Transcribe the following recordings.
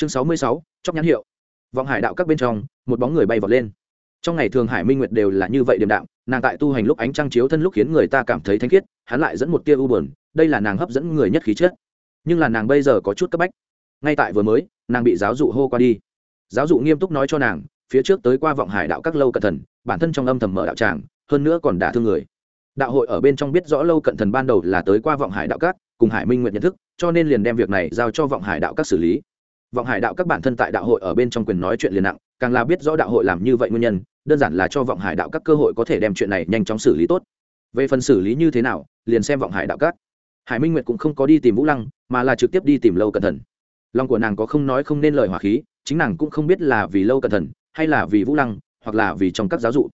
chương sáu mươi sáu, chóc nhãn hiệu. Vọng hải đạo các bên trong, một bóng người bay vọt lên. Trong ngày thường hải minh nguyệt đều là như vậy điềm đạm, nàng tại tu hành lúc ánh trăng chiếu thân lúc khiến người ta cảm thấy thanh khiết, hắn lại dẫn một tia u bờn đây là nàng hấp dẫn người nhất khí chất. Nhưng là nàng bây giờ có chút cấp bách. Ngay tại vừa mới, nàng bị giáo dụ hô qua đi. Giáo dụ nghiêm túc nói cho nàng, phía trước tới qua vọng hải đạo các lâu cận thần, bản thân trong âm thầm mở đạo tràng, hơn nữa còn đả thương người. Đạo hội ở bên trong biết rõ lâu cận thần ban đầu là tới qua vọng hải đạo các, cùng hải minh nguyện nhận thức, cho nên liền đem việc này giao cho vọng hải đạo các xử lý vọng hải đạo các bản thân tại đạo hội ở bên trong quyền nói chuyện liền nặng, càng là biết rõ đạo hội làm như vậy nguyên nhân, đơn giản là cho vọng hải đạo các cơ hội có thể đem chuyện này nhanh chóng xử lý tốt. Về phần xử lý như thế nào, liền xem vọng hải đạo các. Hải minh nguyệt cũng không có đi tìm vũ lăng, mà là trực tiếp đi tìm lâu cẩn thận. Lòng của nàng có không nói không nên lời hỏa khí, chính nàng cũng không biết là vì lâu cẩn thận, hay là vì vũ lăng, hoặc là vì trong các giáo dụ.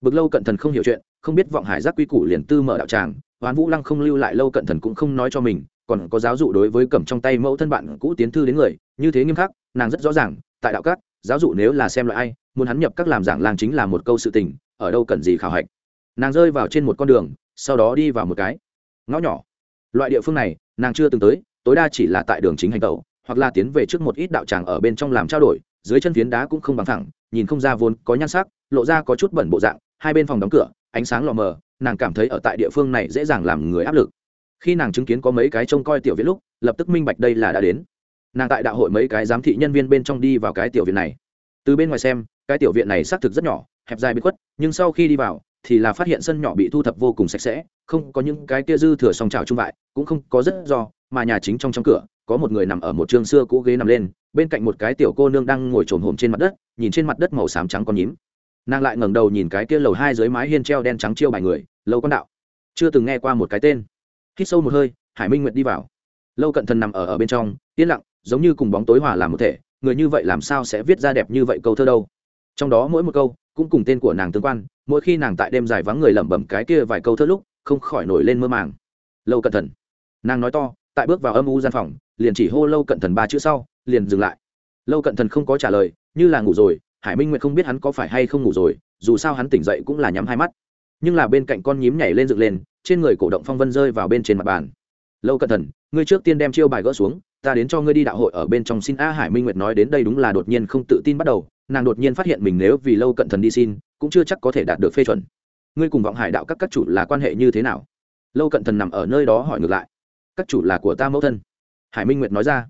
Bực lâu cẩn thận không hiểu chuyện, không biết vọng hải giác quy củ liền tư mở đạo tràng, hoán vũ lăng không lưu lại lâu cẩn thận cũng không nói cho mình, còn có giáo dụ đối với cầm trong tay mẫu thân bạn cũ tiến thư đến người như thế nghiêm khắc, nàng rất rõ ràng, tại đạo các, giáo dụ nếu là xem loại ai, muốn hắn nhập các làm giảng làng chính là một câu sự tình, ở đâu cần gì khảo hạch. Nàng rơi vào trên một con đường, sau đó đi vào một cái ngõ nhỏ. Loại địa phương này, nàng chưa từng tới, tối đa chỉ là tại đường chính hành tẩu, hoặc là tiến về trước một ít đạo tràng ở bên trong làm trao đổi, dưới chân phiến đá cũng không bằng thẳng, nhìn không ra vốn có nhan sắc, lộ ra có chút bẩn bộ dạng, hai bên phòng đóng cửa, ánh sáng lò mờ, nàng cảm thấy ở tại địa phương này dễ dàng làm người áp lực. Khi nàng chứng kiến có mấy cái trông coi tiểu viện lúc, lập tức minh bạch đây là đã đến nàng tại đạo hội mấy cái giám thị nhân viên bên trong đi vào cái tiểu viện này. Từ bên ngoài xem, cái tiểu viện này xác thực rất nhỏ, hẹp dài bị khuất, nhưng sau khi đi vào, thì là phát hiện sân nhỏ bị thu thập vô cùng sạch sẽ, không có những cái kia dư thừa song trào trung vại cũng không có rất do, mà nhà chính trong trong cửa, có một người nằm ở một trường xưa cũ ghế nằm lên, bên cạnh một cái tiểu cô nương đang ngồi trồm hồm trên mặt đất, nhìn trên mặt đất màu xám trắng con nhím. Nàng lại ngẩng đầu nhìn cái kia lầu hai dưới mái hiên treo đen trắng chiêu bài người, lâu con đạo. Chưa từng nghe qua một cái tên. Hít sâu một hơi, hải minh nguyệt đi vào. Lâu cận thần nằm ở ở bên trong, yên lặng giống như cùng bóng tối hòa làm một thể, người như vậy làm sao sẽ viết ra đẹp như vậy câu thơ đâu? Trong đó mỗi một câu, cũng cùng tên của nàng tương quan, mỗi khi nàng tại đêm dài vắng người lẩm bẩm cái kia vài câu thơ lúc, không khỏi nổi lên mơ màng. Lâu cận thần. Nàng nói to, tại bước vào âm u gian phòng, liền chỉ hô lâu cận thần ba chữ sau, liền dừng lại. Lâu cận thần không có trả lời, như là ngủ rồi, hải minh nguyệt không biết hắn có phải hay không ngủ rồi, dù sao hắn tỉnh dậy cũng là nhắm hai mắt. Nhưng là bên cạnh con nhím nhảy lên dựng lên, trên người cổ động phong vân rơi vào bên trên mặt bàn. Lâu cận thần, ngươi trước tiên đem chiêu bài gỡ xuống ta đến cho ngươi đi đạo hội ở bên trong xin a hải minh nguyệt nói đến đây đúng là đột nhiên không tự tin bắt đầu, nàng đột nhiên phát hiện mình nếu vì lâu cận thần đi xin, cũng chưa chắc có thể đạt được phê chuẩn. Ngươi cùng vọng hải đạo các các chủ là quan hệ như thế nào? Lâu cận thần nằm ở nơi đó hỏi ngược lại. Các chủ là của ta mẫu thân. Hải minh nguyệt nói ra.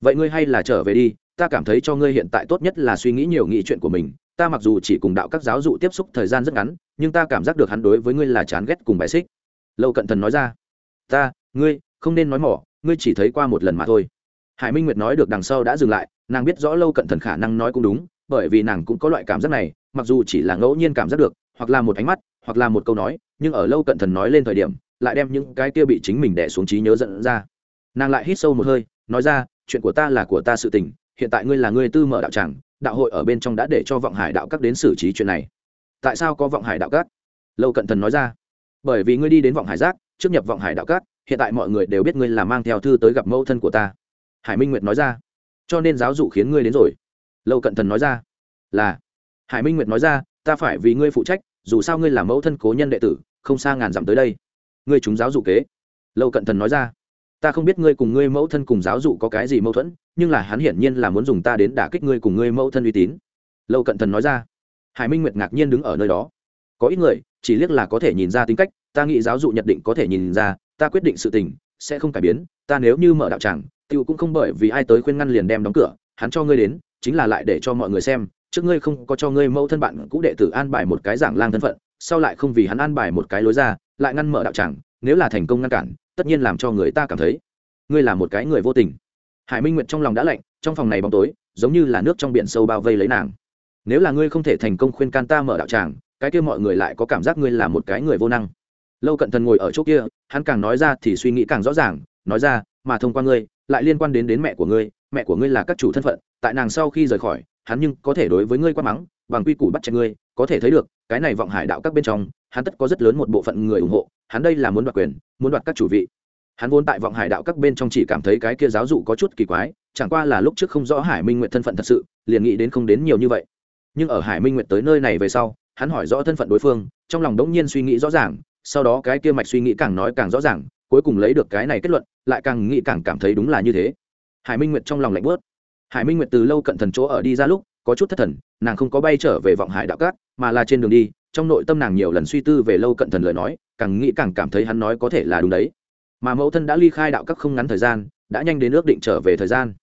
Vậy ngươi hay là trở về đi, ta cảm thấy cho ngươi hiện tại tốt nhất là suy nghĩ nhiều nghĩ chuyện của mình. Ta mặc dù chỉ cùng đạo các giáo dụ tiếp xúc thời gian rất ngắn, nhưng ta cảm giác được hắn đối với ngươi là chán ghét cùng bài xích. Lâu cận thần nói ra. Ta, ngươi, không nên nói mỏ ngươi chỉ thấy qua một lần mà thôi. Hải minh nguyệt nói được đằng sau đã dừng lại, nàng biết rõ lâu cận thần khả năng nói cũng đúng, bởi vì nàng cũng có loại cảm giác này, mặc dù chỉ là ngẫu nhiên cảm giác được, hoặc là một ánh mắt, hoặc là một câu nói, nhưng ở lâu cận thần nói lên thời điểm, lại đem những cái kia bị chính mình đẻ xuống trí nhớ dẫn ra. Nàng lại hít sâu một hơi, nói ra, chuyện của ta là của ta sự tình, hiện tại ngươi là ngươi tư mở đạo tràng, đạo hội ở bên trong đã để cho vọng hải đạo các đến xử trí chuyện này. Tại sao có vọng hải đạo các? Lâu cận thần nói ra. Bởi vì ngươi đi đến vọng hải giác, trước nhập vọng hải đạo các hiện tại mọi người đều biết ngươi là mang theo thư tới gặp mẫu thân của ta. Hải minh nguyệt nói ra. Cho nên giáo dụ khiến ngươi đến rồi. Lâu cận thần nói ra. Là. Hải minh nguyệt nói ra, ta phải vì ngươi phụ trách, dù sao ngươi là mẫu thân cố nhân đệ tử, không xa ngàn dặm tới đây. Ngươi chúng giáo dụ kế. Lâu cận thần nói ra. Ta không biết ngươi cùng ngươi mẫu thân cùng giáo dụ có cái gì mâu thuẫn, nhưng là hắn hiển nhiên là muốn dùng ta đến đả kích ngươi cùng ngươi mẫu thân uy tín. Lâu cận thần nói ra. Hải minh nguyệt ngạc nhiên đứng ở nơi đó. Có ít người, chỉ liếc là có thể nhìn ra tính cách ta nghĩ giáo dụ nhận định có thể nhìn ra, ta quyết định sự tình, sẽ không cải biến, ta nếu như mở đạo tràng, tiêu cũng không bởi vì ai tới khuyên ngăn liền đem đóng cửa, hắn cho ngươi đến, chính là lại để cho mọi người xem, trước ngươi không có cho ngươi mẫu thân bạn cũ đệ tử an bài một cái giảng lang thân phận, sau lại không vì hắn an bài một cái lối ra, lại ngăn mở đạo tràng, nếu là thành công ngăn cản, tất nhiên làm cho người ta cảm thấy, ngươi là một cái người vô tình. Hải minh nguyệt trong lòng đã lạnh, trong phòng này bóng tối, giống như là nước trong biển sâu bao vây lấy nàng. Nếu là ngươi không thể thành công khuyên can ta mở đạo tràng, cái kia mọi người lại có cảm giác ngươi là một cái người vô năng lâu cận thần ngồi ở chỗ kia, hắn càng nói ra thì suy nghĩ càng rõ ràng, nói ra, mà thông qua ngươi, lại liên quan đến đến mẹ của ngươi, mẹ của ngươi là các chủ thân phận, tại nàng sau khi rời khỏi, hắn nhưng có thể đối với ngươi quát mắng, bằng quy củ bắt chặt ngươi, có thể thấy được, cái này vọng hải đạo các bên trong, hắn tất có rất lớn một bộ phận người ủng hộ, hắn đây là muốn đoạt quyền, muốn đoạt các chủ vị. Hắn vốn tại vọng hải đạo các bên trong chỉ cảm thấy cái kia giáo dụ có chút kỳ quái, chẳng qua là lúc trước không rõ hải minh nguyện thân phận thật sự, liền nghĩ đến không đến nhiều như vậy. Nhưng ở hải minh nguyện tới nơi này về sau, hắn hỏi rõ thân phận đối phương, trong lòng đống nhiên suy nghĩ rõ ràng sau đó cái kia mạch suy nghĩ càng nói càng rõ ràng, cuối cùng lấy được cái này kết luận, lại càng nghĩ càng cảm thấy đúng là như thế. Hải minh nguyệt trong lòng lạnh bớt hải minh nguyệt từ lâu cận thần chỗ ở đi ra lúc, có chút thất thần, nàng không có bay trở về vọng hải đạo cát, mà là trên đường đi, trong nội tâm nàng nhiều lần suy tư về lâu cận thần lời nói, càng nghĩ càng cảm thấy hắn nói có thể là đúng đấy. Mà mẫu thân đã ly khai đạo các không ngắn thời gian, đã nhanh đến ước định trở về thời gian.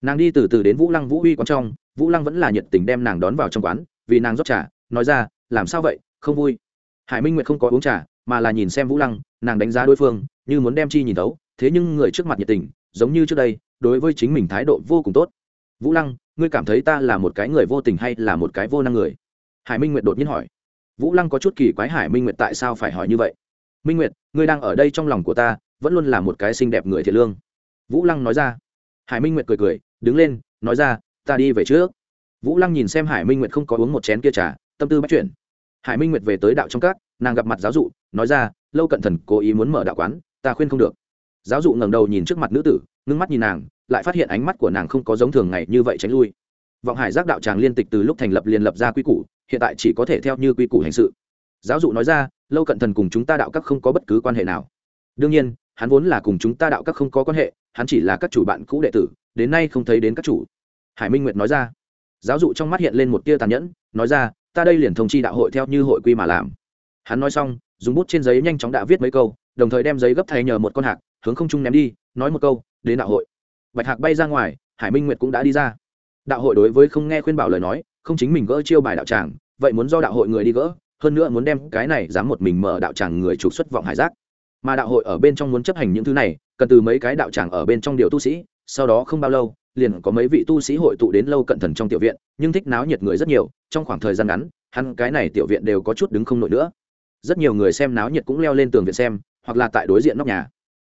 Nàng đi từ từ đến vũ lăng vũ huy quán trong, vũ lăng vẫn là nhiệt tình đem nàng đón vào trong quán, vì nàng rót trà, nói ra, làm sao vậy? Không vui. Hải minh nguyệt không có uống trà mà là nhìn xem vũ lăng, nàng đánh giá đối phương, như muốn đem chi nhìn tấu thế nhưng người trước mặt nhiệt tình, giống như trước đây, đối với chính mình thái độ vô cùng tốt. Vũ lăng, ngươi cảm thấy ta là một cái người vô tình hay là một cái vô năng người? Hải minh nguyệt đột nhiên hỏi. Vũ lăng có chút kỳ quái hải minh nguyệt tại sao phải hỏi như vậy? Minh nguyệt, ngươi đang ở đây trong lòng của ta, vẫn luôn là một cái xinh đẹp người thiệt lương. Vũ lăng nói ra. Hải minh nguyệt cười cười, đứng lên, nói ra, ta đi về trước. Vũ lăng nhìn xem hải minh nguyệt không có uống một chén kia trà, tâm tư bắt chuyển. Hải minh nguyệt về tới đạo trong các, nàng gặp mặt giáo dụ nói ra, lâu cận thần cố ý muốn mở đạo quán, ta khuyên không được. Giáo dụ ngẩng đầu nhìn trước mặt nữ tử, ngưng mắt nhìn nàng, lại phát hiện ánh mắt của nàng không có giống thường ngày như vậy tránh lui. Vọng hải giác đạo tràng liên tịch từ lúc thành lập liền lập ra quy củ, hiện tại chỉ có thể theo như quy củ hành sự. Giáo dụ nói ra, lâu cận thần cùng chúng ta đạo các không có bất cứ quan hệ nào. Đương nhiên, hắn vốn là cùng chúng ta đạo các không có quan hệ, hắn chỉ là các chủ bạn cũ đệ tử, đến nay không thấy đến các chủ. Hải minh nguyệt nói ra. Giáo dụ trong mắt hiện lên một tia tàn nhẫn, nói ra, ta đây liền thông chi đạo hội theo như hội quy mà làm. Hắn nói xong dùng bút trên giấy nhanh chóng đã viết mấy câu, đồng thời đem giấy gấp thay nhờ một con hạc, hướng không trung ném đi, nói một câu, đến đạo hội. Bạch hạc bay ra ngoài, hải minh nguyệt cũng đã đi ra. Đạo hội đối với không nghe khuyên bảo lời nói, không chính mình gỡ chiêu bài đạo tràng, vậy muốn do đạo hội người đi gỡ, hơn nữa muốn đem cái này dám một mình mở đạo tràng người trục xuất vọng hải giác. Mà đạo hội ở bên trong muốn chấp hành những thứ này, cần từ mấy cái đạo tràng ở bên trong điều tu sĩ, sau đó không bao lâu, liền có mấy vị tu sĩ hội tụ đến lâu cận thần trong tiểu viện, nhưng thích náo nhiệt người rất nhiều, trong khoảng thời gian ngắn, hắn cái này tiểu viện đều có chút đứng không nổi nữa rất nhiều người xem náo nhiệt cũng leo lên tường viện xem, hoặc là tại đối diện nóc nhà.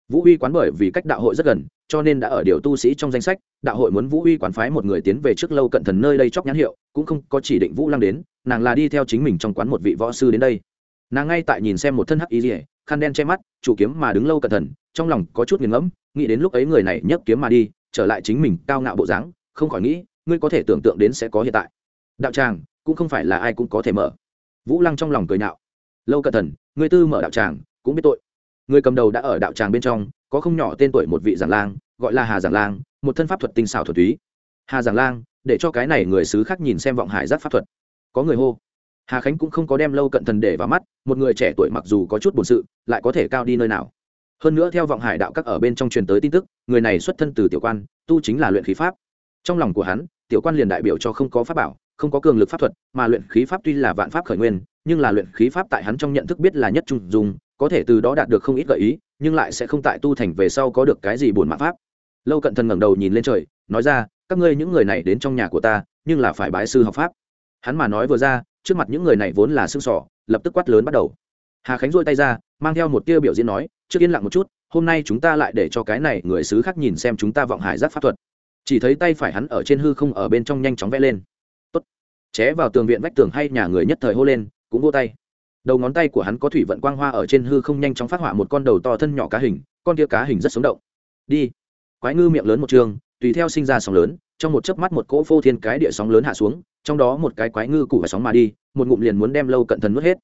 Vũ huy quán bởi vì cách đạo hội rất gần, cho nên đã ở điều tu sĩ trong danh sách, đạo hội muốn vũ huy quán phái một người tiến về trước lâu cận thần nơi đây chóc nhãn hiệu, cũng không có chỉ định vũ lăng đến, nàng là đi theo chính mình trong quán một vị võ sư đến đây. Nàng ngay tại nhìn xem một thân hắc y dỉa khăn đen che mắt, chủ kiếm mà đứng lâu cẩn thận trong lòng có chút nghiền ngẫm, nghĩ đến lúc ấy người này nhấc kiếm mà đi, trở lại chính mình cao ngạo bộ dáng, không khỏi nghĩ, ngươi có thể tưởng tượng đến sẽ có hiện tại. Đạo tràng, cũng không phải là ai cũng có thể mở. Vũ lăng trong lòng cười nhạo lâu cẩn thần, người tư mở đạo tràng cũng biết tội. Người cầm đầu đã ở đạo tràng bên trong có không nhỏ tên tuổi một vị giảng lang gọi là hà giảng lang một thân pháp thuật tinh xảo thuật túy. Hà giảng lang để cho cái này người xứ khác nhìn xem vọng hải giác pháp thuật. Có người hô. Hà khánh cũng không có đem lâu cận thần để vào mắt một người trẻ tuổi mặc dù có chút bổn sự lại có thể cao đi nơi nào. Hơn nữa theo vọng hải đạo các ở bên trong truyền tới tin tức người này xuất thân từ tiểu quan tu chính là luyện khí pháp. Trong lòng của hắn tiểu quan liền đại biểu cho không có pháp bảo không có cường lực pháp thuật mà luyện khí pháp tuy là vạn pháp khởi nguyên nhưng là luyện khí pháp tại hắn trong nhận thức biết là nhất trung dùng có thể từ đó đạt được không ít gợi ý, nhưng lại sẽ không tại tu thành về sau có được cái gì buồn mạng pháp. Lâu cận thần ngẩng đầu nhìn lên trời, nói ra, các ngươi những người này đến trong nhà của ta, nhưng là phải bái sư học pháp. Hắn mà nói vừa ra, trước mặt những người này vốn là xương sỏ, lập tức quát lớn bắt đầu. Hà khánh dôi tay ra, mang theo một tia biểu diễn nói, trước yên lặng một chút, hôm nay chúng ta lại để cho cái này người xứ khác nhìn xem chúng ta vọng hải giác pháp thuật. Chỉ thấy tay phải hắn ở trên hư không ở bên trong nhanh chóng vẽ lên. Tốt. Ché vào tường viện vách tường hay nhà người nhất thời hô lên cũng vô tay. Đầu ngón tay của hắn có thủy vận quang hoa ở trên hư không nhanh chóng phát họa một con đầu to thân nhỏ cá hình, con tia cá hình rất sống động. Đi. Quái ngư miệng lớn một trường, tùy theo sinh ra sóng lớn, trong một chớp mắt một cỗ phô thiên cái địa sóng lớn hạ xuống, trong đó một cái quái ngư củ và sóng mà đi, một ngụm liền muốn đem lâu cận thần nuốt hết.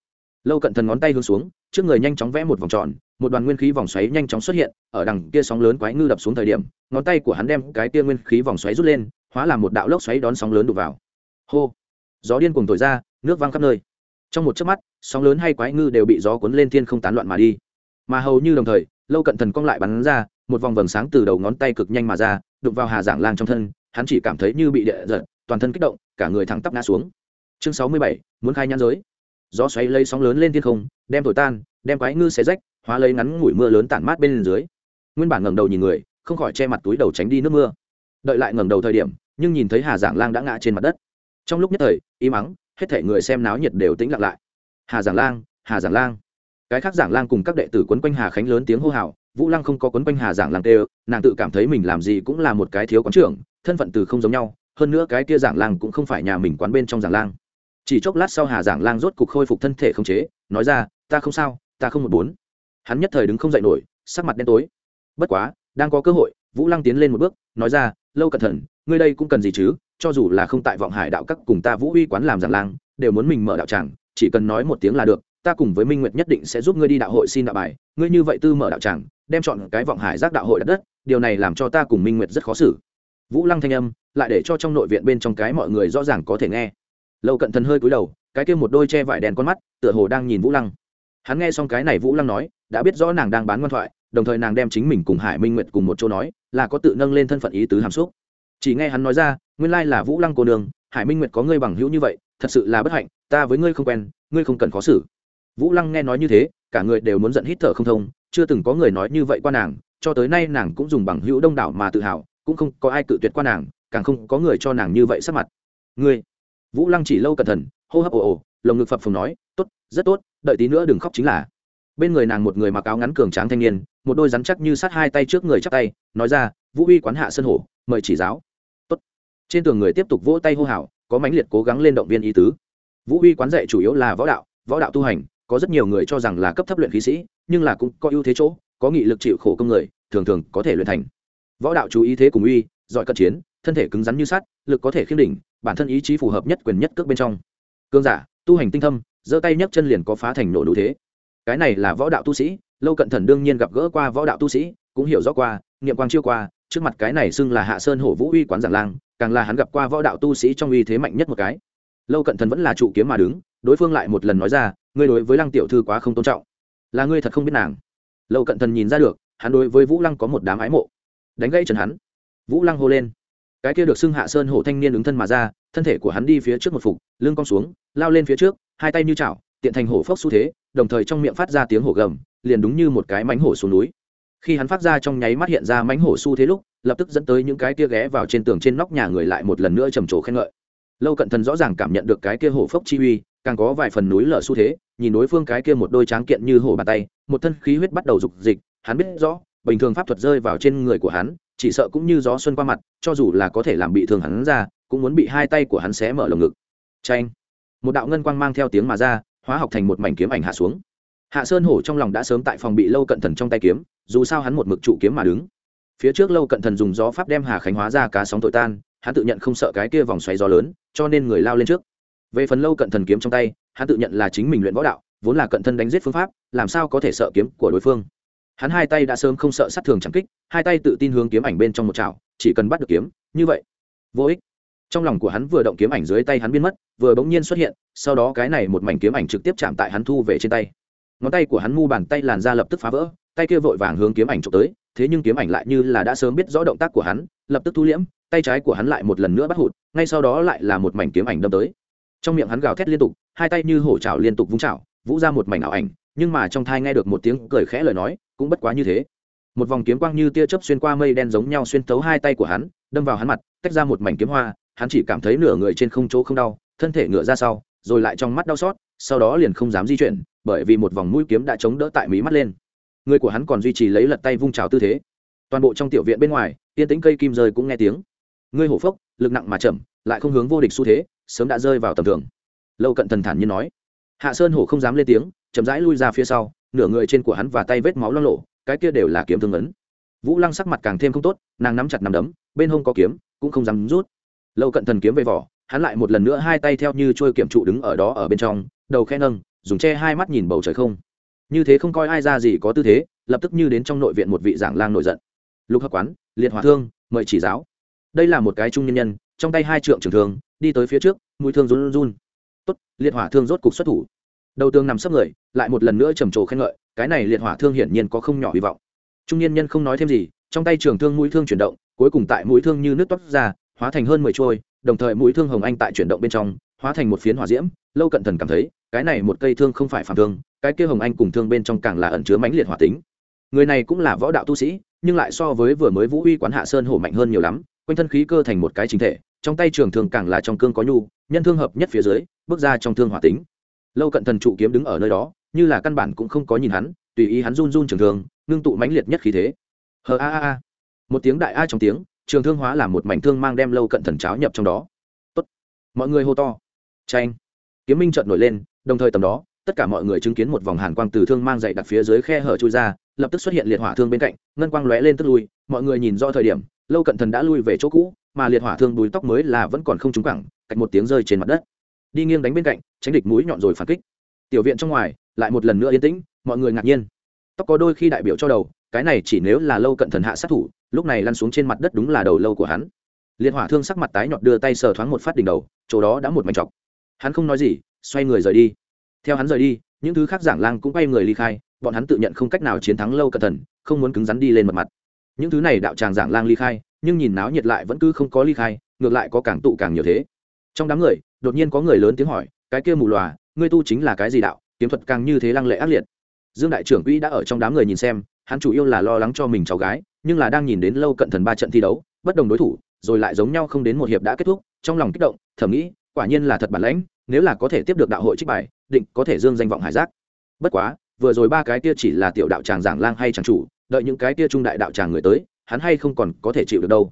Lâu cận thần ngón tay hướng xuống, trước người nhanh chóng vẽ một vòng tròn, một đoàn nguyên khí vòng xoáy nhanh chóng xuất hiện, ở đằng kia sóng lớn quái ngư đập xuống thời điểm, ngón tay của hắn đem cái kia nguyên khí vòng xoáy rút lên, hóa làm một đạo lốc xoáy đón sóng lớn đục vào. Hô. Gió điên cùng thổi ra, nước văng khắp nơi trong một chớp mắt, sóng lớn hay quái ngư đều bị gió cuốn lên thiên không tán loạn mà đi. Mà hầu như đồng thời, lâu cận thần cong lại bắn ra, một vòng vầng sáng từ đầu ngón tay cực nhanh mà ra đục vào hà giảng lang trong thân, hắn chỉ cảm thấy như bị địa giật, toàn thân kích động, cả người thẳng tắp ngã xuống. Chương sáu mươi bảy, muốn khai nhãn giới. Gió xoáy lấy sóng lớn lên thiên không, đem thổi tan, đem quái ngư xé rách, hóa lấy ngắn ngủi mưa lớn tản mát bên dưới. Nguyên bản ngẩng đầu nhìn người, không khỏi che mặt túi đầu tránh đi nước mưa. Đợi lại ngẩng đầu thời điểm, nhưng nhìn thấy hà giảng lang đã ngã trên mặt đất. Trong lúc nhất thời, im ắng hết thể người xem náo nhiệt đều tĩnh lặng lại. Hà giảng lang, hà giảng lang. Cái khác giảng lang cùng các đệ tử quấn quanh hà khánh lớn tiếng hô hào, vũ lăng không có quấn quanh hà giảng lang tê nàng tự cảm thấy mình làm gì cũng là một cái thiếu quán trưởng, thân phận từ không giống nhau, hơn nữa cái kia giảng lang cũng không phải nhà mình quán bên trong giảng lang. Chỉ chốc lát sau hà giảng lang rốt cục khôi phục thân thể không chế, nói ra, ta không sao, ta không một bốn. Hắn nhất thời đứng không dậy nổi, sắc mặt đen tối. Bất quá, đang có cơ hội, vũ lăng tiến lên một bước, nói ra, lâu cẩn thận ngươi đây cũng cần gì chứ? Cho dù là không tại vọng hải đạo các cùng ta vũ uy quán làm giảng lang, đều muốn mình mở đạo tràng, chỉ cần nói một tiếng là được, ta cùng với minh nguyệt nhất định sẽ giúp ngươi đi đạo hội xin đạo bài. Ngươi như vậy tư mở đạo tràng, đem chọn cái vọng hải giác đạo hội đất đất, điều này làm cho ta cùng minh nguyệt rất khó xử. Vũ lăng thanh âm, lại để cho trong nội viện bên trong cái mọi người rõ ràng có thể nghe. Lâu cận thần hơi cúi đầu, cái kia một đôi che vải đèn con mắt, tựa hồ đang nhìn vũ lăng. Hắn nghe xong cái này vũ lăng nói, đã biết rõ nàng đang bán ngoan thoại, đồng thời nàng đem chính mình cùng hải minh nguyệt cùng một chỗ nói, là có tự nâng lên thân phận ý tứ hàm xúc chỉ nghe hắn nói ra, nguyên lai là vũ lăng cô đường hải minh nguyệt có ngươi bằng hữu như vậy, thật sự là bất hạnh, ta với ngươi không quen, ngươi không cần khó xử. Vũ lăng nghe nói như thế, cả người đều muốn giận hít thở không thông, chưa từng có người nói như vậy qua nàng, cho tới nay nàng cũng dùng bằng hữu đông đảo mà tự hào, cũng không có ai cự tuyệt qua nàng, càng không có người cho nàng như vậy sắc mặt. Ngươi? Vũ lăng chỉ lâu cẩn thận, hô hấp ồ ồ, lồng ngực phập phồng nói, tốt, rất tốt, đợi tí nữa đừng khóc chính là. Bên người nàng một người mặc áo ngắn cường tráng thanh niên, một đôi rắn chắc như sát hai tay trước người chắp tay, nói ra, vũ uy quán hạ sân hổ, mời chỉ giáo trên tường người tiếp tục vỗ tay hô hào, có mãnh liệt cố gắng lên động viên ý tứ. Vũ uy quán dạy chủ yếu là võ đạo võ đạo tu hành, có rất nhiều người cho rằng là cấp thấp luyện khí sĩ, nhưng là cũng có ưu thế chỗ, có nghị lực chịu khổ công người, thường thường có thể luyện thành. Võ đạo chú ý thế cùng uy, giỏi cận chiến, thân thể cứng rắn như sắt, lực có thể khiêm đỉnh, bản thân ý chí phù hợp nhất quyền nhất cước bên trong. Cương giả, tu hành tinh thâm, giơ tay nhấc chân liền có phá thành nổ đủ thế. Cái này là võ đạo tu sĩ, lâu cận thần đương nhiên gặp gỡ qua võ đạo tu sĩ, cũng hiểu rõ qua, niệm quang chiêu qua, trước mặt cái này xưng là hạ sơn hổ vũ uy quán giảng lang càng là hắn gặp qua võ đạo tu sĩ trong uy thế mạnh nhất một cái. Lâu cận thần vẫn là trụ kiếm mà đứng, đối phương lại một lần nói ra, ngươi đối với lăng tiểu thư quá không tôn trọng. Là ngươi thật không biết nàng. Lâu cận thần nhìn ra được, hắn đối với vũ lăng có một đám ái mộ. Đánh gãy trần hắn. Vũ lăng hô lên. Cái kia được xưng hạ sơn hổ thanh niên ứng thân mà ra, thân thể của hắn đi phía trước một phục, lưng cong xuống, lao lên phía trước, hai tay như chảo, tiện thành hổ phốc xu thế, đồng thời trong miệng phát ra tiếng hổ gầm, liền đúng như một cái mánh hổ xuống núi. Khi hắn phát ra trong nháy mắt hiện ra mánh hổ xu thế lúc lập tức dẫn tới những cái kia ghé vào trên tường trên nóc nhà người lại một lần nữa trầm trồ khen ngợi. Lâu cận thần rõ ràng cảm nhận được cái kia hổ phốc chi uy, càng có vài phần núi lở xu thế, nhìn đối phương cái kia một đôi tráng kiện như hổ bàn tay, một thân khí huyết bắt đầu rục dịch, hắn biết rõ, bình thường pháp thuật rơi vào trên người của hắn, chỉ sợ cũng như gió xuân qua mặt, cho dù là có thể làm bị thương hắn ra, cũng muốn bị hai tay của hắn xé mở lồng ngực. Tranh một đạo ngân quang mang theo tiếng mà ra, hóa học thành một mảnh kiếm ảnh hạ xuống. Hạ sơn hổ trong lòng đã sớm tại phòng bị lâu cận thần trong tay kiếm, dù sao hắn một mực trụ kiếm mà đứng phía trước lâu cận thần dùng gió pháp đem hà khánh hóa ra cá sóng tội tan, hắn tự nhận không sợ cái kia vòng xoáy gió lớn, cho nên người lao lên trước. Về phần lâu cận thần kiếm trong tay, hắn tự nhận là chính mình luyện võ đạo, vốn là cận thân đánh giết phương pháp, làm sao có thể sợ kiếm của đối phương. Hắn hai tay đã sớm không sợ sát thường chẳng kích, hai tay tự tin hướng kiếm ảnh bên trong một chảo, chỉ cần bắt được kiếm, như vậy, vô ích. Trong lòng của hắn vừa động kiếm ảnh dưới tay hắn biến mất, vừa bỗng nhiên xuất hiện, sau đó cái này một mảnh kiếm ảnh trực tiếp chạm tại hắn thu về trên tay. Ngón tay của hắn mu bàn tay làn ra lập tức phá vỡ, tay kia vội vàng hướng kiếm ảnh trộm tới thế nhưng kiếm ảnh lại như là đã sớm biết rõ động tác của hắn, lập tức thu liễm, tay trái của hắn lại một lần nữa bắt hụt, ngay sau đó lại là một mảnh kiếm ảnh đâm tới. Trong miệng hắn gào thét liên tục, hai tay như hổ trào liên tục vung trào vũ ra một mảnh ảo ảnh, nhưng mà trong thai nghe được một tiếng cười khẽ lời nói, cũng bất quá như thế. Một vòng kiếm quang như tia chớp xuyên qua mây đen giống nhau xuyên thấu hai tay của hắn, đâm vào hắn mặt, tách ra một mảnh kiếm hoa, hắn chỉ cảm thấy nửa người trên không chỗ không đau, thân thể ngựa ra sau, rồi lại trong mắt đau xót, sau đó liền không dám di chuyển, bởi vì một vòng mũi kiếm đã chống đỡ tại mí mắt lên người của hắn còn duy trì lấy lật tay vung trào tư thế. Toàn bộ trong tiểu viện bên ngoài tiên tĩnh cây kim rơi cũng nghe tiếng. Ngươi hổ phốc, lực nặng mà chậm, lại không hướng vô địch xu thế, sớm đã rơi vào tầm thường. Lâu cận thần thản như nói. Hạ sơn hổ không dám lên tiếng, chậm rãi lui ra phía sau, nửa người trên của hắn và tay vết máu lo lộ cái kia đều là kiếm thương ấn. Vũ lăng sắc mặt càng thêm không tốt, nàng nắm chặt nắm đấm, bên hông có kiếm, cũng không dám rút. Lâu cận thần kiếm về vỏ, hắn lại một lần nữa hai tay theo như trôi kiểm trụ đứng ở đó ở bên trong, đầu khe nâng, dùng che hai mắt nhìn bầu trời không như thế không coi ai ra gì có tư thế, lập tức như đến trong nội viện một vị giảng lang nổi giận. Lục hợp quán, liệt hòa thương, mời chỉ giáo. Đây là một cái trung nhân nhân, trong tay hai trượng trường thương, đi tới phía trước, mũi thương run run. Tốt, liệt hỏa thương rốt cục xuất thủ. Đầu tường nằm sấp người, lại một lần nữa trầm trồ khen ngợi, cái này liệt hỏa thương hiển nhiên có không nhỏ hy vọng. Trung niên nhân không nói thêm gì, trong tay trường thương mũi thương chuyển động, cuối cùng tại mũi thương như nước toát ra, hóa thành hơn mười trôi, đồng thời mũi thương hồng anh tại chuyển động bên trong, hóa thành một phiến hỏa diễm, lâu cận thần cảm thấy, cái này một cây thương không phải phản thương cái kia hồng anh cùng thương bên trong càng là ẩn chứa mãnh liệt hỏa tính. Người này cũng là võ đạo tu sĩ, nhưng lại so với vừa mới vũ uy quán hạ sơn hổ mạnh hơn nhiều lắm, quanh thân khí cơ thành một cái chính thể, trong tay trường thương càng là trong cương có nhu, nhân thương hợp nhất phía dưới, bước ra trong thương hỏa tính. Lâu cận thần trụ kiếm đứng ở nơi đó, như là căn bản cũng không có nhìn hắn, tùy ý hắn run run trường thương, ngưng tụ mãnh liệt nhất khí thế. Hờ a a a. Một tiếng đại a trong tiếng, trường thương hóa làm một mảnh thương mang đem lâu cận thần cháo nhập trong đó. Tốt. mọi người hô to. Tranh kiếm minh trợn nổi lên, đồng thời tầm đó tất cả mọi người chứng kiến một vòng hàn quang từ thương mang dậy đặt phía dưới khe hở chui ra, lập tức xuất hiện liệt hỏa thương bên cạnh, ngân quang lóe lên tức lui, mọi người nhìn do thời điểm, lâu cận thần đã lui về chỗ cũ, mà liệt hỏa thương đùi tóc mới là vẫn còn không trúng cẳng cạnh một tiếng rơi trên mặt đất. Đi nghiêng đánh bên cạnh, tránh địch mũi nhọn rồi phản kích. Tiểu viện trong ngoài, lại một lần nữa yên tĩnh, mọi người ngạc nhiên. Tóc có đôi khi đại biểu cho đầu, cái này chỉ nếu là lâu cận thần hạ sát thủ, lúc này lăn xuống trên mặt đất đúng là đầu lâu của hắn. Liệt hỏa thương sắc mặt tái nhọn đưa tay sờ thoáng một phát đỉnh đầu, chỗ đó đã một mảnh chọc hắn không nói gì, xoay người rời đi theo hắn rời đi, những thứ khác giảng lang cũng quay người ly khai, bọn hắn tự nhận không cách nào chiến thắng lâu cẩn thận, không muốn cứng rắn đi lên mặt mặt. Những thứ này đạo tràng giảng lang ly khai, nhưng nhìn náo nhiệt lại vẫn cứ không có ly khai, ngược lại có càng tụ càng nhiều thế. Trong đám người, đột nhiên có người lớn tiếng hỏi, cái kia mù lòa ngươi tu chính là cái gì đạo? Kiếm thuật càng như thế lăng lệ ác liệt. Dương đại trưởng quỹ đã ở trong đám người nhìn xem, hắn chủ yếu là lo lắng cho mình cháu gái, nhưng là đang nhìn đến lâu cận thần ba trận thi đấu, bất đồng đối thủ, rồi lại giống nhau không đến một hiệp đã kết thúc, trong lòng kích động, thầm nghĩ, quả nhiên là thật bản lãnh nếu là có thể tiếp được đạo hội trích bài, định có thể dương danh vọng hải giác. Bất quá, vừa rồi ba cái kia chỉ là tiểu đạo tràng giảng lang hay tràng chủ, đợi những cái kia trung đại đạo tràng người tới, hắn hay không còn có thể chịu được đâu.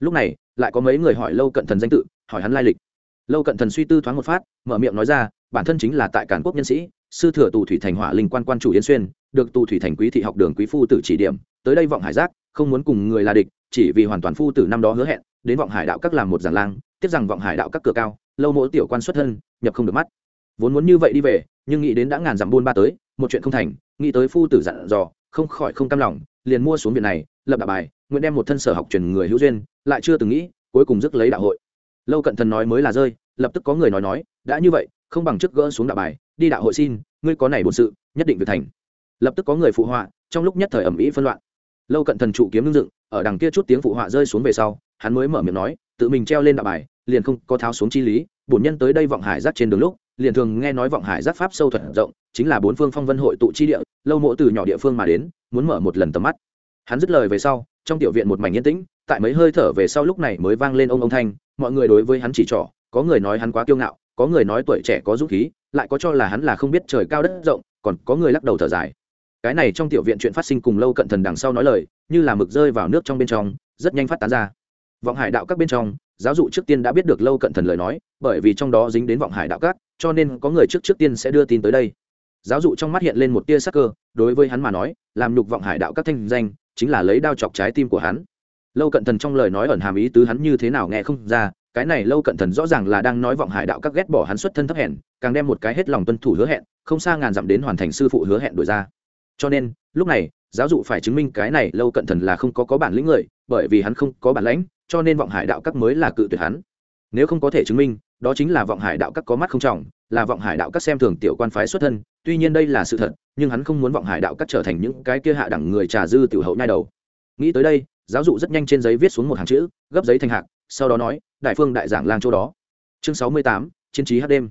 Lúc này, lại có mấy người hỏi lâu cận thần danh tự, hỏi hắn lai lịch. Lâu cận thần suy tư thoáng một phát, mở miệng nói ra, bản thân chính là tại cản quốc nhân sĩ, sư thừa tù thủy thành hỏa linh quan quan chủ yến xuyên, được tù thủy thành quý thị học đường quý phu tử chỉ điểm, tới đây vọng hải giác, không muốn cùng người là địch, chỉ vì hoàn toàn phu tử năm đó hứa hẹn, đến vọng hải đạo các làm một giảng lang, tiếp rằng vọng hải đạo các cửa cao lâu mỗi tiểu quan xuất thân, nhập không được mắt. Vốn muốn như vậy đi về, nhưng nghĩ đến đã ngàn dặm buôn ba tới, một chuyện không thành, nghĩ tới phu tử dặn dò, không khỏi không cam lòng, liền mua xuống viện này, lập đạo bài, nguyện đem một thân sở học truyền người hữu duyên, lại chưa từng nghĩ, cuối cùng dứt lấy đạo hội. Lâu cận thần nói mới là rơi, lập tức có người nói nói, đã như vậy, không bằng trước gỡ xuống đạo bài, đi đạo hội xin, ngươi có này bổn sự, nhất định việc thành. Lập tức có người phụ họa, trong lúc nhất thời ẩm ý phân loạn. Lâu cận thần trụ kiếm lương dựng, ở đằng kia chút tiếng phụ họa rơi xuống về sau, hắn mới mở miệng nói, tự mình treo lên đạo bài liền không có tháo xuống chi lý, bổn nhân tới đây vọng hải giác trên đường lúc, liền thường nghe nói vọng hải giác pháp sâu thuật rộng, chính là bốn phương phong vân hội tụ chi địa, lâu mộ từ nhỏ địa phương mà đến, muốn mở một lần tầm mắt. Hắn dứt lời về sau, trong tiểu viện một mảnh yên tĩnh, tại mấy hơi thở về sau lúc này mới vang lên ông ông thanh, mọi người đối với hắn chỉ trỏ, có người nói hắn quá kiêu ngạo, có người nói tuổi trẻ có dũng khí, lại có cho là hắn là không biết trời cao đất rộng, còn có người lắc đầu thở dài. Cái này trong tiểu viện chuyện phát sinh cùng lâu cận thần đằng sau nói lời, như là mực rơi vào nước trong bên trong, rất nhanh phát tán ra vọng hải đạo các bên trong, giáo dụ trước tiên đã biết được lâu cận thần lời nói, bởi vì trong đó dính đến vọng hải đạo các, cho nên có người trước trước tiên sẽ đưa tin tới đây. Giáo dụ trong mắt hiện lên một tia sắc cơ, đối với hắn mà nói, làm nhục vọng hải đạo các thanh danh, chính là lấy đao chọc trái tim của hắn. Lâu cận thần trong lời nói ẩn hàm ý tứ hắn như thế nào nghe không ra, cái này lâu cận thần rõ ràng là đang nói vọng hải đạo các ghét bỏ hắn xuất thân thấp hèn, càng đem một cái hết lòng tuân thủ hứa hẹn, không xa ngàn dặm đến hoàn thành sư phụ hứa hẹn đổi ra. Cho nên, lúc này, giáo dụ phải chứng minh cái này lâu cận thần là không có có bản lĩnh người, bởi vì hắn không có bản lãnh cho nên vọng hải đạo các mới là cự tuyệt hắn. Nếu không có thể chứng minh, đó chính là vọng hải đạo các có mắt không trọng, là vọng hải đạo các xem thường tiểu quan phái xuất thân, tuy nhiên đây là sự thật, nhưng hắn không muốn vọng hải đạo các trở thành những cái kia hạ đẳng người trà dư tiểu hậu nhai đầu. Nghĩ tới đây, giáo dụ rất nhanh trên giấy viết xuống một hàng chữ, gấp giấy thành hạc, sau đó nói, đại phương đại giảng lang chỗ đó. Chương sáu mươi tám, chiến trí hát đêm.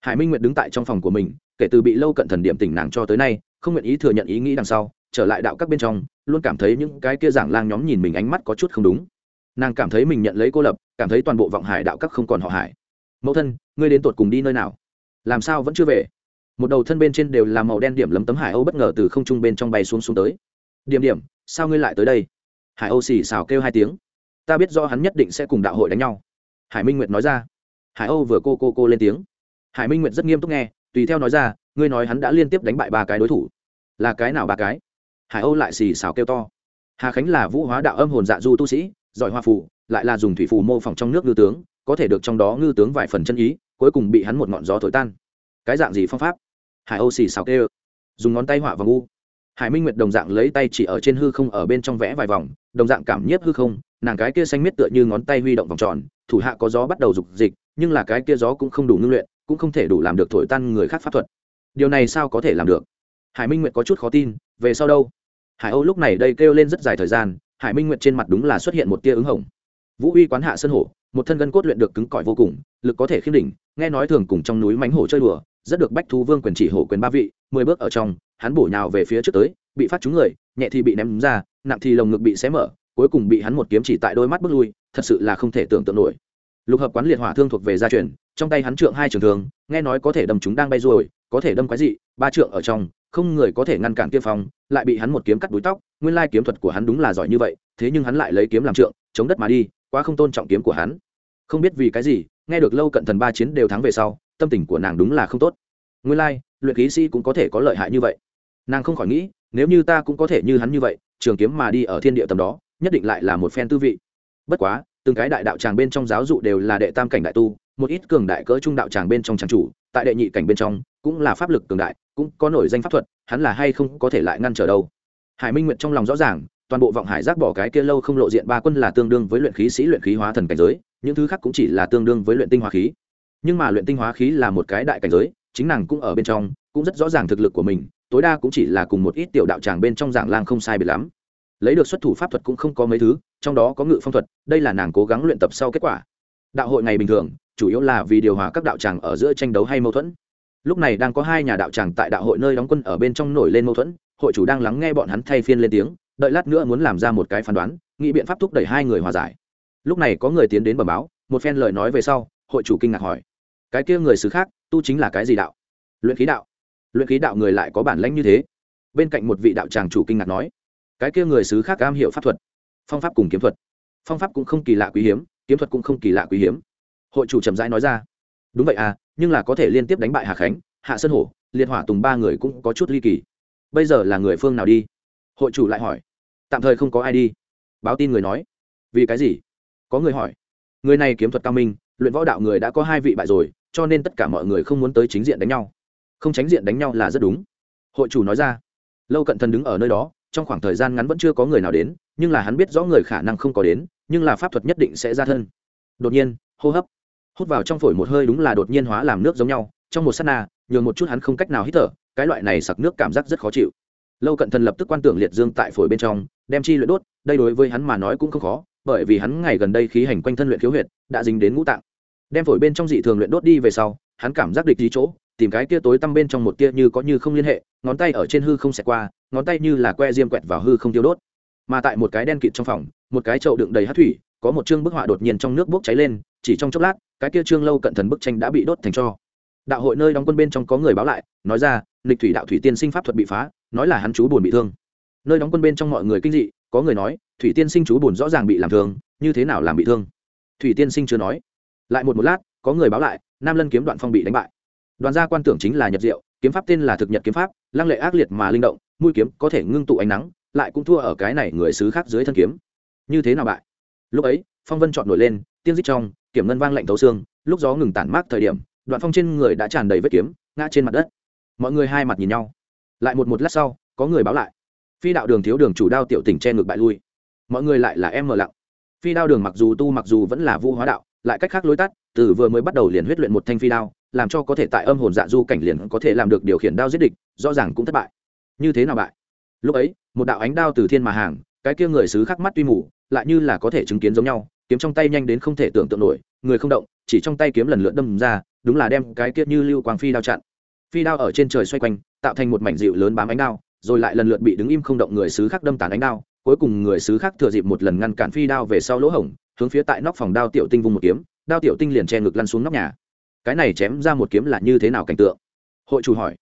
Hải minh nguyệt đứng tại trong phòng của mình, kể từ bị lâu cận thần điểm tỉnh nàng cho tới nay, không nguyện ý thừa nhận ý nghĩ đằng sau, trở lại đạo các bên trong, luôn cảm thấy những cái kia giảng lang nhóm nhìn mình ánh mắt có chút không đúng nàng cảm thấy mình nhận lấy cô lập, cảm thấy toàn bộ vọng hải đạo các không còn họ hải. Mẫu thân, ngươi đến tột cùng đi nơi nào? Làm sao vẫn chưa về? Một đầu thân bên trên đều là màu đen điểm lấm tấm hải âu bất ngờ từ không trung bên trong bay xuống xuống tới. Điểm điểm, sao ngươi lại tới đây? Hải âu xì xào kêu hai tiếng. Ta biết do hắn nhất định sẽ cùng đạo hội đánh nhau. Hải minh nguyệt nói ra. Hải âu vừa cô cô cô lên tiếng. Hải minh nguyệt rất nghiêm túc nghe, tùy theo nói ra, ngươi nói hắn đã liên tiếp đánh bại ba cái đối thủ. Là cái nào ba cái? Hải âu lại xì xào kêu to. Hà khánh là vũ hóa đạo âm hồn dạ du tu sĩ giỏi hoa phù, lại là dùng thủy phù mô phỏng trong nước ngư tướng, có thể được trong đó ngư tướng vài phần chân ý, cuối cùng bị hắn một ngọn gió thổi tan. Cái dạng gì phong pháp? Hải âu xì xào kêu dùng ngón tay họa và ngu hải minh nguyệt đồng dạng lấy tay chỉ ở trên hư không ở bên trong vẽ vài vòng, đồng dạng cảm nhiếp hư không, nàng cái kia xanh miết tựa như ngón tay huy động vòng tròn, thủ hạ có gió bắt đầu dục dịch, nhưng là cái kia gió cũng không đủ ngưng luyện, cũng không thể đủ làm được thổi tan người khác pháp thuật. Điều này sao có thể làm được? Hải minh nguyệt có chút khó tin, về sau đâu? Hải âu lúc này đây kêu lên rất dài thời gian hải minh nguyệt trên mặt đúng là xuất hiện một tia ứng hồng. Vũ uy quán hạ sân hổ, một thân gân cốt luyện được cứng cỏi vô cùng, lực có thể khiêm đỉnh, nghe nói thường cùng trong núi mánh hổ chơi đùa, rất được bách thú vương quyền chỉ hổ quyền ba vị, mười bước ở trong, hắn bổ nhào về phía trước tới, bị phát trúng người, nhẹ thì bị ném ra, nặng thì lồng ngực bị xé mở, cuối cùng bị hắn một kiếm chỉ tại đôi mắt bước lui, thật sự là không thể tưởng tượng nổi. Lục hợp quán liệt hỏa thương thuộc về gia truyền, trong tay hắn trượng hai trường thường nghe nói có thể đâm chúng đang bay ruồi, có thể đâm quái dị, ba trượng ở trong không người có thể ngăn cản kia phong, lại bị hắn một kiếm cắt đuôi tóc, nguyên lai kiếm thuật của hắn đúng là giỏi như vậy, thế nhưng hắn lại lấy kiếm làm trượng, chống đất mà đi, quá không tôn trọng kiếm của hắn. Không biết vì cái gì, nghe được lâu cận thần ba chiến đều thắng về sau, tâm tình của nàng đúng là không tốt. Nguyên lai, luyện khí sĩ cũng có thể có lợi hại như vậy. Nàng không khỏi nghĩ, nếu như ta cũng có thể như hắn như vậy, trường kiếm mà đi ở thiên địa tầm đó, nhất định lại là một phen tư vị. Bất quá, từng cái đại đạo tràng bên trong giáo dụ đều là đệ tam cảnh đại tu, một ít cường đại cỡ trung đạo tràng bên trong tràng chủ tại đệ nhị cảnh bên trong, cũng là pháp lực cường đại, cũng có nổi danh pháp thuật, hắn là hay không có thể lại ngăn trở đâu. Hải minh nguyện trong lòng rõ ràng, toàn bộ vọng hải giác bỏ cái kia lâu không lộ diện ba quân là tương đương với luyện khí sĩ, luyện khí hóa thần cảnh giới, những thứ khác cũng chỉ là tương đương với luyện tinh hóa khí. Nhưng mà luyện tinh hóa khí là một cái đại cảnh giới, chính nàng cũng ở bên trong, cũng rất rõ ràng thực lực của mình, tối đa cũng chỉ là cùng một ít tiểu đạo tràng bên trong dạng lang không sai biệt lắm. Lấy được xuất thủ pháp thuật cũng không có mấy thứ, trong đó có ngự phong thuật, đây là nàng cố gắng luyện tập sau kết quả đạo hội ngày bình thường, chủ yếu là vì điều hòa các đạo tràng ở giữa tranh đấu hay mâu thuẫn. Lúc này đang có hai nhà đạo tràng tại đạo hội nơi đóng quân ở bên trong nổi lên mâu thuẫn, hội chủ đang lắng nghe bọn hắn thay phiên lên tiếng, đợi lát nữa muốn làm ra một cái phán đoán, nghĩ biện pháp thúc đẩy hai người hòa giải. Lúc này có người tiến đến bẩm báo, một phen lời nói về sau, hội chủ kinh ngạc hỏi, cái kia người xứ khác, tu chính là cái gì đạo? Luyện khí đạo. Luyện khí đạo người lại có bản lãnh như thế? Bên cạnh một vị đạo tràng chủ kinh ngạc nói, cái kia người xứ khác am hiểu pháp thuật, phong pháp cùng kiếm thuật. Phong pháp cũng không kỳ lạ quý hiếm kiếm thuật cũng không kỳ lạ quý hiếm. Hội chủ trầm rãi nói ra. Đúng vậy à nhưng là có thể liên tiếp đánh bại hà khánh, hạ sơn hổ, liệt hỏa tùng ba người cũng có chút ly kỳ. Bây giờ là người phương nào đi? Hội chủ lại hỏi. Tạm thời không có ai đi. Báo tin người nói. Vì cái gì? Có người hỏi. Người này kiếm thuật cao minh, luyện võ đạo người đã có hai vị bại rồi, cho nên tất cả mọi người không muốn tới chính diện đánh nhau. Không tránh diện đánh nhau là rất đúng. Hội chủ nói ra. Lâu cận thần đứng ở nơi đó, trong khoảng thời gian ngắn vẫn chưa có người nào đến nhưng là hắn biết rõ người khả năng không có đến, nhưng là pháp thuật nhất định sẽ ra thân. Đột nhiên, hô hấp, hút vào trong phổi một hơi đúng là đột nhiên hóa làm nước giống nhau, trong một s á t na, nhường một chút hắn không cách nào hít thở, cái loại này sặc nước cảm giác rất khó chịu. Lâu cận thần lập tức quan tưởng liệt dương tại phổi bên trong, đem chi luyện đốt, đây đối với hắn mà nói cũng không khó, bởi vì hắn ngày gần đây khí hành quanh thân luyện khiếu huyệt, đã dính đến ngũ tạng. Đem phổi bên trong dị thường luyện đốt đi về sau, hắn cảm giác địch tí chỗ, tìm cái kia tối tăm bên trong một tia như có như không liên hệ, ngón tay ở trên hư không xẹt qua, ngón tay như là que diêm quẹt vào hư không tiêu đốt mà tại một cái đen kịt trong phòng, một cái chậu đựng đầy hát thủy, có một chương bức họa đột nhiên trong nước bốc cháy lên, chỉ trong chốc lát, cái kia trương lâu cận thần bức tranh đã bị đốt thành cho. Đạo hội nơi đóng quân bên trong có người báo lại, nói ra lịch thủy đạo thủy tiên sinh pháp thuật bị phá, nói là hắn chú buồn bị thương. Nơi đóng quân bên trong mọi người kinh dị, có người nói, thủy tiên sinh chú buồn rõ ràng bị làm thương, như thế nào làm bị thương? Thủy tiên sinh chưa nói. Lại một một lát, có người báo lại, nam lân kiếm đoạn phong bị đánh bại. Đoàn gia quan tưởng chính là nhật diệu, kiếm pháp tên là thực nhật kiếm pháp, lăng lệ ác liệt mà linh động, mũi kiếm có thể ngưng tụ ánh nắng lại cũng thua ở cái này người xứ khác dưới thân kiếm. Như thế nào bại? Lúc ấy, phong vân chọn nổi lên, tiên dích trong, kiểm ngân vang lạnh thấu xương, lúc gió ngừng tản mát thời điểm, đoạn phong trên người đã tràn đầy vết kiếm, ngã trên mặt đất. Mọi người hai mặt nhìn nhau. Lại một một lát sau, có người báo lại. Phi đạo đường thiếu đường chủ đao tiểu tỉnh che ngược bại lui. Mọi người lại là em mờ lặng. Phi đao đường mặc dù tu mặc dù vẫn là vũ hóa đạo, lại cách khác lối tắt, từ vừa mới bắt đầu liền huyết luyện một thanh phi đao, làm cho có thể tại âm hồn dạ du cảnh liền có thể làm được điều khiển đao giết địch, rõ ràng cũng thất bại. Như thế nào bại? Lúc ấy, một đạo ánh đao từ thiên mà hàng, cái kia người xứ khắc mắt tuy mù, lại như là có thể chứng kiến giống nhau, kiếm trong tay nhanh đến không thể tưởng tượng nổi, người không động, chỉ trong tay kiếm lần lượt đâm ra, đúng là đem cái kia như lưu quang phi đao chặn. Phi đao ở trên trời xoay quanh, tạo thành một mảnh dịu lớn bám ánh đao, rồi lại lần lượt bị đứng im không động người xứ khắc đâm tàn ánh đao, cuối cùng người xứ khắc thừa dịp một lần ngăn cản phi đao về sau lỗ hổng, hướng phía tại nóc phòng đao tiểu tinh vung một kiếm, đao tiểu tinh liền che ngực lăn xuống nóc nhà. Cái này chém ra một kiếm là như thế nào cảnh tượng? Hội chủ hỏi.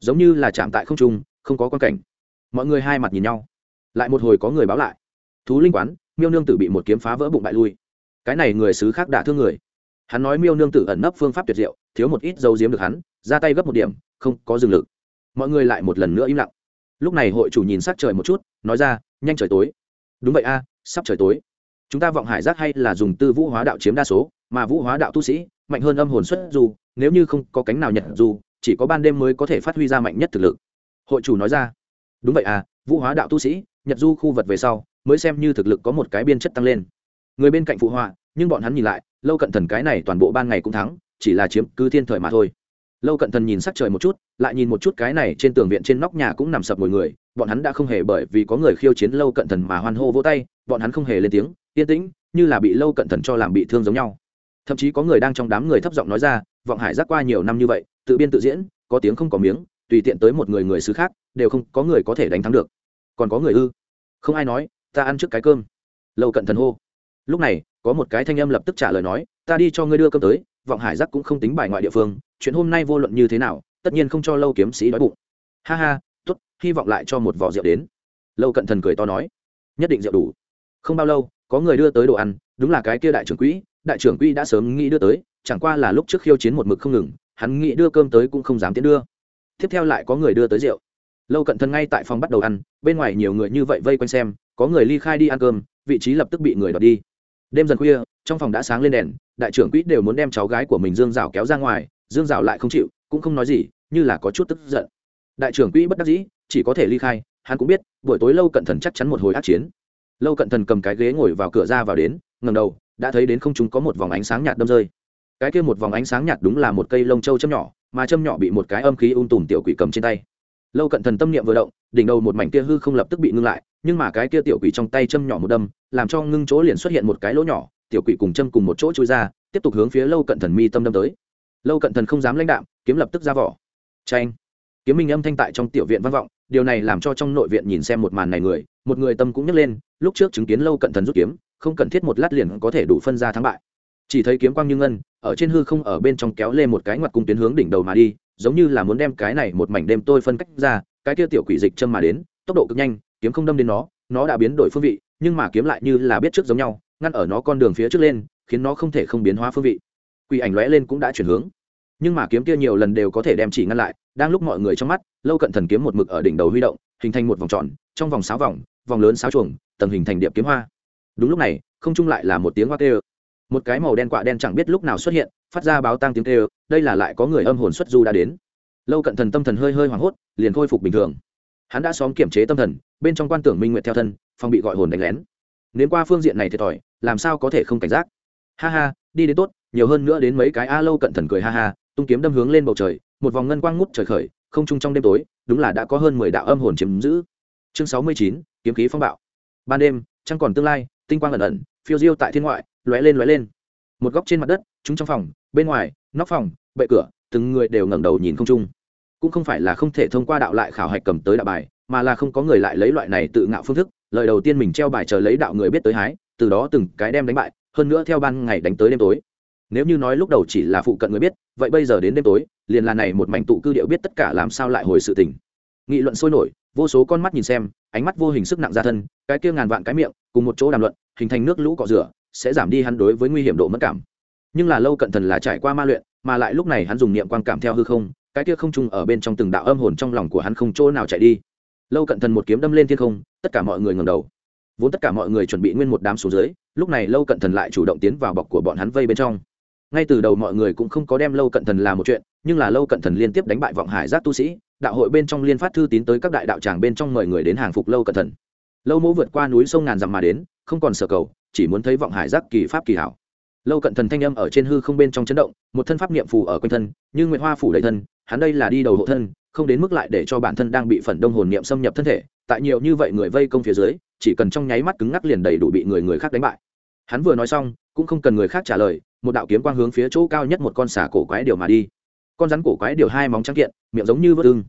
Giống như là chạm tại không trung, không có quan cảnh mọi người hai mặt nhìn nhau. Lại một hồi có người báo lại. Thú linh quán, miêu nương tử bị một kiếm phá vỡ bụng bại lui. Cái này người xứ khác đả thương người. Hắn nói miêu nương tử ẩn nấp phương pháp tuyệt diệu, thiếu một ít dấu diếm được hắn, ra tay gấp một điểm, không có dừng lực. Mọi người lại một lần nữa im lặng. Lúc này hội chủ nhìn sắc trời một chút, nói ra, nhanh trời tối. Đúng vậy a, sắp trời tối. Chúng ta vọng hải giác hay là dùng tư vũ hóa đạo chiếm đa số, mà vũ hóa đạo tu sĩ, mạnh hơn âm hồn xuất dù, nếu như không có cánh nào nhật dù, chỉ có ban đêm mới có thể phát huy ra mạnh nhất thực lực. Hội chủ nói ra đúng vậy à vũ hóa đạo tu sĩ, nhật du khu vật về sau, mới xem như thực lực có một cái biên chất tăng lên. Người bên cạnh phụ họa, nhưng bọn hắn nhìn lại, lâu cận thần cái này toàn bộ ban ngày cũng thắng, chỉ là chiếm cứ thiên thời mà thôi. Lâu cận thần nhìn sắc trời một chút, lại nhìn một chút cái này trên tường viện trên nóc nhà cũng nằm sập ngồi người, bọn hắn đã không hề bởi vì có người khiêu chiến lâu cận thần mà hoan hô vỗ tay, bọn hắn không hề lên tiếng, yên tĩnh, như là bị lâu cận thần cho làm bị thương giống nhau. Thậm chí có người đang trong đám người thấp giọng nói ra, vọng hải giác qua nhiều năm như vậy, tự biên tự diễn, có tiếng không có miếng, tùy tiện tới một người người xứ khác đều không có người có thể đánh thắng được. Còn có người ư? Không ai nói, ta ăn trước cái cơm. Lâu cận thần hô. Lúc này, có một cái thanh âm lập tức trả lời nói, ta đi cho ngươi đưa cơm tới, vọng hải giác cũng không tính bài ngoại địa phương, chuyện hôm nay vô luận như thế nào, tất nhiên không cho lâu kiếm sĩ đói bụng. Ha ha t ố t hy vọng lại cho một vỏ rượu đến. Lâu cận thần cười to nói. Nhất định rượu đủ. Không bao lâu, có người đưa tới đồ ăn, đúng là cái kia đại trưởng quỹ, đại trưởng quỹ đã sớm nghĩ đưa tới, chẳng qua là lúc trước khiêu chiến một mực không ngừng, hắn nghĩ đưa cơm tới cũng không dám tiến đưa. Tiếp theo lại có người đưa tới rượu lâu cận thần ngay tại phòng bắt đầu ăn, bên ngoài nhiều người như vậy vây quanh xem, có người ly khai đi ăn cơm, vị trí lập tức bị người đoạt đi. Đêm dần khuya, trong phòng đã sáng lên đèn, đại trưởng quỹ đều muốn đem cháu gái của mình dương rào kéo ra ngoài, dương rào lại không chịu, cũng không nói gì, như là có chút tức giận. Đại trưởng quỹ bất đắc dĩ, chỉ có thể ly khai, hắn cũng biết, buổi tối lâu cận thần chắc chắn một hồi át chiến. Lâu cận thần cầm cái ghế ngồi vào cửa ra vào đến ngầm đầu, đã thấy đến không chúng có một vòng ánh sáng nhạt đâm rơi. Cái kia một vòng ánh sáng nhạt đúng là một cây lông châu châm nhỏ, mà châm nhỏ bị một cái âm khí ung tùm tiểu quỷ cầm trên tay lâu cận thần tâm niệm vừa động, đỉnh đầu một mảnh kia hư không lập tức bị ngưng lại, nhưng mà cái kia tiểu quỷ trong tay châm nhỏ một đâm, làm cho ngưng chỗ liền xuất hiện một cái lỗ nhỏ, tiểu quỷ cùng châm cùng một chỗ chui ra, tiếp tục hướng phía lâu cận thần mi tâm đâm tới. Lâu cận thần không dám lãnh đạm, kiếm lập tức ra vỏ. Tranh kiếm minh âm thanh tại trong tiểu viện vang vọng, điều này làm cho trong nội viện nhìn xem một màn này người, một người tâm cũng nhấc lên, lúc trước chứng kiến lâu cận thần rút kiếm, không cần thiết một lát liền có thể đủ phân ra thắng bại. Chỉ thấy kiếm quang như ngân, ở trên hư không ở bên trong kéo lên một cái ngoặt cung tuyến hướng đỉnh đầu mà đi giống như là muốn đem cái này một mảnh đêm tôi phân cách ra, cái kia tiểu quỷ dịch châm mà đến, tốc độ cực nhanh, kiếm không đâm đến nó nó đã biến đổi phương vị, nhưng mà kiếm lại như là biết trước giống nhau, ngăn ở nó con đường phía trước lên, khiến nó không thể không biến hóa phương vị. Quỷ ảnh lóe lên cũng đã chuyển hướng. Nhưng mà kiếm kia nhiều lần đều có thể đem chỉ ngăn lại, đang lúc mọi người trong mắt, lâu cận thần kiếm một mực ở đỉnh đầu huy động, hình thành một vòng tròn, trong vòng sáu vòng vòng lớn sáu chuồng, tầng hình thành điệp kiếm hoa. Đúng lúc này, không chung lại là một tiếng hoa kêu một cái màu đen quạ đen chẳng biết lúc nào xuất hiện, phát ra báo tang tiếng kêu, đây là lại có người âm hồn xuất du đã đến. Lâu cận thần tâm thần hơi hơi hoảng hốt, liền khôi phục bình thường. Hắn đã xóm kiểm chế tâm thần, bên trong quan tưởng minh nguyện theo thân phong bị gọi hồn đánh lén. Nếu qua phương diện này thiệt thòi, làm sao có thể không cảnh giác? Ha ha, đi đến tốt, nhiều hơn nữa đến mấy cái a lâu cận thần cười ha ha, tung kiếm đâm hướng lên bầu trời, một vòng ngân quang ngút trời khởi, không chung trong đêm tối, đúng là đã có hơn mười đạo âm hồn chiếm giữ. Chương sáu mươi chín, kiếm khí phong bạo. Ban đêm, trăng còn tương lai, tinh quang ẩn ẩn, phiêu diêu tại thiên ngoại lóe lên lóe lên. Một góc trên mặt đất chúng trong phòng, bên ngoài, nóc phòng, bệ cửa, từng người đều ngẩng đầu nhìn không trung. Cũng không phải là không thể thông qua đạo lại khảo hạch cầm tới đạo bài, mà là không có người lại lấy loại này tự ngạo phương thức, lời đầu tiên mình treo bài chờ lấy đạo người biết tới hái, từ đó từng cái đem đánh bại, hơn nữa theo ban ngày đánh tới đêm tối. Nếu như nói lúc đầu chỉ là phụ cận người biết, vậy bây giờ đến đêm tối, liền là này một mảnh tụ cư điệu biết tất cả làm sao lại hồi sự tình. Nghị luận sôi nổi, vô số con mắt nhìn xem, ánh mắt vô hình sức nặng ra thân, cái kia ngàn vạn cái miệng, cùng một chỗ đàm luận, hình thành nước lũ cọ rửa sẽ giảm đi hắn đối với nguy hiểm độ mất cảm. Nhưng là lâu cận thần là trải qua ma luyện, mà lại lúc này hắn dùng niệm quan cảm theo hư không, cái kia không trung ở bên trong từng đạo âm hồn trong lòng của hắn không chỗ nào chạy đi. Lâu cận thần một kiếm đâm lên thiên không, tất cả mọi người ngầm đầu. Vốn tất cả mọi người chuẩn bị nguyên một đám xuống dưới, lúc này lâu cận thần lại chủ động tiến vào bọc của bọn hắn vây bên trong. Ngay từ đầu mọi người cũng không có đem lâu cận thần là một chuyện, nhưng là lâu cận thần liên tiếp đánh bại vọng hải giác tu sĩ, đạo hội bên trong liên phát thư tín tới các đại đạo tràng bên trong mời người đến hàng phục lâu cận thần lâu mỗ vượt qua núi sông ngàn dặm mà đến, không còn sở cầu, chỉ muốn thấy vọng hải giác kỳ pháp kỳ hảo. Lâu cận thần thanh âm ở trên hư không bên trong chấn động, một thân pháp niệm phù ở quanh thân, như nguyện hoa phủ đầy thân, hắn đây là đi đầu hộ thân, không đến mức lại để cho bản thân đang bị phần đông hồn niệm xâm nhập thân thể, tại nhiều như vậy người vây công phía dưới, chỉ cần trong nháy mắt cứng ngắc liền đầy đủ bị người người khác đánh bại. Hắn vừa nói xong, cũng không cần người khác trả lời, một đạo kiếm quang hướng phía chỗ cao nhất một con xà cổ quái điều mà đi. Con rắn cổ quái điều hai móng trắng kiện, miệng giống như vớt ưng.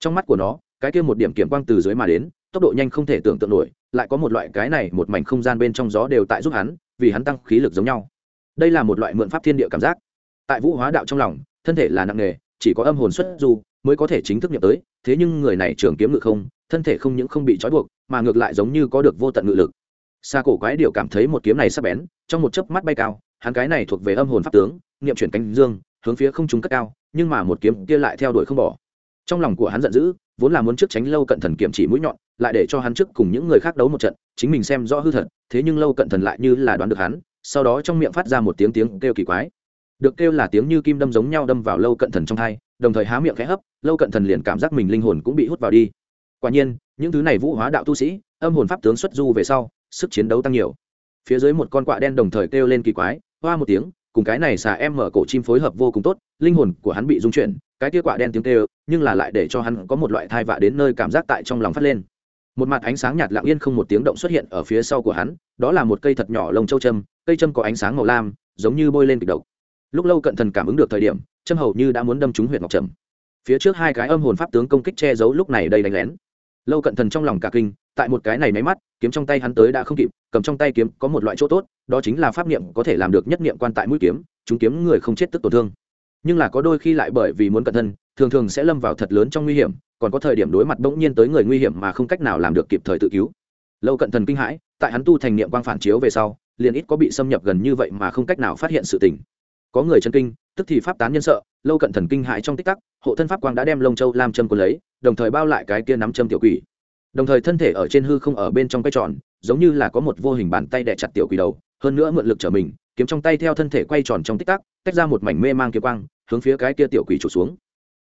Trong mắt của nó, cái kia một điểm kiểm quang từ dưới mà đến tốc độ nhanh không thể tưởng tượng nổi, lại có một loại cái này một mảnh không gian bên trong gió đều tại giúp hắn, vì hắn tăng khí lực giống nhau. Đây là một loại mượn pháp thiên địa cảm giác. Tại vũ hóa đạo trong lòng, thân thể là nặng nghề chỉ có âm hồn xuất du mới có thể chính thức nhập tới, thế nhưng người này trường kiếm ngự không, thân thể không những không bị trói buộc, mà ngược lại giống như có được vô tận ngự lực. Xa cổ quái điều cảm thấy một kiếm này sắp bén, trong một chớp mắt bay cao, hắn cái này thuộc về âm hồn pháp tướng nghiệm chuyển cánh dương, hướng phía không trung cất cao, nhưng mà một kiếm kia lại theo đuổi không bỏ trong lòng của hắn giận dữ, vốn là muốn trước tránh lâu cận thần kiểm chỉ mũi nhọn, lại để cho hắn trước cùng những người khác đấu một trận, chính mình xem rõ hư thật, thế nhưng lâu cận thần lại như là đoán được hắn, sau đó trong miệng phát ra một tiếng tiếng kêu kỳ quái. Được kêu là tiếng như kim đâm giống nhau đâm vào lâu cận thần trong thai, đồng thời há miệng khẽ hấp, lâu cận thần liền cảm giác mình linh hồn cũng bị hút vào đi. Quả nhiên, những thứ này vũ hóa đạo tu sĩ, âm hồn pháp tướng xuất du về sau, sức chiến đấu tăng nhiều. Phía dưới một con quạ đen đồng thời kêu lên kỳ quái, hoa một tiếng cùng cái này xà em mở cổ chim phối hợp vô cùng tốt, linh hồn của hắn bị rung chuyển, cái kia quả đen tiếng tê nhưng là lại để cho hắn có một loại thai vạ đến nơi cảm giác tại trong lòng phát lên. Một mặt ánh sáng nhạt lặng yên không một tiếng động xuất hiện ở phía sau của hắn, đó là một cây thật nhỏ lông châu châm, cây châm có ánh sáng màu lam, giống như bôi lên kịch độc. Lúc lâu cận thần cảm ứng được thời điểm, châm hầu như đã muốn đâm trúng huyện ngọc trầm. Phía trước hai cái âm hồn pháp tướng công kích che giấu lúc này đây đánh lén lâu cận thần trong lòng cả kinh, tại một cái này máy mắt, kiếm trong tay hắn tới đã không kịp, cầm trong tay kiếm có một loại chỗ tốt, đó chính là pháp niệm có thể làm được nhất niệm quan tại mũi kiếm, chúng kiếm người không chết tức tổn thương. Nhưng là có đôi khi lại bởi vì muốn cẩn thân, thường thường sẽ lâm vào thật lớn trong nguy hiểm, còn có thời điểm đối mặt bỗng nhiên tới người nguy hiểm mà không cách nào làm được kịp thời tự cứu. Lâu cận thần kinh hãi, tại hắn tu thành niệm quang phản chiếu về sau, liền ít có bị xâm nhập gần như vậy mà không cách nào phát hiện sự tình. Có người chân kinh, tức thì pháp tán nhân sợ, lâu cận thần kinh hãi trong tích tắc, hộ thân pháp quang đã đem lông châu lam châm quân lấy đồng thời bao lại cái kia nắm châm tiểu quỷ. Đồng thời thân thể ở trên hư không ở bên trong cái tròn, giống như là có một vô hình bàn tay đè chặt tiểu quỷ đầu, hơn nữa mượn lực trở mình, kiếm trong tay theo thân thể quay tròn trong tích tắc, tách ra một mảnh mê mang kiếm quang, hướng phía cái kia tiểu quỷ trụ xuống.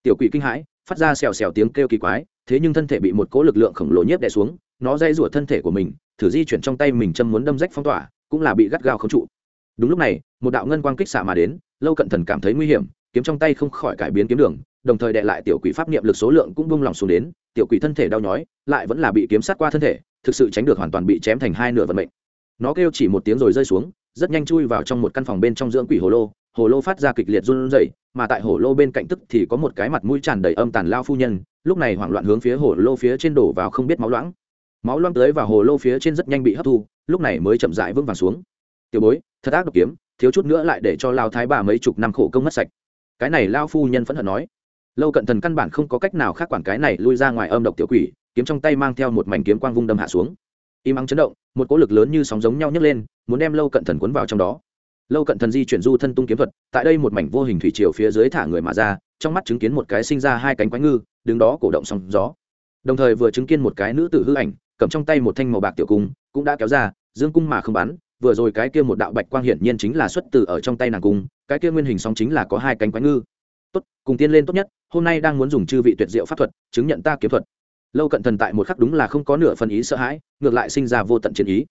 Tiểu quỷ kinh hãi, phát ra xèo xèo tiếng kêu kỳ quái, thế nhưng thân thể bị một cỗ lực lượng khổng lồ nhiếp đè xuống, nó dây rủa thân thể của mình, thử di chuyển trong tay mình châm muốn đâm rách phong tỏa, cũng là bị gắt gao khống trụ. Đúng lúc này, một đạo ngân quang kích xạ mà đến, lâu cận thần cảm thấy nguy hiểm, kiếm trong tay không khỏi cải biến kiếm đường đồng thời đệ lại tiểu quỷ pháp niệm lực số lượng cũng bung lòng xuống đến, tiểu quỷ thân thể đau nhói, lại vẫn là bị kiếm sát qua thân thể, thực sự tránh được hoàn toàn bị chém thành hai nửa vận mệnh. Nó kêu chỉ một tiếng rồi rơi xuống, rất nhanh chui vào trong một căn phòng bên trong dưỡng quỷ hồ lô hồ lô phát ra kịch liệt run rẩy, mà tại hồ lô bên cạnh tức thì có một cái mặt mũi tràn đầy âm tàn lao phu nhân, lúc này hoảng loạn hướng phía hồ lô phía trên đổ vào không biết máu loãng. Máu loãng tới vào hồ lô phía trên rất nhanh bị hấp thu, lúc này mới chậm rãi vững vàng xuống. Tiểu bối, thật ác độc kiếm, thiếu chút nữa lại để cho lao thái bà mấy chục năm khổ công mất sạch. Cái này lao phu nhân phẫn hận nói lâu cận thần căn bản không có cách nào khác quản cái này lui ra ngoài âm độc tiểu quỷ, kiếm trong tay mang theo một mảnh kiếm quang vung đâm hạ xuống. Im ắng chấn động, một cỗ lực lớn như sóng giống nhau nhấc lên, muốn đem lâu cận thần cuốn vào trong đó. Lâu cận thần di chuyển du thân tung kiếm thuật, tại đây một mảnh vô hình thủy triều phía dưới thả người mà ra, trong mắt chứng kiến một cái sinh ra hai cánh quái ngư, đứng đó cổ động sóng gió. Đồng thời vừa chứng kiến một cái nữ tử hư ảnh, cầm trong tay một thanh màu bạc tiểu cung, cũng đã kéo ra, dương cung mà không bắn, vừa rồi cái kia một đạo bạch quang hiển nhiên chính là xuất từ ở trong tay nàng cung, cái kia nguyên hình sóng chính là có hai cánh quái ngư tốt, cùng tiên lên tốt nhất, hôm nay đang muốn dùng chư vị tuyệt diệu pháp thuật, chứng nhận ta kiếm thuật. Lâu cận thần tại một khắc đúng là không có nửa phần ý sợ hãi, ngược lại sinh ra vô tận chiến ý.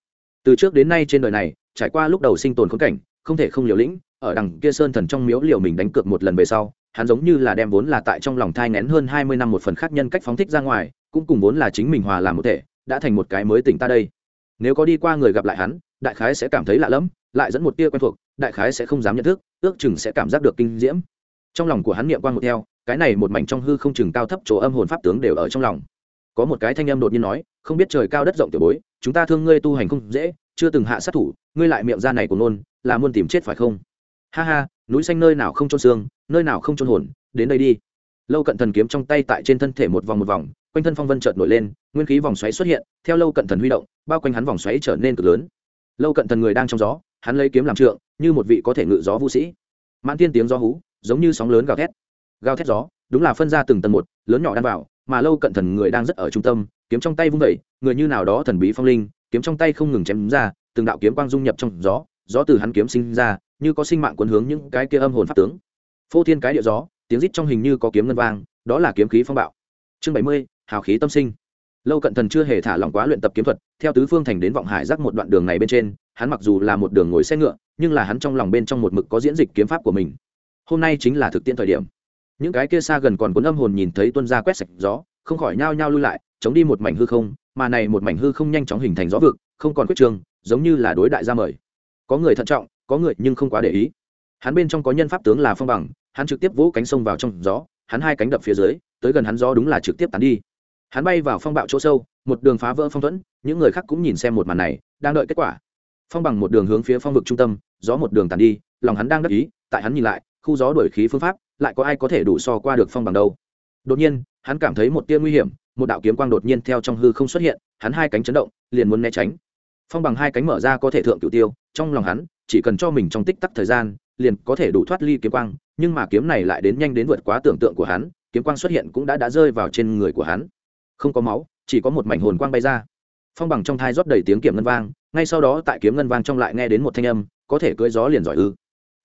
Từ trước đến nay trên đời này, trải qua lúc đầu sinh tồn khốn cảnh, không thể không liều lĩnh, ở đằng kia sơn thần trong miếu liều mình đánh cược một lần về sau, hắn giống như là đem vốn là tại trong lòng thai ngén hơn hai mươi năm một phần khác nhân cách phóng thích ra ngoài, cũng cùng vốn là chính mình hòa làm một thể, đã thành một cái mới tỉnh ta đây. Nếu có đi qua người gặp lại hắn, đại khái sẽ cảm thấy lạ lẫm, lại dẫn một tia quen thuộc, đại khái sẽ không dám nhận thức, ước chừng sẽ cảm giác được kinh diễm trong lòng của hắn niệm quan một theo, cái này một mảnh trong hư không chừng cao thấp chỗ âm hồn pháp tướng đều ở trong lòng. Có một cái thanh âm đột nhiên nói, không biết trời cao đất rộng tiểu bối, chúng ta thương ngươi tu hành không dễ, chưa từng hạ sát thủ, ngươi lại miệng ra này của nôn là muốn tìm chết phải không? Ha ha, núi xanh nơi nào không trôn xương, nơi nào không trôn hồn, đến đây đi. Lâu cận thần kiếm trong tay tại trên thân thể một vòng một vòng, quanh thân phong vân chợt nổi lên, nguyên khí vòng xoáy xuất hiện, theo lâu cận thần huy động, bao quanh hắn vòng xoáy trở nên cực lớn. Lâu cận thần người đang trong gió, hắn lấy kiếm làm trượng, như một vị có thể ngự gió vũ sĩ. Mãn tiên tiếng gió hú giống như sóng lớn gào thét. Gào thét gió, đúng là phân ra từng tầng một, lớn nhỏ đan vào, mà lâu cận thần người đang rất ở trung tâm, kiếm trong tay vung vẩy người như nào đó thần bí phong linh, kiếm trong tay không ngừng chém ra, từng đạo kiếm quang dung nhập trong gió gió từ hắn kiếm sinh ra, như có sinh mạng cuốn hướng những cái kia âm hồn pháp tướng. Phô thiên cái địa gió, tiếng rít trong hình như có kiếm ngân vang, đó là kiếm khí phong bạo. Chương bảy mươi, hào khí tâm sinh. Lâu cận thần chưa hề thả lỏng quá luyện tập kiếm thuật, theo tứ phương thành đến vọng hải rắc một đoạn đường này bên trên, hắn mặc dù là một đường ngồi xe ngựa, nhưng là hắn trong lòng bên trong một mực có diễn dịch kiếm pháp của mình hôm nay chính là thực tiễn thời điểm. Những cái kia xa gần còn cuốn âm hồn nhìn thấy tuân ra quét sạch gió, không khỏi nhao nhao lui lại, chống đi một mảnh hư không, mà này một mảnh hư không nhanh chóng hình thành gió vực, không còn quyết trường, giống như là đối đại ra mời. Có người thận trọng, có người nhưng không quá để ý. Hắn bên trong có nhân pháp tướng là phong bằng, hắn trực tiếp vỗ cánh sông vào trong gió, hắn hai cánh đập phía dưới, tới gần hắn gió đúng là trực tiếp tán đi. Hắn bay vào phong bạo chỗ sâu, một đường phá vỡ phong thuẫn, những người khác cũng nhìn xem một màn này, đang đợi kết quả. Phong bằng một đường hướng phía phong vực trung tâm, gió một đường tàn đi, lòng hắn đang đắc ý, tại hắn nhìn lại khu gió đổi khí phương pháp, lại có ai có thể đủ so qua được phong bằng đâu. Đột nhiên, hắn cảm thấy một tia nguy hiểm, một đạo kiếm quang đột nhiên theo trong hư không xuất hiện, hắn hai cánh chấn động, liền muốn né tránh. Phong bằng hai cánh mở ra có thể thượng cửu tiêu, trong lòng hắn, chỉ cần cho mình trong tích tắc thời gian, liền có thể đủ thoát ly kiếm quang, nhưng mà kiếm này lại đến nhanh đến vượt quá tưởng tượng của hắn, kiếm quang xuất hiện cũng đã đã rơi vào trên người của hắn. Không có máu, chỉ có một mảnh hồn quang bay ra. Phong bằng trong thai rót đầy tiếng kiểm ngân vang, ngay sau đó tại kiếm ngân vang trong lại nghe đến một thanh âm, có thể cưỡi gió liền giỏi ư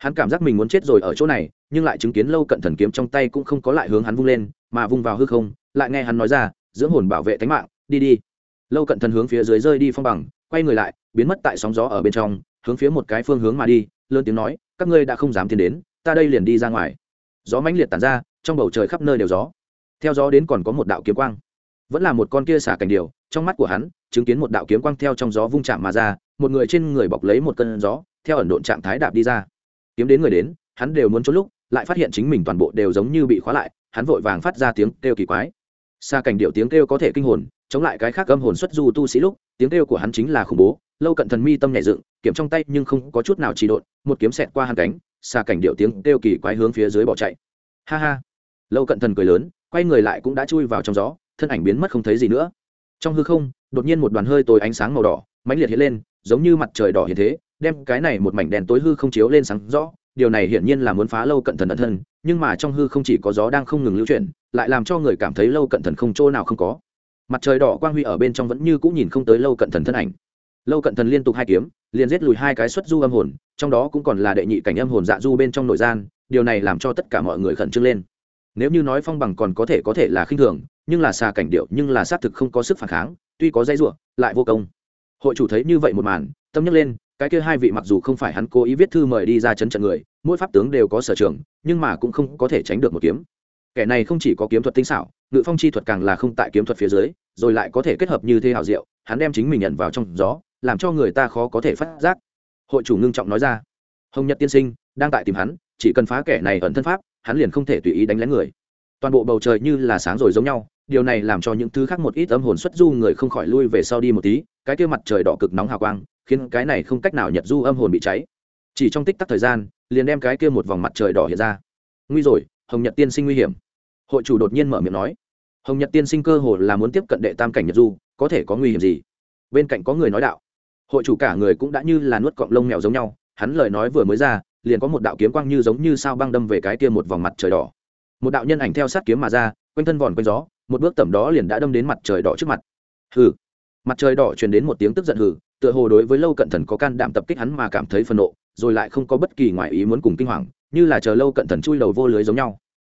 hắn cảm giác mình muốn chết rồi ở chỗ này, nhưng lại chứng kiến lâu cận thần kiếm trong tay cũng không có lại hướng hắn vung lên, mà vung vào hư không, lại nghe hắn nói ra, dưỡng hồn bảo vệ tính mạng, đi đi. Lâu cận thần hướng phía dưới rơi đi phong bằng, quay người lại, biến mất tại sóng gió ở bên trong, hướng phía một cái phương hướng mà đi, lớn tiếng nói, các ngươi đã không dám tiến đến, ta đây liền đi ra ngoài. Gió mãnh liệt tàn ra, trong bầu trời khắp nơi đều gió. Theo gió đến còn có một đạo kiếm quang. Vẫn là một con kia xả cảnh điều trong mắt của hắn, chứng kiến một đạo kiếm quang theo trong gió vung chạm mà ra, một người trên người bọc lấy một cơn gió, theo ẩn độn trạng thái đạp đi ra kiếm đến người đến, hắn đều muốn trốn lúc, lại phát hiện chính mình toàn bộ đều giống như bị khóa lại, hắn vội vàng phát ra tiếng kêu kỳ quái. Xa cảnh điệu tiếng kêu có thể kinh hồn, chống lại cái khác âm hồn xuất du tu sĩ lúc, tiếng kêu của hắn chính là khủng bố, lâu cận thần mi tâm nhảy dựng, kiếm trong tay nhưng không có chút nào trì độn, một kiếm xẹt qua hàn cánh, xa cảnh điệu tiếng kêu kỳ quái hướng phía dưới bỏ chạy. Ha ha. Lâu cận thần cười lớn, quay người lại cũng đã chui vào trong gió, thân ảnh biến mất không thấy gì nữa. Trong hư không, đột nhiên một đoàn hơi tối ánh sáng màu đỏ, mãnh liệt hiện lên, giống như mặt trời đỏ hiện thế đem cái này một mảnh đèn tối hư không chiếu lên sáng rõ, điều này hiển nhiên là muốn phá lâu cận thần ẩn thân, nhưng mà trong hư không chỉ có gió đang không ngừng lưu chuyển, lại làm cho người cảm thấy lâu cận thần không chỗ nào không có. Mặt trời đỏ quang huy ở bên trong vẫn như cũng nhìn không tới lâu cận thần thân ảnh. Lâu cận thần liên tục hai kiếm, liền giết lùi hai cái xuất du âm hồn, trong đó cũng còn là đệ nhị cảnh âm hồn dạ du bên trong nội gian, điều này làm cho tất cả mọi người khẩn trương lên. Nếu như nói phong bằng còn có thể có thể là khinh thường, nhưng là xà cảnh điệu, nhưng là xác thực không có sức phản kháng, tuy có dây ruộng lại vô công. Hội chủ thấy như vậy một màn, tâm nhắc lên cái kia hai vị mặc dù không phải hắn cố ý viết thư mời đi ra chấn trận người, mỗi pháp tướng đều có sở trường, nhưng mà cũng không có thể tránh được một kiếm. Kẻ này không chỉ có kiếm thuật tinh xảo, ngự phong chi thuật càng là không tại kiếm thuật phía dưới, rồi lại có thể kết hợp như thế hào diệu, hắn đem chính mình nhận vào trong gió, làm cho người ta khó có thể phát giác. Hội chủ ngưng trọng nói ra, hồng nhật tiên sinh, đang tại tìm hắn, chỉ cần phá kẻ này ẩn thân pháp, hắn liền không thể tùy ý đánh lén người. Toàn bộ bầu trời như là sáng rồi giống nhau điều này làm cho những thứ khác một ít âm hồn xuất du người không khỏi lui về sau đi một tí, cái kia mặt trời đỏ cực nóng hào quang, khiến cái này không cách nào nhật du âm hồn bị cháy. Chỉ trong tích tắc thời gian, liền đem cái kia một vòng mặt trời đỏ hiện ra. Nguy rồi, hồng nhật tiên sinh nguy hiểm. Hội chủ đột nhiên mở miệng nói. Hồng nhật tiên sinh cơ hồ là muốn tiếp cận đệ tam cảnh nhật du, có thể có nguy hiểm gì? Bên cạnh có người nói đạo. Hội chủ cả người cũng đã như là nuốt cọng lông mèo giống nhau, hắn lời nói vừa mới ra, liền có một đạo kiếm quang như giống như sao băng đâm về cái kia một vòng mặt trời đỏ một đạo nhân ảnh theo sát kiếm mà ra, quanh thân vòn quanh gió, một bước tầm đó liền đã đâm đến mặt trời đỏ trước mặt. Hừ. Mặt trời đỏ truyền đến một tiếng tức giận hừ, tựa hồ đối với lâu cận thần có can đảm tập kích hắn mà cảm thấy phẫn nộ, rồi lại không có bất kỳ ngoại ý muốn cùng kinh hoàng, như là chờ lâu cận thần chui đầu vô lưới giống nhau.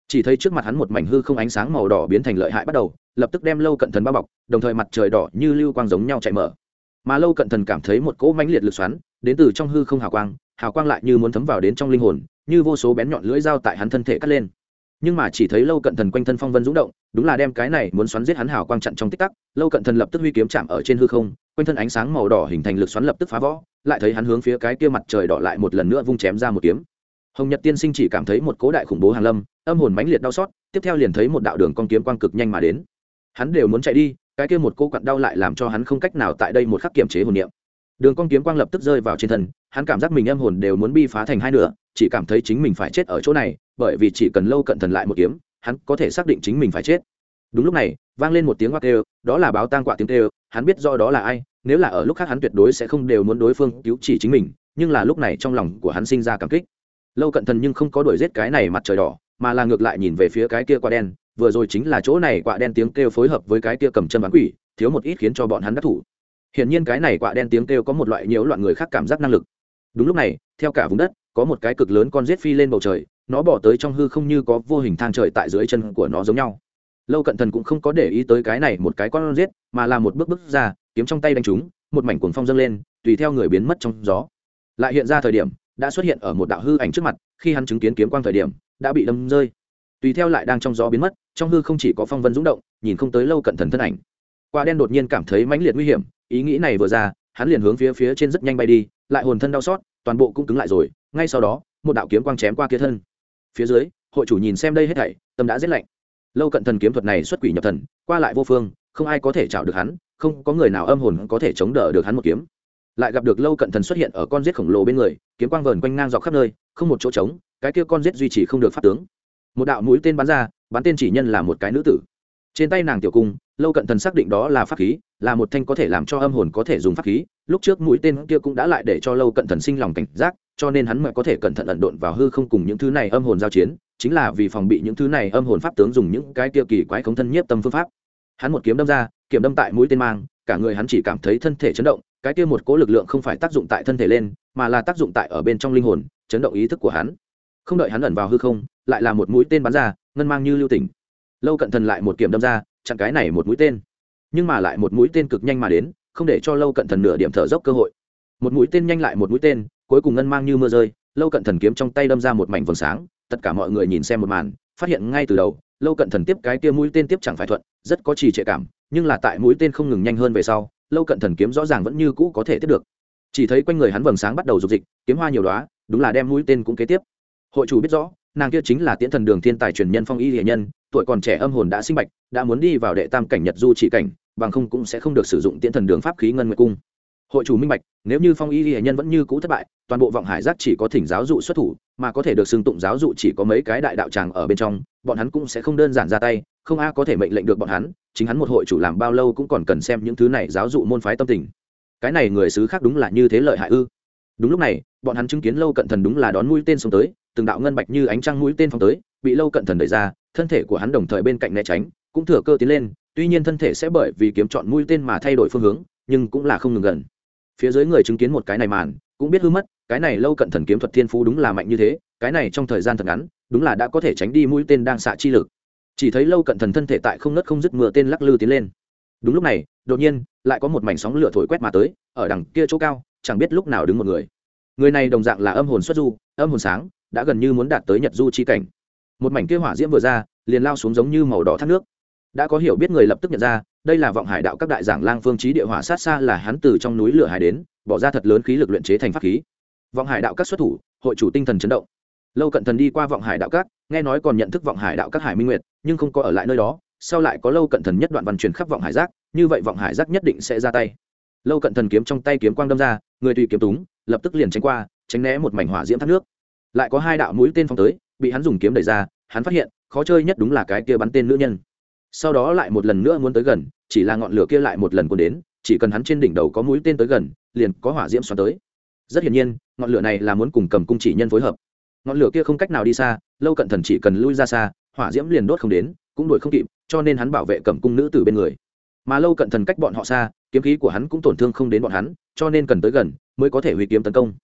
Chỉ thấy trước mặt hắn một mảnh hư không ánh sáng màu đỏ biến thành lợi hại bắt đầu, lập tức đem lâu cận thần bao bọc, đồng thời mặt trời đỏ như lưu quang giống nhau chạy mở. Mà lâu cận thần cảm thấy một cỗ mãnh liệt lực xoắn đến từ trong hư không hào quang hào quang lại như muốn thấm vào đến trong linh hồn, như vô số bén nhọn lưỡi dao tại hắn thân thể cắt lên nhưng mà chỉ thấy lâu cận thần quanh thân phong vân rúng động, đúng là đem cái này muốn xoắn giết hắn hào quang chặn trong tích tắc, lâu cận thần lập tức huy kiếm chạm ở trên hư không, quanh thân ánh sáng màu đỏ hình thành lực xoắn lập tức phá võ lại thấy hắn hướng phía cái kia mặt trời đỏ lại một lần nữa vung chém ra một kiếm. Hồng nhật tiên sinh chỉ cảm thấy một cố đại khủng bố hàng lâm, âm hồn mãnh liệt đau xót, tiếp theo liền thấy một đạo đường con kiếm quang cực nhanh mà đến. Hắn đều muốn chạy đi, cái kia một cô quặn đau lại làm cho hắn không cách nào tại đây một khắc kiểm chế hồn niệm đường con kiếm quang lập tức rơi vào trên thân, hắn cảm giác mình âm hồn đều muốn bi phá thành hai nửa, chỉ cảm thấy chính mình phải chết ở chỗ này, bởi vì chỉ cần lâu cận thần lại một kiếm, hắn có thể xác định chính mình phải chết. Đúng lúc này, vang lên một tiếng hoa kêu, đó là báo tang quả tiếng kêu, hắn biết do đó là ai, nếu là ở lúc khác hắn tuyệt đối sẽ không đều muốn đối phương cứu chỉ chính mình, nhưng là lúc này trong lòng của hắn sinh ra cảm kích. Lâu cận thần nhưng không có đuổi giết cái này mặt trời đỏ, mà là ngược lại nhìn về phía cái kia quả đen, vừa rồi chính là chỗ này quả đen tiếng kêu phối hợp với cái kia cầm chân bán quỷ, thiếu một ít khiến cho bọn hắn đắc thủ hiển nhiên cái này quạ đen tiếng kêu có một loại nhiễu loạn người khác cảm giác năng lực. Đúng lúc này theo cả vùng đất có một cái cực lớn con rết phi lên bầu trời nó bỏ tới trong hư không như có vô hình thang trời tại dưới chân của nó giống nhau. Lâu cận thần cũng không có để ý tới cái này một cái con rết mà là một bước bước ra kiếm trong tay đánh chúng, một mảnh cuồng phong dâng lên tùy theo người biến mất trong gió. Lại hiện ra thời điểm đã xuất hiện ở một đạo hư ảnh trước mặt khi hắn chứng kiến kiếm quang thời điểm đã bị đâm rơi. Tùy theo lại đang trong gió biến mất trong hư không chỉ có phong vân rúng động nhìn không tới lâu cận thần thân ảnh quả đen đột nhiên cảm thấy mãnh liệt nguy hiểm, ý nghĩ này vừa ra, hắn liền hướng phía phía trên rất nhanh bay đi, lại hồn thân đau xót, toàn bộ cũng cứng lại rồi, ngay sau đó, một đạo kiếm quang chém qua kia thân. Phía dưới, hội chủ nhìn xem đây hết thảy, tâm đã giết lạnh. Lâu cận thần kiếm thuật này xuất quỷ nhập thần, qua lại vô phương, không ai có thể chảo được hắn, không có người nào âm hồn có thể chống đỡ được hắn một kiếm. Lại gặp được lâu cận thần xuất hiện ở con giết khổng lồ bên người, kiếm quang vờn quanh ngang dọc khắp nơi, không một chỗ trống, cái kia con giết duy trì không được phát tướng. Một đạo mũi tên bắn ra, bắn tên chỉ nhân là một cái nữ tử. Trên tay nàng tiểu cung lâu cận thần xác định đó là pháp khí, là một thanh có thể làm cho âm hồn có thể dùng pháp khí. Lúc trước mũi tên kia cũng đã lại để cho lâu cận thần sinh lòng cảnh giác, cho nên hắn mới có thể cẩn thận ẩn độn vào hư không cùng những thứ này âm hồn giao chiến, chính là vì phòng bị những thứ này âm hồn pháp tướng dùng những cái kia kỳ quái khống thân nhiếp tâm phương pháp. Hắn một kiếm đâm ra, kiếm đâm tại mũi tên mang, cả người hắn chỉ cảm thấy thân thể chấn động, cái kia một cố lực lượng không phải tác dụng tại thân thể lên, mà là tác dụng tại ở bên trong linh hồn, chấn động ý thức của hắn. Không đợi hắn ẩn vào hư không, lại là một mũi tên bắn ra, ngân mang như lưu tỉnh. Lâu cận thần lại một kiểm đâm ra chặn cái này một mũi tên. Nhưng mà lại một mũi tên cực nhanh mà đến, không để cho lâu cận thần nửa điểm thở dốc cơ hội. Một mũi tên nhanh lại một mũi tên, cuối cùng ngân mang như mưa rơi, lâu cận thần kiếm trong tay đâm ra một mảnh vầng sáng, tất cả mọi người nhìn xem một màn, phát hiện ngay từ đầu, lâu cận thần tiếp cái kia mũi tên tiếp chẳng phải thuận, rất có trì trệ cảm, nhưng là tại mũi tên không ngừng nhanh hơn về sau, lâu cận thần kiếm rõ ràng vẫn như cũ có thể tiếp được. Chỉ thấy quanh người hắn vầng sáng bắt đầu dục dịch, kiếm hoa nhiều đoá đúng là đem mũi tên cũng kế tiếp. Hội chủ biết rõ, nàng kia chính là tiễn thần đường thiên tài truyền nhân phong y hệ nhân tuổi còn trẻ âm hồn đã sinh bạch, đã muốn đi vào đệ tam cảnh nhật du chỉ cảnh, bằng không cũng sẽ không được sử dụng tiễn thần đường pháp khí ngân nguyệt cung. Hội chủ minh bạch, nếu như phong y hệ nhân vẫn như cũ thất bại, toàn bộ vọng hải giác chỉ có thỉnh giáo dụ xuất thủ, mà có thể được xưng tụng giáo dụ chỉ có mấy cái đại đạo tràng ở bên trong, bọn hắn cũng sẽ không đơn giản ra tay, không a có thể mệnh lệnh được bọn hắn, chính hắn một hội chủ làm bao lâu cũng còn cần xem những thứ này giáo dụ môn phái tâm tình. Cái này người xứ khác đúng là như thế lợi hại ư? Đúng lúc này, bọn hắn chứng kiến lâu cận thần đúng là đón mũi tên xuống tới, từng đạo ngân bạch như ánh trăng mũi tên phóng tới, bị lâu cận thần đẩy ra thân thể của hắn đồng thời bên cạnh né tránh, cũng thừa cơ tiến lên, tuy nhiên thân thể sẽ bởi vì kiếm chọn mũi tên mà thay đổi phương hướng, nhưng cũng là không ngừng gần. Phía dưới người chứng kiến một cái này màn, cũng biết hư mất, cái này lâu cận thần kiếm thuật thiên phú đúng là mạnh như thế, cái này trong thời gian thật ngắn, đúng là đã có thể tránh đi mũi tên đang xạ chi lực. Chỉ thấy lâu cận thần thân thể tại không nớt không dứt mưa tên lắc lư tiến lên. Đúng lúc này, đột nhiên, lại có một mảnh sóng lửa thổi quét mà tới, ở đằng kia chỗ cao, chẳng biết lúc nào đứng một người. Người này đồng dạng là âm hồn xuất du, âm hồn sáng, đã gần như muốn đạt tới nhật du chi cảnh một mảnh kia hỏa diễm vừa ra, liền lao xuống giống như màu đỏ thác nước. Đã có hiểu biết người lập tức nhận ra, đây là vọng hải đạo các đại giảng lang phương trí địa hỏa sát xa là hắn từ trong núi lửa hải đến, bỏ ra thật lớn khí lực luyện chế thành pháp khí. Vọng hải đạo các xuất thủ, hội chủ tinh thần chấn động. Lâu cận thần đi qua vọng hải đạo các, nghe nói còn nhận thức vọng hải đạo các hải minh nguyệt, nhưng không có ở lại nơi đó, sau lại có lâu cận thần nhất đoạn văn truyền khắp vọng hải giác, như vậy vọng hải giác nhất định sẽ ra tay. Lâu cận thần kiếm trong tay kiếm quang đâm ra, người tùy kiếm túng, lập tức liền tránh qua, tránh né một mảnh hỏa diễm thác nước. Lại có hai đạo mũi tên phong tới bị hắn dùng kiếm đẩy ra, hắn phát hiện, khó chơi nhất đúng là cái kia bắn tên nữ nhân. Sau đó lại một lần nữa muốn tới gần, chỉ là ngọn lửa kia lại một lần cuốn đến, chỉ cần hắn trên đỉnh đầu có mũi tên tới gần, liền có hỏa diễm xoắn tới. Rất hiển nhiên, ngọn lửa này là muốn cùng cầm cung chỉ nhân phối hợp. Ngọn lửa kia không cách nào đi xa, lâu cận thần chỉ cần lui ra xa, hỏa diễm liền đốt không đến, cũng đuổi không kịp, cho nên hắn bảo vệ cầm cung nữ từ bên người. Mà lâu cận thần cách bọn họ xa, kiếm khí của hắn cũng tổn thương không đến bọn hắn, cho nên cần tới gần, mới có thể hủy kiếm tấn công.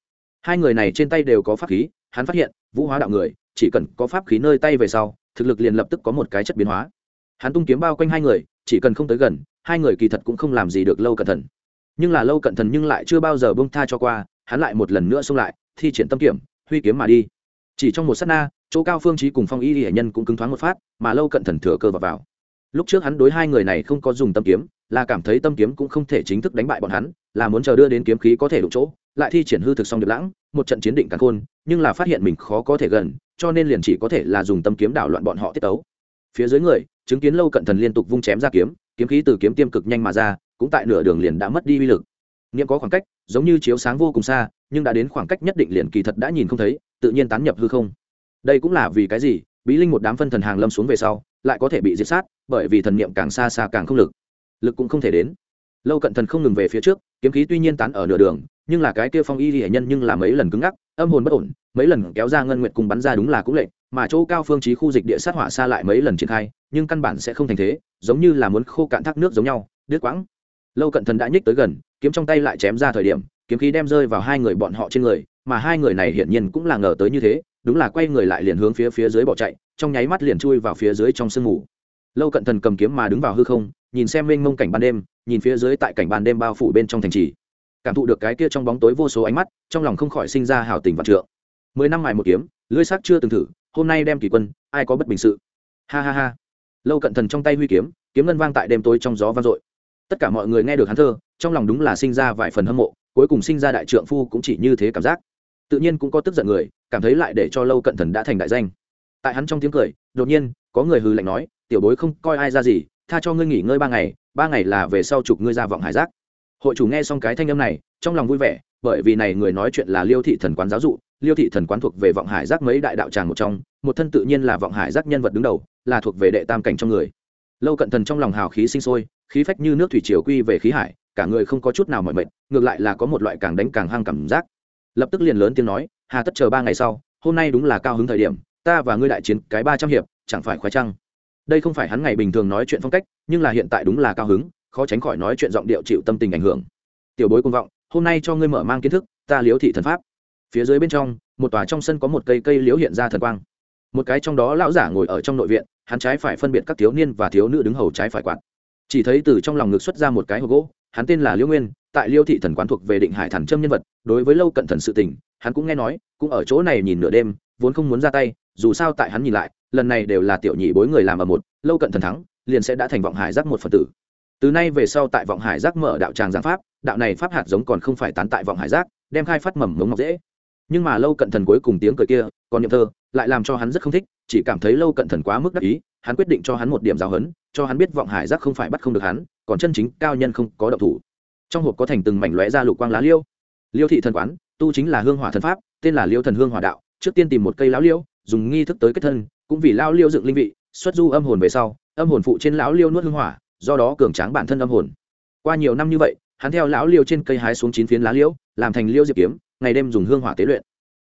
Hai người này trên tay đều có pháp khí hắn phát hiện vũ hóa đạo người chỉ cần có pháp khí nơi tay về sau thực lực liền lập tức có một cái chất biến hóa. Hắn tung kiếm bao quanh hai người chỉ cần không tới gần hai người kỳ thật cũng không làm gì được lâu cận thần. Nhưng là lâu cận thần nhưng lại chưa bao giờ bông tha cho qua hắn lại một lần nữa xông lại thi triển tâm kiểm huy kiếm mà đi. Chỉ trong một s á t na chỗ cao phương trí cùng phong y hệ nhân cũng cứng thoáng một phát mà lâu cận thần thừa cơ vào, vào. Lúc trước hắn đối hai người này không có dùng tâm kiếm là cảm thấy tâm kiếm cũng không thể chính thức đánh bại bọn hắn là muốn chờ đưa đến kiếm khí có thể đụng chỗ lại thi triển hư thực xong điệp lãng, một trận chiến định càng khôn, nhưng là phát hiện mình khó có thể gần, cho nên liền chỉ có thể là dùng tâm kiếm đảo loạn bọn họ tiết tấu. Phía dưới người, chứng kiến lâu cận thần liên tục vung chém ra kiếm kiếm khí từ kiếm tiêm cực nhanh mà ra, cũng tại nửa đường liền đã mất đi uy lực. Nghiệm có khoảng cách, giống như chiếu sáng vô cùng xa, nhưng đã đến khoảng cách nhất định liền kỳ thật đã nhìn không thấy, tự nhiên tán nhập hư không. Đây cũng là vì cái gì? Bí linh một đám phân thần hàng lâm xuống về sau, lại có thể bị diệt sát, bởi vì thần niệm càng xa xa càng không lực. Lực cũng không thể đến. Lâu cận thần không ngừng về phía trước, kiếm khí tuy nhiên tán ở nửa đường nhưng là cái kia phong y hệ nhân nhưng là mấy lần cứng ngắc, âm hồn bất ổn, mấy lần kéo ra ngân nguyện cùng bắn ra đúng là cũng lệnh, mà chỗ cao phương trí khu dịch địa sát hỏa xa lại mấy lần triển khai, nhưng căn bản sẽ không thành thế, giống như là muốn khô cạn thác nước giống nhau, đứt quãng. Lâu cận thần đã nhích tới gần, kiếm trong tay lại chém ra thời điểm, kiếm khí đem rơi vào hai người bọn họ trên người, mà hai người này hiển nhiên cũng là ngờ tới như thế, đúng là quay người lại liền hướng phía phía dưới bỏ chạy, trong nháy mắt liền chui vào phía dưới trong sương mù. Lâu cận thần cầm kiếm mà đứng vào hư không, nhìn xem mênh mông cảnh ban đêm, nhìn phía dưới tại cảnh ban đêm bao phủ bên trong thành trì cảm thụ được cái kia trong bóng tối vô số ánh mắt, trong lòng không khỏi sinh ra hào tình vạn trượng. Mười năm mài một kiếm lưỡi sắc chưa từng thử, hôm nay đem kỳ quân, ai có bất bình sự? Ha ha ha. Lâu cận thần trong tay huy kiếm kiếm ngân vang tại đêm tối trong gió vang dội. Tất cả mọi người nghe được hắn thơ, trong lòng đúng là sinh ra vài phần hâm mộ, cuối cùng sinh ra đại trượng phu cũng chỉ như thế cảm giác. Tự nhiên cũng có tức giận người, cảm thấy lại để cho lâu cận thần đã thành đại danh. Tại hắn trong tiếng cười, đột nhiên, có người hừ lạnh nói, tiểu bối không coi ai ra gì, tha cho ngươi nghỉ ngơi ba ngày ba ngày là về sau chụp ngươi ra vọng hải giác hội chủ nghe xong cái thanh âm này, trong lòng vui vẻ, bởi vì này người nói chuyện là liêu thị thần quán giáo dụ, liêu thị thần quán thuộc về vọng hải giác mấy đại đạo tràng một trong, một thân tự nhiên là vọng hải giác nhân vật đứng đầu, là thuộc về đệ tam cảnh trong người. Lâu cận thần trong lòng hào khí sinh sôi, khí phách như nước thủy triều quy về khí hải, cả người không có chút nào mỏi mệt, ngược lại là có một loại càng đánh càng hăng cảm giác. Lập tức liền lớn tiếng nói, hà tất chờ ba ngày sau, hôm nay đúng là cao hứng thời điểm, ta và ngươi đại chiến cái ba trăm hiệp, chẳng phải khoái trăng? Đây không phải hắn ngày bình thường nói chuyện phong cách, nhưng là hiện tại đúng là cao hứng khó tránh khỏi nói chuyện giọng điệu chịu tâm tình ảnh hưởng. Tiểu bối công vọng, hôm nay cho ngươi mở mang kiến thức, ta liếu thị thần pháp. Phía dưới bên trong, một tòa trong sân có một cây cây liễu hiện ra thần quang. Một cái trong đó lão giả ngồi ở trong nội viện, hắn trái phải phân biệt các thiếu niên và thiếu nữ đứng hầu trái phải quạt. Chỉ thấy từ trong lòng ngực xuất ra một cái hộp gỗ, hắn tên là liễu nguyên, tại liêu thị thần quán thuộc về định hải thần trâm nhân vật, đối với lâu cận thần sự tình, hắn cũng nghe nói, cũng ở chỗ này nhìn nửa đêm, vốn không muốn ra tay, dù sao tại hắn nhìn lại, lần này đều là tiểu nhị bối người làm ở một, lâu cận thần thắng, liền sẽ đã thành vọng hải giác một phần tử từ nay về sau tại vọng hải giác mở đạo tràng giảng pháp, đạo này pháp hạt giống còn không phải tán tại vọng hải giác, đem khai phát mầm mống ngọc dễ. Nhưng mà lâu cận thần cuối cùng tiếng cười kia, còn niệm thơ, lại làm cho hắn rất không thích, chỉ cảm thấy lâu cận thần quá mức đắc ý, hắn quyết định cho hắn một điểm giáo hấn cho hắn biết vọng hải giác không phải bắt không được hắn, còn chân chính cao nhân không có độc thủ. Trong hộp có thành từng mảnh lóe ra lục quang lá liêu. Liêu thị thần quán, tu chính là hương hỏa thần pháp, tên là liêu thần hương hỏa đạo, trước tiên tìm một cây lão liêu, dùng nghi thức tới kết thân, cũng vì lao liêu dựng linh vị, xuất du âm hồn về sau, âm hồn phụ trên lão liêu nuốt hương hỏa do đó cường tráng bản thân âm hồn. Qua nhiều năm như vậy, hắn theo lão liêu trên cây hái xuống chín phiến lá liễu, làm thành liêu diệp kiếm, ngày đêm dùng hương hỏa tế luyện.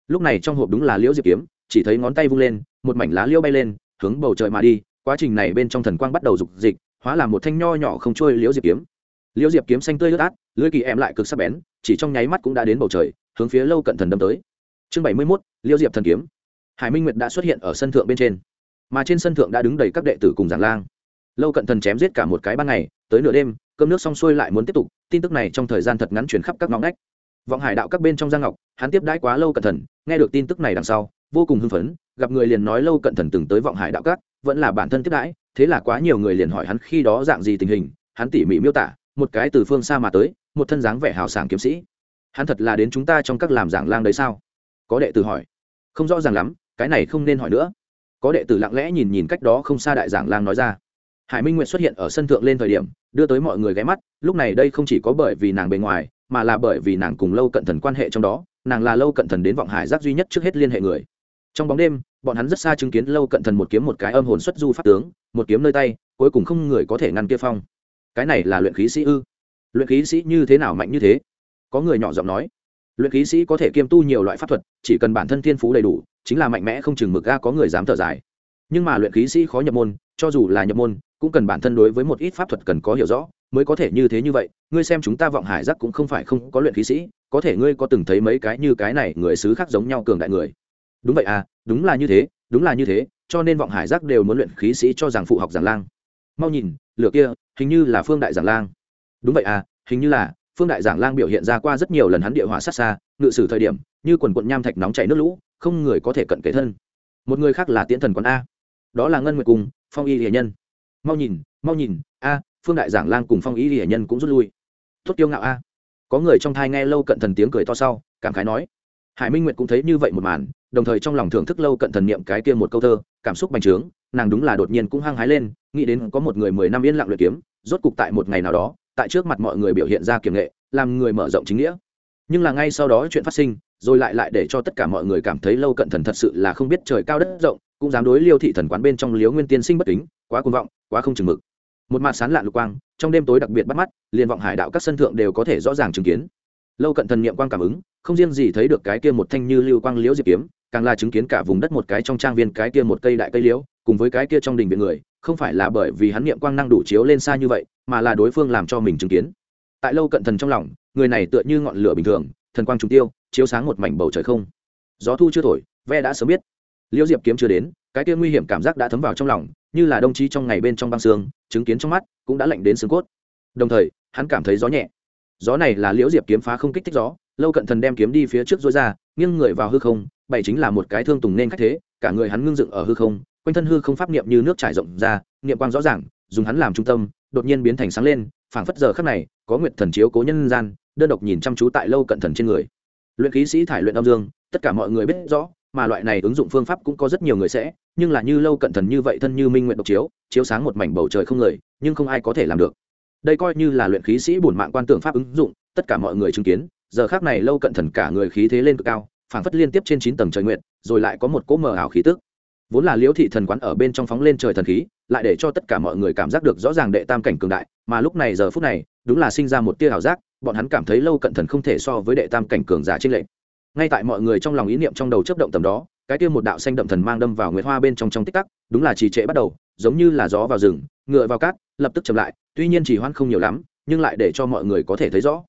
Lúc này trong hộp đúng là liễu diệp kiếm, chỉ thấy ngón tay vung lên, một mảnh lá liễu bay lên, hướng bầu trời mà đi, quá trình này bên trong thần quang bắt đầu dục dịch, hóa làm một thanh nho nhỏ không trôi liễu diệp kiếm. Liễu diệp kiếm xanh tươi ướt át, lưỡi kỳ em lại cực sắc bén, chỉ trong nháy mắt cũng đã đến bầu trời, hướng phía lâu cận thần đâm tới. Chương bảy mươi mốt, liễu diệp thần kiếm. Hải minh nguyệt đã xuất hiện ở sân thượng bên trên, mà trên sân thượng đã đứng đầy các đệ tử cùng giảng lang lâu cận thần chém giết cả một cái ban ngày, tới nửa đêm, cơm nước xong xuôi lại muốn tiếp tục, tin tức này trong thời gian thật ngắn chuyển khắp các ngõ ngách. Vọng hải đạo các bên trong giang ngọc, hắn tiếp đãi quá lâu cận thần, nghe được tin tức này đằng sau, vô cùng hưng phấn, gặp người liền nói lâu cận thần từng tới vọng hải đạo các, vẫn là bản thân tiếp đãi, thế là quá nhiều người liền hỏi hắn khi đó dạng gì tình hình, hắn tỉ mỉ miêu tả, một cái từ phương xa mà tới, một thân dáng vẻ hào sảng kiếm sĩ. Hắn thật là đến chúng ta trong các làm giảng lang đấy sao? Có đệ tử hỏi. Không rõ ràng lắm, cái này không nên hỏi nữa. Có đệ tử lặng lẽ nhìn nhìn cách đó không xa đại giảng lang nói ra hải minh nguyệt xuất hiện ở sân thượng lên thời điểm, đưa tới mọi người ghé mắt, lúc này đây không chỉ có bởi vì nàng bề ngoài, mà là bởi vì nàng cùng lâu cận thần quan hệ trong đó, nàng là lâu cận thần đến vọng hải giác duy nhất trước hết liên hệ người. Trong bóng đêm, bọn hắn rất xa chứng kiến lâu cận thần một kiếm một cái âm hồn xuất du pháp tướng, một kiếm nơi tay, cuối cùng không người có thể ngăn kia phong. Cái này là luyện khí sĩ ư? Luyện khí sĩ như thế nào mạnh như thế? Có người nhỏ giọng nói. Luyện khí sĩ có thể kiêm tu nhiều loại pháp thuật, chỉ cần bản thân thiên phú đầy đủ, chính là mạnh mẽ không chừng mực ga có người dám thở dài. Nhưng mà luyện khí sĩ khó nhập môn, cho dù là nhập môn cũng cần bản thân đối với một ít pháp thuật cần có hiểu rõ, mới có thể như thế như vậy. Ngươi xem chúng ta vọng hải giác cũng không phải không có luyện khí sĩ, có thể ngươi có từng thấy mấy cái như cái này người xứ khác giống nhau cường đại người. Đúng vậy à đúng là như thế, đúng là như thế, cho nên vọng hải giác đều muốn luyện khí sĩ cho rằng phụ học giảng lang. Mau nhìn, lửa kia, hình như là phương đại giảng lang. Đúng vậy à hình như là, phương đại giảng lang biểu hiện ra qua rất nhiều lần hắn địa hỏa sát xa, ngự sử thời điểm, như quần quận nham thạch nóng chảy nước lũ, không người có thể cận kề thân. Một người khác là tiễn thần quán a. Đó là ngân nguyệt cùng phong y hiền nhân mau nhìn mau nhìn, a, phương đại giảng lang cùng phong y hiền nhân cũng rút lui. Tốt kiêu ngạo a. Có người trong thai nghe lâu cận thần tiếng cười to sau, cảm khái nói, hải minh nguyệt cũng thấy như vậy một màn, đồng thời trong lòng thưởng thức lâu cận thần niệm cái kia một câu thơ, cảm xúc bành trướng, nàng đúng là đột nhiên cũng hăng hái lên, nghĩ đến có một người mười năm yên lặng luyện kiếm, rốt cục tại một ngày nào đó, tại trước mặt mọi người biểu hiện ra kiểm nghệ, làm người mở rộng chính nghĩa. Nhưng là ngay sau đó chuyện phát sinh, rồi lại lại để cho tất cả mọi người cảm thấy lâu cận thần thật sự là không biết trời cao đất rộng, cũng dám đối liêu thị thần quán bên trong liếu nguyên tiên sinh bất kính quá cuồng vọng, quá không chừng mực. Một mặt sán lạ lục quang, trong đêm tối đặc biệt bắt mắt, liền vọng hải đạo các sân thượng đều có thể rõ ràng chứng kiến. Lâu cận thần niệm quang cảm ứng, không riêng gì thấy được cái kia một thanh như lưu quang liễu diệp kiếm, càng là chứng kiến cả vùng đất một cái trong trang viên cái kia một cây đại cây liễu, cùng với cái kia trong đình viện người, không phải là bởi vì hắn niệm quang năng đủ chiếu lên xa như vậy, mà là đối phương làm cho mình chứng kiến. Tại lâu cận thần trong lòng, người này tựa như ngọn lửa bình thường, thần quang trùng tiêu, chiếu sáng một mảnh bầu trời không. Gió thu chưa thổi, ve đã sớm biết liễu diệp kiếm chưa đến, cái kia nguy hiểm cảm giác đã thấm vào trong lòng, như là đồng chí trong ngày bên trong băng xương, chứng kiến trong mắt cũng đã lạnh đến xương cốt. Đồng thời, hắn cảm thấy gió nhẹ. Gió này là liễu diệp kiếm phá không kích thích gió, lâu cận thần đem kiếm đi phía trước dối ra, nghiêng người vào hư không, bảy chính là một cái thương tùng nên cách thế, cả người hắn ngưng dựng ở hư không, quanh thân hư không pháp niệm như nước trải rộng ra, niệm quang rõ ràng, dùng hắn làm trung tâm, đột nhiên biến thành sáng lên, phảng phất giờ khắc này, có nguyệt thần chiếu cố nhân gian, đơn độc nhìn chăm chú tại lâu cận thần trên người. Luyện khí sĩ thải luyện âm dương, tất cả mọi người biết rõ mà loại này ứng dụng phương pháp cũng có rất nhiều người sẽ, nhưng là như lâu cận thần như vậy thân như minh nguyện độc chiếu chiếu sáng một mảnh bầu trời không người, nhưng không ai có thể làm được. Đây coi như là luyện khí sĩ bổn mạng quan tưởng pháp ứng dụng, tất cả mọi người chứng kiến, giờ khác này lâu cận thần cả người khí thế lên cực cao, phảng phất liên tiếp trên chín tầng trời nguyện, rồi lại có một cỗ mờ ảo khí tức. Vốn là liễu thị thần quán ở bên trong phóng lên trời thần khí, lại để cho tất cả mọi người cảm giác được rõ ràng đệ tam cảnh cường đại, mà lúc này giờ phút này, đúng là sinh ra một tia ảo giác, bọn hắn cảm thấy lâu cận thần không thể so với đệ tam cảnh cường giả trên lệnh ngay tại mọi người trong lòng ý niệm trong đầu chấp động tầm đó, cái kia một đạo xanh đậm thần mang đâm vào nguyệt hoa bên trong trong tích tắc, đúng là trì trệ bắt đầu, giống như là gió vào rừng, ngựa vào cát, lập tức chậm lại, tuy nhiên chỉ hoan không nhiều lắm, nhưng lại để cho mọi người có thể thấy rõ.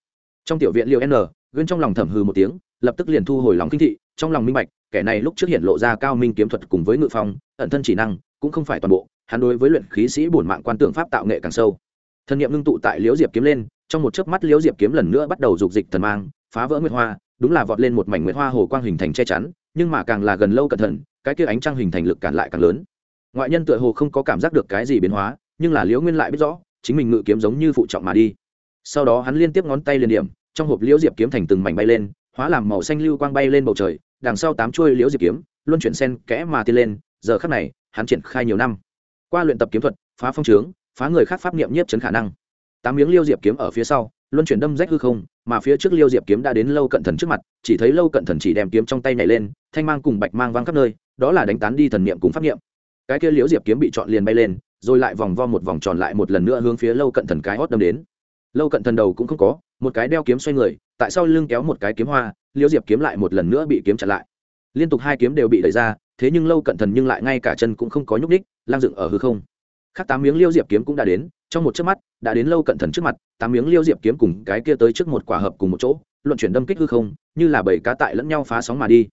Trong tiểu viện liệu n gân trong lòng thầm hư một tiếng, lập tức liền thu hồi lòng kinh thị, trong lòng minh bạch, kẻ này lúc trước hiện lộ ra cao minh kiếm thuật cùng với ngự phong, ẩn thân chỉ năng, cũng không phải toàn bộ, hắn đối với luyện khí sĩ bổn mạng quan tượng pháp tạo nghệ càng sâu. Thân niệm ngưng tụ tại liễu diệp kiếm lên, trong một chớp mắt liễu diệp kiếm lần nữa bắt đầu dục dịch thần mang, phá vỡ nguyệt hoa đúng là vọt lên một mảnh nguyệt hoa hồ quang hình thành che chắn, nhưng mà càng là gần lâu cẩn thận, cái kia ánh trăng hình thành lực cản lại càng lớn. Ngoại nhân tựa hồ không có cảm giác được cái gì biến hóa, nhưng là liễu nguyên lại biết rõ, chính mình ngự kiếm giống như phụ trọng mà đi. Sau đó hắn liên tiếp ngón tay liền điểm, trong hộp liễu diệp kiếm thành từng mảnh bay lên, hóa làm màu xanh lưu quang bay lên bầu trời, đằng sau tám chuôi liễu diệp kiếm, luân chuyển sen kẽ mà tiến lên, giờ khắc này, hắn triển khai nhiều năm. Qua luyện tập kiếm thuật, phá phong trướng phá người khác pháp niệm nhiếp chấn khả năng. Tám miếng liêu diệp kiếm ở phía sau luân chuyển đâm rách hư không, mà phía trước liêu diệp kiếm đã đến lâu cận thần trước mặt, chỉ thấy lâu cận thần chỉ đem kiếm trong tay nhảy lên, thanh mang cùng bạch mang văng khắp nơi, đó là đánh tán đi thần niệm cùng pháp niệm. Cái kia liễu diệp kiếm bị chọn liền bay lên, rồi lại vòng vo một vòng tròn lại một lần nữa hướng phía lâu cận thần cái hót đâm đến. Lâu cận thần đầu cũng không có, một cái đeo kiếm xoay người, tại sau lưng kéo một cái kiếm hoa liễu diệp kiếm lại một lần nữa bị kiếm chặn lại. Liên tục hai kiếm đều bị đẩy ra, thế nhưng lâu cận thần nhưng lại ngay cả chân cũng không có nhúc ních lang dựng ở hư không. Khác tám miếng liêu diệp kiếm cũng đã đến trong một chớp mắt, đã đến lâu cận thần trước mặt, tám miếng liêu diệp kiếm cùng cái kia tới trước một quả hợp cùng một chỗ, luận chuyển đâm kích hư không, như là bảy cá tại lẫn nhau phá sóng mà đi.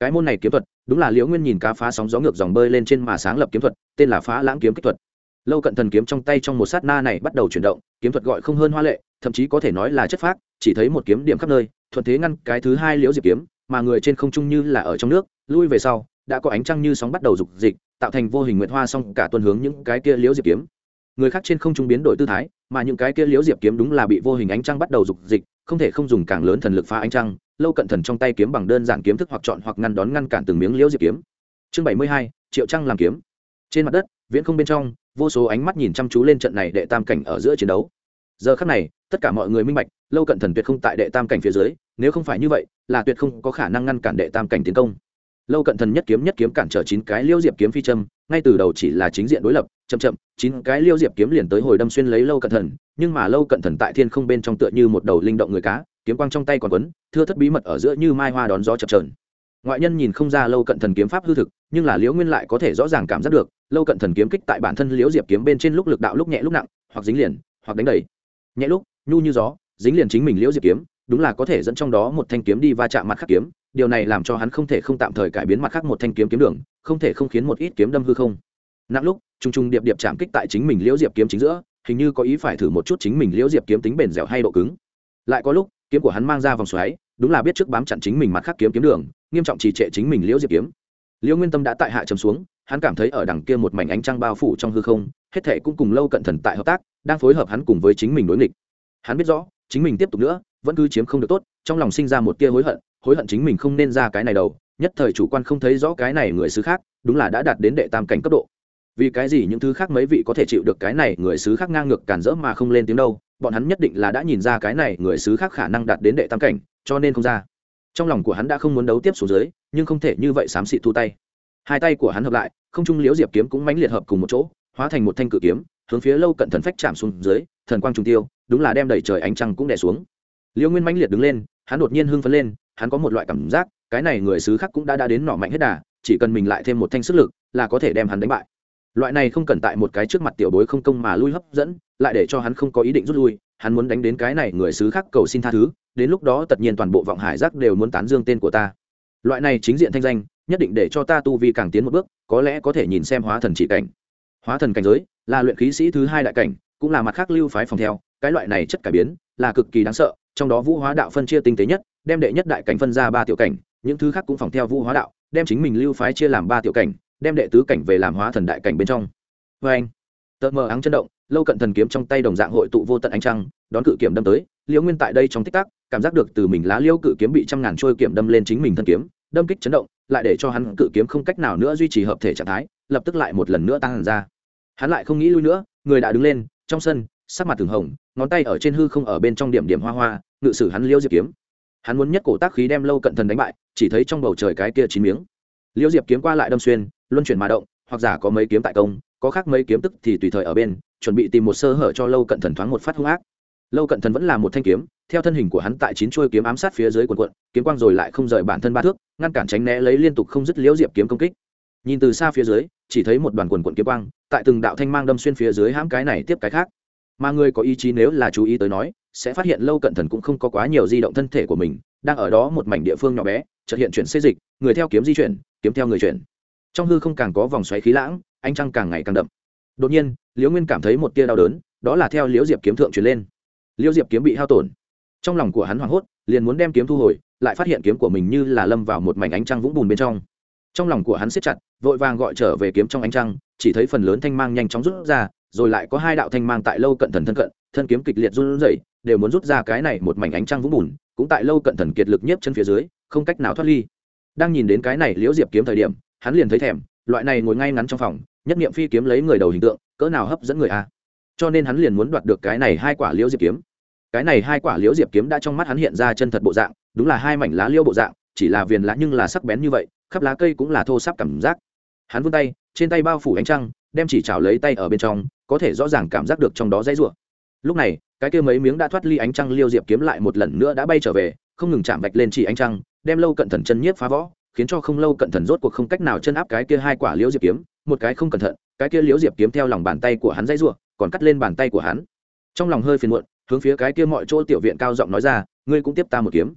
Cái môn này kiếm thuật, đúng là liễu nguyên nhìn cá phá sóng gió ngược dòng bơi lên trên mà sáng lập kiếm thuật, tên là phá lãng kiếm kích thuật. Lâu cận thần kiếm trong tay trong một sát na này bắt đầu chuyển động, kiếm thuật gọi không hơn hoa lệ, thậm chí có thể nói là chất phác, chỉ thấy một kiếm điểm khắp nơi, thuận thế ngăn cái thứ hai liễu diệp kiếm, mà người trên không trung như là ở trong nước, lui về sau, đã có ánh trăng như sóng bắt đầu rục dịch, tạo thành vô hình nguyện hoa xong cả tuần hướng những cái kia liễu diệp kiếm người khác trên không trung biến đổi tư thái, mà những cái kia liễu diệp kiếm đúng là bị vô hình ánh trăng bắt đầu dục dịch, không thể không dùng càng lớn thần lực phá ánh trăng, lâu cận thần trong tay kiếm bằng đơn giản kiếm thức hoặc chọn hoặc ngăn đón ngăn cản từng miếng liễu diệp kiếm. Chương bảy mươi hai, triệu trăng làm kiếm. Trên mặt đất, viễn không bên trong, vô số ánh mắt nhìn chăm chú lên trận này đệ tam cảnh ở giữa chiến đấu. Giờ khắc này, tất cả mọi người minh bạch, lâu cận thần tuyệt không tại đệ tam cảnh phía dưới, nếu không phải như vậy, là tuyệt không có khả năng ngăn cản đệ tam cảnh tiến công lâu cận thần nhất kiếm nhất kiếm cản trở chín cái liêu diệp kiếm phi châm, ngay từ đầu chỉ là chính diện đối lập, chậm chậm, chín cái liêu diệp kiếm liền tới hồi đâm xuyên lấy lâu cận thần, nhưng mà lâu cận thần tại thiên không bên trong tựa như một đầu linh động người cá, kiếm quang trong tay còn quấn, thưa thất bí mật ở giữa như mai hoa đón gió chập trờn ngoại nhân nhìn không ra lâu cận thần kiếm pháp hư thực, nhưng là liễu nguyên lại có thể rõ ràng cảm giác được, lâu cận thần kiếm kích tại bản thân liễu diệp kiếm bên trên lúc lực đạo lúc nhẹ lúc nặng, hoặc dính liền, hoặc đánh đầy. Nhẹ lúc, nhu như gió, dính liền chính mình liễu diệp kiếm, đúng là có thể dẫn trong đó một thanh kiếm đi va chạm mặt khắc kiếm điều này làm cho hắn không thể không tạm thời cải biến mặt khác một thanh kiếm kiếm đường, không thể không khiến một ít kiếm đâm hư không. Nặng lúc t r u n g t r u n g điệp điệp chạm kích tại chính mình liễu diệp kiếm chính giữa, hình như có ý phải thử một chút chính mình liễu diệp kiếm tính bền dẻo hay độ cứng. Lại có lúc, kiếm của hắn mang ra vòng xoáy, đúng là biết trước bám chặn chính mình mặt khắc kiếm kiếm đường, nghiêm trọng trì trệ chính mình liễu diệp kiếm. Liễu nguyên tâm đã tại hạ trầm xuống, hắn cảm thấy ở đằng kia một mảnh ánh trăng bao phủ trong hư không, hết thể cũng cùng lâu cận thần tại hợp tác, đang phối hợp hắn cùng với chính mình đối nghịch. Hắn biết rõ, chính mình tiếp tục nữa, vẫn cứ chiếm không được tốt, trong lòng sinh ra một tia hối hận hối hận chính mình không nên ra cái này đầu, nhất thời chủ quan không thấy rõ cái này người xứ khác, đúng là đã đạt đến đệ tam cảnh cấp độ. Vì cái gì những thứ khác mấy vị có thể chịu được cái này người xứ khác ngang ngược cản rỡ mà không lên tiếng đâu, bọn hắn nhất định là đã nhìn ra cái này người xứ khác khả năng đạt đến đệ tam cảnh, cho nên không ra. Trong lòng của hắn đã không muốn đấu tiếp xuống dưới, nhưng không thể như vậy xám xịt thu tay. Hai tay của hắn hợp lại, không trung liễu diệp kiếm cũng mãnh liệt hợp cùng một chỗ, hóa thành một thanh cự kiếm, hướng phía lâu cận thần phách chạm xuống dưới, thần quang trung tiêu, đúng là đem đẩy trời ánh trăng cũng đè xuống. Liễu nguyên mãnh liệt đứng lên, hắn đột nhiên hưng phấn lên hắn có một loại cảm giác, cái này người xứ khác cũng đã đã đến nọ mạnh hết đà, chỉ cần mình lại thêm một thanh sức lực là có thể đem hắn đánh bại. Loại này không cần tại một cái trước mặt tiểu bối không công mà lui hấp dẫn, lại để cho hắn không có ý định rút lui, hắn muốn đánh đến cái này người xứ khác cầu xin tha thứ, đến lúc đó tất nhiên toàn bộ vọng hải giác đều muốn tán dương tên của ta. Loại này chính diện thanh danh, nhất định để cho ta tu vi càng tiến một bước, có lẽ có thể nhìn xem hóa thần chỉ cảnh. Hóa thần cảnh giới, là luyện khí sĩ thứ hai đại cảnh, cũng là mặt khác lưu phái phòng theo, cái loại này chất cải biến, là cực kỳ đáng sợ, trong đó vũ hóa đạo phân chia tinh tế nhất đem đệ nhất đại cảnh phân ra ba tiểu cảnh, những thứ khác cũng phòng theo vũ hóa đạo, đem chính mình lưu phái chia làm ba tiểu cảnh, đem đệ tứ cảnh về làm hóa thần đại cảnh bên trong. Vê anh tợt mờ áng chân động, lâu cận thần kiếm trong tay đồng dạng hội tụ vô tận ánh trăng, đón cự kiểm đâm tới, liễu nguyên tại đây trong tích tắc, cảm giác được từ mình lá liễu cự kiếm bị trăm ngàn trôi kiểm đâm lên chính mình thân kiếm, đâm kích chấn động, lại để cho hắn cự kiếm không cách nào nữa duy trì hợp thể trạng thái, lập tức lại một lần nữa tăng hẳn ra. Hắn lại không nghĩ lui nữa, người đã đứng lên, trong sân, sắc mặt thường hồng, ngón tay ở trên hư không ở bên trong điểm điểm hoa hoa, ngự sử hắn liễu diệp kiếm hắn muốn nhất cổ tác khí đem lâu cận thần đánh bại, chỉ thấy trong bầu trời cái kia chín miếng. Liễu diệp kiếm qua lại đâm xuyên, luân chuyển mà động, hoặc giả có mấy kiếm tại công, có khác mấy kiếm tức thì tùy thời ở bên, chuẩn bị tìm một sơ hở cho lâu cận thần thoáng một phát hung ác. Lâu cận thần vẫn là một thanh kiếm, theo thân hình của hắn tại chín chuôi kiếm ám sát phía dưới quần quận kiếm quang rồi lại không rời bản thân ba thước, ngăn cản tránh né lấy liên tục không dứt liễu diệp kiếm công kích. Nhìn từ xa phía dưới, chỉ thấy một đoàn quần quận kiếm quang, tại từng đạo thanh mang đâm xuyên phía dưới hãm cái này tiếp cái khác. Mà người có ý chí nếu là chú ý tới nói sẽ phát hiện lâu cận thần cũng không có quá nhiều di động thân thể của mình, đang ở đó một mảnh địa phương nhỏ bé, chợt hiện chuyển xê dịch, người theo kiếm di chuyển, kiếm theo người chuyển. Trong hư không càng có vòng xoáy khí lãng, ánh trăng càng ngày càng đậm. Đột nhiên, liễu nguyên cảm thấy một tia đau đớn, đó là theo liễu diệp kiếm thượng chuyển lên. Liễu diệp kiếm bị hao tổn. Trong lòng của hắn hoảng hốt, liền muốn đem kiếm thu hồi, lại phát hiện kiếm của mình như là lâm vào một mảnh ánh trăng vũng bùn bên trong. Trong lòng của hắn siết chặt, vội vàng gọi trở về kiếm trong ánh trăng, chỉ thấy phần lớn thanh mang nhanh chóng rút ra, rồi lại có hai đạo thanh mang tại lâu cận thần thân cận, thân kiếm kịch liệt run rẩy đều muốn rút ra cái này một mảnh ánh trăng vũng bùn, cũng tại lâu cận thần kiệt lực nhiếp chân phía dưới, không cách nào thoát ly. Đang nhìn đến cái này liễu diệp kiếm thời điểm, hắn liền thấy thèm, loại này ngồi ngay ngắn trong phòng, nhất niệm phi kiếm lấy người đầu hình tượng, cỡ nào hấp dẫn người a. Cho nên hắn liền muốn đoạt được cái này hai quả liễu diệp kiếm. Cái này hai quả liễu diệp kiếm đã trong mắt hắn hiện ra chân thật bộ dạng, đúng là hai mảnh lá liễu bộ dạng, chỉ là viền lá nhưng là sắc bén như vậy, khắp lá cây cũng là thô sắp cảm giác. Hắn vươn tay, trên tay bao phủ ánh trăng, đem chỉ chảo lấy tay ở bên trong, có thể rõ ràng cảm giác được trong đó dãy rủa lúc này, cái kia mấy miếng đã thoát ly ánh trăng liêu diệp kiếm lại một lần nữa đã bay trở về, không ngừng chạm vạch lên chỉ ánh trăng, đem lâu cận thần chân nhiếp phá võ, khiến cho không lâu cận thần rốt cuộc không cách nào chân áp cái kia hai quả liễu diệp kiếm, một cái không cẩn thận, cái kia liễu diệp kiếm theo lòng bàn tay của hắn dãy rủa, còn cắt lên bàn tay của hắn. Trong lòng hơi phiền muộn, hướng phía cái kia mọi chỗ tiểu viện cao giọng nói ra, ngươi cũng tiếp ta một kiếm.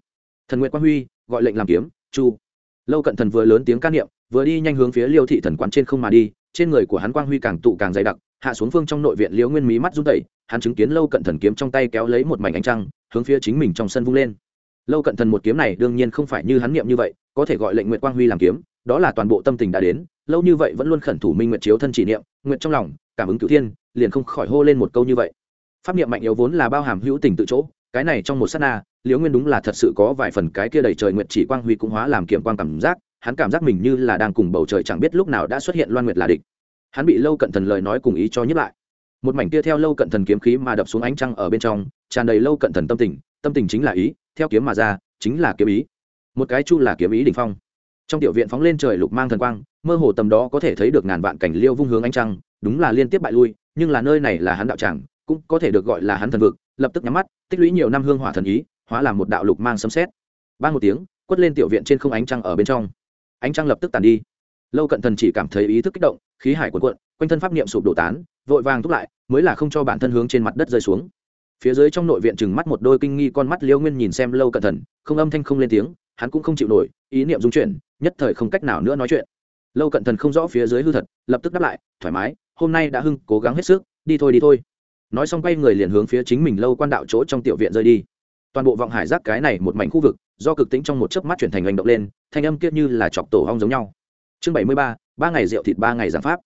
Thần nguyện quang huy, gọi lệnh làm kiếm, chu. Lâu cận thần vừa lớn tiếng ca niệm, vừa đi nhanh hướng phía liêu thị thần quán trên không mà đi, trên người của hắn quang huy càng tụ càng dày đặc, hạ xuống phương trong nội viện liễu nguyên mí mắt run tẩy hắn chứng kiến lâu cận thần kiếm trong tay kéo lấy một mảnh ánh trăng, hướng phía chính mình trong sân vung lên. Lâu cận thần một kiếm này đương nhiên không phải như hắn niệm như vậy, có thể gọi lệnh nguyện quang huy làm kiếm, đó là toàn bộ tâm tình đã đến, lâu như vậy vẫn luôn khẩn thủ minh nguyện chiếu thân chỉ niệm nguyện trong lòng, cảm ứng cửu thiên, liền không khỏi hô lên một câu như vậy. Pháp niệm mạnh yếu vốn là bao hàm hữu tình tự chỗ, cái này trong một sát na, liễu nguyên đúng là thật sự có vài phần cái kia đầy trời nguyện chỉ quang huy cũng hóa làm kiểm quang cảm giác, hắn cảm giác mình như là đang cùng bầu trời chẳng biết lúc nào đã xuất hiện loan nguyệt là địch. Hắn bị lâu cận thần lời nói cùng ý cho nhắc lại một mảnh kia theo lâu cận thần kiếm khí mà đập xuống ánh trăng ở bên trong, tràn đầy lâu cận thần tâm tình tâm tình chính là ý, theo kiếm mà ra, chính là kiếm ý. Một cái chu là kiếm ý đỉnh phong. Trong tiểu viện phóng lên trời lục mang thần quang, mơ hồ tầm đó có thể thấy được ngàn vạn cảnh liêu vung hướng ánh trăng, đúng là liên tiếp bại lui, nhưng là nơi này là hắn đạo tràng, cũng có thể được gọi là hắn thần vực, lập tức nhắm mắt, tích lũy nhiều năm hương hỏa thần ý, hóa làm một đạo lục mang sấm xét ban một tiếng, quất lên tiểu viện trên không ánh trăng ở bên trong. Ánh trăng lập tức tàn đi. Lâu cận thần chỉ cảm thấy ý thức kích động, khí hải cuộn cuộn, quanh thân pháp niệm sụp đổ tán vội vàng thúc lại, mới là không cho bản thân hướng trên mặt đất rơi xuống. Phía dưới trong nội viện chừng mắt một đôi kinh nghi con mắt liêu nguyên nhìn xem lâu cận thần, không âm thanh không lên tiếng, hắn cũng không chịu nổi, ý niệm dung chuyển, nhất thời không cách nào nữa nói chuyện. Lâu cận thần không rõ phía dưới hư thật, lập tức đáp lại, thoải mái, hôm nay đã hưng, cố gắng hết sức, đi thôi đi thôi. Nói xong quay người liền hướng phía chính mình lâu quan đạo chỗ trong tiểu viện rơi đi. Toàn bộ vọng hải giác cái này một mảnh khu vực, do cực tính trong một chớp mắt chuyển thành hành động lên, thanh âm kia như là chọc tổ hong giống nhau. Chương bảy mươi ba ba ngày rượu thịt, ba ngày giảng pháp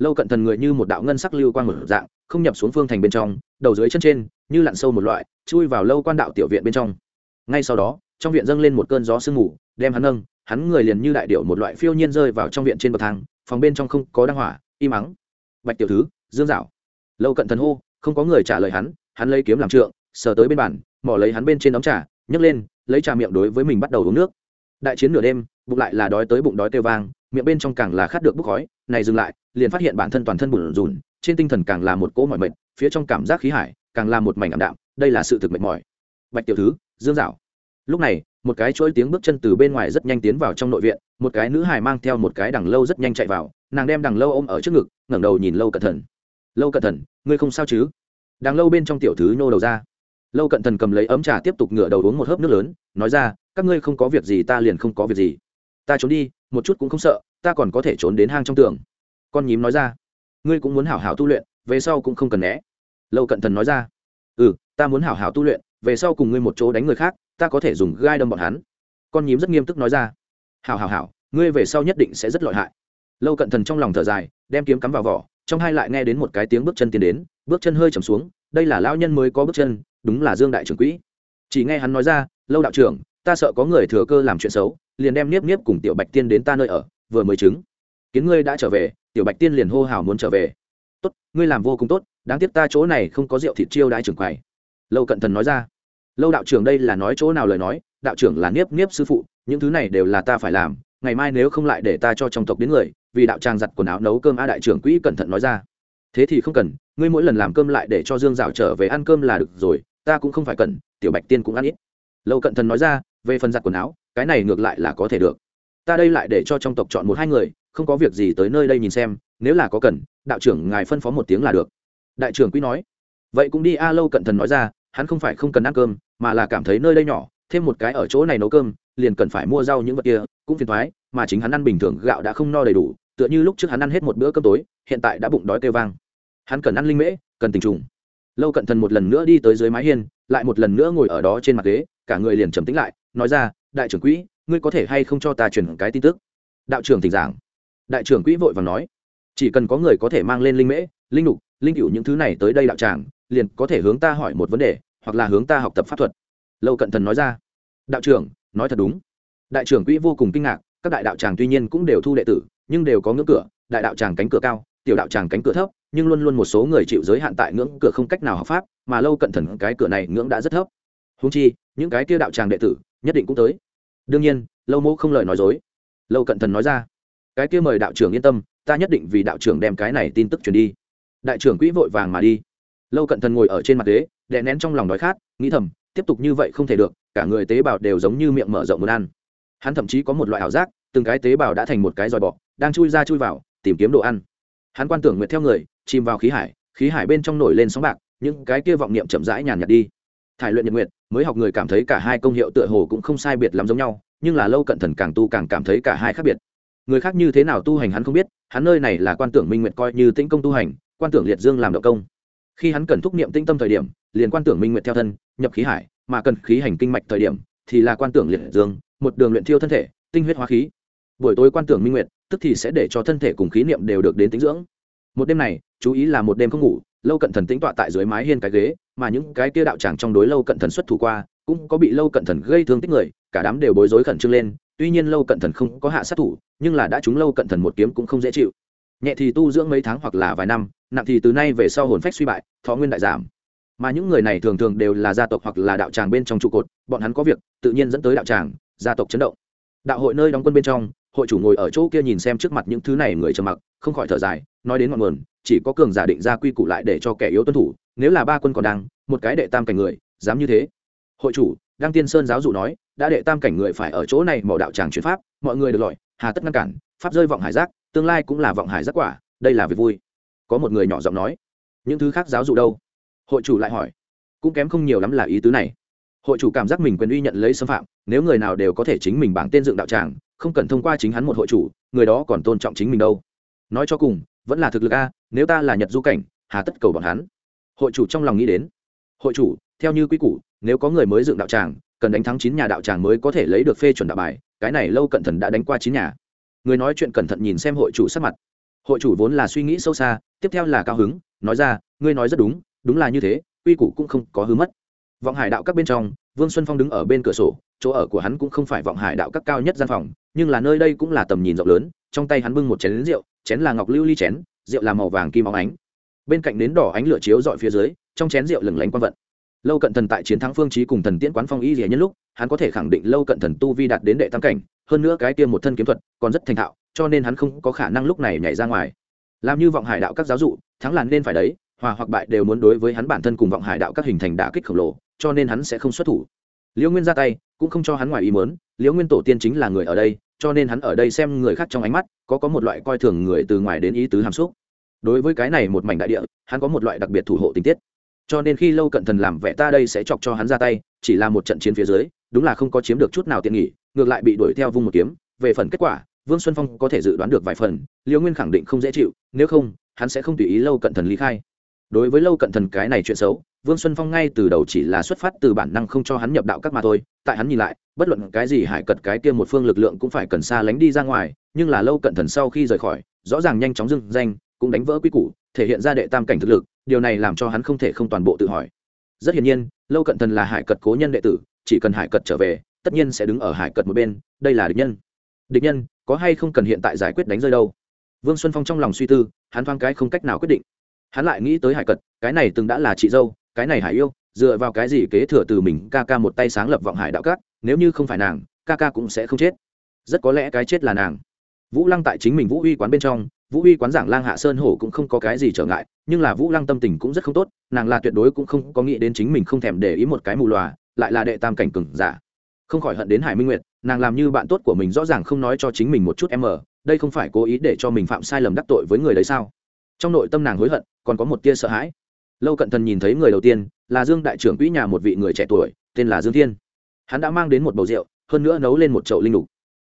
lâu cận thần người như một đạo ngân sắc lưu quang một dạng, không nhập xuống phương thành bên trong, đầu dưới chân trên, như lặn sâu một loại, chui vào lâu quan đạo tiểu viện bên trong. Ngay sau đó, trong viện dâng lên một cơn gió sương mù, đem hắn nâng, hắn người liền như đại điệu một loại phiêu nhiên rơi vào trong viện trên bậc thang, phòng bên trong không có đăng hỏa, im ắng. Bạch tiểu thứ, dương dạo. Lâu cận thần hô, không có người trả lời hắn hắn lấy kiếm làm trượng, sờ tới bên bàn, mỏ lấy hắn bên trên đóng trà, nhấc lên, lấy trà miệng đối với mình bắt đầu uống nước. Đại chiến nửa đêm, bụng lại là đói tới bụng đói kêu vang miệng bên trong càng là khát được bốc khói, này dừng lại, liền phát hiện bản thân toàn thân bùn rùn, trên tinh thần càng là một cỗ mỏi mệt, phía trong cảm giác khí hải càng là một mảnh ảm đạm, đây là sự thực mệt mỏi. Bạch tiểu thứ, dương dạo. Lúc này, một cái chuỗi tiếng bước chân từ bên ngoài rất nhanh tiến vào trong nội viện, một cái nữ hài mang theo một cái đằng lâu rất nhanh chạy vào, nàng đem đằng lâu ôm ở trước ngực, ngẩng đầu nhìn lâu cẩn thận lâu cẩn thận ngươi không sao chứ? Đằng lâu bên trong tiểu thứ nhô đầu ra. Lâu cận thần cầm lấy ấm trà tiếp tục ngửa đầu uống một hớp nước lớn, nói ra, các ngươi không có việc gì, ta liền không có việc gì. Ta trốn đi một chút cũng không sợ, ta còn có thể trốn đến hang trong tường. Con nhím nói ra. Ngươi cũng muốn hảo hảo tu luyện, về sau cũng không cần né. Lâu cận thần nói ra. Ừ ta muốn hảo hảo tu luyện, về sau cùng ngươi một chỗ đánh người khác, ta có thể dùng gai đâm bọn hắn. Con nhím rất nghiêm túc nói ra. Hảo hảo hảo, ngươi về sau nhất định sẽ rất lợi hại. Lâu cận thần trong lòng thở dài, đem kiếm cắm vào vỏ, trong hai lại nghe đến một cái tiếng bước chân tiến đến, bước chân hơi chầm xuống, đây là lão nhân mới có bước chân, đúng là dương đại trưởng quỹ. Chỉ nghe hắn nói ra, lâu đạo trưởng ta sợ có người thừa cơ làm chuyện xấu, liền đem niếp niếp cùng tiểu bạch tiên đến ta nơi ở, vừa mới chứng. Kiến ngươi đã trở về, tiểu bạch tiên liền hô hào muốn trở về. Tốt, ngươi làm vô cùng tốt, đáng tiếc ta chỗ này không có rượu thịt chiêu đãi trưởng quầy. Lâu cận thần nói ra. Lâu đạo trưởng đây là nói chỗ nào lời nói, đạo trưởng là niếp niếp sư phụ, những thứ này đều là ta phải làm, ngày mai nếu không lại để ta cho trong tộc đến người, vì đạo tràng giặt quần áo nấu cơm a đại trưởng quỹ cẩn thận nói ra. Thế thì không cần, ngươi mỗi lần làm cơm lại để cho dương dạo trở về ăn cơm là được rồi, ta cũng không phải cần, tiểu bạch tiên cũng ăn ít. Lâu cận thần nói ra về phần giặt quần áo, cái này ngược lại là có thể được. Ta đây lại để cho trong tộc chọn một hai người, không có việc gì tới nơi đây nhìn xem, nếu là có cần, đạo trưởng ngài phân phó một tiếng là được. Đại trưởng quý nói. Vậy cũng đi, a lâu cận thần nói ra, hắn không phải không cần ăn cơm, mà là cảm thấy nơi đây nhỏ, thêm một cái ở chỗ này nấu cơm, liền cần phải mua rau những vật kia, cũng phiền thoái mà chính hắn ăn bình thường gạo đã không no đầy đủ, tựa như lúc trước hắn ăn hết một bữa cơm tối, hiện tại đã bụng đói kêu vang. Hắn cần ăn linh mễ, cần tình trùng. Lâu cận thần một lần nữa đi tới dưới mái hiên, lại một lần nữa ngồi ở đó trên mặt ghế, cả người liền trầm tính lại nói ra, đại trưởng quỹ, ngươi có thể hay không cho ta truyền cái tin tức? Đạo trưởng thỉnh giảng. Đại trưởng quỹ vội và nói, chỉ cần có người có thể mang lên linh mễ, linh lục, linh cựu những thứ này tới đây đạo tràng, liền có thể hướng ta hỏi một vấn đề, hoặc là hướng ta học tập pháp thuật. Lâu cận thần nói ra, đạo trưởng, nói thật đúng. Đại trưởng quỹ vô cùng kinh ngạc, các đại đạo tràng tuy nhiên cũng đều thu đệ tử, nhưng đều có ngưỡng cửa, đại đạo tràng cánh cửa cao, tiểu đạo tràng cánh cửa thấp, nhưng luôn luôn một số người chịu giới hạn tại ngưỡng cửa không cách nào học pháp, mà lâu cận thần cái cửa này ngưỡng đã rất thấp. Húng chi, những cái kia đạo tràng đệ tử nhất định cũng tới. Đương nhiên, lâu mẫu không lời nói dối. Lâu cận thần nói ra, cái kia mời đạo trưởng yên tâm, ta nhất định vì đạo trưởng đem cái này tin tức truyền đi. Đại trưởng quỹ vội vàng mà đi. Lâu cận thần ngồi ở trên mặt ghế, đè nén trong lòng đói khát, nghĩ thầm, tiếp tục như vậy không thể được, cả người tế bào đều giống như miệng mở rộng muốn ăn. Hắn thậm chí có một loại ảo giác, từng cái tế bào đã thành một cái dòi bọ, đang chui ra chui vào, tìm kiếm đồ ăn. Hắn quan tưởng nguyện theo người, chìm vào khí hải khí hải bên trong nổi lên sóng bạc, những cái kia vọng niệm chậm rãi nhàn nhạt đi thải luyện nhật nguyện mới học người cảm thấy cả hai công hiệu tựa hồ cũng không sai biệt lắm giống nhau, nhưng là lâu cận thần càng tu càng cảm thấy cả hai khác biệt. Người khác như thế nào tu hành hắn không biết, hắn nơi này là quan tưởng minh nguyệt coi như tĩnh công tu hành, quan tưởng liệt dương làm đậu công. Khi hắn cần thúc niệm tĩnh tâm thời điểm, liền quan tưởng minh nguyệt theo thân, nhập khí hải, mà cần khí hành kinh mạch thời điểm, thì là quan tưởng liệt dương, một đường luyện thiêu thân thể, tinh huyết hóa khí. Buổi tối quan tưởng minh nguyệt, tức thì sẽ để cho thân thể cùng khí niệm đều được đến tính dưỡng. Một đêm này, chú ý là một đêm không ngủ lâu cận thần tĩnh tọa tại dưới mái hiên cái ghế, mà những cái kia đạo tràng trong đối lâu cận thần xuất thủ qua, cũng có bị lâu cận thần gây thương tích người, cả đám đều bối rối khẩn trương lên, tuy nhiên lâu cận thần không có hạ sát thủ, nhưng là đã trúng lâu cận thần một kiếm cũng không dễ chịu. Nhẹ thì tu dưỡng mấy tháng hoặc là vài năm, nặng thì từ nay về sau hồn phách suy bại, thọ nguyên đại giảm. Mà những người này thường thường đều là gia tộc hoặc là đạo tràng bên trong trụ cột, bọn hắn có việc, tự nhiên dẫn tới đạo tràng, gia tộc chấn động. Đạo hội nơi đóng quân bên trong hội chủ ngồi ở chỗ kia nhìn xem trước mặt những thứ này người trầm mặc, không khỏi thở dài, nói đến ngọn nguồn, chỉ có cường giả định ra quy củ lại để cho kẻ yếu tuân thủ, nếu là ba quân còn đang, một cái đệ tam cảnh người, dám như thế. Hội chủ, đăng tiên sơn giáo dụ nói, đã đệ tam cảnh người phải ở chỗ này mỏ đạo tràng chuyển pháp, mọi người được lọi, hà tất ngăn cản, pháp rơi vọng hải giác, tương lai cũng là vọng hải giác quả, đây là việc vui. Có một người nhỏ giọng nói, những thứ khác giáo dụ đâu? Hội chủ lại hỏi, cũng kém không nhiều lắm là ý tứ này. Hội chủ cảm giác mình quyền uy nhận lấy xâm phạm, nếu người nào đều có thể chính mình bảng tên dựng đạo tràng không cần thông qua chính hắn một hội chủ, người đó còn tôn trọng chính mình đâu. Nói cho cùng, vẫn là thực lực a, nếu ta là nhật du cảnh, hà tất cầu bọn hắn. Hội chủ trong lòng nghĩ đến. Hội chủ, theo như quy củ, nếu có người mới dựng đạo tràng, cần đánh thắng chín nhà đạo tràng mới có thể lấy được phê chuẩn đạo bài, cái này lâu cẩn thận đã đánh qua chín nhà. Người nói chuyện cẩn thận nhìn xem hội chủ sắc mặt. Hội chủ vốn là suy nghĩ sâu xa, tiếp theo là cao hứng, nói ra, ngươi nói rất đúng đúng là như thế, quy củ cũng không có hư mất. Vọng hải đạo các bên trong, vương xuân phong đứng ở bên cửa sổ chỗ ở của hắn cũng không phải vọng hải đạo các cao nhất gian phòng, nhưng là nơi đây cũng là tầm nhìn rộng lớn, trong tay hắn bưng một chén rượu, chén là ngọc lưu ly chén, rượu là màu vàng kim óng ánh. Bên cạnh nến đỏ ánh lửa chiếu dọi phía dưới, trong chén rượu lừng lánh quang vận. Lâu cận thần tại chiến thắng phương trí cùng thần tiễn quán phong y rẻ nhân lúc, hắn có thể khẳng định lâu cận thần tu vi đạt đến đệ tam cảnh, hơn nữa cái tiêm một thân kiếm thuật còn rất thành thạo, cho nên hắn không có khả năng lúc này nhảy ra ngoài. Làm như vọng hải đạo các giáo dụ, thắng làn nên phải đấy, hòa hoặc bại đều muốn đối với hắn bản thân cùng vọng hải đạo các hình thành đả kích khổng lồ, cho nên hắn sẽ không xuất thủ. Liễu nguyên ra tay cũng không cho hắn ngoài ý muốn. liễu nguyên tổ tiên chính là người ở đây, cho nên hắn ở đây xem người khác trong ánh mắt, có có một loại coi thường người từ ngoài đến ý tứ hàm xúc. Đối với cái này một mảnh đại địa, hắn có một loại đặc biệt thủ hộ tình tiết. Cho nên khi lâu cận thần làm vẻ ta đây sẽ chọc cho hắn ra tay, chỉ là một trận chiến phía dưới, đúng là không có chiếm được chút nào tiện nghỉ ngược lại bị đuổi theo vung một kiếm. Về phần kết quả, vương xuân phong có thể dự đoán được vài phần, liễu nguyên khẳng định không dễ chịu, nếu không, hắn sẽ không tùy ý lâu cận thần lý khai đối với lâu cận thần cái này chuyện xấu, vương xuân phong ngay từ đầu chỉ là xuất phát từ bản năng không cho hắn nhập đạo các mà thôi. Tại hắn nhìn lại, bất luận cái gì hải cật cái kia một phương lực lượng cũng phải cần xa lánh đi ra ngoài, nhưng là lâu cận thần sau khi rời khỏi, rõ ràng nhanh chóng dưng danh, cũng đánh vỡ quy củ, thể hiện ra đệ tam cảnh thực lực, điều này làm cho hắn không thể không toàn bộ tự hỏi. Rất hiển nhiên, lâu cận thần là hải cật cố nhân đệ tử, chỉ cần hải cật trở về, tất nhiên sẽ đứng ở hải cật một bên, đây là địch nhân. Địch nhân, có hay không cần hiện tại giải quyết đánh rơi đâu? Vương xuân phong trong lòng suy tư, hắn thoáng cái không cách nào quyết định hắn lại nghĩ tới hải cật, cái này từng đã là chị dâu, cái này hải yêu, dựa vào cái gì kế thừa từ mình ca ca một tay sáng lập vọng hải đạo cát nếu như không phải nàng, ca ca cũng sẽ không chết. Rất có lẽ cái chết là nàng. Vũ lăng tại chính mình vũ uy quán bên trong, vũ uy quán giảng lang hạ sơn hổ cũng không có cái gì trở ngại, nhưng là vũ lăng tâm tình cũng rất không tốt, nàng là tuyệt đối cũng không có nghĩ đến chính mình không thèm để ý một cái mù loà lại là đệ tam cảnh cừng giả. Không khỏi hận đến hải minh nguyệt, nàng làm như bạn tốt của mình rõ ràng không nói cho chính mình một chút em ở đây không phải cố ý để cho mình phạm sai lầm đắc tội với người đấy sao? Trong nội tâm nàng hối hận còn có một tia sợ hãi. Lâu cận thần nhìn thấy người đầu tiên, là dương đại trưởng quỹ nhà một vị người trẻ tuổi, tên là dương thiên. Hắn đã mang đến một bầu rượu, hơn nữa nấu lên một chậu linh lục.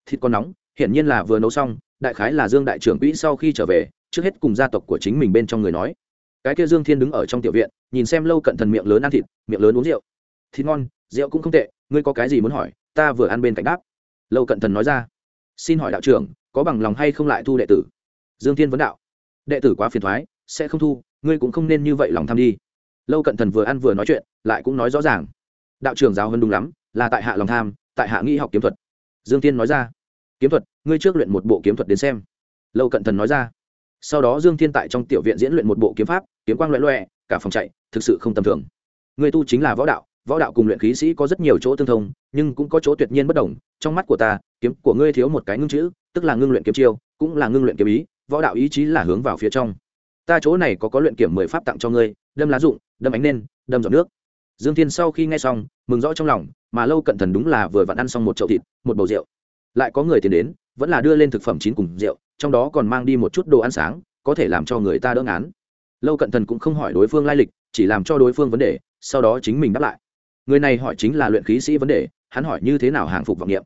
Thịt còn nóng, hiển nhiên là vừa nấu xong, đại khái là dương đại trưởng quỹ sau khi trở về, trước hết cùng gia tộc của chính mình bên trong người nói. Cái kia dương thiên đứng ở trong tiểu viện, nhìn xem lâu cận thần miệng lớn ăn thịt, miệng lớn uống rượu. Thịt ngon, rượu cũng không tệ, ngươi có cái gì muốn hỏi, ta vừa ăn bên cạnh đáp. Lâu cận thần nói ra. Xin hỏi đạo trưởng, có bằng lòng hay không lại thu đệ tử? Dương thiên vấn đạo. Đệ tử quá phiền thoái sẽ không thu, ngươi cũng không nên như vậy lòng tham đi. Lâu cận thần vừa ăn vừa nói chuyện, lại cũng nói rõ ràng. Đạo trưởng giáo hơn đúng lắm, là tại hạ lòng tham, tại hạ nghĩ học kiếm thuật. Dương tiên nói ra. Kiếm thuật, ngươi trước luyện một bộ kiếm thuật đến xem. Lâu cận thần nói ra. Sau đó dương thiên tại trong tiểu viện diễn luyện một bộ kiếm pháp, kiếm quang loẹ loẹ, cả phòng chạy, thực sự không tầm thường. Người tu chính là võ đạo võ đạo cùng luyện khí sĩ có rất nhiều chỗ tương thông, nhưng cũng có chỗ tuyệt nhiên bất đồng. Trong mắt của ta, kiếm của ngươi thiếu một cái ngưng chữ, tức là ngưng luyện kiếm chiêu, cũng là ngưng luyện kiếm ý, võ đạo ý chí là hướng vào phía trong ta chỗ này có có luyện kiểm mười pháp tặng cho ngươi, đâm lá dụng đâm ánh nên đâm giọt nước. Dương thiên sau khi nghe xong, mừng rõ trong lòng, mà lâu cận thần đúng là vừa vặn ăn xong một chậu thịt, một bầu rượu. Lại có người tiền đến, vẫn là đưa lên thực phẩm chín cùng rượu, trong đó còn mang đi một chút đồ ăn sáng, có thể làm cho người ta đỡ ngán. Lâu cận thần cũng không hỏi đối phương lai lịch, chỉ làm cho đối phương vấn đề, sau đó chính mình đáp lại. Người này hỏi chính là luyện khí sĩ vấn đề, hắn hỏi như thế nào hàng phục vọng nghiệm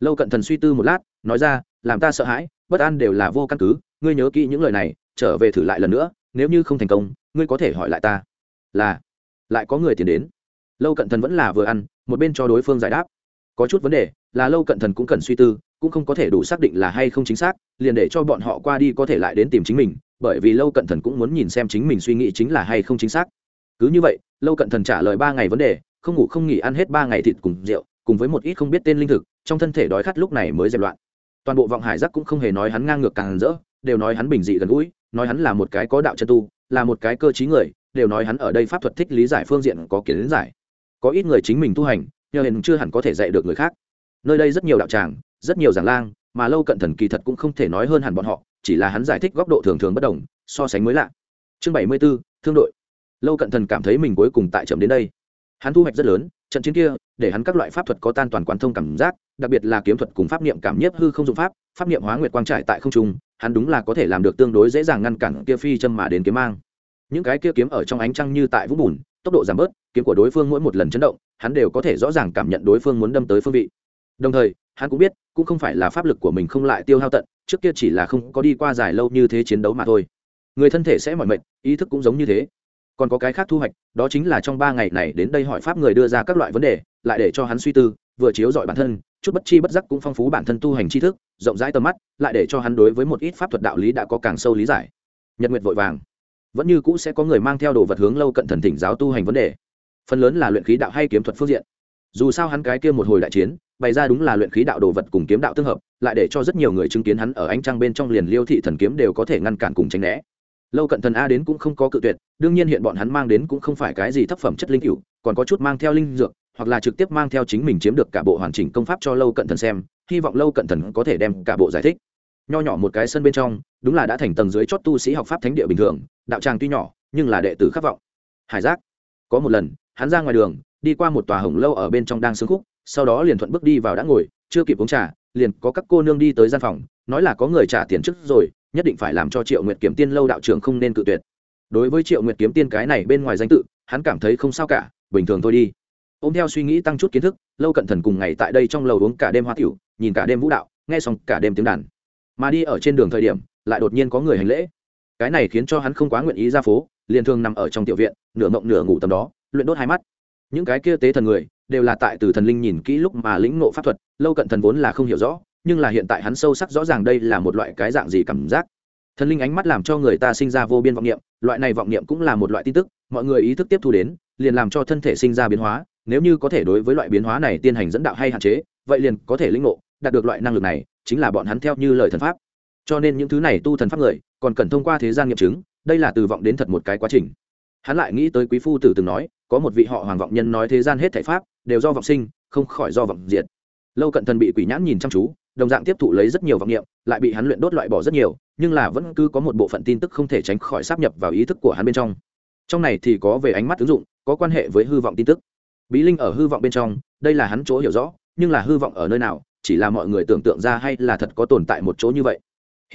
lâu cận thần suy tư một lát, nói ra, làm ta sợ hãi, bất an đều là vô căn cứ, ngươi nhớ kỹ những lời này trở về thử lại lần nữa, nếu như không thành công, ngươi có thể hỏi lại ta. Là, lại có người tiến đến. Lâu cận thần vẫn là vừa ăn, một bên cho đối phương giải đáp. Có chút vấn đề, là lâu cận thần cũng cần suy tư, cũng không có thể đủ xác định là hay không chính xác, liền để cho bọn họ qua đi có thể lại đến tìm chính mình, bởi vì lâu cận thần cũng muốn nhìn xem chính mình suy nghĩ chính là hay không chính xác. Cứ như vậy, lâu cận thần trả lời ba ngày vấn đề, không ngủ không nghỉ ăn hết ba ngày thịt cùng rượu, cùng với một ít không biết tên linh thực, trong thân thể đói khát lúc này mới dẹp loạn. Toàn bộ vọng hải giác cũng không hề nói hắn ngang ngược càng rỡ, đều nói hắn bình dị gần gũi nói hắn là một cái có đạo chân tu, là một cái cơ t người, đều nói hắn ở đây pháp thuật thích lý giải phương diện có kiến giải. Có ít người chính mình tu hành, nhờ hiện chưa hẳn có thể dạy được người khác. Nơi đây rất nhiều đạo tràng, rất nhiều giảng lang, mà lâu cận thần kỳ thật cũng không thể nói hơn hẳn bọn họ, chỉ là hắn giải thích góc độ thường thường bất đồng, so sánh mới lạ. Chương bảy mươi b ố thương đội. Lâu cận thần cảm thấy mình cuối cùng tại chậm đến đây. Hắn thu hoạch rất lớn, trận chiến kia, để hắn các loại pháp thuật có tan toàn quán thông cảm giác, đặc biệt là kiếm thuật cùng pháp niệm cảm nhiếp hư không dụng pháp pháp niệm hóa nguyệt quang trải tại không trung, hắn đúng là có thể làm được tương đối dễ dàng ngăn cản kia phi châm mà đến kiếm mang. Những cái kia kiếm ở trong ánh trăng như tại vũng bùn, tốc độ giảm bớt, kiếm của đối phương mỗi một lần chấn động, hắn đều có thể rõ ràng cảm nhận đối phương muốn đâm tới phương vị. Đồng thời, hắn cũng biết, cũng không phải là pháp lực của mình không lại tiêu hao tận, trước kia chỉ là không có đi qua dài lâu như thế chiến đấu mà thôi. Người thân thể sẽ mỏi mệt, ý thức cũng giống như thế. Còn có cái khác thu hoạch, đó chính là trong ba ngày này đến đây hỏi pháp người đưa ra các loại vấn đề, lại để cho hắn suy tư, vừa chiếu dọi bản thân chút bất chi bất giác cũng phong phú bản thân tu hành tri thức, rộng rãi tầm mắt, lại để cho hắn đối với một ít pháp thuật đạo lý đã có càng sâu lý giải. Nhật nguyệt vội vàng. Vẫn như cũ sẽ có người mang theo đồ vật hướng lâu cận thần thỉnh giáo tu hành vấn đề. Phần lớn là luyện khí đạo hay kiếm thuật phương diện. Dù sao hắn cái kia một hồi đại chiến, bày ra đúng là luyện khí đạo đồ vật cùng kiếm đạo tương hợp, lại để cho rất nhiều người chứng kiến hắn ở ánh trăng bên trong liền liêu thị thần kiếm đều có thể ngăn cản cùng tránh né. Lâu cận thần a đến cũng không có cự tuyệt, đương nhiên hiện bọn hắn mang đến cũng không phải cái gì thấp phẩm chất linh cựu còn có chút mang theo linh dược hoặc là trực tiếp mang theo chính mình chiếm được cả bộ hoàn chỉnh công pháp cho lâu cận thần xem, hy vọng lâu cận thần có thể đem cả bộ giải thích. Nho nhỏ một cái sân bên trong, đúng là đã thành tầng dưới chót tu sĩ học pháp thánh địa bình thường, đạo tràng tuy nhỏ, nhưng là đệ tử khát vọng. Hải giác, có một lần, hắn ra ngoài đường, đi qua một tòa hồng lâu ở bên trong đang sướng khúc, sau đó liền thuận bước đi vào đã ngồi, chưa kịp uống trà, liền có các cô nương đi tới gian phòng, nói là có người trả tiền trước rồi, nhất định phải làm cho triệu nguyệt kiếm tiên lâu đạo trưởng không nên cự tuyệt. Đối với triệu nguyệt kiếm tiên cái này bên ngoài danh tự, hắn cảm thấy không sao cả, bình thường thôi đi ôm theo suy nghĩ tăng chút kiến thức, lâu cận thần cùng ngày tại đây trong lầu uống cả đêm hoa tiểu, nhìn cả đêm vũ đạo, nghe xong cả đêm tiếng đàn. Mà đi ở trên đường thời điểm, lại đột nhiên có người hành lễ. Cái này khiến cho hắn không quá nguyện ý ra phố, liền thường nằm ở trong tiểu viện, nửa mộng nửa ngủ tầm đó, luyện đốt hai mắt. Những cái kia tế thần người, đều là tại từ thần linh nhìn kỹ lúc mà lĩnh ngộ pháp thuật, lâu cận thần vốn là không hiểu rõ, nhưng là hiện tại hắn sâu sắc rõ ràng đây là một loại cái dạng gì cảm giác. Thần linh ánh mắt làm cho người ta sinh ra vô biên vọng niệm, loại này vọng niệm cũng là một loại tin tức, mọi người ý thức tiếp thu đến, liền làm cho thân thể sinh ra biến hóa nếu như có thể đối với loại biến hóa này tiến hành dẫn đạo hay hạn chế, vậy liền có thể lĩnh ngộ, đạt được loại năng lực này, chính là bọn hắn theo như lời thần pháp. Cho nên những thứ này tu thần pháp người, còn cần thông qua thế gian nghiệm chứng, đây là từ vọng đến thật một cái quá trình. Hắn lại nghĩ tới quý phu tử từng nói, có một vị họ hoàng vọng nhân nói thế gian hết thảy pháp, đều do vọng sinh, không khỏi do vọng diệt. Lâu cận thần bị quỷ nhãn nhìn chăm chú, đồng dạng tiếp thụ lấy rất nhiều vọng niệm, lại bị hắn luyện đốt loại bỏ rất nhiều, nhưng là vẫn cứ có một bộ phận tin tức không thể tránh khỏi sáp nhập vào ý thức của hắn bên trong. Trong này thì có về ánh mắt ứng dụng, có quan hệ với hư vọng tin tức bí linh ở hư vọng bên trong, đây là hắn chỗ hiểu rõ, nhưng là hư vọng ở nơi nào, chỉ là mọi người tưởng tượng ra hay là thật có tồn tại một chỗ như vậy.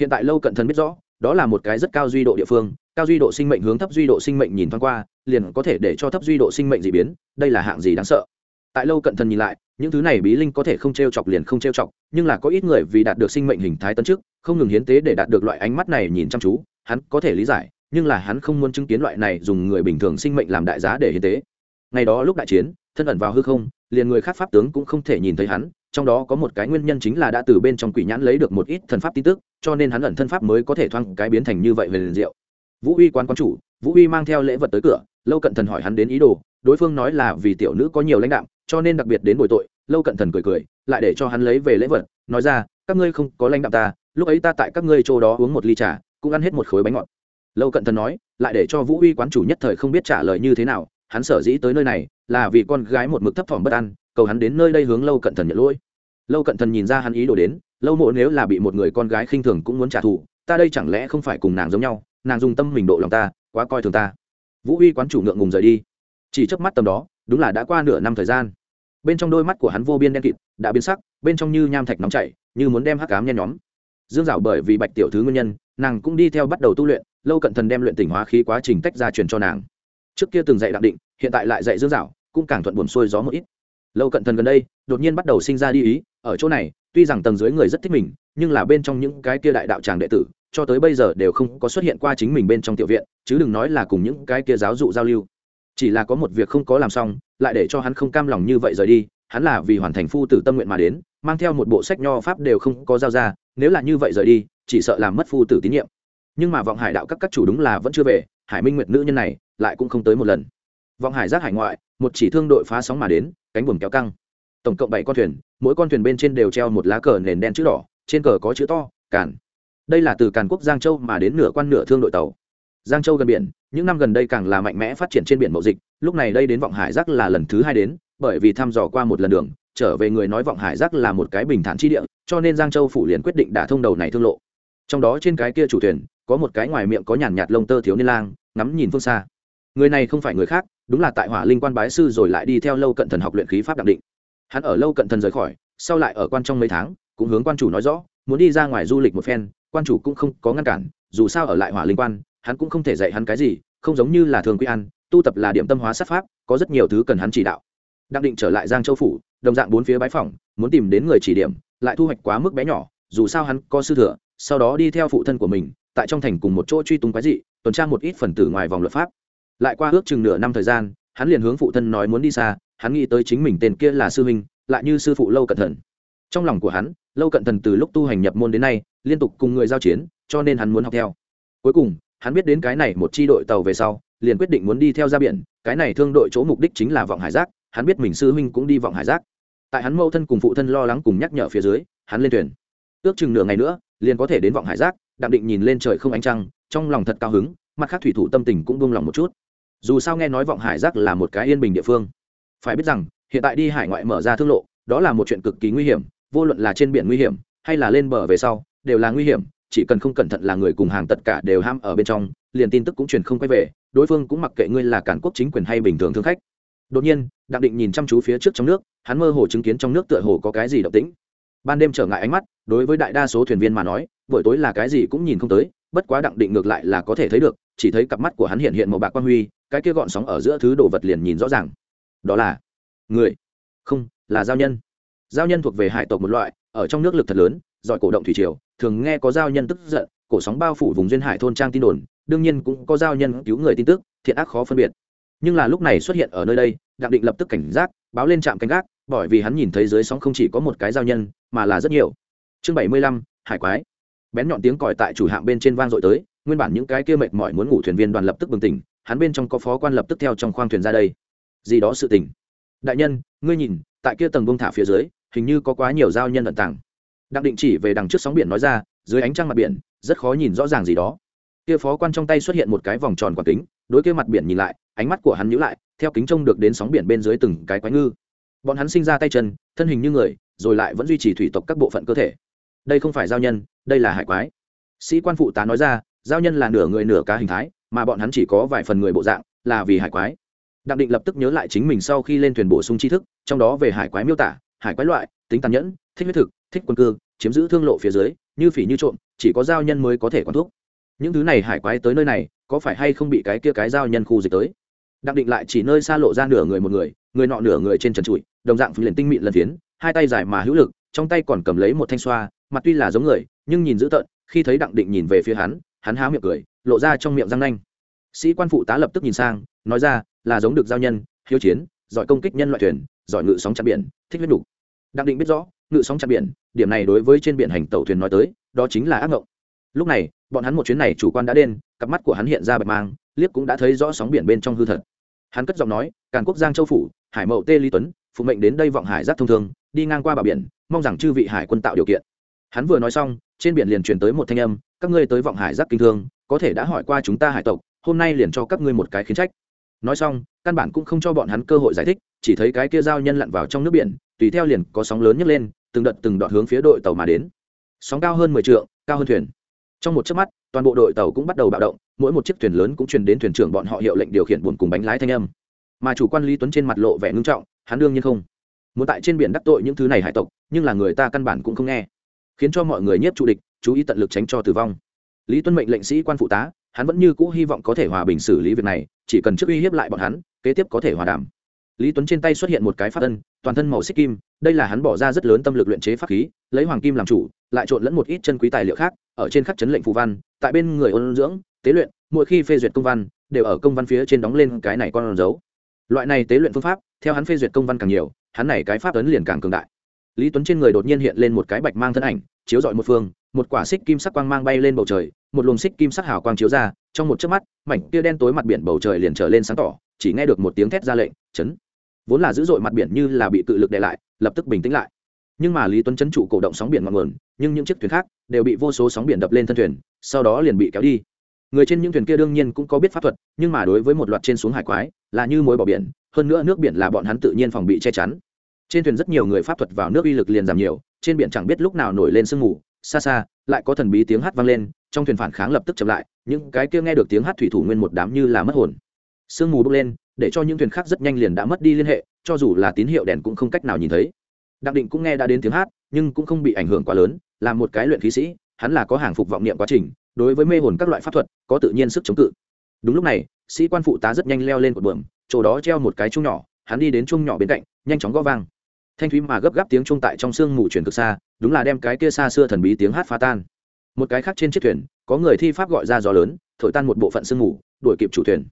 Hiện tại lâu cận thần biết rõ, đó là một cái rất cao duy độ địa phương, cao duy độ sinh mệnh hướng thấp duy độ sinh mệnh nhìn thoáng qua, liền có thể để cho thấp duy độ sinh mệnh d ị biến, đây là hạng gì đáng sợ. Tại lâu cận thần nhìn lại, những thứ này bí linh có thể không t r e o chọc liền không t r e o chọc, nhưng là có ít người vì đạt được sinh mệnh hình thái tấn trước không ngừng hiến tế để đạt được loại ánh mắt này nhìn chăm chú, hắn có thể lý giải, nhưng là hắn không muốn chứng kiến loại này dùng người bình thường sinh mệnh làm đại giá để hiến tế. Ngày đó lúc đại chiến thân ẩn vào hư không, liền người khác pháp tướng cũng không thể nhìn thấy hắn, trong đó có một cái nguyên nhân chính là đã từ bên trong quỷ nhãn lấy được một ít thần pháp tin tức, cho nên hắn ẩn thân pháp mới có thể thoang cái biến thành như vậy về liền diệu. Vũ uy quan quan chủ, vũ uy mang theo lễ vật tới cửa, lâu cận thần hỏi hắn đến ý đồ, đối phương nói là vì tiểu nữ có nhiều lãnh đạo cho nên đặc biệt đến bồi tội, lâu cận thần cười cười, lại để cho hắn lấy về lễ vật, nói ra, các ngươi không có lãnh đạo ta, lúc ấy ta tại các ngươi chỗ đó uống một ly trà, cũng ăn hết một khối bánh ngọt. Lâu cận thần nói, lại để cho vũ uy quán chủ nhất thời không biết trả lời như thế nào hắn sở dĩ tới nơi này là vì con gái một mực thấp thỏm bất an, cầu hắn đến nơi đây hướng lâu cận thần nhận lỗi. Lâu cận thần nhìn ra hắn ý đồ đến, lâu mộ nếu là bị một người con gái khinh thường cũng muốn trả thù, ta đây chẳng lẽ không phải cùng nàng giống nhau, nàng dùng tâm mình độ lòng ta, quá coi thường ta. Vũ uy quán chủ ngượng ngùng rời đi. Chỉ trước mắt tầm đó, đúng là đã qua nửa năm thời gian. Bên trong đôi mắt của hắn vô biên đen kịt, đã biến sắc, bên trong như nham thạch nóng chảy, như muốn đem hắc cám nhen nhóm. Dương dạo bởi vì bạch tiểu thứ nguyên nhân, nàng cũng đi theo bắt đầu tu luyện, lâu cận thần đem luyện tỉnh hóa khí quá trình tách ra truyền cho nàng trước kia từng dạy đặc định, hiện tại lại dạy dương dạo, cũng càng thuận buồn xuôi gió một ít. Lâu cận thần gần đây, đột nhiên bắt đầu sinh ra đi ý, ở chỗ này, tuy rằng tầng dưới người rất thích mình, nhưng là bên trong những cái kia đại đạo tràng đệ tử, cho tới bây giờ đều không có xuất hiện qua chính mình bên trong tiểu viện, chứ đừng nói là cùng những cái kia giáo dụ giao lưu. Chỉ là có một việc không có làm xong, lại để cho hắn không cam lòng như vậy rời đi, hắn là vì hoàn thành phu tử tâm nguyện mà đến, mang theo một bộ sách nho pháp đều không có giao ra, nếu là như vậy rời đi, chỉ sợ làm mất phu tử tín nhiệm. Nhưng mà vọng hải đạo các các chủ đúng là vẫn chưa về, hải minh nguyệt nữ nhân này lại cũng không tới một lần. Vọng hải giác hải ngoại, một chỉ thương đội phá sóng mà đến, cánh buồm kéo căng. Tổng cộng bảy con thuyền, mỗi con thuyền bên trên đều treo một lá cờ nền đen chữ đỏ, trên cờ có chữ to, càn. Đây là từ càn quốc giang châu mà đến nửa quan nửa thương đội tàu. Giang châu gần biển, những năm gần đây càng là mạnh mẽ phát triển trên biển mậu dịch, lúc này đây đến vọng hải giác là lần thứ hai đến, bởi vì thăm dò qua một lần đường, trở về người nói vọng hải giác là một cái bình thản chi địa, cho nên giang châu phủ liền quyết định đả thông đầu này thương lộ. Trong đó trên cái kia chủ thuyền, có một cái ngoài miệng có nhàn nhạt lông tơ thiếu niên lang, ngắm nhìn phương xa người này không phải người khác, đúng là tại hỏa linh quan bái sư rồi lại đi theo lâu cận thần học luyện khí pháp đặc định. Hắn ở lâu cận thần rời khỏi, sau lại ở quan trong mấy tháng, cũng hướng quan chủ nói rõ, muốn đi ra ngoài du lịch một phen, quan chủ cũng không có ngăn cản, dù sao ở lại hỏa linh quan, hắn cũng không thể dạy hắn cái gì, không giống như là thường quy ăn, tu tập là điểm tâm hóa sát pháp, có rất nhiều thứ cần hắn chỉ đạo. Đặc định trở lại giang châu phủ, đồng dạng bốn phía bái phỏng, muốn tìm đến người chỉ điểm, lại thu hoạch quá mức bé nhỏ, dù sao hắn có sư thừa, sau đó đi theo phụ thân của mình, tại trong thành cùng một chỗ truy tung quái dị, tuần tra một ít phần tử ngoài vòng luật pháp lại qua ước chừng nửa năm thời gian, hắn liền hướng phụ thân nói muốn đi xa, hắn nghĩ tới chính mình tên kia là sư huynh, lại như sư phụ lâu cận thần. Trong lòng của hắn, lâu cận thần từ lúc tu hành nhập môn đến nay, liên tục cùng người giao chiến, cho nên hắn muốn học theo. Cuối cùng, hắn biết đến cái này một chi đội tàu về sau, liền quyết định muốn đi theo ra biển, cái này thương đội chỗ mục đích chính là vọng hải giác, hắn biết mình sư huynh cũng đi vọng hải giác. Tại hắn mâu thân cùng phụ thân lo lắng cùng nhắc nhở phía dưới, hắn lên thuyền. Ước chừng nửa ngày nữa, liền có thể đến vọng hải giác, đạm định nhìn lên trời không ánh trăng, trong lòng thật cao hứng, mặt khác thủy thủ tâm tình cũng buông lòng một chút dù sao nghe nói vọng hải giác là một cái yên bình địa phương. Phải biết rằng, hiện tại đi hải ngoại mở ra thương lộ, đó là một chuyện cực kỳ nguy hiểm, vô luận là trên biển nguy hiểm, hay là lên bờ về sau, đều là nguy hiểm, chỉ cần không cẩn thận là người cùng hàng tất cả đều ham ở bên trong, liền tin tức cũng truyền không quay về, đối phương cũng mặc kệ ngươi là cản quốc chính quyền hay bình thường thương khách. Đột nhiên, đặng định nhìn chăm chú phía trước trong nước, hắn mơ hồ chứng kiến trong nước tựa hồ có cái gì động tĩnh. Ban đêm trở ngại ánh mắt, đối với đại đa số thuyền viên mà nói, buổi tối là cái gì cũng nhìn không tới, bất quá đặng định ngược lại là có thể thấy được, chỉ thấy cặp mắt của hắn hiện hiện màu bạc quan huy cái kia gọn sóng ở giữa thứ đồ vật liền nhìn rõ ràng. Đó là người. Không, là giao nhân. Giao nhân thuộc về hải tộc một loại, ở trong nước lực thật lớn, giỏi cổ động thủy triều, thường nghe có giao nhân tức giận, cổ sóng bao phủ vùng duyên hải thôn trang tin đồn, đương nhiên cũng có giao nhân cứu người tin tức, thiện ác khó phân biệt. Nhưng là lúc này xuất hiện ở nơi đây, đặng định lập tức cảnh giác, báo lên trạm canh gác, bởi vì hắn nhìn thấy dưới sóng không chỉ có một cái giao nhân, mà là rất nhiều. Chương bảy mươi lăm, hải quái. Bén nhọn tiếng còi tại chủ hạm bên trên vang dội tới, nguyên bản những cái kia mệt mỏi muốn ngủ thuyền viên đoàn lập tức bừng tỉnh hắn bên trong có phó quan lập tức theo trong khoang thuyền ra đây. Gì đó sự tình, đại nhân ngươi nhìn tại kia tầng bông thả phía dưới hình như có quá nhiều giao nhân vận tàng. Đặng định chỉ về đằng trước sóng biển nói ra dưới ánh trăng mặt biển rất khó nhìn rõ ràng gì đó. Kia phó quan trong tay xuất hiện một cái vòng tròn quả kính đối kia mặt biển nhìn lại ánh mắt của hắn nhíu lại theo kính trông được đến sóng biển bên dưới từng cái quái ngư. Bọn hắn sinh ra tay chân thân hình như người rồi lại vẫn duy trì thủy tộc các bộ phận cơ thể. Đây không phải giao nhân đây là hải quái. Sĩ quan phụ tá nói ra giao nhân là nửa người nửa cá hình thái mà bọn hắn chỉ có vài phần người bộ dạng, là vì hải quái. Đặng định lập tức nhớ lại chính mình sau khi lên thuyền bổ sung tri thức, trong đó về hải quái miêu tả, hải quái loại, tính tàn nhẫn, thích huyết thực, thích quân cư, chiếm giữ thương lộ phía dưới, như phỉ như trộm, chỉ có giao nhân mới có thể quán thuốc những thứ này hải quái tới nơi này, có phải hay không bị cái kia cái giao nhân khu dịch tới? Đặng định lại chỉ nơi xa lộ ra nửa người một người người nọ nửa người trên trần trụi, đồng dạng phình liền tinh mịn lần phiến, hai tay dài mà hữu lực, trong tay còn cầm lấy một thanh xoa, mặt tuy là giống người, nhưng nhìn dữ tợn, khi thấy đặng định nhìn về phía hắn hắn há miệng cười lộ ra trong miệng răng nanh. Sĩ quan phụ tá lập tức nhìn sang nói ra là giống được giao nhân hiếu chiến giỏi công kích nhân loại thuyền giỏi ngự sóng chặn biển thích huyết đủ. đặng định biết rõ ngự sóng chặn biển điểm này đối với trên biển hành tàu thuyền nói tới đó chính là ác ngộng. Lúc này bọn hắn một chuyến này chủ quan đã đen cặp mắt của hắn hiện ra bạch mang liếc cũng đã thấy rõ sóng biển bên trong hư thật. Hắn cất giọng nói càn quốc giang châu phủ hải mậu tê lý tuấn phụ mệnh đến đây vọng hải giác thông thường, đi ngang qua bờ biển mong rằng chư vị hải quân tạo điều kiện. Hắn vừa nói xong trên biển liền truyền tới một thanh âm các ngươi tới vọng hải giác kinh thương, có thể đã hỏi qua chúng ta hải tộc, hôm nay liền cho các ngươi một cái khiến trách. Nói xong, căn bản cũng không cho bọn hắn cơ hội giải thích, chỉ thấy cái kia giao nhân lặn vào trong nước biển, tùy theo liền có sóng lớn nhấc lên, từng đợt từng đoạn hướng phía đội tàu mà đến. Sóng cao hơn mười trượng, cao hơn thuyền. Trong một chớp mắt, toàn bộ đội tàu cũng bắt đầu bạo động, mỗi một chiếc thuyền lớn cũng truyền đến thuyền trưởng bọn họ hiệu lệnh điều khiển buồn cùng bánh lái thanh âm. Mà chủ quan lý tuấn trên mặt lộ vẻ ngưng trọng, hắn đương nhiên không. Muốn tại trên biển đắc tội những thứ này hải tộc, nhưng là người ta căn bản cũng không nghe, khiến cho mọi người nhiếp trụ địch chú ý tận lực tránh cho tử vong. Lý tuân mệnh lệnh sĩ quan phụ tá, hắn vẫn như cũ hy vọng có thể hòa bình xử lý việc này, chỉ cần trước uy hiếp lại bọn hắn, kế tiếp có thể hòa đàm. Lý tuấn trên tay xuất hiện một cái phát ân, toàn thân màu xích kim, đây là hắn bỏ ra rất lớn tâm lực luyện chế pháp khí, lấy hoàng kim làm chủ, lại trộn lẫn một ít chân quý tài liệu khác, ở trên khắc chấn lệnh phù văn, tại bên người ôn dưỡng, tế luyện, mỗi khi phê duyệt công văn, đều ở công văn phía trên đóng lên cái này con dấu. Loại này tế luyện phương pháp, theo hắn phê duyệt công văn càng nhiều, hắn này cái pháp ấn liền càng cường đại. Lý tuấn trên người đột nhiên hiện lên một cái bạch mang thân ảnh, chiếu dọi một phương một quả xích kim sắc quang mang bay lên bầu trời, một luồng xích kim sắc hào quang chiếu ra, trong một chớp mắt, mảnh kia đen tối mặt biển bầu trời liền trở lên sáng tỏ, chỉ nghe được một tiếng thét ra lệnh, chấn! Vốn là dữ dội mặt biển như là bị cự lực đè lại, lập tức bình tĩnh lại. Nhưng mà lý tuấn chấn trụ cổ động sóng biển ngọn nguồn, nhưng những chiếc thuyền khác đều bị vô số sóng biển đập lên thân thuyền, sau đó liền bị kéo đi. Người trên những thuyền kia đương nhiên cũng có biết pháp thuật, nhưng mà đối với một loạt trên xuống hải quái, là như mối bỏ biển, hơn nữa nước biển là bọn hắn tự nhiên phòng bị che chắn. Trên thuyền rất nhiều người pháp thuật vào nước uy lực liền giảm nhiều, trên biển chẳng biết lúc nào nổi lên sương mù xa xa, lại có thần bí tiếng hát vang lên, trong thuyền phản kháng lập tức chậm lại, những cái kia nghe được tiếng hát thủy thủ nguyên một đám như là mất hồn. Sương mù bốc lên, để cho những thuyền khác rất nhanh liền đã mất đi liên hệ, cho dù là tín hiệu đèn cũng không cách nào nhìn thấy. Đặng định cũng nghe đã đến tiếng hát, nhưng cũng không bị ảnh hưởng quá lớn, là một cái luyện khí sĩ, hắn là có hàng phục vọng niệm quá trình, đối với mê hồn các loại pháp thuật, có tự nhiên sức chống cự. Đúng lúc này, sĩ quan phụ tá rất nhanh leo lên cột buồm, chỗ đó treo một cái chung nhỏ, hắn đi đến chung nhỏ bên cạnh, nhanh chóng gõ vang thanh thúy mà gấp gáp tiếng trung tại trong sương mù chuyển cực xa, đúng là đem cái kia xa xưa thần bí tiếng hát phá tan. Một cái khác trên chiếc thuyền, có người thi pháp gọi ra gió lớn, thổi tan một bộ phận sương mù, đuổi kịp chủ thuyền.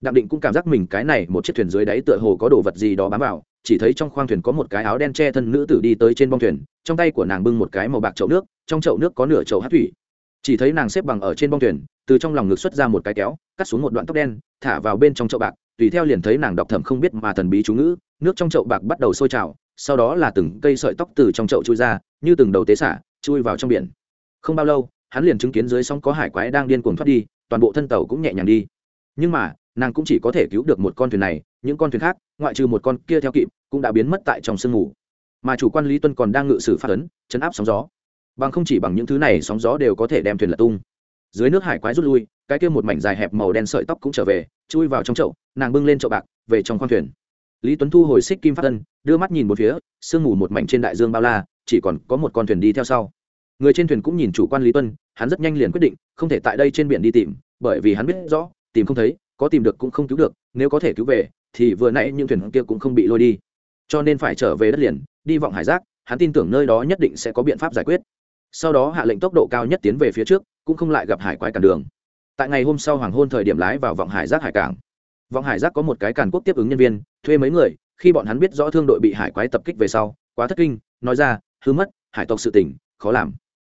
Đặng định cũng cảm giác mình cái này một chiếc thuyền dưới đáy tựa hồ có đồ vật gì đó bám vào, chỉ thấy trong khoang thuyền có một cái áo đen che thân nữ tử đi tới trên bong thuyền, trong tay của nàng bưng một cái màu bạc chậu nước, trong chậu nước có nửa chậu hát thủy. Chỉ thấy nàng xếp bằng ở trên bong thuyền, từ trong lòng ngực xuất ra một cái kéo, cắt xuống một đoạn tóc đen, thả vào bên trong chậu bạc, tùy theo liền thấy nàng đọc thầm không biết mà thần bí chú ngữ, nước trong chậu bạc bắt đầu sôi trào sau đó là từng cây sợi tóc từ trong chậu chui ra, như từng đầu tế xả, chui vào trong biển. Không bao lâu, hắn liền chứng kiến dưới sông có hải quái đang điên cuồng thoát đi, toàn bộ thân tàu cũng nhẹ nhàng đi. Nhưng mà, nàng cũng chỉ có thể cứu được một con thuyền này, những con thuyền khác, ngoại trừ một con kia theo kịp, cũng đã biến mất tại trong sương mù. Mà chủ quan lý tuân còn đang ngự sử phát ấn, chấn áp sóng gió. Bằng không chỉ bằng những thứ này, sóng gió đều có thể đem thuyền lật tung. Dưới nước hải quái rút lui, cái kia một mảnh dài hẹp màu đen sợi tóc cũng trở về, chui vào trong chậu, nàng bưng lên chậu bạc, về trong khoang thuyền lý tuấn thu hồi xích kim phát tân đưa mắt nhìn một phía, sương mù một mảnh trên đại dương bao la, chỉ còn có một con thuyền đi theo sau. Người trên thuyền cũng nhìn chủ quan lý tuân hắn rất nhanh liền quyết định, không thể tại đây trên biển đi tìm, bởi vì hắn biết rõ, tìm không thấy, có tìm được cũng không cứu được, nếu có thể cứu về, thì vừa nãy những thuyền kia cũng không bị lôi đi. Cho nên phải trở về đất liền, đi vọng hải giác, hắn tin tưởng nơi đó nhất định sẽ có biện pháp giải quyết. Sau đó hạ lệnh tốc độ cao nhất tiến về phía trước, cũng không lại gặp hải quái cản đường. Tại ngày hôm sau hoàng hôn thời điểm lái vào vọng hải giác hải cảng vọng hải giác có một cái càn quốc tiếp ứng nhân viên thuê mấy người khi bọn hắn biết rõ thương đội bị hải quái tập kích về sau quá thất kinh nói ra hư mất hải tộc sự tỉnh khó làm.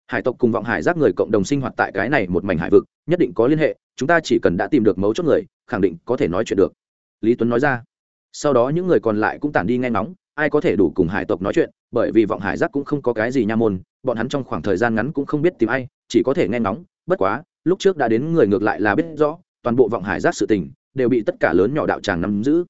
Hải tộc cùng vọng hải giác người cộng đồng sinh hoạt tại cái này một mảnh hải vực nhất định có liên hệ chúng ta chỉ cần đã tìm được mấu chốt người khẳng định có thể nói chuyện được. Lý tuấn nói ra. Sau đó những người còn lại cũng tản đi ngay ngóng, ai có thể đủ cùng hải tộc nói chuyện bởi vì vọng hải giác cũng không có cái gì nha môn bọn hắn trong khoảng thời gian ngắn cũng không biết tìm ai chỉ có thể nghe ngóng bất quá lúc trước đã đến người ngược lại là biết rõ toàn bộ vọng hải giác sự tình đều bị tất cả lớn nhỏ đạo tràng nắm giữ.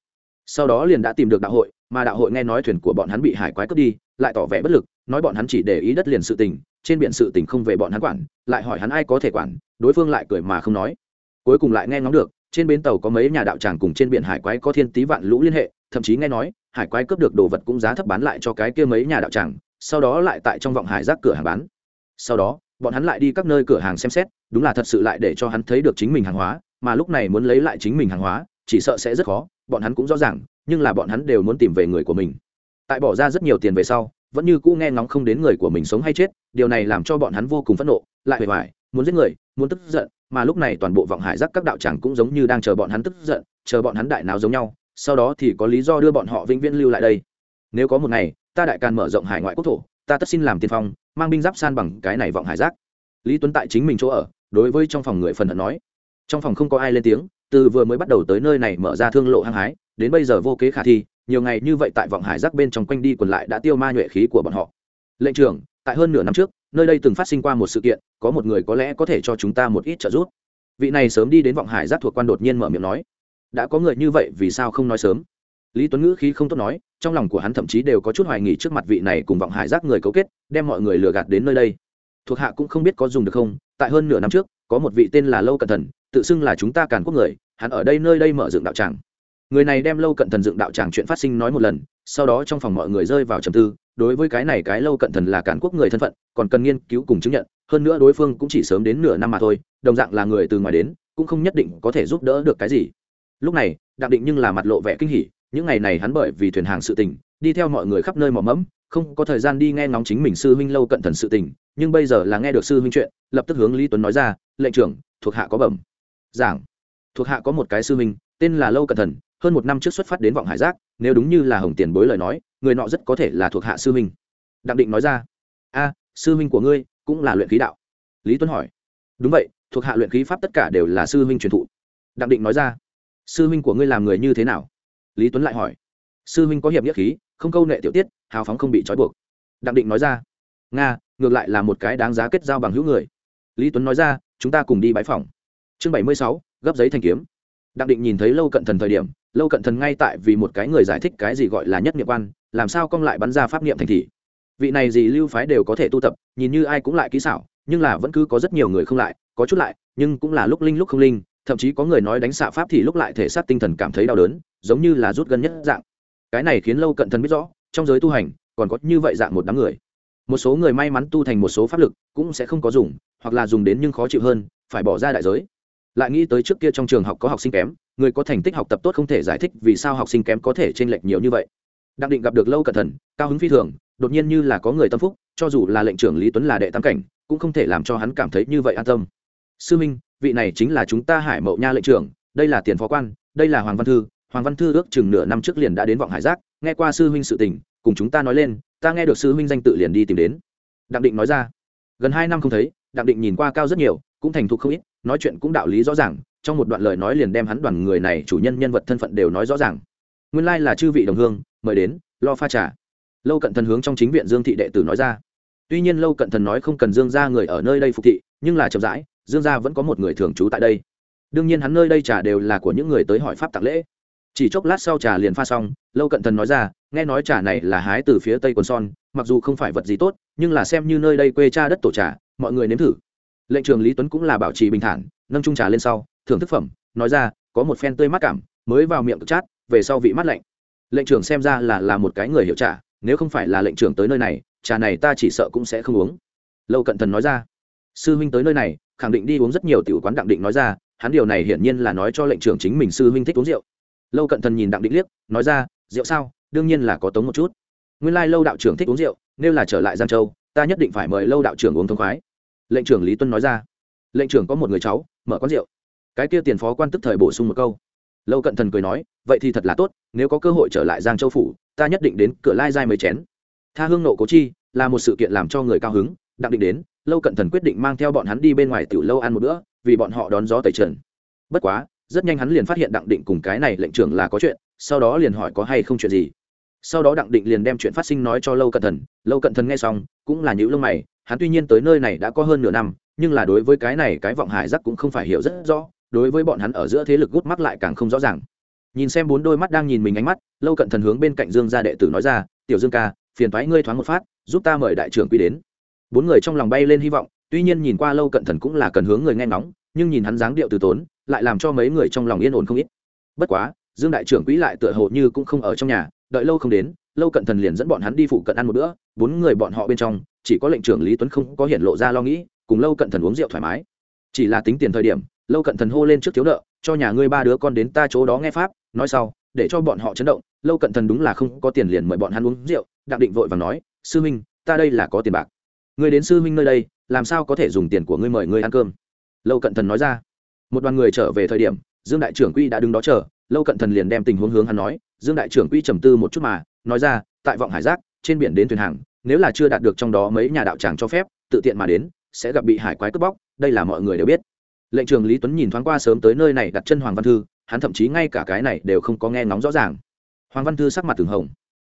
Sau đó liền đã tìm được đạo hội, mà đạo hội nghe nói thuyền của bọn hắn bị hải quái cướp đi, lại tỏ vẻ bất lực, nói bọn hắn chỉ để ý đất liền sự tình, trên biển sự tình không về bọn hắn quản, lại hỏi hắn ai có thể quản, đối phương lại cười mà không nói. Cuối cùng lại nghe ngóng được, trên bến tàu có mấy nhà đạo tràng cùng trên biển hải quái có thiên tý vạn lũ liên hệ, thậm chí nghe nói, hải quái cướp được đồ vật cũng giá thấp bán lại cho cái kia mấy nhà đạo tràng, sau đó lại tại trong vọng hải giác cửa hàng bán. Sau đó, bọn hắn lại đi các nơi cửa hàng xem xét, đúng là thật sự lại để cho hắn thấy được chính mình hàng hóa mà lúc này muốn lấy lại chính mình hàng hóa, chỉ sợ sẽ rất khó, bọn hắn cũng rõ ràng, nhưng là bọn hắn đều muốn tìm về người của mình. Tại bỏ ra rất nhiều tiền về sau, vẫn như cũ nghe ngóng không đến người của mình sống hay chết, điều này làm cho bọn hắn vô cùng phẫn nộ, lại bề ngoài muốn giết người, muốn tức giận, mà lúc này toàn bộ vọng hải giác các đạo tràng cũng giống như đang chờ bọn hắn tức giận, chờ bọn hắn đại nào giống nhau, sau đó thì có lý do đưa bọn họ vĩnh viễn lưu lại đây. Nếu có một ngày, ta đại càn mở rộng hải ngoại quốc thổ, ta tất xin làm tiên phong, mang binh giáp san bằng cái này vọng hải giác. Lý tuấn tại chính mình chỗ ở, đối với trong phòng người phần hận nói trong phòng không có ai lên tiếng, từ vừa mới bắt đầu tới nơi này mở ra thương lộ hăng hái, đến bây giờ vô kế khả thi, nhiều ngày như vậy tại vọng hải giác bên trong quanh đi quần lại đã tiêu ma nhuệ khí của bọn họ. Lệnh trưởng, tại hơn nửa năm trước, nơi đây từng phát sinh qua một sự kiện, có một người có lẽ có thể cho chúng ta một ít trợ giúp. Vị này sớm đi đến vọng hải giác thuộc quan đột nhiên mở miệng nói. Đã có người như vậy vì sao không nói sớm? Lý tuấn ngữ khí không tốt nói, trong lòng của hắn thậm chí đều có chút hoài nghỉ trước mặt vị này cùng vọng hải giác người cấu kết, đem mọi người lừa gạt đến nơi đây. Thuộc hạ cũng không biết có dùng được không, tại hơn nửa năm trước có một vị tên là lâu cận thần, tự xưng là chúng ta càn quốc người, hắn ở đây nơi đây mở dựng đạo tràng. Người này đem lâu cận thần dựng đạo tràng chuyện phát sinh nói một lần, sau đó trong phòng mọi người rơi vào trầm tư, đối với cái này cái lâu cận thần là càn quốc người thân phận, còn cần nghiên cứu cùng chứng nhận, hơn nữa đối phương cũng chỉ sớm đến nửa năm mà thôi, đồng dạng là người từ ngoài đến, cũng không nhất định có thể giúp đỡ được cái gì. Lúc này, đặng định nhưng là mặt lộ vẻ kinh hỉ, những ngày này hắn bởi vì thuyền hàng sự tình đi theo mọi người khắp nơi mò mẫm, không có thời gian đi nghe ngóng chính mình sư huynh lâu cận thần sự tình, nhưng bây giờ là nghe được sư huynh chuyện, lập tức hướng lý tuấn nói ra, lệnh trưởng, thuộc hạ có bẩm. Giảng. Thuộc hạ có một cái sư huynh, tên là lâu cận thần, hơn một năm trước xuất phát đến vọng hải giác, nếu đúng như là hồng tiền bối lời nói, người nọ rất có thể là thuộc hạ sư huynh. Đặng định nói ra, a, sư huynh của ngươi cũng là luyện khí đạo. Lý tuấn hỏi, đúng vậy, thuộc hạ luyện khí pháp tất cả đều là sư huynh truyền thụ. Đặng định nói ra, sư huynh của ngươi làm người như thế nào? Lý tuấn lại hỏi, sư huynh có hiệp nghĩa khí không câu nệ tiểu tiết, hào phóng không bị trói buộc. Đặng định nói ra, nga, ngược lại là một cái đáng giá kết giao bằng hữu người. Lý tuấn nói ra, chúng ta cùng đi bãi phòng chương bảy mươi sáu, gấp giấy thanh kiếm. Đặng định nhìn thấy lâu cận thần thời điểm, lâu cận thần ngay tại vì một cái người giải thích cái gì gọi là nhất niệm quan, làm sao cong lại bắn ra pháp niệm thành thị. Vị này gì lưu phái đều có thể tu tập, nhìn như ai cũng lại kỹ xảo, nhưng là vẫn cứ có rất nhiều người không lại, có chút lại, nhưng cũng là lúc linh lúc không linh, thậm chí có người nói đánh xạ pháp thì lúc lại thể xác tinh thần cảm thấy đau đớn, giống như là rút gần nhất dạng cái này khiến lâu cận thần biết rõ, trong giới tu hành, còn có như vậy dạng một đám người. Một số người may mắn tu thành một số pháp lực, cũng sẽ không có dùng, hoặc là dùng đến nhưng khó chịu hơn, phải bỏ ra đại giới. Lại nghĩ tới trước kia trong trường học có học sinh kém, người có thành tích học tập tốt không thể giải thích vì sao học sinh kém có thể t r ê n lệch nhiều như vậy. Đặc định gặp được lâu cẩn thận cao hứng phi thường, đột nhiên như là có người tâm phúc, cho dù là lệnh trưởng lý tuấn là đệ tam cảnh, cũng không thể làm cho hắn cảm thấy như vậy an tâm. Sư minh, vị này chính là chúng ta hải mậu nha lệnh trưởng, đây là tiền phó quan, đây là hoàng văn thư hoàng văn thư ước chừng nửa năm trước liền đã đến vọng hải giác, nghe qua sư huynh sự tình, cùng chúng ta nói lên, ta nghe được sư huynh danh tự liền đi tìm đến. Đặng định nói ra, gần hai năm không thấy, đặng định nhìn qua cao rất nhiều, cũng thành thục không ít, nói chuyện cũng đạo lý rõ ràng, trong một đoạn lời nói liền đem hắn đoàn người này chủ nhân nhân vật thân phận đều nói rõ ràng. Nguyên lai là chư vị đồng hương, mời đến, lo pha trà. Lâu cận thần hướng trong chính viện dương thị đệ tử nói ra. Tuy nhiên lâu cận thần nói không cần dương ra người ở nơi đây phục thị, nhưng là chậm rãi, dương gia vẫn có một người thường trú tại đây. Đương nhiên hắn nơi đây trà đều là của những người tới hỏi pháp tạc lễ chỉ chốc lát sau trà liền pha xong, lâu cận thần nói ra, nghe nói trà này là hái từ phía tây quần son, mặc dù không phải vật gì tốt, nhưng là xem như nơi đây quê cha đất tổ trà, mọi người nếm thử. Lệnh trường lý tuấn cũng là bảo trì bình thản, nâng trung trà lên sau, thưởng thức phẩm, nói ra, có một phen tươi mát cảm, mới vào miệng cực chát, về sau vị mát lạnh. Lệnh trưởng xem ra là là một cái người hiểu trà, nếu không phải là lệnh trưởng tới nơi này, trà này ta chỉ sợ cũng sẽ không uống. Lâu cận thần nói ra, sư huynh tới nơi này, khẳng định đi uống rất nhiều tiểu quán đặng định nói ra, hắn điều này hiển nhiên là nói cho lệnh trưởng chính mình sư huynh thích uống rượu lâu cận thần nhìn đặng định liếc, nói ra, rượu sao? Đương nhiên là có tống một chút. Nguyên lai lâu đạo trưởng thích uống rượu, nếu là trở lại giang châu, ta nhất định phải mời lâu đạo trưởng uống thông khoái. Lệnh trưởng lý tuân nói ra. Lệnh trưởng có một người cháu, mở quán rượu. Cái kia tiền phó quan tức thời bổ sung một câu. Lâu cận thần cười nói, vậy thì thật là tốt, nếu có cơ hội trở lại giang châu phủ, ta nhất định đến cửa lai giai mấy chén. Tha hương nộ cố chi, là một sự kiện làm cho người cao hứng, đặng định đến, lâu cận thần quyết định mang theo bọn hắn đi bên ngoài tiểu lâu ăn một bữa, vì bọn họ đón gió tẩy trần. Bất quá rất nhanh hắn liền phát hiện đặng định cùng cái này lệnh trưởng là có chuyện, sau đó liền hỏi có hay không chuyện gì. Sau đó đặng định liền đem chuyện phát sinh nói cho lâu cận thần, lâu cận thần nghe xong, cũng là những lông mày, hắn tuy nhiên tới nơi này đã có hơn nửa năm, nhưng là đối với cái này cái vọng hải giác cũng không phải hiểu rất rõ, đối với bọn hắn ở giữa thế lực gút mắt lại càng không rõ ràng. Nhìn xem bốn đôi mắt đang nhìn mình ánh mắt, lâu cận thần hướng bên cạnh dương gia đệ tử nói ra, tiểu dương ca, phiền thoái ngươi thoáng một phát, giúp ta mời đại trưởng quy đến. Bốn người trong lòng bay lên hy vọng, tuy nhiên nhìn qua lâu cận thần cũng là cần hướng người nghe ngóng nhưng nhìn hắn dáng điệu từ tốn, lại làm cho mấy người trong lòng yên ổn không ít. Bất quá, dương đại trưởng quỹ lại tựa hồ như cũng không ở trong nhà, đợi lâu không đến, lâu cận thần liền dẫn bọn hắn đi phụ cận ăn một bữa, bốn người bọn họ bên trong, chỉ có lệnh trưởng lý tuấn không có hiện lộ ra lo nghĩ, cùng lâu cận thần uống rượu thoải mái. Chỉ là tính tiền thời điểm, lâu cận thần hô lên trước thiếu nợ, cho nhà ngươi ba đứa con đến ta chỗ đó nghe pháp, nói sau, để cho bọn họ chấn động. Lâu cận thần đúng là không có tiền liền mời bọn hắn uống rượu, đặng định vội và nói, sư minh, ta đây là có tiền bạc. Người đến sư minh nơi đây, làm sao có thể dùng tiền của ngươi mời ngươi ăn cơm? Lâu cận thần nói ra. Một đoàn người trở về thời điểm, dương đại trưởng quy đã đứng đó chờ. Lâu cận thần liền đem tình huống hướng hắn nói. Dương đại trưởng quy trầm tư một chút mà, nói ra, tại vọng hải giác, trên biển đến thuyền hàng, nếu là chưa đạt được trong đó mấy nhà đạo tràng cho phép, tự tiện mà đến, sẽ gặp bị hải quái cướp bóc, đây là mọi người đều biết. Lệnh trường lý tuấn nhìn thoáng qua sớm tới nơi này đặt chân hoàng văn thư, hắn thậm chí ngay cả cái này đều không có nghe ngóng rõ ràng. Hoàng văn thư sắc mặt từng hồng.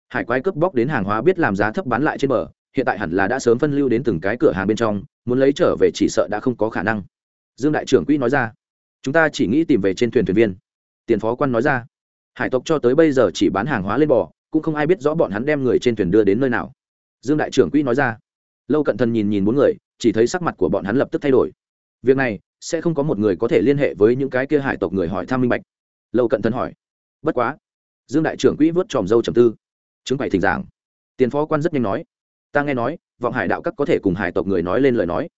Hải quái cướp bóc đến hàng hóa biết làm giá thấp bán lại trên bờ, hiện tại hẳn là đã sớm phân lưu đến từng cái cửa hàng bên trong, muốn lấy trở về chỉ sợ đã không có khả năng dương đại trưởng quỹ nói ra. Chúng ta chỉ nghĩ tìm về trên thuyền thuyền viên. Tiền phó quan nói ra. Hải tộc cho tới bây giờ chỉ bán hàng hóa lên bò, cũng không ai biết rõ bọn hắn đem người trên thuyền đưa đến nơi nào. Dương đại trưởng quỹ nói ra. Lâu cận thần nhìn nhìn bốn người, chỉ thấy sắc mặt của bọn hắn lập tức thay đổi. Việc này, sẽ không có một người có thể liên hệ với những cái kia hải tộc người hỏi thăm minh bạch. Lâu cận thần hỏi. Bất quá, dương đại trưởng quỹ vớt tròm dâu trầm tư. Chứng bày thỉnh giảng. Tiền phó quan rất nhanh nói. Ta nghe nói, vọng hải đạo các có thể cùng hải tộc người nói lên lời nói.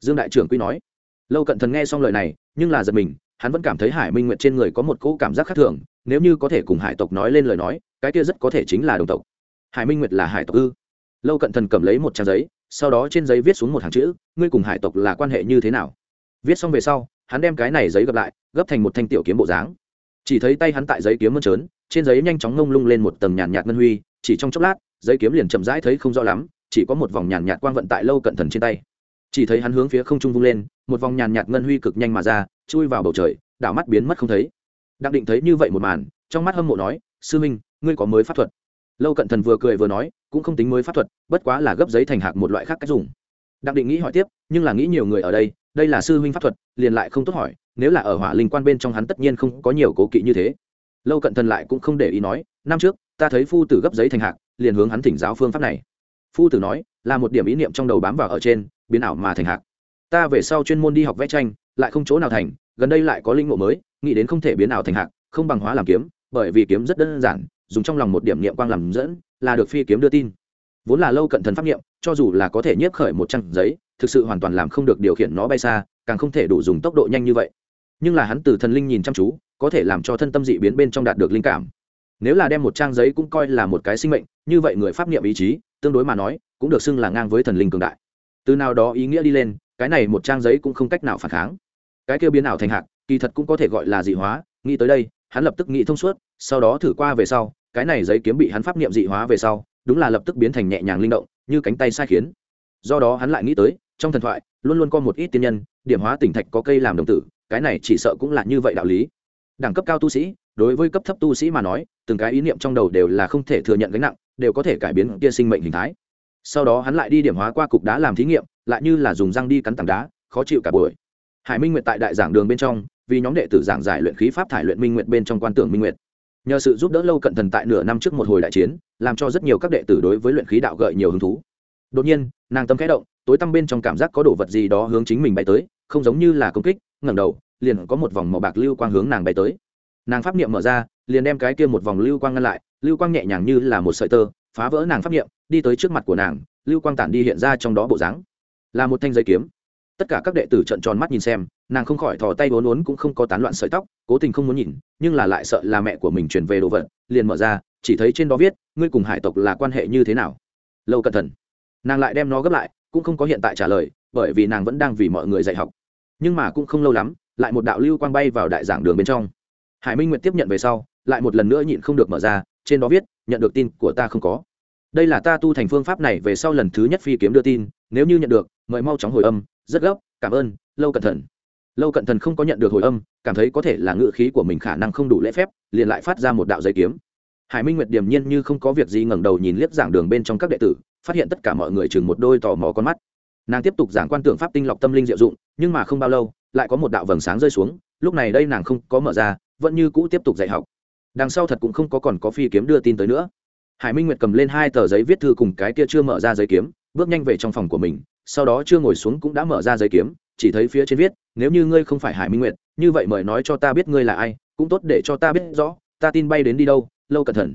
Dương đại trưởng quỹ nói lâu cận thần nghe xong lời này, nhưng là giật mình, hắn vẫn cảm thấy hải minh nguyệt trên người có một cỗ cảm giác khác thường, nếu như có thể cùng hải tộc nói lên lời nói, cái kia rất có thể chính là đồng tộc. Hải minh nguyệt là hải tộc ư? Lâu cận thần cầm lấy một trang giấy, sau đó trên giấy viết xuống một hàng chữ, ngươi cùng hải tộc là quan hệ như thế nào? Viết xong về sau, hắn đem cái này giấy gấp lại, gấp thành một thanh tiểu kiếm bộ dáng. Chỉ thấy tay hắn tại giấy kiếm mơn trớn, trên giấy nhanh chóng ngông lung lên một tầng nhàn nhạt ngân huy, chỉ trong chốc lát, giấy kiếm liền chậm rãi thấy không rõ lắm, chỉ có một vòng nhàn nhạt quang vận tại lâu cận thần trên tay chỉ thấy hắn hướng phía không trung vung lên, một vòng nhàn nhạt ngân huy cực nhanh mà ra, chui vào bầu trời, đảo mắt biến mất không thấy. Đặng định thấy như vậy một màn, trong mắt hâm mộ nói, sư minh, ngươi có mới pháp thuật? Lâu cận thần vừa cười vừa nói, cũng không tính mới pháp thuật, bất quá là gấp giấy thành hạc một loại khác cách dùng. Đặng định nghĩ hỏi tiếp, nhưng là nghĩ nhiều người ở đây đây là sư huynh pháp thuật, liền lại không tốt hỏi, nếu là ở hỏa linh quan bên trong hắn tất nhiên không có nhiều cố kỵ như thế. Lâu cận thần lại cũng không để ý nói, năm trước, ta thấy phu tử gấp giấy thành hạc, liền hướng hắn thỉnh giáo phương pháp này. Phu tử nói, là một điểm ý niệm trong đầu bám vào ở trên biến ảo mà thành hạc. Ta về sau chuyên môn đi học vẽ tranh, lại không chỗ nào thành, gần đây lại có linh ngộ mới, nghĩ đến không thể biến ảo thành hạc, không bằng hóa làm kiếm, bởi vì kiếm rất đơn giản, dùng trong lòng một điểm niệm quang làm dẫn, là được phi kiếm đưa tin. Vốn là lâu cận thần pháp niệm, cho dù là có thể nhiếp khởi một trang giấy, thực sự hoàn toàn làm không được điều khiển nó bay xa, càng không thể đủ dùng tốc độ nhanh như vậy. Nhưng là hắn từ thần linh nhìn chăm chú, có thể làm cho thân tâm dị biến bên trong đạt được linh cảm. Nếu là đem một trang giấy cũng coi là một cái sinh mệnh, như vậy người pháp niệm ý chí, tương đối mà nói, cũng được xưng là ngang với thần linh cường đại từ nào đó ý nghĩa đi lên, cái này một trang giấy cũng không cách nào phản kháng. Cái kêu biến ảo thành hạt, kỳ thật cũng có thể gọi là dị hóa, nghĩ tới đây, hắn lập tức nghĩ thông suốt, sau đó thử qua về sau, cái này giấy kiếm bị hắn pháp niệm dị hóa về sau, đúng là lập tức biến thành nhẹ nhàng linh động, như cánh tay sai khiến. Do đó hắn lại nghĩ tới, trong thần thoại, luôn luôn có một ít tiên nhân, điểm hóa tỉnh thạch có cây làm đồng tử, cái này chỉ sợ cũng là như vậy đạo lý. Đẳng cấp cao tu sĩ, đối với cấp thấp tu sĩ mà nói, từng cái ý niệm trong đầu đều là không thể thừa nhận gánh nặng, đều có thể cải biến kia sinh mệnh hình thái sau đó hắn lại đi điểm hóa qua cục đá làm thí nghiệm, lại như là dùng răng đi cắn tảng đá, khó chịu cả buổi. Hải minh nguyệt tại đại giảng đường bên trong, vì nhóm đệ tử giảng giải luyện khí pháp thải luyện minh nguyệt bên trong quan tưởng minh nguyệt. Nhờ sự giúp đỡ lâu cận thần tại nửa năm trước một hồi đại chiến, làm cho rất nhiều các đệ tử đối với luyện khí đạo gợi nhiều hứng thú. Đột nhiên, nàng tâm khẽ động, tối tăm bên trong cảm giác có đồ vật gì đó hướng chính mình bay tới, không giống như là công kích, ngẩng đầu, liền có một vòng màu bạc lưu quang hướng nàng bay tới. Nàng pháp niệm mở ra, liền đem cái kia một vòng lưu quang ngăn lại, lưu quang nhẹ nhàng như là một sợi tơ phá vỡ nàng pháp niệm, đi tới trước mặt của nàng, lưu quang tản đi hiện ra trong đó bộ dáng. Là một thanh giấy kiếm. Tất cả các đệ tử trợn tròn mắt nhìn xem, nàng không khỏi thò tay vốn uốn cũng không có tán loạn sợi tóc, cố tình không muốn nhìn, nhưng là lại sợ là mẹ của mình chuyển về đồ vật, liền mở ra, chỉ thấy trên đó viết, ngươi cùng hải tộc là quan hệ như thế nào? Lâu cẩn thận. Nàng lại đem nó gấp lại, cũng không có hiện tại trả lời, bởi vì nàng vẫn đang vì mọi người dạy học. Nhưng mà cũng không lâu lắm, lại một đạo lưu quang bay vào đại giảng đường bên trong. Hải minh nguyệt tiếp nhận về sau, lại một lần nữa nhịn không được mở ra trên đó viết, nhận được tin của ta không có. Đây là ta tu thành phương pháp này về sau lần thứ nhất phi kiếm đưa tin, nếu như nhận được, mời mau chóng hồi âm, rất gấp, cảm ơn, lâu cẩn thận. Lâu cẩn thận không có nhận được hồi âm, cảm thấy có thể là ngự khí của mình khả năng không đủ lễ phép, liền lại phát ra một đạo giấy kiếm. Hải minh nguyệt điềm nhiên như không có việc gì ngẩng đầu nhìn liếc giảng đường bên trong các đệ tử, phát hiện tất cả mọi người chừng một đôi tò mò con mắt. Nàng tiếp tục giảng quan tưởng pháp tinh lọc tâm linh diệu dụng, nhưng mà không bao lâu, lại có một đạo vầng sáng rơi xuống, lúc này đây nàng không có mở ra, vẫn như cũ tiếp tục dạy học đằng sau thật cũng không có còn có phi kiếm đưa tin tới nữa. Hải minh nguyệt cầm lên hai tờ giấy viết thư cùng cái kia chưa mở ra giấy kiếm, bước nhanh về trong phòng của mình, sau đó chưa ngồi xuống cũng đã mở ra giấy kiếm, chỉ thấy phía trên viết, nếu như ngươi không phải hải minh nguyệt, như vậy mời nói cho ta biết ngươi là ai, cũng tốt để cho ta biết rõ, ta tin bay đến đi đâu, lâu cẩn thận.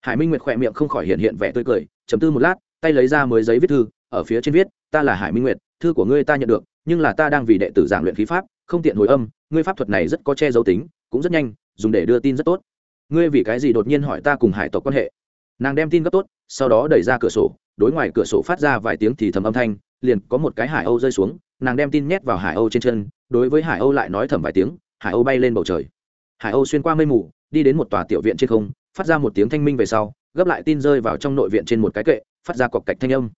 Hải minh nguyệt khỏe miệng không khỏi hiện hiện vẻ tươi cười, chấm tư một lát, tay lấy ra mới giấy viết thư, ở phía trên viết, ta là hải minh nguyệt, thư của ngươi ta nhận được, nhưng là ta đang vì đệ tử giảng luyện khí pháp, không tiện hồi âm, ngươi pháp thuật này rất có che giấu tính, cũng rất nhanh, dùng để đưa tin rất tốt ngươi vì cái gì đột nhiên hỏi ta cùng hải tộc quan hệ? Nàng đem tin gấp tốt, sau đó đẩy ra cửa sổ, đối ngoài cửa sổ phát ra vài tiếng thì thầm âm thanh, liền có một cái hải âu rơi xuống, nàng đem tin nhét vào hải âu trên chân, đối với hải âu lại nói thầm vài tiếng, hải âu bay lên bầu trời. Hải âu xuyên qua mây mù, đi đến một tòa tiểu viện trên không, phát ra một tiếng thanh minh về sau, gấp lại tin rơi vào trong nội viện trên một cái kệ, phát ra cọc cạch thanh âm.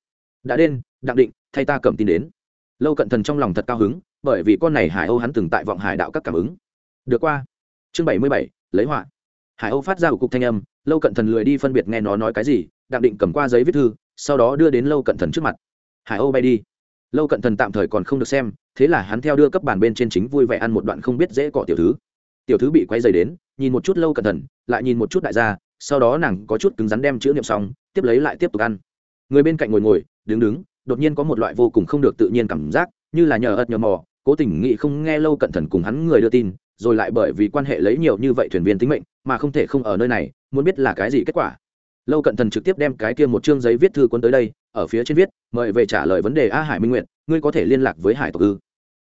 Đã đen đặng định, thay ta cầm tin đến. Lâu cận thần trong lòng thật cao hứng, bởi vì con này hải âu hắn từng tại vọng hải đạo các cảm ứng. Được qua. Chương bảy mươi bảy, lấy họa hải âu phát ra cục thanh âm, lâu cận thần lười đi phân biệt nghe nó nói cái gì, đặng định cầm qua giấy viết thư, sau đó đưa đến lâu cận thần trước mặt. Hải âu bay đi. Lâu cận thần tạm thời còn không được xem, thế là hắn theo đưa cấp bàn bên trên chính vui vẻ ăn một đoạn không biết dễ cọ tiểu thứ. Tiểu thứ bị quay dày đến, nhìn một chút lâu cận thần, lại nhìn một chút đại gia, sau đó nàng có chút cứng rắn đem chữ niệm xong, tiếp lấy lại tiếp tục ăn. Người bên cạnh ngồi ngồi, đứng đứng, đột nhiên có một loại vô cùng không được tự nhiên cảm giác, như là nhờ ợt nhờ mò, cố tình nghị không nghe lâu cận thần cùng hắn người đưa tin rồi lại bởi vì quan hệ lấy nhiều như vậy thuyền viên tính mệnh, mà không thể không ở nơi này, muốn biết là cái gì kết quả. Lâu cận thần trực tiếp đem cái kia một chương giấy viết thư cuốn tới đây, ở phía trên viết, mời về trả lời vấn đề a hải minh nguyện ngươi có thể liên lạc với hải tộc ư?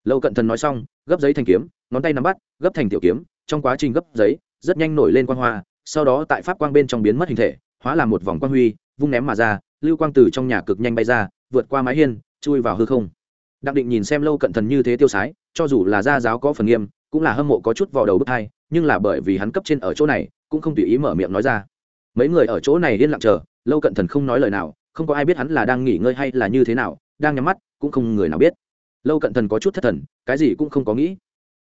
Lâu cận thần nói xong, gấp giấy thành kiếm, ngón tay nắm bắt, gấp thành tiểu kiếm, trong quá trình gấp giấy, rất nhanh nổi lên quang hoa, sau đó tại pháp quang bên trong biến mất hình thể, hóa làm một vòng quang huy, vung ném mà ra, lưu quang từ trong nhà cực nhanh bay ra, vượt qua mái hiên, chui vào hư không. Đặng định nhìn xem lâu cận thần như thế tiêu sái, cho dù là gia giáo có phần nghiêm cũng là hâm mộ có chút vào đầu bức hai nhưng là bởi vì hắn cấp trên ở chỗ này, cũng không tùy ý mở miệng nói ra. Mấy người ở chỗ này yên lặng chờ, lâu cận thần không nói lời nào, không có ai biết hắn là đang nghỉ ngơi hay là như thế nào, đang nhắm mắt, cũng không người nào biết. Lâu cận thần có chút thất thần, cái gì cũng không có nghĩ.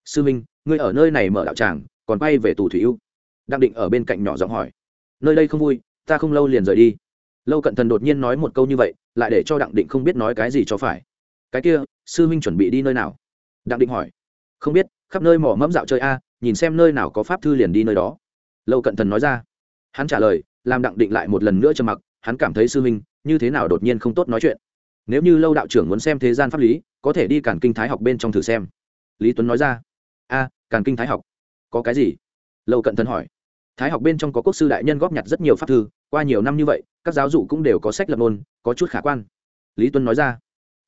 Sư minh, ngươi ở nơi này mở đạo tràng, còn bay về tù thủy ưu? Đang định ở bên cạnh nhỏ giọng hỏi. Nơi đây không vui, ta không lâu liền rời đi. Lâu cận thần đột nhiên nói một câu như vậy, lại để cho đặng định không biết nói cái gì cho phải. Cái kia, sư minh chuẩn bị đi nơi nào? Đặng định hỏi. Không biết khắp nơi mỏ mẫm dạo chơi a, nhìn xem nơi nào có pháp thư liền đi nơi đó. Lâu cận thần nói ra. Hắn trả lời, làm đặng định lại một lần nữa trầm mặc, hắn cảm thấy sư minh như thế nào đột nhiên không tốt nói chuyện. Nếu như lâu đạo trưởng muốn xem thế gian pháp lý, có thể đi cản kinh thái học bên trong thử xem. Lý tuấn nói ra. A cản kinh thái học, có cái gì? Lâu cận thần hỏi. Thái học bên trong có quốc sư đại nhân góp nhặt rất nhiều pháp thư, qua nhiều năm như vậy, các giáo dụ cũng đều có sách lập ngôn có chút khả quan. Lý tuấn nói ra.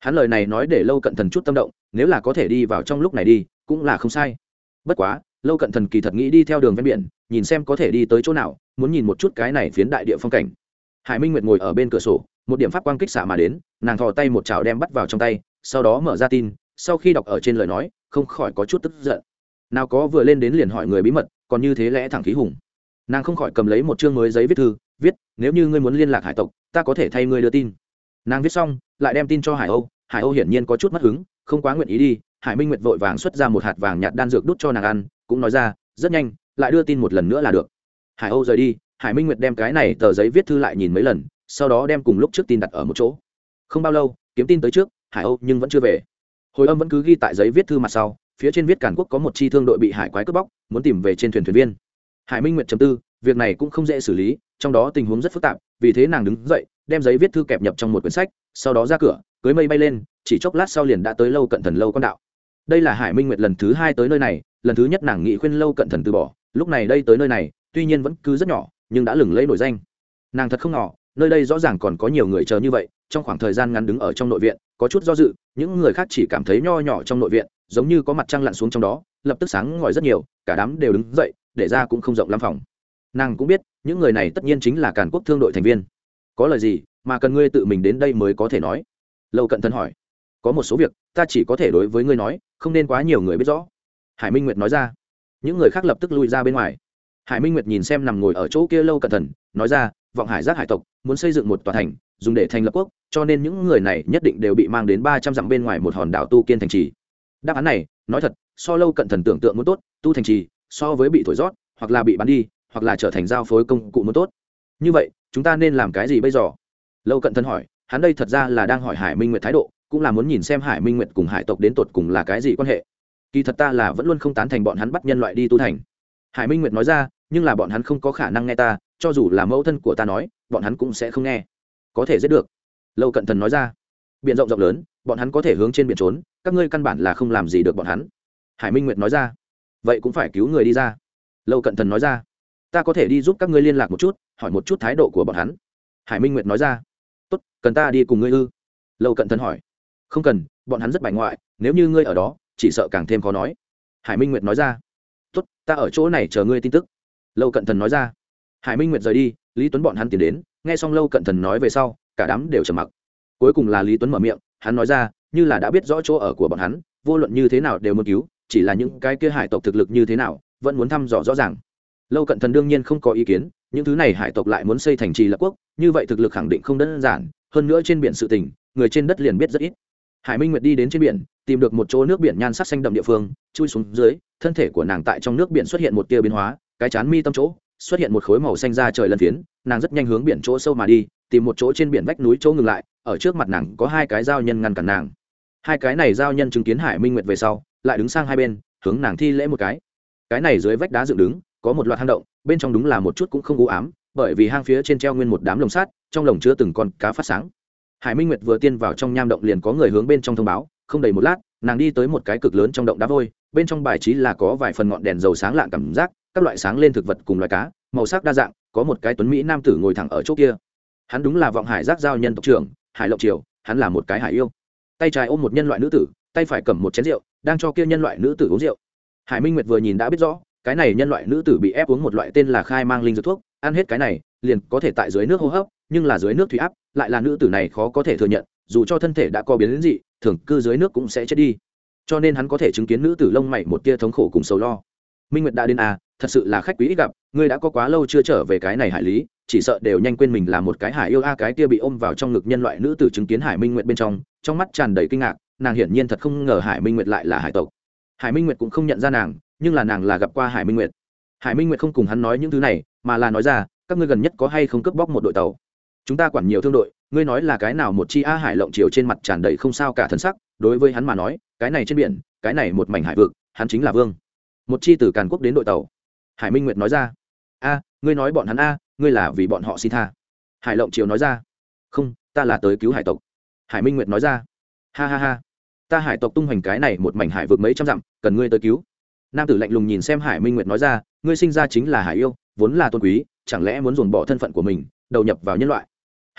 Hắn lời này nói để lâu cận thần chút tâm động, nếu là có thể đi vào trong lúc này đi cũng là không sai. Bất quá, lâu cận thần kỳ thật nghĩ đi theo đường ven biển, nhìn xem có thể đi tới chỗ nào, muốn nhìn một chút cái này phiến đại địa phong cảnh. Hải minh nguyệt ngồi ở bên cửa sổ, một điểm pháp quang kích xạ mà đến, nàng thò tay một chảo đem bắt vào trong tay, sau đó mở ra tin, sau khi đọc ở trên lời nói, không khỏi có chút tức giận. Nào có vừa lên đến liền hỏi người bí mật, còn như thế lẽ thẳng khí hùng. Nàng không khỏi cầm lấy một chương mới giấy viết thư, viết, nếu như ngươi muốn liên lạc hải tộc, ta có thể thay ngươi đưa tin. Nàng viết xong, lại đem tin cho hải âu. Hải âu hiển nhiên có chút mất hứng, không quá nguyện ý đi hải minh nguyệt vội vàng xuất ra một hạt vàng nhạt đan dược đút cho nàng ăn, cũng nói ra, rất nhanh, lại đưa tin một lần nữa là được. Hải âu rời đi, hải minh nguyệt đem cái này tờ giấy viết thư lại nhìn mấy lần, sau đó đem cùng lúc trước tin đặt ở một chỗ. Không bao lâu, kiếm tin tới trước, hải âu nhưng vẫn chưa về. Hồi âm vẫn cứ ghi tại giấy viết thư mặt sau, phía trên viết cản quốc có một chi thương đội bị hải quái cướp bóc, muốn tìm về trên thuyền thuyền viên. Hải minh nguyệt chấm tư, việc này cũng không dễ xử lý, trong đó tình huống rất phức tạp, vì thế nàng đứng dậy, đem giấy viết thư kẹp nhập trong một quyển sách, sau đó ra cửa, cưới mây bay lên, chỉ chốc lát sau liền đã tới lâu cận thần lâu con đạo đây là hải minh nguyệt lần thứ hai tới nơi này, lần thứ nhất nàng nghị khuyên lâu cận thần từ bỏ. Lúc này đây tới nơi này, tuy nhiên vẫn cứ rất nhỏ, nhưng đã lừng lấy nổi danh. Nàng thật không ngỏ nơi đây rõ ràng còn có nhiều người chờ như vậy, trong khoảng thời gian ngắn đứng ở trong nội viện, có chút do dự, những người khác chỉ cảm thấy nho nhỏ trong nội viện, giống như có mặt trăng lặn xuống trong đó, lập tức sáng ngòi rất nhiều, cả đám đều đứng dậy, để ra cũng không rộng lắm phòng. Nàng cũng biết, những người này tất nhiên chính là càn quốc thương đội thành viên. Có lời gì mà cần ngươi tự mình đến đây mới có thể nói? Lâu cận thần hỏi có một số việc, ta chỉ có thể đối với ngươi nói, không nên quá nhiều người biết rõ. Hải minh nguyệt nói ra. Những người khác lập tức lui ra bên ngoài. Hải minh nguyệt nhìn xem nằm ngồi ở chỗ kia lâu cẩn thận, nói ra, vọng hải giác hải tộc, muốn xây dựng một tòa thành, dùng để thành lập quốc, cho nên những người này nhất định đều bị mang đến ba trăm dặm bên ngoài một hòn đảo tu kiên thành trì. Đáp án này, nói thật, so lâu cận thần tưởng tượng muốn tốt, tu thành trì, so với bị thổi rót, hoặc là bị bắn đi, hoặc là trở thành giao phối công cụ muốn tốt. Như vậy, chúng ta nên làm cái gì bây giờ? Lâu cận thần hỏi, hắn đây thật ra là đang hỏi hải minh nguyệt thái độ cũng là muốn nhìn xem hải minh nguyệt cùng hải tộc đến tột cùng là cái gì quan hệ. Kỳ thật ta là vẫn luôn không tán thành bọn hắn bắt nhân loại đi tu thành. Hải minh nguyệt nói ra, nhưng là bọn hắn không có khả năng nghe ta, cho dù là mẫu thân của ta nói, bọn hắn cũng sẽ không nghe. Có thể giết được. Lâu cận thần nói ra. Biển rộng rộng lớn, bọn hắn có thể hướng trên biển trốn, các ngươi căn bản là không làm gì được bọn hắn. Hải minh nguyệt nói ra. Vậy cũng phải cứu người đi ra. Lâu cận thần nói ra. Ta có thể đi giúp các ngươi liên lạc một chút, hỏi một chút thái độ của bọn hắn. Hải minh nguyệt nói ra. Tốt, cần ta đi cùng ngươi ư? Lâu cận thần hỏi không cần, bọn hắn rất bài ngoại, nếu như ngươi ở đó, chỉ sợ càng thêm khó nói. Hải minh nguyệt nói ra. Tốt, ta ở chỗ này chờ ngươi tin tức. Lâu cận thần nói ra. Hải minh nguyệt rời đi, lý tuấn bọn hắn tiến đến, nghe xong lâu cận thần nói về sau, cả đám đều trầm mặc. Cuối cùng là lý tuấn mở miệng, hắn nói ra, như là đã biết rõ chỗ ở của bọn hắn, vô luận như thế nào đều muốn cứu, chỉ là những cái kia hải tộc thực lực như thế nào, vẫn muốn thăm dò rõ ràng. Lâu cận thần đương nhiên không có ý kiến, những thứ này hải tộc lại muốn xây thành trì lập quốc, như vậy thực lực khẳng định không đơn giản, hơn nữa trên biển sự tình, người trên đất liền biết rất ít hải minh nguyệt đi đến trên biển, tìm được một chỗ nước biển nhan sắc xanh đậm địa phương, chui xuống dưới, thân thể của nàng tại trong nước biển xuất hiện một tia biến hóa, cái chán mi tâm chỗ xuất hiện một khối màu xanh ra trời lân phiến, nàng rất nhanh hướng biển chỗ sâu mà đi, tìm một chỗ trên biển vách núi chỗ ngừng lại, ở trước mặt nàng có hai cái giao nhân ngăn cản nàng. Hai cái này giao nhân chứng kiến hải minh nguyệt về sau, lại đứng sang hai bên, hướng nàng thi lễ một cái. Cái này dưới vách đá dựng đứng, có một loạt hang động, bên trong đúng là một chút cũng không u ám, bởi vì hang phía trên treo nguyên một đám lồng sắt, trong lồng chứa từng con cá phát sáng hải minh nguyệt vừa tiên vào trong nham động liền có người hướng bên trong thông báo, không đầy một lát, nàng đi tới một cái cực lớn trong động đá vôi, bên trong bài trí là có vài phần ngọn đèn dầu sáng lạng cảm giác, các loại sáng lên thực vật cùng loài cá, màu sắc đa dạng, có một cái tuấn mỹ nam tử ngồi thẳng ở chỗ kia. Hắn đúng là vọng hải giác giao nhân tộc trưởng, hải lộc triều, hắn là một cái hải yêu. Tay trái ôm một nhân loại nữ tử, tay phải cầm một chén rượu, đang cho kia nhân loại nữ tử uống rượu. Hải minh nguyệt vừa nhìn đã biết rõ, cái này nhân loại nữ tử bị ép uống một loại tên là khai mang linh dược thuốc, ăn hết cái này, liền có thể tại dưới nước hô hấp, nhưng là dưới nước thủy áp lại là nữ tử này khó có thể thừa nhận, dù cho thân thể đã có biến đến dị, thường cư dưới nước cũng sẽ chết đi. Cho nên hắn có thể chứng kiến nữ tử lông mày một tia thống khổ cùng sầu lo. Minh nguyệt đã đến à thật sự là khách quý ít gặp, ngươi đã có quá lâu chưa trở về cái này hải lý, chỉ sợ đều nhanh quên mình là một cái hải yêu a, cái kia bị ôm vào trong ngực nhân loại nữ tử chứng kiến hải minh nguyệt bên trong trong mắt tràn đầy kinh ngạc, nàng hiển nhiên thật không ngờ hải minh nguyệt lại là hải tộc. Hải minh nguyệt cũng không nhận ra nàng, nhưng là nàng là gặp qua hải minh nguyệt. Hải minh nguyệt không cùng hắn nói những thứ này, mà là nói ra, các ngươi gần nhất có hay không cướp bóc một đội tàu? Chúng ta quản nhiều thương đội, ngươi nói là cái nào một chi a hải lộng chiều trên mặt tràn đầy không sao cả thân sắc, đối với hắn mà nói, cái này trên biển, cái này một mảnh hải vực, hắn chính là vương. Một chi từ càn quốc đến đội tàu. Hải minh nguyệt nói ra. A, ngươi nói bọn hắn a, ngươi là vì bọn họ xin tha. Hải lộng triều nói ra. Không, ta là tới cứu hải tộc. Hải minh nguyệt nói ra. Ha ha ha. Ta hải tộc tung hoành cái này một mảnh hải vực mấy trăm dặm, cần ngươi tới cứu. Nam tử lạnh lùng nhìn xem hải minh nguyệt nói ra, ngươi sinh ra chính là hải yêu, vốn là tôn quý, chẳng lẽ muốn dồn bỏ thân phận của mình, đầu nhập vào nhân loại?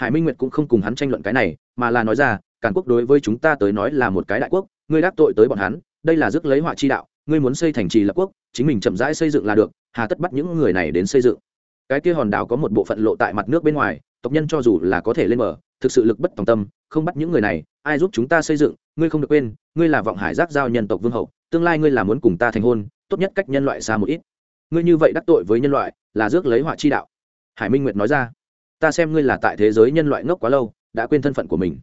Hải minh nguyệt cũng không cùng hắn tranh luận cái này, mà là nói ra, càn quốc đối với chúng ta tới nói là một cái đại quốc, ngươi đáp tội tới bọn hắn, đây là rước lấy họa chi đạo, ngươi muốn xây thành trì lập quốc, chính mình chậm rãi xây dựng là được, hà tất bắt những người này đến xây dựng. Cái kia hòn đảo có một bộ phận lộ tại mặt nước bên ngoài, tộc nhân cho dù là có thể lên mở thực sự lực bất tòng tâm, không bắt những người này, ai giúp chúng ta xây dựng, ngươi không được quên, ngươi là vọng hải giác giao nhân tộc vương hậu, tương lai ngươi là muốn cùng ta thành hôn, tốt nhất cách nhân loại xa một ít. Ngươi như vậy đắc tội với nhân loại, là rước lấy họa chi đạo. Hải minh nguyệt nói ra ta xem ngươi là tại thế giới nhân loại ngốc quá lâu, đã quên thân phận của mình.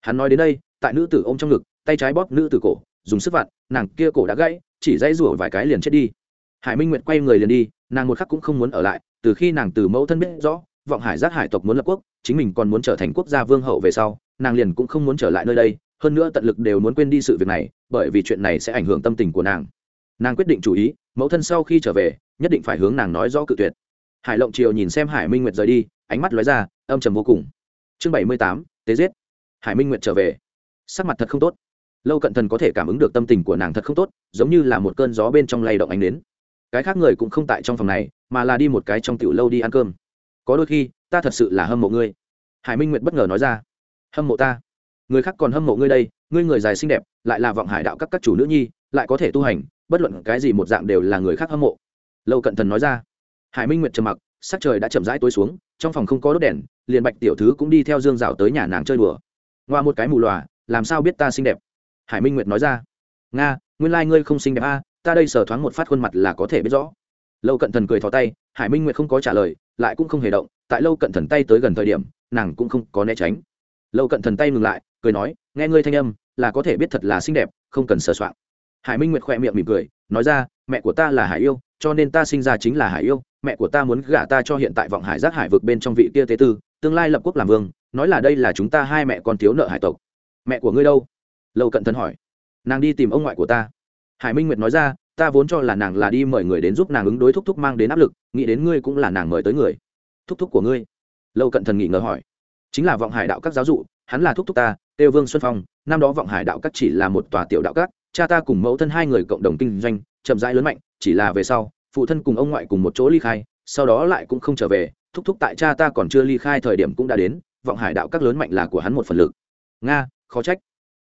Hắn nói đến đây, tại nữ tử ôm trong ngực, tay trái bóp nữ tử cổ, dùng sức vặn, nàng kia cổ đã gãy, chỉ dãy rủa vài cái liền chết đi. Hải minh nguyệt quay người liền đi, nàng một khắc cũng không muốn ở lại, từ khi nàng từ mẫu thân biết rõ, vọng hải giác hải tộc muốn lập quốc, chính mình còn muốn trở thành quốc gia vương hậu về sau, nàng liền cũng không muốn trở lại nơi đây, hơn nữa tận lực đều muốn quên đi sự việc này, bởi vì chuyện này sẽ ảnh hưởng tâm tình của nàng. Nàng quyết định chủ ý, mẫu thân sau khi trở về, nhất định phải hướng nàng nói rõ cự tuyệt. Hải lộng triều nhìn xem hải minh nguyệt rời đi ánh mắt lóe ra, âm trầm vô cùng. Chương bảy mươi tám, tế giết. Hải minh nguyệt trở về. Sắc mặt thật không tốt. Lâu cận thần có thể cảm ứng được tâm tình của nàng thật không tốt, giống như là một cơn gió bên trong lay động ánh đến. Cái khác người cũng không tại trong phòng này, mà là đi một cái trong tiểu lâu đi ăn cơm. Có đôi khi, ta thật sự là hâm mộ ngươi. Hải minh nguyệt bất ngờ nói ra. Hâm mộ ta? Người khác còn hâm mộ ngươi đây, ngươi người dài xinh đẹp, lại là vọng hải đạo các các chủ nữ nhi, lại có thể tu hành, bất luận cái gì trong phòng không có đốt đèn, liền bạch tiểu thứ cũng đi theo dương rào tới nhà nàng chơi đùa. Ngoa một cái mù lòa, làm sao biết ta xinh đẹp? Hải minh nguyệt nói ra. Nga, nguyên lai、like、ngươi không xinh đẹp a, ta đây sờ thoáng một phát khuôn mặt là có thể biết rõ. Lâu cận thần cười thò tay, hải minh nguyệt không có trả lời, lại cũng không hề động, tại lâu cận thần tay tới gần thời điểm, nàng cũng không có né tránh. Lâu cận thần tay ngừng lại, cười nói, nghe ngươi thanh âm, là có thể biết thật là xinh đẹp, không cần sờ soạn hải minh nguyệt khỏe miệng mỉm cười, nói ra, mẹ của ta là hải yêu, cho nên ta sinh ra chính là hải yêu mẹ của ta muốn gả ta cho hiện tại vọng hải giác hải vực bên trong vị kia tế tư, tương lai lập quốc làm vương, nói là đây là chúng ta hai mẹ con thiếu nợ hải tộc. Mẹ của ngươi đâu? Lâu cận thần hỏi. Nàng đi tìm ông ngoại của ta. Hải minh nguyệt nói ra, ta vốn cho là nàng là đi mời người đến giúp nàng ứng đối thúc thúc mang đến áp lực, nghĩ đến ngươi cũng là nàng mời tới người. Thúc thúc của ngươi? Lâu cận thần nghĩ ngờ hỏi. Chính là vọng hải đạo các giáo dụ, hắn là thúc thúc ta, têu vương xuân phong, năm đó vọng hải đạo các chỉ là một tòa tiểu đạo các, cha ta cùng mẫu thân hai người cộng đồng kinh doanh, chậm rãi lớn mạnh, chỉ là về sau phụ thân cùng ông ngoại cùng một chỗ ly khai, sau đó lại cũng không trở về, thúc thúc tại cha ta còn chưa ly khai thời điểm cũng đã đến, vọng hải đạo các lớn mạnh là của hắn một phần lực. Nga, khó trách.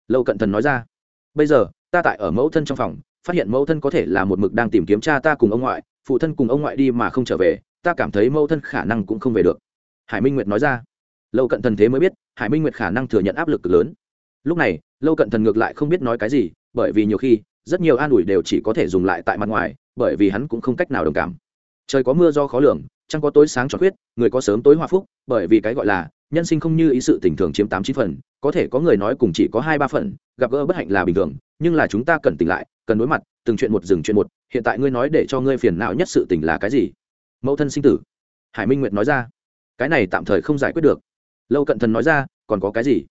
Lâu cận thần nói ra. Bây giờ, ta tại ở mẫu thân trong phòng, phát hiện mẫu thân có thể là một mực đang tìm kiếm cha ta cùng ông ngoại, phụ thân cùng ông ngoại đi mà không trở về, ta cảm thấy mẫu thân khả năng cũng không về được. Hải minh nguyệt nói ra. Lâu cận thần thế mới biết, hải minh nguyệt khả năng thừa nhận áp lực cực lớn. Lúc này, lâu cận thần ngược lại không biết nói cái gì, bởi vì nhiều khi, rất nhiều an ủi đều chỉ có thể dùng lại tại mặt ngoài bởi vì hắn cũng không cách nào đồng cảm. Trời có mưa do khó lường chẳng có tối sáng tròn khuyết, người có sớm tối hòa phúc, bởi vì cái gọi là nhân sinh không như ý sự tình thường chiếm tám chín phần, có thể có người nói cùng chỉ có hai ba phần, gặp gỡ bất hạnh là bình thường, nhưng là chúng ta cần tỉnh lại, cần đối mặt, từng chuyện một dừng chuyện một, hiện tại ngươi nói để cho ngươi phiền não nhất sự tình là cái gì? Mẫu thân sinh tử. Hải minh nguyệt nói ra. Cái này tạm thời không giải quyết được. Lâu cận thần nói ra, còn có cái gì?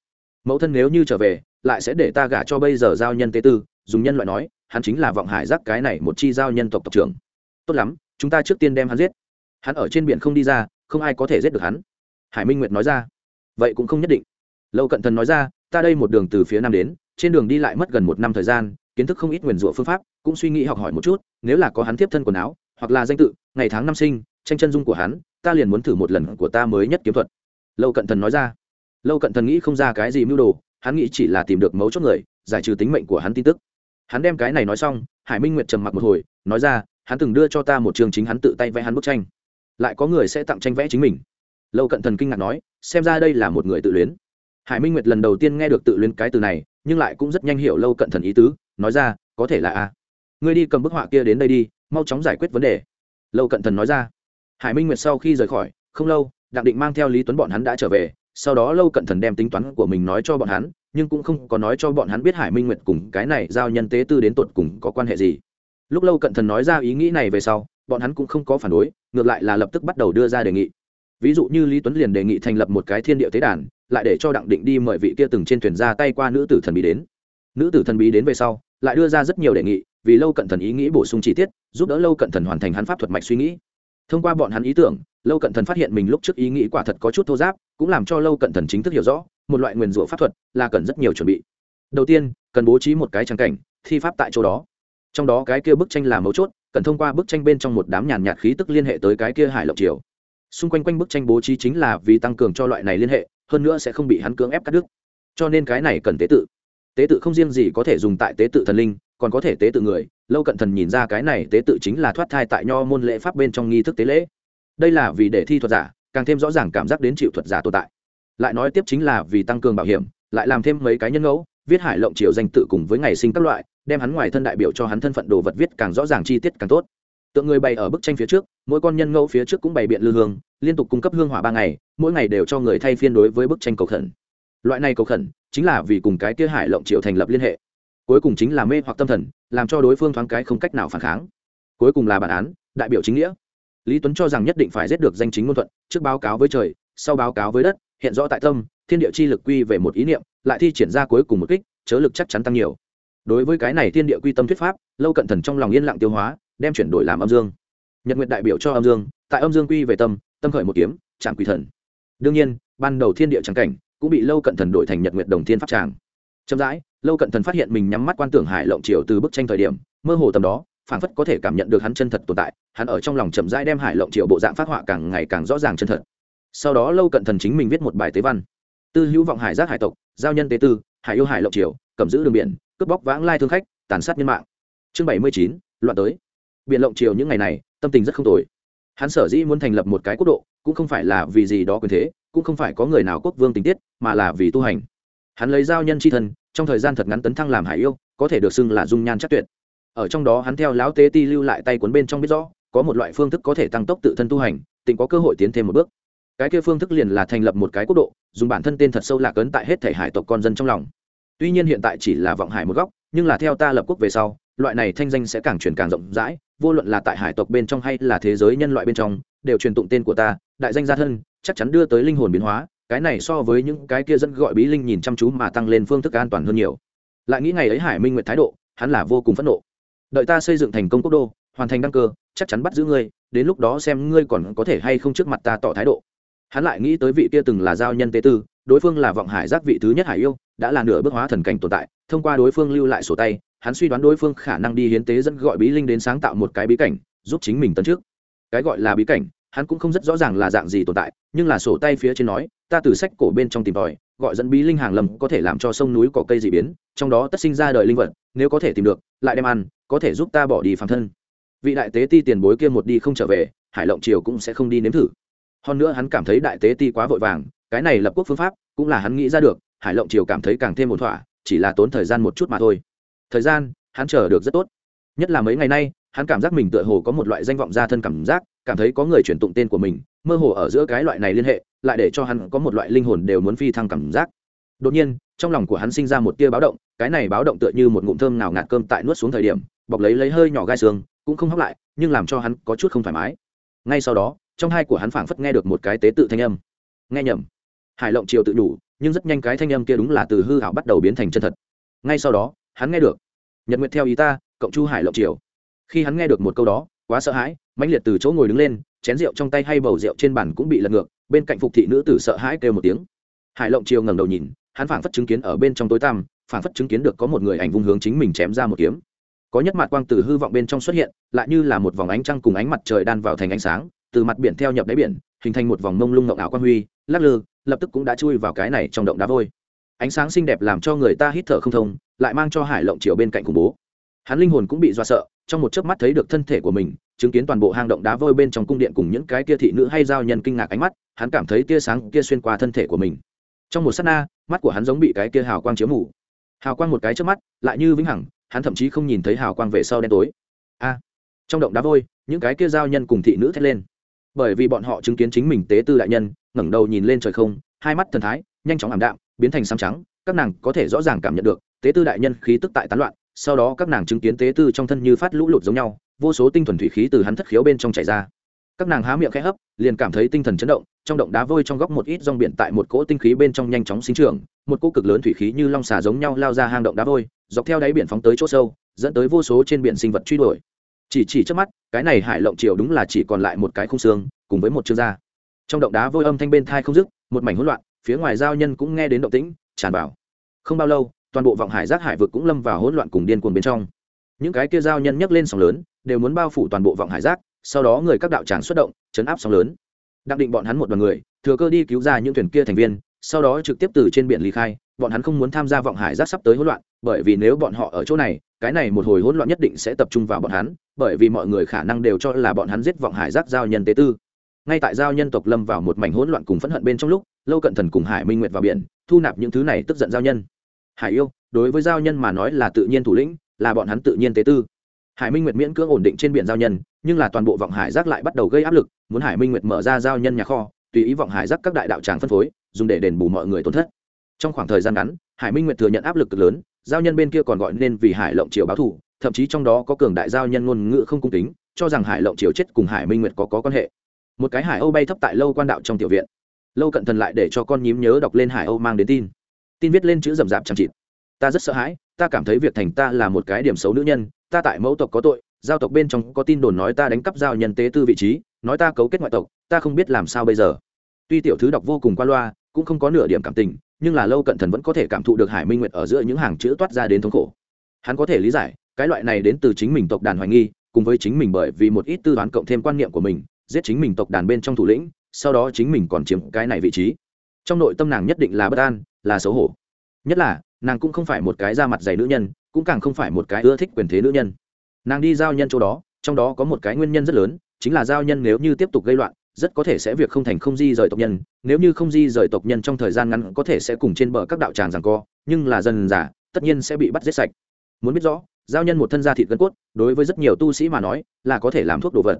Mẫu thân nếu như trở về, lại sẽ để ta gả cho bây giờ giao nhân tế tư dùng nhân loại nói, hắn chính là vọng hải giác cái này một chi giao nhân tộc tộc trưởng. Tốt lắm, chúng ta trước tiên đem hắn giết. Hắn ở trên biển không đi ra, không ai có thể giết được hắn. Hải minh nguyệt nói ra. Vậy cũng không nhất định. Lâu cận thần nói ra, ta đây một đường từ phía nam đến, trên đường đi lại mất gần một năm thời gian, kiến thức không ít nguyền rủa phương pháp, cũng suy nghĩ học hỏi một chút, nếu là có hắn tiếp thân quần áo, hoặc là danh tự, ngày tháng năm sinh, tranh chân dung của hắn, ta liền muốn thử một lần của ta mới nhất kiếm thuật. Lâu cận thần nói ra. Lâu cận thần nghĩ không ra cái gì mưu đồ, hắn nghĩ chỉ là tìm được mấu chốt người, giải trừ tính mệnh của hắn tin tức hắn đem cái này nói xong, hải minh nguyệt trầm mặc một hồi, nói ra, hắn từng đưa cho ta một trường chính hắn tự tay vẽ hắn bức tranh. Lại có người sẽ tặng tranh vẽ chính mình. Lâu cận thần kinh ngạc nói, xem ra đây là một người tự luyến. Hải minh nguyệt lần đầu tiên nghe được tự luyến cái từ này, nhưng lại cũng rất nhanh hiểu lâu cận thần ý tứ, nói ra, có thể là a. Ngươi đi cầm bức họa kia đến đây đi, mau chóng giải quyết vấn đề. Lâu cận thần nói ra. Hải minh nguyệt sau khi rời khỏi, không lâu, đặng định mang theo lý tuấn bọn hắn đã trở về, sau đó lâu cận thần đem tính toán của mình nói cho bọn hắn nhưng cũng không có nói cho bọn hắn biết hải minh nguyệt cùng cái này giao nhân tế tư đến tột cùng có quan hệ gì. Lúc lâu cận thần nói ra ý nghĩ này về sau, bọn hắn cũng không có phản đối, ngược lại là lập tức bắt đầu đưa ra đề nghị. Ví dụ như lý tuấn liền đề nghị thành lập một cái thiên địa tế đàn, lại để cho đặng định đi mời vị kia từng trên thuyền ra tay qua nữ tử thần bí đến. Nữ tử thần bí đến về sau, lại đưa ra rất nhiều đề nghị, vì lâu cận thần ý nghĩ bổ sung chi tiết, giúp đỡ lâu cận thần hoàn thành hắn pháp thuật mạch suy nghĩ. Thông qua bọn hắn ý tưởng, lâu cận thần phát hiện mình lúc trước ý nghĩ quả thật có chút thô giáp, cũng làm cho lâu cận thần chính thức hiểu rõ một loại nguyền rủa pháp thuật là cần rất nhiều chuẩn bị. Đầu tiên, cần bố trí một cái trang cảnh, thi pháp tại chỗ đó. Trong đó cái kia bức tranh là mấu chốt, cần thông qua bức tranh bên trong một đám nhàn nhạt khí tức liên hệ tới cái kia hải lộc triều. Xung quanh quanh bức tranh bố trí chính là vì tăng cường cho loại này liên hệ, hơn nữa sẽ không bị hắn cưỡng ép cắt đứt. Cho nên cái này cần tế tự. Tế tự không riêng gì có thể dùng tại tế tự thần linh, còn có thể tế tự người. Lâu cận thần nhìn ra cái này tế tự chính là thoát thai tại nho môn lễ pháp bên trong nghi thức tế lễ. Đây là vì để thi thuật giả càng thêm rõ ràng cảm giác đến chịu thuật giả tồn tại lại nói tiếp chính là vì tăng cường bảo hiểm, lại làm thêm mấy cái nhân ngẫu, viết hải lộng triều danh tự cùng với ngày sinh các loại, đem hắn ngoài thân đại biểu cho hắn thân phận đồ vật viết càng rõ ràng chi tiết càng tốt. Tượng người bày ở bức tranh phía trước, mỗi con nhân ngẫu phía trước cũng bày biện lư hương, liên tục cung cấp hương hỏa ba ngày, mỗi ngày đều cho người thay phiên đối với bức tranh cầu khẩn. Loại này cầu khẩn, chính là vì cùng cái kia hải lộng triều thành lập liên hệ. Cuối cùng chính là mê hoặc tâm thần, làm cho đối phương thoáng cái không cách nào phản kháng. Cuối cùng là bản án, đại biểu chính nghĩa. Lý tuấn cho rằng nhất định phải giết được danh chính ngôn thuận, trước báo cáo với trời, sau báo cáo với đất hiện rõ tại tâm, thiên địa chi lực quy về một ý niệm, lại thi triển ra cuối cùng một kích, chớ lực chắc chắn tăng nhiều. Đối với cái này thiên địa quy tâm thuyết pháp, lâu cận thần trong lòng yên lặng tiêu hóa, đem chuyển đổi làm âm dương. Nhật nguyện đại biểu cho âm dương, tại âm dương quy về tâm tâm khởi một kiếm trạm quỷ thần. Đương nhiên, ban đầu thiên địa trắng cảnh, cũng bị lâu cận thần đổi thành nhật nguyện đồng thiên pháp tràng. Chậm rãi, lâu cận thần phát hiện mình nhắm mắt quan tưởng hải lộng triều từ bức tranh thời điểm, mơ hồ tầm đó, phảng phất có thể cảm nhận được hắn chân thật tồn tại, hắn ở trong lòng chậm rãi đem hải lộng triều bộ dạng phát họa càng ngày càng rõ ràng chân thật sau đó lâu cận thần chính mình viết một bài tế văn. Tư hữu vọng hải giác hải tộc, giao nhân tế tư, hải yêu hải lộng triều, cầm giữ đường biển, cướp bóc vãng lai thương khách, tàn sát nhân mạng. Chương bảy mươi chín, loạn tới. Biển lộng triều những ngày này, tâm tình rất không tồi. Hắn sở dĩ muốn thành lập một cái quốc độ, cũng không phải là vì gì đó quyền thế, cũng không phải có người nào quốc vương tình tiết, mà là vì tu hành. Hắn lấy giao nhân c h i thân, trong thời gian thật ngắn tấn thăng làm hải yêu, có thể được xưng là dung nhan chắc tuyệt. Ở trong đó hắn theo lão tế ti lưu lại tay cuốn bên trong biết rõ, có một loại phương thức có thể tăng tốc tự thân tu hành, tỉnh có cơ hội tiến thêm một bước cái kia phương thức liền là thành lập một cái quốc độ, dùng bản thân tên thật sâu lạc ấn tại hết thể hải tộc con dân trong lòng. Tuy nhiên hiện tại chỉ là vọng hải một góc, nhưng là theo ta lập quốc về sau, loại này thanh danh sẽ càng truyền càng rộng rãi, vô luận là tại hải tộc bên trong hay là thế giới nhân loại bên trong, đều truyền tụng tên của ta, đại danh gia thân, chắc chắn đưa tới linh hồn biến hóa, cái này so với những cái kia dẫn gọi bí linh nhìn chăm chú mà tăng lên phương thức an toàn hơn nhiều. Lại nghĩ ngày ấy hải minh nguyệt thái độ, hắn là vô cùng phẫn nộ. Đợi ta xây dựng thành công quốc đô, hoàn thành đăng cơ, chắc chắn bắt giữ ngươi, đến lúc đó xem ngươi còn có thể hay không trước mặt ta tỏ thái độ hắn lại nghĩ tới vị kia từng là giao nhân tế tư, đối phương là vọng hải giác vị thứ nhất hải yêu, đã là nửa bước hóa thần cảnh tồn tại, thông qua đối phương lưu lại sổ tay, hắn suy đoán đối phương khả năng đi hiến tế dẫn gọi bí linh đến sáng tạo một cái bí cảnh, giúp chính mình tấn trước. Cái gọi là bí cảnh, hắn cũng không rất rõ ràng là dạng gì tồn tại, nhưng là sổ tay phía trên nói, ta từ sách cổ bên trong tìm tòi, gọi dẫn bí linh hàng lầm có thể làm cho sông núi có cây dị biến, trong đó tất sinh ra đời linh vật, nếu có thể tìm được, lại đem ăn, có thể giúp ta bỏ đi phàm thân. Vị đại tế ti tiền bối kia một đi không trở về, hải lộng triều cũng sẽ không đi nếm thử hơn nữa hắn cảm thấy đại tế ti quá vội vàng, cái này lập quốc phương pháp cũng là hắn nghĩ ra được, hải lộng triều cảm thấy càng thêm một thỏa, chỉ là tốn thời gian một chút mà thôi. Thời gian, hắn chờ được rất tốt. Nhất là mấy ngày nay, hắn cảm giác mình tựa hồ có một loại danh vọng gia thân cảm giác, cảm thấy có người chuyển tụng tên của mình, mơ hồ ở giữa cái loại này liên hệ, lại để cho hắn có một loại linh hồn đều muốn phi thăng cảm giác. Đột nhiên, trong lòng của hắn sinh ra một tia báo động, cái này báo động tựa như một ngụm thơm nào ngạt cơm tại nuốt xuống thời điểm, bọc lấy lấy hơi nhỏ gai xương, cũng không hóc lại, nhưng làm cho hắn có chút không thoải mái. Ngay sau đó trong hai của hắn phảng phất nghe được một cái tế tự thanh âm. Nghe nhầm. Hải lộng triều tự đủ nhưng rất nhanh cái thanh âm kia đúng là từ hư hảo bắt đầu biến thành chân thật. Ngay sau đó, hắn nghe được. Nhật nguyện theo ý ta, cộng chu hải lộng triều. Khi hắn nghe được một câu đó, quá sợ hãi, mãnh liệt từ chỗ ngồi đứng lên, chén rượu trong tay hay bầu rượu trên bàn cũng bị lật ngược, bên cạnh phục thị nữ tử sợ hãi kêu một tiếng. Hải lộng triều ngẩng đầu nhìn, hắn phảng phất chứng kiến ở bên trong tối tăm, phảng phất chứng kiến được có một người ảnh vung hướng chính mình chém ra một kiếm. Có nhất mặt quang từ hư vọng bên trong xuất hiện, lại như là một vòng ánh trăng cùng ánh mặt trời đan vào thành ánh sáng từ mặt biển theo nhập đáy biển, hình thành một vòng mông lung ngộng ảo quang huy, lắc lư, lập tức cũng đã chui vào cái này trong động đá vôi. Ánh sáng xinh đẹp làm cho người ta hít thở không thông, lại mang cho hải lộng chiều bên cạnh khủng bố. Hắn linh hồn cũng bị do sợ, trong một chớp mắt thấy được thân thể của mình, chứng kiến toàn bộ hang động đá vôi bên trong cung điện cùng những cái kia thị nữ hay giao nhân kinh ngạc ánh mắt, hắn cảm thấy tia sáng kia xuyên qua thân thể của mình. Trong một s á t na, mắt của hắn giống bị cái kia hào quang chiếu mù. Hào quang một cái trước mắt, lại như vĩnh hằng, hắn thậm chí không nhìn thấy hào quang về sau đen tối. A! Trong động đá vôi, những cái kia giao nhân cùng thị nữ thét lên bởi vì bọn họ chứng kiến chính mình tế tư đại nhân, ngẩng đầu nhìn lên trời không, hai mắt thần thái, nhanh chóng ảm đạm, biến thành xám trắng, các nàng có thể rõ ràng cảm nhận được, tế tư đại nhân khí tức tại tán loạn, sau đó các nàng chứng kiến tế tư trong thân như phát lũ lụt giống nhau, vô số tinh thuần thủy khí từ hắn thất khiếu bên trong chảy ra. Các nàng há miệng khẽ hấp, liền cảm thấy tinh thần chấn động, trong động đá vôi trong góc một ít rong biển tại một cỗ tinh khí bên trong nhanh chóng sinh trưởng, một cỗ cực lớn thủy khí như long xà giống nhau lao ra hang động đá vôi, dọc theo đáy biển phóng tới chỗ sâu, dẫn tới vô số trên biển sinh vật truy đuổi chỉ chỉ trước mắt, cái này hải lộng triều đúng là chỉ còn lại một cái khung xương, cùng với một chương da. Trong động đá vôi âm thanh bên thai không dứt, một mảnh hỗn loạn, phía ngoài giao nhân cũng nghe đến động tĩnh, tràn vào. Không bao lâu, toàn bộ vọng hải giác hải vực cũng lâm vào hỗn loạn cùng điên cuồng bên trong. Những cái kia giao nhân nhấc lên sóng lớn, đều muốn bao phủ toàn bộ vọng hải giác, sau đó người các đạo tràng xuất động, chấn áp sóng lớn. Đặc định bọn hắn một đoàn người, thừa cơ đi cứu ra những thuyền kia thành viên, sau đó trực tiếp từ trên biển ly khai, bọn hắn không muốn tham gia vọng hải giác sắp tới hỗn loạn bởi vì nếu bọn họ ở chỗ này, cái này một hồi hỗn loạn nhất định sẽ tập trung vào bọn hắn, bởi vì mọi người khả năng đều cho là bọn hắn giết vọng hải giác giao nhân tế tư. Ngay tại giao nhân tộc lâm vào một mảnh hỗn loạn cùng phẫn hận bên trong lúc, lâu cận thần cùng hải minh nguyệt vào biển, thu nạp những thứ này tức giận giao nhân. Hải yêu, đối với giao nhân mà nói là tự nhiên thủ lĩnh, là bọn hắn tự nhiên tế tư. Hải minh nguyệt miễn cưỡng ổn định trên biển giao nhân, nhưng là toàn bộ vọng hải giác lại bắt đầu gây áp lực, muốn hải minh nguyệt mở ra giao nhân nhà kho, tùy ý vọng hải giác các đại đạo tràng phân phối, dùng để đền bù mọi người tổn thất. Trong khoảng thời gian ngắn, hải minh nguyệt thừa nhận áp lực cực lớn giao nhân bên kia còn gọi nên vì hải lộng triều báo thù thậm chí trong đó có cường đại giao nhân ngôn ngữ không cung kính cho rằng hải lộng triều chết cùng hải minh nguyệt có, có quan hệ. Một cái hải âu bay thấp tại lâu quan đạo trong tiểu viện. Lâu cận thần lại để cho con nhím nhớ đọc lên hải âu mang đến tin. Tin viết lên chữ rậm rạp chẳng chịt ta rất sợ hãi ta cảm thấy việc thành ta là một cái điểm xấu nữ nhân ta tại mẫu tộc có tội giao tộc bên trong có tin đồn nói ta đánh cắp giao nhân tế tư vị trí nói ta cấu kết ngoại tộc ta không biết làm sao bây giờ. Tuy tiểu thứ đọc vô cùng qua loa cũng không có nửa điểm cảm tình nhưng là lâu cận thần vẫn có thể cảm thụ được hải minh nguyệt ở giữa những hàng chữ toát ra đến thống khổ. Hắn có thể lý giải, cái loại này đến từ chính mình tộc đàn hoài nghi, cùng với chính mình bởi vì một ít tư toán cộng thêm quan niệm của mình, giết chính mình tộc đàn bên trong thủ lĩnh, sau đó chính mình còn chiếm cái này vị trí. Trong nội tâm nàng nhất định là bất an, là xấu hổ. Nhất là, nàng cũng không phải một cái da mặt dày nữ nhân, cũng càng không phải một cái ưa thích quyền thế nữ nhân. Nàng đi giao nhân chỗ đó, trong đó có một cái nguyên nhân rất lớn, chính là giao nhân nếu như tiếp tục gây loạn rất có thể sẽ việc không thành không di rời tộc nhân, nếu như không di rời tộc nhân trong thời gian ngắn có thể sẽ cùng trên bờ các đạo tràng rằng co, nhưng là dần giả tất nhiên sẽ bị bắt giết sạch. Muốn biết rõ, giao nhân một thân da thịt gân cốt, đối với rất nhiều tu sĩ mà nói, là có thể làm thuốc đồ vật.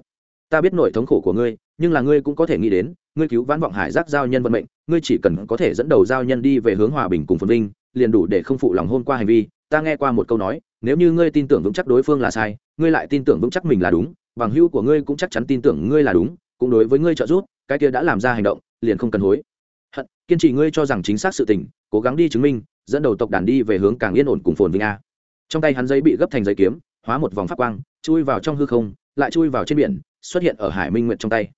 Ta biết nỗi thống khổ của ngươi, nhưng là ngươi cũng có thể nghĩ đến, ngươi cứu vãn vọng hải giác giao nhân vận mệnh, ngươi chỉ cần có thể dẫn đầu giao nhân đi về hướng hòa bình cùng phồn vinh, liền đủ để không phụ lòng hôn qua hành vi. Ta nghe qua một câu nói, nếu như ngươi tin tưởng vững chắc đối phương là sai, ngươi lại tin tưởng vững chắc mình là đúng, bằng hữu của ngươi cũng chắc chắn tin tưởng ngươi là đúng cũng đối với ngươi trợ giúp, cái kia đã làm ra hành động, liền không cần hối. Hận, kiên trì ngươi cho rằng chính xác sự tình, cố gắng đi chứng minh, dẫn đầu tộc đàn đi về hướng càng yên ổn cùng phồn vinh a. Trong tay hắn giấy bị gấp thành giấy kiếm, hóa một vòng phát quang, chui vào trong hư không, lại chui vào trên biển, xuất hiện ở hải minh nguyện trong tay.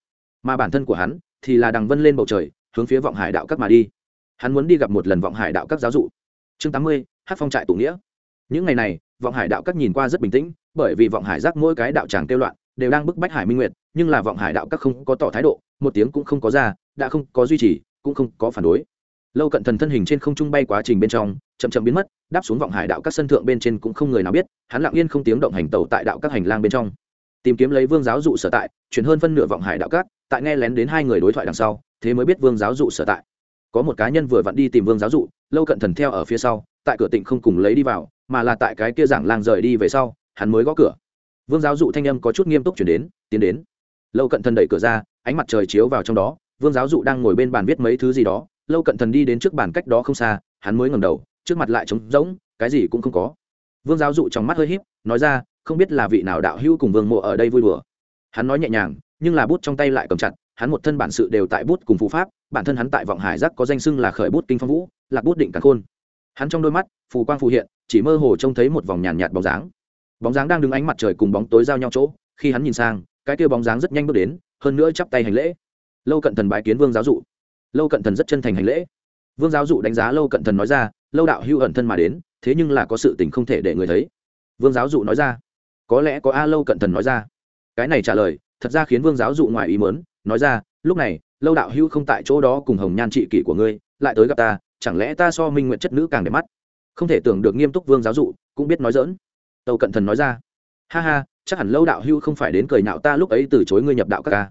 Mà bản thân của hắn thì là đằng vân lên bầu trời, hướng phía vọng hải đạo các mà đi. Hắn muốn đi gặp một lần vọng hải đạo các giáo dụ. Chương tám mươi, hát phong trại tụ nghĩa. Những ngày này, vọng hải đạo các nhìn qua rất bình tĩnh, bởi vì vọng hải giác mỗi cái đạo tràng kêu loạn, đều đang bức bách hải minh nguyệt nhưng là vọng hải đạo các không có tỏ thái độ, một tiếng cũng không có ra, đã không có duy trì, cũng không có phản đối. Lâu cận thần thân hình trên không trung bay quá trình bên trong, chậm chậm biến mất, đáp xuống vọng hải đạo các sân thượng bên trên cũng không người nào biết, hắn lặng yên không tiếng động hành tàu tại đạo các hành lang bên trong. Tìm kiếm lấy vương giáo dụ sở tại, chuyển hơn phân nửa vọng hải đạo các, tại nghe lén đến hai người đối thoại đằng sau, thế mới biết vương giáo dụ sở tại. Có một cá nhân vừa vặn đi tìm vương giáo dụ, lâu cận thần theo ở phía sau, tại cửa tịnh không cùng lấy đi vào, mà là tại cái kia giảng lang rời đi về sau, hắn mới gõ cửa. Vương giáo dụ thanh âm có chút nghiêm túc chuyển đến, tiến đến lâu cận thần đẩy cửa ra, ánh mặt trời chiếu vào trong đó, vương giáo dụ đang ngồi bên bàn viết mấy thứ gì đó, lâu cận thần đi đến trước bàn cách đó không xa, hắn mới ngầm đầu, trước mặt lại trống rỗng, cái gì cũng không có. Vương giáo dụ trong mắt hơi híp, nói ra, không biết là vị nào đạo hữu cùng vương mộ ở đây vui đùa. Hắn nói nhẹ nhàng, nhưng là bút trong tay lại cầm chặt, hắn một thân bản sự đều tại bút cùng phú pháp, bản thân hắn tại vọng hải giác có danh xưng là khởi bút kinh phong vũ, lạc bút định cắn khôn. Hắn trong đôi mắt, phù quang phù hiện, chỉ mơ hồ trông thấy một vòng nhàn nhạt bóng dáng. Bóng dáng đang đứng ánh mặt trời cùng bóng tối giao nhau chỗ, khi hắn nhìn sang cái kia bóng dáng rất nhanh bước đến, hơn nữa chắp tay hành lễ. Lâu cận thần bái kiến vương giáo dụ. Lâu cận thần rất chân thành hành lễ. Vương giáo dụ đánh giá lâu cận thần nói ra, lâu đạo hưu ẩn thân mà đến, thế nhưng là có sự tình không thể để người thấy. Vương giáo dụ nói ra. Có lẽ có a lâu cận thần nói ra. Cái này trả lời, thật ra khiến vương giáo dụ ngoài ý mớn nói ra, lúc này, lâu đạo hưu không tại chỗ đó cùng hồng nhan trị kỷ của ngươi, lại tới gặp ta, chẳng lẽ ta so minh nguyện chất nữ càng đẹp mắt? Không thể tưởng được nghiêm túc vương giáo dụ, cũng biết nói dỡn tâu cận thần nói ra. Ha ha chắc hẳn lâu đạo hưu không phải đến cười nhạo ta lúc ấy từ chối ngươi nhập đạo các ca.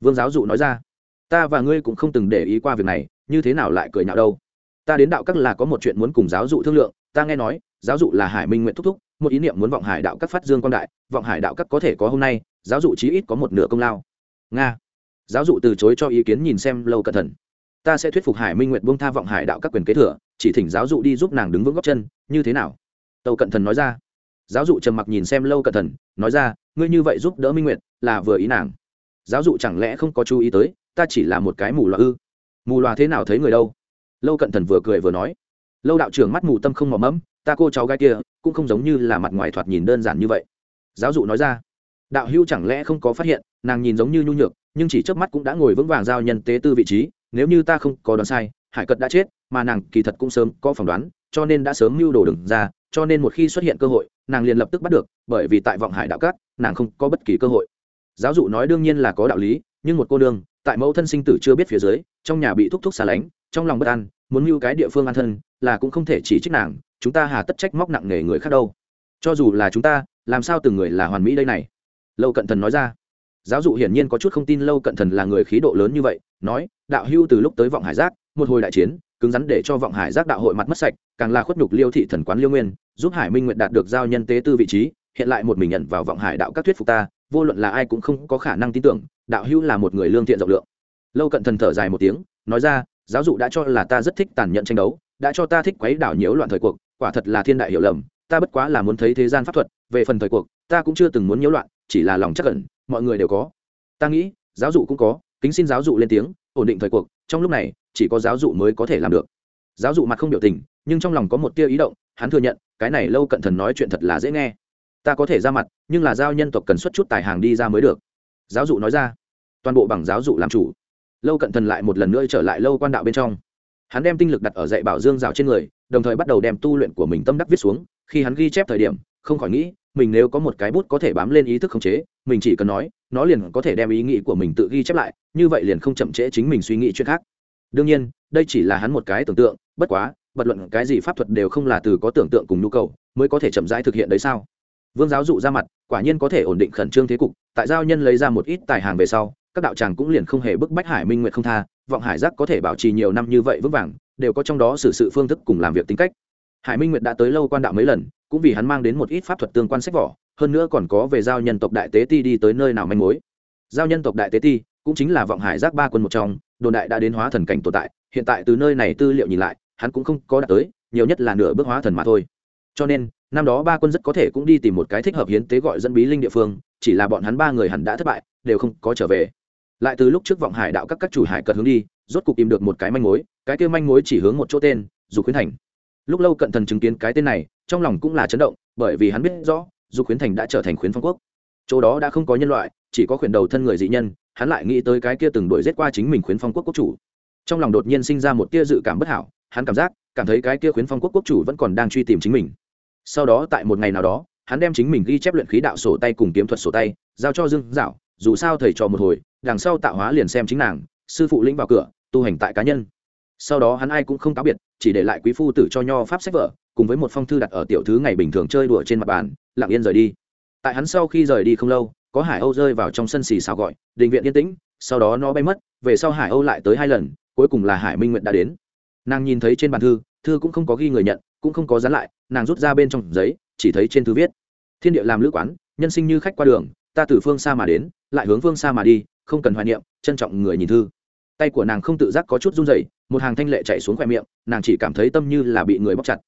Vương giáo dụ nói ra, ta và ngươi cũng không từng để ý qua việc này, như thế nào lại cười nhạo đâu? Ta đến đạo các là có một chuyện muốn cùng giáo dụ thương lượng, ta nghe nói, giáo dụ là hải minh nguyện thúc thúc, một ý niệm muốn vọng hải đạo các phát dương quan đại, vọng hải đạo các có thể có hôm nay, giáo dụ chí ít có một nửa công lao. Nga. Giáo dụ từ chối cho ý kiến nhìn xem lâu cẩn thận. Ta sẽ thuyết phục hải minh nguyện buông tha vọng hải đạo các quyền kế thừa, chỉ thỉnh giáo dụ đi giúp nàng đứng vững góc chân, như thế nào? Tâu cận thần nói ra giáo dụ trầm mặc nhìn xem lâu cẩn thận, nói ra ngươi như vậy giúp đỡ minh Nguyệt, là vừa ý nàng. Giáo dụ chẳng lẽ không có chú ý tới ta chỉ là một cái mù loà ư? Mù loà thế nào thấy người đâu? Lâu cận thần vừa cười vừa nói lâu đạo trưởng mắt mù tâm không mò mẫm ta cô cháu gái kia cũng không giống như là mặt ngoài thoạt nhìn đơn giản như vậy. Giáo dụ nói ra đạo hưu chẳng lẽ không có phát hiện nàng nhìn giống như nhu nhược nhưng chỉ trước mắt cũng đã ngồi vững vàng giao nhân tế tư vị trí nếu như ta không có đoán sai hải cật đã chết mà nàng kỳ thật cũng sớm có phỏng đoán cho nên đã sớm mưu đồ đừng ra cho nên một khi xuất hiện cơ hội, nàng liền lập tức bắt được, bởi vì tại vọng hải đạo cát nàng không có bất kỳ cơ hội. Giáo dụ nói đương nhiên là có đạo lý, nhưng một cô nương, tại mẫu thân sinh tử chưa biết phía dưới, trong nhà bị thúc thúc xa lánh, trong lòng bất an, muốn mưu cái địa phương an thân, là cũng không thể chỉ trích nàng, chúng ta hà tất trách móc nặng nề người khác đâu. Cho dù là chúng ta, làm sao từng người là hoàn mỹ đây này? Lâu cận thần nói ra. Giáo dụ hiển nhiên có chút không tin lâu cận thần là người khí độ lớn như vậy, nói, đạo hưu từ lúc tới vọng hải giác, một hồi đại chiến cứng rắn để cho vọng hải giác đạo hội mặt mất sạch, càng là khuất nhục liêu thị thần quán liêu nguyên, giúp hải minh nguyện đạt được giao nhân tế tư vị trí, hiện lại một mình nhận vào vọng hải đạo các thuyết phục ta, vô luận là ai cũng không có khả năng tin tưởng, đạo hữu là một người lương thiện rộng lượng. Lâu cận thần thở dài một tiếng, nói ra, giáo dụ đã cho là ta rất thích tàn nhẫn tranh đấu, đã cho ta thích quấy đảo nhiễu loạn thời cuộc, quả thật là thiên đại hiểu lầm, ta bất quá là muốn thấy thế gian pháp thuật, về phần thời cuộc, ta cũng chưa từng muốn nhiễu loạn, chỉ là lòng chắc cẩn mọi người đều có. Ta nghĩ, giáo dụ cũng có, kính xin giáo dụ lên tiếng, ổn định thời cuộc, trong lúc này chỉ có giáo dụ mới có thể làm được. Giáo dụ mặt không biểu tình, nhưng trong lòng có một tia ý động, hắn thừa nhận, cái này lâu cận thần nói chuyện thật là dễ nghe. Ta có thể ra mặt, nhưng là giao nhân tộc cần xuất chút tài hàng đi ra mới được. Giáo dụ nói ra. Toàn bộ bằng giáo dụ làm chủ. Lâu cận thần lại một lần nữa trở lại lâu quan đạo bên trong. Hắn đem tinh lực đặt ở dạy bảo dương rào trên người, đồng thời bắt đầu đem tu luyện của mình tâm đắc viết xuống. Khi hắn ghi chép thời điểm, không khỏi nghĩ, mình nếu có một cái bút có thể bám lên ý thức khống chế, mình chỉ cần nói, nó liền có thể đem ý nghĩ của mình tự ghi chép lại, như vậy liền không chậm trễ chính mình suy nghĩ chuyện khác đương nhiên, đây chỉ là hắn một cái tưởng tượng, bất quá bật luận cái gì pháp thuật đều không là từ có tưởng tượng cùng nhu cầu, mới có thể chậm rãi thực hiện đấy sao? Vương giáo dụ ra mặt, quả nhiên có thể ổn định khẩn trương thế cục, tại giao nhân lấy ra một ít tài hàng về sau, các đạo tràng cũng liền không hề bức bách hải minh nguyện không tha, vọng hải giác có thể bảo trì nhiều năm như vậy vững vàng, đều có trong đó xử sự phương thức cùng làm việc tính cách. Hải minh nguyệt đã tới lâu quan đạo mấy lần, cũng vì hắn mang đến một ít pháp thuật tương quan sách vỏ, hơn nữa còn có về giao nhân tộc đại tế ti đi tới nơi nào manh mối. Giao nhân tộc đại tế ti cũng chính là vọng hải giác ba quân một trong đồn đại đã đến hóa thần cảnh tồn tại, hiện tại từ nơi này tư liệu nhìn lại, hắn cũng không có đạt tới, nhiều nhất là nửa bước hóa thần mà thôi. Cho nên, năm đó ba quân rất có thể cũng đi tìm một cái thích hợp hiến tế gọi dẫn bí linh địa phương, chỉ là bọn hắn ba người hẳn đã thất bại, đều không có trở về. Lại từ lúc trước vọng hải đạo các các chủ hải cật hướng đi, rốt cục tìm được một cái manh mối, cái kia manh mối chỉ hướng một chỗ tên dù khuyến thành. Lúc lâu cận thần chứng kiến cái tên này, trong lòng cũng là chấn động, bởi vì hắn biết rõ dù khuyến thành đã trở thành khuyến phong quốc. Chỗ đó đã không có nhân loại, chỉ có khuyển đầu thân người dị nhân hắn lại nghĩ tới cái kia từng đuổi giết qua chính mình khuyến phong quốc quốc chủ. Trong lòng đột nhiên sinh ra một tia dự cảm bất hảo, hắn cảm giác, cảm thấy cái kia khuyến phong quốc quốc chủ vẫn còn đang truy tìm chính mình. Sau đó tại một ngày nào đó, hắn đem chính mình ghi chép luyện khí đạo sổ tay cùng kiếm thuật sổ tay, giao cho dương dạo, dù sao thầy trò một hồi, đằng sau tạo hóa liền xem chính nàng, sư phụ lĩnh vào cửa, tu hành tại cá nhân. Sau đó hắn ai cũng không cáo biệt, chỉ để lại quý phu tử cho nho pháp sách vở, cùng với một phong thư đặt ở tiểu thứ ngày bình thường chơi đùa trên mặt bàn, lặng yên rời đi. Tại hắn sau khi rời đi không lâu có hải âu rơi vào trong sân xì xào gọi định viện yên tĩnh, sau đó nó bay mất, về sau hải âu lại tới hai lần, cuối cùng là hải minh nguyện đã đến. Nàng nhìn thấy trên bàn thư thư cũng không có ghi người nhận, cũng không có dán lại, nàng rút ra bên trong giấy, chỉ thấy trên thư viết, thiên địa làm lữ quán, nhân sinh như khách qua đường, ta từ phương xa mà đến, lại hướng phương xa mà đi, không cần hoài niệm, trân trọng người nhìn thư. Tay của nàng không tự giác có chút run rẩy, một hàng thanh lệ chạy xuống khoe miệng, nàng chỉ cảm thấy tâm như là bị người bóc chặt.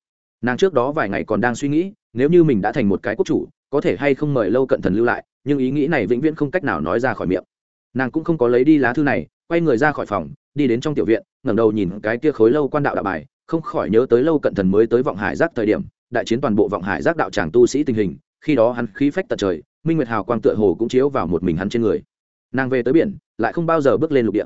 Nàng trước đó vài ngày còn đang suy nghĩ, nếu như mình đã thành một cái quốc chủ, có thể hay không mời lâu cận thần lưu lại nhưng ý nghĩ này vĩnh viễn không cách nào nói ra khỏi miệng. Nàng cũng không có lấy đi lá thư này, quay người ra khỏi phòng, đi đến trong tiểu viện, ngẩng đầu nhìn cái kia khối lâu quan đạo đạo bài, không khỏi nhớ tới lâu cận thần mới tới vọng hải giác thời điểm, đại chiến toàn bộ vọng hải giác đạo tràng tu sĩ tình hình, khi đó hắn khí phách tật trời, minh nguyệt hào quang tựa hồ cũng chiếu vào một mình hắn trên người. Nàng về tới biển, lại không bao giờ bước lên lục địa.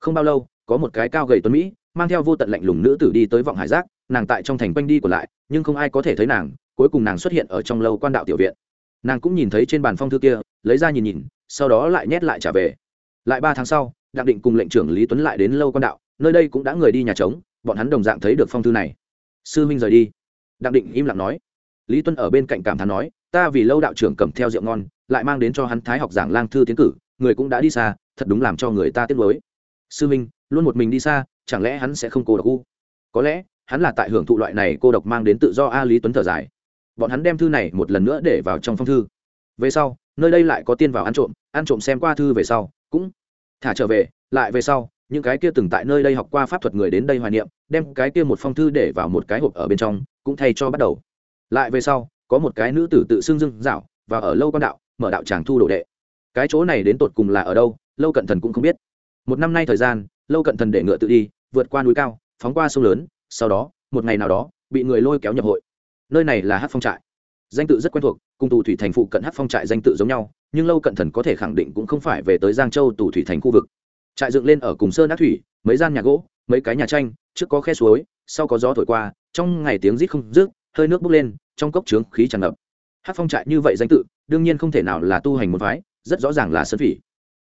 Không bao lâu, có một cái cao gầy tuấn mỹ, mang theo vô tận lạnh lùng nữ tử đi tới vọng hải giác, nàng tại trong thành quanh đi của lại, nhưng không ai có thể thấy nàng, cuối cùng nàng xuất hiện ở trong lâu quan đạo tiểu viện nàng cũng nhìn thấy trên bàn phong thư kia, lấy ra nhìn nhìn, sau đó lại nhét lại trả về. Lại ba tháng sau, đặng định cùng lệnh trưởng lý tuấn lại đến lâu quan đạo, nơi đây cũng đã người đi nhà trống, bọn hắn đồng dạng thấy được phong thư này. Sư minh rời đi. Đặng định im lặng nói. Lý tuấn ở bên cạnh cảm thán nói, ta vì lâu đạo trưởng cầm theo rượu ngon, lại mang đến cho hắn thái học giảng lang thư tiến cử, người cũng đã đi xa, thật đúng làm cho người ta tiếc nuối. Sư minh luôn một mình đi xa, chẳng lẽ hắn sẽ không cô độc u? Có lẽ, hắn là tại hưởng thụ loại này cô độc mang đến tự do a. Lý tuấn thở dài bọn hắn đem thư này một lần nữa để vào trong phong thư. Về sau, nơi đây lại có tiên vào ăn trộm ăn trộm xem qua thư về sau, cũng thả trở về, lại về sau, những cái kia từng tại nơi đây học qua pháp thuật người đến đây hoài niệm, đem cái kia một phong thư để vào một cái hộp ở bên trong, cũng thay cho bắt đầu. Lại về sau, có một cái nữ tử tự xưng dưng dạo, và ở lâu con đạo, mở đạo tràng thu đồ đệ. Cái chỗ này đến tột cùng là ở đâu, lâu cận thần cũng không biết. Một năm nay thời gian, lâu cận thần để ngựa tự đi, vượt qua núi cao, phóng qua sông lớn, sau đó, một ngày nào đó, bị người lôi kéo nhập hội nơi này là hát phong trại. Danh tự rất quen thuộc, cùng tù thủy thành phụ cận hát phong trại danh tự giống nhau, nhưng lâu cận thần có thể khẳng định cũng không phải về tới giang châu tù thủy thành khu vực. Trại dựng lên ở cùng sơn đắc thủy, mấy gian nhà gỗ, mấy cái nhà tranh, trước có khe suối, sau có gió thổi qua, trong ngày tiếng rít không rước hơi nước bốc lên, trong cốc trướng khí tràn ngập. Hát phong trại như vậy danh tự, đương nhiên không thể nào là tu hành một phái, rất rõ ràng là sơn phỉ.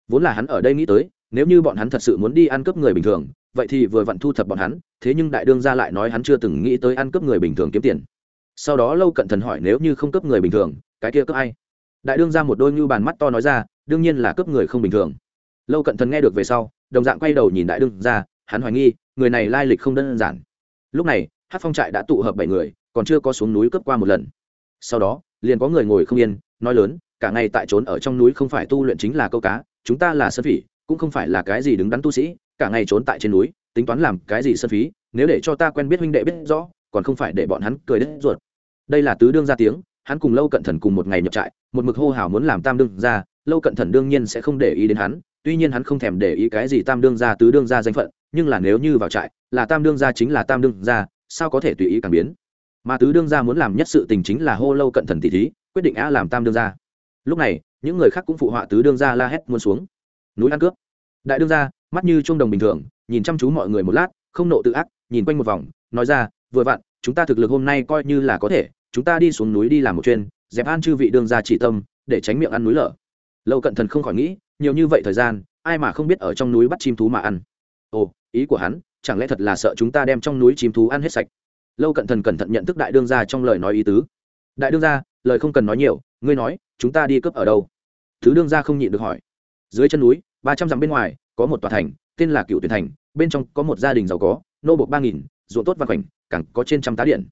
Vốn là hắn ở đây nghĩ tới, nếu như bọn hắn thật sự muốn đi ăn cướp người bình thường, vậy thì vừa vặn thu thập bọn hắn, thế nhưng đại đương gia lại nói hắn chưa từng nghĩ tới ăn cướp người bình thường kiếm tiền sau đó lâu cận thần hỏi nếu như không cướp người bình thường, cái kia cướp ai? Đại đương ra một đôi như bàn mắt to nói ra, đương nhiên là cướp người không bình thường. Lâu cận thần nghe được về sau, đồng dạng quay đầu nhìn đại đương ra, hắn hoài nghi, người này lai lịch không đơn giản. Lúc này hát phong trại đã tụ hợp bảy người, còn chưa có xuống núi cướp qua một lần. Sau đó, liền có người ngồi không yên, nói lớn, cả ngày tại trốn ở trong núi không phải tu luyện chính là câu cá, chúng ta là sơn phỉ, cũng không phải là cái gì đứng đắn tu sĩ, cả ngày trốn tại trên núi, tính toán làm cái gì sơn phí nếu để cho ta quen biết huynh đệ biết rõ, còn không phải để bọn hắn cười đứt ruột đây là tứ đương ra tiếng, hắn cùng lâu cận thần cùng một ngày nhập trại, một mực hô hào muốn làm tam đương ra lâu cận thần đương nhiên sẽ không để ý đến hắn, tuy nhiên hắn không thèm để ý cái gì tam đương ra tứ đương ra danh phận, nhưng là nếu như vào trại, là tam đương ra chính là tam đương ra sao có thể tùy ý càng biến? Mà tứ đương ra muốn làm nhất sự tình chính là hô lâu cận thần tỷ thí, quyết định a làm tam đương ra lúc này, những người khác cũng phụ họa tứ đương ra la hét muốn xuống. Núi ăn cướp. Đại đương ra mắt như trung đồng bình thường, nhìn chăm chú mọi người một lát, không nộ tự ác, nhìn quanh một vòng, nói ra, vừa vặn, chúng ta thực lực hôm nay coi như là có thể chúng ta đi xuống núi đi làm một chuyên, dẹp an chư vị đương ra chỉ tâm, để tránh miệng ăn núi lở. Lâu cận thần không khỏi nghĩ, nhiều như vậy thời gian, ai mà không biết ở trong núi bắt chim thú mà ăn. Ồ, ý của hắn, chẳng lẽ thật là sợ chúng ta đem trong núi chim thú ăn hết sạch? Lâu cận thần cẩn thận nhận thức đại đương gia trong lời nói ý tứ. Đại đương gia, lời không cần nói nhiều, ngươi nói, chúng ta đi cướp ở đâu? Thứ đương gia không nhịn được hỏi. Dưới chân núi, ba trăm dặm bên ngoài, có một tòa thành, tên là cựu tuyển thành, bên trong có một gia đình giàu có, nô bộc ba nghìn, ruộng tốt và khoảnh, cẳng có trên trăm tá điện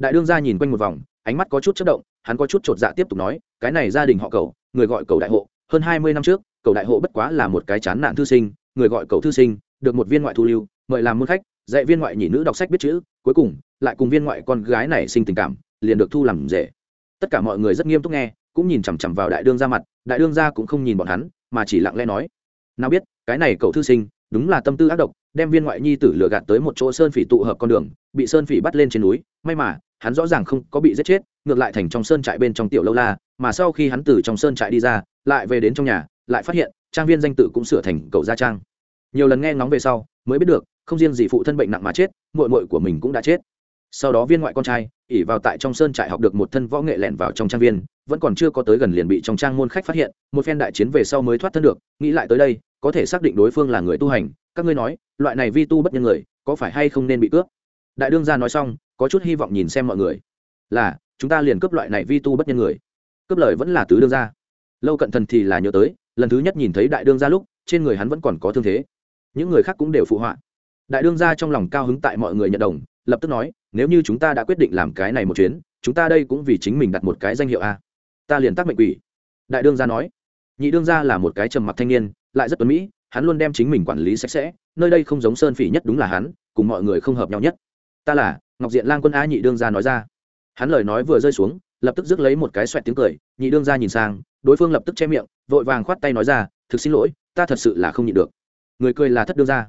đại đương gia nhìn quanh một vòng, ánh mắt có chút chất động, hắn có chút chột dạ tiếp tục nói, cái này gia đình họ cầu, người gọi cầu đại hộ, hơn hai mươi năm trước, cầu đại hộ bất quá là một cái chán nạn thư sinh, người gọi cầu thư sinh, được một viên ngoại thu lưu, mời làm môn khách, dạy viên ngoại nhị nữ đọc sách biết chữ, cuối cùng, lại cùng viên ngoại con gái này sinh tình cảm, liền được thu làm rể. Tất cả mọi người rất nghiêm túc nghe, cũng nhìn chằm chằm vào đại đương ra mặt, đại đương ra cũng không nhìn bọn hắn, mà chỉ lặng lẽ nói, nào biết, cái này cậu thư sinh, đúng là tâm tư ác độc, đem viên ngoại nhi tử lừa gạt tới một chỗ sơn phỉ tụ hợp con đường, bị sơn phỉ bắt lên trên núi, may mà hắn rõ ràng không có bị giết chết, ngược lại thành trong sơn trại bên trong tiểu lâu la, mà sau khi hắn từ trong sơn trại đi ra, lại về đến trong nhà, lại phát hiện, trang viên danh tự cũng sửa thành cậu gia trang. Nhiều lần nghe ngóng về sau, mới biết được, không riêng gì phụ thân bệnh nặng mà chết, muội muội của mình cũng đã chết. Sau đó viên ngoại con trai, ỉ vào tại trong sơn trại học được một thân võ nghệ lẻn vào trong trang viên, vẫn còn chưa có tới gần liền bị trong trang môn khách phát hiện, một phen đại chiến về sau mới thoát thân được, nghĩ lại tới đây, có thể xác định đối phương là người tu hành. Các ngươi nói, loại này vi tu bất nhân người, có phải hay không nên bị cướp? Đại đương gia nói xong có chút hy vọng nhìn xem mọi người. Là, chúng ta liền cướp loại này vi tu bất nhân người. Cướp lời vẫn là tứ đương gia. Lâu cận thần thì là nhớ tới, lần thứ nhất nhìn thấy đại đương gia lúc, trên người hắn vẫn còn có thương thế. Những người khác cũng đều phụ họa. Đại đương gia trong lòng cao hứng tại mọi người nhận đồng, lập tức nói, nếu như chúng ta đã quyết định làm cái này một chuyến, chúng ta đây cũng vì chính mình đặt một cái danh hiệu a. Ta liền tác mệnh quỷ. Đại đương gia nói. Nhị đương gia là một cái trầm mặc thanh niên, lại rất tuấn mỹ, hắn luôn đem chính mình quản lý sạch sẽ, nơi đây không giống sơn phỉ nhất đúng là hắn, cùng mọi người không hợp nhau nhất. Ta là ngọc diện lang quân á nhị đương gia nói ra. Hắn lời nói vừa rơi xuống, lập tức rước lấy một cái xoẹt tiếng cười, nhị đương gia nhìn sang, đối phương lập tức che miệng, vội vàng khoát tay nói ra, thực xin lỗi, ta thật sự là không nhịn được. Người cười là thất đương gia.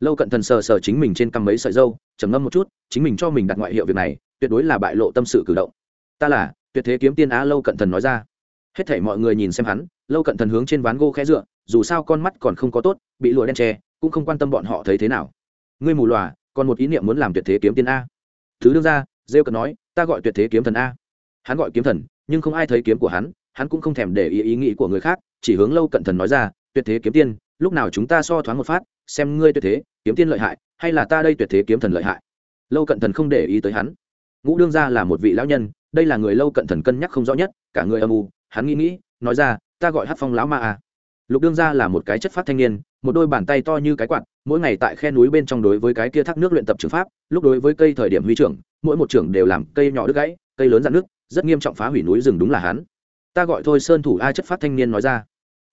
Lâu cận thần sờ sờ chính mình trên cằm mấy sợi dâu, trầm ngâm một chút, chính mình cho mình đặt ngoại hiệu việc này, tuyệt đối là bại lộ tâm sự cử động. Ta là, tuyệt thế kiếm tiên á lâu cận thần nói ra. Hết thảy mọi người nhìn xem hắn, lâu cận thần hướng trên ván gỗ khẽ dựa, dù sao con mắt còn không có tốt, bị lụa đen che, cũng không quan tâm bọn họ thấy thế nào. Ngươi mù lòa còn một ý niệm muốn làm tuyệt thế kiếm tiên a thứ đương ra rêu cần nói, ta gọi tuyệt thế kiếm thần a. Hắn gọi kiếm thần, nhưng không ai thấy kiếm của hắn hắn cũng không thèm để ý ý nghĩ của người khác, chỉ hướng lâu cận thần nói ra, tuyệt thế kiếm tiên, lúc nào chúng ta so thoáng một phát, xem ngươi tuyệt thế, kiếm tiên lợi hại, hay là ta đây tuyệt thế kiếm thần lợi hại? Lâu cận thần không để ý tới hắn. Ngũ đương gia là một vị lão nhân, đây là người lâu cận thần cân nhắc không rõ nhất, cả người âm u, hắn nghĩ nghĩ, nói ra, ta gọi hát phong lão ma à lục đương gia là một cái chất phát thanh niên, một đôi bàn tay to như cái quạt, mỗi ngày tại khe núi bên trong đối với cái kia thác nước luyện tập trường pháp, lúc đối với cây thời điểm huy trưởng, mỗi một trưởng đều làm cây nhỏ đứt gãy, cây lớn dạn nước, rất nghiêm trọng phá hủy núi rừng đúng là hắn. Ta gọi thôi sơn thủ ai chất phát thanh niên nói ra.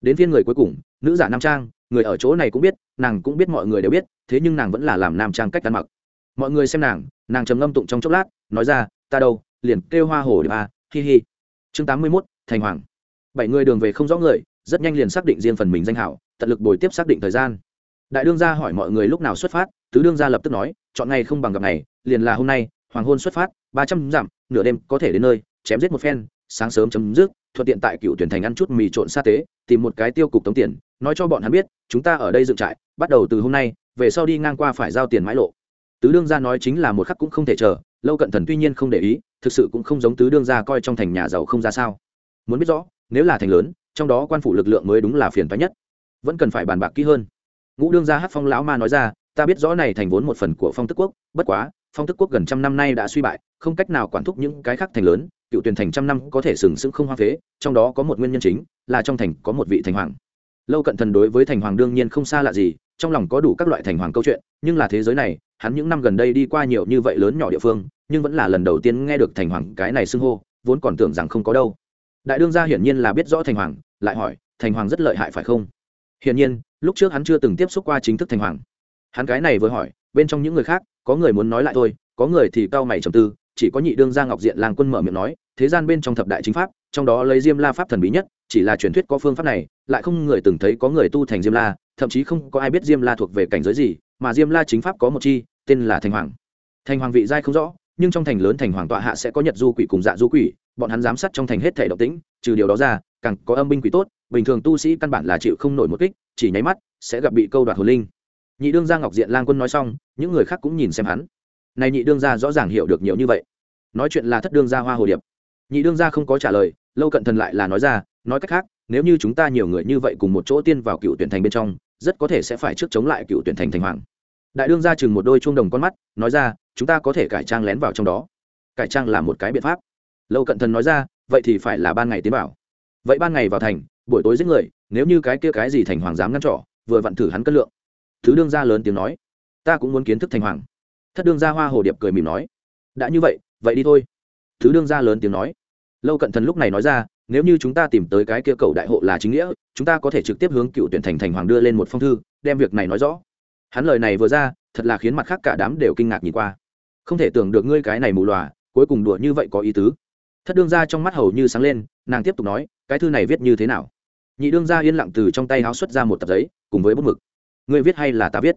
Đến phiên người cuối cùng, nữ giả nam trang, người ở chỗ này cũng biết, nàng cũng biết mọi người đều biết, thế nhưng nàng vẫn là làm nam trang cách ăn mặc. Mọi người xem nàng nàng trầm ngâm tụng trong chốc lát, nói ra, ta đâu, liền kêu hoa hồ điệp a hi hi. Chương tám mươi mốt, thành hoàng. Bảy người đường về không rõ người rất nhanh liền xác định riêng phần mình danh hảo, tận lực bồi tiếp xác định thời gian. Đại đương gia hỏi mọi người lúc nào xuất phát, tứ đương gia lập tức nói, chọn ngày không bằng gặp ngày, liền là hôm nay, hoàng hôn xuất phát, ba trăm dặm, nửa đêm có thể đến nơi, chém giết một phen, sáng sớm chấm dứt, thuận tiện tại cựu tuyển thành ăn chút mì trộn sa tế, tìm một cái tiêu cục tống tiền, nói cho bọn hắn biết, chúng ta ở đây dựng trại, bắt đầu từ hôm nay, về sau đi ngang qua phải giao tiền mãi lộ. Tứ đương gia nói chính là một khắc cũng không thể chờ, lâu cận thần tuy nhiên không để ý, thực sự cũng không giống tứ đương gia coi trong thành nhà giàu không ra sao. Muốn biết rõ, nếu là thành lớn trong đó quan phủ lực lượng mới đúng là phiền toái nhất. Vẫn cần phải bàn bạc kỹ hơn. Ngũ đương gia hát phong lão ma nói ra, ta biết rõ này thành vốn một phần của phong tức quốc, bất quá, phong tức quốc gần trăm năm nay đã suy bại, không cách nào quản thúc những cái khác thành lớn, cựu tuyển thành trăm năm có thể sừng sững không hoa phế, trong đó có một nguyên nhân chính, là trong thành có một vị thành hoàng. Lâu cận thần đối với thành hoàng đương nhiên không xa lạ gì, trong lòng có đủ các loại thành hoàng câu chuyện, nhưng là thế giới này, hắn những năm gần đây đi qua nhiều như vậy lớn nhỏ địa phương, nhưng vẫn là lần đầu tiên nghe được thành hoàng cái này xưng hô, vốn còn tưởng rằng không có đâu đại đương gia hiển nhiên là biết rõ thành hoàng, lại hỏi, thành hoàng rất lợi hại phải không? Hiển nhiên, lúc trước hắn chưa từng tiếp xúc qua chính thức thành hoàng. Hắn cái này vừa hỏi, bên trong những người khác, có người muốn nói lại thôi, có người thì cao mày trầm tư, chỉ có nhị đương gia ngọc diện làng quân mở miệng nói, thế gian bên trong thập đại chính pháp, trong đó lấy diêm la pháp thần bí nhất, chỉ là truyền thuyết có phương pháp này, lại không người từng thấy có người tu thành diêm la, thậm chí không có ai biết diêm la thuộc về cảnh giới gì, mà diêm la chính pháp có một chi, tên là thành hoàng. Thành hoàng vị giai không rõ nhưng trong thành lớn thành hoàng tọa hạ sẽ có nhật du quỷ cùng dạ du quỷ, bọn hắn giám sát trong thành hết thể động tĩnh, trừ điều đó ra, càng có âm binh quỷ tốt, bình thường tu sĩ căn bản là chịu không nổi một kích, chỉ nháy mắt sẽ gặp bị câu đoạt hồn linh. Nhị đương gia ngọc diện lang quân nói xong, những người khác cũng nhìn xem hắn. Này nhị đương gia rõ ràng hiểu được nhiều như vậy. Nói chuyện là thất đương gia hoa hồ điệp. Nhị đương gia không có trả lời, lâu cận thần lại là nói ra, nói cách khác, nếu như chúng ta nhiều người như vậy cùng một chỗ tiên vào cựu tuyển thành bên trong, rất có thể sẽ phải trước chống lại cựu tuyển thành thành hoàng. Đại đương gia chừng một đôi chuông đồng con mắt, nói ra chúng ta có thể cải trang lén vào trong đó. Cải trang là một cái biện pháp. Lâu cận thần nói ra, vậy thì phải là ban ngày tiến bảo vậy ban ngày vào thành, buổi tối giết người, nếu như cái kia cái gì thành hoàng dám ngăn trỏ vừa vặn thử hắn cân lượng. Thứ đương gia lớn tiếng nói, ta cũng muốn kiến thức thành hoàng. Thất đương gia hoa hồ điệp cười mỉm nói, đã như vậy vậy đi thôi. Thứ đương gia lớn tiếng nói. Lâu cận thần lúc này nói ra, nếu như chúng ta tìm tới cái kia cầu đại hộ là chính nghĩa, chúng ta có thể trực tiếp hướng cựu tuyển thành thành hoàng đưa lên một phong thư, đem việc này nói rõ. Hắn lời này vừa ra, thật là khiến mặt khác cả đám đều kinh ngạc nhìn qua không thể tưởng được ngươi cái này mù lòa, cuối cùng đùa như vậy có ý tứ. Thất đương gia trong mắt hầu như sáng lên, nàng tiếp tục nói, cái thư này viết như thế nào? Nhị đương gia yên lặng từ trong tay háo xuất ra một tập giấy, cùng với bút mực. Ngươi viết hay là ta viết?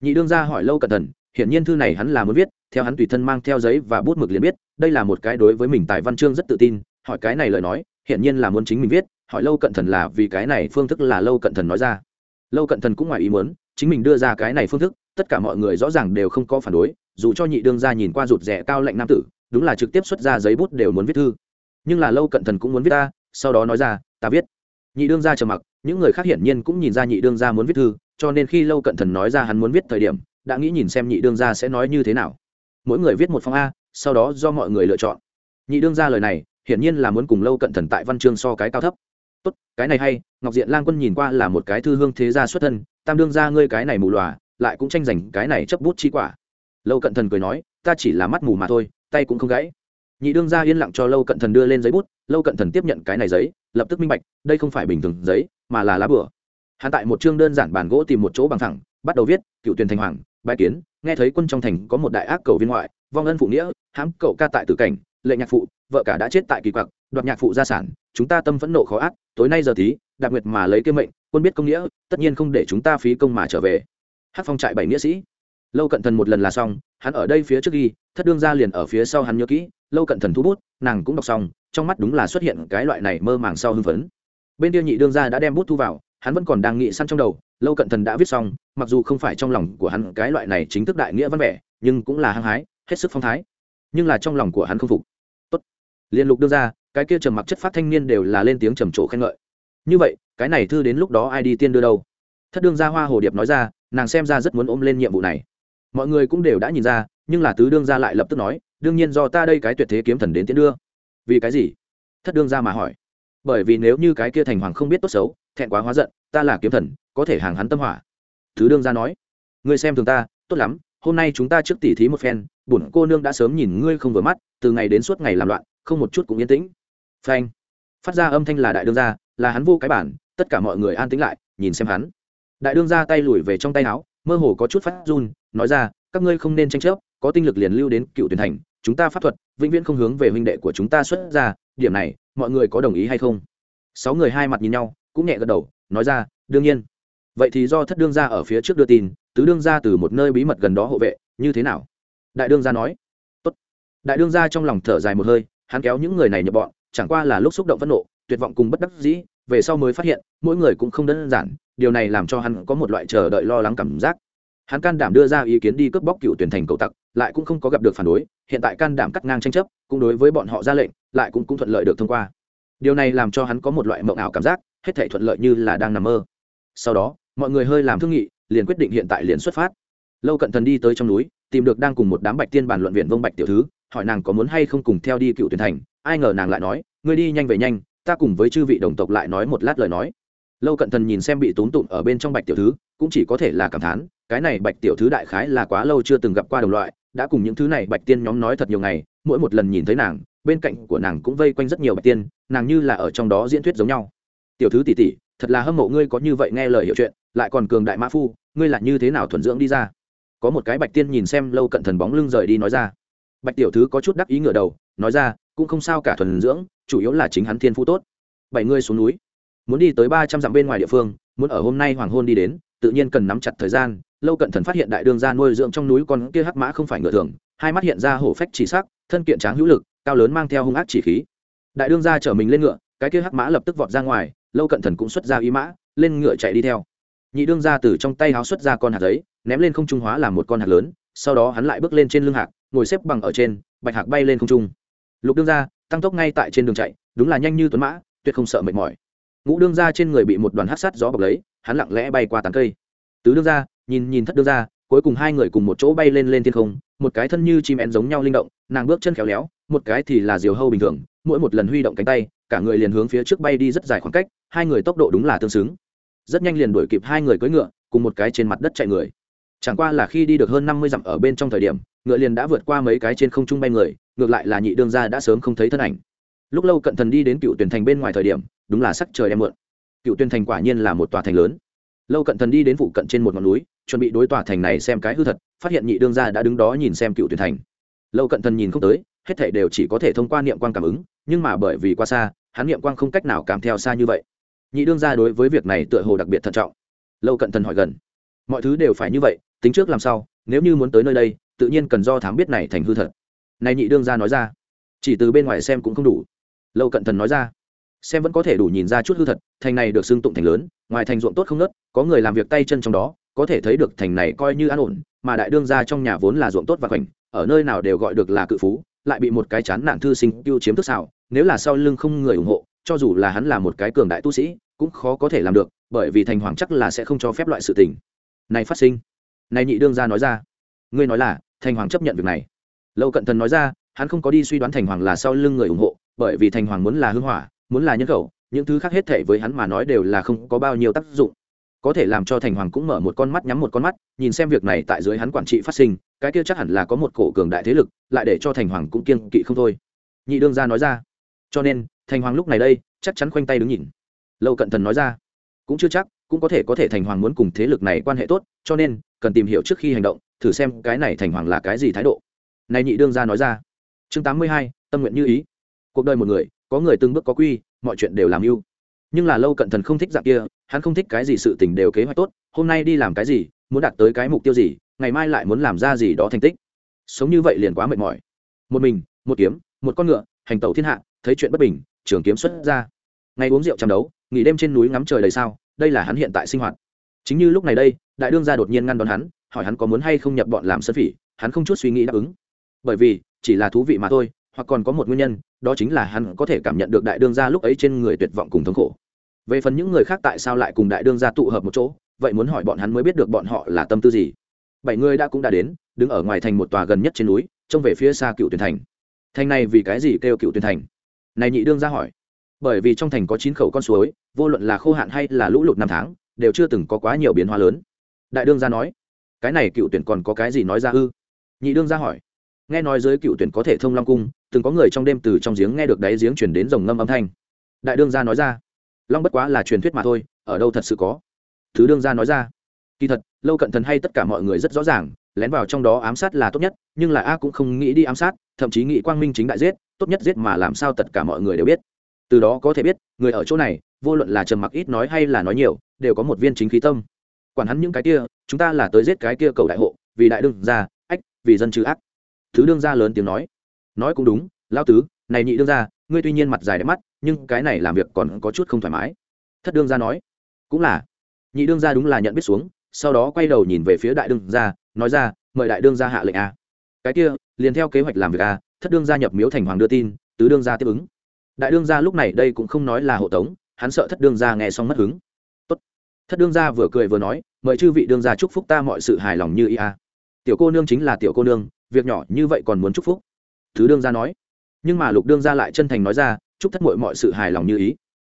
Nhị đương gia hỏi lâu cẩn thận, hiển nhiên thư này hắn là muốn viết, theo hắn tùy thân mang theo giấy và bút mực liền biết, đây là một cái đối với mình tài văn chương rất tự tin, hỏi cái này lời nói, hiển nhiên là muốn chính mình viết, hỏi lâu cận thần là vì cái này phương thức là lâu cận thần nói ra. Lâu cận thần cũng ngoài ý muốn, chính mình đưa ra cái này phương thức, tất cả mọi người rõ ràng đều không có phản đối dù cho nhị đương gia nhìn qua rụt rẻ cao lạnh nam tử, đúng là trực tiếp xuất ra giấy bút đều muốn viết thư. Nhưng là lâu cận thần cũng muốn viết ta, sau đó nói ra, ta viết. Nhị đương gia trầm mặc, những người khác hiển nhiên cũng nhìn ra nhị đương gia muốn viết thư, cho nên khi lâu cận thần nói ra hắn muốn viết thời điểm, đã nghĩ nhìn xem nhị đương gia sẽ nói như thế nào. Mỗi người viết một phong a, sau đó do mọi người lựa chọn. Nhị đương gia lời này, hiển nhiên là muốn cùng lâu cận thần tại văn chương so cái cao thấp. Tốt, cái này hay, ngọc diện lang quân nhìn qua là một cái thư hương thế gia xuất thân, tam đương gia ngươi cái này mù lòa, lại cũng tranh giành cái này chấp bút chi quả lâu cận thần cười nói, ta chỉ là mắt mù mà thôi, tay cũng không gãy. Nhị đương gia yên lặng cho lâu cận thần đưa lên giấy bút, lâu cận thần tiếp nhận cái này giấy, lập tức minh bạch, đây không phải bình thường giấy, mà là lá bửa hắn tại một chương đơn giản bàn gỗ tìm một chỗ bằng thẳng, bắt đầu viết, cựu tuyển thành hoàng bãi kiến, nghe thấy quân trong thành có một đại ác cầu viên ngoại, vong ân phụ nghĩa, hãm cậu ca tại tử cảnh, lệ nhạc phụ, vợ cả đã chết tại kỳ quặc, đoạt nhạc phụ gia sản, chúng ta tâm phẫn nộ khó ác, tối nay giờ tí đặc nguyệt mà lấy kêu mệnh, quân biết công nghĩa, tất nhiên không để chúng ta phí công mà trở về. Hát phong trại bảy nghĩa sĩ lâu cận thần một lần là xong, hắn ở đây phía trước ghi, thất đương ra liền ở phía sau hắn nhớ kỹ, lâu cận thần thu bút, nàng cũng đọc xong, trong mắt đúng là xuất hiện cái loại này mơ màng sau hưng phấn. Bên kia nhị đương gia đã đem bút thu vào, hắn vẫn còn đang nghĩ săn trong đầu, lâu cận thần đã viết xong, mặc dù không phải trong lòng của hắn cái loại này chính thức đại nghĩa văn vẻ, nhưng cũng là hăng hái, hết sức phong thái. Nhưng là trong lòng của hắn không phục. Tốt. Liên lục đưa ra cái kia trầm mặc chất phát thanh niên đều là lên tiếng trầm trồ khen ngợi. Như vậy, cái này thư đến lúc đó ai đi tiên đưa đâu? Thất đương gia hoa hồ điệp nói ra, nàng xem ra rất muốn ôm lên nhiệm vụ này mọi người cũng đều đã nhìn ra, nhưng là tứ đương gia lại lập tức nói, đương nhiên do ta đây cái tuyệt thế kiếm thần đến tiến đưa. Vì cái gì? Thất đương gia mà hỏi. Bởi vì nếu như cái kia thành hoàng không biết tốt xấu, thẹn quá hóa giận, ta là kiếm thần, có thể hàng hắn tâm hỏa. Thứ đương ra nói. Ngươi xem thường ta, tốt lắm, hôm nay chúng ta trước tỉ thí một phen, bổn cô nương đã sớm nhìn ngươi không vừa mắt, từ ngày đến suốt ngày làm loạn, không một chút cũng yên tĩnh. Phanh. Phát ra âm thanh là đại đương gia, là hắn vô cái bản, tất cả mọi người an tĩnh lại, nhìn xem hắn. Đại đương gia tay lùi về trong tay áo, mơ hồ có chút phát run nói ra, các ngươi không nên tranh chấp, có tinh lực liền lưu đến cựu tuyển thành, chúng ta pháp thuật, vĩnh viễn không hướng về huynh đệ của chúng ta xuất ra, điểm này, mọi người có đồng ý hay không? Sáu người hai mặt nhìn nhau, cũng nhẹ gật đầu, nói ra, đương nhiên. Vậy thì do thất đương gia ở phía trước đưa tin, tứ đương gia từ một nơi bí mật gần đó hộ vệ, như thế nào? Đại đương gia nói. Tốt. đại đương gia trong lòng thở dài một hơi, hắn kéo những người này nhập bọn, chẳng qua là lúc xúc động phẫn nộ, tuyệt vọng cùng bất đắc dĩ, về sau mới phát hiện, mỗi người cũng không đơn giản, điều này làm cho hắn có một loại chờ đợi lo lắng cảm giác hắn can đảm đưa ra ý kiến đi cướp bóc cựu tuyển thành cầu tặc lại cũng không có gặp được phản đối hiện tại can đảm cắt ngang tranh chấp cũng đối với bọn họ ra lệnh lại cũng, cũng thuận lợi được thông qua. Điều này làm cho hắn có một loại mộng ảo cảm giác hết thể thuận lợi như là đang nằm mơ. Sau đó mọi người hơi làm thương nghị liền quyết định hiện tại liền xuất phát. Lâu cận thần đi tới trong núi tìm được đang cùng một đám bạch tiên bàn luận viện vông bạch tiểu thứ hỏi nàng có muốn hay không cùng theo đi cựu tuyển thành. Ai ngờ nàng lại nói ngươi đi nhanh về nhanh ta cùng với chư vị đồng tộc lại nói một lát lời nói. Lâu cận thần nhìn xem bị tốn tụng ở bên trong bạch tiểu thứ cũng chỉ có thể là cảm thán cái này bạch tiểu thứ đại khái là quá lâu chưa từng gặp qua đồng loại, đã cùng những thứ này bạch tiên nhóm nói thật nhiều ngày, mỗi một lần nhìn thấy nàng, bên cạnh của nàng cũng vây quanh rất nhiều bạch tiên, nàng như là ở trong đó diễn thuyết giống nhau. Tiểu thứ tỷ tỷ, thật là hâm mộ ngươi có như vậy nghe lời hiểu chuyện, lại còn cường đại mã phu, ngươi là như thế nào thuần dưỡng đi ra? Có một cái bạch tiên nhìn xem lâu cận thần bóng lưng rời đi nói ra. Bạch tiểu thứ có chút đắc ý ngửa đầu, nói ra, cũng không sao cả thuần dưỡng, chủ yếu là chính hắn thiên phú tốt. Bảy người xuống núi, muốn đi tới ba trăm dặm bên ngoài địa phương, muốn ở hôm nay hoàng hôn đi đến, tự nhiên cần nắm chặt thời gian lâu cận thần phát hiện đại đương gia nuôi dưỡng trong núi con kia hắc mã không phải ngựa thường, hai mắt hiện ra hổ phách chỉ sắc, thân kiện tráng hữu lực, cao lớn mang theo hung ác chỉ khí. Đại đương gia chở mình lên ngựa, cái kia hắc mã lập tức vọt ra ngoài, lâu cận thần cũng xuất ra y mã, lên ngựa chạy đi theo. Nhị đương gia từ trong tay háo xuất ra con hạt giấy, ném lên không trung hóa làm một con hạt lớn, sau đó hắn lại bước lên trên lưng hạc, ngồi xếp bằng ở trên, bạch hạc bay lên không trung. Lục đương gia, tăng tốc ngay tại trên đường chạy, đúng là nhanh như tuấn mã, tuyệt không sợ mệt mỏi. Ngũ đương gia trên người bị một đoàn hát sát gió bọc lấy, hắn lặng lẽ bay qua tán cây. Tứ đương gia nhìn nhìn thất đương ra, cuối cùng hai người cùng một chỗ bay lên lên thiên không một cái thân như chim én giống nhau linh động nàng bước chân khéo léo một cái thì là diều hâu bình thường mỗi một lần huy động cánh tay cả người liền hướng phía trước bay đi rất dài khoảng cách hai người tốc độ đúng là tương xứng. Rất nhanh liền đuổi kịp hai người cưỡi ngựa cùng một cái trên mặt đất chạy người. Chẳng qua là khi đi được hơn năm mươi dặm ở bên trong thời điểm ngựa liền đã vượt qua mấy cái trên không trung bay người ngược lại là nhị đương gia đã sớm không thấy thân ảnh. Lúc lâu cận thần đi đến cựu tuyển thành bên ngoài thời điểm đúng là sắc trời đem mượn cựu tuyển thành quả nhiên là một tòa thành lớn lâu cận thần đi đến phụ cận trên một ngọn núi, chuẩn bị đối tòa thành này xem cái hư thật, phát hiện nhị đương gia đã đứng đó nhìn xem cựu tuyển thành. Lâu cận thần nhìn không tới, hết thảy đều chỉ có thể thông qua niệm quang cảm ứng, nhưng mà bởi vì qua xa, hắn niệm quang không cách nào cảm theo xa như vậy. Nhị đương gia đối với việc này tựa hồ đặc biệt thận trọng. Lâu cận thần hỏi gần, mọi thứ đều phải như vậy, tính trước làm sao, nếu như muốn tới nơi đây, tự nhiên cần do thám biết này thành hư thật. Này nhị đương gia nói ra, chỉ từ bên ngoài xem cũng không đủ. Lâu cận thần nói ra xem vẫn có thể đủ nhìn ra chút hư thật, thành này được xưng tụng thành lớn, ngoài thành ruộng tốt không nớt, có người làm việc tay chân trong đó, có thể thấy được thành này coi như an ổn, mà đại đương gia trong nhà vốn là ruộng tốt và khoảnh, ở nơi nào đều gọi được là cự phú, lại bị một cái chán nạn thư sinh tiêu chiếm thức xảo, nếu là sau lưng không người ủng hộ, cho dù là hắn là một cái cường đại tu sĩ, cũng khó có thể làm được, bởi vì thành hoàng chắc là sẽ không cho phép loại sự tình. Này phát sinh. Này nhị đương gia nói ra. Ngươi nói là, thành hoàng chấp nhận việc này. Lâu cận thần nói ra, hắn không có đi suy đoán thành hoàng là sau lưng người ủng hộ, bởi vì thành hoàng muốn là hưng hỏa muốn là nhân khẩu, những thứ khác hết thể với hắn mà nói đều là không có bao nhiêu tác dụng. Có thể làm cho thành hoàng cũng mở một con mắt nhắm một con mắt, nhìn xem việc này tại dưới hắn quản trị phát sinh, cái kia chắc hẳn là có một cổ cường đại thế lực, lại để cho thành hoàng cũng kiên kỵ không thôi. Nhị đương gia nói ra. Cho nên, thành hoàng lúc này đây, chắc chắn khoanh tay đứng nhìn. Lâu cận thần nói ra. Cũng chưa chắc, cũng có thể có thể thành hoàng muốn cùng thế lực này quan hệ tốt, cho nên, cần tìm hiểu trước khi hành động, thử xem cái này thành hoàng là cái gì thái độ. Này nhị đương gia nói ra. Chương tám mươi hai, tâm nguyện như ý. Cuộc đời một người có người từng bước có quy, mọi chuyện đều làm mưu nhưng là lâu cận thần không thích dạng kia, hắn không thích cái gì sự tình đều kế hoạch tốt, hôm nay đi làm cái gì, muốn đạt tới cái mục tiêu gì, ngày mai lại muốn làm ra gì đó thành tích. Sống như vậy liền quá mệt mỏi. Một mình, một kiếm, một con ngựa, hành tẩu thiên hạ, thấy chuyện bất bình, trường kiếm xuất ra. Ngày uống rượu chăm đấu, nghỉ đêm trên núi ngắm trời đầy sao, đây là hắn hiện tại sinh hoạt. Chính như lúc này đây, đại đương gia đột nhiên ngăn đón hắn, hỏi hắn có muốn hay không nhập bọn làm sân phỉ, hắn không chút suy nghĩ đáp ứng. Bởi vì, chỉ là thú vị mà thôi hoặc còn có một nguyên nhân, đó chính là hắn có thể cảm nhận được đại đương gia lúc ấy trên người tuyệt vọng cùng thống khổ. Về phần những người khác tại sao lại cùng đại đương gia tụ hợp một chỗ, vậy muốn hỏi bọn hắn mới biết được bọn họ là tâm tư gì. Bảy người đã cũng đã đến, đứng ở ngoài thành một tòa gần nhất trên núi, trông về phía xa cựu tuyển thành. Thành này vì cái gì kêu cựu tuyển thành? Này nhị đương gia hỏi. Bởi vì trong thành có chín khẩu con suối, vô luận là khô hạn hay là lũ lụt năm tháng, đều chưa từng có quá nhiều biến hóa lớn. Đại đương gia nói. Cái này cựu tuyển còn có cái gì nói ra ư? Nhị đương gia hỏi nghe nói dưới cựu tuyển có thể thông long cung, từng có người trong đêm từ trong giếng nghe được đáy giếng chuyển đến dòng ngâm âm thanh. Đại đương gia nói ra, long bất quá là truyền thuyết mà thôi, ở đâu thật sự có? Thứ đương gia nói ra, kỳ thật, lâu cận thần hay tất cả mọi người rất rõ ràng, lén vào trong đó ám sát là tốt nhất, nhưng là a cũng không nghĩ đi ám sát, thậm chí nghĩ quang minh chính đại giết, tốt nhất giết mà làm sao tất cả mọi người đều biết. Từ đó có thể biết, người ở chỗ này, vô luận là trầm mặc ít nói hay là nói nhiều, đều có một viên chính khí tâm. Quản hắn những cái kia, chúng ta là tới giết cái kia cầu đại hộ, vì đại đương gia, ách, vì dân trừ ác thứ đương gia lớn tiếng nói nói cũng đúng lao tứ này nhị đương gia ngươi tuy nhiên mặt dài đẹp mắt nhưng cái này làm việc còn có chút không thoải mái thất đương gia nói cũng là nhị đương gia đúng là nhận biết xuống sau đó quay đầu nhìn về phía đại đương gia nói ra mời đại đương gia hạ lệnh a cái kia liền theo kế hoạch làm việc a thất đương gia nhập miếu thành hoàng đưa tin tứ đương gia tiếp ứng đại đương gia lúc này đây cũng không nói là hộ tống hắn sợ thất đương gia nghe xong mất hứng Tốt. thất đương gia vừa cười vừa nói mời chư vị đương gia chúc phúc ta mọi sự hài lòng như ý a tiểu cô nương chính là tiểu cô nương việc nhỏ như vậy còn muốn chúc phúc. Thứ đương gia nói. Nhưng mà lục đương gia lại chân thành nói ra, chúc thất mội mọi sự hài lòng như ý.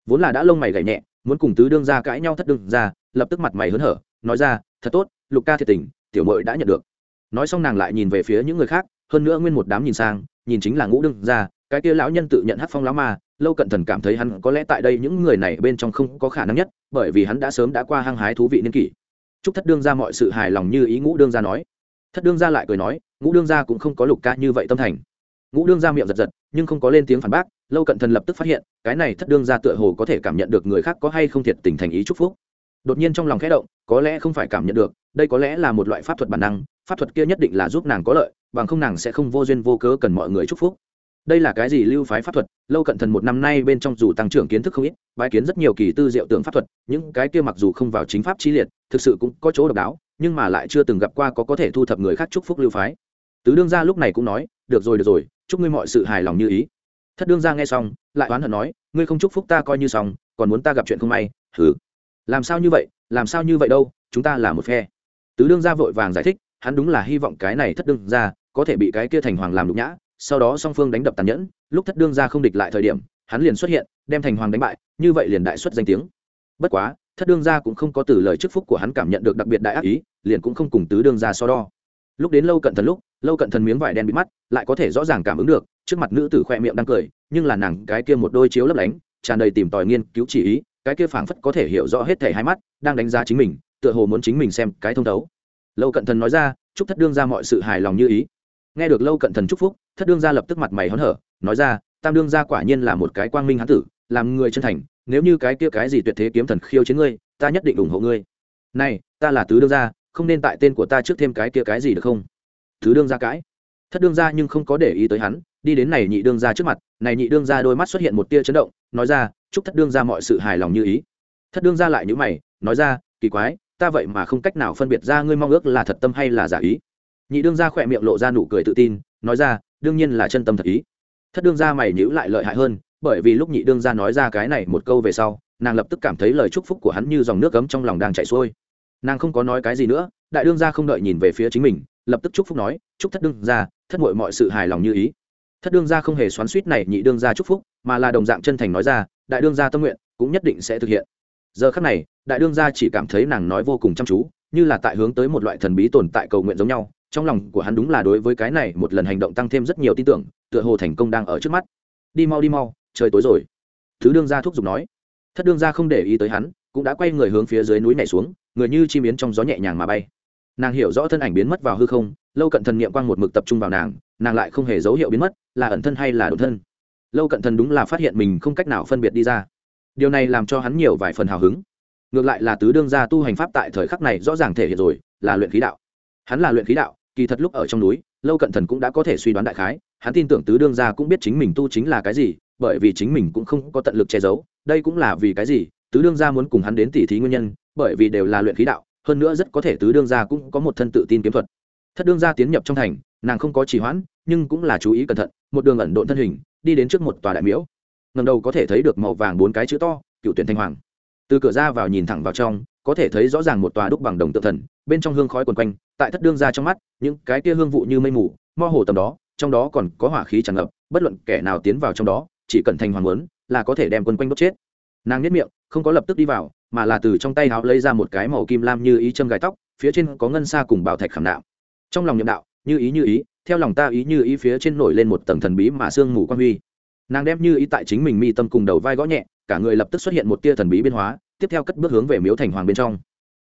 Vốn là đã lông mày gảy nhẹ, muốn cùng tứ đương gia cãi nhau thất đương gia, lập tức mặt mày hớn hở, nói ra, thật tốt, lục ca thiệt tình, tiểu mội đã nhận được. Nói xong nàng lại nhìn về phía những người khác, hơn nữa nguyên một đám nhìn sang, nhìn chính là ngũ đương gia, cái kia lão nhân tự nhận hát phong lão ma, lâu cận thần cảm thấy hắn có lẽ tại đây những người này bên trong không có khả năng nhất, bởi vì hắn đã sớm đã qua hăng hái thú vị niên kỷ. Chúc thất đương ra mọi sự hài lòng như ý ngũ đương gia nói thất đương gia lại cười nói, ngũ đương gia cũng không có lục ca như vậy tâm thành. Ngũ đương gia miệng giật giật, nhưng không có lên tiếng phản bác, lâu cận thần lập tức phát hiện, cái này thất đương gia tựa hồ có thể cảm nhận được người khác có hay không thiệt tình thành ý chúc phúc. Đột nhiên trong lòng khẽ động, có lẽ không phải cảm nhận được, đây có lẽ là một loại pháp thuật bản năng, pháp thuật kia nhất định là giúp nàng có lợi, bằng không nàng sẽ không vô duyên vô cớ cần mọi người chúc phúc đây là cái gì lưu phái pháp thuật? Lâu cận thần một năm nay bên trong dù tăng trưởng kiến thức không ít, bái kiến rất nhiều kỳ tư diệu tưởng pháp thuật, những cái kia mặc dù không vào chính pháp chi liệt, thực sự cũng có chỗ độc đáo, nhưng mà lại chưa từng gặp qua có có thể thu thập người khác chúc phúc lưu phái. Tứ đương gia lúc này cũng nói, được rồi được rồi, chúc ngươi mọi sự hài lòng như ý. Thất đương gia nghe xong, lại oán hận nói, ngươi không chúc phúc ta coi như xong, còn muốn ta gặp chuyện không may thử làm sao như vậy? Làm sao như vậy đâu? Chúng ta là một phe. Tứ đương gia vội vàng giải thích, hắn đúng là hy vọng cái này thất đương gia có thể bị cái kia thành hoàng làm nhục nhã sau đó song phương đánh đập tàn nhẫn, lúc thất đương gia không địch lại thời điểm, hắn liền xuất hiện, đem thành hoàng đánh bại, như vậy liền đại xuất danh tiếng. Bất quá, thất đương gia cũng không có từ lời chức phúc của hắn cảm nhận được đặc biệt đại ác ý, liền cũng không cùng tứ đương gia so đo. Lúc đến lâu cận thần lúc, lâu cận thần miếng vải đen bị mắt, lại có thể rõ ràng cảm ứng được, trước mặt nữ tử khoe miệng đang cười, nhưng là nàng cái kia một đôi chiếu lấp lánh, tràn đầy tìm tòi nghiên cứu chỉ ý, cái kia phảng phất có thể hiểu rõ hết thể hai mắt, đang đánh giá chính mình, tựa hồ muốn chính mình xem cái thông thấu. Lâu cận thần nói ra, chúc thất đương ra mọi sự hài lòng như ý. Nghe được lâu cận thần chúc phúc thất đương gia lập tức mặt mày hớn hở, nói ra, tam đương gia quả nhiên là một cái quang minh hán tử, làm người chân thành, nếu như cái kia cái gì tuyệt thế kiếm thần khiêu chiến ngươi, ta nhất định ủng hộ ngươi. Này, ta là tứ đương gia, không nên tại tên của ta trước thêm cái kia cái gì được không? Tứ đương gia cãi. Thất đương gia nhưng không có để ý tới hắn, đi đến này nhị đương gia trước mặt, này nhị đương gia đôi mắt xuất hiện một tia chấn động, nói ra, chúc thất đương gia mọi sự hài lòng như ý. Thất đương gia lại nhữ mày, nói ra, kỳ quái, ta vậy mà không cách nào phân biệt ra ngươi mong ước là thật tâm hay là giả ý. Nhị đương gia khỏe miệng lộ ra nụ cười tự tin, nói ra đương nhiên là chân tâm thật ý. Thất đương gia mày nhữ lại lợi hại hơn, bởi vì lúc nhị đương gia nói ra cái này một câu về sau, nàng lập tức cảm thấy lời chúc phúc của hắn như dòng nước cấm trong lòng đang chảy xuôi. Nàng không có nói cái gì nữa, đại đương gia không đợi nhìn về phía chính mình, lập tức chúc phúc nói, chúc thất đương gia, thất mội mọi sự hài lòng như ý. Thất đương gia không hề xoắn suýt này nhị đương gia chúc phúc, mà là đồng dạng chân thành nói ra, đại đương gia tâm nguyện cũng nhất định sẽ thực hiện. Giờ khắc này, đại đương gia chỉ cảm thấy nàng nói vô cùng chăm chú, như là tại hướng tới một loại thần bí tồn tại cầu nguyện giống nhau trong lòng của hắn đúng là đối với cái này một lần hành động tăng thêm rất nhiều tin tưởng, tựa hồ thành công đang ở trước mắt. Đi mau đi mau, trời tối rồi. Thứ đương gia thúc giục nói. Thất đương gia không để ý tới hắn, cũng đã quay người hướng phía dưới núi này xuống, người như chim yến trong gió nhẹ nhàng mà bay. Nàng hiểu rõ thân ảnh biến mất vào hư không, lâu cận thần niệm quang một mực tập trung vào nàng nàng lại không hề dấu hiệu biến mất, là ẩn thân hay là đột thân? Lâu cận thần đúng là phát hiện mình không cách nào phân biệt đi ra. Điều này làm cho hắn nhiều vài phần hào hứng. Ngược lại là tứ đương gia tu hành pháp tại thời khắc này rõ ràng thể hiện rồi, là luyện khí đạo. Hắn là luyện khí đạo kỳ thật lúc ở trong núi, lâu cận thần cũng đã có thể suy đoán đại khái, hắn tin tưởng tứ đương gia cũng biết chính mình tu chính là cái gì, bởi vì chính mình cũng không có tận lực che giấu, đây cũng là vì cái gì, tứ đương gia muốn cùng hắn đến tỉ thí nguyên nhân, bởi vì đều là luyện khí đạo, hơn nữa rất có thể tứ đương gia cũng có một thân tự tin kiếm thuật. Thất đương gia tiến nhập trong thành, nàng không có trì hoãn, nhưng cũng là chú ý cẩn thận, một đường ẩn độn thân hình, đi đến trước một tòa đại miếu. Ngầm đầu có thể thấy được màu vàng bốn cái chữ to, cựu tuyển thanh hoàng từ cửa ra vào nhìn thẳng vào trong, có thể thấy rõ ràng một tòa đúc bằng đồng tự thần, bên trong hương khói quần quanh, tại thất đương ra trong mắt, những cái kia hương vụ như mây mù, mơ hồ tầm đó, trong đó còn có hỏa khí tràn ngập, bất luận kẻ nào tiến vào trong đó, chỉ cần thành hoàng muốn, là có thể đem quân quanh đốt chết. Nàng nhất miệng, không có lập tức đi vào, mà là từ trong tay áo lấy ra một cái màu kim lam như ý châm gài tóc, phía trên có ngân xa cùng bảo thạch khảm đạo trong lòng nhậm đạo, như ý như ý, theo lòng ta ý như ý phía trên nổi lên một tầng thần bí mà sương mù quan huy nàng đem như ý tại chính mình mi tâm cùng đầu vai gõ nhẹ, cả người lập tức xuất hiện một tia thần bí biến hóa, tiếp theo cất bước hướng về miếu thành hoàng bên trong.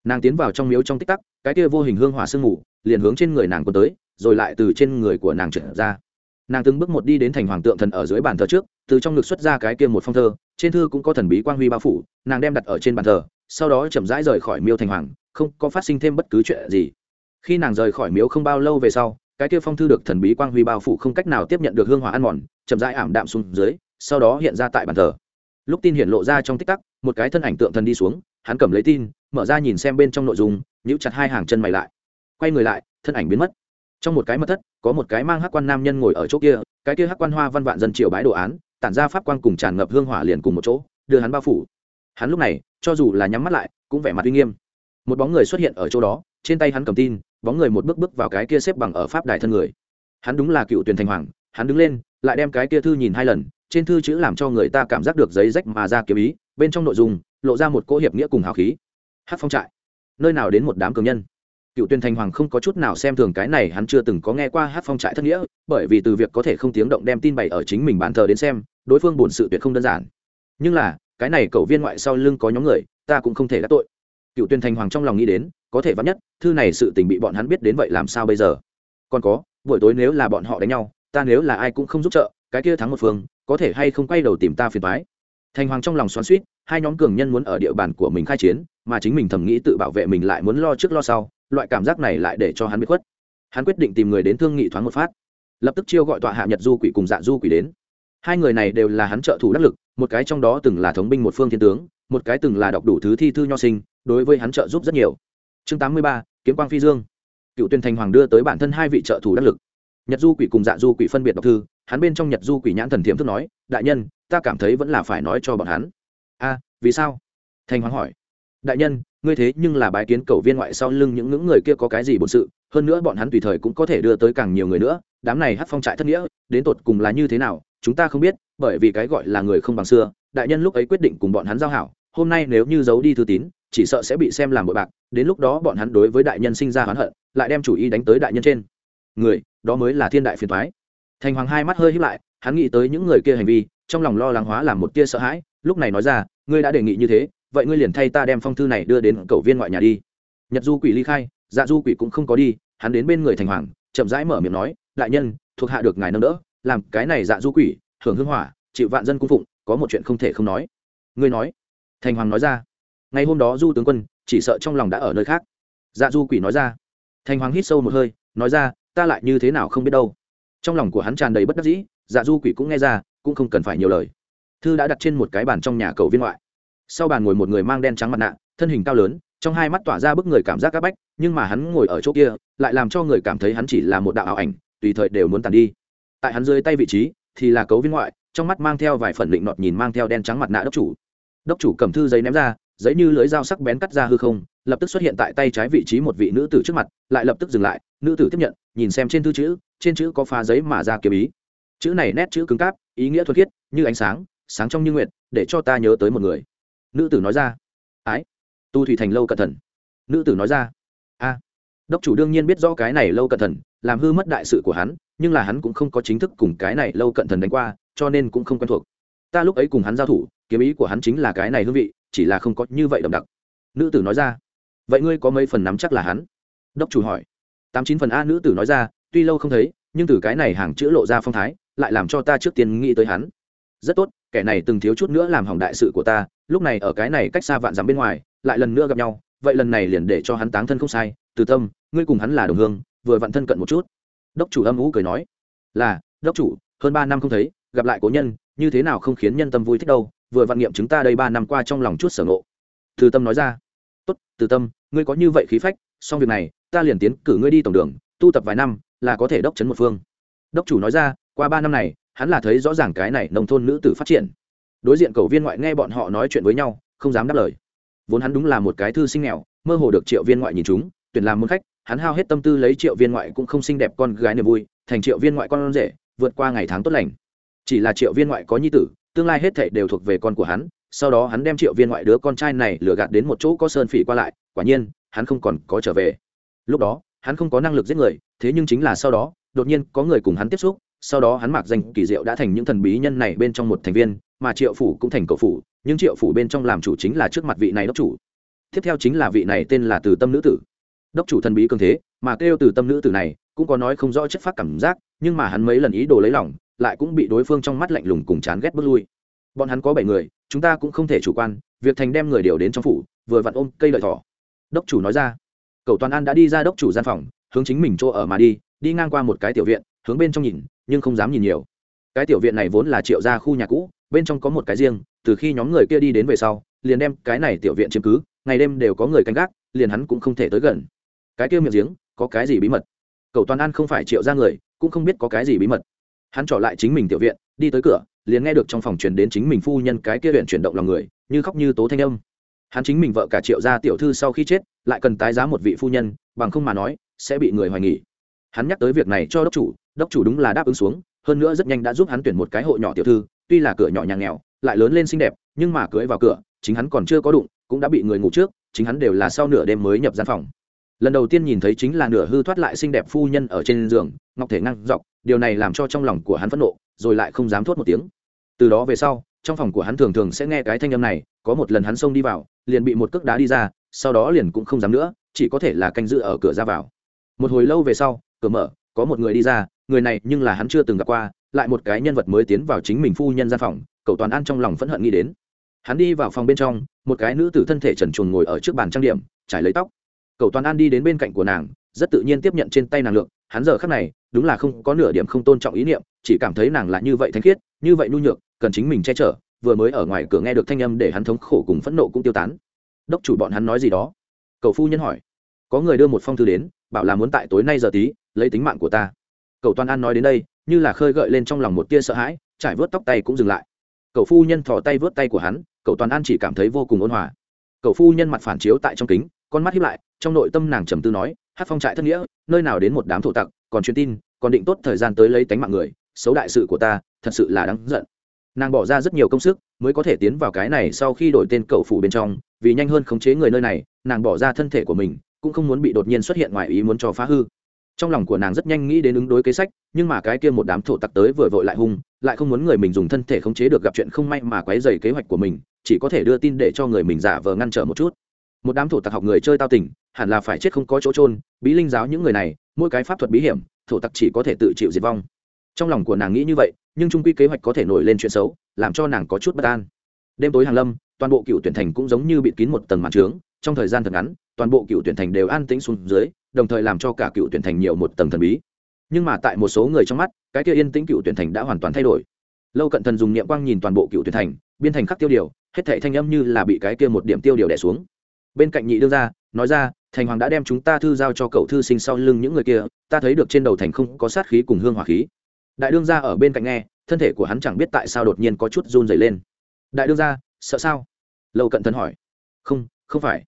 Nàng tiến vào trong miếu trong tích tắc, cái tia vô hình hương hỏa sương mù, liền hướng trên người nàng có tới, rồi lại từ trên người của nàng trở ra. Nàng từng bước một đi đến thành hoàng tượng thần ở dưới bàn thờ trước, từ trong ngực xuất ra cái kia một phong thơ, trên thư cũng có thần bí quang huy bao phủ, nàng đem đặt ở trên bàn thờ, sau đó chậm rãi rời khỏi miếu thành hoàng, không có phát sinh thêm bất cứ chuyện gì. Khi nàng rời khỏi miếu không bao lâu về sau, cái kia phong thư được thần bí quang huy bao phủ không cách nào tiếp nhận được hương hỏa ăn mòn chậm rãi ảm đạm xuống dưới, sau đó hiện ra tại bàn thờ. Lúc tin hiện lộ ra trong tích tắc, một cái thân ảnh tượng thần đi xuống, hắn cầm lấy tin, mở ra nhìn xem bên trong nội dung, nhíu chặt hai hàng chân mày lại. Quay người lại, thân ảnh biến mất. Trong một cái mật thất, có một cái mang hắc quan nam nhân ngồi ở chỗ kia, cái kia hắc quan hoa văn vạn dân triều bái đồ án, tản ra pháp quan cùng tràn ngập hương hỏa liền cùng một chỗ, đưa hắn bao phủ. Hắn lúc này, cho dù là nhắm mắt lại, cũng vẻ mặt uy nghiêm. Một bóng người xuất hiện ở chỗ đó, trên tay hắn cầm tin, bóng người một bước bước vào cái kia xếp bằng ở pháp đài thân người. Hắn đúng là cựu tuyển thành hoàng, hắn đứng lên lại đem cái kia thư nhìn hai lần, trên thư chữ làm cho người ta cảm giác được giấy rách mà ra kiếm ý, bên trong nội dung, lộ ra một cỗ hiệp nghĩa cùng hào khí. Hát phong trại. Nơi nào đến một đám cường nhân. Cựu tuyên thành hoàng không có chút nào xem thường cái này, hắn chưa từng có nghe qua hát phong trại thất nghĩa, bởi vì từ việc có thể không tiếng động đem tin bày ở chính mình bàn thờ đến xem, đối phương bổn sự tuyệt không đơn giản. Nhưng là, cái này cầu viên ngoại sau lưng có nhóm người, ta cũng không thể đắc tội. Cựu tuyên thành hoàng trong lòng nghĩ đến, có thể vắn nhất, thư này sự tình bị bọn hắn biết đến vậy làm sao bây giờ? Còn có, buổi tối nếu là bọn họ đánh nhau ta nếu là ai cũng không giúp trợ, cái kia thắng một phương, có thể hay không quay đầu tìm ta phiền toái? Thành hoàng trong lòng xoắn suýt hai nhóm cường nhân muốn ở địa bàn của mình khai chiến, mà chính mình thầm nghĩ tự bảo vệ mình lại muốn lo trước lo sau, loại cảm giác này lại để cho hắn bị khuất. Hắn quyết định tìm người đến thương nghị thoáng một phát. Lập tức chiêu gọi tọa hạ nhật du quỷ cùng dạ du quỷ đến. Hai người này đều là hắn trợ thủ đắc lực, một cái trong đó từng là thống binh một phương thiên tướng, một cái từng là đọc đủ thứ thi thư nho sinh, đối với hắn trợ giúp rất nhiều. Chương tám mươi ba, kiếm quang phi dương. Cựu tuyên thành hoàng đưa tới bản thân hai vị trợ thủ đắc lực nhật du quỷ cùng dạ du quỷ phân biệt đọc thư, hắn bên trong nhật du quỷ nhãn thần thiếm thức nói, đại nhân, ta cảm thấy vẫn là phải nói cho bọn hắn. A, vì sao? Thành hoàng hỏi. Đại nhân, ngươi thế nhưng là bái kiến cầu viên ngoại sau lưng những ngưỡng người kia có cái gì bổn sự, hơn nữa bọn hắn tùy thời cũng có thể đưa tới càng nhiều người nữa, đám này hát phong trại thất nghĩa, đến tột cùng là như thế nào, chúng ta không biết, bởi vì cái gọi là người không bằng xưa, đại nhân lúc ấy quyết định cùng bọn hắn giao hảo, hôm nay nếu như giấu đi thư tín, chỉ sợ sẽ bị xem làm bội bạc, đến lúc đó bọn hắn đối với đại nhân sinh ra oán hận, lại đem chủ ý đánh tới đại nhân trên. Người đó mới là thiên đại phiền toái. thành hoàng hai mắt hơi hít lại, hắn nghĩ tới những người kia hành vi, trong lòng lo lắng hóa làm một tia sợ hãi, lúc này nói ra, ngươi đã đề nghị như thế, vậy ngươi liền thay ta đem phong thư này đưa đến cầu viên ngoại nhà đi. Nhật du quỷ ly khai dạ du quỷ cũng không có đi, hắn đến bên người thành hoàng, chậm rãi mở miệng nói, đại nhân, thuộc hạ được ngài nâng đỡ, làm cái này dạ du quỷ, hưởng hưng hỏa, chịu vạn dân cung phụng, có một chuyện không thể không nói. Ngươi nói? Thành hoàng nói ra. Ngày hôm đó du tướng quân chỉ sợ trong lòng đã ở nơi khác. Dạ du quỷ nói ra. Thành hoàng hít sâu một hơi, nói ra ta lại như thế nào không biết đâu. Trong lòng của hắn tràn đầy bất đắc dĩ dạ du quỷ cũng nghe ra, cũng không cần phải nhiều lời. Thư đã đặt trên một cái bàn trong nhà cầu viên ngoại. Sau bàn ngồi một người mang đen trắng mặt nạ, thân hình cao lớn, trong hai mắt tỏa ra bức người cảm giác áp bách, nhưng mà hắn ngồi ở chỗ kia, lại làm cho người cảm thấy hắn chỉ là một đạo ảo ảnh, tùy thời đều muốn tàn đi. Tại hắn dưới tay vị trí, thì là cấu viên ngoại, trong mắt mang theo vài phần định nọt nhìn mang theo đen trắng mặt nạ đốc chủ. Đốc chủ cầm thư giấy ném ra giấy như lưới dao sắc bén cắt ra hư không lập tức xuất hiện tại tay trái vị trí một vị nữ tử trước mặt lại lập tức dừng lại nữ tử tiếp nhận nhìn xem trên thư chữ trên chữ có pha giấy mà ra kiếm ý. Chữ này nét chữ cứng cáp ý nghĩa thuật thiết, như ánh sáng sáng trong như nguyện để cho ta nhớ tới một người. Nữ tử nói ra ái tu thủy thành lâu cẩn thận. Nữ tử nói ra a đốc chủ đương nhiên biết rõ cái này lâu cẩn thận làm hư mất đại sự của hắn nhưng là hắn cũng không có chính thức cùng cái này lâu cận thần đánh qua cho nên cũng không quen thuộc. Ta lúc ấy cùng hắn giao thủ kiếm ý của hắn chính là cái này hương vị chỉ là không có như vậy đậm đặc. Nữ tử nói ra, vậy ngươi có mấy phần nắm chắc là hắn? Đốc chủ hỏi. Tám chín phần a. Nữ tử nói ra, tuy lâu không thấy, nhưng từ cái này hàng chữ lộ ra phong thái, lại làm cho ta trước tiên nghĩ tới hắn. Rất tốt, kẻ này từng thiếu chút nữa làm hỏng đại sự của ta, lúc này ở cái này cách xa vạn dặm bên ngoài, lại lần nữa gặp nhau, vậy lần này liền để cho hắn táng thân không sai. Từ tâm, ngươi cùng hắn là đồng hương, vừa vặn thân cận một chút. Đốc chủ âm ú cười nói, là, đốc chủ, hơn ba năm không thấy, gặp lại cố nhân, như thế nào không khiến nhân tâm vui thích đâu? Vừa vạn nghiệm chúng ta đây ba năm qua trong lòng chút sở ngộ. Từ tâm nói ra, tốt, từ tâm, ngươi có như vậy khí phách, xong việc này, ta liền tiến cử ngươi đi tổng đường, tu tập vài năm, là có thể đốc chấn một phương. Đốc chủ nói ra, qua ba năm này, hắn là thấy rõ ràng cái này nông thôn nữ tử phát triển. Đối diện cầu viên ngoại nghe bọn họ nói chuyện với nhau, không dám đáp lời. Vốn hắn đúng là một cái thư sinh nghèo, mơ hồ được triệu viên ngoại nhìn chúng, tuyển làm môn khách, hắn hao hết tâm tư lấy triệu viên ngoại cũng không xinh đẹp con gái niềm vui, thành triệu viên ngoại con rể, vượt qua ngày tháng tốt lành. Chỉ là triệu viên ngoại có nhi tử tương lai hết thảy đều thuộc về con của hắn, sau đó hắn đem triệu viên ngoại đứa con trai này lừa gạt đến một chỗ có sơn phỉ qua lại, quả nhiên, hắn không còn có trở về. Lúc đó, hắn không có năng lực giết người, thế nhưng chính là sau đó, đột nhiên có người cùng hắn tiếp xúc, sau đó hắn mặc danh kỳ diệu đã thành những thần bí nhân này bên trong một thành viên, mà triệu phủ cũng thành cậu phủ, nhưng triệu phủ bên trong làm chủ chính là trước mặt vị này đốc chủ. Tiếp theo chính là vị này tên là từ tâm nữ tử. Đốc chủ thần bí cường thế, mà kêu từ tâm nữ tử này, cũng có nói không rõ chất phát cảm giác, nhưng mà hắn mấy lần ý đồ lấy lòng lại cũng bị đối phương trong mắt lạnh lùng cùng chán ghét bước lui. Bọn hắn có bảy người, chúng ta cũng không thể chủ quan, việc thành đem người điều đến trong phủ, vừa vặn ôm cây lợi thỏ. Đốc chủ nói ra. Cậu toàn an đã đi ra đốc chủ gian phòng, hướng chính mình chỗ ở mà đi đi ngang qua một cái tiểu viện, hướng bên trong nhìn, nhưng không dám nhìn nhiều. Cái tiểu viện này vốn là triệu ra khu nhà cũ, bên trong có một cái riêng, từ khi nhóm người kia đi đến về sau, liền đem cái này tiểu viện chiếm cứ, ngày đêm đều có người canh gác, liền hắn cũng không thể tới gần. Cái kia miệng giếng, có cái gì bí mật? Cậu toàn an không phải triệu ra người, cũng không biết có cái gì bí mật hắn trỏ lại chính mình tiểu viện, đi tới cửa, liền nghe được trong phòng truyền đến chính mình phu nhân cái kia huyện chuyển động lòng người, như khóc như tố thanh âm. Hắn chính mình vợ cả triệu gia tiểu thư sau khi chết, lại cần tái giá một vị phu nhân, bằng không mà nói, sẽ bị người hoài nghỉ hắn nhắc tới việc này cho đốc chủ đốc chủ đúng là đáp ứng xuống, hơn nữa rất nhanh đã giúp hắn tuyển một cái hộ nhỏ tiểu thư, tuy là cửa nhỏ nhà nghèo, lại lớn lên xinh đẹp, nhưng mà cưới vào cửa, chính hắn còn chưa có đụng, cũng đã bị người ngủ trước, chính hắn đều là sau nửa đêm mới nhập gian phòng. Lần đầu tiên nhìn thấy chính là nửa hư thoát lại xinh đẹp phu nhân ở trên giường ngọc thể ngăn dọc, điều này làm cho trong lòng của hắn phẫn nộ, rồi lại không dám thốt một tiếng. Từ đó về sau, trong phòng của hắn thường thường sẽ nghe cái thanh âm này, có một lần hắn xông đi vào, liền bị một cước đá đi ra, sau đó liền cũng không dám nữa, chỉ có thể là canh giữ ở cửa ra vào. Một hồi lâu về sau, cửa mở, có một người đi ra, người này nhưng là hắn chưa từng gặp qua, lại một cái nhân vật mới tiến vào chính mình phu nhân gian phòng cậu toàn ăn trong lòng phẫn hận nghĩ đến. Hắn đi vào phòng bên trong, một cái nữ tử thân thể trần truồng ngồi ở trước bàn trang điểm, trải lấy tóc. Cậu toàn an đi đến bên cạnh của nàng, rất tự nhiên tiếp nhận trên tay nàng lượng, hắn giờ khắc này đúng là không có nửa điểm không tôn trọng ý niệm, chỉ cảm thấy nàng là như vậy thanh khiết, như vậy nhu nhược, cần chính mình che chở, vừa mới ở ngoài cửa nghe được thanh âm để hắn thống khổ cùng phẫn nộ cũng tiêu tán. Đốc chủ bọn hắn nói gì đó? Cậu phu nhân hỏi. Có người đưa một phong thư đến, bảo là muốn tại tối nay giờ tí, lấy tính mạng của ta. Cậu toàn an nói đến đây, như là khơi gợi lên trong lòng một tia sợ hãi, trải vớt tóc tay cũng dừng lại. Cậu phu nhân thò tay vớt tay của hắn cậu toàn an chỉ cảm thấy vô cùng ôn hòa. Cậu phu nhân mặt phản chiếu tại trong kính, con mắt hiếp lại, trong nội tâm nàng trầm tư nói, hát phong trại thất nghĩa, nơi nào đến một đám thổ tặc còn truyền tin, còn định tốt thời gian tới lấy tánh mạng người, xấu đại sự của ta, thật sự là đáng giận. Nàng bỏ ra rất nhiều công sức mới có thể tiến vào cái này sau khi đổi tên cậu phủ bên trong, vì nhanh hơn khống chế người nơi này, nàng bỏ ra thân thể của mình, cũng không muốn bị đột nhiên xuất hiện ngoài ý muốn cho phá hư. Trong lòng của nàng rất nhanh nghĩ đến ứng đối kế sách, nhưng mà cái kia một đám thổ tặc tới vừa vội lại hung, lại không muốn người mình dùng thân thể khống chế được gặp chuyện không may mà quấy dày kế hoạch của mình, chỉ có thể đưa tin để cho người mình giả vờ ngăn trở một chút. Một đám thổ tặc học người chơi tao tỉnh, hẳn là phải chết không có chỗ trôn bí linh giáo những người này mỗi cái pháp thuật bí hiểm, thổ tặc chỉ có thể tự chịu diệt vong. Trong lòng của nàng nghĩ như vậy, nhưng trung quy kế hoạch có thể nổi lên chuyện xấu, làm cho nàng có chút bất an. Đêm tối hàng lâm, toàn bộ cựu tuyển thành cũng giống như bị kín một tầng màn trướng, trong thời gian thật ngắn, toàn bộ cựu tuyển thành đều an tĩnh xuống dưới, đồng thời làm cho cả cựu tuyển thành nhiều một tầng thần bí. Nhưng mà tại một số người trong mắt, cái kia yên tĩnh cựu tuyển thành đã hoàn toàn thay đổi. Lâu cận thần dùng niệm quang nhìn toàn bộ cựu tuyển thành, biên thành khắc tiêu điều, hết thệ thanh âm như là bị cái kia một điểm tiêu điều đẻ xuống. Bên cạnh nhị đương ra nói ra thành hoàng đã đem chúng ta thư giao cho cậu thư sinh sau lưng những người kia ta thấy được trên đầu thành không có sát khí cùng hương hỏa khí. Đại đương Gia ở bên cạnh nghe thân thể của hắn chẳng biết tại sao đột nhiên có chút run dày lên. Đại đương Gia, sợ sao? Lâu cận thần hỏi. Không không phải.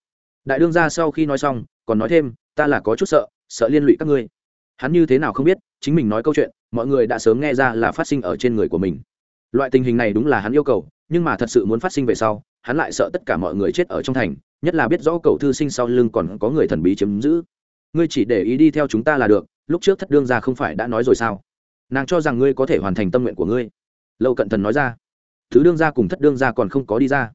Đại đương Gia sau khi nói xong còn nói thêm ta là có chút sợ sợ liên lụy các ngươi. Hắn như thế nào không biết chính mình nói câu chuyện mọi người đã sớm nghe ra là phát sinh ở trên người của mình. Loại tình hình này đúng là hắn yêu cầu nhưng mà thật sự muốn phát sinh về sau hắn lại sợ tất cả mọi người chết ở trong thành nhất là biết rõ cậu thư sinh sau lưng còn có người thần bí chiếm giữ. Ngươi chỉ để ý đi theo chúng ta là được, lúc trước thất đương ra không phải đã nói rồi sao? Nàng cho rằng ngươi có thể hoàn thành tâm nguyện của ngươi. Lâu cận thần nói ra. Thứ đương gia cùng thất đương gia còn không có đi ra.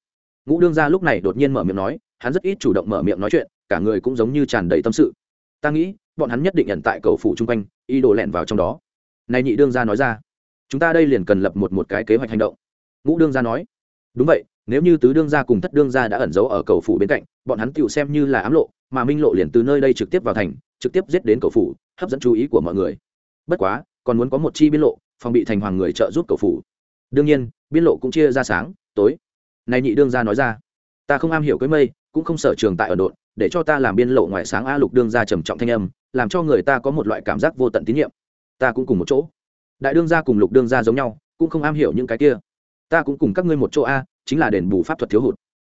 Ngũ đương gia lúc này đột nhiên mở miệng nói, hắn rất ít chủ động mở miệng nói chuyện, cả người cũng giống như tràn đầy tâm sự. Ta nghĩ, bọn hắn nhất định nhận tại cầu phủ chung quanh y đồ lẹn vào trong đó. Này nhị đương gia nói ra, chúng ta đây liền cần lập một một cái kế hoạch hành động. Ngũ đương gia nói đúng vậy, nếu như tứ đương gia cùng thất đương gia đã ẩn giấu ở cầu phủ bên cạnh, bọn hắn tựu xem như là ám lộ, mà minh lộ liền từ nơi đây trực tiếp vào thành, trực tiếp giết đến cầu phủ, hấp dẫn chú ý của mọi người. Bất quá, còn muốn có một chi biên lộ, phòng bị thành hoàng người trợ giúp cầu phủ. Đương nhiên, biên lộ cũng chia ra sáng, tối. Này nhị đương gia nói ra, ta không am hiểu cái mây, cũng không sở trường tại ở độn, để cho ta làm biên lộ ngoài sáng a lục đương gia trầm trọng thanh âm, làm cho người ta có một loại cảm giác vô tận tín nhiệm. Ta cũng cùng một chỗ. Đại đương gia cùng lục đương gia giống nhau, cũng không am hiểu những cái kia ta cũng cùng các ngươi một chỗ a, chính là đền bù pháp thuật thiếu hụt.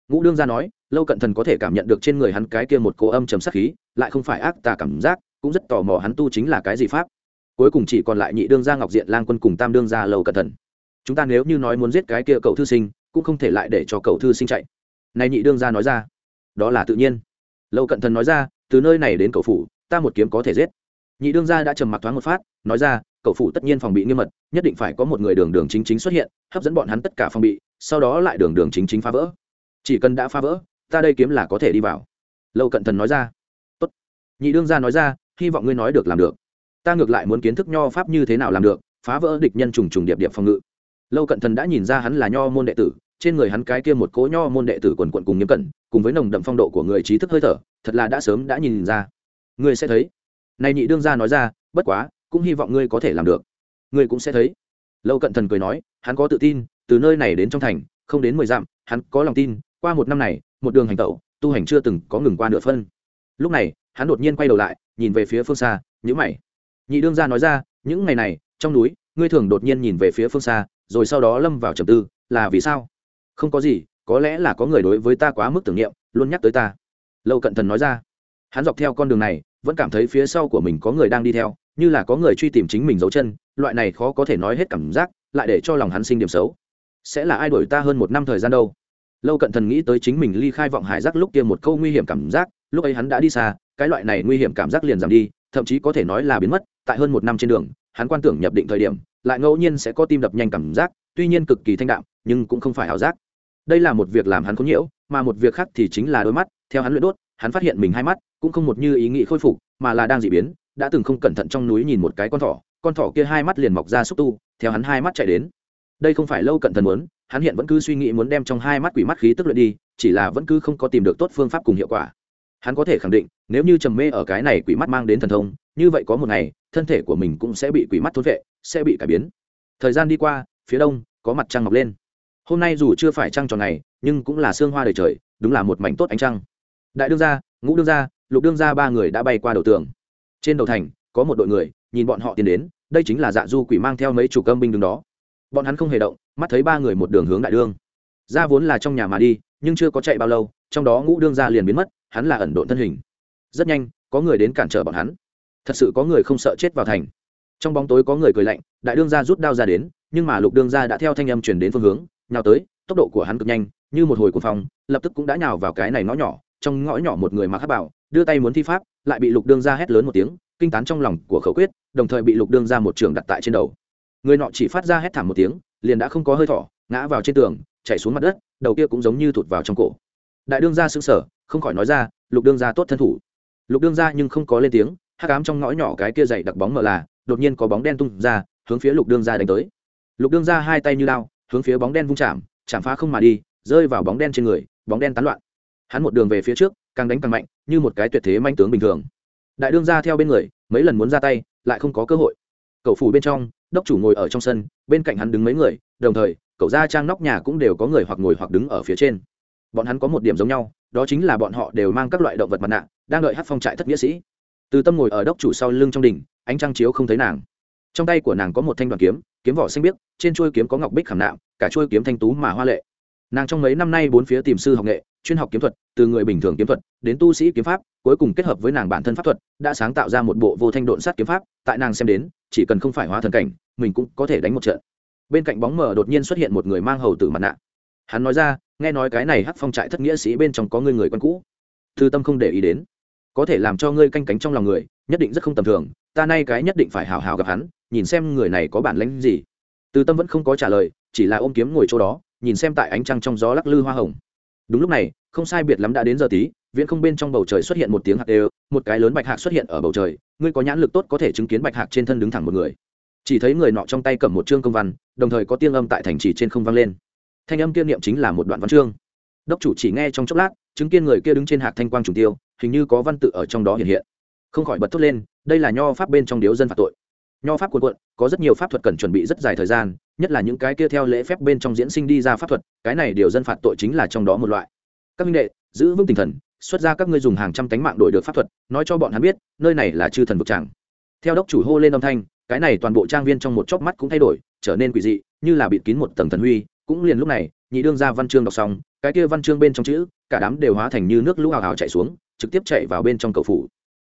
Ngũ đương gia nói, lâu cận thần có thể cảm nhận được trên người hắn cái kia một cỗ âm trầm sắc khí, lại không phải ác tà cảm giác, cũng rất tò mò hắn tu chính là cái gì pháp. Cuối cùng chỉ còn lại nhị đương gia ngọc diện lang quân cùng tam đương gia lâu cận thần. Chúng ta nếu như nói muốn giết cái kia cậu thư sinh, cũng không thể lại để cho cậu thư sinh chạy. Này nhị đương gia nói ra, đó là tự nhiên. Lâu cận thần nói ra, từ nơi này đến cậu phủ, ta một kiếm có thể giết. Nhị đương gia đã trầm mặc thoáng một phát, nói ra cậu phủ tất nhiên phòng bị nghiêm mật, nhất định phải có một người đường đường chính chính xuất hiện, hấp dẫn bọn hắn tất cả phòng bị, sau đó lại đường đường chính chính phá vỡ. Chỉ cần đã phá vỡ, ta đây kiếm là có thể đi vào. Lâu cận thần nói ra. Tốt. nhị đương gia nói ra, hy vọng ngươi nói được làm được. Ta ngược lại muốn kiến thức nho pháp như thế nào làm được, phá vỡ địch nhân trùng trùng điệp điệp phòng ngự. Lâu cận thần đã nhìn ra hắn là nho môn đệ tử, trên người hắn cái kia một cố nho môn đệ tử quần quận cùng nghiêm cẩn, cùng với nồng đậm phong độ của người trí thức hơi thở, thật là đã sớm đã nhìn ra. Ngươi sẽ thấy. Này nhị đương gia nói ra, bất quá cũng hy vọng ngươi có thể làm được. Ngươi cũng sẽ thấy. Lâu cận thần cười nói, hắn có tự tin, từ nơi này đến trong thành, không đến mười dặm, hắn có lòng tin, qua một năm này, một đường hành tẩu, tu hành chưa từng có ngừng qua nửa phân. Lúc này, hắn đột nhiên quay đầu lại, nhìn về phía phương xa nhữ mày. Nhị đương gia nói ra, những ngày này, trong núi, ngươi thường đột nhiên nhìn về phía phương xa, rồi sau đó lâm vào trầm tư, là vì sao? Không có gì, có lẽ là có người đối với ta quá mức tưởng niệm, luôn nhắc tới ta. Lâu cận thần nói ra. Hắn dọc theo con đường này, vẫn cảm thấy phía sau của mình có người đang đi theo như là có người truy tìm chính mình dấu chân, loại này khó có thể nói hết cảm giác, lại để cho lòng hắn sinh điểm xấu. Sẽ là ai đổi ta hơn một năm thời gian đâu? Lâu cận thần nghĩ tới chính mình ly khai vọng hải giác lúc kia một câu nguy hiểm cảm giác, lúc ấy hắn đã đi xa, cái loại này nguy hiểm cảm giác liền giảm đi, thậm chí có thể nói là biến mất, tại hơn một năm trên đường, hắn quan tưởng nhập định thời điểm, lại ngẫu nhiên sẽ có tim đập nhanh cảm giác, tuy nhiên cực kỳ thanh đạm, nhưng cũng không phải ảo giác. Đây là một việc làm hắn có nhiễu, mà một việc khác thì chính là đôi mắt, theo hắn luyện đốt, hắn phát hiện mình hai mắt, cũng không một như ý nghĩ khôi phục, mà là đang dị biến đã từng không cẩn thận trong núi nhìn một cái con thỏ con thỏ kia hai mắt liền mọc ra xúc tu, theo hắn hai mắt chạy đến. Đây không phải lâu cận thần muốn, hắn hiện vẫn cứ suy nghĩ muốn đem trong hai mắt quỷ mắt khí tức luyện đi, chỉ là vẫn cứ không có tìm được tốt phương pháp cùng hiệu quả. Hắn có thể khẳng định, nếu như trầm mê ở cái này quỷ mắt mang đến thần thông, như vậy có một ngày, thân thể của mình cũng sẽ bị quỷ mắt thốt vệ, sẽ bị cải biến. Thời gian đi qua, phía đông, có mặt trăng mọc lên. Hôm nay dù chưa phải trăng tròn ngày nhưng cũng là sương hoa đầy trời, đúng là một mảnh tốt ánh trăng. Đại đương gia, ngũ đương gia, lục đương gia ba người đã bay qua đầu tường trên đầu thành, có một đội người, nhìn bọn họ tiến đến, đây chính là dạ du quỷ mang theo mấy chủ cơm binh đứng đó. Bọn hắn không hề động, mắt thấy ba người một đường hướng đại đương. Ra vốn là trong nhà mà đi, nhưng chưa có chạy bao lâu, trong đó ngũ đương gia liền biến mất, hắn là ẩn độn thân hình. Rất nhanh, có người đến cản trở bọn hắn. Thật sự có người không sợ chết vào thành. Trong bóng tối có người cười lạnh, đại đương gia rút đao ra đến, nhưng mà lục đương gia đã theo thanh âm chuyển đến phương hướng, nhào tới, tốc độ của hắn cực nhanh, như một hồi cuồng phong, lập tức cũng đã nhào vào cái này ngõ nhỏ, trong ngõ nhỏ một người mặc hát bảo, đưa tay muốn thi pháp lại bị lục đương gia hét lớn một tiếng, kinh tán trong lòng của khẩu quyết, đồng thời bị lục đương gia một trường đặt tại trên đầu. Người nọ chỉ phát ra hét thảm một tiếng, liền đã không có hơi thở, ngã vào trên tường chạy xuống mặt đất, đầu kia cũng giống như thụt vào trong cổ. Đại đương gia sững sờ, không khỏi nói ra, lục đương gia tốt thân thủ. Lục đương gia nhưng không có lên tiếng, hắc ám trong ngõ nhỏ cái kia dày đặc bóng mờ là, đột nhiên có bóng đen tung ra, hướng phía lục đương gia đánh tới. Lục đương gia hai tay như lao hướng phía bóng đen vung chạm chạm phá không mà đi, rơi vào bóng đen trên người, bóng đen tán loạn. Hắn một đường về phía trước càng đánh càng mạnh, như một cái tuyệt thế manh tướng bình thường. Đại đương gia theo bên người, mấy lần muốn ra tay, lại không có cơ hội. Cậu phủ bên trong, đốc chủ ngồi ở trong sân, bên cạnh hắn đứng mấy người, đồng thời, cậu gia trang nóc nhà cũng đều có người hoặc ngồi hoặc đứng ở phía trên. Bọn hắn có một điểm giống nhau, đó chính là bọn họ đều mang các loại động vật mặt nạ, đang đợi hát phong trại thất nghĩa sĩ. Từ tâm ngồi ở đốc chủ sau lưng trong đỉnh, ánh trăng chiếu không thấy nàng. Trong tay của nàng có một thanh đoàn kiếm kiếm vỏ xanh biếc, trên chuôi kiếm có ngọc bích khảm nạm, cả chuôi kiếm thanh tú mà hoa lệ. Nàng trong mấy năm nay bốn phía tìm sư học nghệ chuyên học kiếm thuật, từ người bình thường kiếm thuật đến tu sĩ kiếm pháp, cuối cùng kết hợp với nàng bản thân pháp thuật, đã sáng tạo ra một bộ vô thanh độn sát kiếm pháp, tại nàng xem đến, chỉ cần không phải hóa thần cảnh, mình cũng có thể đánh một trận. Bên cạnh bóng mờ đột nhiên xuất hiện một người mang hầu tử mặt nạ. Hắn nói ra, nghe nói cái này hắc phong trại thất nghĩa sĩ bên trong có người người quen cũ. Thư tâm không để ý đến. Có thể làm cho ngươi canh cánh trong lòng người, nhất định rất không tầm thường, ta nay cái nhất định phải hào hào gặp hắn, nhìn xem người này có bản lãnh gì. Từ tâm vẫn không có trả lời, chỉ là ôm kiếm ngồi chỗ đó, nhìn xem tại ánh trăng trong gió lắc lư hoa hồng đúng lúc này, không sai biệt lắm đã đến giờ tí, viễn không bên trong bầu trời xuất hiện một tiếng hạt đều, một cái lớn bạch hạc xuất hiện ở bầu trời, ngươi có nhãn lực tốt có thể chứng kiến bạch hạc trên thân đứng thẳng một người. Chỉ thấy người nọ trong tay cầm một chương công văn, đồng thời có tiên âm tại thành trì trên không vang lên. Thanh âm kiêm niệm chính là một đoạn văn chương. Đốc chủ chỉ nghe trong chốc lát, chứng kiến người kia đứng trên hạc thanh quang trùng tiêu, hình như có văn tự ở trong đó hiện hiện. Không khỏi bật thốt lên, đây là nho pháp bên trong điếu dân phạt tội. Nho pháp quần quận có rất nhiều pháp thuật cần chuẩn bị rất dài thời gian nhất là những cái kia theo lễ phép bên trong diễn sinh đi ra pháp thuật, cái này điều dân phạt tội chính là trong đó một loại. Các minh đệ, giữ vững tinh thần, xuất ra các ngươi dùng hàng trăm tánh mạng đổi được pháp thuật, nói cho bọn hắn biết, nơi này là chư thần vực tràng theo đốc chủ hô lên âm thanh, cái này toàn bộ trang viên trong một chốc mắt cũng thay đổi, trở nên quỷ dị, như là bịt kín một tầng thần huy, cũng liền lúc này, nhị đương ra văn chương đọc xong, cái kia văn chương bên trong chữ, cả đám đều hóa thành như nước lũ hào hào chạy xuống, trực tiếp chạy vào bên trong cầu phủ.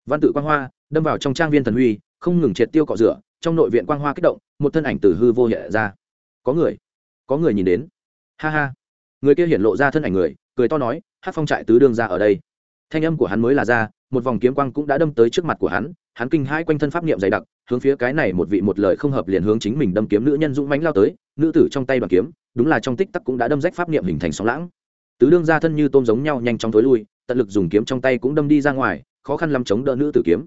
Văn tự quang hoa, đâm vào trong trang viên thần huy, không ngừng triệt tiêu cọ rửa trong nội viện quang hoa kích động, một thân ảnh từ hư vô hiện ra. Có người có người nhìn đến. Ha ha. Người kia hiện lộ ra thân ảnh người, cười to nói hát phong trại tứ đương ra ở đây. Thanh âm của hắn mới là ra, một vòng kiếm quang cũng đã đâm tới trước mặt của hắn hắn kinh hai quanh thân pháp niệm dày đặc, hướng phía cái này một vị một lời không hợp liền hướng chính mình đâm kiếm nữ nhân dũng mánh lao tới, nữ tử trong tay đoàn kiếm, đúng là trong tích tắc cũng đã đâm rách pháp niệm hình thành sóng lãng. Tứ đương ra thân như tôm giống nhau nhanh chóng tối lui, tận lực dùng kiếm trong tay cũng đâm đi ra ngoài, khó khăn lắm chống đỡ nữ tử kiếm.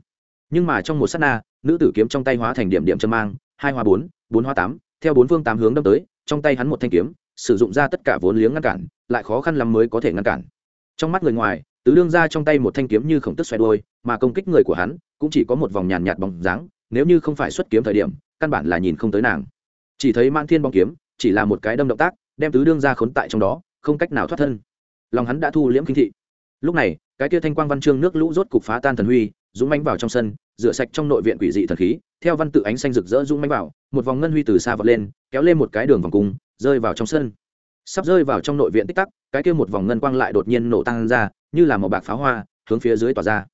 Nhưng mà trong một s á t na nữ tử kiếm trong tay hóa thành điểm điểm chân mang, hai hoa bốn bốn hoa tám, theo bốn phương tám hướng đâm tới, trong tay hắn một thanh kiếm, sử dụng ra tất cả vốn liếng ngăn cản, lại khó khăn lắm mới có thể ngăn cản. Trong mắt người ngoài, tứ đương ra trong tay một thanh kiếm như khổng tức xoay đôi mà công kích người của hắn cũng chỉ có một vòng nhàn nhạt bóng dáng, nếu như không phải xuất kiếm thời điểm, căn bản là nhìn không tới nàng. Chỉ thấy man thiên bóng kiếm, chỉ là một cái đâm động tác, đem tứ đương ra khốn tại trong đó, không cách nào thoát thân. Lòng hắn đã thu liễm kinh thị. Lúc này, cái kia thanh quang văn chương nước lũ rốt cục phá tan thần huy, dũng mánh vào trong sân rửa sạch trong nội viện quỷ dị thần khí, theo văn tự ánh xanh rực rỡ rung mánh vào, một vòng ngân huy từ xa vọt lên, kéo lên một cái đường vòng cung, rơi vào trong sân. Sắp rơi vào trong nội viện tích tắc, cái kia một vòng ngân quang lại đột nhiên nổ tăng ra, như là một bạc pháo hoa, hướng phía dưới tỏa ra.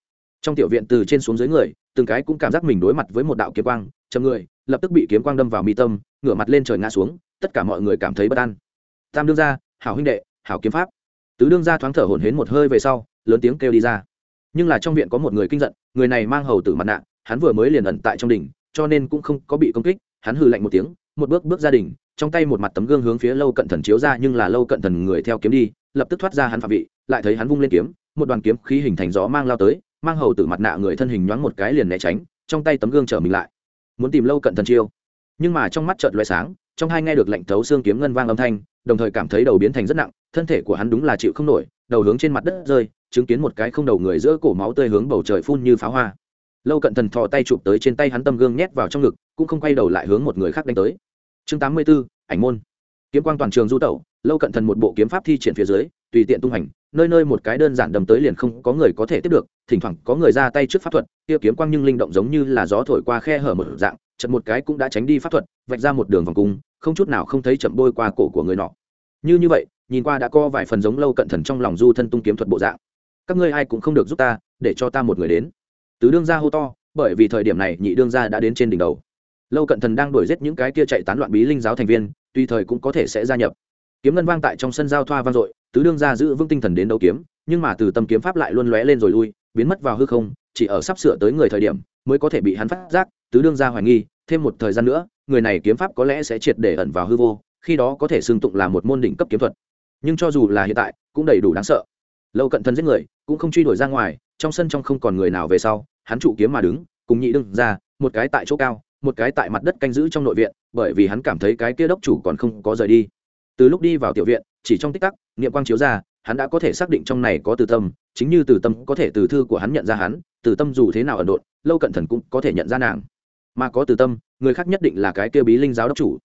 Trong tiểu viện từ trên xuống dưới người, từng cái cũng cảm giác mình đối mặt với một đạo kiếm quang chầm người, lập tức bị kiếm quang đâm vào mi tâm, ngửa mặt lên trời ngã xuống, tất cả mọi người cảm thấy bất an. Tam đương gia, hảo huynh đệ, hảo kiếm pháp. Tứ đương gia thoáng thở hổn hến một hơi về sau, lớn tiếng kêu đi ra nhưng là trong viện có một người kinh giận, người này mang hầu tử mặt nạ, hắn vừa mới liền ẩn tại trong đỉnh cho nên cũng không có bị công kích, hắn hừ lạnh một tiếng, một bước bước ra đỉnh trong tay một mặt tấm gương hướng phía lâu cận thần chiếu ra, nhưng là lâu cận thần người theo kiếm đi, lập tức thoát ra hắn phạm vị, lại thấy hắn vung lên kiếm, một đoàn kiếm khí hình thành gió mang lao tới, mang hầu tử mặt nạ người thân hình nhoáng một cái liền né tránh, trong tay tấm gương trở mình lại. Muốn tìm lâu cận thần chiêu. Nhưng mà trong mắt chợt loé sáng, trong hai nghe được lệnh thấu xương kiếm ngân vang âm thanh, đồng thời cảm thấy đầu biến thành rất nặng, thân thể của hắn đúng là chịu không nổi, đầu hướng trên mặt đất rơi chứng kiến một cái không đầu người giữa cổ máu tươi hướng bầu trời phun như pháo hoa. Lâu cận thần thò tay chụp tới trên tay hắn tâm gương nhét vào trong ngực cũng không quay đầu lại hướng một người khác đánh tới. Chương tám mươi 84, ảnh môn. Kiếm quang toàn trường du tẩu lâu cận thần một bộ kiếm pháp thi triển phía dưới tùy tiện tung hành nơi nơi một cái đơn giản đầm tới liền không có người có thể tiếp được thỉnh thoảng có người ra tay trước pháp thuật kia kiếm quang nhưng linh động giống như là gió thổi qua khe hở một dạng chật một cái cũng đã tránh đi pháp thuật vạch ra một đường vòng cung không chút nào không thấy chậm bôi qua cổ của người nọ. Như như vậy nhìn qua đã có vài phần giống lâu cận thần trong lòng du thân tung kiếm thuật bộ dạng các ngươi ai cũng không được giúp ta, để cho ta một người đến. Tứ đương gia hô to, bởi vì thời điểm này nhị đương gia đã đến trên đỉnh đầu. Lâu cận thần đang đuổi giết những cái kia chạy tán loạn bí linh giáo thành viên tùy thời cũng có thể sẽ gia nhập. Kiếm ngân vang tại trong sân giao thoa vang dội, tứ đương gia giữ vững tinh thần đến đấu kiếm, nhưng mà từ tâm kiếm pháp lại luôn lóe lên rồi lui, biến mất vào hư không, chỉ ở sắp sửa tới người thời điểm mới có thể bị hắn phát giác, tứ đương gia hoài nghi, thêm một thời gian nữa, người này kiếm pháp có lẽ sẽ triệt để ẩn vào hư vô, khi đó có thể xưng tụng là một môn đỉnh cấp kiếm thuật. Nhưng cho dù là hiện tại, cũng đầy đủ đáng sợ lâu cận thân giết người, cũng không truy đuổi ra ngoài, trong sân trong không còn người nào về sau, hắn trụ kiếm mà đứng, cùng nhị đương ra, một cái tại chỗ cao, một cái tại mặt đất canh giữ trong nội viện, bởi vì hắn cảm thấy cái kia đốc chủ còn không có rời đi. Từ lúc đi vào tiểu viện, chỉ trong tích tắc, niệm quang chiếu ra, hắn đã có thể xác định trong này có từ tâm, chính như từ tâm có thể từ thư của hắn nhận ra hắn, từ tâm dù thế nào ẩn độn, lâu cận thần cũng có thể nhận ra nàng. Mà có từ tâm, người khác nhất định là cái kia bí linh giáo đốc chủ.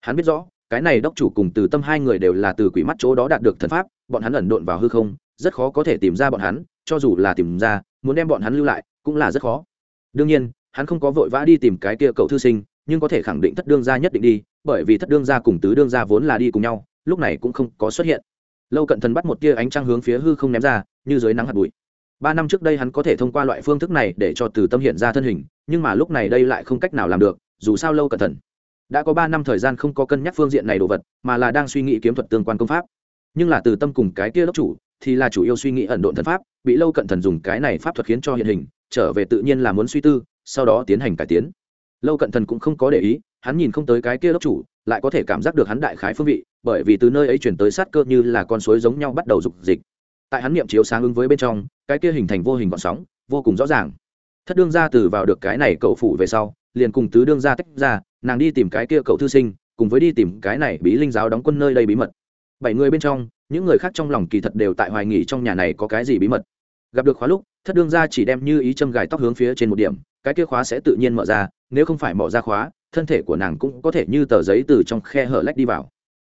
Hắn biết rõ, cái này đốc chủ cùng từ tâm hai người đều là từ quỷ mắt chỗ đó đạt được thần pháp, bọn hắn ẩn độn vào hư không rất khó có thể tìm ra bọn hắn, cho dù là tìm ra, muốn đem bọn hắn lưu lại cũng là rất khó. Đương nhiên, hắn không có vội vã đi tìm cái kia cậu thư sinh, nhưng có thể khẳng định thất đương gia nhất định đi, bởi vì thất đương gia cùng tứ đương gia vốn là đi cùng nhau, lúc này cũng không có xuất hiện. Lâu cận thần bắt một tia ánh trăng hướng phía hư không ném ra, như dưới nắng hạt bụi. Ba năm trước đây hắn có thể thông qua loại phương thức này để cho từ tâm hiện ra thân hình, nhưng mà lúc này đây lại không cách nào làm được, dù sao lâu cẩn thận đã có ba năm thời gian không có cân nhắc phương diện này đồ vật, mà là đang suy nghĩ kiếm thuật tương quan công pháp. Nhưng là từ tâm cùng cái kia đốc chủ thì là chủ yếu suy nghĩ ẩn độn thần pháp, bị lâu cận thần dùng cái này pháp thuật khiến cho hiện hình, trở về tự nhiên là muốn suy tư, sau đó tiến hành cải tiến. Lâu cận thần cũng không có để ý, hắn nhìn không tới cái kia đốc chủ, lại có thể cảm giác được hắn đại khái phương vị, bởi vì từ nơi ấy chuyển tới sát cơ như là con suối giống nhau bắt đầu rục dịch. Tại hắn niệm chiếu sáng ứng với bên trong, cái kia hình thành vô hình gọn sóng, vô cùng rõ ràng. Thất đương gia từ vào được cái này cậu phủ về sau, liền cùng tứ đương gia tách ra, nàng đi tìm cái kia cậu thư sinh, cùng với đi tìm cái này bí linh giáo đóng quân nơi đây bí mật bảy người bên trong, những người khác trong lòng kỳ thật đều tại hoài nghỉ trong nhà này có cái gì bí mật. Gặp được khóa lúc, thất đương gia chỉ đem như ý châm gài tóc hướng phía trên một điểm, cái kia khóa sẽ tự nhiên mở ra, nếu không phải mở ra khóa, thân thể của nàng cũng có thể như tờ giấy từ trong khe hở lách đi vào.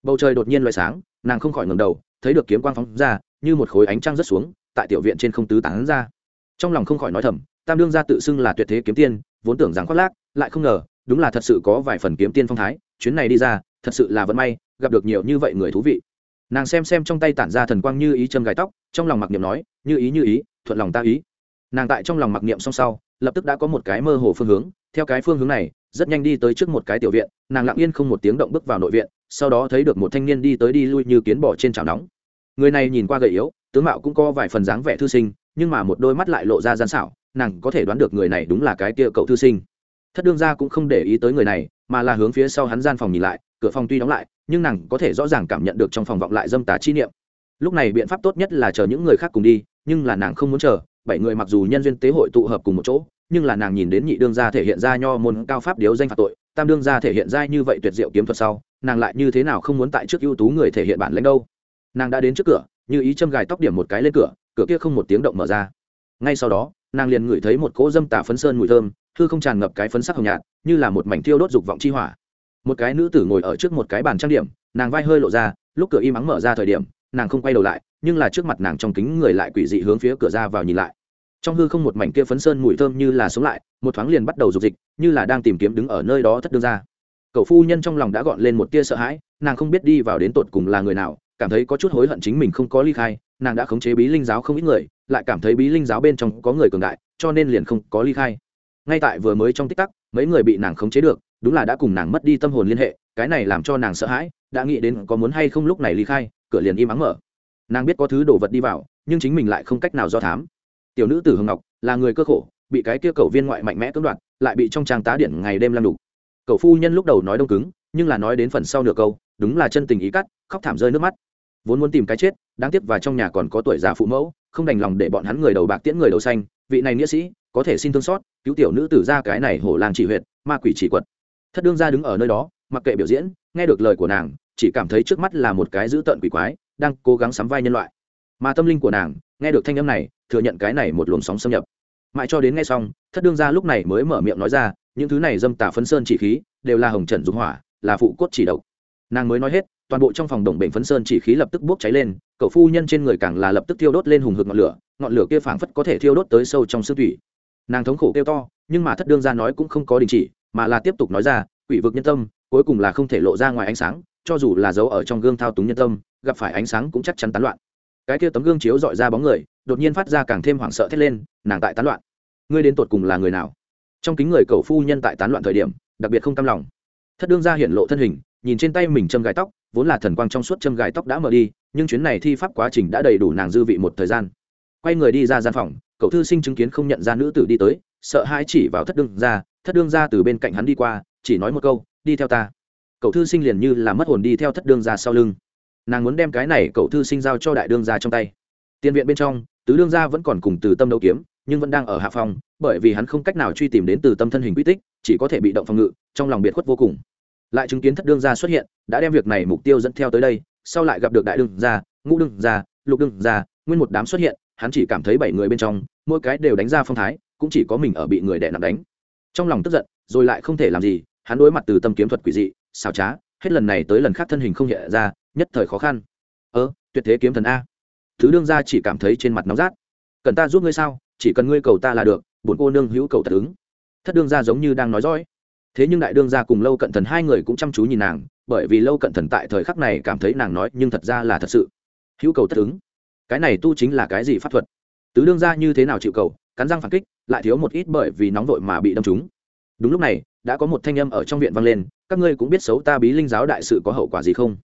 Bầu trời đột nhiên loại sáng, nàng không khỏi ngầm đầu, thấy được kiếm quang phóng ra, như một khối ánh trăng rớt xuống, tại tiểu viện trên không tứ tán ra. Trong lòng không khỏi nói thầm, tam đương gia tự xưng là tuyệt thế kiếm tiên, vốn tưởng rằng khoác lác, lại không ngờ, đúng là thật sự có vài phần kiếm tiên phong thái, chuyến này đi ra, thật sự là vận may, gặp được nhiều như vậy người thú vị nàng xem xem trong tay tản ra thần quang như ý châm gài tóc, trong lòng mặc niệm nói, như ý như ý, thuận lòng ta ý. Nàng tại trong lòng mặc niệm song sau, lập tức đã có một cái mơ hồ phương hướng. Theo cái phương hướng này, rất nhanh đi tới trước một cái tiểu viện, nàng lặng yên không một tiếng động bước vào nội viện, sau đó thấy được một thanh niên đi tới đi lui như kiến bỏ trên chảo nóng. Người này nhìn qua gầy yếu, tướng mạo cũng có vài phần dáng vẻ thư sinh, nhưng mà một đôi mắt lại lộ ra gian xảo, nàng có thể đoán được người này đúng là cái kia cậu thư sinh. Thất đương gia cũng không để ý tới người này, mà là hướng phía sau hắn gian phòng nhìn lại, cửa phòng tuy đóng lại nhưng nàng có thể rõ ràng cảm nhận được trong phòng vọng lại dâm tà chi niệm. Lúc này biện pháp tốt nhất là chờ những người khác cùng đi, nhưng là nàng không muốn chờ, bảy người mặc dù nhân duyên tế hội tụ hợp cùng một chỗ, nhưng là nàng nhìn đến nhị đương gia thể hiện ra nho môn cao pháp điếu danh phạt tội, tam đương gia thể hiện ra như vậy tuyệt diệu kiếm thuật sau, nàng lại như thế nào không muốn tại trước ưu tú người thể hiện bản lãnh đâu. Nàng đã đến trước cửa, như ý châm gài tóc điểm một cái lên cửa cửa kia không một tiếng động mở ra. Ngay sau đó, nàng liền ngửi thấy một cỗ dâm tà phấn sơn mùi thơm, hư không tràn ngập cái phấn sắc hồng nhạt, như là một mảnh thiêu đốt dục vọng chi hỏa một cái nữ tử ngồi ở trước một cái bàn trang điểm, nàng vai hơi lộ ra, lúc cửa im ắng mở ra thời điểm, nàng không quay đầu lại, nhưng là trước mặt nàng trong kính người lại quỷ dị hướng phía cửa ra vào nhìn lại. Trong hư không một mảnh kia phấn sơn mùi thơm như là sống lại, một thoáng liền bắt đầu rục dịch, như là đang tìm kiếm đứng ở nơi đó thất đương ra. Cậu phu nhân trong lòng đã gọn lên một tia sợ hãi, nàng không biết đi vào đến tột cùng là người nào, cảm thấy có chút hối hận chính mình không có ly khai, nàng đã khống chế bí linh giáo không ít người, lại cảm thấy bí linh giáo bên trong có người cường đại, cho nên liền không có ly khai. Ngay tại vừa mới trong tích tắc, mấy người bị nàng khống chế được đúng là đã cùng nàng mất đi tâm hồn liên hệ, cái này làm cho nàng sợ hãi, đã nghĩ đến có muốn hay không lúc này ly khai, cửa liền im ắng mở. Nàng biết có thứ đồ vật đi vào, nhưng chính mình lại không cách nào do thám. Tiểu nữ tử hồng ngọc, là người cơ khổ, bị cái kia cầu viên ngoại mạnh mẽ cưỡng đoạt, lại bị trong trang tá điện ngày đêm lăn đủ cậu phu nhân lúc đầu nói đông cứng, nhưng là nói đến phần sau nửa câu, đúng là chân tình ý cắt, khóc thảm rơi nước mắt. Vốn muốn tìm cái chết, đáng tiếc và trong nhà còn có tuổi già phụ mẫu, không đành lòng để bọn hắn người đầu bạc tiễn người đầu xanh. Vị này nghĩa sĩ, có thể xin thương xót, cứu tiểu nữ tử ra cái này hổ làng chỉ huyệt, ma quỷ chỉ quật thất đương ra đứng ở nơi đó, mặc kệ biểu diễn, nghe được lời của nàng, chỉ cảm thấy trước mắt là một cái dữ tợn quỷ quái, đang cố gắng sắm vai nhân loại. Mà tâm linh của nàng, nghe được thanh âm này, thừa nhận cái này một luồng sóng xâm nhập. Mãi cho đến nghe xong, thất đương ra lúc này mới mở miệng nói ra, những thứ này dâm tà phấn sơn chỉ khí, đều là hồng trần dung hỏa, là phụ cốt chỉ độc. Nàng mới nói hết, toàn bộ trong phòng đồng bệnh phấn sơn chỉ khí lập tức bốc cháy lên, cậu phu nhân trên người càng là lập tức thiêu đốt lên hùng hực ngọn lửa ngọn lửa kia phảng phất có thể thiêu đốt tới sâu trong xương thủy. Nàng thống khổ kêu to, nhưng mà thất đương ra nói cũng không có đình chỉ mà là tiếp tục nói ra, quỷ vực nhân tâm, cuối cùng là không thể lộ ra ngoài ánh sáng, cho dù là giấu ở trong gương thao túng nhân tâm, gặp phải ánh sáng cũng chắc chắn tán loạn. Cái kia tấm gương chiếu dọi ra bóng người, đột nhiên phát ra càng thêm hoảng sợ thét lên, nàng tại tán loạn. Ngươi đến tột cùng là người nào? Trong kính người cầu phu nhân tại tán loạn thời điểm, đặc biệt không cam lòng. Thất đương ra hiện lộ thân hình, nhìn trên tay mình châm gài tóc, vốn là thần quang trong suốt châm gài tóc đã mở đi, nhưng chuyến này thi pháp quá trình đã đầy đủ nàng dư vị một thời gian. Quay người đi ra gian phòng, cậu thư sinh chứng kiến không nhận ra nữ tử đi tới sợ hãi chỉ vào thất đương ra thất đương ra từ bên cạnh hắn đi qua, chỉ nói một câu, đi theo ta. Cậu thư sinh liền như là mất hồn đi theo thất đương ra sau lưng. Nàng muốn đem cái này cậu thư sinh giao cho đại đương ra trong tay. Tiền viện bên trong, tứ đương gia vẫn còn cùng từ tâm đấu kiếm, nhưng vẫn đang ở hạ phòng, bởi vì hắn không cách nào truy tìm đến từ tâm thân hình quy tích, chỉ có thể bị động phòng ngự, trong lòng biệt khuất vô cùng. Lại chứng kiến thất đương gia xuất hiện, đã đem việc này mục tiêu dẫn theo tới đây, sau lại gặp được đại đương gia, ngũ đương gia, lục đương gia, nguyên một đám xuất hiện, hắn chỉ cảm thấy bảy người bên trong, mỗi cái đều đánh ra phong thái cũng chỉ có mình ở bị người đè nặng đánh. Trong lòng tức giận, rồi lại không thể làm gì, hắn đối mặt từ tâm kiếm thuật quỷ dị xào trá, hết lần này tới lần khác thân hình không hiện ra, nhất thời khó khăn. Ơ, tuyệt thế kiếm thần a. Thứ đương gia chỉ cảm thấy trên mặt nóng rát. Cần ta giúp ngươi sao? Chỉ cần ngươi cầu ta là được, bổn cô nương hữu cầu thật ứng. Thất đương gia giống như đang nói dõi thế nhưng đại đương gia cùng lâu cận thần hai người cũng chăm chú nhìn nàng, bởi vì lâu cận thần tại thời khắc này cảm thấy nàng nói nhưng thật ra là thật sự. Hữu cầu tất ứng. Cái này tu chính là cái gì pháp thuật? Tứ đương gia như thế nào chịu cầu? Cắn răng phản kích, lại thiếu một ít bởi vì nóng vội mà bị đâm trúng. Đúng lúc này, đã có một thanh âm ở trong viện vang lên, các ngươi cũng biết xấu ta bí linh giáo đại sự có hậu quả gì không?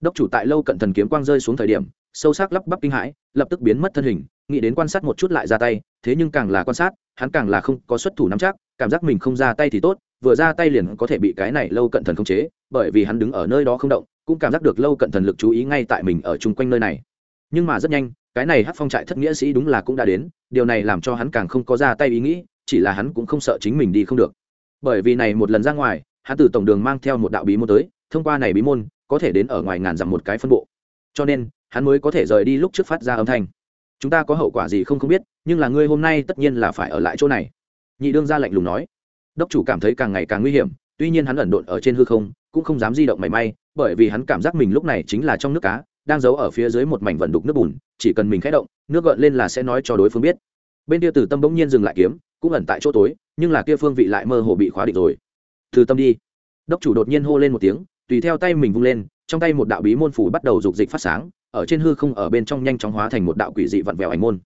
Đốc chủ tại lâu cận thần kiếm quang rơi xuống thời điểm, sâu sắc lắp bắp kinh hãi, lập tức biến mất thân hình, nghĩ đến quan sát một chút lại ra tay, thế nhưng càng là quan sát, hắn càng là không có xuất thủ nắm chắc, cảm giác mình không ra tay thì tốt, vừa ra tay liền có thể bị cái này lâu cận thần khống chế, bởi vì hắn đứng ở nơi đó không động, cũng cảm giác được lâu cận thần lực chú ý ngay tại mình ở chung quanh nơi này. Nhưng mà rất nhanh cái này hát phong trại thất nghĩa sĩ đúng là cũng đã đến, điều này làm cho hắn càng không có ra tay ý nghĩ, chỉ là hắn cũng không sợ chính mình đi không được. Bởi vì này một lần ra ngoài, hắn từ tổng đường mang theo một đạo bí môn tới, thông qua này bí môn, có thể đến ở ngoài ngàn dặm một cái phân bộ. Cho nên, hắn mới có thể rời đi lúc trước phát ra âm thanh. Chúng ta có hậu quả gì không không biết, nhưng là ngươi hôm nay tất nhiên là phải ở lại chỗ này. Nhị đương ra lạnh lùng nói. Đốc chủ cảm thấy càng ngày càng nguy hiểm, tuy nhiên hắn ẩn độn ở trên hư không, cũng không dám di động mảy may, bởi vì hắn cảm giác mình lúc này chính là trong nước cá đang giấu ở phía dưới một mảnh vận đục nước bùn, chỉ cần mình khẽ động, nước gợn lên là sẽ nói cho đối phương biết. Bên kia từ tâm bỗng nhiên dừng lại kiếm, cũng ẩn tại chỗ tối, nhưng là kia phương vị lại mơ hồ bị khóa định rồi. Từ tâm đi. Đốc chủ đột nhiên hô lên một tiếng, tùy theo tay mình vung lên, trong tay một đạo bí môn phủ bắt đầu dục dịch phát sáng, ở trên hư không ở bên trong nhanh chóng hóa thành một đạo quỷ dị vặn vẹo ảnh môn.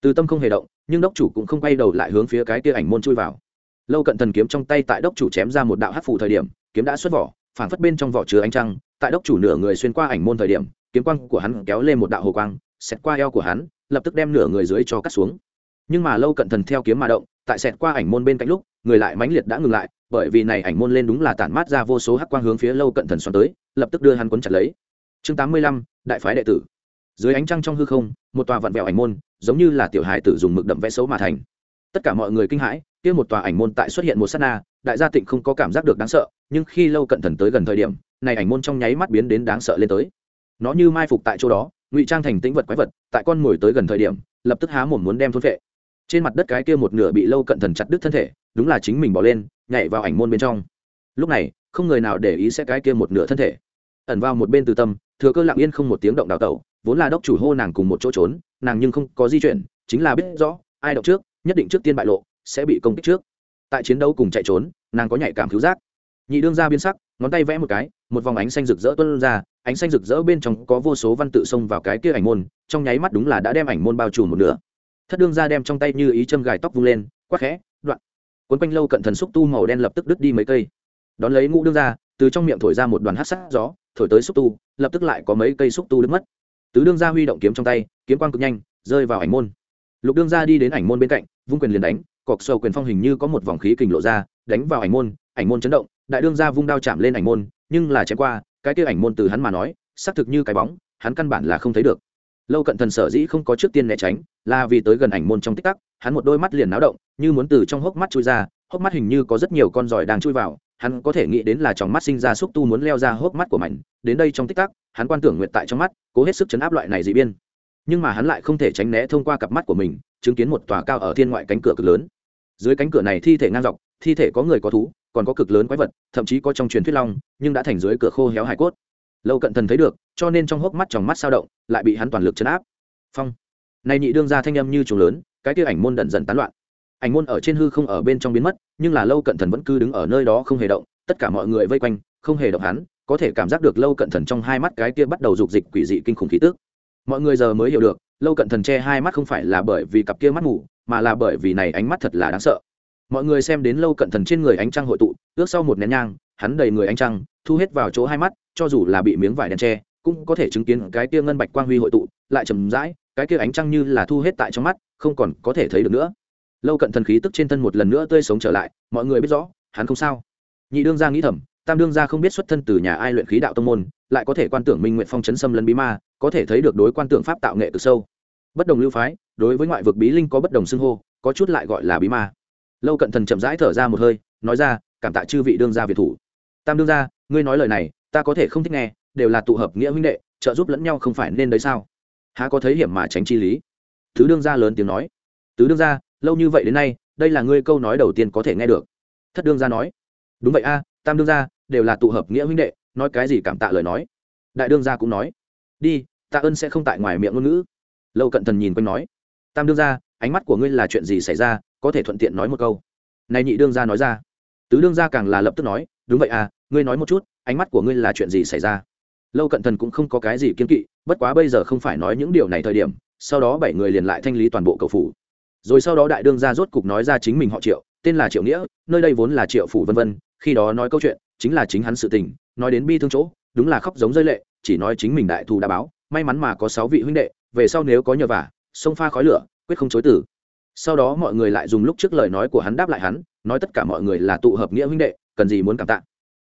Từ tâm không hề động, nhưng đốc chủ cũng không quay đầu lại hướng phía cái kia ảnh môn chui vào. Lâu cận thần kiếm trong tay tại đốc chủ chém ra một đạo hát phủ thời điểm, kiếm đã xuất vỏ phản phất bên trong vỏ chứa ánh trăng tại đốc chủ nửa người xuyên qua ảnh môn thời điểm, kiếm quang của hắn kéo lên một đạo hồ quang, xẹt qua eo của hắn, lập tức đem nửa người dưới cho cắt xuống. Nhưng mà lâu cận thần theo kiếm mà động, tại xẹt qua ảnh môn bên cạnh lúc, người lại mãnh liệt đã ngừng lại, bởi vì này ảnh môn lên đúng là tản mát ra vô số hắc quang hướng phía lâu cận thần xoắn tới, lập tức đưa hắn cuốn chặt lấy. Chương tám mươi lăm, đại phái đệ tử. Dưới ánh trăng trong hư không, một tòa vặn vẹo ảnh môn, giống như là tiểu hài tử dùng mực đậm vẽ xấu mà thành. Tất cả mọi người kinh hãi, kia một tòa ảnh môn tại xuất hiện một sát na, đại gia tịnh không có cảm giác được đáng sợ, nhưng khi lâu cận thần tới gần thời điểm này ảnh môn trong nháy mắt biến đến đáng sợ lên tới. Nó như mai phục tại chỗ đó, ngụy trang thành tĩnh vật quái vật, tại con mồi tới gần thời điểm, lập tức há mồm muốn đem thôn vệ trên mặt đất cái kia một nửa bị lâu cận thần chặt đứt thân thể, đúng là chính mình bỏ lên, nhảy vào ảnh môn bên trong. Lúc này, không người nào để ý sẽ cái kia một nửa thân thể. Ẩn vào một bên từ tâm, thừa cơ lặng yên không một tiếng động đào tẩu, vốn là đốc chủ hô nàng cùng một chỗ trốn, nàng nhưng không có di chuyển, chính là biết rõ, ai động trước, nhất định trước tiên bại lộ, sẽ bị công kích trước. Tại chiến đấu cùng chạy trốn, nàng có nhạy cảm cứu giác nhị đương ra biến sắc, ngón tay vẽ một cái, một vòng ánh xanh rực rỡ tuân ra, ánh xanh rực rỡ bên trong có vô số văn tự xông vào cái kia ảnh môn, trong nháy mắt đúng là đã đem ảnh môn bao trùm một nửa. Thất đương ra đem trong tay như ý châm gài tóc vung lên, quắc khẽ, đoạn. Cuốn quanh lâu cận thần xúc tu màu đen lập tức đứt đi mấy cây. Đón lấy ngũ đương ra, từ trong miệng thổi ra một đoàn hát sát gió, thổi tới xúc tu, lập tức lại có mấy cây xúc tu đứt mất. Tứ đương ra huy động kiếm trong tay, kiếm quang cực nhanh, rơi vào ảnh môn. Lục đương ra đi đến ảnh môn bên cạnh, vung quyền liền đánh, cọc sầu quyền phong hình như có một vòng khí kình lộ ra, đánh vào ảnh môn ảnh môn chấn động, đại đương ra vung đao chạm lên ảnh môn, nhưng là chém qua, cái kia ảnh môn từ hắn mà nói, xác thực như cái bóng, hắn căn bản là không thấy được. Lâu cận thần sở dĩ không có trước tiên né tránh, là vì tới gần ảnh môn trong tích tắc, hắn một đôi mắt liền náo động, như muốn từ trong hốc mắt chui ra, hốc mắt hình như có rất nhiều con giỏi đang chui vào, hắn có thể nghĩ đến là trong mắt sinh ra xúc tu muốn leo ra hốc mắt của mảnh, đến đây trong tích tắc, hắn quan tưởng nguyện tại trong mắt, cố hết sức chấn áp loại này dị biên. Nhưng mà hắn lại không thể tránh né thông qua cặp mắt của mình, chứng kiến một tòa cao ở thiên ngoại cánh cửa cực lớn. Dưới cánh cửa này thi thể ngang dọc, thi thể có người có thú còn có cực lớn quái vật, thậm chí có trong truyền thuyết long, nhưng đã thành dưới cửa khô héo hải cốt. Lâu cận thần thấy được, cho nên trong hốc mắt trong mắt sao động, lại bị hắn toàn lực chấn áp. Phong. Này nhị đương ra thanh âm như trùng lớn, cái kia ảnh môn đần dần tán loạn. Ảnh môn ở trên hư không ở bên trong biến mất, nhưng là lâu cận thần vẫn cứ đứng ở nơi đó không hề động, tất cả mọi người vây quanh, không hề động hắn, có thể cảm giác được lâu cận thần trong hai mắt cái kia bắt đầu dục dịch quỷ dị kinh khủng khí tức. Mọi người giờ mới hiểu được, lâu cận thần che hai mắt không phải là bởi vì cặp kia mắt ngủ mà là bởi vì này ánh mắt thật là đáng sợ mọi người xem đến lâu cận thần trên người ánh trăng hội tụ, ước sau một nén nhang, hắn đầy người ánh trăng, thu hết vào chỗ hai mắt, cho dù là bị miếng vải đen che, cũng có thể chứng kiến cái kia ngân bạch quang huy hội tụ, lại chầm rãi, cái kia ánh trăng như là thu hết tại trong mắt, không còn có thể thấy được nữa. Lâu cận thần khí tức trên thân một lần nữa tươi sống trở lại, mọi người biết rõ, hắn không sao. Nhị đương gia nghĩ thầm, tam đương gia không biết xuất thân từ nhà ai luyện khí đạo tông môn, lại có thể quan tưởng minh nguyện phong chấn xâm lấn bí ma, có thể thấy được đối quan tưởng pháp tạo nghệ từ sâu. Bất đồng lưu phái, đối với ngoại vực bí linh có bất đồng xưng hô, có chút lại gọi là bí ma lâu cận thần chậm rãi thở ra một hơi, nói ra, cảm tạ chư vị đương gia việt thủ. Tam đương gia, ngươi nói lời này, ta có thể không thích nghe, đều là tụ hợp nghĩa huynh đệ, trợ giúp lẫn nhau không phải nên đấy sao? Há có thấy hiểm mà tránh chi lý? Thứ đương gia lớn tiếng nói. Tứ đương gia, lâu như vậy đến nay, đây là ngươi câu nói đầu tiên có thể nghe được. Thất đương gia nói. Đúng vậy a, tam đương gia, đều là tụ hợp nghĩa huynh đệ, nói cái gì cảm tạ lời nói. Đại đương gia cũng nói. Đi, tạ ơn sẽ không tại ngoài miệng ngôn ngữ. Lâu cận thần nhìn quanh nói. Tam đương gia, ánh mắt của ngươi là chuyện gì xảy ra? Có thể thuận tiện nói một câu. Này nhị đương gia nói ra. Tứ đương gia càng là lập tức nói, đúng vậy à ngươi nói một chút, ánh mắt của ngươi là chuyện gì xảy ra? Lâu cận thần cũng không có cái gì kiên kỵ, bất quá bây giờ không phải nói những điều này thời điểm, sau đó bảy người liền lại thanh lý toàn bộ cầu phủ. Rồi sau đó đại đương gia rốt cục nói ra chính mình họ triệu, tên là triệu nghĩa, nơi đây vốn là triệu phủ vân vân, khi đó nói câu chuyện, chính là chính hắn sự tình, nói đến bi thương chỗ, đúng là khóc giống rơi lệ, chỉ nói chính mình đại thù đã báo, may mắn mà có sáu vị huynh đệ, về sau nếu có nhờ vả, sông pha khói lửa, quyết không chối tử sau đó mọi người lại dùng lúc trước lời nói của hắn đáp lại hắn, nói tất cả mọi người là tụ hợp nghĩa huynh đệ, cần gì muốn cảm tạ.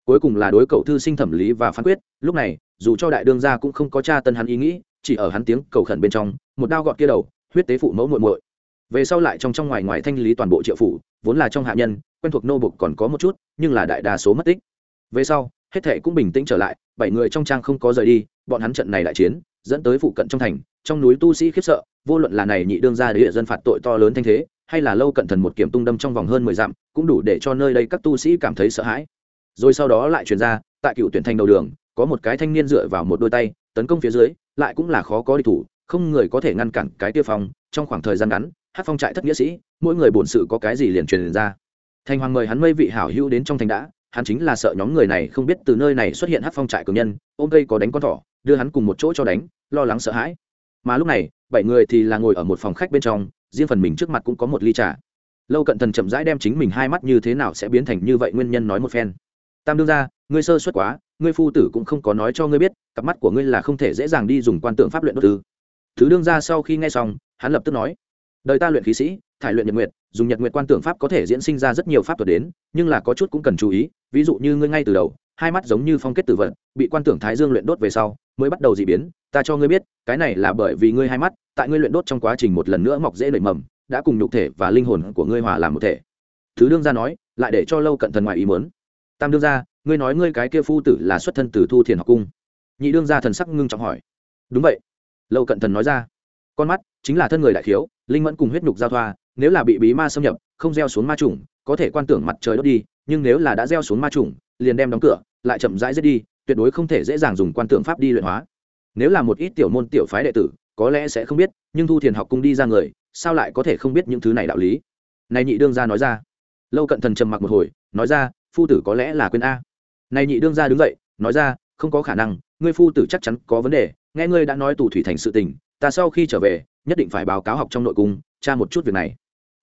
Cuối cùng là đối cầu thư sinh thẩm lý và phán quyết, lúc này, dù cho đại đương gia cũng không có tra tân hắn ý nghĩ, chỉ ở hắn tiếng cầu khẩn bên trong, một đao gọt kia đầu, huyết tế phụ mẫu muội muội. Về sau lại trong trong ngoài ngoài thanh lý toàn bộ triệu phủ, vốn là trong hạ nhân, quen thuộc nô bục còn có một chút, nhưng là đại đa số mất tích. Về sau, hết thệ cũng bình tĩnh trở lại, bảy người trong trang không có rời đi, bọn hắn trận này đại chiến dẫn tới phụ cận trong thành, trong núi tu sĩ khiếp sợ, vô luận là này nhị đương gia địa dân phạt tội to lớn thanh thế, hay là lâu cận thần một kiểm tung đâm trong vòng hơn mười dặm, cũng đủ để cho nơi đây các tu sĩ cảm thấy sợ hãi. Rồi sau đó lại truyền ra, tại cựu tuyển thành đầu đường, có một cái thanh niên dựa vào một đôi tay, tấn công phía dưới, lại cũng là khó có địch thủ, không người có thể ngăn cản cái tiêu phong. Trong khoảng thời gian ngắn, hát phong trại thất nghĩa sĩ, mỗi người bổn sự có cái gì liền truyền ra. Thành hoàng mời hắn mây vị hảo hữu đến trong thành đã hắn chính là sợ nhóm người này không biết từ nơi này xuất hiện hát phong trại cường nhân, ôm cây có đánh con thỏ, đưa hắn cùng một chỗ cho đánh, lo lắng sợ hãi. Mà lúc này, bảy người thì là ngồi ở một phòng khách bên trong, riêng phần mình trước mặt cũng có một ly trà. Lâu cận thần chậm rãi đem chính mình hai mắt như thế nào sẽ biến thành như vậy nguyên nhân nói một phen. Tam đương ra ngươi sơ suất quá, ngươi phu tử cũng không có nói cho ngươi biết, cặp mắt của ngươi là không thể dễ dàng đi dùng quan tượng pháp luyện đốt tư thứ đương ra sau khi nghe xong, hắn lập tức nói, đời ta luyện khí sĩ thải luyện nhật nguyệt, dùng nhật nguyệt quan tưởng pháp có thể diễn sinh ra rất nhiều pháp thuật đến, nhưng là có chút cũng cần chú ý, ví dụ như ngươi ngay từ đầu, hai mắt giống như phong kết tử vận bị quan tưởng thái dương luyện đốt về sau, mới bắt đầu dị biến, ta cho ngươi biết, cái này là bởi vì ngươi hai mắt, tại ngươi luyện đốt trong quá trình một lần nữa mọc dễ nảy mầm, đã cùng nhục thể và linh hồn của ngươi hòa làm một thể. Thứ đương gia nói, lại để cho lâu cận thần ngoài ý muốn. Tam đương gia, ngươi nói ngươi cái kia phu tử là xuất thân từ thu thiền học cung. Nhị đương gia thần sắc ngưng trọng hỏi. Đúng vậy. Lâu cận thần nói ra. Con mắt chính là thân người đại khiếu, linh mẫn cùng huyết nhục giao thoa nếu là bị bí ma xâm nhập, không gieo xuống ma trùng có thể quan tưởng mặt trời đốt đi, nhưng nếu là đã gieo xuống ma trùng liền đem đóng cửa, lại chậm rãi giết đi, tuyệt đối không thể dễ dàng dùng quan tưởng pháp đi luyện hóa. Nếu là một ít tiểu môn tiểu phái đệ tử, có lẽ sẽ không biết, nhưng thu thiền học cung đi ra người, sao lại có thể không biết những thứ này đạo lý? Này nhị đương gia nói ra. Lâu cận thần trầm mặc một hồi, nói ra, phu tử có lẽ là quên a. Này nhị đương gia đứng dậy, nói ra, không có khả năng, ngươi phu tử chắc chắn có vấn đề, nghe ngươi đã nói tù thủy thành sự tình, ta sau khi trở về, nhất định phải báo cáo học trong nội cung, tra một chút việc này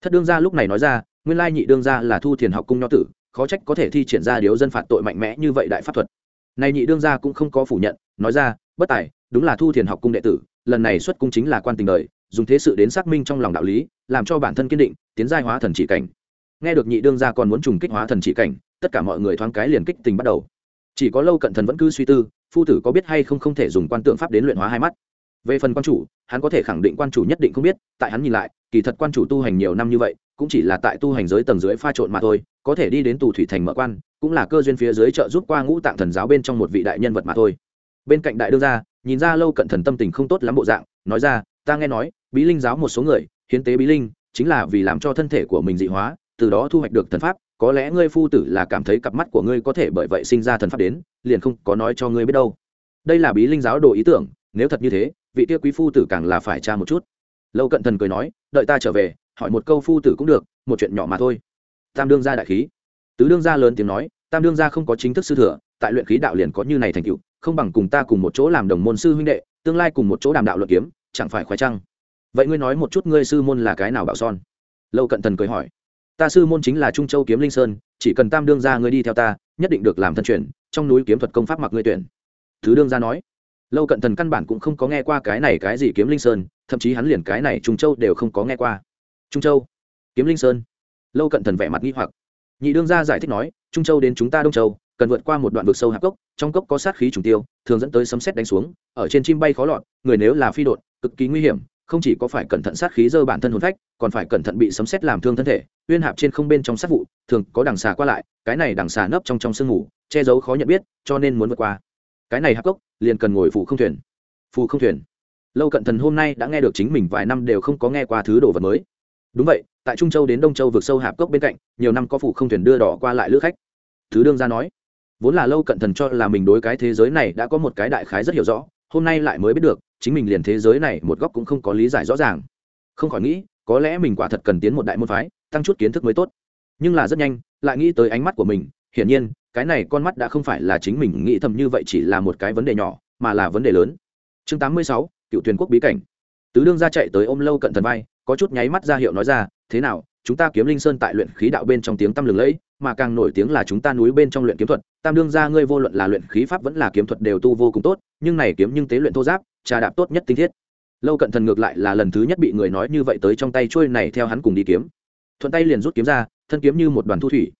thất đương gia lúc này nói ra, nguyên lai nhị đương gia là thu thiền học cung nho tử, khó trách có thể thi triển ra điếu dân phạt tội mạnh mẽ như vậy đại pháp thuật. Này nhị đương gia cũng không có phủ nhận, nói ra, bất tài, đúng là thu thiền học cung đệ tử, lần này xuất cung chính là quan tình đời, dùng thế sự đến xác minh trong lòng đạo lý, làm cho bản thân kiên định, tiến giai hóa thần chỉ cảnh. Nghe được nhị đương gia còn muốn trùng kích hóa thần chỉ cảnh, tất cả mọi người thoáng cái liền kích tình bắt đầu. Chỉ có lâu cận thần vẫn cứ suy tư, phu tử có biết hay không không thể dùng quan tượng pháp đến luyện hóa hai mắt. Về phần quan chủ, hắn có thể khẳng định quan chủ nhất định không biết tại hắn nhìn lại, kỳ thật quan chủ tu hành nhiều năm như vậy, cũng chỉ là tại tu hành giới tầng dưới pha trộn mà thôi, có thể đi đến tù thủy thành mở quan, cũng là cơ duyên phía dưới trợ giúp qua ngũ tạng thần giáo bên trong một vị đại nhân vật mà thôi. Bên cạnh đại đương gia, nhìn ra lâu cận thần tâm tình không tốt lắm bộ dạng, nói ra, ta nghe nói, bí linh giáo một số người, hiến tế bí linh, chính là vì làm cho thân thể của mình dị hóa, từ đó thu hoạch được thần pháp, có lẽ ngươi phu tử là cảm thấy cặp mắt của ngươi có thể bởi vậy sinh ra thần pháp đến, liền không có nói cho ngươi biết đâu. Đây là bí linh giáo đồ ý tưởng, nếu thật như thế, vị tia quý phu tử càng là phải tra một chút lâu cận thần cười nói, đợi ta trở về, hỏi một câu phu tử cũng được, một chuyện nhỏ mà thôi. Tam đương gia đại khí. Tứ đương gia lớn tiếng nói, tam đương gia không có chính thức sư thừa, tại luyện khí đạo liền có như này thành tựu, không bằng cùng ta cùng một chỗ làm đồng môn sư huynh đệ, tương lai cùng một chỗ đàm đạo luận kiếm, chẳng phải khoái trăng? Vậy ngươi nói một chút ngươi sư môn là cái nào bảo son? Lâu cận thần cười hỏi. Ta sư môn chính là trung châu kiếm linh sơn, chỉ cần tam đương gia ngươi đi theo ta, nhất định được làm thân truyền, trong núi kiếm thuật công pháp mặc ngươi tuyển. Thứ đương gia nói. Lâu cận thần căn bản cũng không có nghe qua cái này cái gì kiếm linh sơn thậm chí hắn liền cái này trung châu đều không có nghe qua. Trung châu? Kiếm linh sơn. Lâu cận thần vẻ mặt nghi hoặc. Nhị đương gia giải thích nói trung châu đến chúng ta đông châu cần vượt qua một đoạn vực sâu hạp cốc trong cốc có sát khí trùng tiêu thường dẫn tới sấm xét đánh xuống ở trên chim bay khó lọt người nếu là phi đột cực kỳ nguy hiểm không chỉ có phải cẩn thận sát khí dơ bản thân hồn phách còn phải cẩn thận bị sấm xét làm thương thân thể uyên hạp trên không bên trong sát vụ thường có đằng xà qua lại cái này đằng xà nấp trong trong sương ngủ, che giấu khó nhận biết cho nên muốn vượt qua. Cái này hạp cốc liền cần ngồi phụ không thuyền. Phù không thuyền? Lâu cận thần hôm nay đã nghe được chính mình vài năm đều không có nghe qua thứ đồ vật mới. Đúng vậy, tại trung châu đến đông châu vượt sâu hạp cốc bên cạnh, nhiều năm có phụ không thuyền đưa đỏ qua lại lữ khách. Thứ đương ra nói, vốn là lâu cận thần cho là mình đối cái thế giới này đã có một cái đại khái rất hiểu rõ, hôm nay lại mới biết được, chính mình liền thế giới này một góc cũng không có lý giải rõ ràng. Không khỏi nghĩ, có lẽ mình quả thật cần tiến một đại môn phái, tăng chút kiến thức mới tốt. Nhưng là rất nhanh, lại nghĩ tới ánh mắt của mình, hiển nhiên, cái này con mắt đã không phải là chính mình nghĩ thầm như vậy chỉ là một cái vấn đề nhỏ, mà là vấn đề lớn. Chương tám mươi sáu cựu thuyền quốc bí cảnh. Tứ đương ra chạy tới ôm lâu cận thần vai, có chút nháy mắt ra hiệu nói ra, thế nào, chúng ta kiếm linh sơn tại luyện khí đạo bên trong tiếng tăm lừng lẫy, mà càng nổi tiếng là chúng ta núi bên trong luyện kiếm thuật. Tam đương ra ngươi vô luận là luyện khí pháp vẫn là kiếm thuật đều tu vô cùng tốt, nhưng này kiếm nhưng tế luyện thô giáp, trà đạp tốt nhất tinh thiết. Lâu cận thần ngược lại là lần thứ nhất bị người nói như vậy tới trong tay trôi này theo hắn cùng đi kiếm. Thuận tay liền rút kiếm ra, thân kiếm như một đoàn thu thủy.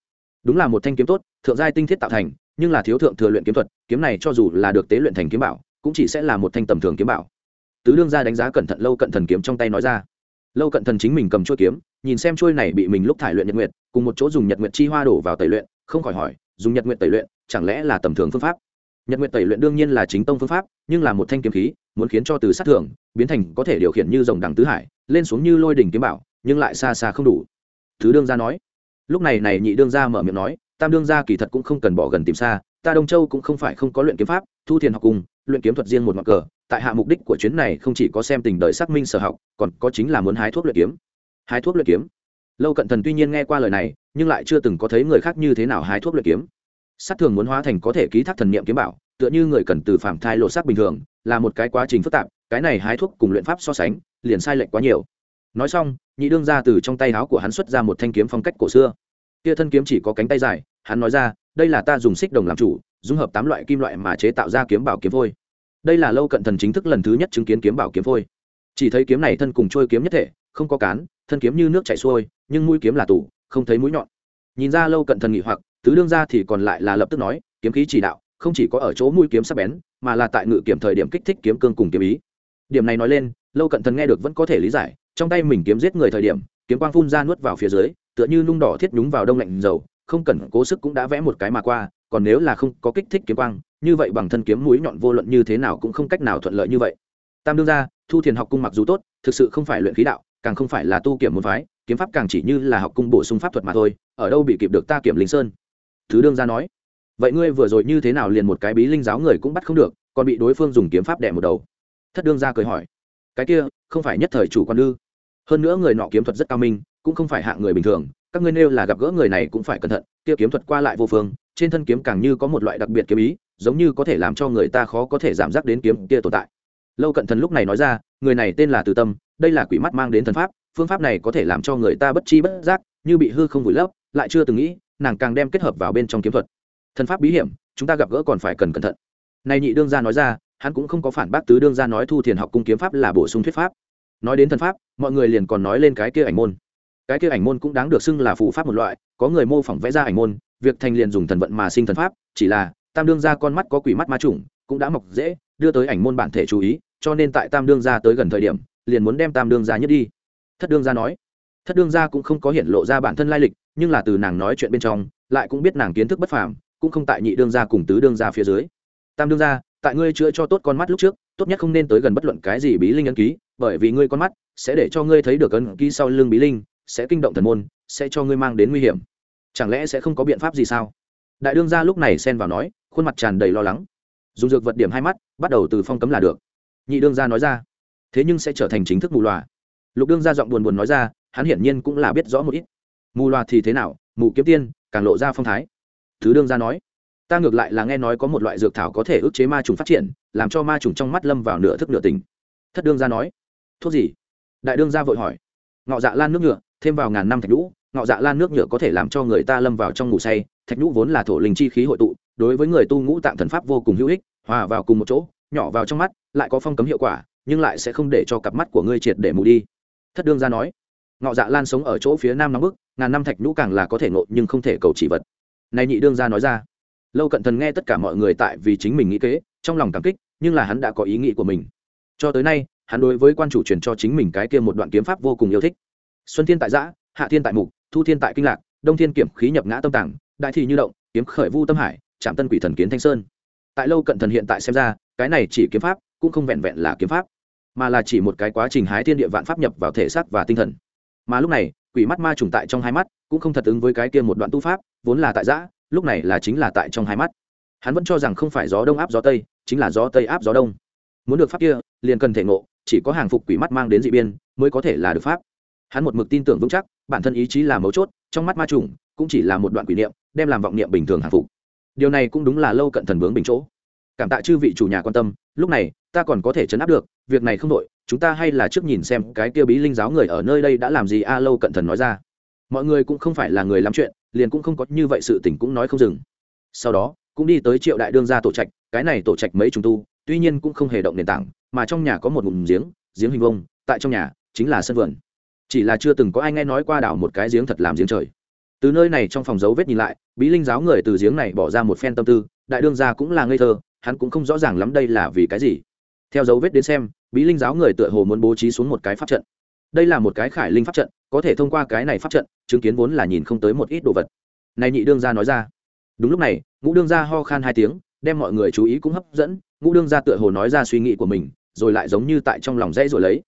Đúng là một thanh kiếm tốt, thượng giai tinh thiết tạo thành, nhưng là thiếu thượng thừa luyện kiếm thuật, kiếm này cho dù là được tế luyện thành kiếm bảo, cũng chỉ sẽ là một thanh tầm thường kiếm bảo tứ đương ra đánh giá cẩn thận lâu cận thần kiếm trong tay nói ra. Lâu cận thần chính mình cầm chuôi kiếm, nhìn xem chuôi này bị mình lúc thải luyện nhật nguyệt, cùng một chỗ dùng nhật nguyệt chi hoa đổ vào tẩy luyện, không khỏi hỏi, dùng nhật nguyệt tẩy luyện, chẳng lẽ là tầm thường phương pháp? Nhật nguyệt tẩy luyện đương nhiên là chính tông phương pháp, nhưng là một thanh kiếm khí, muốn khiến cho từ sát thường biến thành có thể điều khiển như dòng đằng tứ hải, lên xuống như lôi đỉnh kiếm bảo, nhưng lại xa xa không đủ. Thứ đương gia nói. Lúc này này nhị đương gia mở miệng nói, tam đương gia kỳ thật cũng không cần bỏ gần tìm xa, ta đông châu cũng không phải không có luyện kiếm pháp, thu thiền học cùng, luyện kiếm thuật riêng một mặt cờ tại hạ mục đích của chuyến này không chỉ có xem tình đời xác minh sở học, còn có chính là muốn hái thuốc luyện kiếm. Hái thuốc luyện kiếm. Lâu cận thần tuy nhiên nghe qua lời này, nhưng lại chưa từng có thấy người khác như thế nào hái thuốc luyện kiếm. Sát thường muốn hóa thành có thể ký thác thần niệm kiếm bảo, tựa như người cần từ phạm thai lộ sát bình thường, là một cái quá trình phức tạp, cái này hái thuốc cùng luyện pháp so sánh, liền sai lệch quá nhiều. Nói xong, nhị đương ra từ trong tay áo của hắn xuất ra một thanh kiếm phong cách cổ xưa. Kia thân kiếm chỉ có cánh tay dài, hắn nói ra, đây là ta dùng xích đồng làm chủ, dung hợp tám loại kim loại mà chế tạo ra kiếm bảo kiếm vôi đây là lâu cận thần chính thức lần thứ nhất chứng kiến kiếm bảo kiếm phôi. Chỉ thấy kiếm này thân cùng trôi kiếm nhất thể, không có cán, thân kiếm như nước chảy xuôi, nhưng mũi kiếm là tủ, không thấy mũi nhọn. Nhìn ra lâu cận thần nghỉ hoặc, tứ đương ra thì còn lại là lập tức nói, kiếm khí chỉ đạo, không chỉ có ở chỗ mũi kiếm sắc bén, mà là tại ngự kiểm thời điểm kích thích kiếm cương cùng kiếm ý. Điểm này nói lên, lâu cận thần nghe được vẫn có thể lý giải, trong tay mình kiếm giết người thời điểm, kiếm quang phun ra nuốt vào phía dưới, tựa như nung đỏ thiết nhúng vào đông lạnh dầu, không cần cố sức cũng đã vẽ một cái mà qua, còn nếu là không có kích thích kiếm quang như vậy bằng thân kiếm mũi nhọn vô luận như thế nào cũng không cách nào thuận lợi như vậy. Tam đương ra thu thiền học cung mặc dù tốt, thực sự không phải luyện khí đạo, càng không phải là tu kiểm môn phái, kiếm pháp càng chỉ như là học cung bổ sung pháp thuật mà thôi, ở đâu bị kịp được ta kiểm linh sơn. Thứ đương ra nói, vậy ngươi vừa rồi như thế nào liền một cái bí linh giáo người cũng bắt không được, còn bị đối phương dùng kiếm pháp đẻ một đầu. Thất đương ra cười hỏi, cái kia, không phải nhất thời chủ quan ư? Hơn nữa người nọ kiếm thuật rất cao minh, cũng không phải hạng người bình thường, các ngươi nêu là gặp gỡ người này cũng phải cẩn thận, kia kiếm thuật qua lại vô phương, trên thân kiếm càng như có một loại đặc biệt kiếm ý giống như có thể làm cho người ta khó có thể giảm giác đến kiếm kia tồn tại. Lâu cận thần lúc này nói ra, người này tên là từ tâm, đây là quỷ mắt mang đến thần pháp, phương pháp này có thể làm cho người ta bất chi bất giác, như bị hư không vùi lấp, lại chưa từng nghĩ, nàng càng đem kết hợp vào bên trong kiếm thuật. Thần pháp bí hiểm, chúng ta gặp gỡ còn phải cần cẩn thận. Này nhị đương gia nói ra, hắn cũng không có phản bác tứ đương gia nói thu thiền học cung kiếm pháp là bổ sung thuyết pháp. Nói đến thần pháp, mọi người liền còn nói lên cái kia ảnh môn. Cái kia ảnh môn cũng đáng được xưng là phù pháp một loại, có người mô phỏng vẽ ra ảnh môn, việc thành liền dùng thần vận mà sinh thần pháp, chỉ là tam đương gia con mắt có quỷ mắt ma trùng cũng đã mọc dễ, đưa tới ảnh môn bản thể chú ý, cho nên tại tam đương gia tới gần thời điểm, liền muốn đem tam đương gia nhất đi. Thất đương gia nói, thất đương gia cũng không có hiện lộ ra bản thân lai lịch, nhưng là từ nàng nói chuyện bên trong, lại cũng biết nàng kiến thức bất phàm, cũng không tại nhị đương gia cùng tứ đương gia phía dưới. Tam đương gia, tại ngươi chữa cho tốt con mắt lúc trước, tốt nhất không nên tới gần bất luận cái gì bí linh ấn ký, bởi vì ngươi con mắt sẽ để cho ngươi thấy được ấn ký sau lưng bí linh, sẽ kinh động thần môn, sẽ cho ngươi mang đến nguy hiểm. Chẳng lẽ sẽ không có biện pháp gì sao? Đại đương gia lúc này xen vào nói khuôn mặt tràn đầy lo lắng. Dùng dược vật điểm hai mắt, bắt đầu từ phong cấm là được. Nhị đương gia nói ra, thế nhưng sẽ trở thành chính thức mù loà. Lục đương gia giọng buồn buồn nói ra, hắn hiển nhiên cũng là biết rõ một ít. Mù loà thì thế nào, mù kiếm tiên, càng lộ ra phong thái. Thứ đương gia nói, ta ngược lại là nghe nói có một loại dược thảo có thể ức chế ma trùng phát triển, làm cho ma trùng trong mắt lâm vào nửa thức nửa tình thất đương gia nói, thuốc gì? Đại đương gia vội hỏi, ngọ dạ lan nước nhựa, thêm vào ngàn năm thạch nhũ, ngọ dạ lan nước nhựa có thể làm cho người ta lâm vào trong ngủ say, thạch nhũ vốn là thổ linh chi khí hội tụ đối với người tu ngũ tạng thần pháp vô cùng hữu ích, hòa vào cùng một chỗ, nhỏ vào trong mắt, lại có phong cấm hiệu quả, nhưng lại sẽ không để cho cặp mắt của ngươi triệt để mù đi. Thất đương gia nói. Ngọ dạ lan sống ở chỗ phía nam nóng bức, ngàn năm thạch nhũ càng là có thể ngộ nhưng không thể cầu chỉ vật. Này nhị đương gia nói ra. Lâu cận thần nghe tất cả mọi người tại vì chính mình nghĩ kế, trong lòng cảm kích, nhưng là hắn đã có ý nghĩ của mình. Cho tới nay, hắn đối với quan chủ truyền cho chính mình cái kia một đoạn kiếm pháp vô cùng yêu thích. Xuân thiên tại giã, hạ thiên tại mục, thu thiên tại kinh lạc, đông thiên kiểm khí nhập ngã tâm tàng, đại thị như động, kiếm khởi vu tâm hải trạm tân quỷ thần kiến thanh sơn. Tại lâu cận thần hiện tại xem ra, cái này chỉ kiếm pháp cũng không vẹn vẹn là kiếm pháp, mà là chỉ một cái quá trình hái thiên địa vạn pháp nhập vào thể xác và tinh thần. Mà lúc này, quỷ mắt ma trùng tại trong hai mắt, cũng không thật ứng với cái kia một đoạn tu pháp, vốn là tại giã lúc này là chính là tại trong hai mắt. Hắn vẫn cho rằng không phải gió đông áp gió tây, chính là gió tây áp gió đông. Muốn được pháp kia, liền cần thể ngộ, chỉ có hàng phục quỷ mắt mang đến dị biên, mới có thể là được pháp. Hắn một mực tin tưởng vững chắc, bản thân ý chí là mấu chốt, trong mắt ma trùng cũng chỉ là một đoạn quỷ niệm, đem làm vọng niệm bình thường hàng phục điều này cũng đúng là lâu cận thần bướng bình chỗ. Cảm tạ chư vị chủ nhà quan tâm, lúc này, ta còn có thể chấn áp được, việc này không đội chúng ta hay là trước nhìn xem cái kia bí linh giáo người ở nơi đây đã làm gì, a, lâu cận thần nói ra. Mọi người cũng không phải là người làm chuyện, liền cũng không có như vậy sự tình cũng nói không dừng. Sau đó, cũng đi tới triệu đại đương gia tổ trạch, cái này tổ trạch mấy trùng tu, tuy nhiên cũng không hề động nền tảng, mà trong nhà có một ngụm giếng giếng hình vông tại trong nhà chính là sân vườn. Chỉ là chưa từng có ai nghe nói qua đảo một cái giếng thật làm giếng trời từ nơi này trong phòng dấu vết nhìn lại, bí linh giáo người từ giếng này bỏ ra một phen tâm tư, đại đương gia cũng là ngây thơ, hắn cũng không rõ ràng lắm đây là vì cái gì. Theo dấu vết đến xem, bí linh giáo người tựa hồ muốn bố trí xuống một cái pháp trận. Đây là một cái khải linh pháp trận, có thể thông qua cái này pháp trận, chứng kiến vốn là nhìn không tới một ít đồ vật. Này nhị đương gia nói ra. Đúng lúc này, ngũ đương gia ho khan hai tiếng, đem mọi người chú ý cũng hấp dẫn, ngũ đương gia tựa hồ nói ra suy nghĩ của mình, rồi lại giống như tại trong lòng dãy rồi lấy.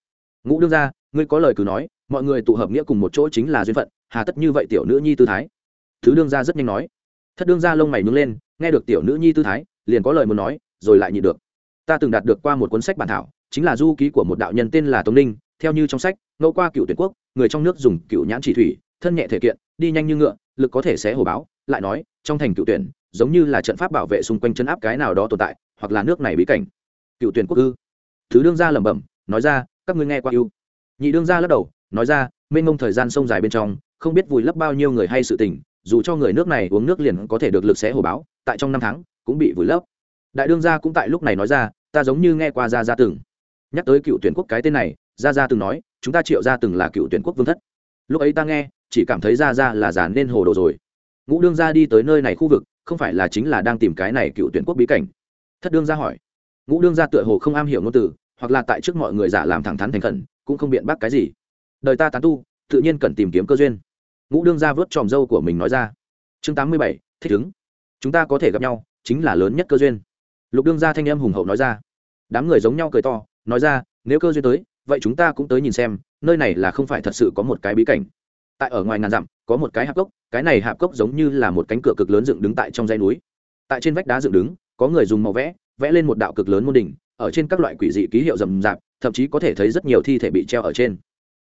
Ngũ đương gia, ngươi có lời cứ nói mọi người tụ hợp nghĩa cùng một chỗ chính là duyên phận, hà tất như vậy tiểu nữ nhi tư thái. Thứ đương gia rất nhanh nói. Thất đương gia lông mày nhướng lên, nghe được tiểu nữ nhi tư thái, liền có lời muốn nói, rồi lại nhịn được. Ta từng đạt được qua một cuốn sách bản thảo, chính là du ký của một đạo nhân tên là tống ninh, theo như trong sách, ngẫu qua cựu tuyển quốc, người trong nước dùng cựu nhãn chỉ thủy, thân nhẹ thể kiện, đi nhanh như ngựa, lực có thể sẽ hồ báo, lại nói, trong thành cựu tuyển, giống như là trận pháp bảo vệ xung quanh chân áp cái nào đó tồn tại, hoặc là nước này bí cảnh. Cựu tuyển quốc ư? Thứ đương gia lẩm bẩm, nói ra, các ngươi nghe qua ưu nhị đương gia lắc đầu nói ra, mênh mông thời gian sông dài bên trong, không biết vùi lấp bao nhiêu người hay sự tình, dù cho người nước này uống nước liền có thể được lực xé hồ báo, tại trong năm tháng, cũng bị vùi lấp. Đại đương gia cũng tại lúc này nói ra, ta giống như nghe qua gia gia từng. Nhắc tới cựu tuyển quốc cái tên này, gia gia từng nói, chúng ta triệu gia từng là cựu tuyển quốc vương thất. Lúc ấy ta nghe, chỉ cảm thấy gia gia là già nên hồ đồ rồi. Ngũ đương gia đi tới nơi này khu vực, không phải là chính là đang tìm cái này cựu tuyển quốc bí cảnh. Thất đương gia hỏi. Ngũ đương gia tựa hồ không am hiểu ngôn từ, hoặc là tại trước mọi người giả làm thẳng thắn thành khẩn, cũng không biện bác cái gì đời ta tán tu, tự nhiên cần tìm kiếm cơ duyên. Ngũ đương gia vớt tròm dâu của mình nói ra. Chương tám mươi bảy, thích ứng. Chúng ta có thể gặp nhau, chính là lớn nhất cơ duyên. Lục đương gia thanh em hùng hậu nói ra. Đám người giống nhau cười to, nói ra, nếu cơ duyên tới, vậy chúng ta cũng tới nhìn xem, nơi này là không phải thật sự có một cái bí cảnh. Tại ở ngoài ngàn dặm, có một cái hạp cốc, cái này hạp cốc giống như là một cánh cửa cực lớn dựng đứng tại trong dãy núi. Tại trên vách đá dựng đứng, có người dùng màu vẽ vẽ lên một đạo cực lớn môn đỉnh, ở trên các loại quỷ dị ký hiệu rầm rạp, thậm chí có thể thấy rất nhiều thi thể bị treo ở trên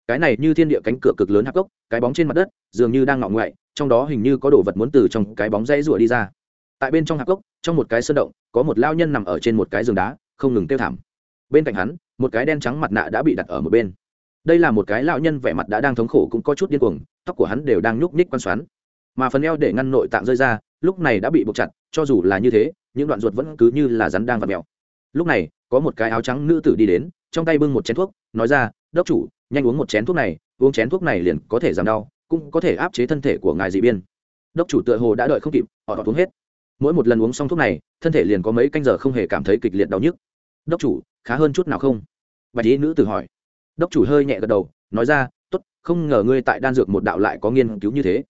cái này như thiên địa cánh cửa cực lớn hạp gốc, cái bóng trên mặt đất, dường như đang ngọ ngoại, trong đó hình như có đồ vật muốn từ trong cái bóng dây rủa đi ra. Tại bên trong hạp gốc, trong một cái sơn động, có một lao nhân nằm ở trên một cái giường đá, không ngừng tiêu thảm. Bên cạnh hắn, một cái đen trắng mặt nạ đã bị đặt ở một bên. Đây là một cái lão nhân vẻ mặt đã đang thống khổ cũng có chút điên cuồng, tóc của hắn đều đang nhúc nhích quan xoắn. Mà phần eo để ngăn nội tạng rơi ra, lúc này đã bị buộc chặt, cho dù là như thế, những đoạn ruột vẫn cứ như là rắn đang vặt mèo. Lúc này, có một cái áo trắng nữ tử đi đến, trong tay bưng một chén thuốc, nói ra, đốc chủ nhanh uống một chén thuốc này, uống chén thuốc này liền có thể giảm đau, cũng có thể áp chế thân thể của ngài dị biên. Đốc chủ tựa hồ đã đợi không kịp, họ uống hết. Mỗi một lần uống xong thuốc này, thân thể liền có mấy canh giờ không hề cảm thấy kịch liệt đau nhức. Đốc chủ, khá hơn chút nào không? Bạch y nữ tử hỏi. Đốc chủ hơi nhẹ gật đầu, nói ra, tốt, không ngờ ngươi tại đan dược một đạo lại có nghiên cứu như thế.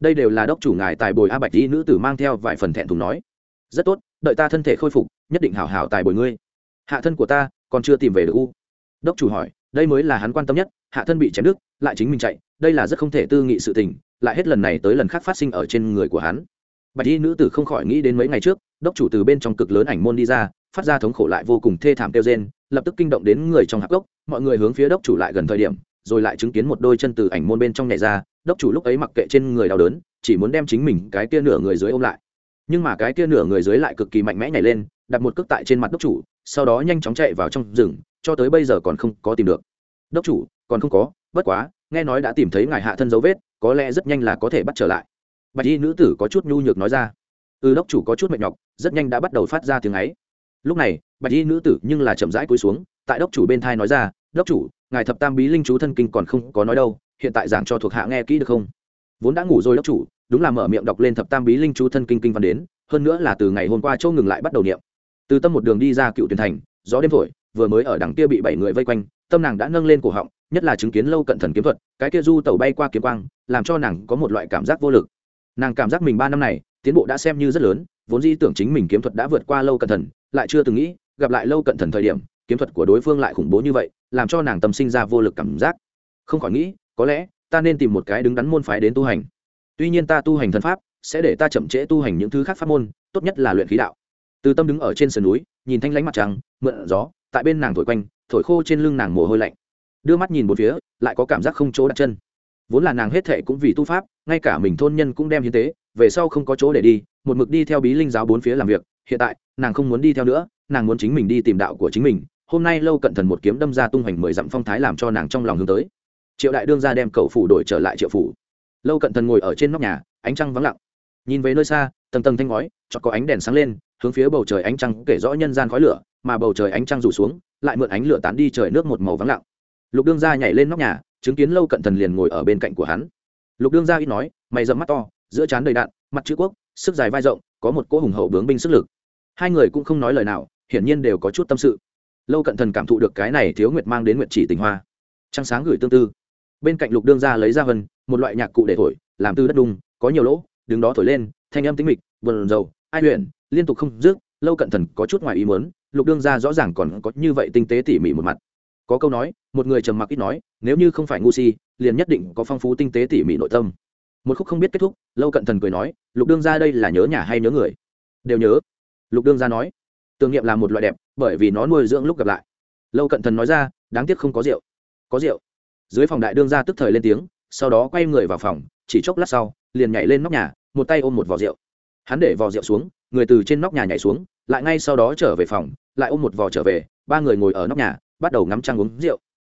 Đây đều là đốc chủ ngài tài bồi a bạch y nữ tử mang theo vài phần thẹn thùng nói. Rất tốt, đợi ta thân thể khôi phục, nhất định hảo hảo tài bồi ngươi. Hạ thân của ta còn chưa tìm về được u. Đốc chủ hỏi đây mới là hắn quan tâm nhất, hạ thân bị chém đứt, lại chính mình chạy, đây là rất không thể tư nghị sự tình, lại hết lần này tới lần khác phát sinh ở trên người của hắn. Bạch y nữ tử không khỏi nghĩ đến mấy ngày trước, đốc chủ từ bên trong cực lớn ảnh môn đi ra, phát ra thống khổ lại vô cùng thê thảm kêu rên, lập tức kinh động đến người trong hạp gốc, mọi người hướng phía đốc chủ lại gần thời điểm, rồi lại chứng kiến một đôi chân từ ảnh môn bên trong nhảy ra, đốc chủ lúc ấy mặc kệ trên người đau đớn, chỉ muốn đem chính mình cái kia nửa người dưới ôm lại. Nhưng mà cái kia nửa người dưới lại cực kỳ mạnh mẽ nhảy lên, đặt một cước tại trên mặt đốc chủ, sau đó nhanh chóng chạy vào trong rừng cho tới bây giờ còn không có tìm được. Đốc chủ, còn không có, bất quá, nghe nói đã tìm thấy ngài hạ thân dấu vết, có lẽ rất nhanh là có thể bắt trở lại. Bạch y nữ tử có chút nhu nhược nói ra. Ừ đốc chủ có chút mệt nhọc, rất nhanh đã bắt đầu phát ra tiếng ấy. Lúc này, bạch y nữ tử nhưng là chậm rãi cúi xuống, tại đốc chủ bên thai nói ra, đốc chủ, ngài thập tam bí linh chú thân kinh còn không có nói đâu, hiện tại giảng cho thuộc hạ nghe kỹ được không? Vốn đã ngủ rồi đốc chủ, đúng là mở miệng đọc lên thập tam bí linh chú thân kinh kinh văn đến, hơn nữa là từ ngày hôm qua châu ngừng lại bắt đầu niệm. Từ tâm một đường đi ra cựu tuyển thành, gió đêm thổi vừa mới ở đằng kia bị bảy người vây quanh, tâm nàng đã nâng lên cổ họng, nhất là chứng kiến lâu cận thần kiếm thuật, cái kia du tàu bay qua kiếm quang, làm cho nàng có một loại cảm giác vô lực. Nàng cảm giác mình ba năm này, tiến bộ đã xem như rất lớn, vốn di tưởng chính mình kiếm thuật đã vượt qua lâu cận thần, lại chưa từng nghĩ, gặp lại lâu cận thần thời điểm, kiếm thuật của đối phương lại khủng bố như vậy, làm cho nàng tâm sinh ra vô lực cảm giác. Không khỏi nghĩ, có lẽ, ta nên tìm một cái đứng đắn môn phái đến tu hành. Tuy nhiên ta tu hành thần pháp, sẽ để ta chậm trễ tu hành những thứ khác pháp môn, tốt nhất là luyện khí đạo. Từ tâm đứng ở trên sườn núi, nhìn thanh lánh mặt trăng, mượn gió tại bên nàng thổi quanh, thổi khô trên lưng nàng mồ hôi lạnh. Đưa mắt nhìn một phía, lại có cảm giác không chỗ đặt chân. Vốn là nàng hết thệ cũng vì tu pháp, ngay cả mình thôn nhân cũng đem hiến tế, về sau không có chỗ để đi, một mực đi theo bí linh giáo bốn phía làm việc. Hiện tại, nàng không muốn đi theo nữa, nàng muốn chính mình đi tìm đạo của chính mình. Hôm nay lâu cận thần một kiếm đâm ra tung hoành mười dặm phong thái làm cho nàng trong lòng hướng tới. Triệu đại đương ra đem cậu phủ đổi trở lại triệu phủ. Lâu cận thần ngồi ở trên nóc nhà, ánh trăng vắng lặng. Nhìn về nơi xa, tầng tầng thanh ngói cho có ánh đèn sáng lên, hướng phía bầu trời ánh trăng kể rõ nhân gian khói lửa mà bầu trời ánh trăng rủ xuống, lại mượn ánh lửa tán đi trời nước một màu vắng lặng. Lục đương gia nhảy lên nóc nhà, chứng kiến lâu cận thần liền ngồi ở bên cạnh của hắn. Lục đương gia ít nói, mày dầm mắt to, giữa trán đầy đạn, mặt chữ quốc, sức dài vai rộng, có một cỗ hùng hậu bướng binh sức lực. Hai người cũng không nói lời nào, hiển nhiên đều có chút tâm sự. Lâu cận thần cảm thụ được cái này thiếu nguyệt mang đến nguyệt chỉ tình hoa. Trăng sáng gửi tương tư. Bên cạnh lục đương gia lấy ra vân một loại nhạc cụ để thổi, làm từ đất đung, có nhiều lỗ, đứng đó thổi lên, thanh âm tính mịch vườn dầu ai luyện liên tục không dứt, lâu cận thần có chút ngoài ý muốn lục đương gia rõ ràng còn có như vậy tinh tế tỉ mỉ một mặt. Có câu nói, một người trầm mặc ít nói, nếu như không phải ngu si, liền nhất định có phong phú tinh tế tỉ mỉ nội tâm. Một khúc không biết kết thúc, lâu cận thần cười nói, lục đương gia đây là nhớ nhà hay nhớ người? Đều nhớ. Lục đương gia nói, tưởng niệm là một loại đẹp, bởi vì nó nuôi dưỡng lúc gặp lại. Lâu cận thần nói ra, đáng tiếc không có rượu. Có rượu. Dưới phòng đại đương gia tức thời lên tiếng, sau đó quay người vào phòng, chỉ chốc lát sau, liền nhảy lên nóc nhà, một tay ôm một vò rượu. Hắn để vò rượu xuống, người từ trên nóc nhà nhảy xuống lại ngay sau đó trở về phòng, lại ôm một vò trở về, ba người ngồi ở nóc nhà, bắt đầu ngắm trăng uống rượu.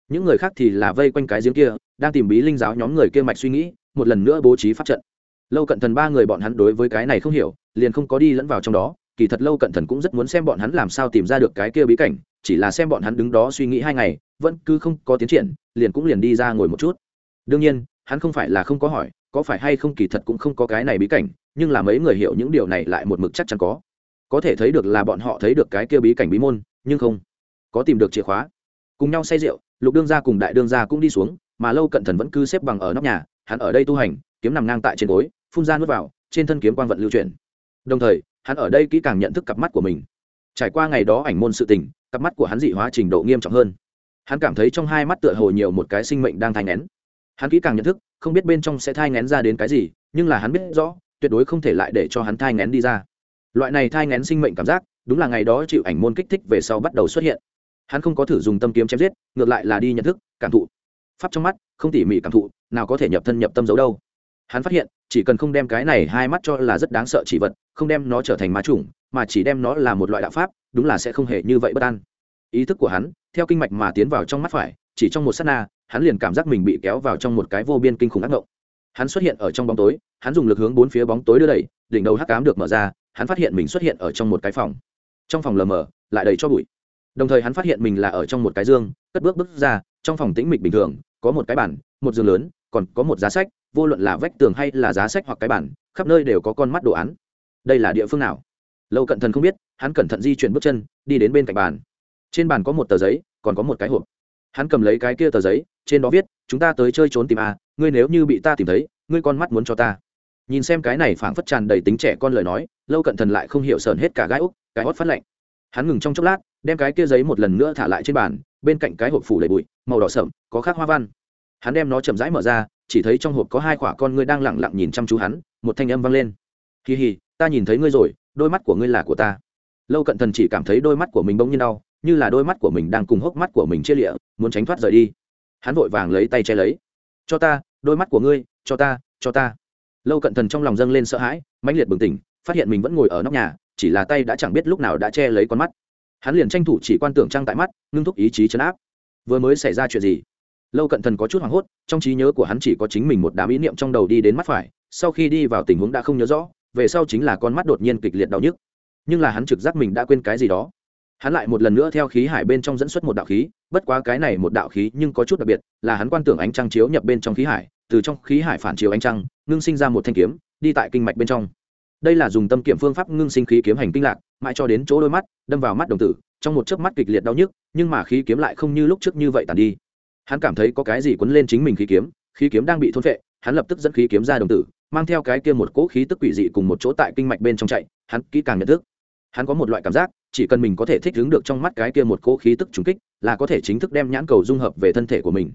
Những người khác thì là vây quanh cái giếng kia, đang tìm bí linh giáo nhóm người kia mạch suy nghĩ, một lần nữa bố trí phát trận. Lâu cận thần ba người bọn hắn đối với cái này không hiểu, liền không có đi lẫn vào trong đó. Kỳ thật lâu cận thần cũng rất muốn xem bọn hắn làm sao tìm ra được cái kia bí cảnh, chỉ là xem bọn hắn đứng đó suy nghĩ hai ngày, vẫn cứ không có tiến triển, liền cũng liền đi ra ngồi một chút. Đương nhiên, hắn không phải là không có hỏi, có phải hay không kỳ thật cũng không có cái này bí cảnh, nhưng là mấy người hiểu những điều này lại một mực chắc chắn có có thể thấy được là bọn họ thấy được cái kia bí cảnh bí môn, nhưng không có tìm được chìa khóa. Cùng nhau say rượu, lục đương gia cùng đại đương gia cũng đi xuống, mà lâu cận thần vẫn cứ xếp bằng ở nóc nhà, hắn ở đây tu hành, kiếm nằm ngang tại trên gối, phun ra nuốt vào, trên thân kiếm quang vận lưu chuyển. Đồng thời, hắn ở đây kỹ càng nhận thức cặp mắt của mình. Trải qua ngày đó ảnh môn sự tình, cặp mắt của hắn dị hóa trình độ nghiêm trọng hơn. Hắn cảm thấy trong hai mắt tựa hồ nhiều một cái sinh mệnh đang thai ngén hắn kỹ càng nhận thức, không biết bên trong sẽ thai ngén ra đến cái gì, nhưng là hắn biết rõ, tuyệt đối không thể lại để cho hắn thai ngén đi ra loại này thai ngén sinh mệnh cảm giác, đúng là ngày đó chịu ảnh môn kích thích về sau bắt đầu xuất hiện. Hắn không có thử dùng tâm kiếm chém giết, ngược lại là đi nhận thức, cảm thụ. Pháp trong mắt, không tỉ mỉ cảm thụ, nào có thể nhập thân nhập tâm giấu đâu. Hắn phát hiện, chỉ cần không đem cái này hai mắt cho là rất đáng sợ chỉ vật, không đem nó trở thành ma chủng, mà chỉ đem nó là một loại đạo pháp, đúng là sẽ không hề như vậy bất an. Ý thức của hắn, theo kinh mạch mà tiến vào trong mắt phải, chỉ trong một s á t na, hắn liền cảm giác mình bị kéo vào trong một cái vô biên kinh khủng ác ngộng. Hắn xuất hiện ở trong bóng tối, hắn dùng lực hướng bốn phía bóng tối đưa đẩy, đỉnh đầu hắc cám được mở ra hắn phát hiện mình xuất hiện ở trong một cái phòng. Trong phòng lờ mờ, lại đầy cho bụi. Đồng thời hắn phát hiện mình là ở trong một cái dương, cất bước bước ra, trong phòng tĩnh mịch bình thường, có một cái bản một giường lớn, còn có một giá sách, vô luận là vách tường hay là giá sách hoặc cái bản khắp nơi đều có con mắt đồ án. Đây là địa phương nào? Lâu cận thần không biết, hắn cẩn thận di chuyển bước chân, đi đến bên cạnh bàn. Trên bàn có một tờ giấy, còn có một cái hộp. Hắn cầm lấy cái kia tờ giấy, trên đó viết, chúng ta tới chơi trốn tìm a ngươi nếu như bị ta tìm thấy, ngươi con mắt muốn cho ta nhìn xem cái này phảng phất tràn đầy tính trẻ con lời nói, lâu cận thần lại không hiểu sờn hết cả gai úc, cái hót phát lạnh. Hắn ngừng trong chốc lát, đem cái kia giấy một lần nữa thả lại trên bàn, bên cạnh cái hộp phủ đầy bụi, màu đỏ sậm, có khác hoa văn. Hắn đem nó chậm rãi mở ra, chỉ thấy trong hộp có hai quả con ngươi đang lẳng lặng nhìn chăm chú hắn, một thanh âm vang lên. Kỳ hì ta nhìn thấy ngươi rồi, đôi mắt của ngươi là của ta. Lâu cận thần chỉ cảm thấy đôi mắt của mình bỗng nhiên đau, như là đôi mắt của mình đang cùng hốc mắt của mình chia lịa, muốn tránh thoát rời đi. Hắn vội vàng lấy tay che lấy. Cho ta, đôi mắt của ngươi, cho ta cho ta lâu cận thần trong lòng dâng lên sợ hãi, mãnh liệt bừng tỉnh, phát hiện mình vẫn ngồi ở nóc nhà, chỉ là tay đã chẳng biết lúc nào đã che lấy con mắt. Hắn liền tranh thủ chỉ quan tưởng trăng tại mắt, ngưng thúc ý chí chấn áp. Vừa mới xảy ra chuyện gì? Lâu cận thần có chút hoảng hốt, trong trí nhớ của hắn chỉ có chính mình một đám ý niệm trong đầu đi đến mắt phải, sau khi đi vào tình huống đã không nhớ rõ, về sau chính là con mắt đột nhiên kịch liệt đau nhức. Nhưng là hắn trực giác mình đã quên cái gì đó. Hắn lại một lần nữa theo khí hải bên trong dẫn xuất một đạo khí bất quá cái này một đạo khí nhưng có chút đặc biệt, là hắn quan tưởng ánh trăng chiếu nhập bên trong khí hải, từ trong khí hải phản chiếu ánh trăng, ngưng sinh ra một thanh kiếm, đi tại kinh mạch bên trong. Đây là dùng tâm kiểm phương pháp ngưng sinh khí kiếm hành kinh lạc, mãi cho đến chỗ đôi mắt, đâm vào mắt đồng tử, trong một chớp mắt kịch liệt đau nhức, nhưng mà khí kiếm lại không như lúc trước như vậy tàn đi. Hắn cảm thấy có cái gì quấn lên chính mình khí kiếm khí kiếm đang bị thôn phệ, hắn lập tức dẫn khí kiếm ra đồng tử, mang theo cái kia một cỗ khí tức quỷ dị cùng một chỗ tại kinh mạch bên trong chạy, hắn kỹ càng nhận thức. Hắn có một loại cảm giác, chỉ cần mình có thể thích ứng được trong mắt cái kia một cỗ khí tức trùng kích là có thể chính thức đem nhãn cầu dung hợp về thân thể của mình.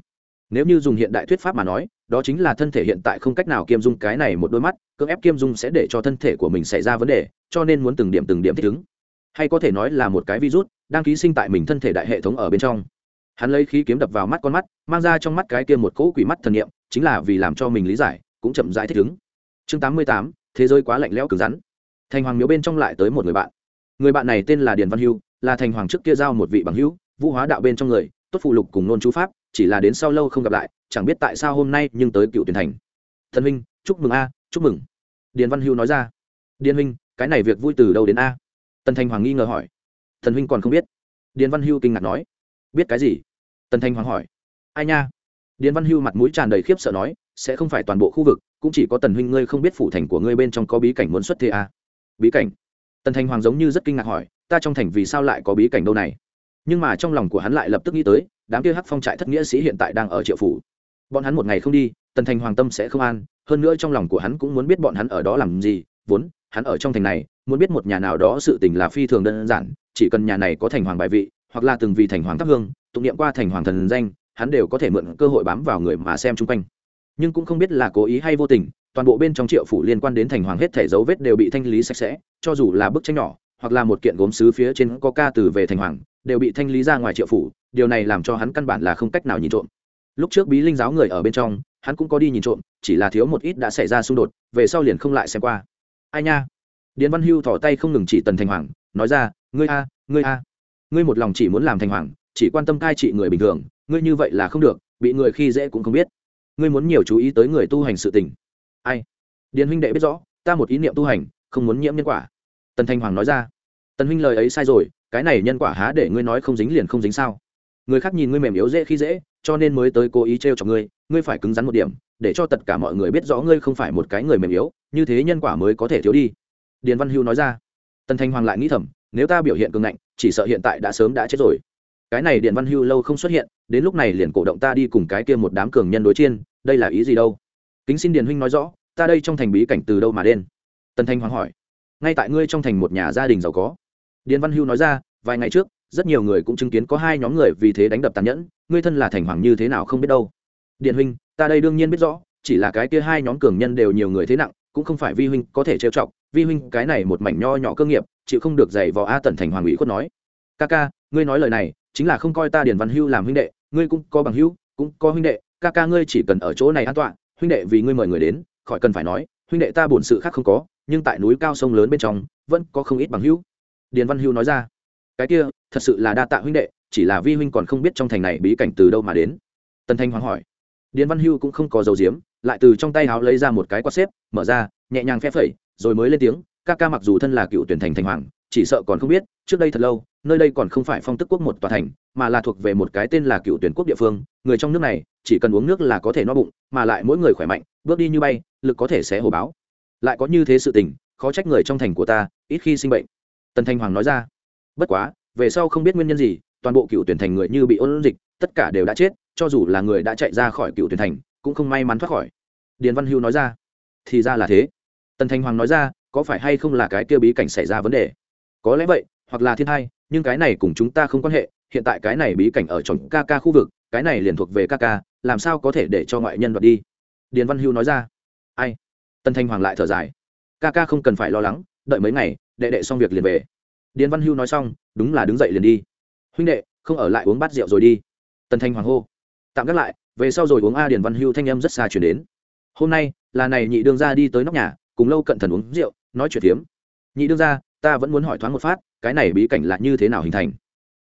Nếu như dùng hiện đại thuyết pháp mà nói, đó chính là thân thể hiện tại không cách nào kiêm dung cái này một đôi mắt, cưỡng ép kiêm dung sẽ để cho thân thể của mình xảy ra vấn đề, cho nên muốn từng điểm từng điểm thích ứng. Hay có thể nói là một cái virus đang ký sinh tại mình thân thể đại hệ thống ở bên trong. Hắn lấy khí kiếm đập vào mắt con mắt, mang ra trong mắt cái kia một cỗ quỷ mắt thần nghiệm chính là vì làm cho mình lý giải, cũng chậm rãi thích ứng. Chương tám mươi tám, thế giới quá lạnh lẽo cứng rắn. Thành hoàng miếu bên trong lại tới một người bạn. Người bạn này tên là điền văn hưu, là thành hoàng trước kia giao một vị bằng hữu vũ hóa đạo bên trong người tốt phụ lục cùng nôn chú pháp chỉ là đến sau lâu không gặp lại chẳng biết tại sao hôm nay nhưng tới cựu tuyển thành. Thần Minh, chúc mừng a chúc mừng. Điền văn hưu nói ra. Điền Minh, cái này việc vui từ đâu đến a? Tần Thanh hoàng nghi ngờ hỏi. Thần Minh còn không biết. Điền văn hưu kinh ngạc nói. Biết cái gì? Tần Thanh hoàng hỏi. Ai nha? Điền văn hưu mặt mũi tràn đầy khiếp sợ nói sẽ không phải toàn bộ khu vực cũng chỉ có tần huynh ngươi không biết phủ thành của ngươi bên trong có bí cảnh muốn xuất thế a. Bí cảnh? Tần Thanh hoàng giống như rất kinh ngạc hỏi ta trong thành vì sao lại có bí cảnh đâu này? Nhưng mà trong lòng của hắn lại lập tức nghĩ tới, đám kia hắc phong trại thất nghĩa sĩ hiện tại đang ở triệu phủ. Bọn hắn một ngày không đi, tần thành hoàng tâm sẽ không an, hơn nữa trong lòng của hắn cũng muốn biết bọn hắn ở đó làm gì, vốn, hắn ở trong thành này, muốn biết một nhà nào đó sự tình là phi thường đơn giản, chỉ cần nhà này có thành hoàng bài vị, hoặc là từng vì thành hoàng thắp hương, tụng niệm qua thành hoàng thần danh, hắn đều có thể mượn cơ hội bám vào người mà xem chung quanh. Nhưng cũng không biết là cố ý hay vô tình, toàn bộ bên trong triệu phủ liên quan đến thành hoàng hết thể dấu vết đều bị thanh lý sạch sẽ, cho dù là bức tranh nhỏ, hoặc là một kiện gốm sứ phía trên có ca từ về thành hoàng đều bị thanh lý ra ngoài triệu phủ, điều này làm cho hắn căn bản là không cách nào nhìn trộm. Lúc trước bí linh giáo người ở bên trong, hắn cũng có đi nhìn trộm, chỉ là thiếu một ít đã xảy ra xung đột, về sau liền không lại xem qua. Ai nha? Điền văn hưu thỏ tay không ngừng chỉ tần thành hoàng, nói ra, ngươi a ngươi a. Ngươi một lòng chỉ muốn làm thành hoàng, chỉ quan tâm cai trị người bình thường, ngươi như vậy là không được, bị người khi dễ cũng không biết. Ngươi muốn nhiều chú ý tới người tu hành sự tình. Ai? Điền huynh đệ biết rõ, ta một ý niệm tu hành, không muốn nhiễm nhân quả. Tần thanh hoàng nói ra, tần huynh lời ấy sai rồi cái này nhân quả há để ngươi nói không dính liền không dính sao? Người khác nhìn ngươi mềm yếu dễ khi dễ, cho nên mới tới cố ý t r e o cho ngươi ngươi phải cứng rắn một điểm, để cho tất cả mọi người biết rõ ngươi không phải một cái người mềm yếu, như thế nhân quả mới có thể thiếu đi. Điền văn hưu nói ra. Tần thanh hoàng lại nghĩ thầm, nếu ta biểu hiện cường ngạnh, chỉ sợ hiện tại đã sớm đã chết rồi. Cái này điện văn hưu lâu không xuất hiện, đến lúc này liền cổ động ta đi cùng cái kia một đám cường nhân đối chiên đây là ý gì đâu? Kính xin điền huynh nói rõ, ta đây trong thành bí cảnh từ đâu mà đen tần thanh hoàng hỏi. Ngay tại ngươi trong thành một nhà gia đình giàu có điền văn hưu nói ra, vài ngày trước, rất nhiều người cũng chứng kiến có hai nhóm người vì thế đánh đập tàn nhẫn, ngươi thân là thành hoàng như thế nào không biết đâu điện huynh, ta đây đương nhiên biết rõ, chỉ là cái kia hai nhóm cường nhân đều nhiều người thế nặng, cũng không phải vi huynh có thể trêu chọc, vi huynh cái này một mảnh nho nhỏ cơ nghiệp, chịu không được dạy vò a tần thành hoàng ủy khuất nói ca ca, ngươi nói lời này, chính là không coi ta điền văn hưu làm huynh đệ, ngươi cũng có bằng hưu cũng có huynh đệ, ca ca ngươi chỉ cần ở chỗ này an toàn huynh đệ vì ngươi mời người đến, khỏi cần phải nói, huynh đệ ta bổn sự khác không có, nhưng tại núi cao sông lớn bên trong, vẫn có không ít bằng hữu điền văn hưu nói ra. Cái kia, thật sự là đa tạ huynh đệ, chỉ là vi huynh còn không biết trong thành này bí cảnh từ đâu mà đến. Tần thanh hoàng hỏi. Điền văn hưu cũng không có dấu diếm, lại từ trong tay áo lấy ra một cái quạt xếp, mở ra, nhẹ nhàng phe phẩy, rồi mới lên tiếng, ca ca mặc dù thân là cựu tuyển thành thành hoàng, chỉ sợ còn không biết, trước đây thật lâu, nơi đây còn không phải phong tức quốc một tòa thành, mà là thuộc về một cái tên là cựu tuyển quốc địa phương, người trong nước này, chỉ cần uống nước là có thể no bụng, mà lại mỗi người khỏe mạnh, bước đi như bay, lực có thể sẽ hồ báo. Lại có như thế sự tình, khó trách người trong thành của ta, ít khi sinh bệnh tần thanh hoàng nói ra. Bất quá, về sau không biết nguyên nhân gì, toàn bộ cựu tuyển thành người như bị ôn dịch, tất cả đều đã chết, cho dù là người đã chạy ra khỏi cựu tuyển thành, cũng không may mắn thoát khỏi. Điền văn hưu nói ra. Thì ra là thế. Tần thanh hoàng nói ra, có phải hay không là cái kia bí cảnh xảy ra vấn đề? Có lẽ vậy, hoặc là thiên hai nhưng cái này cùng chúng ta không quan hệ, hiện tại cái này bí cảnh ở trong ca ca khu vực, cái này liền thuộc về ca ca, làm sao có thể để cho ngoại nhân đoạt đi? Điền văn hưu nói ra. Ai? Tân thanh hoàng lại thở dài. Ca ca không cần phải lo lắng, đợi mấy ngày đệ đệ xong việc liền về. Điền văn hưu nói xong, đúng là đứng dậy liền đi. Huynh đệ, không ở lại uống bát rượu rồi đi. Tần thanh hoàng hô. Tạm gác lại, về sau rồi uống a điền văn hưu thanh âm rất xa chuyển đến. Hôm nay, là này nhị đương ra đi tới nóc nhà, cùng lâu cận thần uống rượu, nói chuyện phiếm. Nhị đương ra ta vẫn muốn hỏi thoáng một phát, cái này bí cảnh là như thế nào hình thành?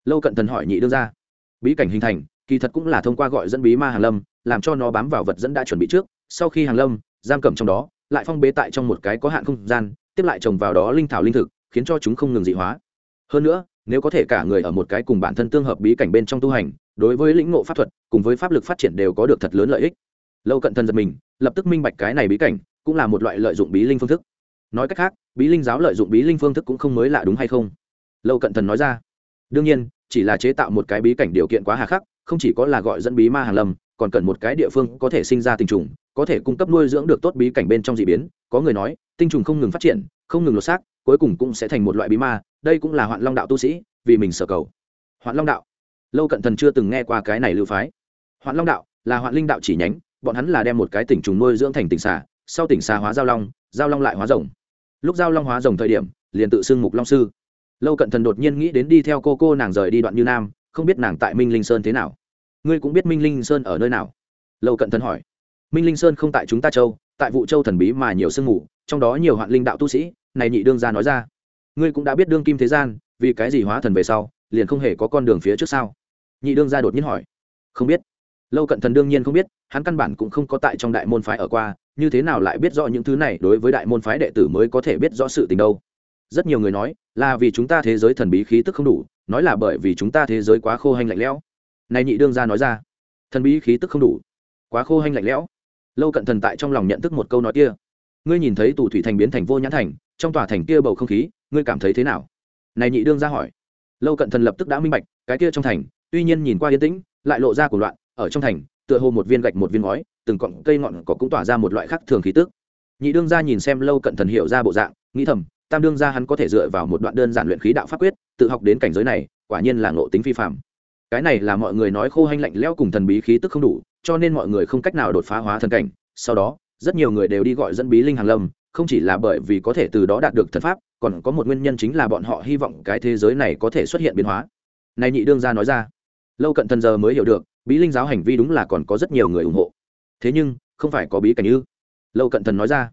Lâu cận thần hỏi nhị đương ra bí cảnh hình thành, kỳ thật cũng là thông qua gọi dẫn bí ma hàng lâm, làm cho nó bám vào vật dẫn đã chuẩn bị trước. Sau khi hàng lâm, giam cầm trong đó, lại phong bế tại trong một cái có hạn không gian tiếp lại trồng vào đó linh thảo linh thực, khiến cho chúng không ngừng dị hóa. Hơn nữa, nếu có thể cả người ở một cái cùng bản thân tương hợp bí cảnh bên trong tu hành, đối với lĩnh ngộ pháp thuật, cùng với pháp lực phát triển đều có được thật lớn lợi ích. Lâu cận thân giật mình, lập tức minh bạch cái này bí cảnh cũng là một loại lợi dụng bí linh phương thức. Nói cách khác, bí linh giáo lợi dụng bí linh phương thức cũng không mới lạ đúng hay không? Lâu cận thần nói ra. Đương nhiên, chỉ là chế tạo một cái bí cảnh điều kiện quá hà khắc, không chỉ có là gọi dẫn bí ma hàng lâm, còn cần một cái địa phương có thể sinh ra tình trùng, có thể cung cấp nuôi dưỡng được tốt bí cảnh bên trong d ị biến có người nói, tinh trùng không ngừng phát triển, không ngừng lột xác, cuối cùng cũng sẽ thành một loại bí ma, đây cũng là hoạn long đạo tu sĩ, vì mình sở cầu. Hoạn long đạo. Lâu cận thần chưa từng nghe qua cái này lưu phái. Hoạn long đạo là hoạn linh đạo chỉ nhánh, bọn hắn là đem một cái tỉnh trùng nuôi dưỡng thành tỉnh xà, sau tỉnh xà hóa giao long giao long lại hóa rồng. Lúc giao long hóa rồng thời điểm, liền tự xưng mục long sư. Lâu cận thần đột nhiên nghĩ đến đi theo cô cô nàng rời đi đoạn như nam, không biết nàng tại minh linh sơn thế nào. Ngươi cũng biết minh linh sơn ở nơi nào? Lâu cận thần hỏi. Minh linh sơn không tại chúng ta châu tại vụ châu thần bí mà nhiều sương mù, trong đó nhiều hoạn linh đạo tu sĩ, này nhị đương ra nói ra. Ngươi cũng đã biết đương kim thế gian, vì cái gì hóa thần về sau, liền không hề có con đường phía trước sau nhị đương ra đột nhiên hỏi. Không biết. Lâu cận thần đương nhiên không biết, hắn căn bản cũng không có tại trong đại môn phái ở qua, như thế nào lại biết rõ những thứ này đối với đại môn phái đệ tử mới có thể biết rõ sự tình đâu? Rất nhiều người nói, là vì chúng ta thế giới thần bí khí tức không đủ, nói là bởi vì chúng ta thế giới quá khô hanh lạnh lẽo. Này nhị đương ra nói ra, thần bí khí tức không đủ, quá khô hanh lạnh lẽo lâu cận thần tại trong lòng nhận thức một câu nói kia. Ngươi nhìn thấy tù thủy thành biến thành vô nhãn thành, trong tòa thành kia bầu không khí, ngươi cảm thấy thế nào? Này nhị đương ra hỏi. Lâu cận thần lập tức đã minh bạch, cái kia trong thành, tuy nhiên nhìn qua yên tĩnh, lại lộ ra của loạn, ở trong thành, tựa hồ một viên gạch một viên ngói, từng cọng cây ngọn cỏ cũng tỏa ra một loại khác thường khí tức. Nhị đương gia nhìn xem lâu cận thần hiểu ra bộ dạng, nghĩ thầm, tam đương gia hắn có thể dựa vào một đoạn đơn giản luyện khí đạo pháp quyết, tự học đến cảnh giới này, quả nhiên là ngộ tính phi phạm cái này là mọi người nói khô hanh lạnh lẽo cùng thần bí khí tức không đủ, cho nên mọi người không cách nào đột phá hóa thần cảnh. Sau đó, rất nhiều người đều đi gọi dẫn bí linh hàng lâm, không chỉ là bởi vì có thể từ đó đạt được thần pháp, còn có một nguyên nhân chính là bọn họ hy vọng cái thế giới này có thể xuất hiện biến hóa. Này nhị đương gia nói ra, lâu cận thần giờ mới hiểu được, bí linh giáo hành vi đúng là còn có rất nhiều người ủng hộ. Thế nhưng, không phải có bí cảnh ư? Lâu cận thần nói ra,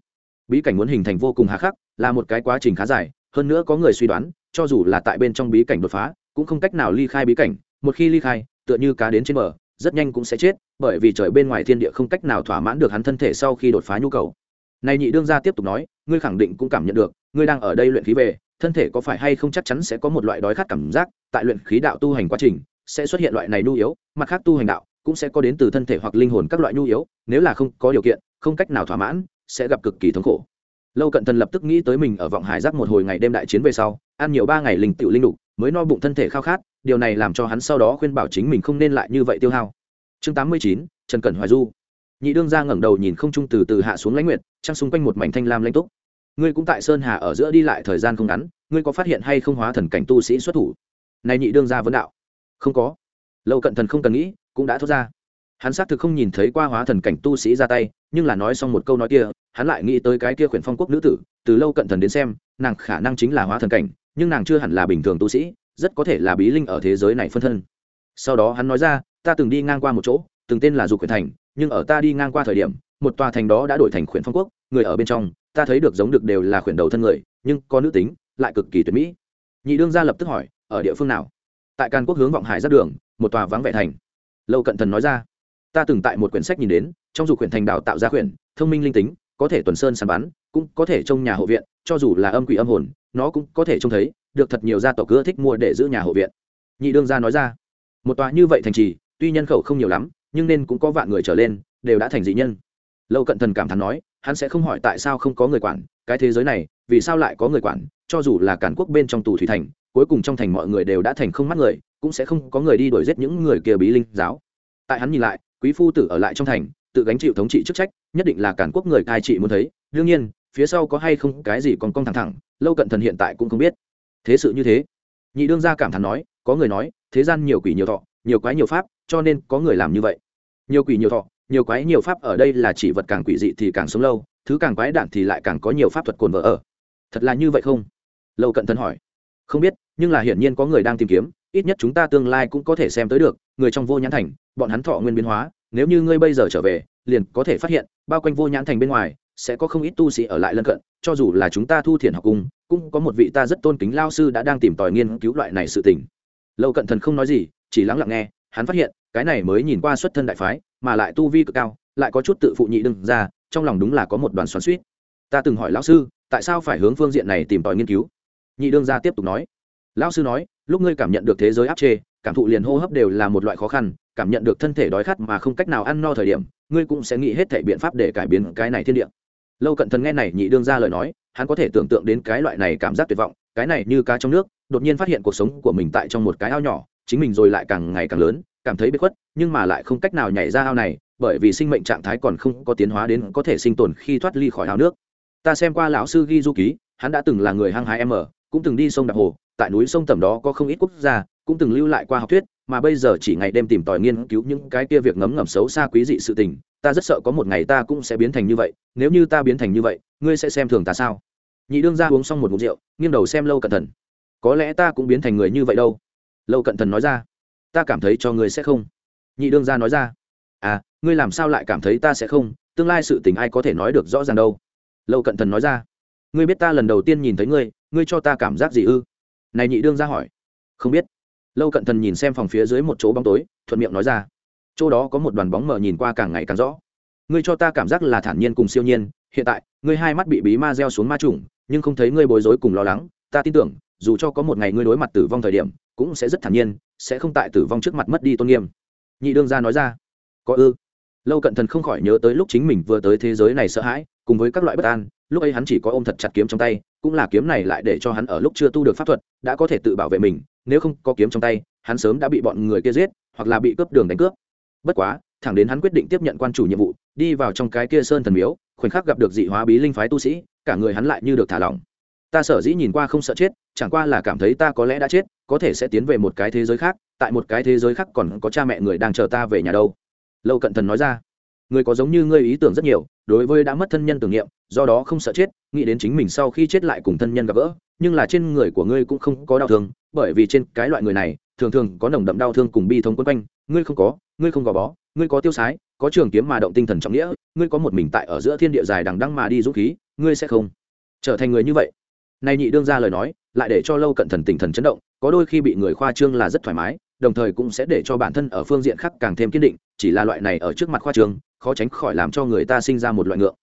bí cảnh muốn hình thành vô cùng hà khắc, là một cái quá trình khá dài, hơn nữa có người suy đoán, cho dù là tại bên trong bí cảnh đột phá, cũng không cách nào ly khai bí cảnh một khi ly khai, tựa như cá đến trên bờ, rất nhanh cũng sẽ chết, bởi vì trời bên ngoài thiên địa không cách nào thỏa mãn được hắn thân thể sau khi đột phá nhu cầu. Này nhị đương gia tiếp tục nói, ngươi khẳng định cũng cảm nhận được, ngươi đang ở đây luyện khí về, thân thể có phải hay không chắc chắn sẽ có một loại đói khát cảm giác, tại luyện khí đạo tu hành quá trình, sẽ xuất hiện loại này nhu yếu, mặt khác tu hành đạo cũng sẽ có đến từ thân thể hoặc linh hồn các loại nhu yếu, nếu là không có điều kiện, không cách nào thỏa mãn, sẽ gặp cực kỳ thống khổ. Lâu cận thần lập tức nghĩ tới mình ở vọng hải giác một hồi ngày đêm đại chiến về sau, ăn nhiều ba ngày linh tựu linh đục mới no bụng thân thể khao khát điều này làm cho hắn sau đó khuyên bảo chính mình không nên lại như vậy tiêu hao. Chương tám mươi chín, trần cẩn hoài du. Nhị đương ra ngẩng đầu nhìn không trung từ từ hạ xuống lãnh nguyệt, trăng xung quanh một mảnh thanh lam lãnh túc. Ngươi cũng tại sơn hà ở giữa đi lại thời gian không ngắn, ngươi có phát hiện hay không hóa thần cảnh tu sĩ xuất thủ? Này nhị đương ra vấn đạo. Không có. Lâu cận thần không cần nghĩ, cũng đã thốt ra. Hắn xác thực không nhìn thấy qua hóa thần cảnh tu sĩ ra tay, nhưng là nói xong một câu nói kia, hắn lại nghĩ tới cái kia khuyển phong quốc nữ tử, từ lâu cận thần đến xem, nàng khả năng chính là hóa thần cảnh, nhưng nàng chưa hẳn là bình thường tu sĩ rất có thể là bí linh ở thế giới này phân thân. Sau đó hắn nói ra, ta từng đi ngang qua một chỗ, từng tên là dục quyền thành, nhưng ở ta đi ngang qua thời điểm, một tòa thành đó đã đổi thành khuyển phong quốc, người ở bên trong, ta thấy được giống được đều là khuyển đầu thân người, nhưng có nữ tính, lại cực kỳ tuyệt mỹ. Nhị đương gia lập tức hỏi, ở địa phương nào? Tại càn quốc hướng vọng hải giáp đường, một tòa vắng vẻ thành. Lâu cận thần nói ra, ta từng tại một quyển sách nhìn đến, trong dù quyển thành đào tạo ra quyển thông minh linh tính, có thể tuần sơn săn bắn, cũng có thể trông nhà hộ viện, cho dù là âm quỷ âm hồn, nó cũng có thể trông thấy được thật nhiều gia tộc cưa thích mua để giữ nhà hộ viện. Nhị đương gia nói ra, một tòa như vậy thành trì, tuy nhân khẩu không nhiều lắm, nhưng nên cũng có vạn người trở lên, đều đã thành dị nhân. Lâu cận thần cảm thán nói, hắn sẽ không hỏi tại sao không có người quản, cái thế giới này, vì sao lại có người quản, cho dù là cản quốc bên trong tù thủy thành, cuối cùng trong thành mọi người đều đã thành không mắt người, cũng sẽ không có người đi đuổi giết những người kia bí linh giáo. Tại hắn nhìn lại, quý phu tử ở lại trong thành, tự gánh chịu thống trị chức trách, nhất định là cản quốc người cai trị muốn thấy. Đương nhiên, phía sau có hay không cái gì còn cong thẳng thẳng, lâu cận thần hiện tại cũng không biết thế sự như thế. Nhị đương gia cảm thán nói, có người nói, thế gian nhiều quỷ nhiều thọ, nhiều quái nhiều pháp, cho nên có người làm như vậy. Nhiều quỷ nhiều thọ, nhiều quái nhiều pháp ở đây là chỉ vật càng quỷ dị thì càng sống lâu, thứ càng quái đản thì lại càng có nhiều pháp thuật cồn vỡ ở. Thật là như vậy không? Lâu cận thần hỏi. Không biết, nhưng là hiển nhiên có người đang tìm kiếm, ít nhất chúng ta tương lai cũng có thể xem tới được, người trong vô nhãn thành, bọn hắn thọ nguyên biến hóa, nếu như ngươi bây giờ trở về, liền có thể phát hiện, bao quanh vô nhãn thành bên ngoài sẽ có không ít tu sĩ ở lại lân cận, cho dù là chúng ta thu thiền học cung, cũng có một vị ta rất tôn kính lao sư đã đang tìm tòi nghiên cứu loại này sự tình. Lâu cận thần không nói gì, chỉ lắng lặng nghe, hắn phát hiện, cái này mới nhìn qua xuất thân đại phái, mà lại tu vi cực cao, lại có chút tự phụ nhị đừng ra, trong lòng đúng là có một đoàn xoắn suýt ta từng hỏi lão sư, tại sao phải hướng phương diện này tìm tòi nghiên cứu? Nhị đương gia tiếp tục nói. Lão sư nói, lúc ngươi cảm nhận được thế giới áp chê cảm thụ liền hô hấp đều là một loại khó khăn, cảm nhận được thân thể đói khát mà không cách nào ăn no thời điểm, ngươi cũng sẽ nghĩ hết thể biện pháp để cải biến cái này thiên địa lâu cận thần nghe này nhị đương ra lời nói, hắn có thể tưởng tượng đến cái loại này cảm giác tuyệt vọng, cái này như cá trong nước, đột nhiên phát hiện cuộc sống của mình tại trong một cái ao nhỏ, chính mình rồi lại càng ngày càng lớn, cảm thấy bị khuất, nhưng mà lại không cách nào nhảy ra ao này, bởi vì sinh mệnh trạng thái còn không có tiến hóa đến có thể sinh tồn khi thoát ly khỏi ao nước. Ta xem qua lão sư ghi du ký hắn đã từng là người hăng hái m cũng từng đi sông đạp hồ, tại núi sông tầm đó có không ít quốc gia, cũng từng lưu lại qua học thuyết, mà bây giờ chỉ ngày đêm tìm tòi nghiên cứu những cái kia việc ngấm ngầm xấu xa quý dị sự tình ta rất sợ có một ngày ta cũng sẽ biến thành như vậy, nếu như ta biến thành như vậy, ngươi sẽ xem thường ta sao? Nhị đương ra uống xong một mục rượu, nghiêng đầu xem lâu cận thần. Có lẽ ta cũng biến thành người như vậy đâu. Lâu cận thần nói ra. Ta cảm thấy cho ngươi sẽ không. Nhị đương ra nói ra. À ngươi làm sao lại cảm thấy ta sẽ không? Tương lai sự tình ai có thể nói được rõ ràng đâu. Lâu cận thần nói ra. Ngươi biết ta lần đầu tiên nhìn thấy ngươi ngươi cho ta cảm giác gì ư? Này nhị đương ra hỏi. Không biết. Lâu cận thần nhìn xem phòng phía dưới một chỗ bóng tối, thuận miệng nói ra chỗ đó có một đoàn bóng mờ nhìn qua càng ngày càng rõ. Ngươi cho ta cảm giác là thản nhiên cùng siêu nhiên, hiện tại, ngươi hai mắt bị bí ma gieo xuống ma trùng, nhưng không thấy ngươi bối rối cùng lo lắng, ta tin tưởng, dù cho có một ngày ngươi đối mặt tử vong thời điểm, cũng sẽ rất thản nhiên, sẽ không tại tử vong trước mặt mất đi tôn nghiêm. Nhị đương gia nói ra. Có ư? Lâu cận thần không khỏi nhớ tới lúc chính mình vừa tới thế giới này sợ hãi, cùng với các loại bất an, lúc ấy hắn chỉ có ôm thật chặt kiếm trong tay, cũng là kiếm này lại để cho hắn ở lúc chưa tu được pháp thuật, đã có thể tự bảo vệ mình, nếu không có kiếm trong tay, hắn sớm đã bị bọn người kia giết, hoặc là bị cướp đường đánh cướp bất quá, thẳng đến hắn quyết định tiếp nhận quan chủ nhiệm vụ, đi vào trong cái kia sơn thần miếu, khoảnh khắc gặp được dị hóa bí linh phái tu sĩ, cả người hắn lại như được thả lỏng. Ta sở dĩ nhìn qua không sợ chết, chẳng qua là cảm thấy ta có lẽ đã chết, có thể sẽ tiến về một cái thế giới khác, tại một cái thế giới khác còn có cha mẹ người đang chờ ta về nhà đâu. Lâu cận thần nói ra. Người có giống như ngươi ý tưởng rất nhiều, đối với đã mất thân nhân tưởng niệm, do đó không sợ chết, nghĩ đến chính mình sau khi chết lại cùng thân nhân gặp gỡ, nhưng là trên người của ngươi cũng không có đau thương, bởi vì trên cái loại người này thường thường có nồng đậm đau thương cùng bi thống quấn quanh, ngươi không có, ngươi không gò bó, ngươi có tiêu sái, có trường kiếm mà động tinh thần trọng nghĩa, ngươi có một mình tại ở giữa thiên địa dài đằng đăng mà đi dũng khí, ngươi sẽ không trở thành người như vậy. Này nhị đương ra lời nói, lại để cho lâu cận thần tinh thần chấn động, có đôi khi bị người khoa trương là rất thoải mái, đồng thời cũng sẽ để cho bản thân ở phương diện khác càng thêm kiên định, chỉ là loại này ở trước mặt khoa trương, khó tránh khỏi làm cho người ta sinh ra một loại ngượng,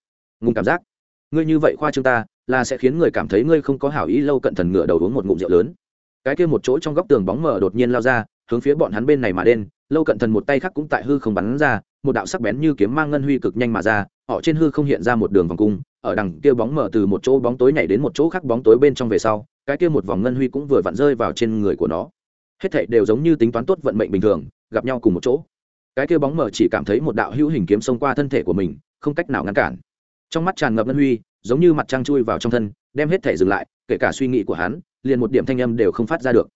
ngùng cảm giác. Ngươi như vậy khoa trương ta, là sẽ khiến người cảm thấy ngươi không có hảo ý lâu cận thần ngựa đầu uống một ngụm rượu lớn cái kia một chỗ trong góc tường bóng mờ đột nhiên lao ra, hướng phía bọn hắn bên này mà đen lâu cận thần một tay khác cũng tại hư không bắn ra, một đạo sắc bén như kiếm mang ngân huy cực nhanh mà ra, họ trên hư không hiện ra một đường vòng cung, ở đằng kia bóng mở từ một chỗ bóng tối nhảy đến một chỗ khác bóng tối bên trong về sau, cái kia một vòng ngân huy cũng vừa vặn rơi vào trên người của nó. Hết thảy đều giống như tính toán tốt vận mệnh bình thường, gặp nhau cùng một chỗ. Cái kia bóng mở chỉ cảm thấy một đạo hữu hình kiếm xông qua thân thể của mình, không cách nào ngăn cản. Trong mắt tràn ngập ngân huy, giống như mặt trăng chui vào trong thân, đem hết thảy dừng lại, kể cả suy nghĩ của hắn liền một điểm thanh âm đều không phát ra được.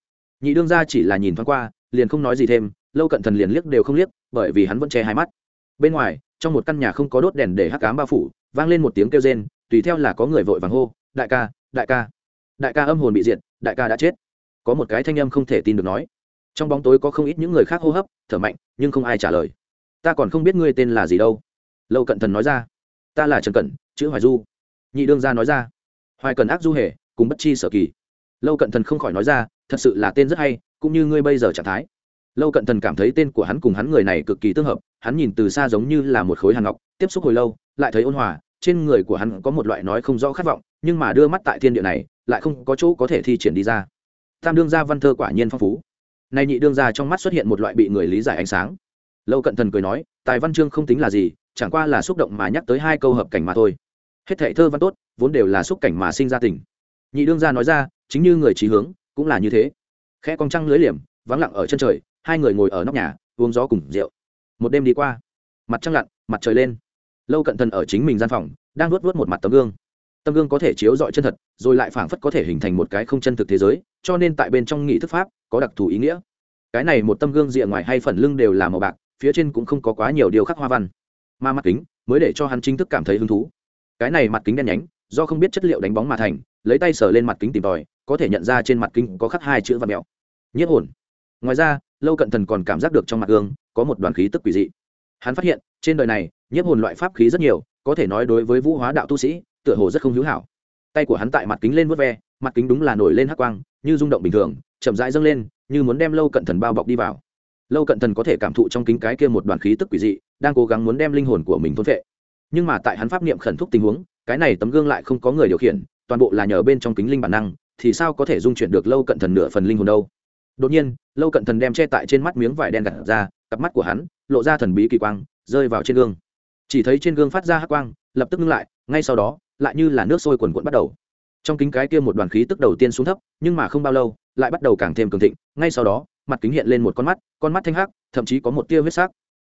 Nhị đương gia chỉ là nhìn thoáng qua, liền không nói gì thêm, lâu cận thần liền liếc đều không liếc, bởi vì hắn vẫn che hai mắt. Bên ngoài, trong một căn nhà không có đốt đèn để hắc cám bao phủ, vang lên một tiếng kêu rên, tùy theo là có người vội vàng hô, đại ca đại ca. Đại ca âm hồn bị diệt, đại ca đã chết. Có một cái thanh âm không thể tin được nói. Trong bóng tối có không ít những người khác hô hấp, thở mạnh, nhưng không ai trả lời. Ta còn không biết ngươi tên là gì đâu. Lâu cận thần nói ra. Ta là trần cẩn, chữ hoài du. Nhị đương gia nói ra. Hoài cần ác du hề, cùng bất chi sở kỳ lâu cận thần không khỏi nói ra, thật sự là tên rất hay, cũng như ngươi bây giờ trạng thái. Lâu cận thần cảm thấy tên của hắn cùng hắn người này cực kỳ tương hợp, hắn nhìn từ xa giống như là một khối hàng ngọc, tiếp xúc hồi lâu, lại thấy ôn hòa, trên người của hắn có một loại nói không rõ khát vọng, nhưng mà đưa mắt tại thiên địa này, lại không có chỗ có thể thi triển đi ra. Tam đương gia văn thơ quả nhiên phong phú. Nay nhị đương gia trong mắt xuất hiện một loại bị người lý giải ánh sáng. Lâu cận thần cười nói, tài văn chương không tính là gì, chẳng qua là xúc động mà nhắc tới hai câu hợp cảnh mà thôi. Hết thệ thơ văn tốt, vốn đều là xúc cảnh mà sinh ra tình nhị đương gia nói ra, chính như người trí hướng, cũng là như thế. Khe con trăng lưới liềm, vắng lặng ở chân trời, hai người ngồi ở nóc nhà, uống gió cùng rượu. Một đêm đi qua, mặt trăng lặn, mặt trời lên. Lâu cận thần ở chính mình gian phòng, đang luốt vớt một mặt tấm gương. Tấm gương có thể chiếu dọi chân thật, rồi lại phảng phất có thể hình thành một cái không chân thực thế giới, cho nên tại bên trong nghị thức pháp, có đặc thù ý nghĩa. Cái này một tấm gương rìa ngoài hay phần lưng đều là màu bạc, phía trên cũng không có quá nhiều điều khắc hoa văn. Mà mặt kính, mới để cho hắn chính thức cảm thấy hứng thú. Cái này mặt kính đen nhánh do không biết chất liệu đánh bóng mà thành, lấy tay sờ lên mặt kính tìm tòi, có thể nhận ra trên mặt kính có khắc hai chữ và mẹo. Nhiếp hồn. Ngoài ra, lâu cận thần còn cảm giác được trong mặt gương, có một đoàn khí tức quỷ dị. Hắn phát hiện, trên đời này, nhiếp hồn loại pháp khí rất nhiều, có thể nói đối với vũ hóa đạo tu sĩ, tựa hồ rất không hữu hảo. Tay của hắn tại mặt kính lên vớt ve, mặt kính đúng là nổi lên hắc quang, như rung động bình thường, chậm rãi dâng lên, như muốn đem lâu cận thần bao bọc đi vào. Lâu cận thần có thể cảm thụ trong kính cái kia một đoàn khí tức quỷ dị, đang cố gắng muốn đem linh hồn của mình thôn vệ nhưng mà tại hắn pháp niệm khẩn thúc tình huống cái này tấm gương lại không có người điều khiển, toàn bộ là nhờ bên trong kính linh bản năng, thì sao có thể dung chuyển được lâu cận thần nửa phần linh hồn đâu? Đột nhiên, lâu cận thần đem che tại trên mắt miếng vải đen gặt ra, cặp mắt của hắn lộ ra thần bí kỳ quang, rơi vào trên gương. Chỉ thấy trên gương phát ra hắc quang, lập tức ngưng lại, ngay sau đó, lại như là nước sôi quần quận bắt đầu. Trong kính cái kia một đoàn khí tức đầu tiên xuống thấp, nhưng mà không bao lâu, lại bắt đầu càng thêm cường thịnh, ngay sau đó, mặt kính hiện lên một con mắt con mắt thanh hắc, thậm chí có một tia huyết sắc.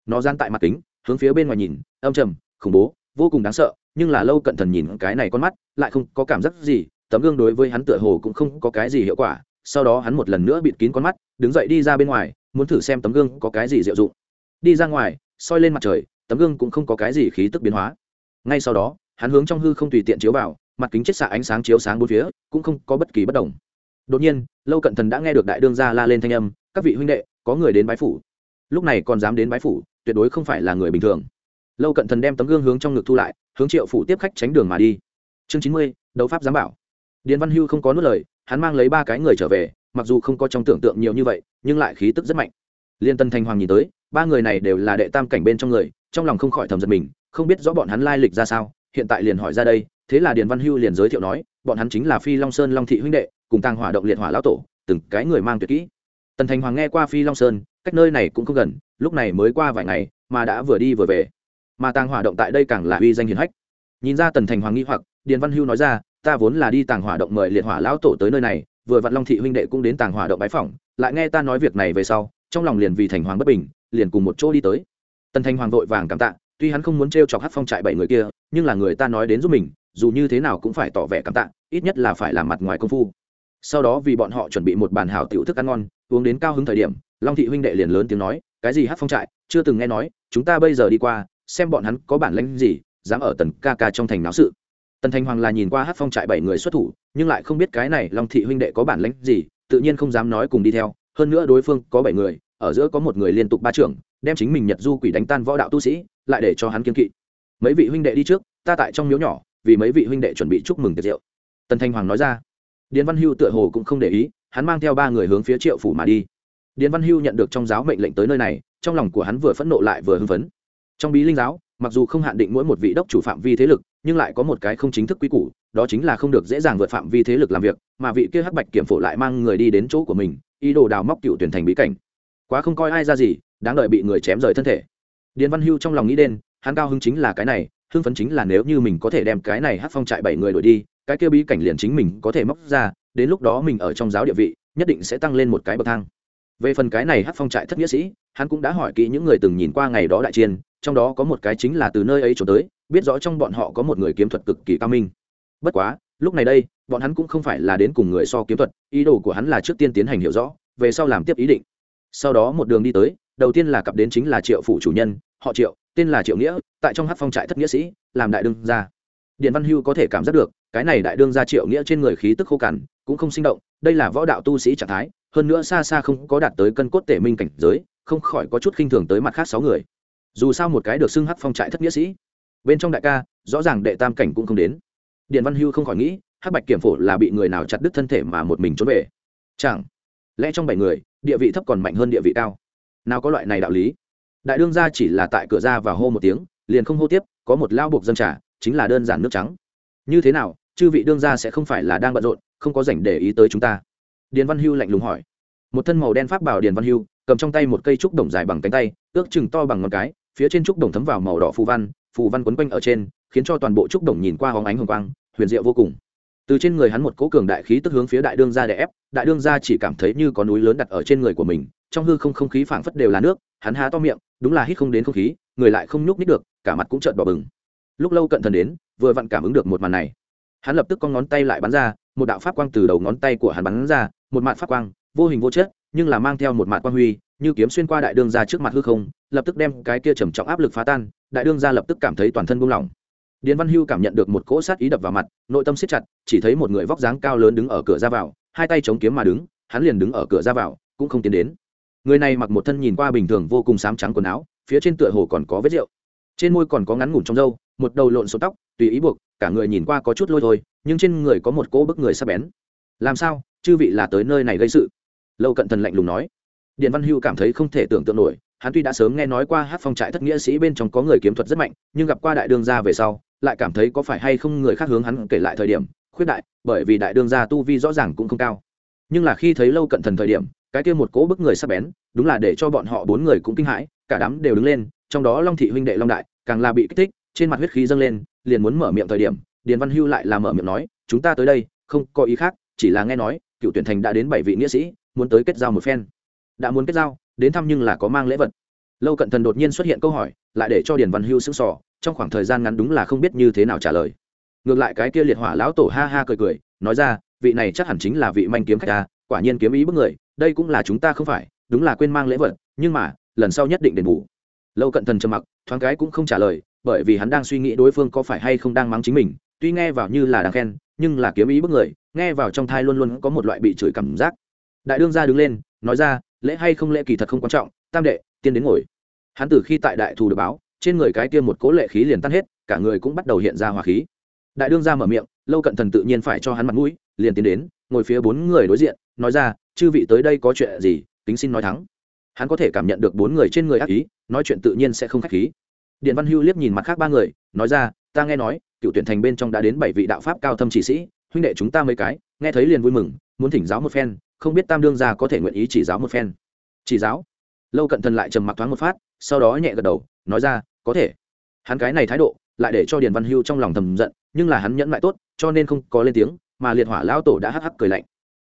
Nó gian tại mặt kính, hướng phía bên ngoài nhìn, âm trầm, khủng bố vô cùng đáng sợ, nhưng là lâu cận thần nhìn cái này con mắt, lại không có cảm giác gì, tấm gương đối với hắn tựa hồ cũng không có cái gì hiệu quả. Sau đó hắn một lần nữa bịt kín con mắt, đứng dậy đi ra bên ngoài, muốn thử xem tấm gương có cái gì diệu dụng. Đi ra ngoài, soi lên mặt trời, tấm gương cũng không có cái gì khí tức biến hóa. Ngay sau đó, hắn hướng trong hư không tùy tiện chiếu vào, mặt kính chết xạ ánh sáng chiếu sáng bốn phía, cũng không có bất kỳ bất đồng đột nhiên, lâu cận thần đã nghe được đại đương gia la lên thanh âm, các vị huynh đệ, có người đến bái phủ. Lúc này còn dám đến bái phủ, tuyệt đối không phải là người bình thường lâu cận thần đem tấm gương hướng trong ngực thu lại, hướng triệu phủ tiếp khách tránh đường mà đi. Chương chín mươi, đấu pháp giám bảo. Điền văn hưu không có nuốt lời, hắn mang lấy ba cái người trở về, mặc dù không có trong tưởng tượng nhiều như vậy, nhưng lại khí tức rất mạnh. Liên tân thanh hoàng nhìn tới, ba người này đều là đệ tam cảnh bên trong người, trong lòng không khỏi thầm giật mình, không biết rõ bọn hắn lai lịch ra sao, hiện tại liền hỏi ra đây, thế là điền văn hưu liền giới thiệu nói, bọn hắn chính là phi long sơn long thị huynh đệ, cùng tăng hỏa động liệt hỏa lão tổ, từng cái người mang tuyệt kỹ. Tần thành hoàng nghe qua phi long sơn, cách nơi này cũng không gần, lúc này mới qua vài ngày, mà đã vừa đi vừa về mà tàng hỏa động tại đây càng là uy danh hiền hách. Nhìn ra tần thành hoàng nghi hoặc, điền văn hưu nói ra, ta vốn là đi tàng hỏa động mời liệt hỏa lão tổ tới nơi này, vừa vặn long thị huynh đệ cũng đến tàng hỏa động bái phỏng, lại nghe ta nói việc này về sau, trong lòng liền vì thành hoàng bất bình, liền cùng một chỗ đi tới. Tần thành hoàng vội vàng cảm tạ, tuy hắn không muốn t r e o chọc hát phong trại bảy người kia, nhưng là người ta nói đến giúp mình, dù như thế nào cũng phải tỏ vẻ cảm tạ, ít nhất là phải làm mặt ngoài công phu. Sau đó vì bọn họ chuẩn bị một bàn hảo tiểu thức ăn ngon, uống đến cao hứng thời điểm, long thị huynh đệ liền lớn tiếng nói, cái gì hát phong trại? Chưa từng nghe nói, chúng ta bây giờ đi qua xem bọn hắn có bản lãnh gì, dám ở tần ca ca trong thành náo sự. Tần thành hoàng là nhìn qua hát phong trại bảy người xuất thủ, nhưng lại không biết cái này long thị huynh đệ có bản lãnh gì, tự nhiên không dám nói cùng đi theo. Hơn nữa đối phương có bảy người, ở giữa có một người liên tục ba trưởng, đem chính mình nhật du quỷ đánh tan võ đạo tu sĩ, lại để cho hắn kiên kỵ. Mấy vị huynh đệ đi trước, ta tại trong miếu nhỏ, vì mấy vị huynh đệ chuẩn bị chúc mừng tiệc rượu. Tần thanh hoàng nói ra. Điền văn hưu tựa hồ cũng không để ý, hắn mang theo ba người hướng phía triệu phủ mà đi. Điền văn hưu nhận được trong giáo mệnh lệnh tới nơi này, trong lòng của hắn vừa phẫn nộ lại vừa hưng phấn trong bí linh giáo, mặc dù không hạn định mỗi một vị đốc chủ phạm vi thế lực, nhưng lại có một cái không chính thức quy củ, đó chính là không được dễ dàng vượt phạm vi thế lực làm việc, mà vị kia hắc bạch kiểm phổ lại mang người đi đến chỗ của mình, ý đồ đào móc cựu tuyển thành bí cảnh. Quá không coi ai ra gì, đáng đợi bị người chém rời thân thể. Điền văn hưu trong lòng nghĩ đến, hắn cao hứng chính là cái này, hưng phấn chính là nếu như mình có thể đem cái này hát phong trại bảy người đổi đi, cái kia bí cảnh liền chính mình có thể móc ra, đến lúc đó mình ở trong giáo địa vị, nhất định sẽ tăng lên một cái bậc thang. Về phần cái này hát phong trại thất nghĩa sĩ, hắn cũng đã hỏi kỹ những người từng nhìn qua ngày đó đại chiên trong đó có một cái chính là từ nơi ấy trốn tới, biết rõ trong bọn họ có một người kiếm thuật cực kỳ cao minh. Bất quá, lúc này đây, bọn hắn cũng không phải là đến cùng người so kiếm thuật, ý đồ của hắn là trước tiên tiến hành hiểu rõ, về sau làm tiếp ý định. Sau đó một đường đi tới, đầu tiên là cặp đến chính là triệu phủ chủ nhân, họ triệu, tên là triệu nghĩa, tại trong hát phong trại thất nghĩa sĩ, làm đại đương gia. Điện văn hưu có thể cảm giác được, cái này đại đương gia triệu nghĩa trên người khí tức khô cằn, cũng không sinh động, đây là võ đạo tu sĩ trạng thái, hơn nữa xa xa không có đạt tới cân cốt tể minh cảnh giới, không khỏi có chút khinh thường tới mặt khác sáu người dù sao một cái được xưng hắc phong trại thất nghĩa sĩ. Bên trong đại ca, rõ ràng đệ tam cảnh cũng không đến. Điện văn hưu không khỏi nghĩ, hắc bạch kiểm phổ là bị người nào chặt đứt thân thể mà một mình trốn về? Chẳng lẽ trong bảy người, địa vị thấp còn mạnh hơn địa vị cao? Nào có loại này đạo lý. Đại đương gia chỉ là tại cửa ra và hô một tiếng, liền không hô tiếp, có một lao buộc dân trả chính là đơn giản nước trắng. Như thế nào, chư vị đương gia sẽ không phải là đang bận rộn, không có dành để ý tới chúng ta? Điền văn hưu lạnh lùng hỏi. Một thân màu đen pháp bảo điền văn hưu, cầm trong tay một cây trúc đồng dài bằng cánh tay, ước chừng to bằng ngón cái phía trên trúc đồng thấm vào màu đỏ phù văn phù văn quấn quanh ở trên, khiến cho toàn bộ trúc đồng nhìn qua hóng ánh hồng quang, huyền diệu vô cùng. Từ trên người hắn một cỗ cường đại khí tức hướng phía đại đương gia đè ép, đại đương gia chỉ cảm thấy như có núi lớn đặt ở trên người của mình, trong hư không không khí phảng phất đều là nước, hắn há to miệng, đúng là hít không đến không khí, người lại không nhúc nít được, cả mặt cũng trợn bỏ bừng. Lúc lâu cận thần đến, vừa vặn cảm ứng được một màn này. Hắn lập tức con ngón tay lại bắn ra, một đạo pháp quang từ đầu ngón tay của hắn bắn ra, một mạn pháp quang, vô hình vô chất nhưng là mang theo một mạn quang huy, như kiếm xuyên qua đại đương ra trước mặt hư không, lập tức đem cái kia trầm trọng áp lực phá tan, đại đương ra lập tức cảm thấy toàn thân buông lỏng. Điền văn hưu cảm nhận được một cỗ sát ý đập vào mặt, nội tâm siết chặt, chỉ thấy một người vóc dáng cao lớn đứng ở cửa ra vào, hai tay chống kiếm mà đứng, hắn liền đứng ở cửa ra vào, cũng không tiến đến. Người này mặc một thân nhìn qua bình thường vô cùng sám trắng quần áo, phía trên tựa hồ còn có vết rượu. Trên môi còn có ngắn ngủn trong râu, một đầu lộn số tóc, tùy ý buộc, cả người nhìn qua có chút lôi thôi, nhưng trên người có một cỗ bức người sắp bén. Làm sao? Chư vị là tới nơi này gây sự lâu cận thần lạnh lùng nói. Điện văn hưu cảm thấy không thể tưởng tượng nổi, hắn tuy đã sớm nghe nói qua hát phong trại thất nghĩa sĩ bên trong có người kiếm thuật rất mạnh, nhưng gặp qua đại đương gia về sau, lại cảm thấy có phải hay không người khác hướng hắn kể lại thời điểm, khuyết đại, bởi vì đại đương gia tu vi rõ ràng cũng không cao. Nhưng là khi thấy lâu cận thần thời điểm, cái kia một cỗ bức người sắp bén, đúng là để cho bọn họ bốn người cũng kinh hãi, cả đám đều đứng lên, trong đó long thị huynh đệ long đại, càng là bị kích thích, trên mặt huyết khí dâng lên, liền muốn mở miệng thời điểm, điền văn hưu lại là mở miệng nói, chúng ta tới đây, không có ý khác, chỉ là nghe nói, cựu tuyển thành đã đến bảy vị nghĩa sĩ muốn tới kết giao một phen. Đã muốn kết giao, đến thăm nhưng là có mang lễ vật. Lâu cận thần đột nhiên xuất hiện câu hỏi, lại để cho điền văn hưu sững sờ, trong khoảng thời gian ngắn đúng là không biết như thế nào trả lời. Ngược lại cái kia liệt hỏa lão tổ ha ha cười cười, nói ra, vị này chắc hẳn chính là vị manh kiếm khách ta quả nhiên kiếm ý bức người, đây cũng là chúng ta không phải, đúng là quên mang lễ vật, nhưng mà, lần sau nhất định đền bù. Lâu cận thần trầm mặc, thoáng cái cũng không trả lời, bởi vì hắn đang suy nghĩ đối phương có phải hay không đang mắng chính mình, tuy nghe vào như là đang khen, nhưng là kiếm ý bức người, nghe vào trong thai luôn luôn có một loại bị chửi cảm giác đại đương gia đứng lên, nói ra, lễ hay không lễ kỳ thật không quan trọng, tam đệ, tiên đến ngồi. Hắn từ khi tại đại thù được báo, trên người cái kia một cố lệ khí liền tan hết, cả người cũng bắt đầu hiện ra hỏa khí. Đại đương gia mở miệng, lâu cận thần tự nhiên phải cho hắn mặt mũi, liền tiến đến, ngồi phía bốn người đối diện, nói ra, chư vị tới đây có chuyện gì tính xin nói thắng hắn có thể cảm nhận được bốn người trên người ác ý, nói chuyện tự nhiên sẽ không k h á c h khí. Điện văn hưu liếc nhìn mặt khác ba người, nói ra, ta nghe nói, cựu tuyển thành bên trong đã đến bảy vị đạo pháp cao thâm chỉ sĩ, huynh đệ chúng ta mấy cái, nghe thấy liền vui mừng, muốn thỉnh giáo một phen không biết tam đương gia có thể nguyện ý chỉ giáo một phen. Chỉ giáo? Lâu cận thần lại trầm mặc thoáng một phát, sau đó nhẹ gật đầu, nói ra, có thể. Hắn cái này thái độ, lại để cho điền văn hưu trong lòng thầm giận, nhưng là hắn nhẫn lại tốt, cho nên không có lên tiếng, mà liệt hỏa lao tổ đã hắc hắc cười lạnh.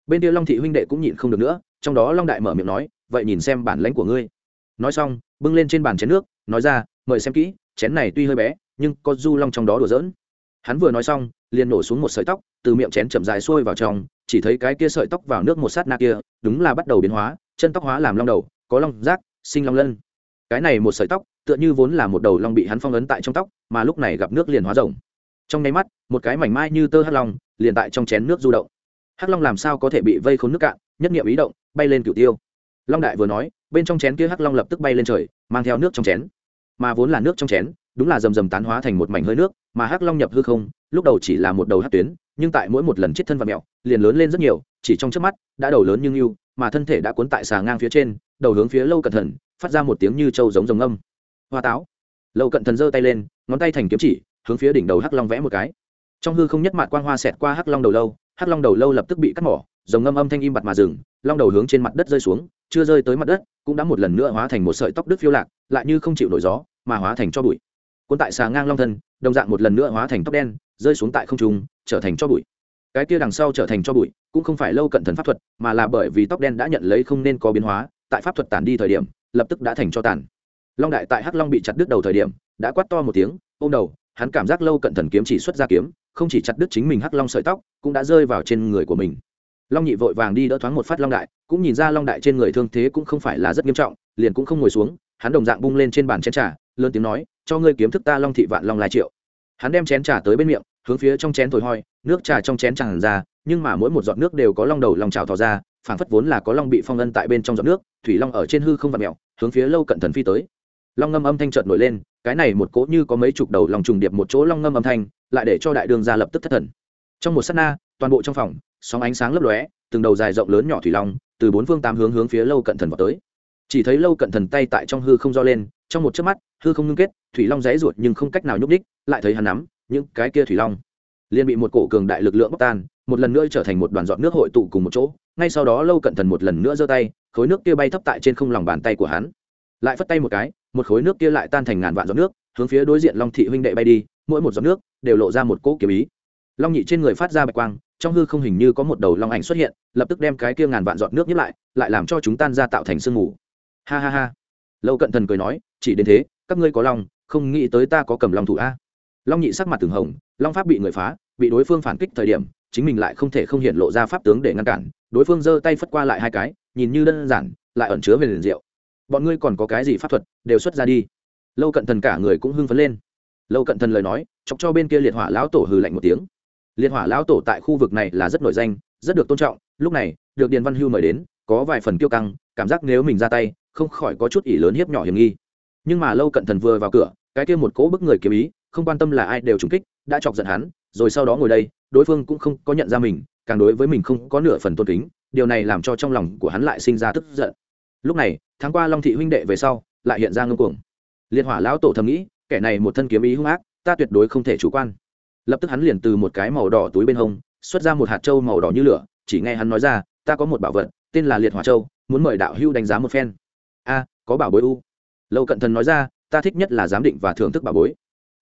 Bên kia long thị huynh đệ cũng nhịn không được nữa, trong đó long đại mở miệng nói, vậy nhìn xem bản lãnh của ngươi. Nói xong, bưng lên trên bàn chén nước, nói ra, mời xem kỹ, chén này tuy hơi bé, nhưng có du long trong đó đùa giỡn. Hắn vừa nói xong, liền nổ xuống một sợi tóc, từ miệng chén chậm dài xuôi vào trong chỉ thấy cái kia sợi tóc vào nước một sát na kia, đúng là bắt đầu biến hóa, chân tóc hóa làm long đầu, có long rác, sinh long lân. Cái này một sợi tóc, tựa như vốn là một đầu long bị hắn phong ấn tại trong tóc, mà lúc này gặp nước liền hóa rồng. Trong nháy mắt, một cái mảnh mai như tơ hắc long, liền tại trong chén nước du động. Hắc long làm sao có thể bị vây khốn nước cạn, nhất nghiệm ý động, bay lên cửu tiêu. Long đại vừa nói, bên trong chén kia hắc long lập tức bay lên trời, mang theo nước trong chén. Mà vốn là nước trong chén, đúng là rầm rầm tán hóa thành một mảnh hơi nước, mà hắc long nhập hư không, lúc đầu chỉ là một đầu hắc tuyến nhưng tại mỗi một lần chết thân và mẹo, liền lớn lên rất nhiều, chỉ trong trước mắt, đã đầu lớn như yêu mà thân thể đã cuốn tại xà ngang phía trên, đầu hướng phía lâu cẩn thận phát ra một tiếng như trâu giống rồng âm hoa táo. Lâu cận thần giơ tay lên, ngón tay thành kiếm chỉ, hướng phía đỉnh đầu hắc long vẽ một cái. Trong hư không nhất mạt quang hoa xẹt qua hắc long đầu lâu, hắc long đầu lâu lập tức bị cắt mỏ dòng ngâm âm thanh im bặt mà dừng, long đầu hướng trên mặt đất rơi xuống, chưa rơi tới mặt đất, cũng đã một lần nữa hóa thành một sợi tóc đứt phiêu lạc, lại như không chịu nổi gió, mà hóa thành cho bụi. Cuốn tại xà ngang long thân đồng dạng một lần nữa hóa thành tóc đen rơi xuống tại không trung, trở thành cho bụi. Cái kia đằng sau trở thành cho bụi, cũng không phải lâu cận thần pháp thuật, mà là bởi vì tóc đen đã nhận lấy không nên có biến hóa, tại pháp thuật tản đi thời điểm, lập tức đã thành cho tàn. Long đại tại hắc long bị chặt đứt đầu thời điểm, đã quát to một tiếng, ôm đầu, hắn cảm giác lâu cận thần kiếm chỉ xuất ra kiếm, không chỉ chặt đứt chính mình hắc long sợi tóc, cũng đã rơi vào trên người của mình. Long nhị vội vàng đi đỡ thoáng một phát long đại, cũng nhìn ra long đại trên người thương thế cũng không phải là rất nghiêm trọng, liền cũng không ngồi xuống, hắn đồng dạng bung lên trên bàn chén trà, lớn tiếng nói, cho ngươi kiếm thức ta long thị vạn long lai triệu. Hắn đem chén trà tới bên miệng hướng phía trong chén thổi hoi, nước trà trong chén tràn ra, nhưng mà mỗi một giọt nước đều có long đầu long trào thò ra, phảng phất vốn là có long bị phong ân tại bên trong giọt nước, thủy long ở trên hư không vặn mẹo hướng phía lâu cận thần phi tới. Long ngâm âm thanh trợn nổi lên, cái này một cỗ như có mấy chục đầu lòng trùng điệp một chỗ long ngâm âm thanh, lại để cho đại đường ra lập tức thất thần. Trong một sát na, toàn bộ trong phòng, sóng ánh sáng lấp lóe, từng đầu dài rộng lớn nhỏ thủy long, từ bốn phương tám hướng hướng phía lâu cận thần vào tới. Chỉ thấy lâu cận thần tay tại trong hư không do lên, trong một chớp mắt, hư không ngưng kết, thủy long rẽ ruột nhưng không cách nào nhúc đích lại thấy hắn nắm những cái kia thủy long. Liền bị một cổ cường đại lực lượng bóc tan, một lần nữa trở thành một đoàn giọt nước hội tụ cùng một chỗ, ngay sau đó lâu cận thần một lần nữa giơ tay, khối nước kia bay thấp tại trên không lòng bàn tay của hắn. Lại phất tay một cái, một khối nước kia lại tan thành ngàn vạn giọt nước, hướng phía đối diện long thị huynh đệ bay đi, mỗi một giọt nước đều lộ ra một cỗ kiếm ý. Long nhị trên người phát ra bạch quang, trong hư không hình như có một đầu long ảnh xuất hiện, lập tức đem cái kia ngàn vạn giọt nước nhấp lại lại làm cho chúng tan ra tạo thành sương mù. Ha ha ha. Lâu cận thần cười nói, chỉ đến thế, các ngươi có lòng, không nghĩ tới ta có cầm long thủ a long nhị sắc mặt từng hồng, long pháp bị người phá, bị đối phương phản kích thời điểm, chính mình lại không thể không hiện lộ ra pháp tướng để ngăn cản, đối phương giơ tay phất qua lại hai cái, nhìn như đơn giản, lại ẩn chứa về liền diệu. Bọn ngươi còn có cái gì pháp thuật, đều xuất ra đi. Lâu cận thần cả người cũng hưng phấn lên. Lâu cận thần lời nói, chọc cho bên kia liệt hỏa lão tổ hừ lạnh một tiếng. Liệt hỏa lão tổ tại khu vực này là rất nổi danh, rất được tôn trọng, lúc này, được điền văn hưu mời đến, có vài phần kiêu căng, cảm giác nếu mình ra tay, không khỏi có chút ỷ lớn hiếp nhỏ hiểm nghi. Nhưng mà lâu cận thần vừa vào cửa, cái kia một cỗ bức người kiếm ý không quan tâm là ai đều trúng kích, đã chọc giận hắn, rồi sau đó ngồi đây, đối phương cũng không có nhận ra mình, càng đối với mình không có nửa phần tôn kính, điều này làm cho trong lòng của hắn lại sinh ra tức giận. Lúc này, tháng qua long thị huynh đệ về sau, lại hiện ra ngưng cuồng. Liệt hỏa lão tổ thầm nghĩ, kẻ này một thân kiếm ý hung ác, ta tuyệt đối không thể chủ quan. Lập tức hắn liền từ một cái màu đỏ túi bên hông, xuất ra một hạt trâu màu đỏ như lửa, chỉ nghe hắn nói ra, ta có một bảo vật, tên là liệt hỏa châu, muốn mời đạo hưu đánh giá một phen. A, có bảo bối u. Lâu cận thần nói ra, ta thích nhất là giám định và thưởng thức bảo bối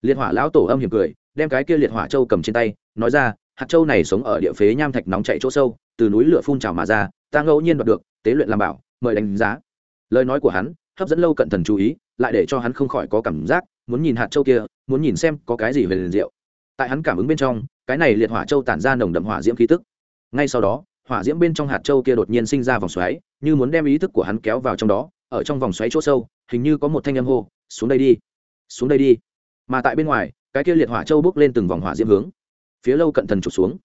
liệt hỏa lão tổ âm hiểm cười, đem cái kia liệt hỏa châu cầm trên tay, nói ra, hạt châu này sống ở địa phế nham thạch nóng chạy chỗ sâu, từ núi lửa phun trào mà ra, ta ngẫu nhiên đoạt được, tế luyện làm bảo, mời đánh giá. Lời nói của hắn hấp dẫn lâu cận thần chú ý, lại để cho hắn không khỏi có cảm giác, muốn nhìn hạt châu kia, muốn nhìn xem có cái gì về liền diệu. Tại hắn cảm ứng bên trong, cái này liệt hỏa châu tản ra nồng đậm hỏa diễm khí tức. Ngay sau đó, hỏa diễm bên trong hạt châu kia đột nhiên sinh ra vòng xoáy, như muốn đem ý thức của hắn kéo vào trong đó, ở trong vòng xoáy chỗ sâu, hình như có một thanh âm hô, xuống đây đi, xuống đây đi mà tại bên ngoài, cái kia liệt hỏa châu bước lên từng vòng hỏa diễm hướng. Phía lâu cận thần trục xuống.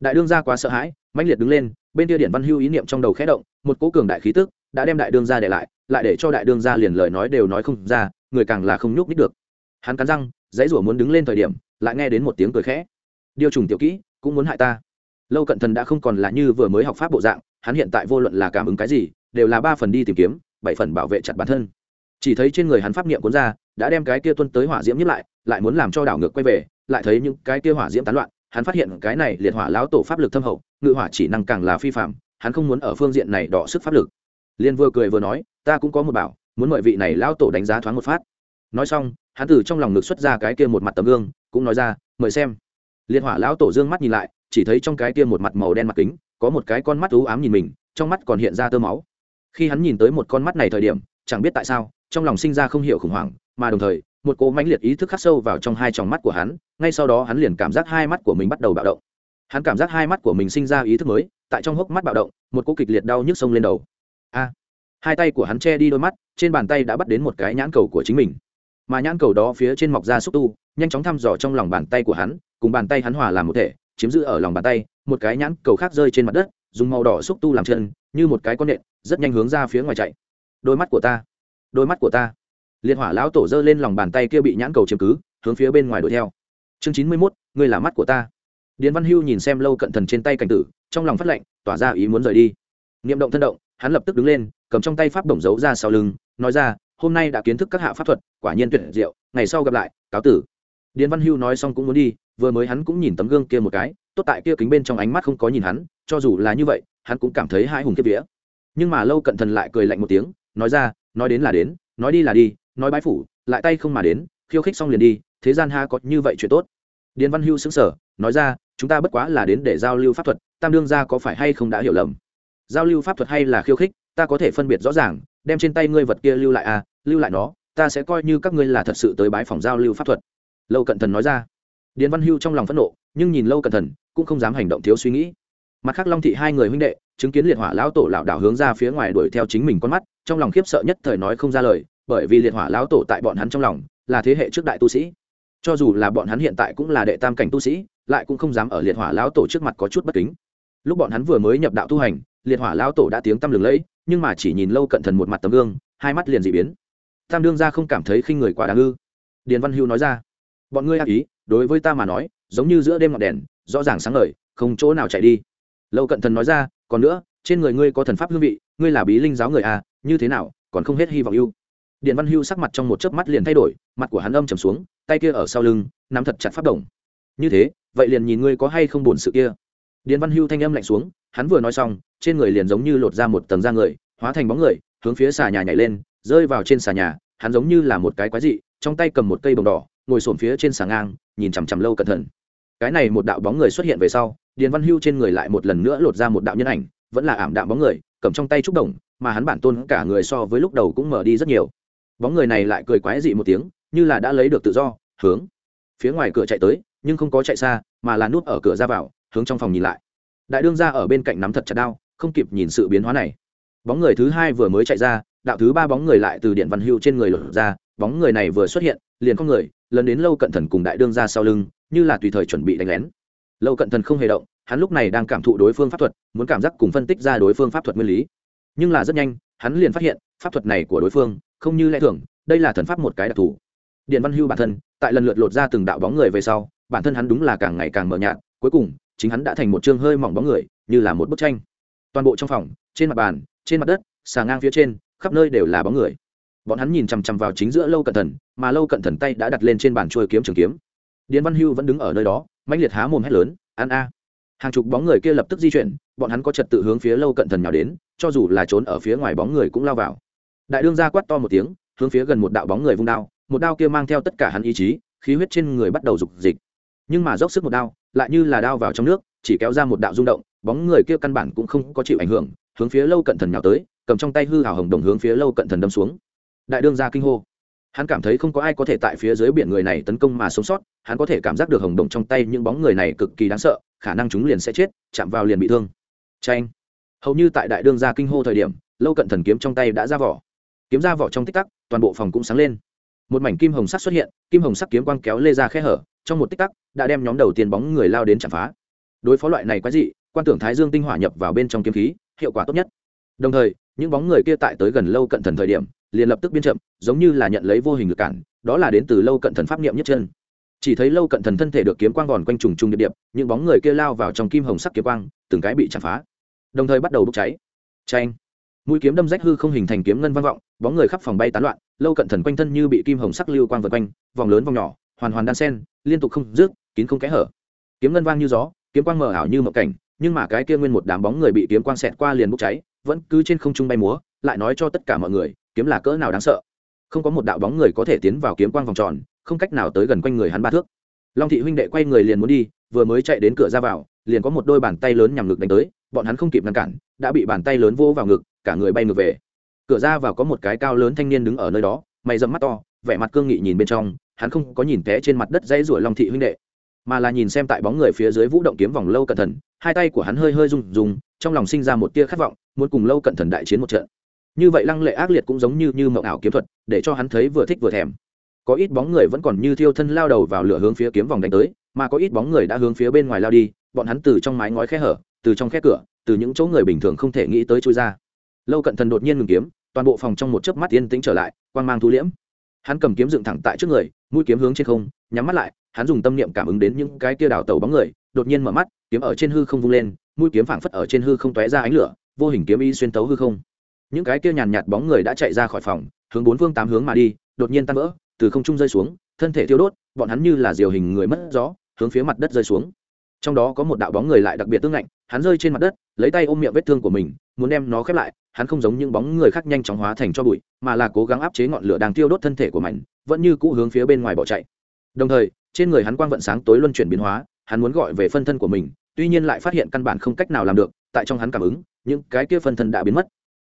Đại đương gia quá sợ hãi, mãnh liệt đứng lên, bên kia điện văn hưu ý niệm trong đầu khẽ động, một cố cường đại khí tức đã đem đại đương gia để lại lại để cho đại đương gia liền lời nói đều nói không ra, người càng là không nhúc nít được. Hắn cắn răng, dãy rủa muốn đứng lên thời điểm, lại nghe đến một tiếng cười khẽ. Điều trùng tiểu kỹ, cũng muốn hại ta. Lâu cận thần đã không còn là như vừa mới học pháp bộ dạng, hắn hiện tại vô luận là cảm ứng cái gì, đều là ba phần đi tìm kiếm, bảy phần bảo vệ chặt bản thân chỉ thấy trên người hắn pháp niệm cuốn ra, đã đem cái kia tuân tới hỏa diễm nhíp lại lại muốn làm cho đảo ngược quay về, lại thấy những cái kia hỏa diễm tán loạn, hắn phát hiện cái này liệt hỏa lão tổ pháp lực thâm hậu, ngự hỏa chỉ năng càng là phi phạm hắn không muốn ở phương diện này đọ sức pháp lực. Liên vừa cười vừa nói, ta cũng có một bảo, muốn mời vị này lão tổ đánh giá thoáng một phát. Nói xong, hắn từ trong lòng ngực xuất ra cái kia một mặt tấm gương, cũng nói ra, mời xem. Liệt hỏa lão tổ dương mắt nhìn lại, chỉ thấy trong cái kia một mặt màu đen mặt kính, có một cái con mắt ú ám nhìn mình, trong mắt còn hiện ra tơ máu. Khi hắn nhìn tới một con mắt này thời điểm, chẳng biết tại sao trong lòng sinh ra không hiểu khủng hoảng, mà đồng thời, một cỗ mãnh liệt ý thức khắc sâu vào trong hai tròng mắt của hắn, ngay sau đó hắn liền cảm giác hai mắt của mình bắt đầu bạo động. Hắn cảm giác hai mắt của mình sinh ra ý thức mới, tại trong hốc mắt bạo động, một cỗ kịch liệt đau nhức sông lên đầu. A! Hai tay của hắn che đi đôi mắt, trên bàn tay đã bắt đến một cái nhãn cầu của chính mình. Mà nhãn cầu đó phía trên mọc ra xúc tu, nhanh chóng thăm dò trong lòng bàn tay của hắn, cùng bàn tay hắn hòa làm một thể, chiếm giữ ở lòng bàn tay, một cái nhãn cầu khác rơi trên mặt đất, dùng màu đỏ xúc tu làm chân, như một cái con nện, rất nhanh hướng ra phía ngoài chạy. Đôi mắt của ta đôi mắt của ta. Liệt hỏa lão tổ giơ lên lòng bàn tay kia bị nhãn cầu chiếm cứ, hướng phía bên ngoài đuổi theo. Chương chín mươi mốt, ngươi là mắt của ta. Điền văn hưu nhìn xem lâu cận thần trên tay cảnh tử, trong lòng phát lệnh, tỏa ra ý muốn rời đi. Niệm động thân động, hắn lập tức đứng lên, cầm trong tay pháp đồng giấu ra sau lưng, nói ra, hôm nay đã kiến thức các hạ pháp thuật, quả nhiên tuyệt diệu, ngày sau gặp lại, cáo tử. Điền văn hưu nói xong cũng muốn đi, vừa mới hắn cũng nhìn tấm gương kia một cái, tốt tại kia kính bên trong ánh mắt không có nhìn hắn, cho dù là như vậy, hắn cũng cảm thấy hai hùng kiếp vía. Nhưng mà lâu cận thần lại cười lạnh một tiếng, nói ra nói đến là đến, nói đi là đi, nói bái phủ, lại tay không mà đến, khiêu khích xong liền đi, thế gian ha có như vậy chuyện tốt. Điền văn hưu xứng sở nói ra, chúng ta bất quá là đến để giao lưu pháp thuật, tam đương ra có phải hay không đã hiểu lầm? Giao lưu pháp thuật hay là khiêu khích, ta có thể phân biệt rõ ràng, đem trên tay ngươi vật kia lưu lại à lưu lại nó, ta sẽ coi như các ngươi là thật sự tới bái phòng giao lưu pháp thuật. Lâu cận thần nói ra. Điền văn hưu trong lòng phẫn nộ, nhưng nhìn lâu cận thần, cũng không dám hành động thiếu suy nghĩ. Mặt khác long thị hai người huynh đệ, chứng kiến liệt hỏa lão tổ lão đảo hướng ra phía ngoài đuổi theo chính mình con mắt trong lòng khiếp sợ nhất thời nói không ra lời, bởi vì liệt hỏa lão tổ tại bọn hắn trong lòng là thế hệ trước đại tu sĩ. Cho dù là bọn hắn hiện tại cũng là đệ tam cảnh tu sĩ, lại cũng không dám ở liệt hỏa lão tổ trước mặt có chút bất kính. Lúc bọn hắn vừa mới nhập đạo tu hành, liệt hỏa lão tổ đã tiếng tăm lừng lẫy, nhưng mà chỉ nhìn lâu cận thần một mặt tấm gương, hai mắt liền dị biến. Tam đương ra không cảm thấy khinh người quá đáng ư? Điền văn hưu nói ra. Bọn ngươi ác ý, đối với ta mà nói, giống như giữa đêm ngọn đèn, rõ ràng sáng ngời, không chỗ nào chạy đi. Lâu cận thần nói ra, còn nữa trên người ngươi có thần pháp hương vị, ngươi là bí linh giáo người à như thế nào, còn không hết hy vọng ưu. Điện văn hưu sắc mặt trong một chớp mắt liền thay đổi, mặt của hắn âm trầm xuống, tay kia ở sau lưng, nắm thật chặt pháp đồng. Như thế, vậy liền nhìn ngươi có hay không buồn sự kia. Điện văn hưu thanh âm lạnh xuống, hắn vừa nói xong, trên người liền giống như lột ra một tầng da người, hóa thành bóng người, hướng phía xà nhà nhảy lên, rơi vào trên xà nhà, hắn giống như là một cái quái dị, trong tay cầm một cây bồng đỏ, ngồi xổm phía trên xà ngang, nhìn chằm chằm lâu cẩn thận. Cái này một đạo bóng người xuất hiện về sau điền văn hưu trên người lại một lần nữa lột ra một đạo nhân ảnh vẫn là ảm đạm bóng người, cầm trong tay trúc đồng, mà hắn bản tôn cả người so với lúc đầu cũng mở đi rất nhiều. Bóng người này lại cười quái dị một tiếng, như là đã lấy được tự do, hướng phía ngoài cửa chạy tới, nhưng không có chạy xa, mà là nút ở cửa ra vào, hướng trong phòng nhìn lại. Đại đương ra ở bên cạnh nắm thật chặt đao, không kịp nhìn sự biến hóa này. Bóng người thứ hai vừa mới chạy ra, đạo thứ ba bóng người lại từ điện văn hưu trên người lột ra, bóng người này vừa xuất hiện, liền con người, lần đến lâu cận thần cùng đại đương ra sau lưng, như là tùy thời chuẩn bị đánh lén. Lâu cận thần không hề động hắn lúc này đang cảm thụ đối phương pháp thuật, muốn cảm giác cùng phân tích ra đối phương pháp thuật nguyên lý. Nhưng là rất nhanh, hắn liền phát hiện, pháp thuật này của đối phương không như lẽ thường, đây là thần pháp một cái đặc thù. Điện văn hưu bản thân, tại lần lượt lột ra từng đạo bóng người về sau, bản thân hắn đúng là càng ngày càng mờ nhạt, cuối cùng, chính hắn đã thành một chương hơi mỏng bóng người, như là một bức tranh. Toàn bộ trong phòng, trên mặt bàn, trên mặt đất, xà ngang phía trên, khắp nơi đều là bóng người. Bọn hắn nhìn chằm chằm vào chính giữa lâu cận thần, mà lâu cận thần tay đã đặt lên trên bàn trôi kiếm trường kiếm. Điền văn hưu vẫn đứng ở nơi đó, mãnh liệt há mồm hét lớn ăn a! Hàng chục bóng người kia lập tức di chuyển, bọn hắn có trật tự hướng phía lâu cận thần nhào đến, cho dù là trốn ở phía ngoài bóng người cũng lao vào. Đại đương ra quát to một tiếng, hướng phía gần một đạo bóng người vung đao, một đao kia mang theo tất cả hắn ý chí, khí huyết trên người bắt đầu rục dịch. Nhưng mà dốc sức một đao, lại như là đao vào trong nước, chỉ kéo ra một đạo rung động, bóng người kia căn bản cũng không có chịu ảnh hưởng, hướng phía lâu cận thần nhào tới, cầm trong tay hư hào hồng đồng hướng phía lâu cận thần đâm xuống. Đại đương ra kinh hô. Hắn cảm thấy không có ai có thể tại phía dưới biển người này tấn công mà sống sót, hắn có thể cảm giác được hồng đồng trong tay những bóng người này cực kỳ đáng sợ khả năng chúng liền sẽ chết, chạm vào liền bị thương. Tranh hầu như tại đại đương gia kinh hô thời điểm, lâu cận thần kiếm trong tay đã ra vỏ. Kiếm ra vỏ trong tích tắc, toàn bộ phòng cũng sáng lên. Một mảnh kim hồng sắc xuất hiện, kim hồng sắc kiếm quang kéo lê ra khe hở, trong một tích tắc đã đem nhóm đầu tiên bóng người lao đến chạm phá. Đối phó loại này quái dị, quan tưởng thái dương tinh hỏa nhập vào bên trong kiếm khí, hiệu quả tốt nhất. Đồng thời, những bóng người kia tại tới gần lâu cận thần thời điểm, liền lập tức biên chậm, giống như là nhận lấy vô hình lực cản, đó là đến từ lâu cận thần pháp niệm nhất chân chỉ thấy lâu cận thần thân thể được kiếm quang vòn quanh trùng trùng điệp điệp, những bóng người kia lao vào trong kim hồng sắc kiếm quang, từng cái bị chạm phá. Đồng thời bắt đầu bốc cháy. Tranh mũi kiếm đâm rách hư không hình thành kiếm ngân vang vọng, bóng người khắp phòng bay tán loạn, lâu cận thần quanh thân như bị kim hồng sắc lưu quang vượt quanh, vòng lớn vòng nhỏ, hoàn hoàn đan sen, liên tục không rước kín không kẽ hở. Kiếm ngân vang như gió, kiếm quang mờ ảo như mộng cảnh, nhưng mà cái kia nguyên một đám bóng người bị kiếm quang xẹt qua liền bốc cháy, vẫn cứ trên không trung bay múa, lại nói cho tất cả mọi người, kiếm là cỡ nào đáng sợ. Không có một đạo bóng người có thể tiến vào kiếm quang vòng tròn không cách nào tới gần quanh người hắn ba thước. Long thị huynh đệ quay người liền muốn đi, vừa mới chạy đến cửa ra vào, liền có một đôi bàn tay lớn nhằm ngực đánh tới, bọn hắn không kịp ngăn cản, đã bị bàn tay lớn vỗ vào ngực, cả người bay ngược về. Cửa ra vào có một cái cao lớn thanh niên đứng ở nơi đó, mày dẫm mắt to, vẻ mặt cương nghị nhìn bên trong, hắn không có nhìn té trên mặt đất dãy ruổi long thị huynh đệ, mà là nhìn xem tại bóng người phía dưới vũ động kiếm vòng lâu cẩn thận, hai tay của hắn hơi hơi rung rung, trong lòng sinh ra một tia khát vọng, muốn cùng lâu cẩn thận đại chiến một trận. Như vậy lăng lệ ác liệt cũng giống như như mộng ảo kiếm thuật, để cho hắn thấy vừa thích vừa thèm có ít bóng người vẫn còn như thiêu thân lao đầu vào lửa hướng phía kiếm vòng đánh tới, mà có ít bóng người đã hướng phía bên ngoài lao đi, bọn hắn từ trong mái ngói khe hở, từ trong khe cửa, từ những chỗ người bình thường không thể nghĩ tới chui ra. Lâu cận thần đột nhiên ngừng kiếm, toàn bộ phòng trong một chớp mắt yên tĩnh trở lại, quang mang thu liễm. Hắn cầm kiếm dựng thẳng tại trước người, mũi kiếm hướng trên không, nhắm mắt lại, hắn dùng tâm niệm cảm ứng đến những cái tia đảo tàu bóng người, đột nhiên mở mắt, kiếm ở trên hư không vung lên, mũi kiếm phảng phất ở trên hư không tóe ra ánh lửa, vô hình kiếm y xuyên tấu hư không. Những cái kia nhàn nhạt bóng người đã chạy ra khỏi phòng, hướng bốn phương tám hướng mà đi, đột nhiên tan vỡ từ không trung rơi xuống, thân thể thiêu đốt, bọn hắn như là diều hình người mất gió, hướng phía mặt đất rơi xuống. Trong đó có một đạo bóng người lại đặc biệt tương lạnh, hắn rơi trên mặt đất, lấy tay ôm miệng vết thương của mình, muốn đem nó khép lại, hắn không giống những bóng người khác nhanh chóng hóa thành cho bụi, mà là cố gắng áp chế ngọn lửa đang tiêu đốt thân thể của mình vẫn như cũ hướng phía bên ngoài bỏ chạy. Đồng thời, trên người hắn quang vận sáng tối luân chuyển biến hóa, hắn muốn gọi về phân thân của mình, tuy nhiên lại phát hiện căn bản không cách nào làm được, tại trong hắn cảm ứng, những cái kia phân thân đã biến mất.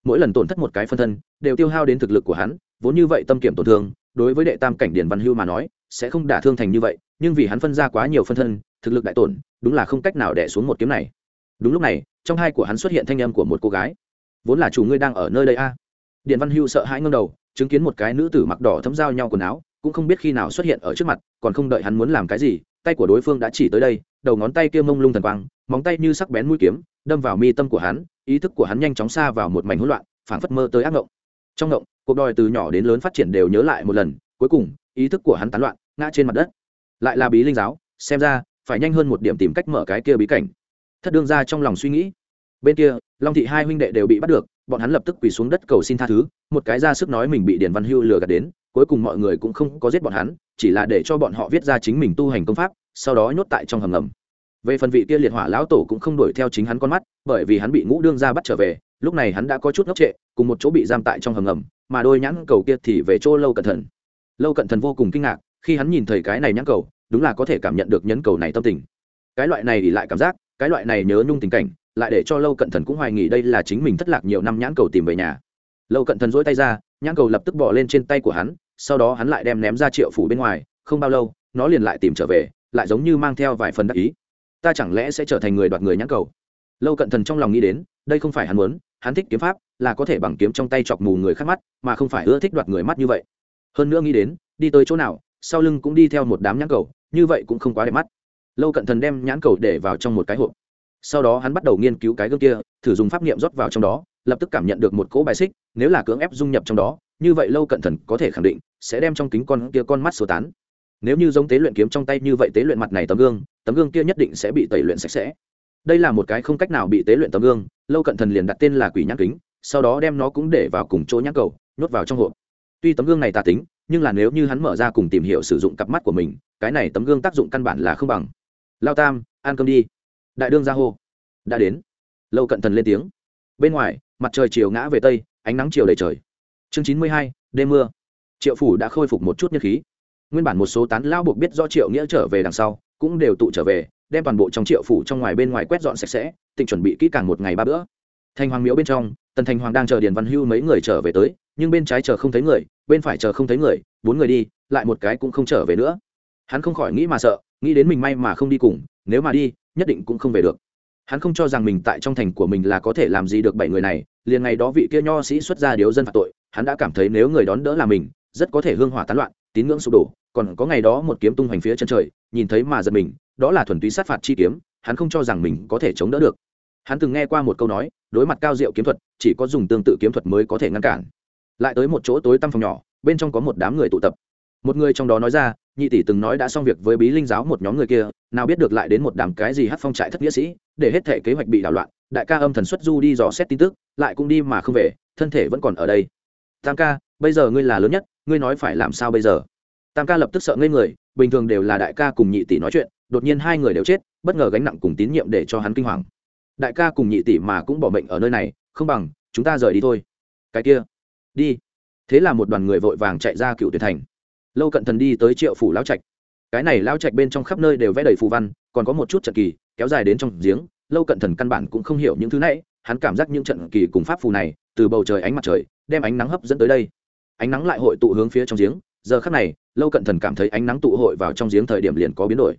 Mỗi lần tổn thất một cái phân thân, đều tiêu hao đến thực lực của hắn, vốn như vậy tâm kiểm tổn thương đối với đệ tam cảnh điển văn hưu mà nói, sẽ không đả thương thành như vậy, nhưng vì hắn phân ra quá nhiều phân thân, thực lực đại tổn, đúng là không cách nào đẻ xuống một kiếm này. Đúng lúc này, trong hai của hắn xuất hiện thanh âm của một cô gái. Vốn là chủ ngươi đang ở nơi đây a. À. điện văn hưu sợ hãi ngâm đầu, chứng kiến một cái nữ tử mặc đỏ thấm dao nhau quần áo, cũng không biết khi nào xuất hiện ở trước mặt, còn không đợi hắn muốn làm cái gì, tay của đối phương đã chỉ tới đây, đầu ngón tay kia mông lung thần quang, móng tay như sắc bén mũi kiếm, đâm vào mi tâm của hắn, ý thức của hắn nhanh chóng xa vào một mảnh hỗn loạn, phảng phất mơ tới ác ngộng. Trong ngộng cuộc đời từ nhỏ đến lớn phát triển đều nhớ lại một lần, cuối cùng, ý thức của hắn tán loạn, ngã trên mặt đất. Lại là bí linh giáo, xem ra, phải nhanh hơn một điểm tìm cách mở cái kia bí cảnh. Thất đương ra trong lòng suy nghĩ. Bên kia, long thị hai huynh đệ đều bị bắt được, bọn hắn lập tức quỳ xuống đất cầu xin tha thứ, một cái ra sức nói mình bị điền văn hưu lừa gạt đến, cuối cùng mọi người cũng không có giết bọn hắn, chỉ là để cho bọn họ viết ra chính mình tu hành công pháp, sau đó nhốt tại trong hầm ngầm. Về phần vị kia liệt hỏa lão tổ cũng không đuổi theo chính hắn con mắt, bởi vì hắn bị ngũ đương ra bắt trở về lúc này hắn đã có chút ngốc trệ, cùng một chỗ bị giam tại trong hầm ngầm, mà đôi nhãn cầu kia thì về chỗ lâu cẩn thận lâu cẩn thận vô cùng kinh ngạc, khi hắn nhìn thấy cái này nhãn cầu, đúng là có thể cảm nhận được nhẫn cầu này tâm tình. Cái loại này ỉ lại cảm giác, cái loại này nhớ nhung tình cảnh, lại để cho lâu cận thần cũng hoài nghi đây là chính mình thất lạc nhiều năm nhãn cầu tìm về nhà. Lâu cận thần dỗi tay ra, nhãn cầu lập tức bỏ lên trên tay của hắn, sau đó hắn lại đem ném ra triệu phủ bên ngoài, không bao lâu, nó liền lại tìm trở về, lại giống như mang theo vài phần đắc ý. Ta chẳng lẽ sẽ trở thành người đoạt người nhãn cầu? Lâu cận thần trong lòng nghĩ đến, đây không phải hắn muốn hắn thích kiếm pháp là có thể bằng kiếm trong tay chọc mù người khác mắt, mà không phải ưa thích đoạt người mắt như vậy. Hơn nữa nghĩ đến, đi tới chỗ nào, sau lưng cũng đi theo một đám nhãn cầu, như vậy cũng không quá đẹp mắt. Lâu cận thần đem nhãn cầu để vào trong một cái hộp. Sau đó hắn bắt đầu nghiên cứu cái gương kia, thử dùng pháp niệm rót vào trong đó, lập tức cảm nhận được một cỗ bài xích, nếu là cưỡng ép dung nhập trong đó, như vậy lâu cận thần có thể khẳng định sẽ đem trong kính con kia con mắt sơ tán. Nếu như giống tế luyện kiếm trong tay như vậy tế luyện mặt này tấm gương tấm gương kia nhất định sẽ bị tẩy luyện sạch sẽ đây là một cái không cách nào bị tế luyện tấm gương, lâu cận thần liền đặt tên là quỷ nhãn kính, sau đó đem nó cũng để vào cùng chỗ nhãn cầu, nhốt vào trong hộp. Tuy tấm gương này tà tính, nhưng là nếu như hắn mở ra cùng tìm hiểu sử dụng cặp mắt của mình, cái này tấm gương tác dụng căn bản là không bằng. Lao tam, ăn cơm đi. Đại đương ra hô. Đã đến. Lâu cận thần lên tiếng. Bên ngoài, mặt trời chiều ngã về tây, ánh nắng chiều đầy trời. Chương chín mươi hai, đêm mưa. Triệu phủ đã khôi phục một chút nhân khí. Nguyên bản một số tán lao buộc biết do triệu nghĩa trở về đằng sau, cũng đều tụ trở về đem toàn bộ trong triệu phủ trong ngoài bên ngoài quét dọn sạch sẽ, tịnh chuẩn bị kỹ càng một ngày ba bữa. Thành hoàng miếu bên trong, tần thành hoàng đang chờ điền văn hưu mấy người trở về tới, nhưng bên trái chờ không thấy người, bên phải chờ không thấy người, bốn người đi, lại một cái cũng không trở về nữa. Hắn không khỏi nghĩ mà sợ, nghĩ đến mình may mà không đi cùng, nếu mà đi, nhất định cũng không về được. Hắn không cho rằng mình tại trong thành của mình là có thể làm gì được bảy người này, liền ngày đó vị kia nho sĩ xuất ra điếu dân phạt tội, hắn đã cảm thấy nếu người đón đỡ là mình, rất có thể hương hỏa tán loạn, tín ngưỡng sụp đổ, còn có ngày đó một kiếm tung hoành phía chân trời, nhìn thấy mà giật mình đó là thuần túy sát phạt chi kiếm, hắn không cho rằng mình có thể chống đỡ được. Hắn từng nghe qua một câu nói, đối mặt cao diệu kiếm thuật, chỉ có dùng tương tự kiếm thuật mới có thể ngăn cản. Lại tới một chỗ tối tăm phòng nhỏ, bên trong có một đám người tụ tập. Một người trong đó nói ra, nhị tỷ từng nói đã xong việc với bí linh giáo một nhóm người kia, nào biết được lại đến một đám cái gì hát phong trại thất nghĩa sĩ, để hết thể kế hoạch bị đảo loạn, đại ca âm thần xuất du đi dò xét tin tức, lại cũng đi mà không về, thân thể vẫn còn ở đây. Tam ca, bây giờ ngươi là lớn nhất, ngươi nói phải làm sao bây giờ? Tam ca lập tức sợ ngây người, bình thường đều là đại ca cùng nhị tỷ nói chuyện đột nhiên hai người đều chết, bất ngờ gánh nặng cùng tín nhiệm để cho hắn kinh hoàng. Đại ca cùng nhị tỷ mà cũng bỏ mệnh ở nơi này, không bằng, chúng ta rời đi thôi. Cái kia, đi. Thế là một đoàn người vội vàng chạy ra cựu tuyệt thành. Lâu cận thần đi tới triệu phủ lao trạch. Cái này lao trạch bên trong khắp nơi đều vẽ đầy phù văn, còn có một chút trận kỳ, kéo dài đến trong giếng. Lâu cận thần căn bản cũng không hiểu những thứ này, hắn cảm giác những trận kỳ cùng pháp phù này, từ bầu trời ánh mặt trời, đem ánh nắng hấp dẫn tới đây. Ánh nắng lại hội tụ hướng phía trong giếng. Giờ khắc này, lâu cận thần cảm thấy ánh nắng tụ hội vào trong giếng thời điểm liền có biến đổi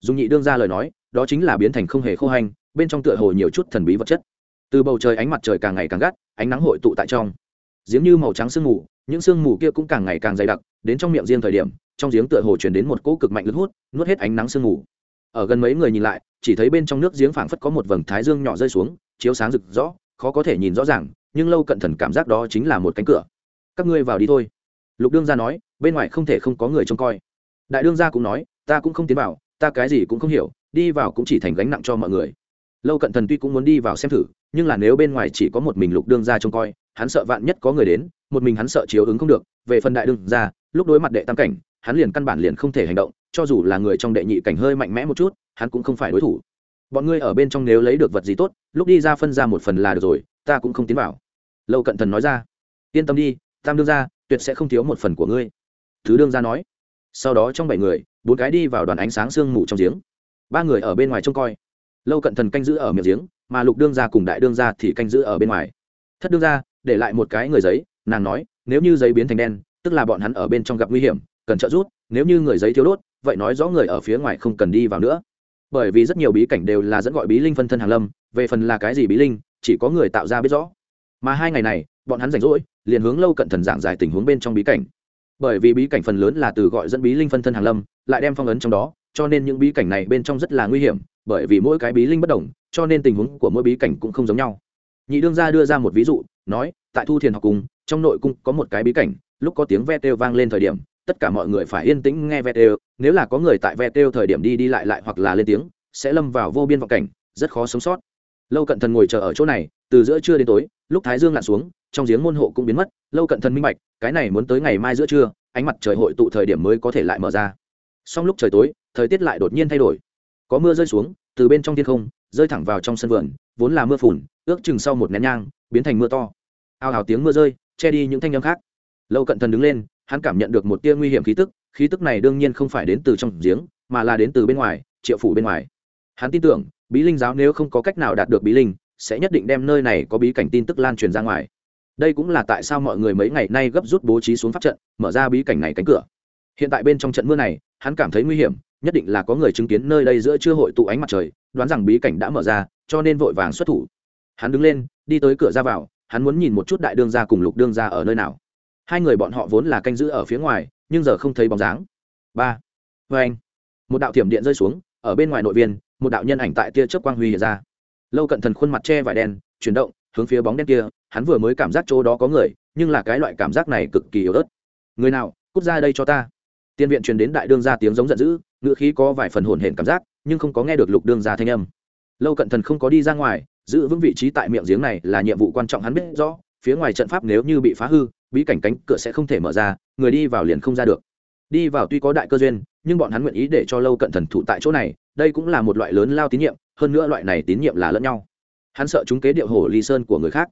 dùng nhị đương ra lời nói, đó chính là biến thành không hề khô hành bên trong tựa hồ nhiều chút thần bí vật chất. Từ bầu trời ánh mặt trời càng ngày càng gắt, ánh nắng hội tụ tại trong. Giếng như màu trắng sương mù, những sương mù kia cũng càng ngày càng dày đặc, đến trong miệng riêng thời điểm, trong giếng tựa hồ chuyển đến một cỗ cực mạnh lực hút, nuốt hết ánh nắng sương mù. Ở gần mấy người nhìn lại, chỉ thấy bên trong nước giếng phảng phất có một vầng thái dương nhỏ rơi xuống, chiếu sáng rực rõ khó có thể nhìn rõ ràng, nhưng lâu cận thần cảm giác đó chính là một cánh cửa. Các ngươi vào đi thôi. Lục đương gia nói, bên ngoài không thể không có người trông coi. Đại đương gia cũng nói, ta cũng không tiến vào ta cái gì cũng không hiểu, đi vào cũng chỉ thành gánh nặng cho mọi người. Lâu cận thần tuy cũng muốn đi vào xem thử, nhưng là nếu bên ngoài chỉ có một mình lục đương gia trông coi, hắn sợ vạn nhất có người đến, một mình hắn sợ chiếu ứng không được, về phần đại đương gia, lúc đối mặt đệ tam cảnh, hắn liền căn bản liền không thể hành động, cho dù là người trong đệ nhị cảnh hơi mạnh mẽ một chút, hắn cũng không phải đối thủ. Bọn ngươi ở bên trong nếu lấy được vật gì tốt, lúc đi ra phân ra một phần là được rồi, ta cũng không tiến vào. Lâu cận thần nói ra. Yên tâm đi, tam đương ra tuyệt sẽ không thiếu một phần của ngươi. Thứ đương ra nói. Sau đó trong bảy người bốn cái đi vào đoàn ánh sáng sương mù trong giếng. Ba người ở bên ngoài trông coi. Lâu cận thần canh giữ ở miệng giếng, mà lục đương ra cùng đại đương ra thì canh giữ ở bên ngoài. Thất đương ra để lại một cái người giấy, nàng nói, nếu như giấy biến thành đen, tức là bọn hắn ở bên trong gặp nguy hiểm, cần trợ giúp, nếu như người giấy thiếu đốt, vậy nói rõ người ở phía ngoài không cần đi vào nữa. Bởi vì rất nhiều bí cảnh đều là dẫn gọi bí linh phân thân hàng lâm, về phần là cái gì bí linh, chỉ có người tạo ra biết rõ. Mà hai ngày này, bọn hắn rảnh rỗi, liền hướng lâu cận thần giảng giải tình huống bên trong bí cảnh bởi vì bí cảnh phần lớn là từ gọi dẫn bí linh phân thân hàng lâm, lại đem phong ấn trong đó, cho nên những bí cảnh này bên trong rất là nguy hiểm, bởi vì mỗi cái bí linh bất đồng, cho nên tình huống của mỗi bí cảnh cũng không giống nhau. Nhị đương gia đưa ra một ví dụ, nói, tại thu thiền học cung trong nội cung có một cái bí cảnh, lúc có tiếng ve têu vang lên thời điểm, tất cả mọi người phải yên tĩnh nghe ve têu, nếu là có người tại ve têu thời điểm đi đi lại lại hoặc là lên tiếng, sẽ lâm vào vô biên vọng cảnh, rất khó sống sót lâu cận thần ngồi chờ ở chỗ này, từ giữa trưa đến tối, lúc thái dương lặn xuống, trong giếng môn hộ cũng biến mất. Lâu cận thần minh bạch, cái này muốn tới ngày mai giữa trưa, ánh mặt trời hội tụ thời điểm mới có thể lại mở ra. Song lúc trời tối, thời tiết lại đột nhiên thay đổi. Có mưa rơi xuống, từ bên trong thiên không, rơi thẳng vào trong sân vườn, vốn là mưa phùn, ước chừng sau một nén nhang, biến thành mưa to. Ao hào tiếng mưa rơi, che đi những thanh âm khác. Lâu cận thần đứng lên, hắn cảm nhận được một tia nguy hiểm khí tức khí tức này đương nhiên không phải đến từ trong giếng, mà là đến từ bên ngoài, triệu phủ bên ngoài. Hắn tin tưởng bí linh giáo nếu không có cách nào đạt được bí linh, sẽ nhất định đem nơi này có bí cảnh tin tức lan truyền ra ngoài. Đây cũng là tại sao mọi người mấy ngày nay gấp rút bố trí xuống pháp trận, mở ra bí cảnh này cánh cửa. Hiện tại bên trong trận mưa này, hắn cảm thấy nguy hiểm, nhất định là có người chứng kiến nơi đây giữa chưa hội tụ ánh mặt trời, đoán rằng bí cảnh đã mở ra, cho nên vội vàng xuất thủ. Hắn đứng lên, đi tới cửa ra vào, hắn muốn nhìn một chút đại đương gia cùng lục đương gia ở nơi nào. Hai người bọn họ vốn là canh giữ ở phía ngoài, nhưng giờ không thấy bóng dáng. Ba. Vê anh một đạo thiểm điện rơi xuống, ở bên ngoài nội viên một đạo nhân ảnh tại tia chớp quang huy hiện ra. Lâu cận thần khuôn mặt che vải đen, chuyển động, hướng phía bóng đen kia, hắn vừa mới cảm giác chỗ đó có người, nhưng là cái loại cảm giác này cực kỳ yếu ớt. Người nào, cút ra đây cho ta. Tiên viện truyền đến đại đương ra tiếng giống giận dữ ngựa khí có vài phần hồn hển cảm giác, nhưng không có nghe được lục đương ra thanh âm. Lâu cận thần không có đi ra ngoài, giữ vững vị trí tại miệng giếng này là nhiệm vụ quan trọng hắn biết rõ, phía ngoài trận pháp nếu như bị phá hư, bí cảnh cánh cửa sẽ không thể mở ra, người đi vào liền không ra được. Đi vào tuy có đại cơ duyên nhưng bọn hắn nguyện ý để cho lâu cận thần thụ tại chỗ này, đây cũng là một loại lớn lao tín nhiệm, hơn nữa loại này tín nhiệm là lẫn nhau. Hắn sợ chúng kế điệu hổ ly sơn của người khác.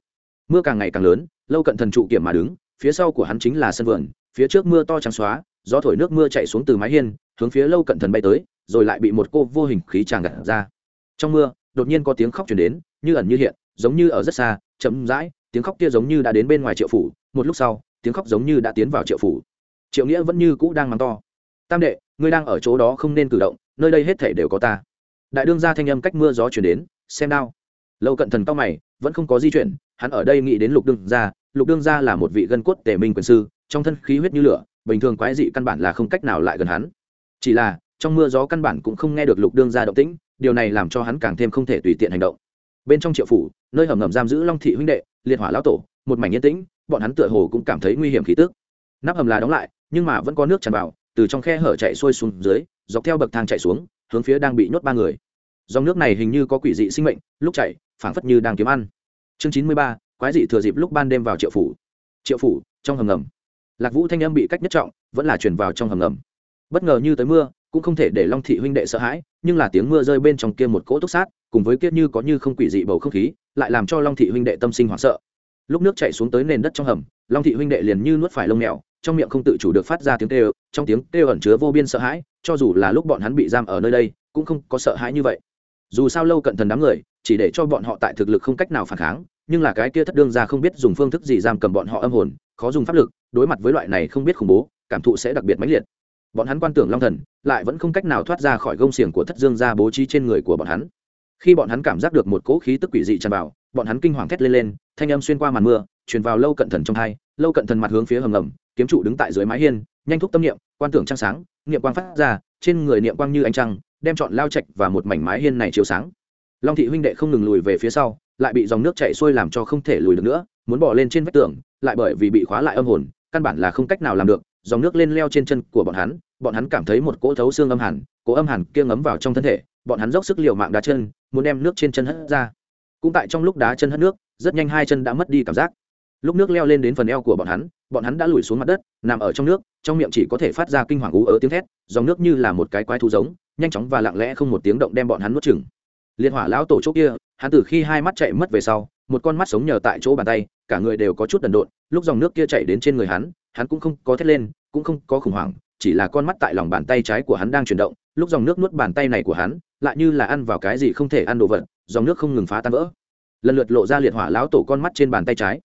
Mưa càng ngày càng lớn, lâu cận thần trụ kiểm mà đứng, phía sau của hắn chính là sân vườn, phía trước mưa to trắng xóa, gió thổi nước mưa chạy xuống từ mái hiên, hướng phía lâu cận thần bay tới, rồi lại bị một cô vô hình khí tràn gặt ra. Trong mưa, đột nhiên có tiếng khóc chuyển đến, như ẩn như hiện, giống như ở rất xa, chậm rãi, tiếng khóc kia giống như đã đến bên ngoài triệu phủ, một lúc sau, tiếng khóc giống như đã tiến vào triệu phủ. Triệu nghĩa vẫn như cũ đang mắng to. Tam đệ ngươi đang ở chỗ đó không nên cử động, nơi đây hết thể đều có ta. Đại đương ra thanh âm cách mưa gió chuyển đến, xem đao lâu cận thần cao mày, vẫn không có di chuyển, hắn ở đây nghĩ đến lục đương gia, lục đương gia là một vị gân cốt tề minh quyền sư, trong thân khí huyết như lửa, bình thường quái dị căn bản là không cách nào lại gần hắn. Chỉ là, trong mưa gió căn bản cũng không nghe được lục đương gia động tĩnh, điều này làm cho hắn càng thêm không thể tùy tiện hành động. Bên trong triệu phủ, nơi hầm ngầm giam giữ long thị huynh đệ, liệt hỏa lão tổ, một mảnh yên tĩnh, bọn hắn tựa hồ cũng cảm thấy nguy hiểm khí tức. Nắp hầm là đóng lại, nhưng mà vẫn có nước tràn vào từ trong khe hở chạy xuôi xuống dưới, dọc theo bậc thang chạy xuống, hướng phía đang bị nhốt ba người. Dòng nước này hình như có quỷ dị sinh mệnh, lúc chạy, phảng phất như đang kiếm ăn. Chương chín mươi ba, quái dị thừa dịp lúc ban đêm vào triệu phủ. Triệu phủ, trong hầm ngầm. Lạc vũ thanh âm bị cách nhất trọng, vẫn là chuyển vào trong hầm ngầm. Bất ngờ như tới mưa, cũng không thể để long thị huynh đệ sợ hãi, nhưng là tiếng mưa rơi bên trong kia một cỗ túc sát, cùng với kiết như có như không quỷ dị bầu không khí, lại làm cho long thị huynh đệ tâm sinh hoảng sợ. Lúc nước chạy xuống tới nền đất trong hầm, long thị huynh đệ liền như nuốt phải lông mèo trong miệng không tự chủ được phát ra tiếng kêu, trong tiếng kêu ẩn chứa vô biên sợ hãi, cho dù là lúc bọn hắn bị giam ở nơi đây, cũng không có sợ hãi như vậy. Dù sao lâu cận thần đám người, chỉ để cho bọn họ tại thực lực không cách nào phản kháng, nhưng là cái kia thất đương ra không biết dùng phương thức gì giam cầm bọn họ âm hồn, khó dùng pháp lực, đối mặt với loại này không biết khủng bố, cảm thụ sẽ đặc biệt mãnh liệt. Bọn hắn quan tưởng long thần, lại vẫn không cách nào thoát ra khỏi gông xiềng của thất dương ra bố trí trên người của bọn hắn. Khi bọn hắn cảm giác được một cỗ khí tức quỷ dị tràn vào, bọn hắn kinh hoàng thét lên lên, thanh âm xuyên qua màn mưa, truyền vào lâu cận thần trong hai lâu cận thần mặt hướng phía hầm ngầm, kiếm trụ đứng tại dưới mái hiên, nhanh thúc tâm niệm, quan tưởng trăng sáng, niệm quang phát ra, trên người niệm quang như ánh trăng, đem chọn lao trạch và một mảnh mái hiên này chiếu sáng. Long thị huynh đệ không ngừng lùi về phía sau, lại bị dòng nước chảy xuôi làm cho không thể lùi được nữa, muốn bỏ lên trên vách tường, lại bởi vì bị khóa lại âm hồn, căn bản là không cách nào làm được, dòng nước lên leo trên chân của bọn hắn bọn hắn cảm thấy một cỗ thấu xương âm hẳn, cỗ âm hẳn kia ngấm vào trong thân thể, bọn hắn dốc sức liều mạng đá chân, muốn đem nước trên chân hất ra. Cũng tại trong lúc đá chân hất nước, rất nhanh hai chân đã mất đi cảm giác lúc nước leo lên đến phần eo của bọn hắn bọn hắn đã lùi xuống mặt đất, nằm ở trong nước, trong miệng chỉ có thể phát ra kinh hoàng ú ớ tiếng thét, dòng nước như là một cái quái thú giống, nhanh chóng và lặng lẽ không một tiếng động đem bọn hắn nuốt chừng liệt hỏa lão tổ chỗ kia, hắn từ khi hai mắt chạy mất về sau, một con mắt sống nhờ tại chỗ bàn tay, cả người đều có chút đần độn, lúc dòng nước kia chạy đến trên người hắn hắn cũng không có thét lên, cũng không có khủng hoảng, chỉ là con mắt tại lòng bàn tay trái của hắn đang chuyển động, lúc dòng nước nuốt bàn tay này của hắn, lại như là ăn vào cái gì không thể ăn đồ vật, dòng nước không ngừng phá tan vỡ. Lần lượt lộ ra liệt hỏa lão tổ con mắt trên bàn tay trái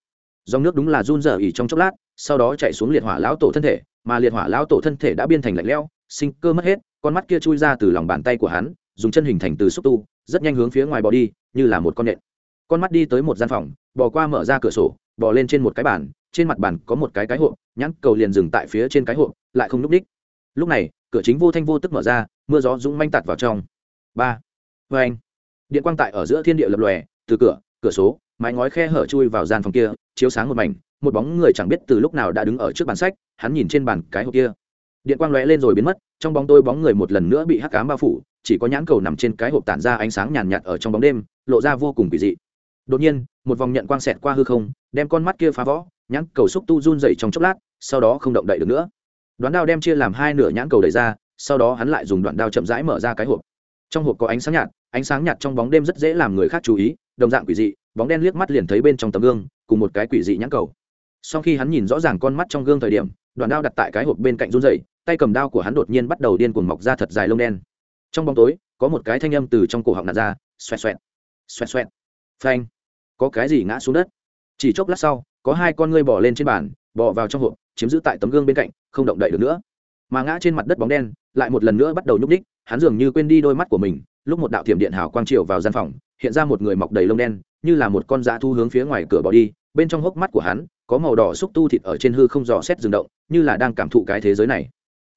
dòng nước đúng là run rờ ỉ trong chốc lát, sau đó chạy xuống liệt hỏa lão tổ thân thể, mà liệt hỏa lão tổ thân thể đã biên thành lạnh lẽo, sinh cơ mất hết, con mắt kia chui ra từ lòng bàn tay của hắn, dùng chân hình thành từ xúc tu, rất nhanh hướng phía ngoài bò đi, như là một con nện. Con mắt đi tới một gian phòng, bò qua mở ra cửa sổ, bò lên trên một cái bàn, trên mặt bàn có một cái cái hộp, nhãn cầu liền dừng tại phía trên cái hộp, lại không n ú c đích. Lúc này, cửa chính vô thanh vô tức mở ra, mưa gió dũng manh tạt vào trong. Ba. Vê anh điện quang tại ở giữa thiên địa lập lòe, từ cửa cửa số mái ngói khe hở chui vào gian phòng kia chiếu sáng một mảnh, một bóng người chẳng biết từ lúc nào đã đứng ở trước bàn sách, hắn nhìn trên bàn cái hộp kia. Điện quang lóe lên rồi biến mất, trong bóng tôi bóng người một lần nữa bị hắc cám bao phủ, chỉ có nhãn cầu nằm trên cái hộp tản ra ánh sáng nhàn nhạt ở trong bóng đêm, lộ ra vô cùng kỳ dị. Đột nhiên, một vòng nhận quang xẹt qua hư không, đem con mắt kia phá võ nhãn cầu xúc tu run dậy trong chốc lát, sau đó không động đậy được nữa. Đoán đao đem chia làm hai nửa nhãn cầu đẩy ra, sau đó hắn lại dùng đoạn đao chậm rãi mở ra cái hộp. Trong hộp có ánh sáng nhạt, ánh sáng nhạt trong bóng đêm rất dễ làm người khác chú ý, đồng dạng quỷ dị bóng đen liếc mắt liền thấy bên trong tấm gương, cùng một cái quỷ dị nhãn cầu. Sau khi hắn nhìn rõ ràng con mắt trong gương thời điểm đoạn đao đặt tại cái hộp bên cạnh run dậy tay cầm đao của hắn đột nhiên bắt đầu điên cuồng mọc ra thật dài lông đen. Trong bóng tối, có một cái thanh âm từ trong cổ họng nạt ra, xoẹt xoẹt xoẹt xoẹt. Phanh! Có cái gì ngã xuống đất? Chỉ chốc lát sau, có hai con ngươi bỏ lên trên bàn bỏ vào trong hộp, chiếm giữ tại tấm gương bên cạnh, không động đậy được nữa. Mà ngã trên mặt đất bóng đen, lại một lần nữa bắt đầu nhúc ních hắn dường như quên đi đôi mắt của mình, lúc một đạo thiểm điện hào quang triều vào gian phòng hiện ra một người mọc đầy lông đen, như là một con dã thu hướng phía ngoài cửa bỏ đi, bên trong hốc mắt của hắn có màu đỏ xúc tu thịt ở trên hư không dò xét dừng động, như là đang cảm thụ cái thế giới này.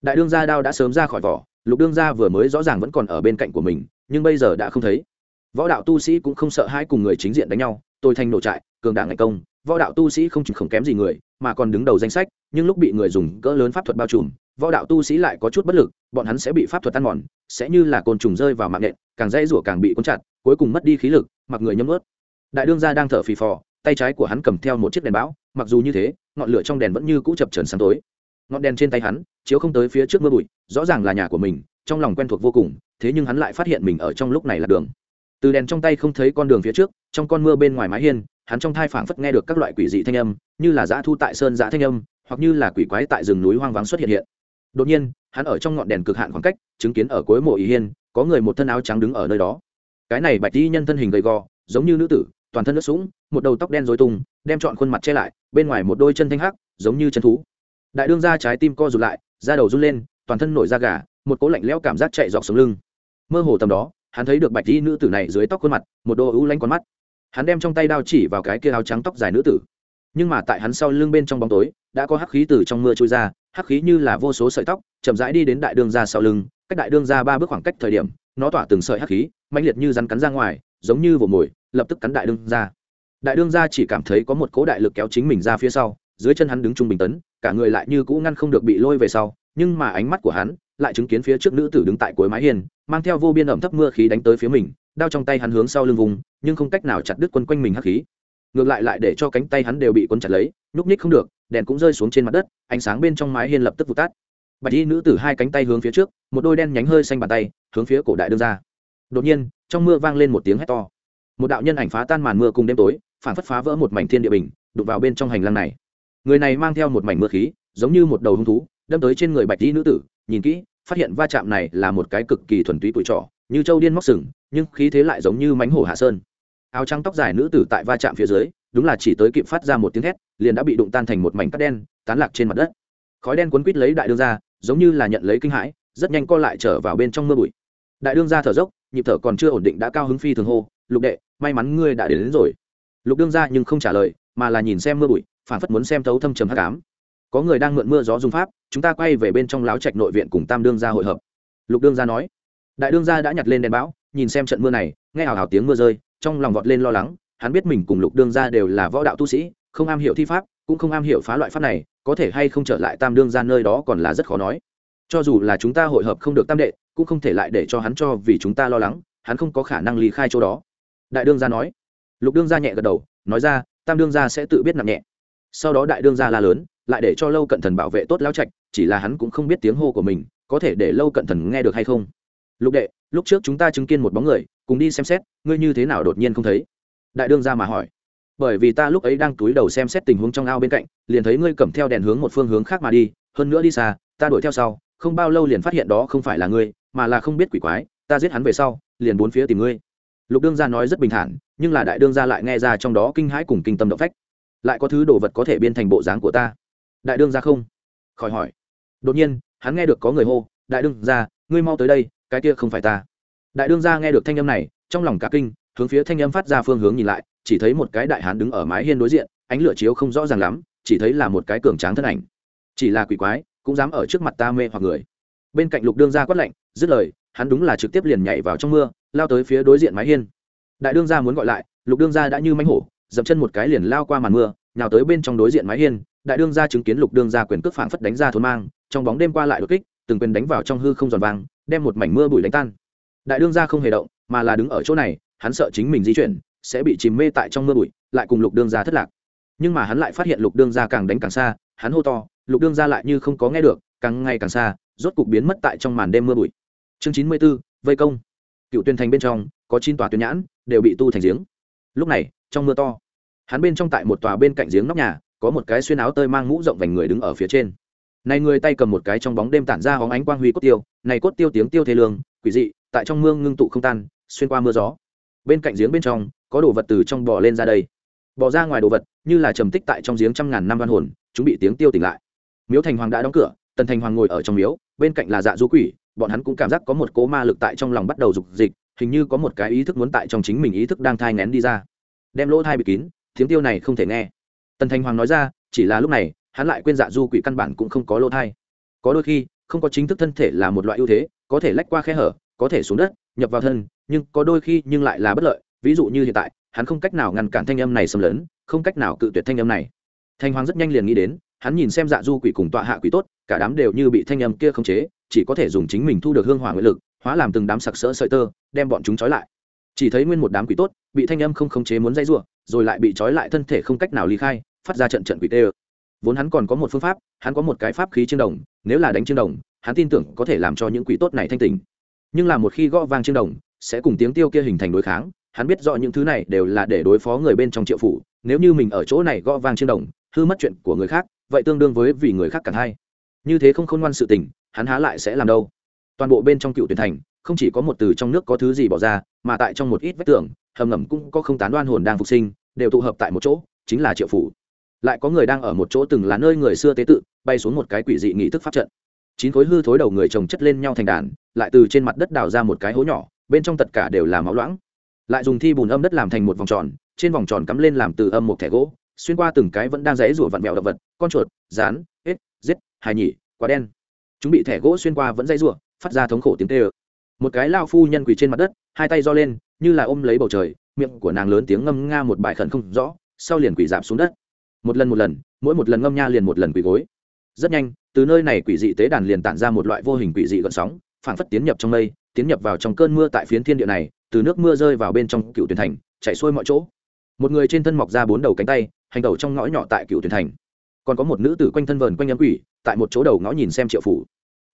Đại đương gia đao đã sớm ra khỏi vỏ, lục đương gia vừa mới rõ ràng vẫn còn ở bên cạnh của mình, nhưng bây giờ đã không thấy. Võ đạo tu sĩ cũng không sợ hai cùng người chính diện đánh nhau tôi thành nổ trại, cường đảng ngày công. Võ đạo tu sĩ không chỉ không kém gì người, mà còn đứng đầu danh sách, nhưng lúc bị người dùng cỡ lớn pháp thuật bao trùm võ đạo tu sĩ lại có chút bất lực, bọn hắn sẽ bị pháp thuật tan mòn, sẽ như là côn trùng rơi vào mạng nện càng dây rủa càng bị cuốn chặt, cuối cùng mất đi khí lực, mặc người nhấm ướt đại đương gia đang thở phì phò, tay trái của hắn cầm theo một chiếc đèn bão mặc dù như thế, ngọn lửa trong đèn vẫn như cũ chập trần sáng tối. Ngọn đèn trên tay hắn, chiếu không tới phía trước mưa bụi, rõ ràng là nhà của mình, trong lòng quen thuộc vô cùng, thế nhưng hắn lại phát hiện mình ở trong lúc này là đường. Từ đèn trong tay không thấy con đường phía trước, trong con mưa bên ngoài mái hiên, hắn trong thai phảng phất nghe được các loại quỷ dị thanh âm, như là dã thu tại sơn dã thanh âm, hoặc như là quỷ quái tại rừng núi hoang vắng xuất hiện hiện đột nhiên, hắn ở trong ngọn đèn cực hạn khoảng cách, chứng kiến ở cuối mộ ý hiên, có người một thân áo trắng đứng ở nơi đó. Cái này bạch y nhân thân hình gầy gò, giống như nữ tử, toàn thân nước sũng, một đầu tóc đen dối tung, đem trọn khuôn mặt che lại, bên ngoài một đôi chân thanh hắc, giống như chân thú. Đại đương ra trái tim co rụt lại, da đầu run lên, toàn thân nổi da gà, một cỗ lạnh lẽo cảm giác chạy dọc sống lưng. Mơ hồ tầm đó, hắn thấy được bạch y nữ tử này dưới tóc khuôn mặt, một đôi ưu lanh con mắt. Hắn đem trong tay đao chỉ vào cái kia áo trắng tóc dài nữ tử nhưng mà tại hắn sau lưng bên trong bóng tối, đã có hắc khí từ trong mưa trôi ra, hắc khí như là vô số sợi tóc, chậm rãi đi đến đại đương ra sau lưng, cách đại đương ra ba bước khoảng cách thời điểm, nó tỏa từng sợi hắc khí mạnh liệt như rắn cắn ra ngoài, giống như vồ mồi, lập tức cắn đại đương ra. Đại đương ra chỉ cảm thấy có một cỗ đại lực kéo chính mình ra phía sau, dưới chân hắn đứng trung bình tấn, cả người lại như cũ ngăn không được bị lôi về sau, nhưng mà ánh mắt của hắn lại chứng kiến phía trước nữ tử đứng tại cuối mái hiên, mang theo vô biên ẩm thấp mưa khí đánh tới phía mình, đao trong tay hắn hướng sau lưng vùng, nhưng không cách nào chặt đứt quân quanh mình hắc khí ngược lại lại để cho cánh tay hắn đều bị cuốn chặt lấy, núp ních không được, đèn cũng rơi xuống trên mặt đất, ánh sáng bên trong mái hiên lập tức vụt tắt. Bạch y nữ tử hai cánh tay hướng phía trước, một đôi đen nhánh hơi xanh bàn tay, hướng phía cổ đại đương ra. Đột nhiên, trong mưa vang lên một tiếng hét to. Một đạo nhân ảnh phá tan màn mưa cùng đêm tối, phản phất phá vỡ một mảnh thiên địa bình đục vào bên trong hành lang này. Người này mang theo một mảnh mưa khí, giống như một đầu hung thú, đâm tới trên người bạch y nữ tử, nhìn kỹ, phát hiện va chạm này là một cái cực kỳ thuần túy tuổi trọ, như châu điên móc sừng, nhưng khí thế lại giống như mánh hổ hạ sơn áo trắng tóc dài nữ tử tại va chạm phía dưới đúng là chỉ tới kịp phát ra một tiếng thét liền đã bị đụng tan thành một mảnh cắt đen tán lạc trên mặt đất. Khói đen cuốn quít lấy đại đương ra giống như là nhận lấy kinh hãi rất nhanh co lại trở vào bên trong mưa bụi. Đại đương ra thở dốc nhịp thở còn chưa ổn định đã cao hứng phi thường hô lục đệ may mắn ngươi đã đến, đến rồi. Lục đương ra nhưng không trả lời mà là nhìn xem mưa bụi phản phất muốn xem thấu thâm trầm hắc ám. Có người đang mượn mưa gió dùng pháp chúng ta quay về bên trong láo trạch nội viện cùng tam đương gia hội hợp. Lục đương gia nói. Đại đương gia đã nhặt lên đèn bão nhìn xem trận mưa này nghe hào hào tiếng mưa rơi trong lòng vọt lên lo lắng, hắn biết mình cùng lục đương gia đều là võ đạo tu sĩ, không am hiểu thi pháp, cũng không am hiểu phá loại pháp này, có thể hay không trở lại tam đương gia nơi đó còn là rất khó nói. Cho dù là chúng ta hội hợp không được tam đệ, cũng không thể lại để cho hắn cho vì chúng ta lo lắng, hắn không có khả năng lý khai chỗ đó. Đại đương gia nói. Lục đương gia nhẹ gật đầu, nói ra, tam đương gia sẽ tự biết nặng nhẹ. Sau đó đại đương gia la lớn, lại để cho lâu cận thần bảo vệ tốt lao trạch, chỉ là hắn cũng không biết tiếng hô của mình, có thể để lâu cận thần nghe được hay không lục đệ, lúc trước chúng ta chứng kiến một bóng người, cùng đi xem xét, ngươi như thế nào đột nhiên không thấy? Đại đương ra mà hỏi. Bởi vì ta lúc ấy đang túi đầu xem xét tình huống trong ao bên cạnh, liền thấy ngươi cầm theo đèn hướng một phương hướng khác mà đi, hơn nữa đi xa, ta đuổi theo sau, không bao lâu liền phát hiện đó không phải là ngươi, mà là không biết quỷ quái, ta giết hắn về sau, liền bốn phía tìm ngươi. Lục đương gia nói rất bình thản, nhưng là đại đương gia lại nghe ra trong đó kinh hãi cùng kinh tâm động phách. Lại có thứ đồ vật có thể biên thành bộ dáng của ta. Đại đương gia không? Khỏi hỏi. Đột nhiên, hắn nghe được có người hô, đại đương gia ngươi mau tới đây cái kia không phải ta. Đại đương gia nghe được thanh âm này, trong lòng cả kinh, hướng phía thanh âm phát ra phương hướng nhìn lại, chỉ thấy một cái đại hán đứng ở mái hiên đối diện, ánh lửa chiếu không rõ ràng lắm, chỉ thấy là một cái cường tráng thân ảnh. Chỉ là quỷ quái, cũng dám ở trước mặt ta mê hoặc người. Bên cạnh lục đương gia quát lạnh, dứt lời, hắn đúng là trực tiếp liền nhảy vào trong mưa, lao tới phía đối diện mái hiên. Đại đương gia muốn gọi lại, lục đương gia đã như mánh hổ, dậm chân một cái liền lao qua màn mưa, nhào tới bên trong đối diện mái hiên, đại đương gia chứng kiến lục đương gia quyền cước phảng phất đánh ra thốn mang, trong bóng đêm qua lại đột kích, từng quyền đánh vào trong hư không giòn vàng đem một mảnh mưa bụi đánh tan. Đại đương gia không hề động, mà là đứng ở chỗ này, hắn sợ chính mình di chuyển, sẽ bị chìm mê tại trong mưa bụi, lại cùng lục đương gia thất lạc. Nhưng mà hắn lại phát hiện lục đương gia càng đánh càng xa, hắn hô to, lục đương gia lại như không có nghe được, càng ngày càng xa, rốt cục biến mất tại trong màn đêm mưa bụi. Chương chín mươi b ố vây công. Cựu tuyên thành bên trong, có chín tòa tuyến nhãn, đều bị tu thành giếng. Lúc này, trong mưa to, hắn bên trong tại một tòa bên cạnh giếng nóc nhà, có một cái xuyên áo tơi mang mũ rộng vành người đứng ở phía trên này người tay cầm một cái trong bóng đêm tản ra hóng ánh quang huy cốt tiêu, này cốt tiêu tiếng tiêu thế lương, quỷ dị, tại trong mương ngưng tụ không tan, xuyên qua mưa gió. Bên cạnh giếng bên trong, có đồ vật từ trong bò lên ra đây. Bò ra ngoài đồ vật, như là trầm tích tại trong giếng trăm ngàn năm văn hồn, chúng bị tiếng tiêu tỉnh lại. Miếu thành hoàng đã đóng cửa, tần thành hoàng ngồi ở trong miếu, bên cạnh là dạ du quỷ, bọn hắn cũng cảm giác có một cố ma lực tại trong lòng bắt đầu dục dịch, hình như có một cái ý thức muốn tại trong chính mình ý thức đang thai ngén đi ra. Đem lỗ thai bị kín, tiếng tiêu này không thể nghe. Tần thành hoàng nói ra, chỉ là lúc này hắn lại quên dạ du quỷ căn bản cũng không có lỗ thai. Có đôi khi, không có chính thức thân thể là một loại ưu thế, có thể lách qua khe hở, có thể xuống đất, nhập vào thân, nhưng có đôi khi nhưng lại là bất lợi. Ví dụ như hiện tại, hắn không cách nào ngăn cản thanh âm này xâm lấn, không cách nào cự tuyệt thanh âm này. Thanh hoàng rất nhanh liền nghĩ đến, hắn nhìn xem dạ du quỷ cùng tọa hạ quỷ tốt, cả đám đều như bị thanh âm kia khống chế, chỉ có thể dùng chính mình thu được hương hỏa nguyện lực, hóa làm từng đám sặc sỡ sợi tơ, đem bọn chúng trói lại. Chỉ thấy nguyên một đám quỷ tốt, bị thanh âm không khống chế muốn dây rủa, rồi lại bị trói lại thân thể không cách nào ly khai, phát ra trận trận quỷ tê vốn hắn còn có một phương pháp, hắn có một cái pháp khí chiên đồng, nếu là đánh chiên đồng, hắn tin tưởng có thể làm cho những quỷ tốt này thanh tình nhưng là một khi gõ vang chiên đồng, sẽ cùng tiếng tiêu kia hình thành đối kháng, hắn biết rõ những thứ này đều là để đối phó người bên trong triệu phủ, nếu như mình ở chỗ này gõ vang chiên đồng, hư mất chuyện của người khác, vậy tương đương với vì người khác càng hay. Như thế không khôn ngoan sự tình, hắn há lại sẽ làm đâu? Toàn bộ bên trong cựu tuyển thành, không chỉ có một từ trong nước có thứ gì bỏ ra, mà tại trong một ít vách tường, hầm ngầm cũng có không tán đoan hồn đang phục sinh, đều tụ hợp tại một chỗ, chính là triệu phủ lại có người đang ở một chỗ từng là nơi người xưa tế tự, bay xuống một cái quỷ dị nghị thức pháp trận. Chín khối hư thối đầu người chồng chất lên nhau thành đàn, lại từ trên mặt đất đào ra một cái hố nhỏ, bên trong tất cả đều là máu loãng. Lại dùng thi bùn âm đất làm thành một vòng tròn, trên vòng tròn cắm lên làm từ âm một thẻ gỗ, xuyên qua từng cái vẫn đang rẽ rủa vặn vẹo động vật, con chuột, rán, ếch, giết, hài nhỉ quá đen. Chúng bị thẻ gỗ xuyên qua vẫn dây rủa, phát ra thống khổ tiếng tê ơ. Một cái lao phu nhân quỳ trên mặt đất, hai tay do lên, như là ôm lấy bầu trời, miệng của nàng lớn tiếng ngâm nga một bài khẩn không rõ, sau liền quỳ giảm xuống đất một lần một lần, mỗi một lần ngâm nha liền một lần quỳ gối. Rất nhanh, từ nơi này quỷ dị tế đàn liền tản ra một loại vô hình quỷ dị gợn sóng, phảng phất tiến nhập trong mây, tiến nhập vào trong cơn mưa tại phiến thiên địa này, từ nước mưa rơi vào bên trong cựu tuyển thành, chạy xuôi mọi chỗ. Một người trên thân mọc ra bốn đầu cánh tay, hành đầu trong ngõ nhỏ tại cựu tuyển thành. Còn có một nữ tử quanh thân vờn quanh âm quỷ, tại một chỗ đầu ngõ nhìn xem triệu phủ.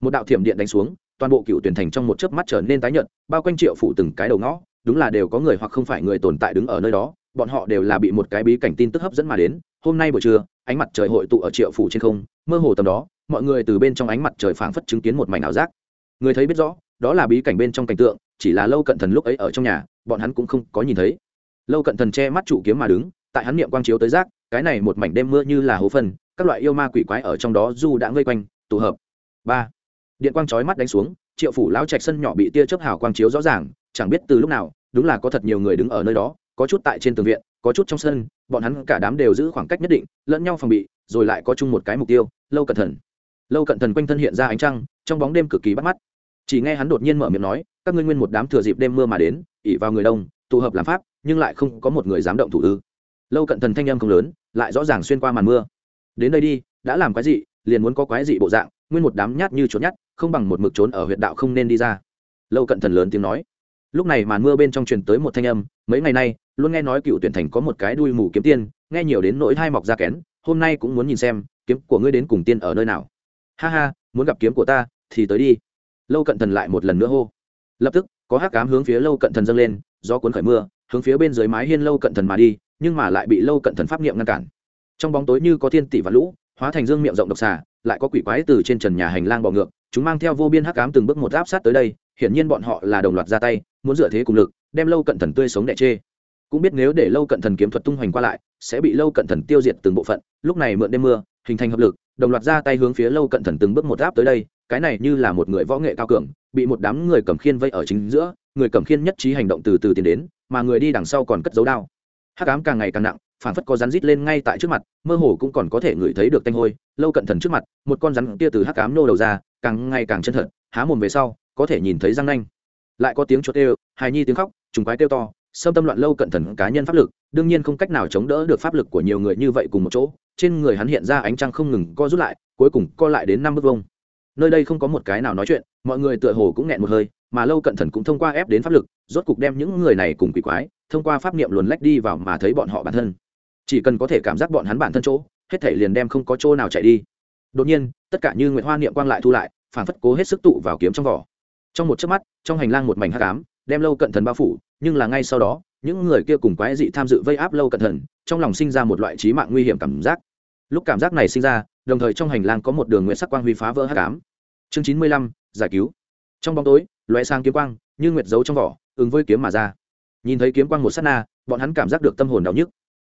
Một đạo thiểm điện đánh xuống, toàn bộ cựu tuyển thành trong một chớp mắt trở nên tái nhợt, bao quanh triệu phủ từng cái đầu ngõ, đúng là đều có người hoặc không phải người tồn tại đứng ở nơi đó bọn họ đều là bị một cái bí cảnh tin tức hấp dẫn mà đến. Hôm nay buổi trưa, ánh mặt trời hội tụ ở triệu phủ trên không, mơ hồ tầm đó, mọi người từ bên trong ánh mặt trời phảng phất chứng kiến một mảnh ảo giác. Người thấy biết rõ, đó là bí cảnh bên trong cảnh tượng, chỉ là lâu cận thần lúc ấy ở trong nhà, bọn hắn cũng không có nhìn thấy. Lâu cận thần che mắt trụ kiếm mà đứng, tại hắn niệm quang chiếu tới rác, cái này một mảnh đêm mưa như là hố phân, các loại yêu ma quỷ quái ở trong đó du đã ngây quanh, tụ hợp. Ba, điện quang chói mắt đánh xuống, triệu phủ lão trạch sân nhỏ bị tia chớp hào quang chiếu rõ ràng, chẳng biết từ lúc nào, đúng là có thật nhiều người đứng ở nơi đó có chút tại trên tường viện, có chút trong sân, bọn hắn cả đám đều giữ khoảng cách nhất định, lẫn nhau phòng bị, rồi lại có chung một cái mục tiêu, lâu cận thần. Lâu cận thần quanh thân hiện ra ánh trăng, trong bóng đêm cực kỳ bắt mắt. Chỉ nghe hắn đột nhiên mở miệng nói, các ngươi nguyên một đám thừa dịp đêm mưa mà đến ỉ vào người đông, tụ hợp làm pháp, nhưng lại không có một người dám động thủ ư? Lâu cận thần thanh âm không lớn, lại rõ ràng xuyên qua màn mưa. Đến đây đi, đã làm quái dị, liền muốn có quái dị bộ dạng, nguyên một đám nhát như trốn nhát, không bằng một mực trốn ở huyện đạo không nên đi ra. Lâu cận thần lớn tiếng nói. Lúc này màn mưa bên trong truyền tới một thanh âm, mấy ngày nay luôn nghe nói cựu tuyển thành có một cái đuôi mù kiếm tiên, nghe nhiều đến nỗi hai mọc ra kén, hôm nay cũng muốn nhìn xem, kiếm của ngươi đến cùng tiên ở nơi nào. Ha ha, muốn gặp kiếm của ta, thì tới đi. Lâu cận thần lại một lần nữa hô. Lập tức, có hắc cám hướng phía lâu cận thần dâng lên do cuốn khởi mưa, hướng phía bên dưới mái hiên lâu cận thần mà đi, nhưng mà lại bị lâu cận thần pháp niệm ngăn cản. Trong bóng tối như có thiên tỷ và lũ, hóa thành dương miệng rộng độc xà, lại có quỷ quái từ trên trần nhà hành lang bò ngược, chúng mang theo vô biên hắc cám từng bước một áp sát tới đây, hiển nhiên bọn họ là đồng loạt ra tay, muốn dựa thế cùng lực, đem lâu cận thần tươi sống đẻ chê cũng biết nếu để lâu cận thần kiếm thuật tung hoành qua lại, sẽ bị lâu cận thần tiêu diệt từng bộ phận. Lúc này mượn đêm mưa, hình thành hợp lực, đồng loạt ra tay hướng phía lâu cận thần từng bước một áp tới đây. Cái này như là một người võ nghệ cao cường, bị một đám người cầm khiên vây ở chính giữa, người cầm khiên nhất trí hành động từ từ tiến đến, mà người đi đằng sau còn cất dấu đao. Hắc ám càng ngày càng nặng phản phất có rắn rít lên ngay tại trước mặt, mơ hồ cũng còn có thể ngửi thấy được tanh hôi. Lâu cận thần trước mặt, một con rắn kia từ hắc ám nô đầu ra, càng ngày càng chân thật, há mồm về sau, có thể nhìn thấy răng nanh. Lại có tiếng chuột kêu, hài nhi tiếng khóc, trùng quái kêu to xâm tâm loạn lâu cận thần cá nhân pháp lực, đương nhiên không cách nào chống đỡ được pháp lực của nhiều người như vậy cùng một chỗ, trên người hắn hiện ra ánh trăng không ngừng co rút lại, cuối cùng co lại đến năm bước vông nơi đây không có một cái nào nói chuyện, mọi người tựa hồ cũng nghẹn một hơi, mà lâu cận thần cũng thông qua ép đến pháp lực, rốt cục đem những người này cùng quỷ quái, thông qua pháp niệm luồn lách đi vào mà thấy bọn họ bản thân. Chỉ cần có thể cảm giác bọn hắn bản thân chỗ, hết thể liền đem không có chỗ nào chạy đi. Đột nhiên, tất cả như nguyệt hoa niệm quang lại thu lại, phản phất cố hết sức tụ vào kiếm trong vỏ. Trong một chớp mắt, trong hành lang một mảnh hắc ám, đem lâu cận thần bao phủ nhưng là ngay sau đó, những người kia cùng quái dị tham dự vây áp lâu cận thần trong lòng sinh ra một loại trí mạng nguy hiểm cảm giác. Lúc cảm giác này sinh ra, đồng thời trong hành lang có một đường nguyễn sắc quang huy phá vỡ hắc cám chương chín mươi lăm, giải cứu. Trong bóng tối loé sang kiếm quang, như nguyệt giấu trong vỏ, ứng với kiếm mà ra. Nhìn thấy kiếm quang một sát na, bọn hắn cảm giác được tâm hồn đau nhức.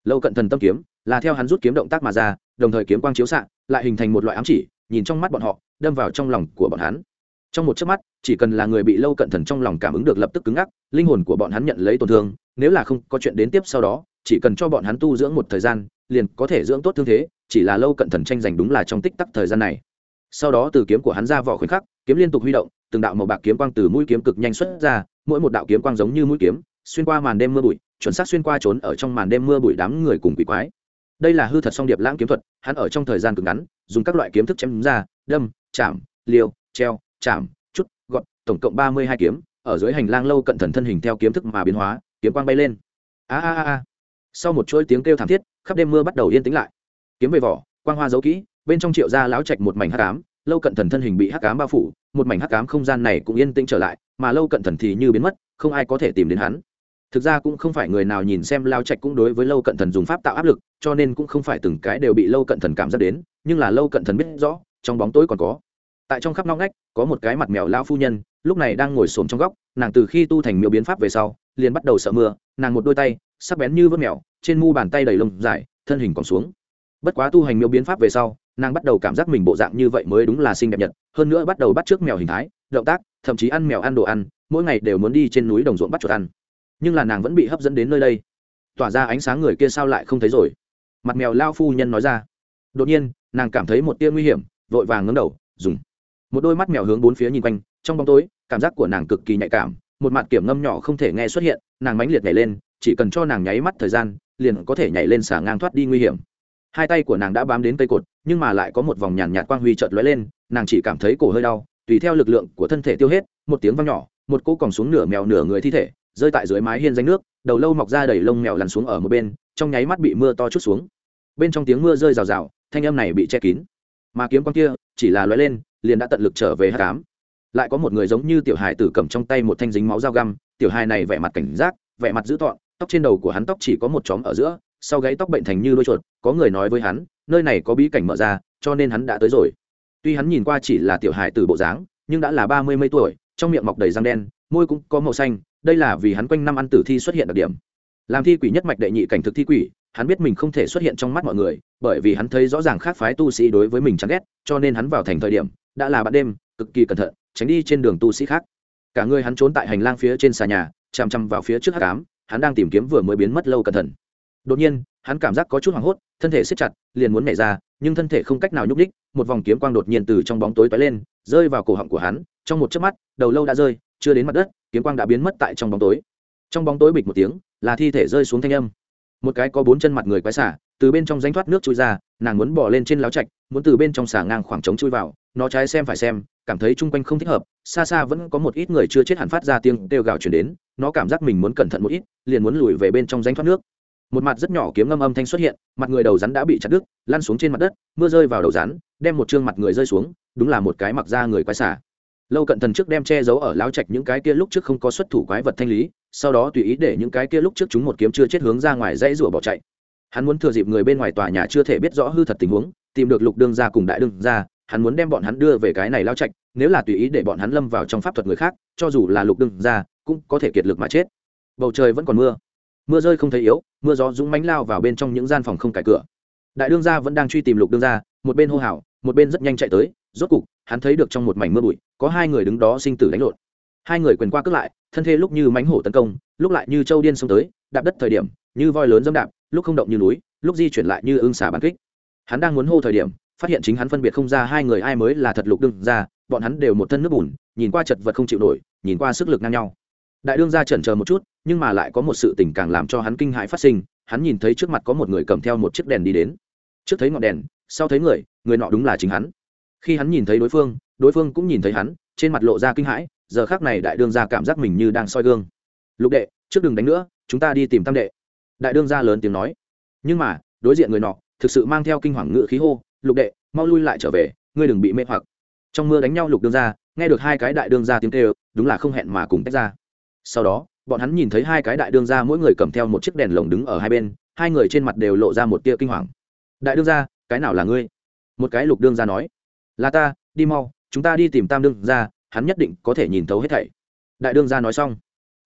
Lâu cận thần tâm kiếm, là theo hắn rút kiếm động tác mà ra, đồng thời kiếm quang chiếu xạ, lại hình thành một loại ám chỉ, nhìn trong mắt bọn họ, đâm vào trong lòng của bọn hắn trong một chớp mắt, chỉ cần là người bị lâu cận thần trong lòng cảm ứng được lập tức cứng ngắc, linh hồn của bọn hắn nhận lấy tổn thương, nếu là không có chuyện đến tiếp sau đó, chỉ cần cho bọn hắn tu dưỡng một thời gian, liền có thể dưỡng tốt thương thế, chỉ là lâu cận thần tranh giành đúng là trong tích tắc thời gian này. Sau đó từ kiếm của hắn ra vỏ khoảnh khắc, kiếm liên tục huy động, từng đạo màu bạc kiếm quang từ mũi kiếm cực nhanh xuất ra, mỗi một đạo kiếm quang giống như mũi kiếm, xuyên qua màn đêm mưa bụi, chuẩn xác xuyên qua trốn ở trong màn đêm mưa bụi đám người cùng quỷ quái. Đây là hư thật song điệp lãng kiếm thuật, hắn ở trong thời gian cực ngắn, dùng các loại kiếm thức chém ra, đâm, chạm liều treo chạm, chút gọn tổng cộng ba mươi hai kiếm, ở dưới hành lang lâu cận thần thân hình theo kiếm thức mà biến hóa, kiếm quang bay lên. A a a sau một chuỗi tiếng kêu thảm thiết, khắp đêm mưa bắt đầu yên tĩnh lại. Kiếm về vỏ, quang hoa giấu kỹ, bên trong triệu gia láo trạch một mảnh hắc ám, lâu cận thần thân hình bị hắc ám bao phủ, một mảnh hắc ám không gian này cũng yên tĩnh trở lại, mà lâu cận thần thì như biến mất, không ai có thể tìm đến hắn. Thực ra cũng không phải người nào nhìn xem lao trạch cũng đối với lâu cận thần dùng pháp tạo áp lực, cho nên cũng không phải từng cái đều bị lâu cận thần cảm giác đến, nhưng là lâu cận thần biết rõ, trong bóng tối còn có. Tại trong khắp nóc ngách có một cái mặt mèo lao phu nhân, lúc này đang ngồi xổm trong góc, nàng từ khi tu thành miêu biến pháp về sau, liền bắt đầu sợ mưa, nàng một đôi tay, sắc bén như vớt mèo, trên mu bàn tay đầy lông dài, thân hình còn xuống. Bất quá tu hành miêu biến pháp về sau, nàng bắt đầu cảm giác mình bộ dạng như vậy mới đúng là xinh đẹp nhật, hơn nữa bắt đầu bắt trước mèo hình thái, động tác, thậm chí ăn mèo ăn đồ ăn, mỗi ngày đều muốn đi trên núi đồng ruộng bắt chuột ăn. Nhưng là nàng vẫn bị hấp dẫn đến nơi đây. Tỏa ra ánh sáng người kia sao lại không thấy rồi? Mặt mèo lao phu nhân nói ra. Đột nhiên, nàng cảm thấy một tia nguy hiểm, vội vàng ngấm đầu, dùng một đôi mắt mèo hướng bốn phía nhìn quanh, trong bóng tối, cảm giác của nàng cực kỳ nhạy cảm, một mặt kiểm ngâm nhỏ không thể nghe xuất hiện, nàng mãnh liệt nhảy lên, chỉ cần cho nàng nháy mắt thời gian, liền có thể nhảy lên xả ngang thoát đi nguy hiểm. Hai tay của nàng đã bám đến cây cột, nhưng mà lại có một vòng nhàn nhạt quang huy chợt lóe lên, nàng chỉ cảm thấy cổ hơi đau, tùy theo lực lượng của thân thể tiêu hết, một tiếng vang nhỏ, một cô còn xuống nửa mèo nửa người thi thể, rơi tại dưới mái hiên danh nước, đầu lâu mọc ra đầy lông mèo lăn xuống ở một bên, trong nháy mắt bị mưa to chút xuống. Bên trong tiếng mưa rơi rào rào, thanh âm này bị che kín. Mà kiếm con kia chỉ là lóe lên, liền đã tận lực trở về hát cám. Lại có một người giống như tiểu hài tử cầm trong tay một thanh dính máu dao găm, tiểu hài này vẻ mặt cảnh giác, vẻ mặt dữ tọn tóc trên đầu của hắn tóc chỉ có một chóm ở giữa, sau gáy tóc bệnh thành như đôi chuột, có người nói với hắn, nơi này có bí cảnh mở ra, cho nên hắn đã tới rồi. Tuy hắn nhìn qua chỉ là tiểu hài tử bộ dáng, nhưng đã là ba mươi mấy tuổi, trong miệng mọc đầy răng đen, môi cũng có màu xanh, đây là vì hắn quanh năm ăn tử thi xuất hiện đặc điểm. Làm thi quỷ nhất mạch đệ nhị cảnh thực thi quỷ hắn biết mình không thể xuất hiện trong mắt mọi người, bởi vì hắn thấy rõ ràng khác phái tu sĩ đối với mình chán ghét, cho nên hắn vào thành thời điểm, đã là ban đêm, cực kỳ cẩn thận, tránh đi trên đường tu sĩ khác. Cả người hắn trốn tại hành lang phía trên xà nhà, chằm chằm vào phía trước hát cám hắn đang tìm kiếm vừa mới biến mất lâu cẩn thận. Đột nhiên, hắn cảm giác có chút hoảng hốt, thân thể siết chặt, liền muốn nhảy ra, nhưng thân thể không cách nào nhúc ních một vòng kiếm quang đột nhiên từ trong bóng tối tói lên, rơi vào cổ họng của hắn, trong một chớp mắt, đầu lâu đã rơi, chưa đến mặt đất, kiếm quang đã biến mất tại trong bóng tối. Trong bóng tối bịch một tiếng, là thi thể rơi xuống thanh âm một cái có bốn chân mặt người quái xả, từ bên trong danh thoát nước chui ra, nàng muốn bỏ lên trên láo trạch, muốn từ bên trong xả ngang khoảng trống chui vào, nó trái xem phải xem, cảm thấy chung quanh không thích hợp, xa xa vẫn có một ít người chưa chết hẳn phát ra tiếng đều gào chuyển đến, nó cảm giác mình muốn cẩn thận một ít, liền muốn lùi về bên trong danh thoát nước. Một mặt rất nhỏ kiếm ngâm âm thanh xuất hiện, mặt người đầu rắn đã bị chặt đứt, lăn xuống trên mặt đất, mưa rơi vào đầu rắn, đem một chương mặt người rơi xuống, đúng là một cái mặc da người quái xả. Lâu cận thần trước đem che giấu ở láo trạch những cái kia lúc trước không có xuất thủ quái vật thanh lý sau đó tùy ý để những cái kia lúc trước chúng một kiếm chưa chết hướng ra ngoài dãy rủa bỏ chạy. Hắn muốn thừa dịp người bên ngoài tòa nhà chưa thể biết rõ hư thật tình huống, tìm được lục đương gia cùng đại đương gia, hắn muốn đem bọn hắn đưa về cái này lao trạch, nếu là tùy ý để bọn hắn lâm vào trong pháp thuật người khác, cho dù là lục đương gia, cũng có thể kiệt lực mà chết. Bầu trời vẫn còn mưa. Mưa rơi không thấy yếu, mưa gió dũng mánh lao vào bên trong những gian phòng không cải cửa. Đại đương gia vẫn đang truy tìm lục đương gia, một bên hô hào, một bên rất nhanh chạy tới, rốt cục, hắn thấy được trong một mảnh mưa bụi, có hai người đứng đó sinh tử đánh lộn. Hai người quyền qua cướp lại thân thế lúc như mánh hổ tấn công, lúc lại như châu điên xông tới, đạp đất thời điểm, như voi lớn dẫm đạp, lúc không động như núi, lúc di chuyển lại như ưng xả bắn kích. Hắn đang muốn hô thời điểm, phát hiện chính hắn phân biệt không ra hai người ai mới là thật lục đương ra bọn hắn đều một thân nước bùn, nhìn qua chật vật không chịu nổi, nhìn qua sức lực ngang nhau. Đại đương ra chần chờ một chút, nhưng mà lại có một sự tình càng làm cho hắn kinh hãi phát sinh, hắn nhìn thấy trước mặt có một người cầm theo một chiếc đèn đi đến. Trước thấy ngọn đèn, sau thấy người người nọ đúng là chính hắn. Khi hắn nhìn thấy đối phương đối phương cũng nhìn thấy hắn, trên mặt lộ ra kinh hãi giờ khác này đại đương ra cảm giác mình như đang soi gương. Lục đệ, trước đừng đánh nữa, chúng ta đi tìm tam đệ. Đại đương ra lớn tiếng nói. Nhưng mà, đối diện người nọ, thực sự mang theo kinh hoàng ngự khí hô, lục đệ, mau lui lại trở về, ngươi đừng bị mê hoặc. Trong mưa đánh nhau lục đương ra nghe được hai cái đại đương ra tiếng kêu, đúng là không hẹn mà cùng tách ra. Sau đó, bọn hắn nhìn thấy hai cái đại đương ra mỗi người cầm theo một chiếc đèn lồng đứng ở hai bên, hai người trên mặt đều lộ ra một tia kinh hoàng. Đại đương ra cái nào là ngươi? Một cái lục đương ra nói. Là ta, đi mau, chúng ta đi tìm tam đương ra hắn nhất định có thể nhìn thấu hết thảy. Đại đương gia nói xong,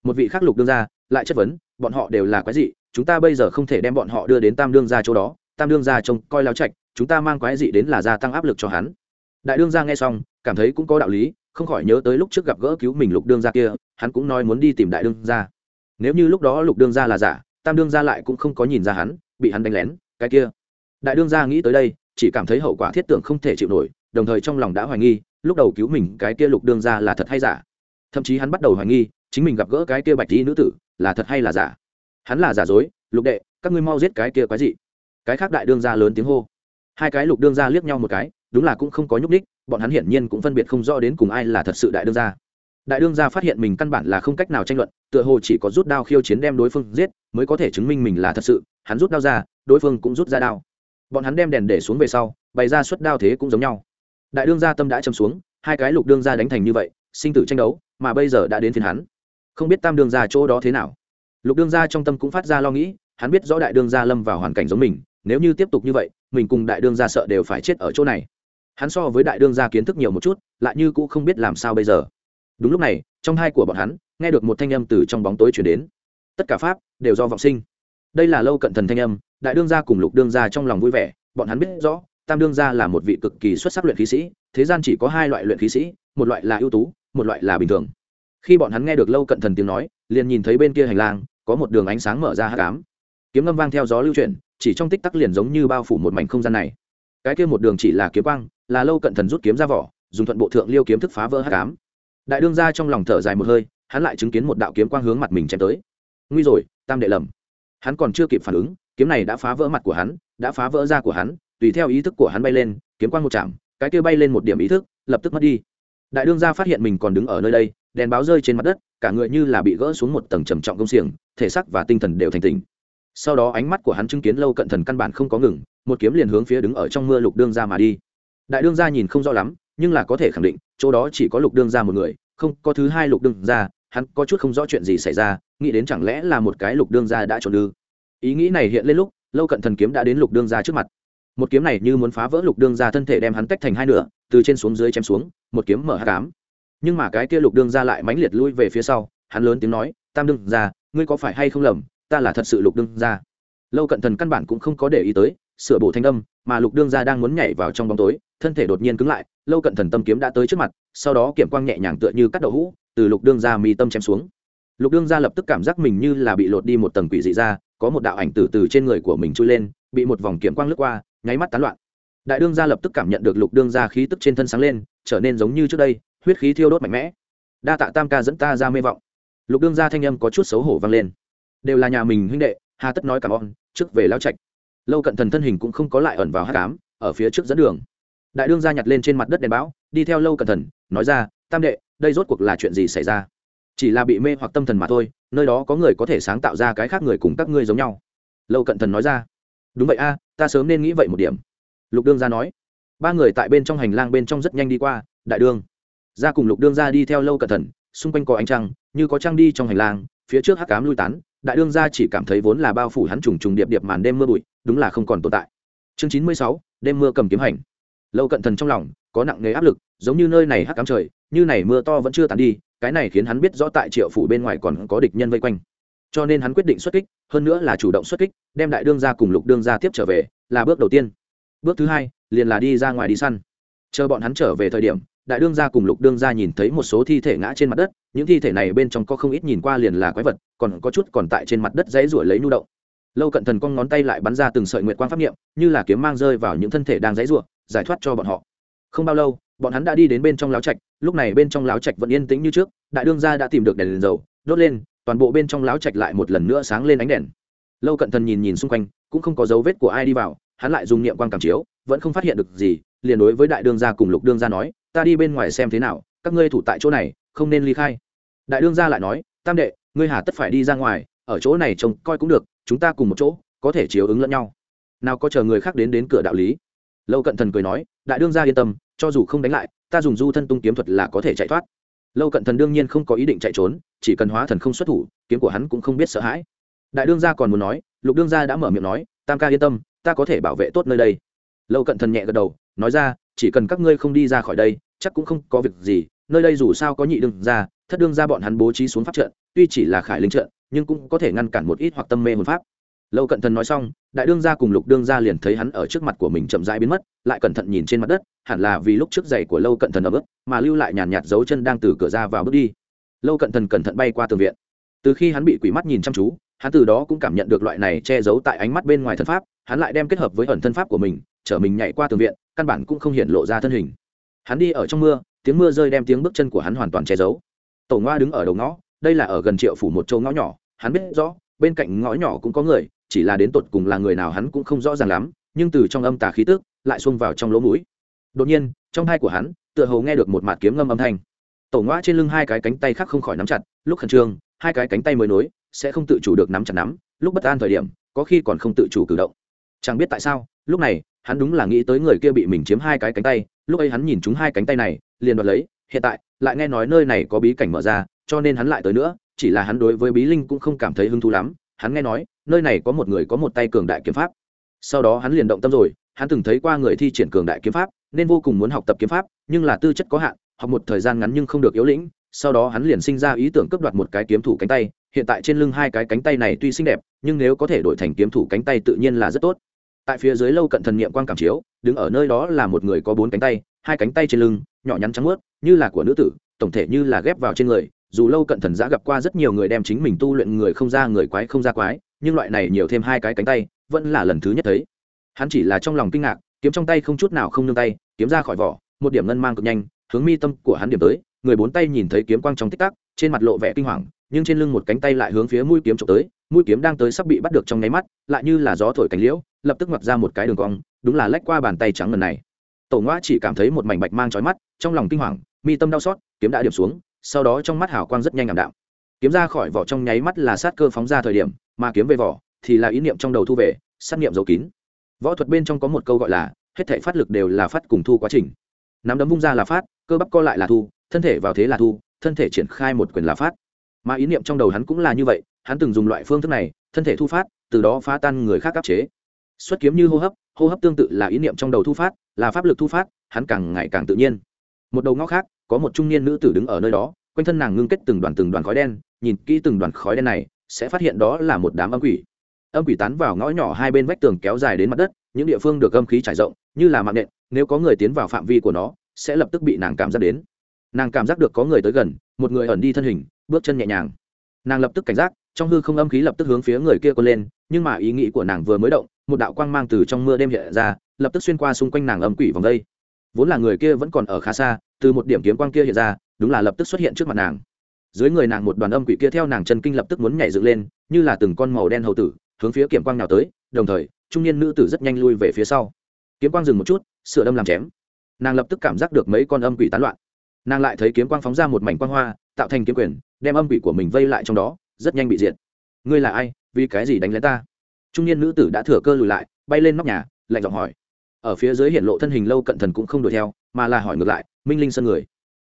một vị khác lục đương gia lại chất vấn, bọn họ đều là quái dị, chúng ta bây giờ không thể đem bọn họ đưa đến tam đương gia chỗ đó, tam đương gia trông coi lao trạch, chúng ta mang quái dị đến là gia tăng áp lực cho hắn. Đại đương gia nghe xong, cảm thấy cũng có đạo lý, không khỏi nhớ tới lúc trước gặp gỡ cứu mình lục đương gia kia, hắn cũng nói muốn đi tìm đại đương gia. Nếu như lúc đó lục đương gia là giả, tam đương gia lại cũng không có nhìn ra hắn, bị hắn đánh lén, cái kia. Đại đương gia nghĩ tới đây, chỉ cảm thấy hậu quả thiết tưởng không thể chịu nổi, đồng thời trong lòng đã hoài nghi lúc đầu cứu mình cái kia lục đương gia là thật hay giả? Thậm chí hắn bắt đầu hoài nghi, chính mình gặp gỡ cái kia bạch tí nữ tử là thật hay là giả? Hắn là giả dối, lục đệ, các ngươi mau giết cái kia quái gì cái khác đại đương gia lớn tiếng hô. Hai cái lục đương gia liếc nhau một cái, đúng là cũng không có nhúc ních bọn hắn hiển nhiên cũng phân biệt không rõ đến cùng ai là thật sự đại đương gia. Đại đương gia phát hiện mình căn bản là không cách nào tranh luận, tựa hồ chỉ có rút đao khiêu chiến đem đối phương giết, mới có thể chứng minh mình là thật sự, hắn rút đao ra, đối phương cũng rút ra đao. Bọn hắn đem đèn để xuống về sau, bày ra suất đao thế cũng giống nhau đại đương gia tâm đã châm xuống, hai cái lục đương gia đánh thành như vậy, sinh tử tranh đấu, mà bây giờ đã đến phiên hắn. Không biết tam đương gia chỗ đó thế nào. Lục đương gia trong tâm cũng phát ra lo nghĩ, hắn biết rõ đại đương gia lâm vào hoàn cảnh giống mình, nếu như tiếp tục như vậy, mình cùng đại đương gia sợ đều phải chết ở chỗ này. Hắn so với đại đương gia kiến thức nhiều một chút, lại như cũng không biết làm sao bây giờ. Đúng lúc này, trong hai của bọn hắn, nghe được một thanh âm từ trong bóng tối chuyển đến. Tất cả pháp đều do vọng sinh. Đây là lâu cận thần thanh âm, đại đương gia cùng lục đương gia trong lòng vui vẻ, bọn hắn biết rõ tam đương gia là một vị cực kỳ xuất sắc luyện khí sĩ, thế gian chỉ có hai loại luyện khí sĩ, một loại là ưu tú, một loại là bình thường. Khi bọn hắn nghe được lâu cận thần tiếng nói, liền nhìn thấy bên kia hành lang, có một đường ánh sáng mở ra hát cám kiếm ngâm vang theo gió lưu chuyển, chỉ trong tích tắc liền giống như bao phủ một mảnh không gian này. Cái kia một đường chỉ là kiếm quang, là lâu cận thần rút kiếm ra vỏ, dùng thuận bộ thượng liêu kiếm thức phá vỡ hát cám đại đương gia trong lòng thở dài một hơi, hắn lại chứng kiến một đạo kiếm quang hướng mặt mình chém tới. Nguy rồi, tam đệ lầm. Hắn còn chưa kịp phản ứng, kiếm này đã phá vỡ mặt của hắn, đã phá vỡ da của hắn tùy theo ý thức của hắn bay lên, kiếm quang một chạm, cái kia bay lên một điểm ý thức, lập tức mất đi. Đại đương gia phát hiện mình còn đứng ở nơi đây, đèn báo rơi trên mặt đất, cả người như là bị gỡ xuống một tầng trầm trọng công xiềng, thể xác và tinh thần đều thành tình sau đó ánh mắt của hắn chứng kiến lâu cận thần căn bản không có ngừng, một kiếm liền hướng phía đứng ở trong mưa lục đương gia mà đi. Đại đương gia nhìn không rõ lắm, nhưng là có thể khẳng định, chỗ đó chỉ có lục đương gia một người, không có thứ hai lục đương gia, hắn có chút không rõ chuyện gì xảy ra, nghĩ đến chẳng lẽ là một cái lục đương gia đã trốn ư. Ý nghĩ này hiện lên lúc, lâu cận thần kiếm đã đến lục đương gia trước mặt một kiếm này như muốn phá vỡ lục đương gia thân thể đem hắn tách thành hai nửa, từ trên xuống dưới chém xuống, một kiếm mở hát cám nhưng mà cái kia lục đương gia lại mãnh liệt lui về phía sau, hắn lớn tiếng nói, tam đương gia, ngươi có phải hay không lầm, ta là thật sự lục đương gia. Lâu cận thần căn bản cũng không có để ý tới, sửa bổ thanh âm, mà lục đương gia đang muốn nhảy vào trong bóng tối, thân thể đột nhiên cứng lại, lâu cận thần tâm kiếm đã tới trước mặt, sau đó kiểm quang nhẹ nhàng tựa như cắt đậu hũ, từ lục đương gia mi tâm chém xuống. Lục đương gia lập tức cảm giác mình như là bị lột đi một tầng quỷ dị ra, có một đạo ảnh từ từ trên người của mình trôi lên, bị một vòng kiểm quang lướt qua nháy mắt tán loạn. Đại đương gia lập tức cảm nhận được lục đương gia khí tức trên thân sáng lên, trở nên giống như trước đây, huyết khí thiêu đốt mạnh mẽ. Đa tạ tam ca dẫn ta ra mê vọng. Lục đương gia thanh âm có chút xấu hổ vang lên. Đều là nhà mình huynh đệ, hà tất nói cảm ơn, trước về lao trạch. Lâu cận thần thân hình cũng không có lại ẩn vào hát cám ở phía trước dẫn đường. Đại đương gia nhặt lên trên mặt đất đèn bão đi theo lâu cận thần, nói ra, tam đệ, đây rốt cuộc là chuyện gì xảy ra? Chỉ là bị mê hoặc tâm thần mà thôi, nơi đó có người có thể sáng tạo ra cái khác người cùng các ngươi giống nhau. Lâu cận thần nói ra, đúng vậy a ta sớm nên nghĩ vậy một điểm. Lục đương ra nói. Ba người tại bên trong hành lang bên trong rất nhanh đi qua, đại đương ra cùng lục đương ra đi theo lâu cận thần xung quanh có ánh trăng, như có trăng đi trong hành lang, phía trước hắc cám lui tán, đại đương ra chỉ cảm thấy vốn là bao phủ hắn trùng trùng điệp điệp màn đêm mưa bụi, đúng là không còn tồn tại. Chương chín mươi sáu, đêm mưa cầm kiếm hành. Lâu cận thần trong lòng, có nặng nề áp lực, giống như nơi này hắc cám trời, như này mưa to vẫn chưa tàn đi, cái này khiến hắn biết rõ tại triệu phủ bên ngoài còn có địch nhân vây quanh cho nên hắn quyết định xuất kích hơn nữa là chủ động xuất kích đem đại đương ra cùng lục đương ra tiếp trở về là bước đầu tiên. Bước thứ hai liền là đi ra ngoài đi săn. Chờ bọn hắn trở về thời điểm đại đương gia cùng lục đương gia nhìn thấy một số thi thể ngã trên mặt đất những thi thể này bên trong có không ít nhìn qua liền là quái vật còn có chút còn tại trên mặt đất dãy ruổi lấy nhu động. Lâu cận thần cong ngón tay lại bắn ra từng sợi nguyệt quang pháp nghiệm như là kiếm mang rơi vào những thân thể đang dãy ruộng giải thoát cho bọn họ. Không bao lâu bọn hắn đã đi đến bên trong láo trạch lúc này bên trong láo trạch vẫn yên tĩnh như trước đại đương gia đã tìm được đèn, đèn dầu đốt lên toàn bộ bên trong láo trạch lại một lần nữa sáng lên ánh đèn. Lâu cận thần nhìn nhìn xung quanh, cũng không có dấu vết của ai đi vào, hắn lại dùng niệm quang cảm chiếu, vẫn không phát hiện được gì, liền đối với đại đương gia cùng lục đương gia nói, ta đi bên ngoài xem thế nào, các ngươi thủ tại chỗ này, không nên ly khai. Đại đương gia lại nói, tam đệ, ngươi hà tất phải đi ra ngoài, ở chỗ này trông coi cũng được, chúng ta cùng một chỗ, có thể chiếu ứng lẫn nhau. Nào có chờ người khác đến đến cửa đạo lý. Lâu cận thần cười nói, đại đương gia yên tâm, cho dù không đánh lại, ta dùng du thân tung kiếm thuật là có thể chạy thoát lâu cận thần đương nhiên không có ý định chạy trốn, chỉ cần hóa thần không xuất thủ, kiếm của hắn cũng không biết sợ hãi. Đại đương gia còn muốn nói, lục đương gia đã mở miệng nói, tam ca yên tâm, ta có thể bảo vệ tốt nơi đây. Lâu cận thần nhẹ gật đầu, nói ra, chỉ cần các ngươi không đi ra khỏi đây, chắc cũng không có việc gì, nơi đây dù sao có nhị đương gia, thất đương gia bọn hắn bố trí xuống pháp trận, tuy chỉ là khải linh trận, nhưng cũng có thể ngăn cản một ít hoặc tâm mê hồn pháp lâu cận thần nói xong, đại đương gia cùng lục đương gia liền thấy hắn ở trước mặt của mình chậm rãi biến mất, lại cẩn thận nhìn trên mặt đất, hẳn là vì lúc trước giày của lâu cận thần ở bước mà lưu lại nhàn nhạt dấu chân đang từ cửa ra vào bước đi. Lâu cận thần cẩn thận bay qua tường viện. Từ khi hắn bị quỷ mắt nhìn chăm chú, hắn từ đó cũng cảm nhận được loại này che giấu tại ánh mắt bên ngoài thân pháp, hắn lại đem kết hợp với ẩn thân pháp của mình, chở mình nhảy qua tường viện, căn bản cũng không hiện lộ ra thân hình. Hắn đi ở trong mưa, tiếng mưa rơi đem tiếng bước chân của hắn hoàn toàn che giấu. Tổ ngoa đứng ở đầu ngõ, đây là ở gần triệu phủ một châu ngõ nhỏ, hắn biết rõ, bên cạnh ngõ nhỏ cũng có người chỉ là đến tột cùng là người nào hắn cũng không rõ ràng lắm, nhưng từ trong âm tà khí tức, lại xông vào trong lỗ mũi. Đột nhiên, trong hai của hắn, tựa hồ nghe được một mạt kiếm ngâm âm thanh. Tổ ngoã trên lưng hai cái cánh tay khác không khỏi nắm chặt, lúc khẩn trương, hai cái cánh tay mới nối, sẽ không tự chủ được nắm chặt nắm, lúc bất an thời điểm, có khi còn không tự chủ cử động. Chẳng biết tại sao, lúc này, hắn đúng là nghĩ tới người kia bị mình chiếm hai cái cánh tay, lúc ấy hắn nhìn chúng hai cánh tay này, liền đoạt lấy, hiện tại, lại nghe nói nơi này có bí cảnh mở ra, cho nên hắn lại tới nữa, chỉ là hắn đối với bí linh cũng không cảm thấy hứng thú lắm hắn nghe nói, nơi này có một người có một tay cường đại kiếm pháp. Sau đó hắn liền động tâm rồi, hắn từng thấy qua người thi triển cường đại kiếm pháp, nên vô cùng muốn học tập kiếm pháp, nhưng là tư chất có hạn, học một thời gian ngắn nhưng không được yếu lĩnh. Sau đó hắn liền sinh ra ý tưởng cướp đoạt một cái kiếm thủ cánh tay, hiện tại trên lưng hai cái cánh tay này tuy xinh đẹp, nhưng nếu có thể đổi thành kiếm thủ cánh tay tự nhiên là rất tốt. Tại phía dưới lâu cận thần niệm quan cảm chiếu, đứng ở nơi đó là một người có bốn cánh tay, hai cánh tay trên lưng, nhỏ nhắn trắng ướt như là của nữ tử, tổng thể như là ghép vào trên người dù lâu cận thần giã gặp qua rất nhiều người đem chính mình tu luyện người không ra, người quái không ra quái, nhưng loại này nhiều thêm hai cái cánh tay, vẫn là lần thứ nhất thấy. Hắn chỉ là trong lòng kinh ngạc, kiếm trong tay không chút nào không nương tay, kiếm ra khỏi vỏ, một điểm ngân mang cực nhanh, hướng mi tâm của hắn điểm tới, người bốn tay nhìn thấy kiếm quang trong tích tắc, trên mặt lộ vẻ kinh hoàng, nhưng trên lưng một cánh tay lại hướng phía mũi kiếm trộm tới, mũi kiếm đang tới sắp bị bắt được trong nháy mắt, lại như là gió thổi cánh liễu, lập tức ngoặt ra một cái đường cong, đúng là lách qua bàn tay trắng lần này. Tổ ngoa chỉ cảm thấy một mảnh bạch mang trói mắt, trong lòng kinh hoàng, mi tâm đau xót, kiếm đã điểm xuống sau đó trong mắt hào quang rất nhanh ảm đạm. Kiếm ra khỏi vỏ trong nháy mắt là sát cơ phóng ra thời điểm, mà kiếm về vỏ thì là ý niệm trong đầu thu về, sát niệm giấu kín. Võ thuật bên trong có một câu gọi là, hết thể phát lực đều là phát cùng thu quá trình. Nắm đấm vung ra là phát, cơ bắp co lại là thu, thân thể vào thế là thu, thân thể triển khai một quyền là phát. Mà ý niệm trong đầu hắn cũng là như vậy, hắn từng dùng loại phương thức này, thân thể thu phát, từ đó phá tan người khác áp chế. Xuất kiếm như hô hấp hô hấp tương tự là ý niệm trong đầu thu phát, là pháp lực thu phát, hắn càng ngày càng tự nhiên. Một đầu ngõ khác có một trung niên nữ tử đứng ở nơi đó, quanh thân nàng ngưng kết từng đoàn từng đoàn khói đen, nhìn kỹ từng đoàn khói đen này, sẽ phát hiện đó là một đám âm quỷ. Âm quỷ tán vào ngõ nhỏ hai bên vách tường kéo dài đến mặt đất, những địa phương được âm khí trải rộng, như là mạng nện, nếu có người tiến vào phạm vi của nó, sẽ lập tức bị nàng cảm giác đến. Nàng cảm giác được có người tới gần, một người ẩn đi thân hình, bước chân nhẹ nhàng. Nàng lập tức cảnh giác, trong hư không âm khí lập tức hướng phía người kia quân lên, nhưng mà ý nghĩ của nàng vừa mới động, một đạo quang mang từ trong mưa đêm hiện ra, lập tức xuyên qua xung quanh nàng âm quỷ vòng đây. Vốn là người kia vẫn còn ở khá xa từ một điểm kiếm quang kia hiện ra, đúng là lập tức xuất hiện trước mặt nàng. Dưới người nàng một đoàn âm quỷ kia theo nàng chân kinh lập tức muốn nhảy dựng lên, như là từng con màu đen hầu tử, hướng phía kiểm quang nào tới, đồng thời, trung niên nữ tử rất nhanh lui về phía sau. Kiếm quang dừng một chút, sửa đâm làm chém. Nàng lập tức cảm giác được mấy con âm quỷ tán loạn. Nàng lại thấy kiếm quang phóng ra một mảnh quang hoa, tạo thành kiếm quyền, đem âm quỷ của mình vây lại trong đó, rất nhanh bị diệt. Ngươi là ai? Vì cái gì đánh lén ta? Trung niên nữ tử đã thừa cơ lùi lại, bay lên nóc nhà, lạnh giọng hỏi. Ở phía dưới hiện lộ thân hình lâu cận thần cũng không đuổi theo mà là hỏi ngược lại, minh linh sơn người.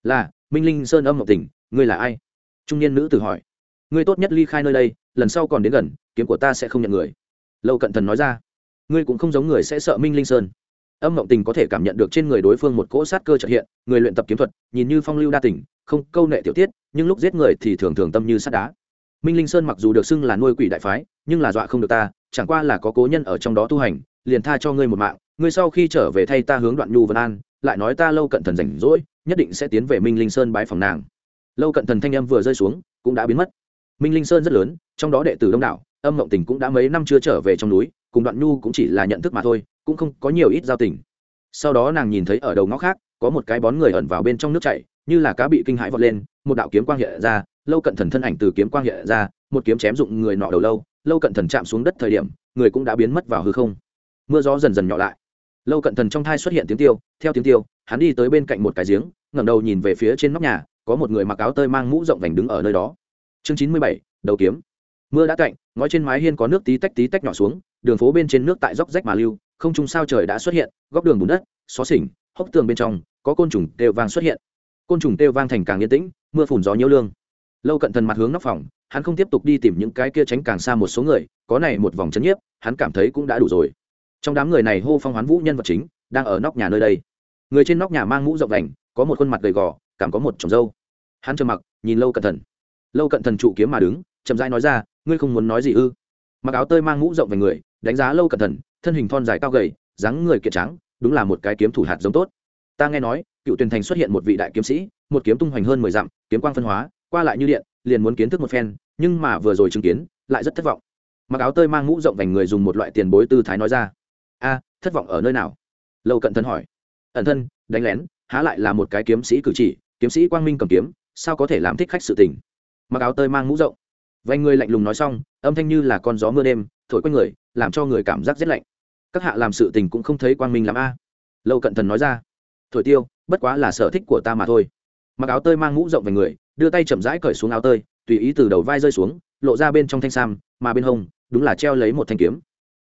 Là, minh linh sơn âm ngọc tỉnh ngươi là ai? Trung niên nữ tử hỏi. Ngươi tốt nhất ly khai nơi đây, lần sau còn đến gần, kiếm của ta sẽ không nhận người. Lâu cận thần nói ra. Ngươi cũng không giống người sẽ sợ minh linh sơn. Âm mộng tình có thể cảm nhận được trên người đối phương một cỗ sát cơ trợ hiện, người luyện tập kiếm thuật, nhìn như phong lưu đa tình, không câu nệ tiểu tiết, nhưng lúc giết người thì thường thường tâm như sắt đá. Minh linh sơn mặc dù được xưng là nuôi quỷ đại phái, nhưng là dọa không được ta, chẳng qua là có cố nhân ở trong đó tu hành, liền tha cho ngươi một mạng, ngươi sau khi trở về thay ta hướng đoạn nhu vân an lại nói ta lâu cận thần rảnh rỗi, nhất định sẽ tiến về minh linh sơn bái phòng nàng. Lâu cận thần thanh âm vừa rơi xuống, cũng đã biến mất. Minh linh sơn rất lớn, trong đó đệ tử đông đảo, âm mộng tình cũng đã mấy năm chưa trở về trong núi, cùng đoạn nhu cũng chỉ là nhận thức mà thôi, cũng không có nhiều ít giao tình. Sau đó nàng nhìn thấy ở đầu ngõ khác, có một cái bón người ẩn vào bên trong nước chảy, như là cá bị kinh hãi vọt lên, một đạo kiếm quang hiện ra, lâu cận thần thân ảnh từ kiếm quang hiện ra, một kiếm chém dụng người nọ đầu lâu lâu cận thần chạm xuống đất thời điểm, người cũng đã biến mất vào hư không. Mưa gió dần dần nhỏ lại lâu cận thần trong thai xuất hiện tiếng tiêu, theo tiếng tiêu, hắn đi tới bên cạnh một cái giếng, ngẩng đầu nhìn về phía trên nóc nhà, có một người mặc áo tơi mang mũ rộng vành đứng ở nơi đó. Chương chín mươi bảy, đầu kiếm. Mưa đã cạnh ngói trên mái hiên có nước tí tách tí tách nhỏ xuống, đường phố bên trên nước tại dốc rách mà lưu, không trung sao trời đã xuất hiện, góc đường bùn đất, xó xỉnh, hốc tường bên trong, có côn trùng têu vang xuất hiện. Côn trùng têu vang thành càng yên tĩnh, mưa phùn gió nhiễu lương. Lâu cận thần mặt hướng nóc phòng, hắn không tiếp tục đi tìm những cái kia tránh càng xa một số người, có này một vòng chấn nhiếp, hắn cảm thấy cũng đã đủ rồi trong đám người này hô phong hoán vũ nhân vật chính đang ở nóc nhà nơi đây. Người trên nóc nhà mang mũ rộng đành, có một khuôn mặt gầy gò, cảm có một trồng dâu hắn trầm mặc, nhìn lâu cận thần. Lâu cận thần trụ kiếm mà đứng, chậm rãi nói ra, ngươi không muốn nói gì ư? Mặc áo tơi mang mũ rộng về người, đánh giá lâu cận thần, thân hình thon dài cao gầy, dáng người kiệt trắng đúng là một cái kiếm thủ hạt giống tốt. Ta nghe nói, cựu tuyền thành xuất hiện một vị đại kiếm sĩ, một kiếm tung hoành hơn mười dặm, kiếm quang phân hóa, qua lại như điện, liền muốn kiến thức một phen, nhưng mà vừa rồi chứng kiến, lại rất thất vọng. Mặc áo tơi mang mũ rộng vành người dùng một loại tiền bối tư thái nói ra a, thất vọng ở nơi nào? Lâu cận thân hỏi. Ẩn thân, đánh lén, há lại là một cái kiếm sĩ cử chỉ, kiếm sĩ quang minh cầm kiếm, sao có thể làm thích khách sự tình? Mặc áo tơi mang mũ rộng. Vành người lạnh lùng nói xong, âm thanh như là con gió mưa đêm, thổi quanh người, làm cho người cảm giác rét lạnh. Các hạ làm sự tình cũng không thấy quang minh làm a. Lâu cận thần nói ra. Thổi tiêu, bất quá là sở thích của ta mà thôi. Mặc áo tơi mang mũ rộng về người, đưa tay chậm rãi cởi xuống áo tơi, tùy ý từ đầu vai rơi xuống, lộ ra bên trong thanh sam, mà bên hông, đúng là treo lấy một thanh kiếm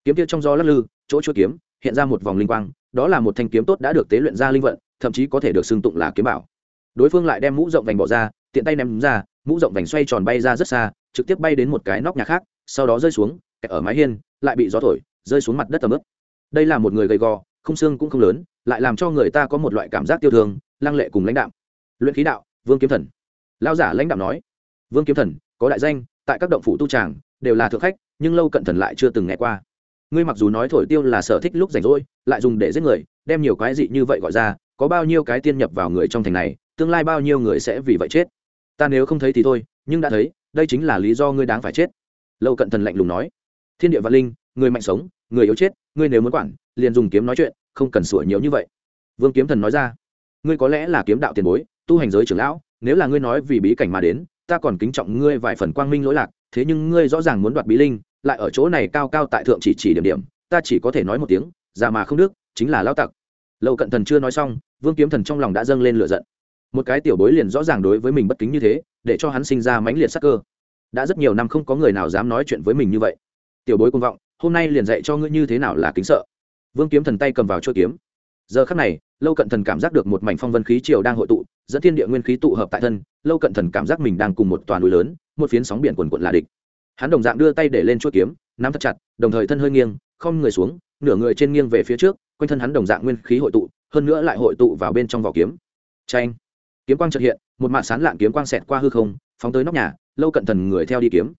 kiếm kia trong gió lắc lư, chỗ chuỗi kiếm, hiện ra một vòng linh quang, đó là một thanh kiếm tốt đã được tế luyện ra linh vận, thậm chí có thể được xưng tụng là kiếm bảo. Đối phương lại đem mũ rộng vành bỏ ra, tiện tay ném ra, mũ rộng vành xoay tròn bay ra rất xa, trực tiếp bay đến một cái nóc nhà khác, sau đó rơi xuống, kẹt ở mái hiên, lại bị gió thổi, rơi xuống mặt đất tầm ướp. Đây là một người gầy gò, không xương cũng không lớn, lại làm cho người ta có một loại cảm giác tiêu thương, lăng lệ cùng lãnh đạo luyện khí đạo, vương kiếm thần. Lao giả lãnh đạo nói, vương kiếm thần, có đại danh, tại các động phủ tu tràng, đều là thượng khách, nhưng lâu cận thần lại chưa từng nghe qua ngươi mặc dù nói thổi tiêu là sở thích lúc rảnh rỗi, lại dùng để giết người, đem nhiều cái dị như vậy gọi ra, có bao nhiêu cái tiên nhập vào người trong thành này, tương lai bao nhiêu người sẽ vì vậy chết? Ta nếu không thấy thì thôi, nhưng đã thấy, đây chính là lý do ngươi đáng phải chết. Lâu cận thần lạnh lùng nói. Thiên địa văn linh, người mạnh sống, người yếu chết, ngươi nếu muốn quản, liền dùng kiếm nói chuyện, không cần sủa nhiều như vậy. Vương kiếm thần nói ra. Ngươi có lẽ là kiếm đạo tiền bối, tu hành giới trưởng lão, nếu là ngươi nói vì bí cảnh mà đến, ta còn kính trọng ngươi vài phần quang minh lỗi lạc, thế nhưng ngươi rõ ràng muốn đoạt bí linh lại ở chỗ này cao cao tại thượng chỉ chỉ điểm điểm, ta chỉ có thể nói một tiếng, già mà không đức, chính là lao tặc. Lâu cận thần chưa nói xong, vương kiếm thần trong lòng đã dâng lên lửa giận. Một cái tiểu bối liền rõ ràng đối với mình bất kính như thế, để cho hắn sinh ra mãnh liệt sắc cơ. Đã rất nhiều năm không có người nào dám nói chuyện với mình như vậy. Tiểu bối công vọng, hôm nay liền dạy cho ngươi như thế nào là kính sợ. Vương kiếm thần tay cầm vào chuôi kiếm. Giờ khắc này lâu cận thần cảm giác được một mảnh phong vân khí triều đang hội tụ, dẫn thiên địa nguyên khí tụ hợp tại thân lâu cận thần cảm giác mình đang cùng một toàn núi lớn, một phiến sóng biển quần quận là địch hắn đồng dạng đưa tay để lên chuôi kiếm, nắm thật chặt, đồng thời thân hơi nghiêng, không người xuống, nửa người trên nghiêng về phía trước, quanh thân hắn đồng dạng nguyên khí hội tụ, hơn nữa lại hội tụ vào bên trong vỏ kiếm. Tranh kiếm quang chợt hiện, một mạng sán lạn kiếm quang xẹt qua hư không, phóng tới nóc nhà, lâu cận thần người theo đi kiếm.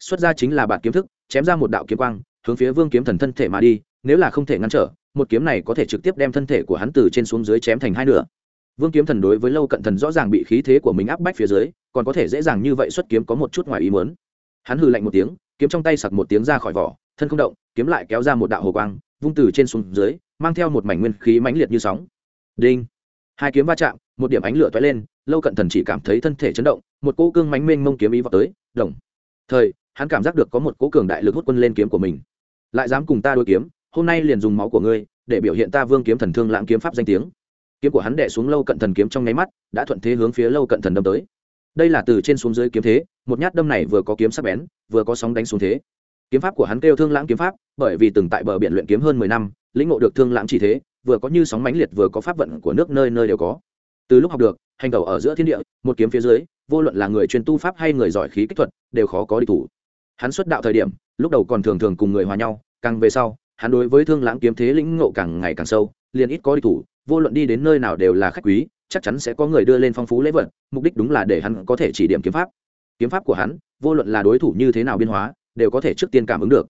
Xuất ra chính là bạt kiếm thức, chém ra một đạo kiếm quang, hướng phía vương kiếm thần thân thể mà đi, nếu là không thể ngăn trở, một kiếm này có thể trực tiếp đem thân thể của hắn từ trên xuống dưới chém thành hai nửa. Vương kiếm thần đối với lâu cận thần rõ ràng bị khí thế của mình áp bách phía dưới, còn có thể dễ dàng như vậy xuất kiếm có một chút ngoài ý muốn hắn hừ lạnh một tiếng, kiếm trong tay sặc một tiếng ra khỏi vỏ, thân không động, kiếm lại kéo ra một đạo hồ quang, vung từ trên xuống dưới, mang theo một mảnh nguyên khí mãnh liệt như sóng. Đinh! Hai kiếm va chạm, một điểm ánh lửa toái lên, lâu cận thần chỉ cảm thấy thân thể chấn động, một cỗ cương mánh mênh mông kiếm ý vào tới, đồng. Thời, hắn cảm giác được có một cỗ cường đại lực hút quân lên kiếm của mình. Lại dám cùng ta đôi kiếm, hôm nay liền dùng máu của ngươi, để biểu hiện ta vương kiếm thần thương lãng kiếm pháp danh tiếng. Kiếm của hắn đẻ xuống lâu cận thần kiếm trong nháy mắt, đã thuận thế hướng phía lâu cận thần đâm tới đây là từ trên xuống dưới kiếm thế, một nhát đâm này vừa có kiếm sắc bén, vừa có sóng đánh xuống thế. Kiếm pháp của hắn kêu thương lãng kiếm pháp, bởi vì từng tại bờ biển luyện kiếm hơn mười năm, lĩnh ngộ được thương lãng chỉ thế, vừa có như sóng mãnh liệt vừa có pháp vận của nước nơi nơi đều có. Từ lúc học được, hành tẩu ở giữa thiên địa, một kiếm phía dưới, vô luận là người chuyên tu pháp hay người giỏi khí kích thuật, đều khó có địch thủ. Hắn xuất đạo thời điểm, lúc đầu còn thường thường cùng người hòa nhau, càng về sau, hắn đối với thương lãng kiếm thế lĩnh ngộ càng ngày càng sâu, liền ít có địch thủ, vô luận đi đến nơi nào đều là khách quý chắc chắn sẽ có người đưa lên phong phú lễ vật, mục đích đúng là để hắn có thể chỉ điểm kiếm pháp. Kiếm pháp của hắn, vô luận là đối thủ như thế nào biên hóa, đều có thể trước tiên cảm ứng được.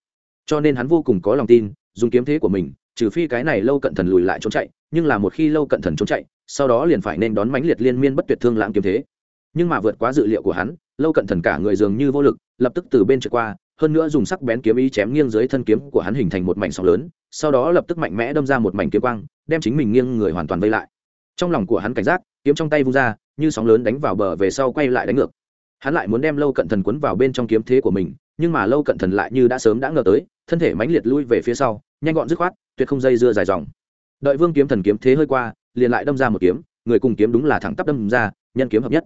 Cho nên hắn vô cùng có lòng tin, dùng kiếm thế của mình, trừ phi cái này lâu cận thần lùi lại trốn chạy, nhưng là một khi lâu cận thần trốn chạy, sau đó liền phải nên đón mãnh liệt liên miên bất tuyệt thương lãng kiếm thế. Nhưng mà vượt quá dự liệu của hắn, lâu cận thần cả người dường như vô lực, lập tức từ bên trượt qua, hơn nữa dùng sắc bén kiếm ý chém nghiêng dưới thân kiếm của hắn hình thành một mảnh sóng lớn, sau đó lập tức mạnh mẽ đâm ra một mảnh kiếm quang, đem chính mình nghiêng người hoàn toàn vây lại trong lòng của hắn cảnh giác, kiếm trong tay vung ra, như sóng lớn đánh vào bờ về sau quay lại đánh ngược. Hắn lại muốn đem lâu cận thần quấn vào bên trong kiếm thế của mình, nhưng mà lâu cận thần lại như đã sớm đã ngờ tới, thân thể mãnh liệt lui về phía sau, nhanh gọn dứt khoát, tuyệt không dây dưa dài dòng. Đợi vương kiếm thần kiếm thế hơi qua, liền lại đâm ra một kiếm, người cùng kiếm đúng là thẳng tắp đâm ra, nhân kiếm hợp nhất.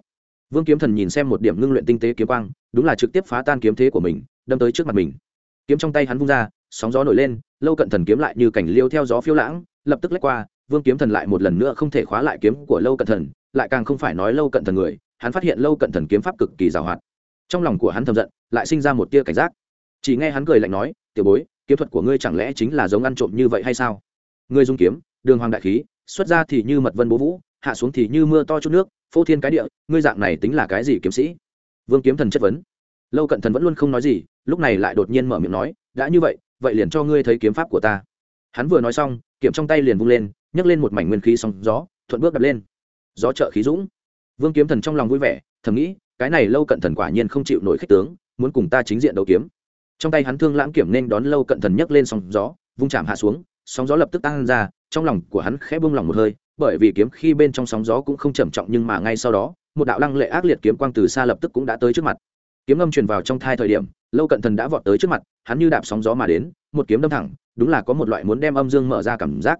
Vương kiếm thần nhìn xem một điểm ngưng luyện tinh tế kiếm quang, đúng là trực tiếp phá tan kiếm thế của mình, đâm tới trước mặt mình. Kiếm trong tay hắn vung ra, sóng gió nổi lên, lâu cận thần kiếm lại như cảnh liêu theo gió phiêu lãng, lập tức lách qua vương kiếm thần lại một lần nữa không thể khóa lại kiếm của lâu cận thần, lại càng không phải nói lâu cận thần người, hắn phát hiện lâu cận thần kiếm pháp cực kỳ giàu hoạt. Trong lòng của hắn thầm giận, lại sinh ra một tia cảnh giác. Chỉ nghe hắn cười lạnh nói, tiểu bối, kiếm thuật của ngươi chẳng lẽ chính là giống ăn trộm như vậy hay sao? Ngươi dung kiếm, đường hoàng đại khí, xuất ra thì như mật vân bố vũ, hạ xuống thì như mưa to chút nước, phô thiên cái địa, ngươi dạng này tính là cái gì kiếm sĩ? Vương kiếm thần chất vấn. Lâu cận thần vẫn luôn không nói gì, lúc này lại đột nhiên mở miệng nói, đã như vậy vậy liền cho ngươi thấy kiếm pháp của ta hắn vừa nói xong kiếm trong tay liền vung lên, nhấc lên một mảnh nguyên khí sóng gió, thuận bước đập lên. Gió trợ khí dũng. Vương kiếm thần trong lòng vui vẻ, thầm nghĩ, cái này lâu cận thần quả nhiên không chịu nổi khích tướng, muốn cùng ta chính diện đấu kiếm. Trong tay hắn thương lãng kiểm nên đón lâu cận thần nhấc lên sóng gió, vung chạm hạ xuống, sóng gió lập tức tăng ra, trong lòng của hắn khẽ bung lòng một hơi, bởi vì kiếm khi bên trong sóng gió cũng không trầm trọng nhưng mà ngay sau đó, một đạo lăng lệ ác liệt kiếm quang từ xa lập tức cũng đã tới trước mặt kiếm âm truyền vào trong thai thời điểm, lâu cận thần đã vọt tới trước mặt, hắn như đạp sóng gió mà đến, một kiếm đâm thẳng, đúng là có một loại muốn đem âm dương mở ra cảm giác.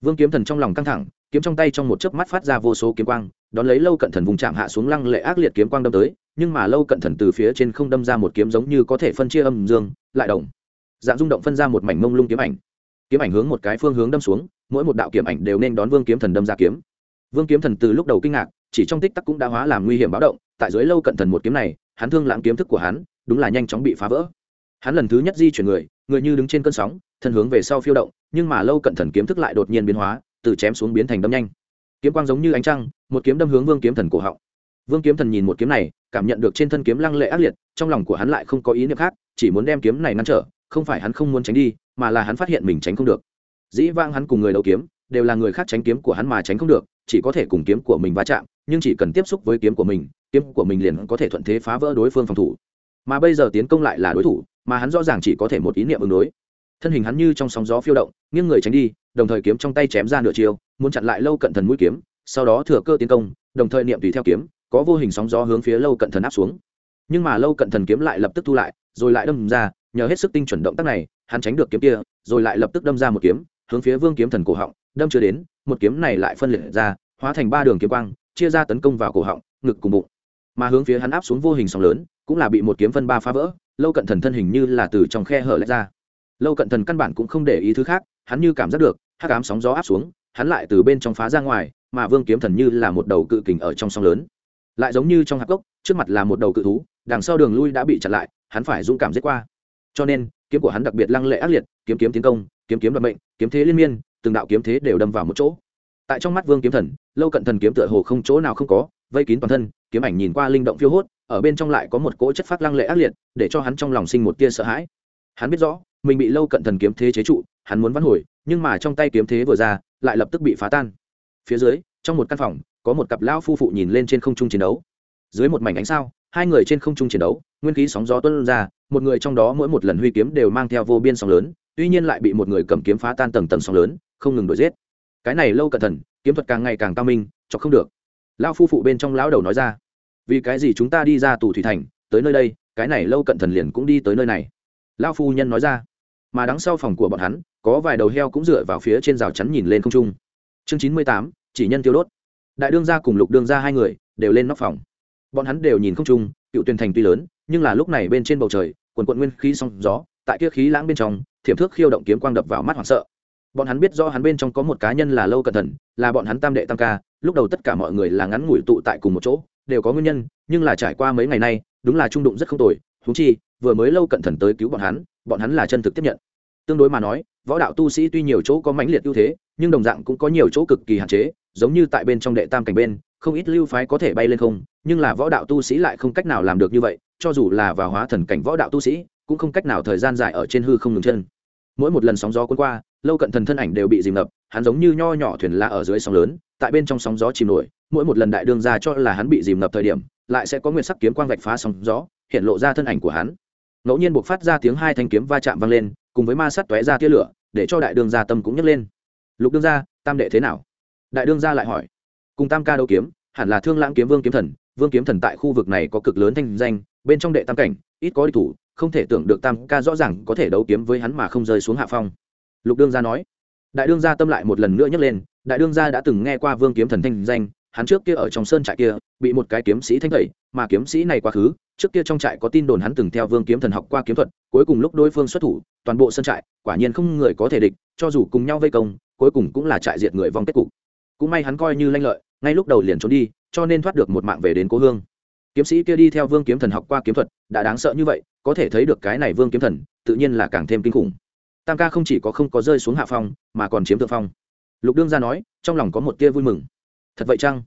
Vương kiếm thần trong lòng căng thẳng, kiếm trong tay trong một chớp mắt phát ra vô số kiếm quang, đón lấy lâu cận thần vùng chạm hạ xuống lăng lệ ác liệt kiếm quang đâm tới, nhưng mà lâu cận thần từ phía trên không đâm ra một kiếm giống như có thể phân chia âm dương, lại đồng dạng rung động phân ra một mảnh mông lung kiếm ảnh. Kiếm ảnh hướng một cái phương hướng đâm xuống, mỗi một đạo kiếm ảnh đều nên đón vương kiếm thần đâm ra kiếm. Vương kiếm thần từ lúc đầu kinh ngạc, chỉ trong tích tắc cũng đã hóa làm nguy hiểm báo động, tại dưới lâu cận thần một kiếm này hắn thương lãng kiếm thức của hắn, đúng là nhanh chóng bị phá vỡ. Hắn lần thứ nhất di chuyển người người như đứng trên cơn sóng, thân hướng về sau phiêu động, nhưng mà lâu cận thần kiếm thức lại đột nhiên biến hóa, từ chém xuống biến thành đâm nhanh. Kiếm quang giống như ánh trăng, một kiếm đâm hướng vương kiếm thần cổ họng. Vương kiếm thần nhìn một kiếm này, cảm nhận được trên thân kiếm lăng lệ ác liệt, trong lòng của hắn lại không có ý niệm khác, chỉ muốn đem kiếm này ngăn trở, không phải hắn không muốn tránh đi, mà là hắn phát hiện mình tránh không được. Dĩ vang hắn cùng người đấu kiếm, đều là người khác tránh kiếm của hắn mà tránh không được, chỉ có thể cùng kiếm của mình va chạm, nhưng chỉ cần tiếp xúc với kiếm của mình kiếm của mình liền có thể thuận thế phá vỡ đối phương phòng thủ. Mà bây giờ tiến công lại là đối thủ, mà hắn rõ ràng chỉ có thể một ý niệm ứng đối. Thân hình hắn như trong sóng gió phiêu động, nghiêng người tránh đi, đồng thời kiếm trong tay chém ra nửa chiều muốn chặn lại lâu cận thần mũi kiếm, sau đó thừa cơ tiến công, đồng thời niệm tùy theo kiếm, có vô hình sóng gió hướng phía lâu cận thần áp xuống. Nhưng mà lâu cận thần kiếm lại lập tức thu lại, rồi lại đâm ra, nhờ hết sức tinh chuẩn động tác này, hắn tránh được kiếm kia, rồi lại lập tức đâm ra một kiếm, hướng phía vương kiếm thần cổ họng, đâm chưa đến, một kiếm này lại phân liệt ra, hóa thành ba đường kiếm quang, chia ra tấn công vào cổ họng, ngực cùng bụng mà hướng phía hắn áp xuống vô hình sóng lớn, cũng là bị một kiếm phân ba phá vỡ, lâu cận thần thân hình như là từ trong khe hở lách ra. Lâu cận thần căn bản cũng không để ý thứ khác, hắn như cảm giác được, hắc ám sóng gió áp xuống, hắn lại từ bên trong phá ra ngoài, mà vương kiếm thần như là một đầu cự kình ở trong sóng lớn. Lại giống như trong hạt gốc trước mặt là một đầu cự thú, đằng sau đường lui đã bị chặn lại, hắn phải dũng cảm giết qua. Cho nên, kiếm của hắn đặc biệt lăng lệ ác liệt, kiếm kiếm tiến công, kiếm kiếm đoạt mệnh, kiếm thế liên miên, từng đạo kiếm thế đều đâm vào một chỗ. Tại trong mắt vương kiếm thần, lâu cận thần kiếm tựa hồ không chỗ nào không có, vây kín toàn thân kiếm ảnh nhìn qua linh động phiêu hốt, ở bên trong lại có một cỗ chất phát lăng lệ ác liệt, để cho hắn trong lòng sinh một tia sợ hãi. Hắn biết rõ, mình bị lâu cận thần kiếm thế chế trụ, hắn muốn vắn hồi, nhưng mà trong tay kiếm thế vừa ra, lại lập tức bị phá tan. Phía dưới, trong một căn phòng, có một cặp lão phu phụ nhìn lên trên không trung chiến đấu. Dưới một mảnh ánh sao, hai người trên không trung chiến đấu, nguyên khí sóng gió tuôn ra, một người trong đó mỗi một lần huy kiếm đều mang theo vô biên sóng lớn, tuy nhiên lại bị một người cầm kiếm phá tan tầng tầng sóng lớn, không ngừng đuổi giết. Cái này lâu cẩn thận kiếm thuật càng ngày càng cao minh cho không được. Lão phu phụ bên trong lão đầu nói ra vì cái gì chúng ta đi ra tù thủy thành, tới nơi đây, cái này lâu cận thần liền cũng đi tới nơi này. Lão phu nhân nói ra. Mà đằng sau phòng của bọn hắn, có vài đầu heo cũng dựa vào phía trên rào chắn nhìn lên không trung. Chương chín mươi tám, chỉ nhân tiêu đốt. Đại đương gia cùng lục đương gia hai người đều lên nóc phòng. Bọn hắn đều nhìn không trung, cựu tuyển thành tuy lớn, nhưng là lúc này bên trên bầu trời, quần quận nguyên khí song gió, tại kia khí lãng bên trong, thiểm thước khiêu động kiếm quang đập vào mắt hoảng sợ. Bọn hắn biết do hắn bên trong có một cá nhân là lâu cẩn thận là bọn hắn tam đệ tam ca, lúc đầu tất cả mọi người là ngắn ngủi tụ tại cùng một chỗ đều có nguyên nhân, nhưng là trải qua mấy ngày nay, đúng là trung đụng rất không tồi. Húng chi, vừa mới lâu cẩn thận tới cứu bọn hắn bọn hắn là chân thực tiếp nhận. Tương đối mà nói, võ đạo tu sĩ tuy nhiều chỗ có mãnh liệt ưu thế, nhưng đồng dạng cũng có nhiều chỗ cực kỳ hạn chế, giống như tại bên trong đệ tam cảnh bên, không ít lưu phái có thể bay lên không, nhưng là võ đạo tu sĩ lại không cách nào làm được như vậy, cho dù là vào hóa thần cảnh võ đạo tu sĩ, cũng không cách nào thời gian dài ở trên hư không ngừng chân. Mỗi một lần sóng gió cuốn qua, lâu cận thần thân ảnh đều bị dìm ngập, hắn giống như nho nhỏ thuyền lá ở dưới sóng lớn, tại bên trong sóng gió chìm nổi mỗi một lần đại đương ra cho là hắn bị dìm ngập thời điểm, lại sẽ có nguyên sắc kiếm quang vạch phá sóng gió, hiện lộ ra thân ảnh của hắn. Ngẫu nhiên buộc phát ra tiếng hai thanh kiếm va chạm vang lên, cùng với ma sát tóe ra tia lửa, để cho đại đương gia tâm cũng nhấc lên. Lục đương gia, tam đệ thế nào? Đại đương gia lại hỏi. Cùng tam ca đấu kiếm, hẳn là thương lãng kiếm vương kiếm thần, vương kiếm thần tại khu vực này có cực lớn thanh danh, bên trong đệ tam cảnh, ít có địch thủ, không thể tưởng được tam ca rõ ràng có thể đấu kiếm với hắn mà không rơi xuống hạ phong. Lục đương gia nói. Đại đương gia tâm lại một lần nữa nhấc lên, đại đương gia đã từng nghe qua vương kiếm thần thanh danh hắn trước kia ở trong sơn trại kia, bị một cái kiếm sĩ thanh tẩy, mà kiếm sĩ này quá khứ, trước kia trong trại có tin đồn hắn từng theo vương kiếm thần học qua kiếm thuật, cuối cùng lúc đối phương xuất thủ, toàn bộ sân trại, quả nhiên không người có thể địch, cho dù cùng nhau vây công, cuối cùng cũng là trại diệt người vong kết cục. Cũng may hắn coi như lanh lợi, ngay lúc đầu liền trốn đi, cho nên thoát được một mạng về đến cố hương. Kiếm sĩ kia đi theo vương kiếm thần học qua kiếm thuật, đã đáng sợ như vậy, có thể thấy được cái này vương kiếm thần, tự nhiên là càng thêm kinh khủng. Tam ca không chỉ có không có rơi xuống hạ phong, mà còn chiếm thượng phong. Lục đương ra nói, trong lòng có một tia vui mừng thật vậy chăng?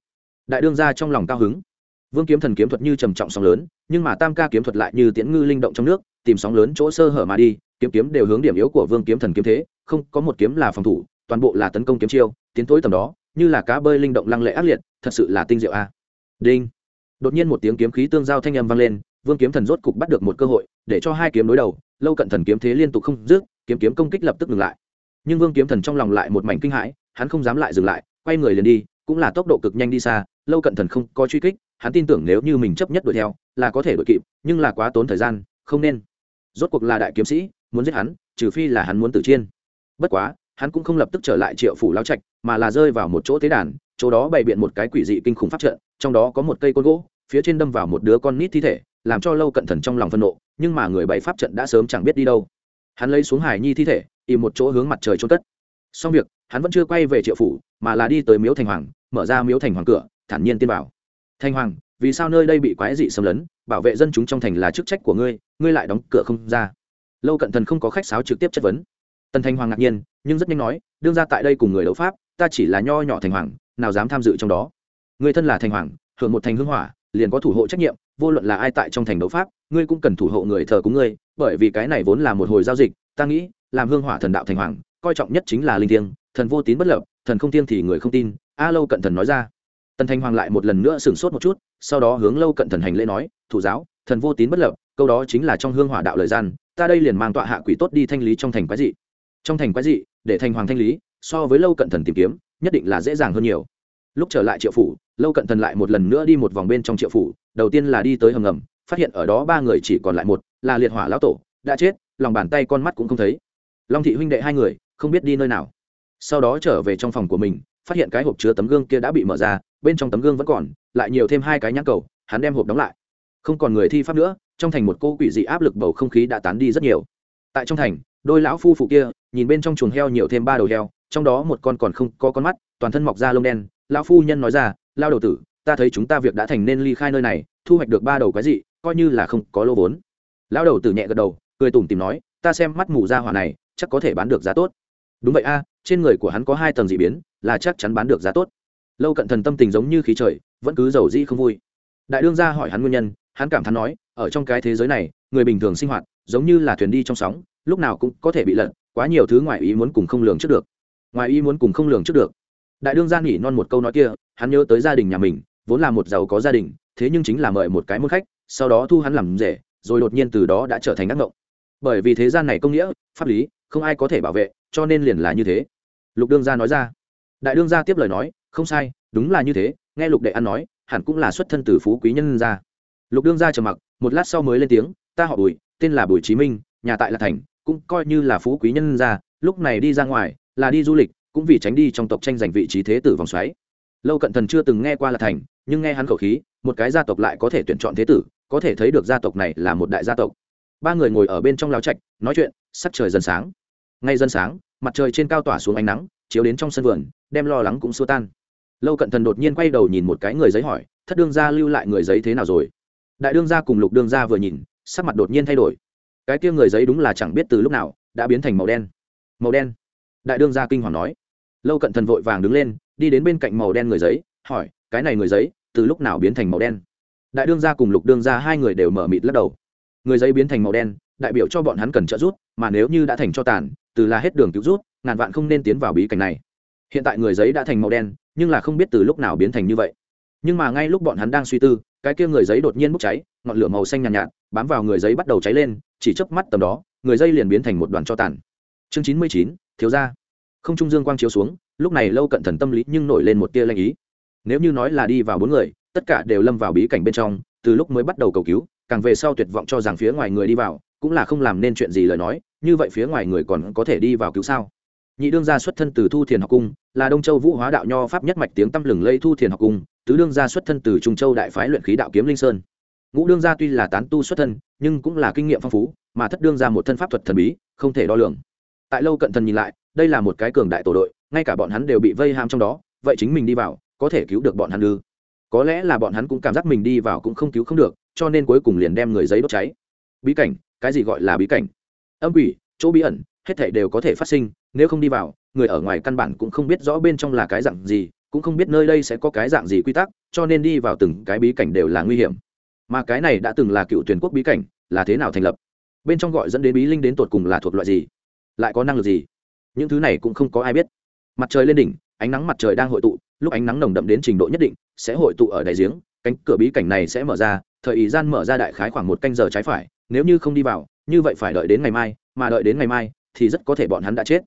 Đại đương gia trong lòng cao hứng. Vương kiếm thần kiếm thuật như trầm trọng sóng lớn, nhưng mà tam ca kiếm thuật lại như tiễn ngư linh động trong nước, tìm sóng lớn chỗ sơ hở mà đi, kiếm kiếm đều hướng điểm yếu của vương kiếm thần kiếm thế, không, có một kiếm là phòng thủ, toàn bộ là tấn công kiếm chiêu, tiến tối tầm đó, như là cá bơi linh động lăng lệ ác liệt, thật sự là tinh diệu a. Đinh. Đột nhiên một tiếng kiếm khí tương giao thanh âm vang lên, vương kiếm thần rốt cục bắt được một cơ hội, để cho hai kiếm đối đầu, lâu cận thần kiếm thế liên tục không dứt, kiếm kiếm công kích lập tức ngừng lại. Nhưng vương kiếm thần trong lòng lại một mảnh kinh hãi, hắn không dám lại dừng lại, quay người liền đi cũng là tốc độ cực nhanh đi xa, lâu cận thần không có truy kích, hắn tin tưởng nếu như mình chấp nhất đuổi theo, là có thể đuổi kịp, nhưng là quá tốn thời gian, không nên. Rốt cuộc là đại kiếm sĩ, muốn giết hắn, trừ phi là hắn muốn tử chiên bất quá, hắn cũng không lập tức trở lại triệu phủ lao trạch, mà là rơi vào một chỗ tế đàn, chỗ đó bày biện một cái quỷ dị kinh khủng pháp trận, trong đó có một cây côn gỗ, phía trên đâm vào một đứa con nít thi thể, làm cho lâu cận thần trong lòng phân nộ, nhưng mà người bày pháp trận đã sớm chẳng biết đi đâu. Hắn lấy xuống hải nhi thi thể im một chỗ hướng mặt trời trôn cất. Xong việc, hắn vẫn chưa quay về triệu phủ, mà là đi tới miếu thành hoàng mở ra miếu thành hoàng cửa, thản nhiên tiên bảo. Thanh hoàng, vì sao nơi đây bị quái dị xâm lấn? Bảo vệ dân chúng trong thành là chức trách của ngươi ngươi lại đóng cửa không ra. Lâu cận thần không có khách sáo trực tiếp chất vấn. Tần thanh hoàng ngạc nhiên, nhưng rất nhanh nói, đương ra tại đây cùng người đấu pháp, ta chỉ là nho nhỏ thành hoàng, nào dám tham dự trong đó. Người thân là thành hoàng hưởng một thành hưng hỏa, liền có thủ hộ trách nhiệm, vô luận là ai tại trong thành đấu pháp, ngươi cũng cần thủ hộ người thờ cúng ngươi, bởi vì cái này vốn là một hồi giao dịch, ta nghĩ, làm hương hỏa thần đạo thành hoàng, coi trọng nhất chính là linh thiêng, thần vô tín bất lập thần không tiên thì người không tin, a lâu cận thần nói ra. Tần thanh hoàng lại một lần nữa sửng sốt một chút, sau đó hướng lâu cận thần hành lễ nói, thủ giáo, thần vô tín bất lập, câu đó chính là trong hương hỏa đạo lời gian, ta đây liền mang tọa hạ quỷ tốt đi thanh lý trong thành quái dị. Trong thành quái dị, để thành hoàng thanh lý, so với lâu cận thần tìm kiếm, nhất định là dễ dàng hơn nhiều. Lúc trở lại triệu phủ, lâu cận thần lại một lần nữa đi một vòng bên trong triệu phủ, đầu tiên là đi tới hầm ngầm, phát hiện ở đó ba người chỉ còn lại một, là liệt hỏa lão tổ, đã chết, lòng bàn tay con mắt cũng không thấy. Long thị huynh đệ hai người, không biết đi nơi nào sau đó trở về trong phòng của mình, phát hiện cái hộp chứa tấm gương kia đã bị mở ra, bên trong tấm gương vẫn còn, lại nhiều thêm hai cái nhãn cầu, hắn đem hộp đóng lại. Không còn người thi pháp nữa, trong thành một cô quỷ dị áp lực bầu không khí đã tán đi rất nhiều. Tại trong thành, đôi lão phu phụ kia, nhìn bên trong chuồng heo nhiều thêm ba đầu heo, trong đó một con còn không có con mắt, toàn thân mọc ra lông đen, lão phu nhân nói ra, lao đầu tử, ta thấy chúng ta việc đã thành nên ly khai nơi này, thu hoạch được ba đầu cái gì coi như là không có lô vốn. Lão đầu tử nhẹ gật đầu, cười tủm tìm nói, ta xem mắt mù ra hỏa này, chắc có thể bán được giá tốt. Đúng vậy a trên người của hắn có hai tầng dị biến, là chắc chắn bán được giá tốt. Lâu cận thần tâm tình giống như khí trời, vẫn cứ giàu dĩ không vui. Đại đương gia hỏi hắn nguyên nhân, hắn cảm thán nói, ở trong cái thế giới này, người bình thường sinh hoạt, giống như là thuyền đi trong sóng, lúc nào cũng có thể bị lật, quá nhiều thứ ngoài ý muốn cùng không lường trước được. Ngoài ý muốn cùng không lường trước được. Đại đương gia nghỉ non một câu nói kia, hắn nhớ tới gia đình nhà mình, vốn là một giàu có gia đình, thế nhưng chính là mời một cái môn khách, sau đó thu hắn làm rể, rồi đột nhiên từ đó đã trở thành ác ngộng bởi vì thế gian này công nghĩa, pháp lý, không ai có thể bảo vệ, cho nên liền là như thế lục đương gia nói ra. Đại đương gia tiếp lời nói, không sai, đúng là như thế, nghe lục đệ ăn nói, hẳn cũng là xuất thân từ phú quý nhân gia. Lục đương gia trầm mặc, một lát sau mới lên tiếng, ta họ bùi, tên là bùi chí minh, nhà tại lạc thành, cũng coi như là phú quý nhân gia, lúc này đi ra ngoài, là đi du lịch, cũng vì tránh đi trong tộc tranh giành vị trí thế tử vòng xoáy. Lâu cận thần chưa từng nghe qua lạc thành, nhưng nghe hắn khẩu khí, một cái gia tộc lại có thể tuyển chọn thế tử, có thể thấy được gia tộc này là một đại gia tộc. Ba người ngồi ở bên trong lao trạch, nói chuyện, sắc trời dần sáng. Ngay dần sáng mặt trời trên cao tỏa xuống ánh nắng, chiếu đến trong sân vườn, đem lo lắng cũng xua tan. Lâu cận thần đột nhiên quay đầu nhìn một cái người giấy hỏi, thất đương gia lưu lại người giấy thế nào rồi? Đại đương gia cùng lục đương gia vừa nhìn, sắc mặt đột nhiên thay đổi. Cái kia người giấy đúng là chẳng biết từ lúc nào, đã biến thành màu đen. Màu đen? Đại đương gia kinh hoàng nói. Lâu cận thần vội vàng đứng lên, đi đến bên cạnh màu đen người giấy, hỏi, cái này người giấy, từ lúc nào biến thành màu đen? Đại đương gia cùng lục đương gia hai người đều mở mịt lắc đầu. Người giấy biến thành màu đen đại biểu cho bọn hắn cần trợ giúp mà nếu như đã thành cho tàn từ là hết đường cứu rút ngàn vạn không nên tiến vào bí cảnh này. Hiện tại người giấy đã thành màu đen nhưng là không biết từ lúc nào biến thành như vậy. Nhưng mà ngay lúc bọn hắn đang suy tư cái kia người giấy đột nhiên bốc cháy ngọn lửa màu xanh nhàn nhạt, nhạt bám vào người giấy bắt đầu cháy lên chỉ chớp mắt tầm đó người dây liền biến thành một đoàn cho tàn. Chương chín mươi chín thiếu ra không trung dương quang chiếu xuống lúc này lâu cận thần tâm lý nhưng nổi lên một tia lanh ý. Nếu như nói là đi vào bốn người tất cả đều lâm vào bí cảnh bên trong từ lúc mới bắt đầu cầu cứu càng về sau tuyệt vọng cho rằng phía ngoài người đi vào cũng là không làm nên chuyện gì lời nói, như vậy phía ngoài người còn có thể đi vào cứu sao? Nhị đương gia xuất thân từ thu thiền học cung, là đông châu vũ hóa đạo nho pháp nhất mạch tiếng tăm lừng lây thu thiền học cung, tứ đương gia xuất thân từ trung châu đại phái luyện khí đạo kiếm linh sơn. Ngũ đương gia tuy là tán tu xuất thân, nhưng cũng là kinh nghiệm phong phú, mà thất đương gia một thân pháp thuật thần bí, không thể đo lường. Tại lâu cận thần nhìn lại, đây là một cái cường đại tổ đội, ngay cả bọn hắn đều bị vây ham trong đó, vậy chính mình đi vào, có thể cứu được bọn hắn ư? Có lẽ là bọn hắn cũng cảm giác mình đi vào cũng không cứu không được, cho nên cuối cùng liền đem người giấy đốt cháy. Bí cảnh cái gì gọi là bí cảnh? Âm quỷ, chỗ bí ẩn, hết thể đều có thể phát sinh, nếu không đi vào, người ở ngoài căn bản cũng không biết rõ bên trong là cái dạng gì, cũng không biết nơi đây sẽ có cái dạng gì quy tắc, cho nên đi vào từng cái bí cảnh đều là nguy hiểm. Mà cái này đã từng là cựu tuyển quốc bí cảnh, là thế nào thành lập? Bên trong gọi dẫn đến bí linh đến tột cùng là thuộc loại gì? Lại có năng lực gì? Những thứ này cũng không có ai biết. Mặt trời lên đỉnh, ánh nắng mặt trời đang hội tụ, lúc ánh nắng nồng đậm đến trình độ nhất định, sẽ hội tụ ở đại giếng, cánh cửa bí cảnh này sẽ mở ra, thời ý gian mở ra đại khái khoảng một canh giờ trái phải nếu như không đi vào, như vậy phải đợi đến ngày mai, mà đợi đến ngày mai thì rất có thể bọn hắn đã chết.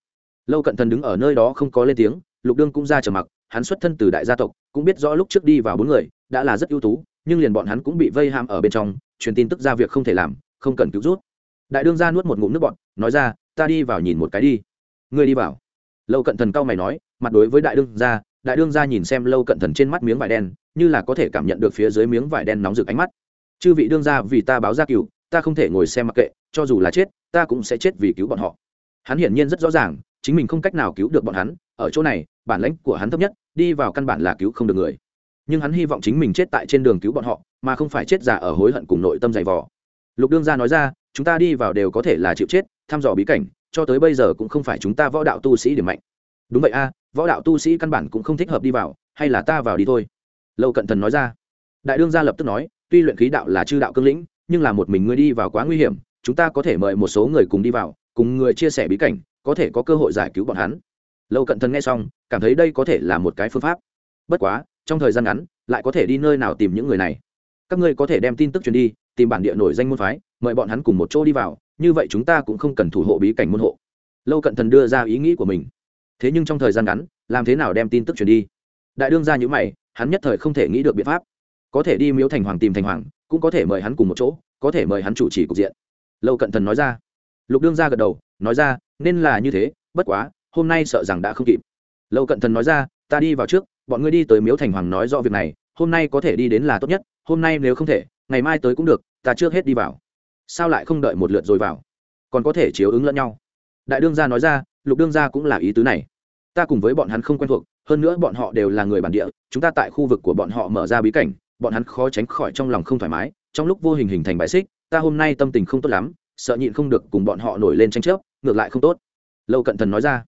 Lâu cận thần đứng ở nơi đó không có lên tiếng, lục đương cũng ra trở mặc, hắn xuất thân từ đại gia tộc, cũng biết rõ lúc trước đi vào bốn người đã là rất ưu tú, nhưng liền bọn hắn cũng bị vây ham ở bên trong, truyền tin tức ra việc không thể làm, không cần cứu rút. Đại đương ra nuốt một ngụm nước bọn nói ra, ta đi vào nhìn một cái đi. Ngươi đi vào. Lâu cận thần cao mày nói, mặt đối với đại đương gia đại đương gia nhìn xem lâu cận thần trên mắt miếng vải đen, như là có thể cảm nhận được phía dưới miếng vải đen nóng rực ánh mắt. Chư vị đương gia vì ta báo ra cựu ta không thể ngồi xem mặc kệ, cho dù là chết, ta cũng sẽ chết vì cứu bọn họ. Hắn hiển nhiên rất rõ ràng, chính mình không cách nào cứu được bọn hắn, ở chỗ này, bản lãnh của hắn thấp nhất, đi vào căn bản là cứu không được người. Nhưng hắn hy vọng chính mình chết tại trên đường cứu bọn họ, mà không phải chết già ở hối hận cùng nội tâm dày vò. Lục đương gia nói ra, chúng ta đi vào đều có thể là chịu chết, thăm dò bí cảnh, cho tới bây giờ cũng không phải chúng ta võ đạo tu sĩ điểm mạnh. Đúng vậy a, võ đạo tu sĩ căn bản cũng không thích hợp đi vào, hay là ta vào đi thôi. Lâu cận thần nói ra. Đại đương gia lập tức nói, tuy luyện khí đạo là chư đạo cương lĩnh nhưng là một mình ngươi đi vào quá nguy hiểm, chúng ta có thể mời một số người cùng đi vào, cùng người chia sẻ bí cảnh, có thể có cơ hội giải cứu bọn hắn. Lâu cận thần nghe xong, cảm thấy đây có thể là một cái phương pháp. Bất quá, trong thời gian ngắn, lại có thể đi nơi nào tìm những người này? Các ngươi có thể đem tin tức truyền đi, tìm bản địa nổi danh môn phái, mời bọn hắn cùng một chỗ đi vào, như vậy chúng ta cũng không cần thủ hộ bí cảnh môn hộ. Lâu cận thần đưa ra ý nghĩ của mình. Thế nhưng trong thời gian ngắn, làm thế nào đem tin tức truyền đi? Đại đương ra những mày, hắn nhất thời không thể nghĩ được biện pháp. Có thể đi miếu thành hoàng tìm thành hoàng cũng có thể mời hắn cùng một chỗ, có thể mời hắn chủ trì cục diện. Lâu cận thần nói ra. Lục đương ra gật đầu, nói ra, nên là như thế, bất quá, hôm nay sợ rằng đã không kịp. Lâu cận thần nói ra, ta đi vào trước, bọn ngươi đi tới miếu thành hoàng nói rõ việc này, hôm nay có thể đi đến là tốt nhất, hôm nay nếu không thể, ngày mai tới cũng được, ta trước hết đi vào. Sao lại không đợi một lượt rồi vào? Còn có thể chiếu ứng lẫn nhau. Đại đương gia nói ra, lục đương gia cũng là ý tứ này. Ta cùng với bọn hắn không quen thuộc, hơn nữa bọn họ đều là người bản địa, chúng ta tại khu vực của bọn họ mở ra bí cảnh bọn hắn khó tránh khỏi trong lòng không thoải mái, trong lúc vô hình hình thành bài xích, ta hôm nay tâm tình không tốt lắm, sợ nhịn không được cùng bọn họ nổi lên tranh chấp, ngược lại không tốt. Lâu cận thần nói ra.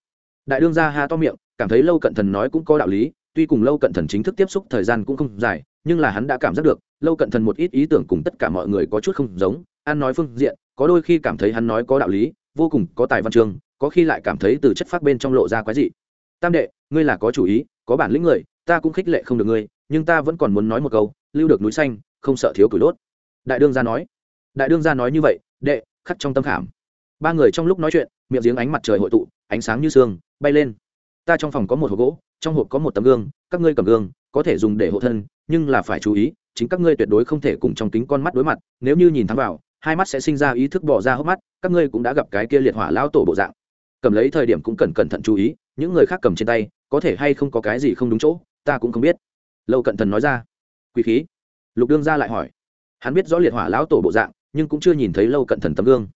Đại đương gia ha to miệng, cảm thấy lâu cận thần nói cũng có đạo lý, tuy cùng lâu cận thần chính thức tiếp xúc thời gian cũng không dài, nhưng là hắn đã cảm giác được, lâu cận thần một ít ý tưởng cùng tất cả mọi người có chút không giống an nói phương diện, có đôi khi cảm thấy hắn nói có đạo lý, vô cùng có tài văn chương, có khi lại cảm thấy từ chất phát bên trong lộ ra quái dị. Tam đệ, ngươi là có chủ ý, có bản lĩnh người ta cũng khích lệ không được ngươi, nhưng ta vẫn còn muốn nói một câu, lưu được núi xanh, không sợ thiếu củi đốt. Đại đương gia nói. Đại đương gia nói như vậy, đệ, khắc trong tâm khảm. Ba người trong lúc nói chuyện, miệng giếng ánh mặt trời hội tụ, ánh sáng như sương, bay lên. Ta trong phòng có một hộp gỗ, trong hộp có một tấm gương, các ngươi cầm gương, có thể dùng để hộ thân, nhưng là phải chú ý, chính các ngươi tuyệt đối không thể cùng trong kính con mắt đối mặt, nếu như nhìn thẳng vào, hai mắt sẽ sinh ra ý thức bỏ ra hốc mắt, các ngươi cũng đã gặp cái kia liệt hỏa lao tổ bộ dạng. Cầm lấy thời điểm cũng cần cẩn thận chú ý, những người khác cầm trên tay, có thể hay không có cái gì không đúng chỗ ta cũng không biết. Lâu cận thần nói ra. Quỷ khí. Lục đương ra lại hỏi. Hắn biết rõ liệt hỏa lão tổ bộ dạng, nhưng cũng chưa nhìn thấy lâu cận thần tấm gương.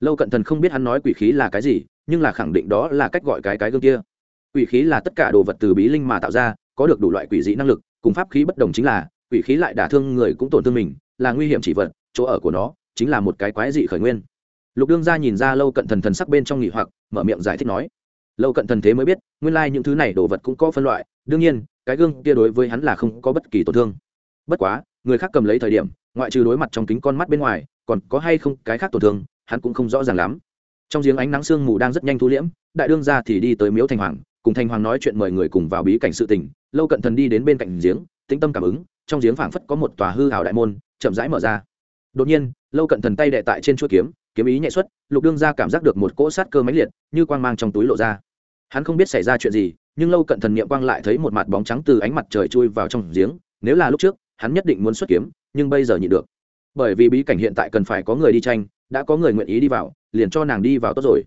Lâu cận thần không biết hắn nói quỷ khí là cái gì, nhưng là khẳng định đó là cách gọi cái cái gương kia. Quỷ khí là tất cả đồ vật từ bí linh mà tạo ra, có được đủ loại quỷ dị năng lực, cùng pháp khí bất đồng chính là, quỷ khí lại đả thương người cũng tổn thương mình, là nguy hiểm chỉ vật, chỗ ở của nó chính là một cái quái dị khởi nguyên. Lục đương gia nhìn ra lâu cận thần thần sắc bên trong nghỉ hoặc, mở miệng giải thích nói. Lâu cận thần thế mới biết, nguyên lai những thứ này đồ vật cũng có phân loại, đương nhiên cái gương kia đối với hắn là không có bất kỳ tổn thương. Bất quá, người khác cầm lấy thời điểm, ngoại trừ đối mặt trong kính con mắt bên ngoài, còn có hay không cái khác tổn thương, hắn cũng không rõ ràng lắm. Trong giếng ánh nắng sương mù đang rất nhanh thu liễm, đại đương ra thì đi tới miếu thành hoàng, cùng thành hoàng nói chuyện mời người cùng vào bí cảnh sự tình, lâu cận thần đi đến bên cạnh giếng, tĩnh tâm cảm ứng, trong giếng phảng phất có một tòa hư hào đại môn, chậm rãi mở ra. Đột nhiên, lâu cận thần tay đệ tại trên chuỗi kiếm kiếm ý nhẹ xuất, lục đương ra cảm giác được một cỗ sát cơ máy liệt, như quang mang trong túi lộ ra. Hắn không biết xảy ra chuyện gì nhưng lâu cận thần niệm quang lại thấy một mặt bóng trắng từ ánh mặt trời chui vào trong giếng, nếu là lúc trước, hắn nhất định muốn xuất kiếm, nhưng bây giờ nhịn được. Bởi vì bí cảnh hiện tại cần phải có người đi tranh, đã có người nguyện ý đi vào, liền cho nàng đi vào tốt rồi.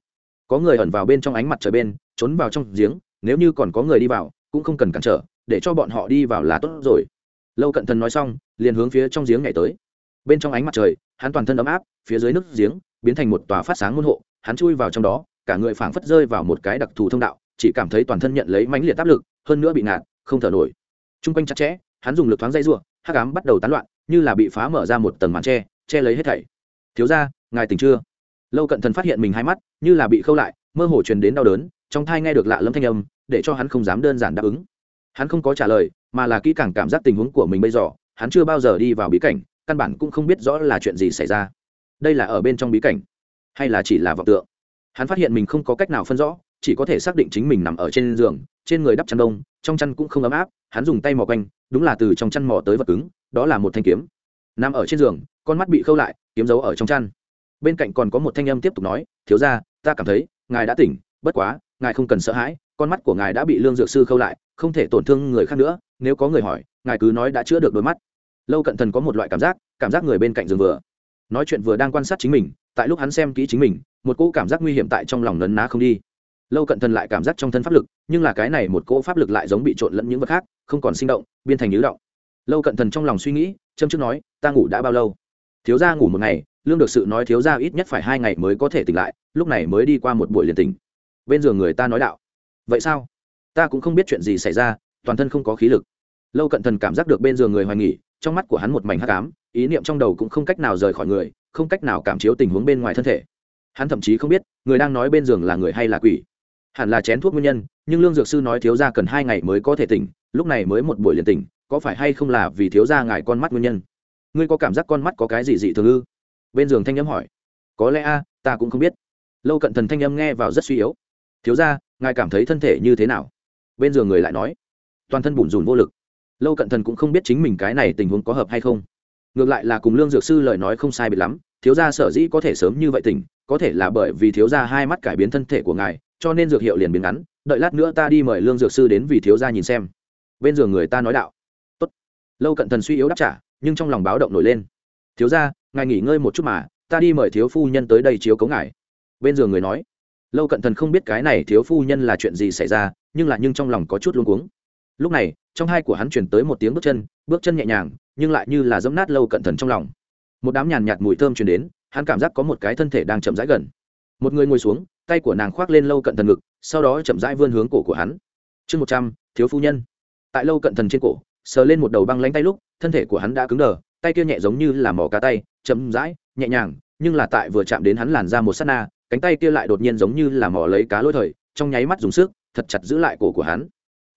Có người ẩn vào bên trong ánh mặt trời bên, trốn vào trong giếng, nếu như còn có người đi vào, cũng không cần cản trở, để cho bọn họ đi vào là tốt rồi. Lâu cận thần nói xong, liền hướng phía trong giếng nhảy tới. Bên trong ánh mặt trời, hắn toàn thân ấm áp, phía dưới nước giếng, biến thành một tòa phát sáng môn hộ, hắn chui vào trong đó, cả người phảng phất rơi vào một cái đặc thù thông đạo chỉ cảm thấy toàn thân nhận lấy mãnh liệt áp lực, hơn nữa bị ngạt, không thở nổi. T r u n g quanh chặt chẽ, hắn dùng lực thoáng dây r u ộ hắc ám bắt đầu tán loạn, như là bị phá mở ra một tầng màn tre che lấy hết thảy. Thiếu ra ngài tỉnh chưa? Lâu cận thần phát hiện mình hai mắt, như là bị khâu lại, mơ hồ truyền đến đau đớn, trong thai nghe được lạ lâm thanh âm, để cho hắn không dám đơn giản đáp ứng. Hắn không có trả lời, mà là kỹ càng cảm giác tình huống của mình bây giờ, hắn chưa bao giờ đi vào bí cảnh, căn bản cũng không biết rõ là chuyện gì xảy ra. Đây là ở bên trong bí cảnh, hay là chỉ là vọng tượng? Hắn phát hiện mình không có cách nào phân rõ chỉ có thể xác định chính mình nằm ở trên giường, trên người đắp chăn đông, trong chăn cũng không ấm áp, hắn dùng tay mò quanh, đúng là từ trong chăn mò tới vật cứng, đó là một thanh kiếm. Nằm ở trên giường, con mắt bị khâu lại, kiếm giấu ở trong chăn. Bên cạnh còn có một thanh âm tiếp tục nói, thiếu ra ta cảm thấy, ngài đã tỉnh, bất quá, ngài không cần sợ hãi, con mắt của ngài đã bị lương dược sư khâu lại, không thể tổn thương người khác nữa, nếu có người hỏi, ngài cứ nói đã chữa được đôi mắt. Lâu cận thần có một loại cảm giác cảm giác người bên cạnh giường vừa. Nói chuyện vừa đang quan sát chính mình, tại lúc hắn xem kỹ chính mình, một cỗ cảm giác nguy hiểm tại trong lòng nấn ná không đi lâu cận thần lại cảm giác trong thân pháp lực, nhưng là cái này một cỗ pháp lực lại giống bị trộn lẫn những vật khác, không còn sinh động biên thành nhứ động. Lâu cận thần trong lòng suy nghĩ, châm trước nói, ta ngủ đã bao lâu? Thiếu gia ngủ một ngày, lương được sự nói thiếu gia ít nhất phải hai ngày mới có thể tỉnh lại, lúc này mới đi qua một buổi liền tỉnh. Bên giường người ta nói đạo, vậy sao? Ta cũng không biết chuyện gì xảy ra, toàn thân không có khí lực. Lâu cận thần cảm giác được bên giường người hoài nghỉ, trong mắt của hắn một mảnh hắc ám, ý niệm trong đầu cũng không cách nào rời khỏi người, không cách nào cảm chiếu tình huống bên ngoài thân thể. Hắn thậm chí không biết, người đang nói bên giường là người hay là quỷ hẳn là chén thuốc nguyên nhân, nhưng lương dược sư nói thiếu gia cần hai ngày mới có thể tỉnh, lúc này mới một buổi liền tỉnh, có phải hay không là vì thiếu gia ngài con mắt nguyên nhân? Ngươi có cảm giác con mắt có cái gì dị thường ư? Bên giường thanh âm hỏi. Có lẽ a, ta cũng không biết. Lâu cận thần thanh âm nghe vào rất suy yếu. Thiếu gia, ngài cảm thấy thân thể như thế nào? Bên giường người lại nói. Toàn thân bủn rủn vô lực. Lâu cận thần cũng không biết chính mình cái này tình huống có hợp hay không. Ngược lại là cùng lương dược sư lời nói không sai biệt lắm, thiếu gia sở dĩ có thể sớm như vậy tỉnh, có thể là bởi vì thiếu gia hai mắt cải biến thân thể của ngài cho nên dược hiệu liền biến ngắn, đợi lát nữa ta đi mời lương dược sư đến vì thiếu gia nhìn xem. Bên giường người ta nói đạo. Tốt. Lâu cận thần suy yếu đáp trả, nhưng trong lòng báo động nổi lên. Thiếu gia, ngài nghỉ ngơi một chút mà, ta đi mời thiếu phu nhân tới đây chiếu cấu ngài. Bên giường người nói. Lâu cận thần không biết cái này thiếu phu nhân là chuyện gì xảy ra, nhưng là nhưng trong lòng có chút luống cuống. Lúc này, trong hai của hắn chuyển tới một tiếng bước chân bước chân nhẹ nhàng, nhưng lại như là dẫm nát lâu cận thần trong lòng. Một đám nhàn nhạt mùi thơm chuyển đến, hắn cảm giác có một cái thân thể đang chậm rãi gần. Một người ngồi xuống tay của nàng khoác lên lâu cận thần ngực, sau đó chậm rãi vươn hướng cổ của hắn. Chương một trăm, thiếu phu nhân. Tại lâu cận thần trên cổ, sờ lên một đầu băng lánh tay lúc, thân thể của hắn đã cứng đờ, tay kia nhẹ giống như là mỏ cá tay, chậm rãi, nhẹ nhàng, nhưng là tại vừa chạm đến hắn làn ra một s á t na, cánh tay kia lại đột nhiên giống như là mỏ lấy cá lôi thời, trong nháy mắt dùng sức, thật chặt giữ lại cổ của hắn.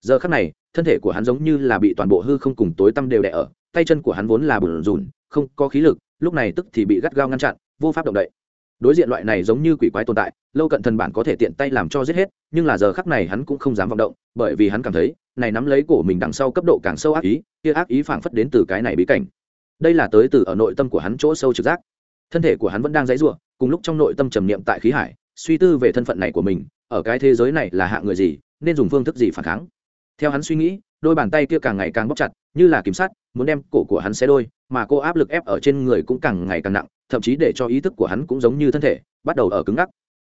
Giờ khắc này, thân thể của hắn giống như là bị toàn bộ hư không cùng tối tăm đều đẻ ở, tay chân của hắn vốn là bùn rùn, không có khí lực, lúc này tức thì bị gắt gao ngăn chặn, vô pháp động đậy đối diện loại này giống như quỷ quái tồn tại, lâu cận thần bản có thể tiện tay làm cho giết hết, nhưng là giờ khắc này hắn cũng không dám vọng động, bởi vì hắn cảm thấy, này nắm lấy cổ mình đằng sau cấp độ càng sâu ác ý, kia ác ý phảng phất đến từ cái này bí cảnh. Đây là tới từ ở nội tâm của hắn chỗ sâu trực giác. Thân thể của hắn vẫn đang dãy rủa, cùng lúc trong nội tâm trầm niệm tại khí hải, suy tư về thân phận này của mình, ở cái thế giới này là hạng người gì, nên dùng phương thức gì phản kháng. Theo hắn suy nghĩ, đôi bàn tay kia càng ngày càng bóc chặt, như là kiểm sát muốn đem cổ của hắn xé đôi, mà cô áp lực ép ở trên người cũng càng ngày càng nặng thậm chí để cho ý thức của hắn cũng giống như thân thể, bắt đầu ở cứng ngắc.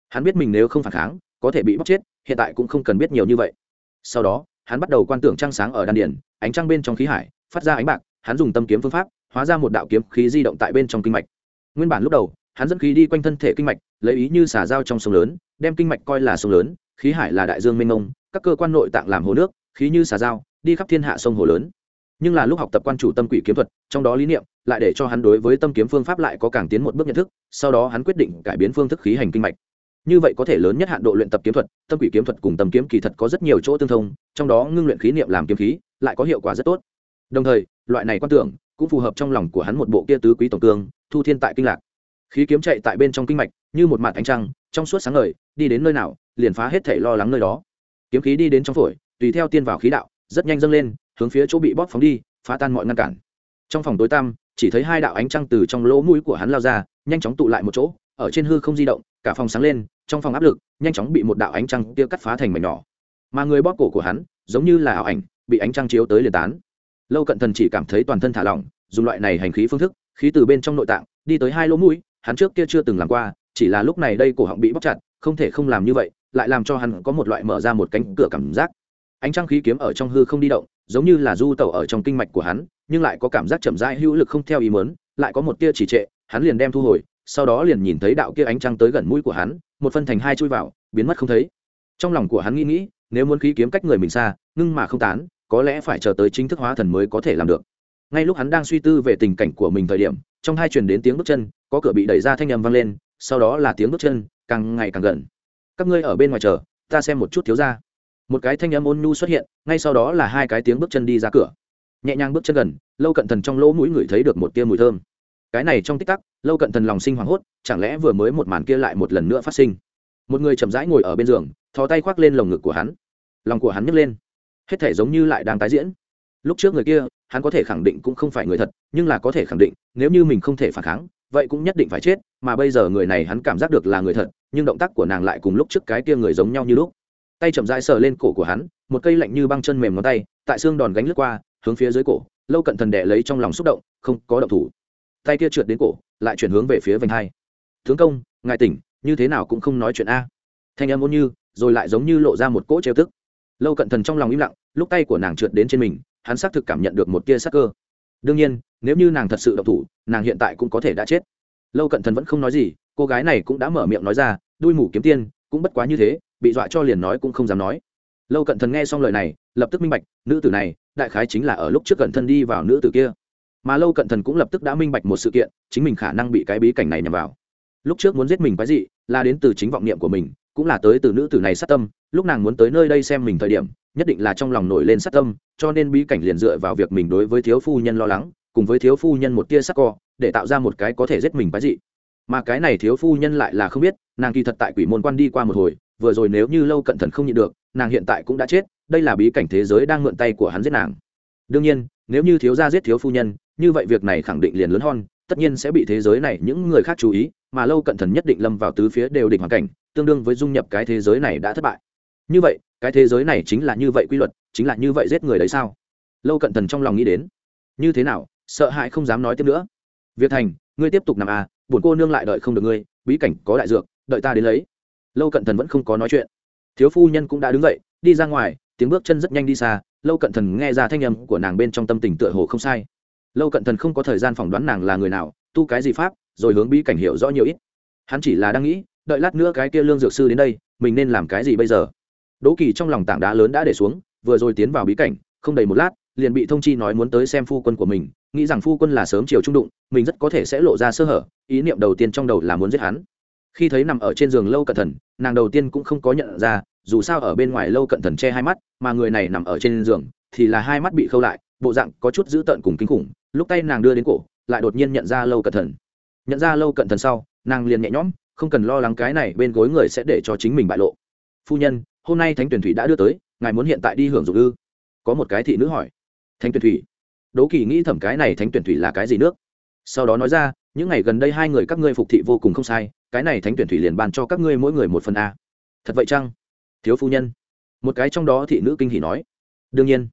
Hắn biết mình nếu không phản kháng, có thể bị bóc chết, hiện tại cũng không cần biết nhiều như vậy. Sau đó, hắn bắt đầu quan tưởng trăng sáng ở đan điền, ánh trăng bên trong khí hải, phát ra ánh bạc, hắn dùng tâm kiếm phương pháp, hóa ra một đạo kiếm khí di động tại bên trong kinh mạch. Nguyên bản lúc đầu, hắn dẫn khí đi quanh thân thể kinh mạch, lấy ý như xả dao trong sông lớn, đem kinh mạch coi là sông lớn, khí hải là đại dương mênh mông, các cơ quan nội tạng làm hồ nước, khí như xả dao, đi khắp thiên hạ sông hồ lớn nhưng là lúc học tập quan chủ tâm quỷ kiếm thuật, trong đó lý niệm lại để cho hắn đối với tâm kiếm phương pháp lại có càng tiến một bước nhận thức, sau đó hắn quyết định cải biến phương thức khí hành kinh mạch. Như vậy có thể lớn nhất hạn độ luyện tập kiếm thuật, tâm quỷ kiếm thuật cùng tâm kiếm kỳ thật có rất nhiều chỗ tương thông, trong đó ngưng luyện khí niệm làm kiếm khí lại có hiệu quả rất tốt. Đồng thời, loại này quan tưởng cũng phù hợp trong lòng của hắn một bộ kia tứ quý tổng cương, thu thiên tại kinh lạc. Khí kiếm chạy tại bên trong kinh mạch, như một mạt ánh trăng, trong suốt sáng ngời, đi đến nơi nào, liền phá hết thể lo lắng nơi đó. Kiếm khí đi đến trong phổi, tùy theo tiên vào khí đạo, rất nhanh dâng lên hướng phía chỗ bị bóp phóng đi, phá tan mọi ngăn cản. Trong phòng tối tăm, chỉ thấy hai đạo ánh trăng từ trong lỗ mũi của hắn lao ra, nhanh chóng tụ lại một chỗ, ở trên hư không di động, cả phòng sáng lên, trong phòng áp lực, nhanh chóng bị một đạo ánh trăng kia cắt phá thành mảnh nhỏ. Mà người bóp cổ của hắn, giống như là ảo ảnh, bị ánh trăng chiếu tới liền tán. Lâu cận thần chỉ cảm thấy toàn thân thả lỏng, dùng loại này hành khí phương thức, khí từ bên trong nội tạng, đi tới hai lỗ mũi, hắn trước kia chưa từng làm qua, chỉ là lúc này đây cổ họng bị bóc chặt, không thể không làm như vậy, lại làm cho hắn có một loại mở ra một cánh cửa cảm giác ánh trăng khí kiếm ở trong hư không đi động, giống như là du tẩu ở trong kinh mạch của hắn, nhưng lại có cảm giác chậm rãi, hữu lực không theo ý mớn lại có một tia chỉ trệ, hắn liền đem thu hồi, sau đó liền nhìn thấy đạo kia ánh trăng tới gần mũi của hắn, một phân thành hai chui vào, biến mất không thấy. Trong lòng của hắn nghĩ nghĩ, nếu muốn khí kiếm cách người mình xa, ngưng mà không tán, có lẽ phải chờ tới chính thức hóa thần mới có thể làm được. Ngay lúc hắn đang suy tư về tình cảnh của mình thời điểm, trong hai truyền đến tiếng bước chân, có cửa bị đẩy ra thanh â m vang lên, sau đó là tiếng bước chân, càng ngày càng gần. Các ngươi ở bên ngoài chờ, ta xem một chút thiếu ra một cái thanh âm ôn nhu xuất hiện, ngay sau đó là hai cái tiếng bước chân đi ra cửa. Nhẹ nhàng bước chân gần, lâu cận thần trong lỗ mũi ngửi thấy được một tia mùi thơm. Cái này trong tích tắc, lâu cận thần lòng sinh hoảng hốt, chẳng lẽ vừa mới một màn kia lại một lần nữa phát sinh? Một người chậm rãi ngồi ở bên giường, thò tay khoác lên lồng ngực của hắn. Lòng của hắn nhấc lên. Hết thể giống như lại đang tái diễn. Lúc trước người kia, hắn có thể khẳng định cũng không phải người thật, nhưng là có thể khẳng định, nếu như mình không thể phản kháng, vậy cũng nhất định phải chết, mà bây giờ người này hắn cảm giác được là người thật, nhưng động tác của nàng lại cùng lúc trước cái kia người giống nhau như lúc tay chậm rãi sờ lên cổ của hắn, một cây lạnh như băng chân mềm ngón tay, tại xương đòn gánh lướt qua, hướng phía dưới cổ, lâu cận thần đệ lấy trong lòng xúc động, không có động thủ. Tay kia trượt đến cổ, lại chuyển hướng về phía vành hai. Tướng công, ngài tỉnh, như thế nào cũng không nói chuyện a. Thanh âm ôn như, rồi lại giống như lộ ra một cỗ trêu tức. Lâu cận thần trong lòng im lặng, lúc tay của nàng trượt đến trên mình, hắn xác thực cảm nhận được một tia sắc cơ. Đương nhiên, nếu như nàng thật sự động thủ, nàng hiện tại cũng có thể đã chết. Lâu cận thần vẫn không nói gì, cô gái này cũng đã mở miệng nói ra, đuôi mủ kiếm tiên, cũng bất quá như thế bị dọa cho liền nói cũng không dám nói. Lâu cận thần nghe xong lời này, lập tức minh bạch, nữ tử này, đại khái chính là ở lúc trước cận thân đi vào nữ tử kia. Mà lâu cận thần cũng lập tức đã minh bạch một sự kiện, chính mình khả năng bị cái bí cảnh này nhằm vào. Lúc trước muốn giết mình quái dị, là đến từ chính vọng niệm của mình, cũng là tới từ nữ tử này sát tâm, lúc nàng muốn tới nơi đây xem mình thời điểm, nhất định là trong lòng nổi lên sát tâm, cho nên bí cảnh liền dựa vào việc mình đối với thiếu phu nhân lo lắng, cùng với thiếu phu nhân một tia sắc co, để tạo ra một cái có thể giết mình quái dị. Mà cái này thiếu phu nhân lại là không biết, nàng kỳ thật tại quỷ môn quan đi qua một hồi vừa rồi nếu như lâu cận thần không nhịn được, nàng hiện tại cũng đã chết, đây là bí cảnh thế giới đang mượn tay của hắn giết nàng. Đương nhiên, nếu như thiếu gia giết thiếu phu nhân, như vậy việc này khẳng định liền lớn hơn, tất nhiên sẽ bị thế giới này những người khác chú ý, mà lâu cận thần nhất định lâm vào tứ phía đều định hoàn cảnh, tương đương với dung nhập cái thế giới này đã thất bại. Như vậy, cái thế giới này chính là như vậy quy luật, chính là như vậy giết người đấy sao? Lâu cận thần trong lòng nghĩ đến. Như thế nào, sợ hãi không dám nói tiếp nữa. Việc thành, ngươi tiếp tục nằm à buồn cô nương lại đợi không được ngươi, bí cảnh có đại dược, đợi ta đến lấy lâu cận thần vẫn không có nói chuyện. Thiếu phu nhân cũng đã đứng dậy, đi ra ngoài, tiếng bước chân rất nhanh đi xa, lâu cận thần nghe ra thanh âm của nàng bên trong tâm tình tựa hồ không sai. Lâu cận thần không có thời gian phỏng đoán nàng là người nào, tu cái gì pháp, rồi hướng bí cảnh hiểu rõ nhiều ít. Hắn chỉ là đang nghĩ, đợi lát nữa cái kia lương dược sư đến đây, mình nên làm cái gì bây giờ? Đỗ kỳ trong lòng tảng đá lớn đã để xuống, vừa rồi tiến vào bí cảnh, không đầy một lát, liền bị thông chi nói muốn tới xem phu quân của mình, nghĩ rằng phu quân là sớm chiều trung đụng, mình rất có thể sẽ lộ ra sơ hở, ý niệm đầu tiên trong đầu là muốn giết hắn khi thấy nằm ở trên giường lâu cận thần nàng đầu tiên cũng không có nhận ra, dù sao ở bên ngoài lâu cận thần che hai mắt, mà người này nằm ở trên giường, thì là hai mắt bị khâu lại, bộ dạng có chút dữ tợn cùng kinh khủng, lúc tay nàng đưa đến cổ, lại đột nhiên nhận ra lâu cận thần nhận ra lâu cận thần sau, nàng liền nhẹ nhõm, không cần lo lắng cái này bên gối người sẽ để cho chính mình bại lộ. Phu nhân, hôm nay thánh tuyển thủy đã đưa tới, ngài muốn hiện tại đi hưởng dụng ư? Có một cái thị nữ hỏi. Thánh tuyển thủy? Đố kỳ nghĩ thẩm cái này thánh tuyển thủy là cái gì nước? Sau đó nói ra, những ngày gần đây hai người các ngươi phục thị vô cùng không sai, cái này thánh tuyển thủy liền bàn cho các ngươi mỗi người một phần a. Thật vậy chăng? Thiếu phu nhân. Một cái trong đó thị nữ kinh hỉ nói. Đương nhiên.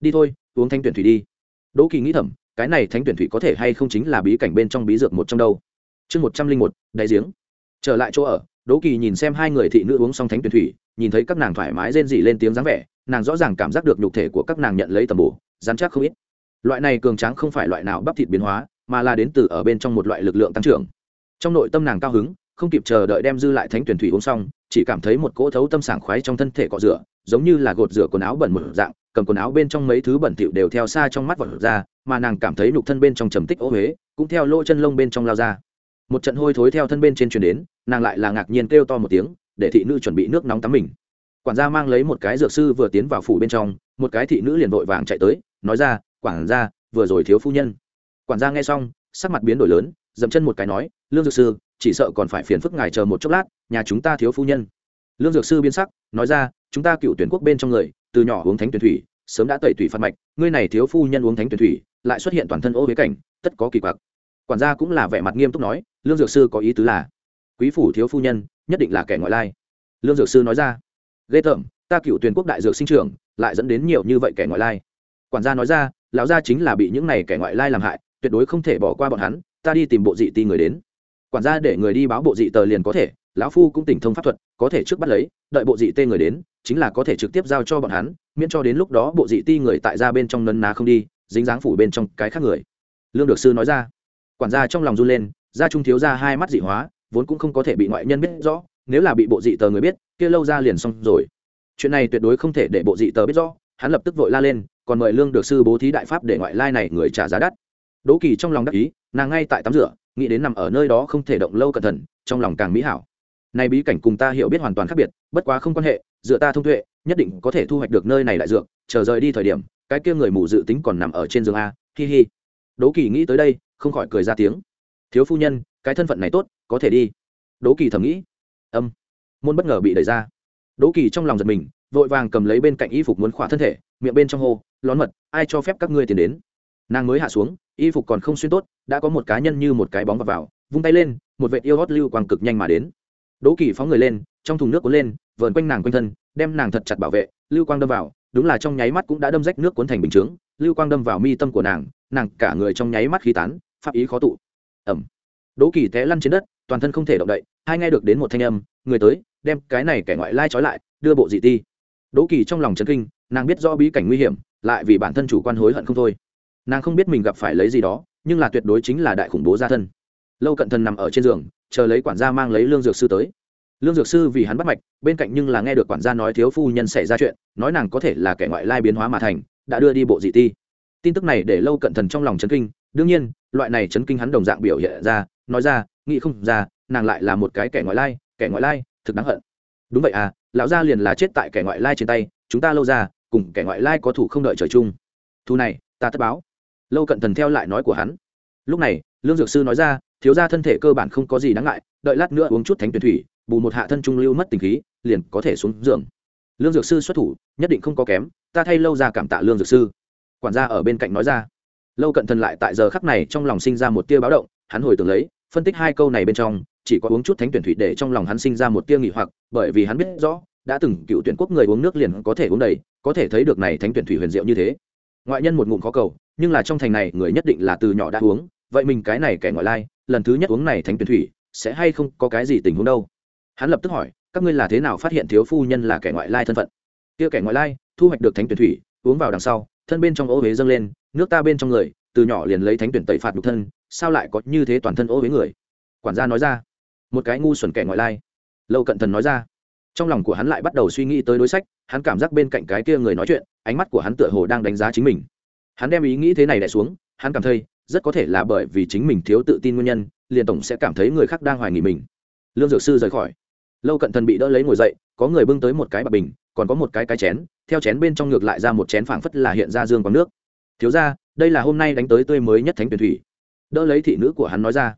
Đi thôi, uống thánh tuyển thủy đi. Đỗ kỳ nghĩ thầm, cái này thánh tuyển thủy có thể hay không chính là bí cảnh bên trong bí dược một trong đâu? Chương một trăm linh một, đại giếng. Trở lại chỗ ở, đỗ kỳ nhìn xem hai người thị nữ uống xong thánh tuyển thủy, nhìn thấy các nàng thoải mái rên rỉ lên tiếng dáng vẻ, nàng rõ ràng cảm giác được nhục thể của các nàng nhận lấy tầm bổ dán chắc không ít. Loại này cường tráng không phải loại nào bắp thịt biến hóa mà là đến từ ở bên trong một loại lực lượng tăng trưởng. Trong nội tâm nàng cao hứng, không kịp chờ đợi đem dư lại thánh tuyển thủy uống xong, chỉ cảm thấy một cỗ thấu tâm sảng khoái trong thân thể cọ rửa, giống như là gột rửa quần áo bẩn một dạng, cầm quần áo bên trong mấy thứ bẩn thỉu đều theo xa trong mắt vọt ra, mà nàng cảm thấy nhục thân bên trong trầm tích ô huế cũng theo lỗ chân lông bên trong lao ra. Một trận hôi thối theo thân bên trên truyền đến, nàng lại là ngạc nhiên kêu to một tiếng, để thị nữ chuẩn bị nước nóng tắm mình. Quản gia mang lấy một cái dược sư vừa tiến vào phủ bên trong, một cái thị nữ liền vội vàng chạy tới, nói ra, quản gia, vừa rồi thiếu phu nhân quản gia nghe xong, sắc mặt biến đổi lớn, dậm chân một cái nói, lương dược sư, chỉ sợ còn phải phiền phức ngài chờ một chốc lát, nhà chúng ta thiếu phu nhân. Lương dược sư biến sắc, nói ra, chúng ta cựu tuyển quốc bên trong người, từ nhỏ uống thánh tuyển thủy, sớm đã tẩy thủy phạt mạch, ngươi này thiếu phu nhân uống thánh tuyển thủy, lại xuất hiện toàn thân ô với cảnh, tất có kỳ quặc. Quản gia cũng là vẻ mặt nghiêm túc nói, lương dược sư có ý tứ là, quý phủ thiếu phu nhân, nhất định là kẻ ngoại lai. Lương dược sư nói ra, ghê tởm, ta cựu tuyển quốc đại dược sinh trưởng, lại dẫn đến nhiều như vậy kẻ ngoại lai. Quản gia nói ra, lão gia chính là bị những này kẻ ngoại lai làm hại tuyệt đối không thể bỏ qua bọn hắn, ta đi tìm bộ dị ti người đến. Quản gia để người đi báo bộ dị tờ liền có thể, lão phu cũng tỉnh thông pháp thuật, có thể trước bắt lấy, đợi bộ dị tê người đến, chính là có thể trực tiếp giao cho bọn hắn, miễn cho đến lúc đó bộ dị ti người tại ra bên trong nấn ná không đi, dính dáng phủ bên trong cái khác người. Lương được sư nói ra. Quản gia trong lòng run lên, gia trung thiếu ra hai mắt dị hóa, vốn cũng không có thể bị ngoại nhân biết rõ, nếu là bị bộ dị tờ người biết, kia lâu ra liền xong rồi. Chuyện này tuyệt đối không thể để bộ dị tờ biết rõ, hắn lập tức vội la lên, còn mời lương được sư bố thí đại pháp để ngoại lai này người trả giá đắt đỗ kỳ trong lòng đắc ý, nàng ngay tại tắm rửa, nghĩ đến nằm ở nơi đó không thể động lâu cẩn thận, trong lòng càng mỹ hảo. Này bí cảnh cùng ta hiểu biết hoàn toàn khác biệt, bất quá không quan hệ, dựa ta thông tuệ, nhất định có thể thu hoạch được nơi này đại dược, chờ rời đi thời điểm, cái kia người mù dự tính còn nằm ở trên giường a, hi hi. Đỗ kỳ nghĩ tới đây, không khỏi cười ra tiếng. Thiếu phu nhân, cái thân phận này tốt, có thể đi. Đỗ kỳ thầm nghĩ. Âm. Môn bất ngờ bị đẩy ra. Đỗ kỳ trong lòng giật mình, vội vàng cầm lấy bên cạnh y phục muốn khỏa thân thể, miệng bên trong hô, lón mật, ai cho phép các ngươi tiến đến? Nàng mới hạ xuống y phục còn không xuyên tốt đã có một cá nhân như một cái bóng vào, vào vung tay lên một vệ yêu hót lưu quang cực nhanh mà đến. Đỗ kỳ phóng người lên trong thùng nước cuốn lên vờn quanh nàng quanh thân đem nàng thật chặt bảo vệ lưu quang đâm vào đúng là trong nháy mắt cũng đã đâm rách nước cuốn thành bình chướng lưu quang đâm vào mi tâm của nàng nàng cả người trong nháy mắt khí tán pháp ý khó tụ. Ẩm đỗ kỳ té lăn trên đất toàn thân không thể động đậy hai nghe được đến một thanh âm người tới đem cái này kẻ ngoại lai trói lại đưa bộ dị ti. Đỗ kỳ trong lòng chấn kinh nàng biết do bí cảnh nguy hiểm lại vì bản thân chủ quan hối hận không thôi nàng không biết mình gặp phải lấy gì đó, nhưng là tuyệt đối chính là đại khủng bố gia thân. Lâu cận thần nằm ở trên giường, chờ lấy quản gia mang lấy lương dược sư tới. Lương dược sư vì hắn bắt mạch, bên cạnh nhưng là nghe được quản gia nói thiếu phu nhân xảy ra chuyện, nói nàng có thể là kẻ ngoại lai biến hóa mà thành, đã đưa đi bộ dị ti. Tin tức này để lâu cận thần trong lòng chấn kinh, đương nhiên, loại này chấn kinh hắn đồng dạng biểu hiện ra, nói ra, nghĩ không ra, nàng lại là một cái kẻ ngoại lai, kẻ ngoại lai, thực đáng hận. Đúng vậy à lão gia liền là chết tại kẻ ngoại lai trên tay, chúng ta lâu ra, cùng kẻ ngoại lai có thủ không đợi trời chung. Thu này, ta tất báo lâu cận thần theo lại nói của hắn. Lúc này, lương dược sư nói ra, thiếu ra thân thể cơ bản không có gì đáng ngại, đợi lát nữa uống chút thánh tuyển thủy, bù một hạ thân trung lưu mất tình khí, liền có thể xuống giường. Lương dược sư xuất thủ, nhất định không có kém, ta thay lâu ra cảm tạ lương dược sư. Quản gia ở bên cạnh nói ra. Lâu cận thần lại tại giờ khắc này trong lòng sinh ra một tia báo động, hắn hồi tưởng lấy, phân tích hai câu này bên trong, chỉ có uống chút thánh tuyển thủy để trong lòng hắn sinh ra một tia nghỉ hoặc, bởi vì hắn biết rõ, đã từng cựu tuyển quốc người uống nước liền có thể uống đầy, có thể thấy được này thánh tuyển thủy huyền diệu như thế. Ngoại nhân một ngụm khó cầu nhưng là trong thành này người nhất định là từ nhỏ đã uống, vậy mình cái này kẻ ngoại lai, lần thứ nhất uống này thánh tuyển thủy, sẽ hay không có cái gì tình huống đâu? Hắn lập tức hỏi, các ngươi là thế nào phát hiện thiếu phu nhân là kẻ ngoại lai thân phận? Kia kẻ ngoại lai, thu hoạch được thánh tuyển thủy, uống vào đằng sau, thân bên trong ô huế dâng lên, nước ta bên trong người, từ nhỏ liền lấy thánh tuyển tẩy phạt đục thân, sao lại có như thế toàn thân ô huế người? Quản gia nói ra, một cái ngu xuẩn kẻ ngoại lai. Lâu cận thần nói ra, trong lòng của hắn lại bắt đầu suy nghĩ tới đối sách, hắn cảm giác bên cạnh cái kia người nói chuyện, ánh mắt của hắn tựa hồ đang đánh giá chính mình hắn đem ý nghĩ thế này đ xuống, hắn cảm thấy, rất có thể là bởi vì chính mình thiếu tự tin nguyên nhân, liền tổng sẽ cảm thấy người khác đang hoài nghỉ mình. Lương dược sư rời khỏi. Lâu cận thần bị đỡ lấy ngồi dậy, có người bưng tới một cái bạc bình, còn có một cái cái chén, theo chén bên trong ngược lại ra một chén phảng phất là hiện ra dương quán nước. Thiếu ra đây là hôm nay đánh tới tươi mới nhất thánh tuyển thủy. Đỡ lấy thị nữ của hắn nói ra.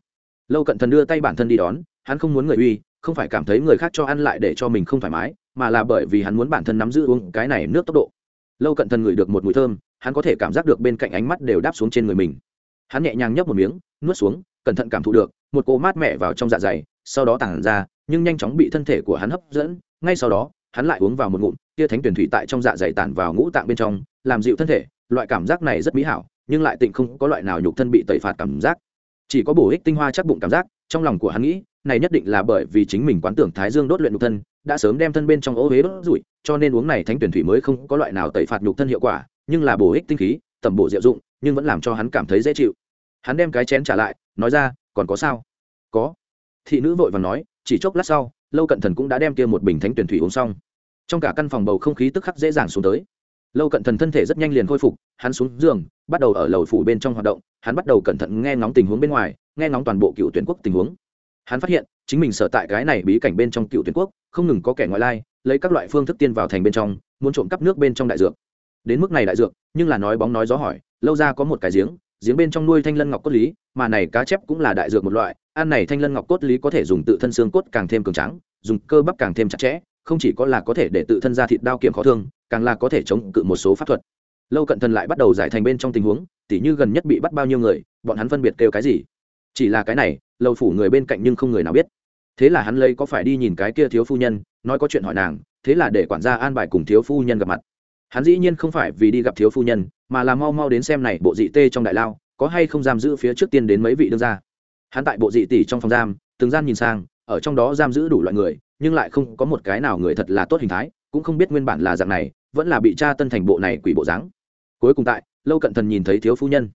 Lâu cận thần đưa tay bản thân đi đón, hắn không muốn người uy, không phải cảm thấy người khác cho ăn lại để cho mình không thoải mái, mà là bởi vì hắn muốn bản thân nắm giữ uống cái này nước tốc độ. Lâu cận thần ngửi được một mùi thơm hắn có thể cảm giác được bên cạnh ánh mắt đều đáp xuống trên người mình. Hắn nhẹ nhàng nhấp một miếng, nuốt xuống, cẩn thận cảm thụ được, một cỗ mát mẻ vào trong dạ dày, sau đó tản ra, nhưng nhanh chóng bị thân thể của hắn hấp dẫn. Ngay sau đó, hắn lại uống vào một ngụm tia thánh tuyển thủy tại trong dạ dày tản vào ngũ tạng bên trong, làm dịu thân thể. Loại cảm giác này rất mỹ hảo, nhưng lại tịnh không có loại nào nhục thân bị tẩy phạt cảm giác. Chỉ có bổ ích tinh hoa chắc bụng cảm giác, trong lòng của hắn nghĩ, này nhất định là bởi vì chính mình quán tưởng thái dương đốt luyện nhục thân, đã sớm đem thân bên trong ô huế đốt rủi, cho nên uống này thánh tuyển thủy mới không có loại nào tẩy phạt nhục thân hiệu quả nhưng là bổ ích tinh khí, tẩm bổ diệu dụng, nhưng vẫn làm cho hắn cảm thấy dễ chịu. Hắn đem cái chén trả lại, nói ra, còn có sao? Có. Thị nữ vội và nói, chỉ chốc lát sau, lâu cận thần cũng đã đem kia một bình thánh tuyển thủy uống xong. Trong cả căn phòng bầu không khí tức khắc dễ dàng xuống tới. Lâu cận thần thân thể rất nhanh liền khôi phục, hắn xuống giường, bắt đầu ở lầu phủ bên trong hoạt động, hắn bắt đầu cẩn thận nghe ngóng tình huống bên ngoài, nghe ngóng toàn bộ cựu tuyển quốc tình huống. Hắn phát hiện, chính mình sở tại cái này bí cảnh bên trong cựu tuyển quốc, không ngừng có kẻ ngoại lai, lấy các loại phương thức tiên vào thành bên trong, muốn trộm cắp nước bên trong đại dược đến mức này đại dược, nhưng là nói bóng nói gió hỏi, lâu ra có một cái giếng giếng bên trong nuôi thanh lân ngọc cốt lý, mà này cá chép cũng là đại dược một loại, ăn này thanh lân ngọc cốt lý có thể dùng tự thân xương cốt càng thêm cường tráng, dùng cơ bắp càng thêm chặt chẽ, không chỉ có là có thể để tự thân ra thịt đao kiểm khó thương, càng là có thể chống cự một số pháp thuật. Lâu cận thần lại bắt đầu giải thành bên trong tình huống, tỉ như gần nhất bị bắt bao nhiêu người, bọn hắn phân biệt kêu cái gì? Chỉ là cái này, lâu phủ người bên cạnh nhưng không người nào biết. Thế là hắn lấy có phải đi nhìn cái kia thiếu phu nhân, nói có chuyện hỏi nàng, thế là để quản gia an bài cùng thiếu phu nhân gặp mặt hắn dĩ nhiên không phải vì đi gặp thiếu phu nhân, mà là mau mau đến xem này bộ dị tê trong đại lao, có hay không giam giữ phía trước tiên đến mấy vị đương gia. Hắn tại bộ dị tỷ trong phòng giam, từng gian nhìn sang, ở trong đó giam giữ đủ loại người, nhưng lại không có một cái nào người thật là tốt hình thái, cũng không biết nguyên bản là dạng này, vẫn là bị cha tân thành bộ này quỷ bộ dáng. Cuối cùng tại, lâu cận thần nhìn thấy thiếu phu nhân.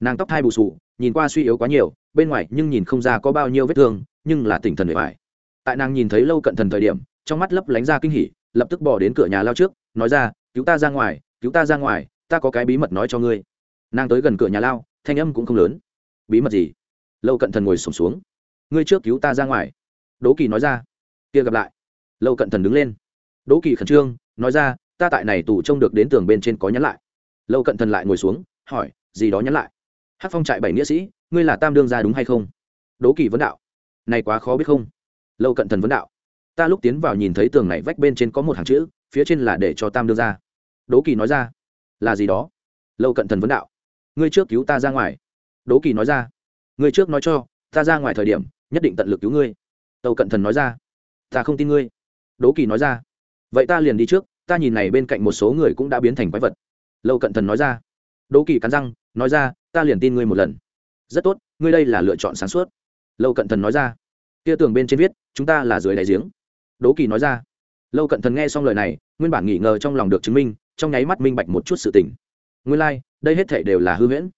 Nàng tóc thai bù sù, nhìn qua suy yếu quá nhiều, bên ngoài nhưng nhìn không ra có bao nhiêu vết thương, nhưng là tỉnh thần bề bài tại nàng nhìn thấy lâu cận thần thời điểm, trong mắt lấp lánh ra kinh hỉ, lập tức bỏ đến cửa nhà lao trước, nói ra cứu ta ra ngoài cứu ta ra ngoài ta có cái bí mật nói cho ngươi. Nàng tới gần cửa nhà lao thanh âm cũng không lớn. Bí mật gì? Lâu cận thần ngồi sùng xuống, xuống. Ngươi trước cứu ta ra ngoài. Đỗ kỳ nói ra. Kia gặp lại. Lâu cận thần đứng lên. Đỗ kỳ khẩn trương nói ra ta tại này tù trông được đến tường bên trên có nhắn lại. Lâu cận thần lại ngồi xuống hỏi gì đó nhắn lại? Hát phong trại bảy nghĩa sĩ ngươi là tam đương gia đúng hay không? Đỗ kỳ vấn đạo. Này quá khó biết không? Lâu cận thần vấn đạo. Ta lúc tiến vào nhìn thấy tường này vách bên trên có một hàng chữ phía trên là để cho tam đưa ra. Đố kỳ nói ra, là gì đó? Lâu cận thần vấn đạo, ngươi trước cứu ta ra ngoài. Đố kỳ nói ra, ngươi trước nói cho, ta ra ngoài thời điểm, nhất định tận lực cứu ngươi. Tâu cận thần nói ra, ta không tin ngươi. Đố kỳ nói ra, vậy ta liền đi trước, ta nhìn này bên cạnh một số người cũng đã biến thành quái vật. Lâu cận thần nói ra, đố kỳ cắn răng, nói ra, ta liền tin ngươi một lần. Rất tốt, ngươi đây là lựa chọn sáng suốt. Lâu cận thần nói ra tia tường bên trên viết, chúng ta là dưới đáy giếng. Đố kỳ nói ra lâu cận thần nghe xong lời này nguyên bản nghỉ ngờ trong lòng được chứng minh trong nháy mắt minh bạch một chút sự tình. Nguyên lai、like, đây hết thể đều là hư huyễn.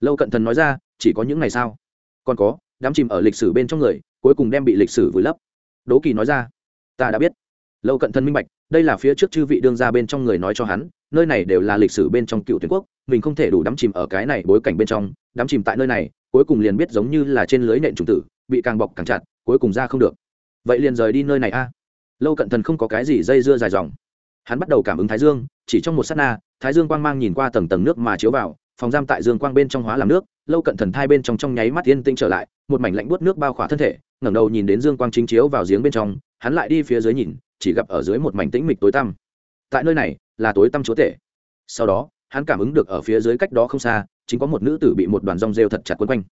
Lâu cận thần nói ra chỉ có những ngày sao còn có đám chìm ở lịch sử bên trong người cuối cùng đem bị lịch sử vùi lấp. Đỗ kỳ nói ra ta đã biết. Lâu cận thần minh bạch đây là phía trước chư vị đương ra bên trong người nói cho hắn nơi này đều là lịch sử bên trong cựu tuyến quốc mình không thể đủ đắm chìm ở cái này bối cảnh bên trong đắm chìm tại nơi này cuối cùng liền biết giống như là trên lưới nện trùng tử bị càng bọc càng chặt cuối cùng ra không được. Vậy liền rời đi nơi này a lâu cận thần không có cái gì dây dưa dài dòng. Hắn bắt đầu cảm ứng thái dương, chỉ trong một s á t na, thái dương quang mang nhìn qua tầng tầng nước mà chiếu vào, phòng giam tại dương quang bên trong hóa làm nước, lâu cận thần thai bên trong trong nháy mắt yên tĩnh trở lại, một mảnh lạnh buốt nước bao khỏa thân thể, ngẩng đầu nhìn đến dương quang chính chiếu vào giếng bên trong, hắn lại đi phía dưới nhìn, chỉ gặp ở dưới một mảnh tĩnh mịch tối tăm. Tại nơi này, là tối tăm chúa tể. Sau đó, hắn cảm ứng được ở phía dưới cách đó không xa, chính có một nữ tử bị một đoàn rong rêu thật chặt quấn quanh.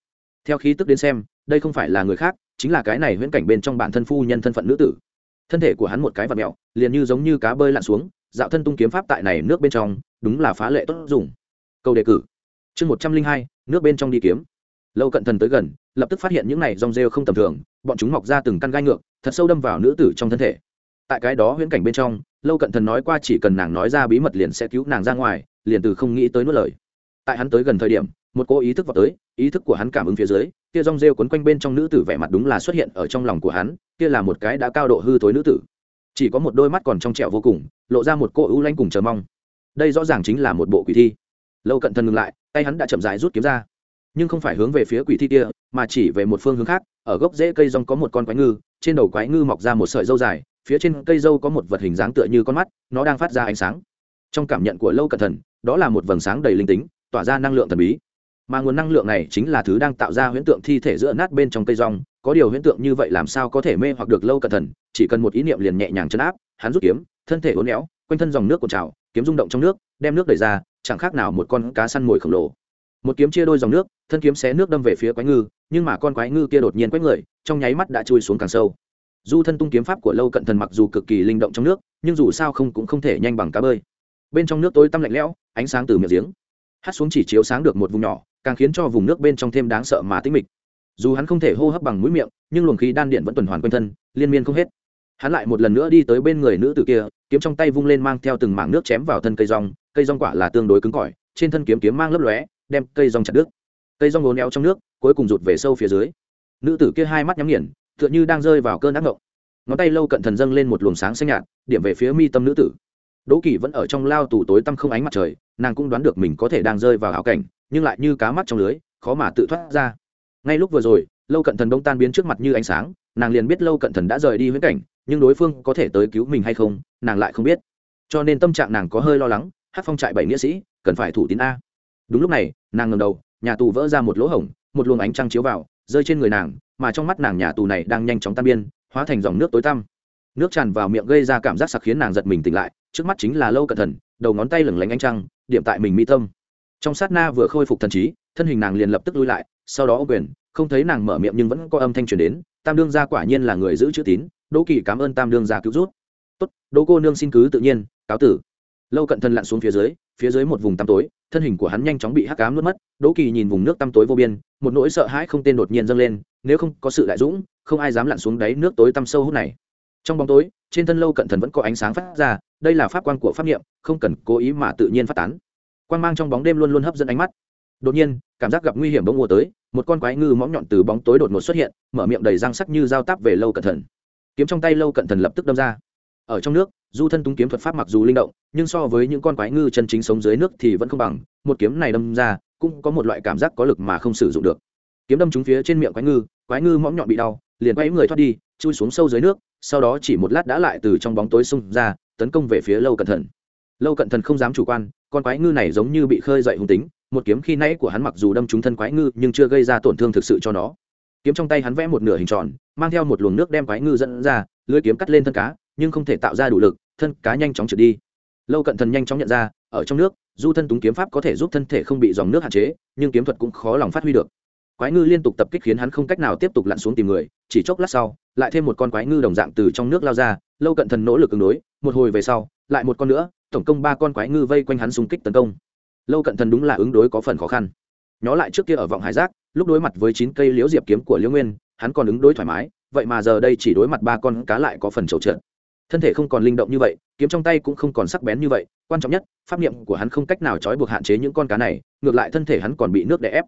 Theo khí tức đến xem, đây không phải là người khác, chính là cái này huyễn cảnh bên trong bản thân phu nhân thân phận nữ tử thân thể của hắn một cái vật mẹo, liền như giống như cá bơi lặn xuống, dạo thân tung kiếm pháp tại này nước bên trong, đúng là phá lệ tốt dùng. Câu đề cử. Chương một trăm linh hai, nước bên trong đi kiếm. Lâu cận thần tới gần, lập tức phát hiện những này rong rêu không tầm thường, bọn chúng mọc ra từng căn gai ngược, thật sâu đâm vào nữ tử trong thân thể. Tại cái đó huyễn cảnh bên trong, lâu cận thần nói qua chỉ cần nàng nói ra bí mật liền sẽ cứu nàng ra ngoài, liền từ không nghĩ tới nuốt lời. Tại hắn tới gần thời điểm một cô ý thức vào tới, ý thức của hắn cảm ứng phía dưới, kia rong rêu quấn quanh bên trong nữ tử vẻ mặt đúng là xuất hiện ở trong lòng của hắn, kia là một cái đã cao độ hư tối nữ tử. Chỉ có một đôi mắt còn trong trẹo vô cùng, lộ ra một cô ưu lanh cùng chờ mong. Đây rõ ràng chính là một bộ quỷ thi. Lâu cận thần ngừng lại, tay hắn đã chậm dài rút kiếm ra. Nhưng không phải hướng về phía quỷ thi kia, mà chỉ về một phương hướng khác, ở gốc rễ cây rong có một con quái ngư, trên đầu quái ngư mọc ra một sợi dâu dài, phía trên cây dâu có một vật hình dáng tựa như con mắt, nó đang phát ra ánh sáng. Trong cảm nhận của lâu cận thần, đó là một vầng sáng đầy linh tính, tỏa ra năng lượng thần bí mà nguồn năng lượng này chính là thứ đang tạo ra huyễn tượng thi thể giữa nát bên trong cây rong. Có điều huyễn tượng như vậy làm sao có thể mê hoặc được lâu cẩn thận? Chỉ cần một ý niệm liền nhẹ nhàng chấn áp, hắn rút kiếm, thân thể uốn éo, quanh thân dòng nước của trào, kiếm rung động trong nước, đem nước đẩy ra, chẳng khác nào một con cá săn mồi khổng lồ. Một kiếm chia đôi dòng nước, thân kiếm xé nước đâm về phía quái ngư, nhưng mà con quái ngư kia đột nhiên quét người, trong nháy mắt đã chui xuống càng sâu. Du thân tung kiếm pháp của lâu cận thần mặc dù cực kỳ linh động trong nước, nhưng dù sao không cũng không thể nhanh bằng cá bơi. Bên trong nước tối tăm lạnh lẽo, ánh sáng từ miệng giếng hát xuống chỉ chiếu sáng được một vùng nhỏ, càng khiến cho vùng nước bên trong thêm đáng sợ mà tĩnh mịch. Dù hắn không thể hô hấp bằng mũi miệng, nhưng luồng khí đan điện vẫn tuần hoàn quanh thân, liên miên không hết. Hắn lại một lần nữa đi tới bên người nữ tử kia, kiếm trong tay vung lên mang theo từng mảng nước chém vào thân cây rong cây rong quả là tương đối cứng cỏi, trên thân kiếm kiếm mang lấp lóe, đem cây rong chặt đứt. Cây rong ngốn éo trong nước, cuối cùng rụt về sâu phía dưới. Nữ tử kia hai mắt nhắm nghiền, tựa như đang rơi vào cơn ác ngộng. Ngón tay lâu cận thần dâng lên một luồng sáng xanh nhạt, điểm về phía mi tâm nữ tử đỗ kỳ vẫn ở trong lao tù tối tăm không ánh mặt trời, nàng cũng đoán được mình có thể đang rơi vào ảo cảnh, nhưng lại như cá mắt trong lưới, khó mà tự thoát ra. Ngay lúc vừa rồi, lâu cận thần đông tan biến trước mặt như ánh sáng, nàng liền biết lâu cận thần đã rời đi huyễn cảnh, nhưng đối phương có thể tới cứu mình hay không, nàng lại không biết. Cho nên tâm trạng nàng có hơi lo lắng hát phong trại bảy nghĩa sĩ, cần phải thủ tín a. Đúng lúc này, nàng ngầm đầu, nhà tù vỡ ra một lỗ hổng, một luồng ánh trăng chiếu vào, rơi trên người nàng, mà trong mắt nàng nhà tù này đang nhanh chóng tan biên hóa thành dòng nước tối tăm. Nước tràn vào miệng gây ra cảm giác sặc khiến nàng giật mình tỉnh lại trước mắt chính là lâu cận thần đầu ngón tay lửng lánh ánh trăng, điểm tại mình mi tâm. Trong sát na vừa khôi phục thần trí, thân hình nàng liền lập tức lui lại, sau đó ô quyền, không thấy nàng mở miệng nhưng vẫn có âm thanh truyền đến, tam đương gia quả nhiên là người giữ chữ tín, đỗ kỳ cảm ơn tam đương gia cứu rút. Tốt, đỗ cô nương xin cứ tự nhiên, cáo tử. Lâu cận thân lặn xuống phía dưới phía dưới một vùng tăm tối, thân hình của hắn nhanh chóng bị hắc cám nuốt mất, đỗ kỳ nhìn vùng nước tăm tối vô biên, một nỗi sợ hãi không tên đột nhiên dâng lên, nếu không có sự đại dũng, không ai dám lặn xuống đáy nước tối tăm sâu hút này. Trong bóng tối trên thân lâu cận thần vẫn có ánh sáng phát ra, đây là pháp quan của pháp niệm, không cần cố ý mà tự nhiên phát tán. Quan mang trong bóng đêm luôn luôn hấp dẫn ánh mắt. Đột nhiên, cảm giác gặp nguy hiểm bỗng mùa tới, một con quái ngư móng nhọn từ bóng tối đột ngột xuất hiện, mở miệng đầy răng sắc như dao táp về lâu cận thần. Kiếm trong tay lâu cận thần lập tức đâm ra. Ở trong nước, du thân túng kiếm thuật pháp mặc dù linh động, nhưng so với những con quái ngư chân chính sống dưới nước thì vẫn không bằng, một kiếm này đâm ra, cũng có một loại cảm giác có lực mà không sử dụng được. Kiếm đâm trúng phía trên miệng quái ngư quái ngư mõm nhọn bị đau, liền quay người thoát đi chui xuống sâu dưới nước, sau đó chỉ một lát đã lại từ trong bóng tối xung ra, tấn công về phía lâu cận thần lâu cận thần không dám chủ quan, con quái ngư này giống như bị khơi dậy hung tính, một kiếm khi nãy của hắn mặc dù đâm trúng thân quái ngư, nhưng chưa gây ra tổn thương thực sự cho nó. Kiếm trong tay hắn vẽ một nửa hình tròn, mang theo một luồng nước đem quái ngư dẫn ra, lưới kiếm cắt lên thân cá, nhưng không thể tạo ra đủ lực, thân cá nhanh chóng trượt đi. Lâu cận thần nhanh chóng nhận ra, ở trong nước, du thân túng kiếm pháp có thể giúp thân thể không bị dòng nước hạn chế, nhưng kiếm thuật cũng khó lòng phát huy được quái ngư liên tục tập kích khiến hắn không cách nào tiếp tục lặn xuống tìm người, chỉ chốc lát sau, lại thêm một con quái ngư đồng dạng từ trong nước lao ra, lâu cận thần nỗ lực ứng đối, một hồi về sau, lại một con nữa, tổng công ba con quái ngư vây quanh hắn xung kích tấn công. Lâu cận thần đúng là ứng đối có phần khó khăn. Nhó lại trước kia ở vọng hải giác, lúc đối mặt với chín cây liễu diệp kiếm của liễu nguyên, hắn còn ứng đối thoải mái, vậy mà giờ đây chỉ đối mặt ba con cá lại có phần trầu trượt. Thân thể không còn linh động như vậy, kiếm trong tay cũng không còn sắc bén như vậy, quan trọng nhất, pháp niệm của hắn không cách nào trói buộc hạn chế những con cá này, ngược lại thân thể hắn còn bị nước đè ép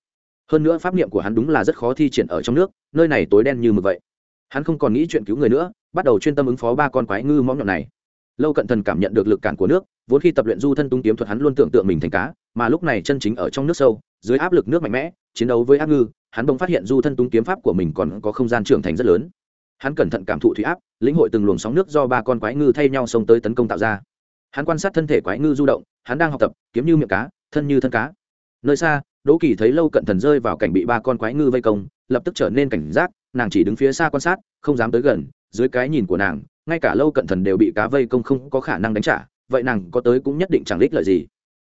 hơn nữa pháp niệm của hắn đúng là rất khó thi triển ở trong nước, nơi này tối đen như mực vậy. Hắn không còn nghĩ chuyện cứu người nữa, bắt đầu chuyên tâm ứng phó ba con quái ngư mõm nhọn này. Lâu cận thần cảm nhận được lực cản của nước, vốn khi tập luyện du thân tung kiếm thuật hắn luôn tưởng tượng mình thành cá, mà lúc này chân chính ở trong nước sâu, dưới áp lực nước mạnh mẽ, chiến đấu với ác ngư, hắn bỗng phát hiện du thân tung kiếm pháp của mình còn có không gian trưởng thành rất lớn. Hắn cẩn thận cảm thụ thủy áp, lĩnh hội từng luồng sóng nước do ba con quái ngư thay nhau xông tới tấn công tạo ra. Hắn quan sát thân thể quái ngư du động, hắn đang học tập, kiếm như miệng cá, thân như thân cá. Nơi xa đỗ kỳ thấy lâu cận thần rơi vào cảnh bị ba con quái ngư vây công, lập tức trở nên cảnh giác, nàng chỉ đứng phía xa quan sát, không dám tới gần, dưới cái nhìn của nàng, ngay cả lâu cận thần đều bị cá vây công không có khả năng đánh trả, vậy nàng có tới cũng nhất định chẳng lích lợi gì.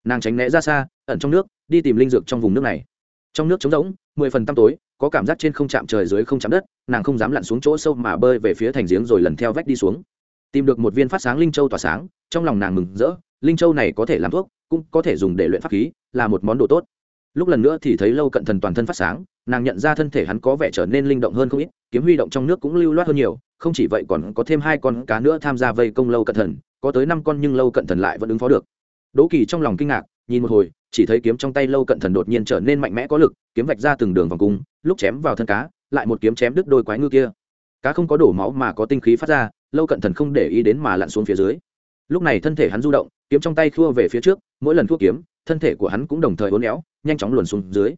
Nàng tránh né ra xa, ẩn trong nước, đi tìm linh dược trong vùng nước này. Trong nước trống rỗng, mười phần tăm tối, có cảm giác trên không chạm trời dưới không chạm đất, nàng không dám lặn xuống chỗ sâu mà bơi về phía thành giếng rồi lần theo vách đi xuống. Tìm được một viên phát sáng linh châu tỏa sáng, trong lòng nàng mừng rỡ, linh châu này có thể làm thuốc, cũng có thể dùng để luyện pháp khí, là một món đồ tốt lúc lần nữa thì thấy lâu cận thần toàn thân phát sáng, nàng nhận ra thân thể hắn có vẻ trở nên linh động hơn không ít, kiếm huy động trong nước cũng lưu loát hơn nhiều, không chỉ vậy còn có thêm hai con cá nữa tham gia vây công lâu cận thần, có tới năm con nhưng lâu cận thần lại vẫn ứng phó được. Đỗ kỳ trong lòng kinh ngạc, nhìn một hồi, chỉ thấy kiếm trong tay lâu cận thần đột nhiên trở nên mạnh mẽ có lực, kiếm vạch ra từng đường vòng cung, lúc chém vào thân cá, lại một kiếm chém đứt đôi quái ngư kia. Cá không có đổ máu mà có tinh khí phát ra, lâu cận thần không để ý đến mà lặn xuống phía dưới. Lúc này thân thể hắn du động, kiếm trong tay khua về phía trước, mỗi lần thua kiếm, thân thể của hắn cũng đồng thời uốn éo nhanh chóng luồn xuống dưới.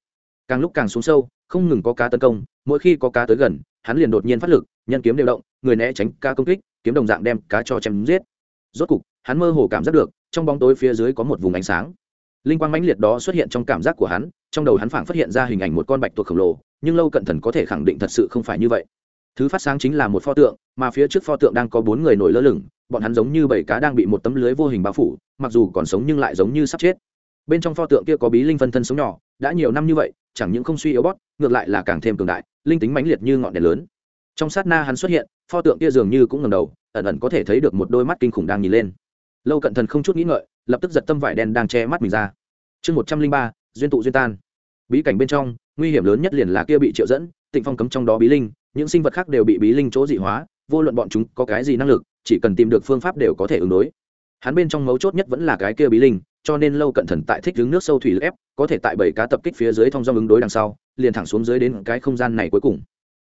Càng lúc càng xuống sâu, không ngừng có cá tấn công, mỗi khi có cá tới gần, hắn liền đột nhiên phát lực, nhân kiếm đều động, người né tránh cá công kích, kiếm đồng dạng đem cá cho chém giết. Rốt cục, hắn mơ hồ cảm giác được, trong bóng tối phía dưới có một vùng ánh sáng. Linh quang mãnh liệt đó xuất hiện trong cảm giác của hắn, trong đầu hắn phảng phát hiện ra hình ảnh một con bạch tuộc khổng lồ, nhưng lâu cận thần có thể khẳng định thật sự không phải như vậy. Thứ phát sáng chính là một pho tượng, mà phía trước pho tượng đang có bốn người nổi lơ lửng, bọn hắn giống như bảy cá đang bị một tấm lưới vô hình bao phủ, mặc dù còn sống nhưng lại giống như sắp chết bên trong pho tượng kia có bí linh phân thân sống nhỏ, đã nhiều năm như vậy, chẳng những không suy yếu bót, ngược lại là càng thêm cường đại, linh tính mãnh liệt như ngọn đèn lớn. Trong sát na hắn xuất hiện, pho tượng kia dường như cũng ngầm đầu, ẩn ẩn có thể thấy được một đôi mắt kinh khủng đang nhìn lên. Lâu cận thần không chút nghĩ ngợi, lập tức giật tâm vải đen đang che mắt mình ra. Chương một trăm linh ba, duyên tụ duyên tan. Bí cảnh bên trong, nguy hiểm lớn nhất liền là kia bị triệu dẫn, tịnh phong cấm trong đó bí linh, những sinh vật khác đều bị bí linh chỗ dị hóa, vô luận bọn chúng có cái gì năng lực, chỉ cần tìm được phương pháp đều có thể ứng đối. Hắn bên trong mấu chốt nhất vẫn là cái kia bí linh cho nên lâu cận thần tại thích đứng nước sâu thủy lực ép, có thể tại bảy cá tập kích phía dưới thông do ứng đối đằng sau, liền thẳng xuống dưới đến cái không gian này cuối cùng.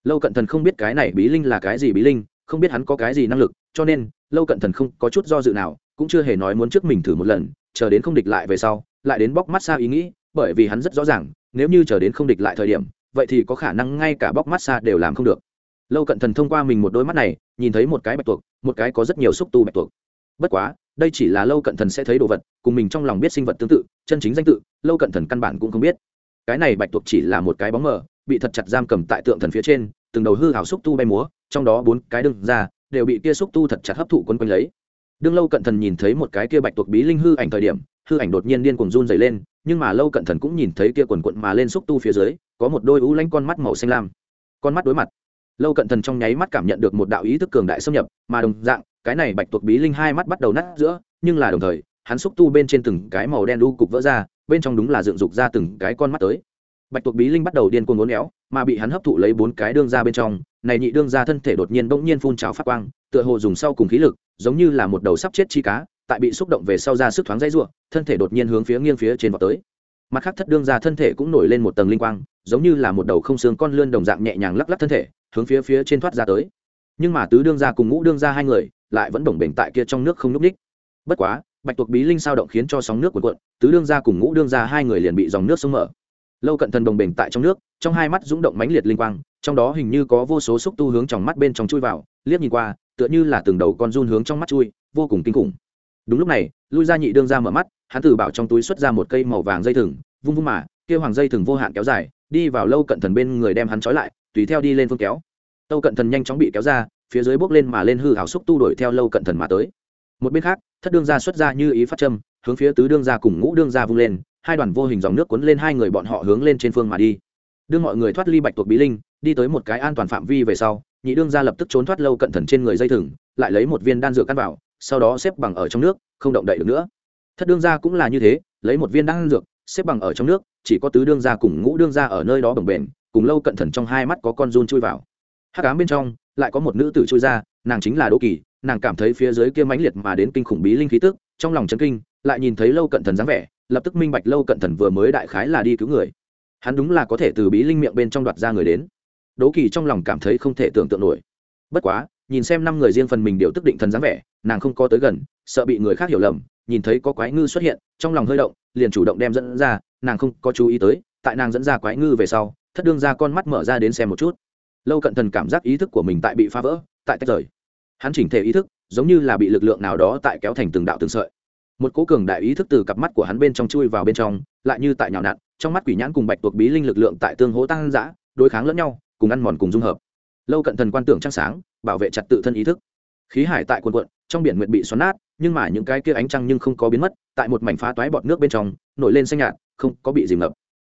Lâu cận thần không biết cái này bí linh là cái gì bí linh, không biết hắn có cái gì năng lực, cho nên, lâu cận thần không có chút do dự nào, cũng chưa hề nói muốn trước mình thử một lần, chờ đến không địch lại về sau, lại đến bóc mắt xa ý nghĩ, bởi vì hắn rất rõ ràng, nếu như chờ đến không địch lại thời điểm, vậy thì có khả năng ngay cả bóc mắt xa đều làm không được. Lâu cận thần thông qua mình một đôi mắt này, nhìn thấy một cái bạch tuộc, một cái có rất nhiều xúc tu bạch tuộc. Bất quá đây chỉ là lâu cận thần sẽ thấy đồ vật, cùng mình trong lòng biết sinh vật tương tự, chân chính danh tự, lâu cận thần căn bản cũng không biết. Cái này bạch tuộc chỉ là một cái bóng mờ, bị thật chặt giam cầm tại tượng thần phía trên, từng đầu hư hảo xúc tu bay múa, trong đó bốn cái đương ra, đều bị kia xúc tu thật chặt hấp thụ quấn quanh lấy. Đương lâu cận thần nhìn thấy một cái kia bạch tuộc bí linh hư ảnh thời điểm, hư ảnh đột nhiên điên cuồng run dày lên, nhưng mà lâu cận thần cũng nhìn thấy kia quần quận mà lên xúc tu phía dưới, có một đôi ú lanh con mắt màu xanh lam. Con mắt đối mặt lâu cận thần trong nháy mắt cảm nhận được một đạo ý thức cường đại xâm nhập, mà đồng dạng, cái này bạch tuộc bí linh hai mắt bắt đầu nát giữa, nhưng là đồng thời, hắn xúc tu bên trên từng cái màu đen đu cục vỡ ra, bên trong đúng là dựng dục ra từng cái con mắt tới. Bạch tuộc bí linh bắt đầu điên cuồng ngốn éo, mà bị hắn hấp thụ lấy bốn cái đương ra bên trong, này nhị đương ra thân thể đột nhiên bỗng nhiên phun trào phát quang, tựa hồ dùng sau cùng khí lực, giống như là một đầu sắp chết chi cá, tại bị xúc động về sau ra sức thoáng dãy ruộng thân thể đột nhiên hướng phía nghiêng phía trên vào tới. Mặt khác thất đương ra thân thể cũng nổi lên một tầng linh quang giống như là một đầu không xương con lươn đồng dạng nhẹ nhàng lắc lắc thân thể, hướng phía phía trên thoát ra tới. Nhưng mà tứ đương ra cùng ngũ đương ra hai người lại vẫn đồng bình tại kia trong nước không n ú c ních. Bất quá, bạch tuộc bí linh sao động khiến cho sóng nước cuộn cuộn, tứ đương ra cùng ngũ đương ra hai người liền bị dòng nước sông mở. Lâu cận thần đồng bình tại trong nước, trong hai mắt rúng động mãnh liệt linh quang, trong đó hình như có vô số xúc tu hướng trong mắt bên trong chui vào, liếc nhìn qua, tựa như là từng đầu con run hướng trong mắt chui, vô cùng kinh khủng. Đúng lúc này, lui ra nhị đương ra mở mắt, hắn từ bảo trong túi xuất ra một cây màu vàng dây thừng, vung vung mà kêu hoàng dây thừng vô hạn kéo dài đi vào lâu cận thần bên người đem hắn trói lại, tùy theo đi lên phương kéo. Tâu cận thần nhanh chóng bị kéo ra, phía dưới bốc lên mà lên hư hảo xúc tu đuổi theo lâu cận thần mà tới. Một bên khác, thất đương gia xuất ra như ý phát châm, hướng phía tứ đương gia cùng ngũ đương gia vung lên, hai đoàn vô hình dòng nước cuốn lên hai người bọn họ hướng lên trên phương mà đi. Đưa mọi người thoát ly bạch tuộc bí linh, đi tới một cái an toàn phạm vi về sau, nhị đương gia lập tức trốn thoát lâu cận thần trên người dây thừng, lại lấy một viên đan dược ăn vào, sau đó xếp bằng ở trong nước, không động đậy được nữa. Thất đương gia cũng là như thế, lấy một viên đan dược xếp bằng ở trong nước, chỉ có tứ đương gia cùng ngũ đương gia ở nơi đó bồng bềnh, cùng lâu cận thần trong hai mắt có con run chui vào. Hắc ám bên trong, lại có một nữ tử chui ra, nàng chính là đỗ kỳ, nàng cảm thấy phía dưới kia mãnh liệt mà đến kinh khủng bí linh khí tức, trong lòng chấn kinh, lại nhìn thấy lâu cận thần dáng vẻ, lập tức minh bạch lâu cận thần vừa mới đại khái là đi cứu người. Hắn đúng là có thể từ bí linh miệng bên trong đoạt ra người đến. Đố kỳ trong lòng cảm thấy không thể tưởng tượng nổi. Bất quá, nhìn xem năm người riêng phần mình đều tức định thần dáng vẻ, nàng không có tới gần, sợ bị người khác hiểu lầm nhìn thấy có quái ngư xuất hiện, trong lòng hơi động, liền chủ động đem dẫn ra, nàng không có chú ý tới, tại nàng dẫn ra quái ngư về sau, thất đương ra con mắt mở ra đến xem một chút. Lâu cận thần cảm giác ý thức của mình tại bị phá vỡ, tại tách rời. Hắn chỉnh thể ý thức, giống như là bị lực lượng nào đó tại kéo thành từng đạo từng sợi. Một cố cường đại ý thức từ cặp mắt của hắn bên trong chui vào bên trong, lại như tại nhào nặn trong mắt quỷ nhãn cùng bạch tuộc bí linh lực lượng tại tương hố tăng giã đối kháng lẫn nhau, cùng ăn mòn cùng dung hợp. Lâu cận thần quan tưởng trăng sáng, bảo vệ chặt tự thân ý thức. Khí hải tại quần quận trong biển nguyện bị xoắn nát nhưng mà những cái kia ánh trăng nhưng không có biến mất, tại một mảnh phá toái bọt nước bên trong, nổi lên xanh nhạt, không có bị dìm ngập.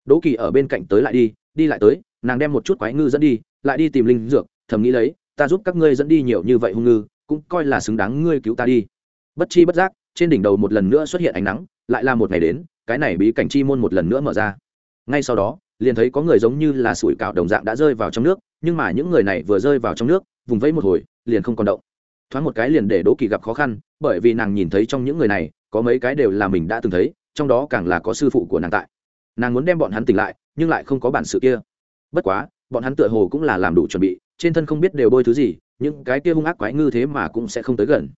Đỗ kỳ ở bên cạnh tới lại đi đi lại tới, nàng đem một chút quái ngư dẫn đi, lại đi tìm linh dược, thầm nghĩ lấy, ta giúp các ngươi dẫn đi nhiều như vậy hung ngư, cũng coi là xứng đáng ngươi cứu ta đi. Bất chi bất giác, trên đỉnh đầu một lần nữa xuất hiện ánh nắng, lại là một ngày đến, cái này bí cảnh chi môn một lần nữa mở ra. Ngay sau đó, liền thấy có người giống như là sủi cạo đồng dạng đã rơi vào trong nước, nhưng mà những người này vừa rơi vào trong nước, vùng vẫy một hồi, liền không còn động thoáng một cái liền để đỗ kỳ gặp khó khăn, bởi vì nàng nhìn thấy trong những người này, có mấy cái đều là mình đã từng thấy, trong đó càng là có sư phụ của nàng tại. Nàng muốn đem bọn hắn tỉnh lại, nhưng lại không có bản sự kia. Bất quá, bọn hắn tựa hồ cũng là làm đủ chuẩn bị, trên thân không biết đều bôi thứ gì, những cái kia hung ác quái ngư thế mà cũng sẽ không tới gần.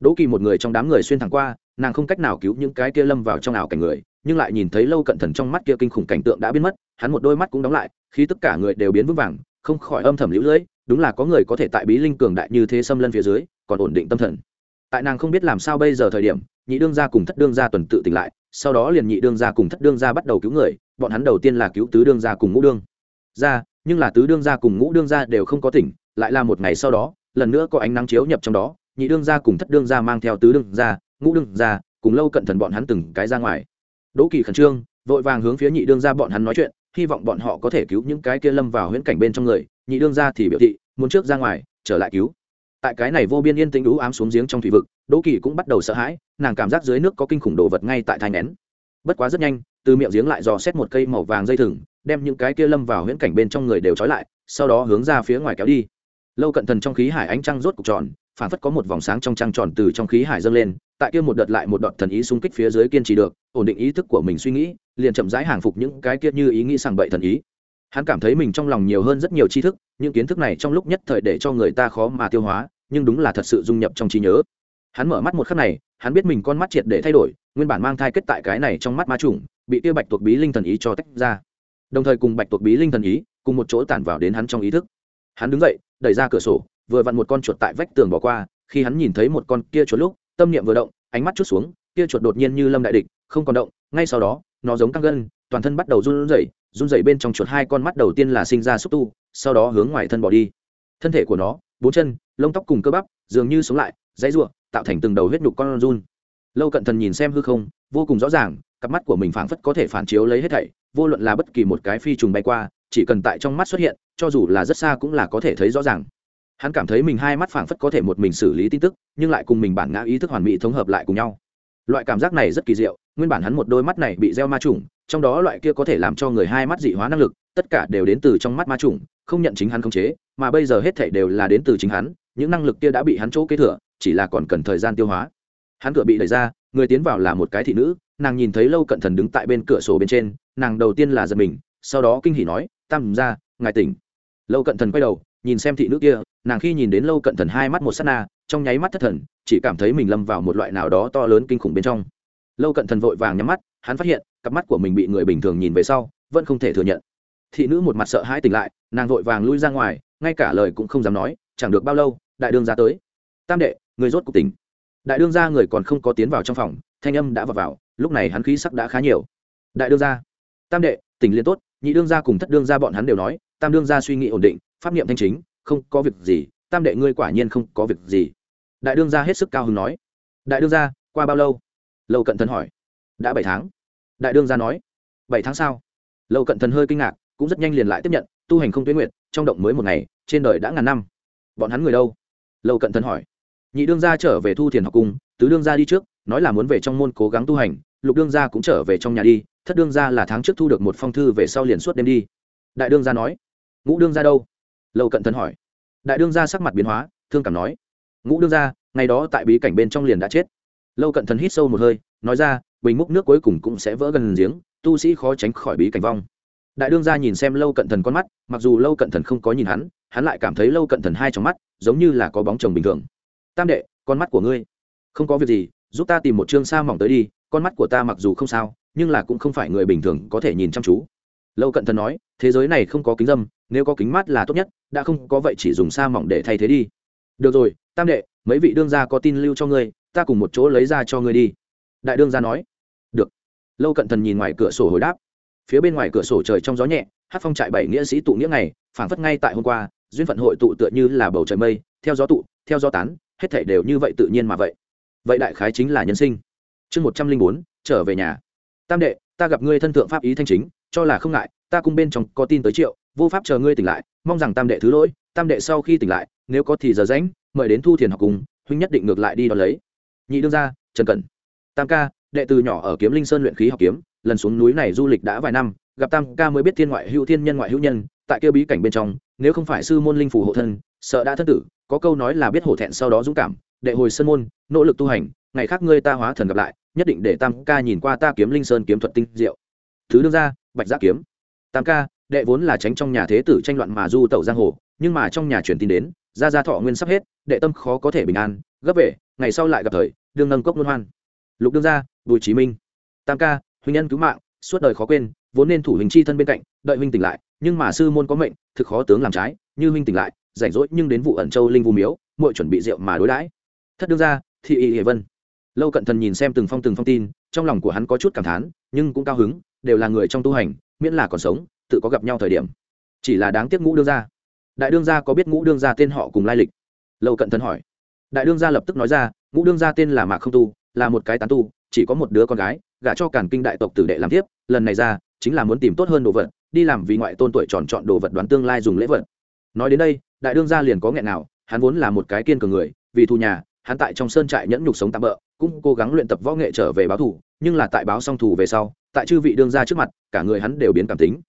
Đỗ kỳ một người trong đám người xuyên thẳng qua, nàng không cách nào cứu những cái kia lâm vào trong ảo cảnh người, nhưng lại nhìn thấy lâu cận thần trong mắt kia kinh khủng cảnh tượng đã biến mất, hắn một đôi mắt cũng đóng lại khi tất cả người đều biến vững vàng, không khỏi âm thầm lũ lưỡi đúng là có người có thể tại bí linh cường đại như thế xâm lân phía dưới còn ổn định tâm thần tại nàng không biết làm sao bây giờ thời điểm nhị đương gia cùng thất đương gia tuần tự tỉnh lại sau đó liền nhị đương gia cùng thất đương gia bắt đầu cứu người bọn hắn đầu tiên là cứu tứ đương gia cùng ngũ đương gia nhưng là tứ đương gia cùng ngũ đương gia đều không có tỉnh lại là một ngày sau đó lần nữa có ánh nắng chiếu nhập trong đó nhị đương gia cùng thất đương gia mang theo tứ đương gia ngũ đương gia cùng lâu cận thần bọn hắn từng cái ra ngoài đỗ kỳ khẩn trương vội vàng hướng phía nhị đương gia bọn hắn nói chuyện hy vọng bọn họ có thể cứu những cái kia lâm vào huyễn cảnh bên trong người nhị đương gia thì biểu thị muốn trước ra ngoài trở lại cứu tại cái này vô biên yên tĩnh đũ ám xuống giếng trong thủy vực, đỗ kỳ cũng bắt đầu sợ hãi, nàng cảm giác dưới nước có kinh khủng đồ vật ngay tại thai nén. Bất quá rất nhanh, từ miệng giếng lại dò xét một cây màu vàng dây thừng, đem những cái kia lâm vào huyễn cảnh bên trong người đều trói lại, sau đó hướng ra phía ngoài kéo đi. Lâu cận thần trong khí hải ánh trăng rốt cục tròn phản phất có một vòng sáng trong trăng tròn từ trong khí hải dâng lên, tại kia một đợt lại một đợt thần ý xung kích phía dưới kiên trì được, ổn định ý thức của mình suy nghĩ, liền chậm rãi hàng phục những cái kia như ý nghĩ sàng bậy thần ý hắn cảm thấy mình trong lòng nhiều hơn rất nhiều tri thức, những kiến thức này trong lúc nhất thời để cho người ta khó mà tiêu hóa, nhưng đúng là thật sự dung nhập trong trí nhớ. Hắn mở mắt một khắc này, hắn biết mình con mắt triệt để thay đổi, nguyên bản mang thai kết tại cái này trong mắt ma trùng bị kia bạch tuộc bí linh thần ý cho tách ra. Đồng thời cùng bạch tuộc bí linh thần ý, cùng một chỗ tản vào đến hắn trong ý thức. Hắn đứng dậy, đẩy ra cửa sổ, vừa vặn một con chuột tại vách tường bỏ qua, khi hắn nhìn thấy một con kia chuột lúc, tâm niệm vừa động, ánh mắt chút xuống, kia chuột đột nhiên như lâm đại địch, không còn động, ngay sau đó, nó giống căng gân toàn thân bắt đầu run rẩy run rẩy bên trong chuột hai con mắt đầu tiên là sinh ra xúc tu, sau đó hướng ngoài thân bỏ đi. Thân thể của nó, bốn chân, lông tóc cùng cơ bắp, dường như sống lại, dãy ruộng tạo thành từng đầu huyết nhục con run. Lâu cận thần nhìn xem hư không, vô cùng rõ ràng, cặp mắt của mình phảng phất có thể phản chiếu lấy hết thảy, vô luận là bất kỳ một cái phi trùng bay qua, chỉ cần tại trong mắt xuất hiện, cho dù là rất xa cũng là có thể thấy rõ ràng. Hắn cảm thấy mình hai mắt phảng phất có thể một mình xử lý tin tức, nhưng lại cùng mình bản ngã ý thức hoàn mỹ thống hợp lại cùng nhau. Loại cảm giác này rất kỳ diệu nguyên bản hắn một đôi mắt này bị gieo ma trùng, trong đó loại kia có thể làm cho người hai mắt dị hóa năng lực, tất cả đều đến từ trong mắt ma trùng, không nhận chính hắn khống chế, mà bây giờ hết thảy đều là đến từ chính hắn, những năng lực kia đã bị hắn chỗ kế thừa, chỉ là còn cần thời gian tiêu hóa. Hắn cửa bị đẩy ra, người tiến vào là một cái thị nữ, nàng nhìn thấy lâu cận thần đứng tại bên cửa sổ bên trên, nàng đầu tiên là giật mình, sau đó kinh hỉ nói, tam ra ngài tỉnh. Lâu cận thần quay đầu, nhìn xem thị nữ kia, nàng khi nhìn đến lâu cận thần hai mắt một s á t na, trong nháy mắt thất thần, chỉ cảm thấy mình lâm vào một loại nào đó to lớn kinh khủng bên trong lâu cận thần vội vàng nhắm mắt, hắn phát hiện, cặp mắt của mình bị người bình thường nhìn về sau, vẫn không thể thừa nhận. Thị nữ một mặt sợ hãi tỉnh lại, nàng vội vàng lui ra ngoài, ngay cả lời cũng không dám nói, chẳng được bao lâu, đại đương ra tới. Tam đệ, người rốt cuộc tỉnh. Đại đương ra người còn không có tiến vào trong phòng, thanh âm đã vào vào, lúc này hắn khí sắc đã khá nhiều. Đại đương ra tam đệ, tỉnh liên tốt. Nhị đương ra cùng thất đương ra bọn hắn đều nói, tam đương ra suy nghĩ ổn định, pháp niệm thanh chính, không có việc gì, tam đệ ngươi quả nhiên không có việc gì. Đại đương ra hết sức cao hứng nói. Đại đương ra qua bao lâu? Lâu cận thần hỏi. Đã bảy tháng. Đại đương gia nói. Bảy tháng sau. Lâu cận thần hơi kinh ngạc, cũng rất nhanh liền lại tiếp nhận, tu hành không tuyến nguyện trong động mới một ngày, trên đời đã ngàn năm. Bọn hắn người đâu? Lâu cận thần hỏi. Nhị đương gia trở về thu thiền học cung, tứ đương gia đi trước, nói là muốn về trong môn cố gắng tu hành, lục đương gia cũng trở về trong nhà đi, thất đương gia là tháng trước thu được một phong thư về sau liền suốt đêm đi. Đại đương gia nói. Ngũ đương gia đâu? Lâu cận thần hỏi. Đại đương gia sắc mặt biến hóa, thương cảm nói. Ngũ đương gia, ngày đó tại bí cảnh bên trong liền đã chết lâu cận thần hít sâu một hơi, nói ra, bình múc nước cuối cùng cũng sẽ vỡ gần giếng, tu sĩ khó tránh khỏi bí cảnh vong. Đại đương gia nhìn xem lâu cận thần con mắt, mặc dù lâu cận thần không có nhìn hắn hắn lại cảm thấy lâu cận thần hai trong mắt, giống như là có bóng chồng bình thường. Tam đệ, con mắt của ngươi. Không có việc gì, giúp ta tìm một chương sa mỏng tới đi, con mắt của ta mặc dù không sao, nhưng là cũng không phải người bình thường có thể nhìn chăm chú. Lâu cận thần nói, thế giới này không có kính dâm, nếu có kính mắt là tốt nhất, đã không có vậy chỉ dùng sa mỏng để thay thế đi. Được rồi, tam đệ, mấy vị đương gia có tin lưu cho ngươi ta cùng một chỗ lấy ra cho ngươi đi. Đại đương gia nói. Được. Lâu cận thần nhìn ngoài cửa sổ hồi đáp. Phía bên ngoài cửa sổ trời trong gió nhẹ, hát phong trại bảy nghĩa sĩ tụ nghĩa ngày, phảng phất ngay tại hôm qua, duyên phận hội tụ tựa như là bầu trời mây, theo gió tụ, theo gió tán, hết thể đều như vậy tự nhiên mà vậy. Vậy đại khái chính là nhân sinh. Chương một trăm linh bốn, trở về nhà. Tam đệ, ta gặp ngươi thân thượng pháp ý thanh chính, cho là không ngại, ta cùng bên trong có tin tới triệu, vô pháp chờ ngươi tỉnh lại, mong rằng tam đệ thứ lỗi, tam đệ sau khi tỉnh lại, nếu có thì giờ rãnh mời đến thu thiền học cùng, huynh nhất định ngược lại đi đón lấy nhị đương gia, trần cẩn. Tam ca, đệ từ nhỏ ở kiếm linh sơn luyện khí học kiếm, lần xuống núi này du lịch đã vài năm, gặp tam ca mới biết thiên ngoại hữu thiên nhân ngoại hữu nhân, tại kia bí cảnh bên trong, nếu không phải sư môn linh phù hộ thân, sợ đã thân tử, có câu nói là biết hổ thẹn sau đó dũng cảm, đệ hồi sân môn, nỗ lực tu hành, ngày khác ngươi ta hóa thần gặp lại, nhất định để tam ca nhìn qua ta kiếm linh sơn kiếm thuật tinh diệu. Thứ đương ra bạch giác kiếm. Tam ca, đệ vốn là tránh trong nhà thế tử tranh loạn mà du tẩu giang hồ, nhưng mà trong nhà truyền tin đến, gia gia thọ nguyên sắp hết, đệ tâm khó có thể bình an gấp về ngày sau lại gặp thời đương nâng cốc luân hoan. Lục đương gia bùi chí minh. Tam ca huynh nhân cứu mạng suốt đời khó quên vốn nên thủ hình chi thân bên cạnh đợi huynh tỉnh lại nhưng mà sư môn có mệnh thực khó tướng làm trái như huynh tỉnh lại rảnh rỗi nhưng đến vụ ẩn châu linh vu miếu muội chuẩn bị rượu mà đối đãi. Thất đương gia, thị y hệ vân. Lâu cận thần nhìn xem từng phong từng phong tin trong lòng của hắn có chút cảm thán nhưng cũng cao hứng đều là người trong tu hành miễn là còn sống tự có gặp nhau thời điểm. Chỉ là đáng tiếc ngũ đương gia. Đại đương gia có biết ngũ đương gia tên họ cùng lai lịch? Lâu cận thần hỏi đại đương gia lập tức nói ra, ngũ đương gia tên là mạc không tu, là một cái tán tu, chỉ có một đứa con gái, gả cho cản kinh đại tộc tử đệ làm tiếp, lần này ra, chính là muốn tìm tốt hơn đồ vật, đi làm vì ngoại tôn tuổi tròn chọn đồ vật đoán tương lai dùng lễ vật. Nói đến đây, đại đương gia liền có nghẹn nào, hắn vốn là một cái kiên cường người, vì thù nhà, hắn tại trong sơn trại nhẫn nhục sống tạm bỡ cũng cố gắng luyện tập võ nghệ trở về báo thù, nhưng là tại báo xong thù về sau, tại chư vị đương gia trước mặt, cả người hắn đều biến cảm tính.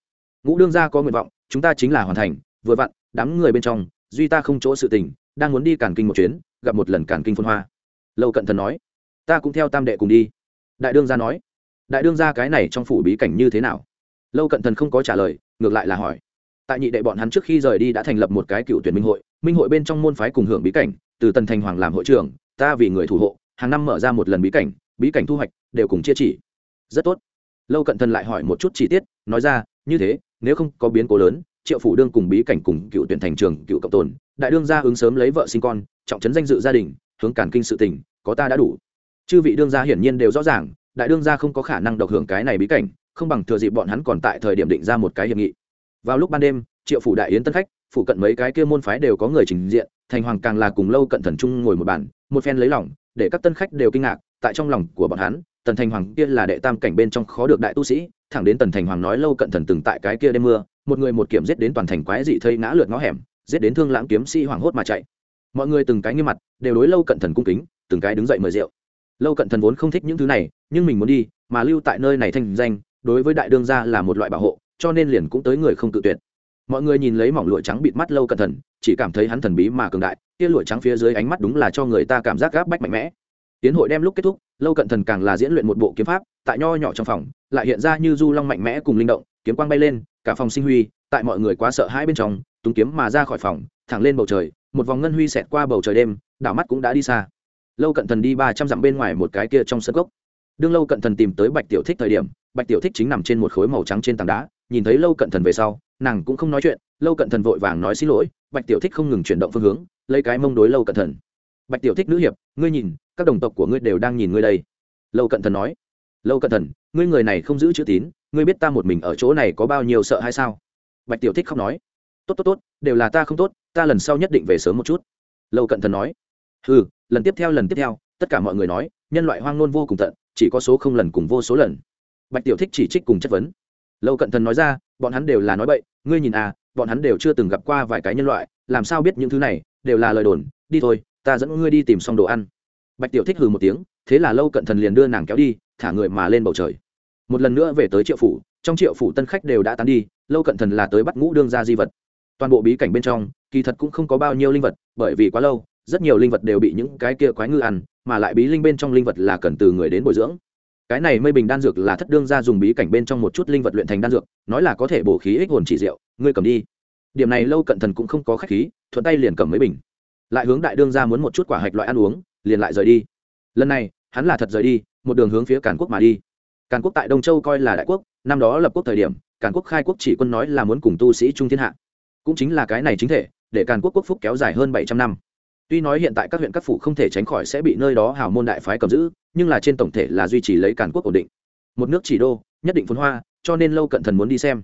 Ngũ đương gia có nguyện vọng, chúng ta chính là hoàn thành, vừa vặn, đám người bên trong, duy ta không chỗ sự tình đang muốn đi cản kinh một chuyến, gặp một lần cản kinh phân hoa. Lâu cận thần nói, ta cũng theo tam đệ cùng đi. Đại đương gia nói, đại đương gia cái này trong phủ bí cảnh như thế nào? Lâu cận thần không có trả lời, ngược lại là hỏi, tại nhị đệ bọn hắn trước khi rời đi đã thành lập một cái cựu tuyển minh hội minh hội bên trong môn phái cùng hưởng bí cảnh, từ tần thành hoàng làm hội trưởng, ta vì người thủ hộ, hàng năm mở ra một lần bí cảnh bí cảnh thu hoạch đều cùng chia chỉ. Rất tốt. Lâu cận thần lại hỏi một chút chi tiết, nói ra, như thế, nếu không có biến cố lớn, triệu phủ đương cùng bí cảnh cùng cựu tuyển thành trường, cựu cộng tồn đại đương gia ứng sớm lấy vợ sinh con, trọng trấn danh dự gia đình, hướng cản kinh sự tình, có ta đã đủ. Chư vị đương gia hiển nhiên đều rõ ràng, đại đương gia không có khả năng độc hưởng cái này bí cảnh, không bằng thừa dịp bọn hắn còn tại thời điểm định ra một cái hiệp nghị. Vào lúc ban đêm, triệu phủ đại yến tân khách phụ cận mấy cái kia môn phái đều có người trình diện, thành hoàng càng là cùng lâu cận thần trung ngồi một bàn, một phen lấy lòng, để các tân khách đều kinh ngạc, tại trong lòng của bọn hắn, tần thành hoàng kia là đệ tam cảnh bên trong khó được đại tu sĩ, thẳng đến tần thành hoàng nói lâu cận thần từng tại cái kia đêm mưa, một người một kiểm giết đến toàn thành quái dị thây ngã lượt ngõ hẻm giết đến thương lãng kiếm sĩ hoảng hốt mà chạy. Mọi người từng cái nghiêm mặt, đều đối lâu cận thần cung kính, từng cái đứng dậy mời rượu. Lâu cận thần vốn không thích những thứ này, nhưng mình muốn đi, mà lưu tại nơi này thanh danh, đối với đại đương gia là một loại bảo hộ, cho nên liền cũng tới người không tự tuyệt. Mọi người nhìn lấy mỏng lụa trắng bịt mắt lâu cận thần, chỉ cảm thấy hắn thần bí mà cường đại kia lụa trắng phía dưới ánh mắt đúng là cho người ta cảm giác gáp bách mạnh mẽ. Tiến hội đem lúc kết thúc, lâu cận thần càng là diễn luyện một bộ kiếm pháp, tại nho nhỏ trong phòng, lại hiện ra như du long mạnh mẽ cùng linh động, kiếm quang bay lên, cả phòng sinh huy, tại mọi người quá sợ hãi bên trong túng kiếm mà ra khỏi phòng, thẳng lên bầu trời, một vòng ngân huy xẹt qua bầu trời đêm, đảo mắt cũng đã đi xa. Lâu cận thần đi ba trăm dặm bên ngoài một cái kia trong sân gốc. Đương lâu cận thần tìm tới bạch tiểu thích thời điểm, bạch tiểu thích chính nằm trên một khối màu trắng trên tảng đá, nhìn thấy lâu cận thần về sau, nàng cũng không nói chuyện, lâu cận thần vội vàng nói xin lỗi, bạch tiểu thích không ngừng chuyển động phương hướng, lấy cái mông đối lâu cận thần. Bạch tiểu thích nữ hiệp, ngươi nhìn, các đồng tộc của ngươi đều đang nhìn ngươi đây. Lâu cận thần nói. Lâu cận thần, ngươi người này không giữ chữ tín, ngươi biết ta một mình ở chỗ này có bao nhiêu sợ hay sao? Bạch tiểu thích không nói tốt tốt tốt, đều là ta không tốt, ta lần sau nhất định về sớm một chút. Lâu cận thần nói. Ừ lần tiếp theo, lần tiếp theo, tất cả mọi người nói, nhân loại hoang nôn vô cùng tận, chỉ có số không lần cùng vô số lần. Bạch tiểu thích chỉ trích cùng chất vấn. Lâu cận thần nói ra, bọn hắn đều là nói bậy, ngươi nhìn à bọn hắn đều chưa từng gặp qua vài cái nhân loại, làm sao biết những thứ này, đều là lời đồn, đi thôi, ta dẫn ngươi đi tìm xong đồ ăn. Bạch tiểu thích hừ một tiếng, thế là lâu cận thần liền đưa nàng kéo đi, thả người mà lên bầu trời. Một lần nữa về tới triệu phủ, trong triệu phủ tân khách đều đã tán đi lâu cận thần là tới bắt ngũ đương ra di vật toàn bộ bí cảnh bên trong, kỳ thật cũng không có bao nhiêu linh vật, bởi vì quá lâu, rất nhiều linh vật đều bị những cái kia quái ngư ăn, mà lại bí linh bên trong linh vật là cần từ người đến bồi dưỡng. Cái này mây bình đan dược là thất đương ra dùng bí cảnh bên trong một chút linh vật luyện thành đan dược, nói là có thể bổ khí ích hồn chỉ rượu ngươi cầm đi. Điểm này lâu cận thần cũng không có khách khí, thuận tay liền cầm mấy bình. Lại hướng đại đương ra muốn một chút quả hạch loại ăn uống, liền lại rời đi. Lần này, hắn là thật rời đi, một đường hướng phía càn quốc mà đi. Càn quốc tại đông châu coi là đại quốc, năm đó lập quốc thời điểm, càn quốc khai quốc chỉ quân nói là muốn cùng tu sĩ trung thiên hạ cũng chính là cái này chính thể, để càn quốc quốc phúc kéo dài hơn bảy trăm năm. Tuy nói hiện tại các huyện các phủ không thể tránh khỏi sẽ bị nơi đó hào môn đại phái cầm giữ, nhưng là trên tổng thể là duy trì lấy càn quốc ổn định. Một nước chỉ đô, nhất định phồn hoa, cho nên lâu cận thần muốn đi xem.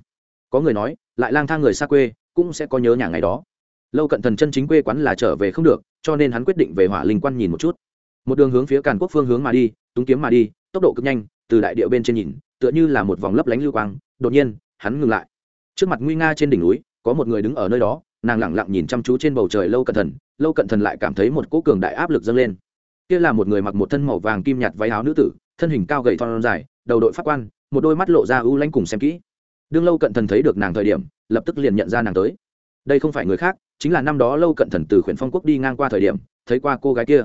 Có người nói, lại lang thang người xa quê, cũng sẽ có nhớ nhà ngày đó. Lâu cận thần chân chính quê quán là trở về không được, cho nên hắn quyết định về hỏa linh quan nhìn một chút. Một đường hướng phía càn quốc phương hướng mà đi, túng kiếm mà đi, tốc độ cực nhanh, từ đại điệu bên trên nhìn, tựa như là một vòng lấp lánh lưu quang. Đột nhiên, hắn ngừng lại. Trước mặt nguy nga trên đỉnh núi có một người đứng ở nơi đó, nàng lẳng lặng nhìn chăm chú trên bầu trời lâu cận thần, lâu cận thần lại cảm thấy một cỗ cường đại áp lực dâng lên. Kia là một người mặc một thân màu vàng kim nhạt váy áo nữ tử, thân hình cao gầy thon dài, đầu đội phát quan, một đôi mắt lộ ra ưu lanh cùng xem kỹ. Đương lâu cận thần thấy được nàng thời điểm, lập tức liền nhận ra nàng tới. Đây không phải người khác, chính là năm đó lâu cận thần từ khuyển phong quốc đi ngang qua thời điểm, thấy qua cô gái kia.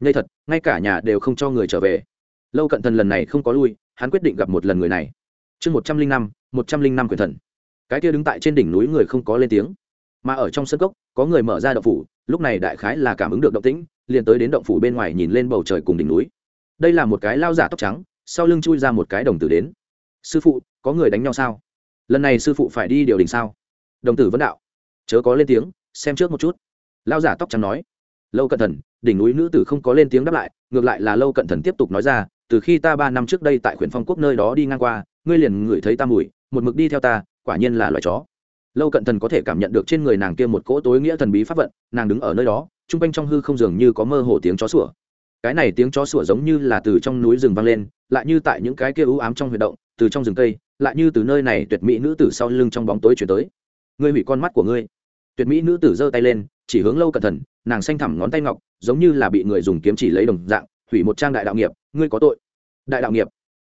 Ngay thật, ngay cả nhà đều không cho người trở về. Lâu cận thần lần này không có lui, hắn quyết định gặp một lần người này. Chương một trăm linh năm, một trăm linh năm quyền thần cái kia đứng tại trên đỉnh núi người không có lên tiếng. Mà ở trong sân cốc, có người mở ra động phủ, lúc này đại khái là cảm ứng được động tĩnh, liền tới đến động phủ bên ngoài nhìn lên bầu trời cùng đỉnh núi. Đây là một cái lao giả tóc trắng, sau lưng chui ra một cái đồng tử đến. Sư phụ, có người đánh nhau sao? Lần này sư phụ phải đi điều đình sao? Đồng tử vấn đạo. Chớ có lên tiếng, xem trước một chút. Lao giả tóc trắng nói. Lâu cận thần, đỉnh núi nữ tử không có lên tiếng đáp lại, ngược lại là lâu cận thần tiếp tục nói ra, từ khi ta ba năm trước đây tại huyện phong quốc nơi đó đi ngang qua, ngươi liền ngửi thấy ta mùi, một mực đi theo ta quả nhiên là loài chó. Lâu cận thần có thể cảm nhận được trên người nàng kia một cỗ tối nghĩa thần bí pháp vận, nàng đứng ở nơi đó t r u n g quanh trong hư không dường như có mơ hồ tiếng chó sủa. Cái này tiếng chó sủa giống như là từ trong núi rừng vang lên, lại như tại những cái kia ưu ám trong huy động, từ trong rừng cây, lại như từ nơi này tuyệt mỹ nữ tử sau lưng trong bóng tối chuyển tới. Ngươi hủy con mắt của ngươi. Tuyệt mỹ nữ tử giơ tay lên, chỉ hướng lâu cận thần, nàng xanh thẳm ngón tay ngọc, giống như là bị người dùng kiếm chỉ lấy đồng dạng, hủy một trang đại đạo nghiệp, ngươi có tội. Đại đạo nghiệp.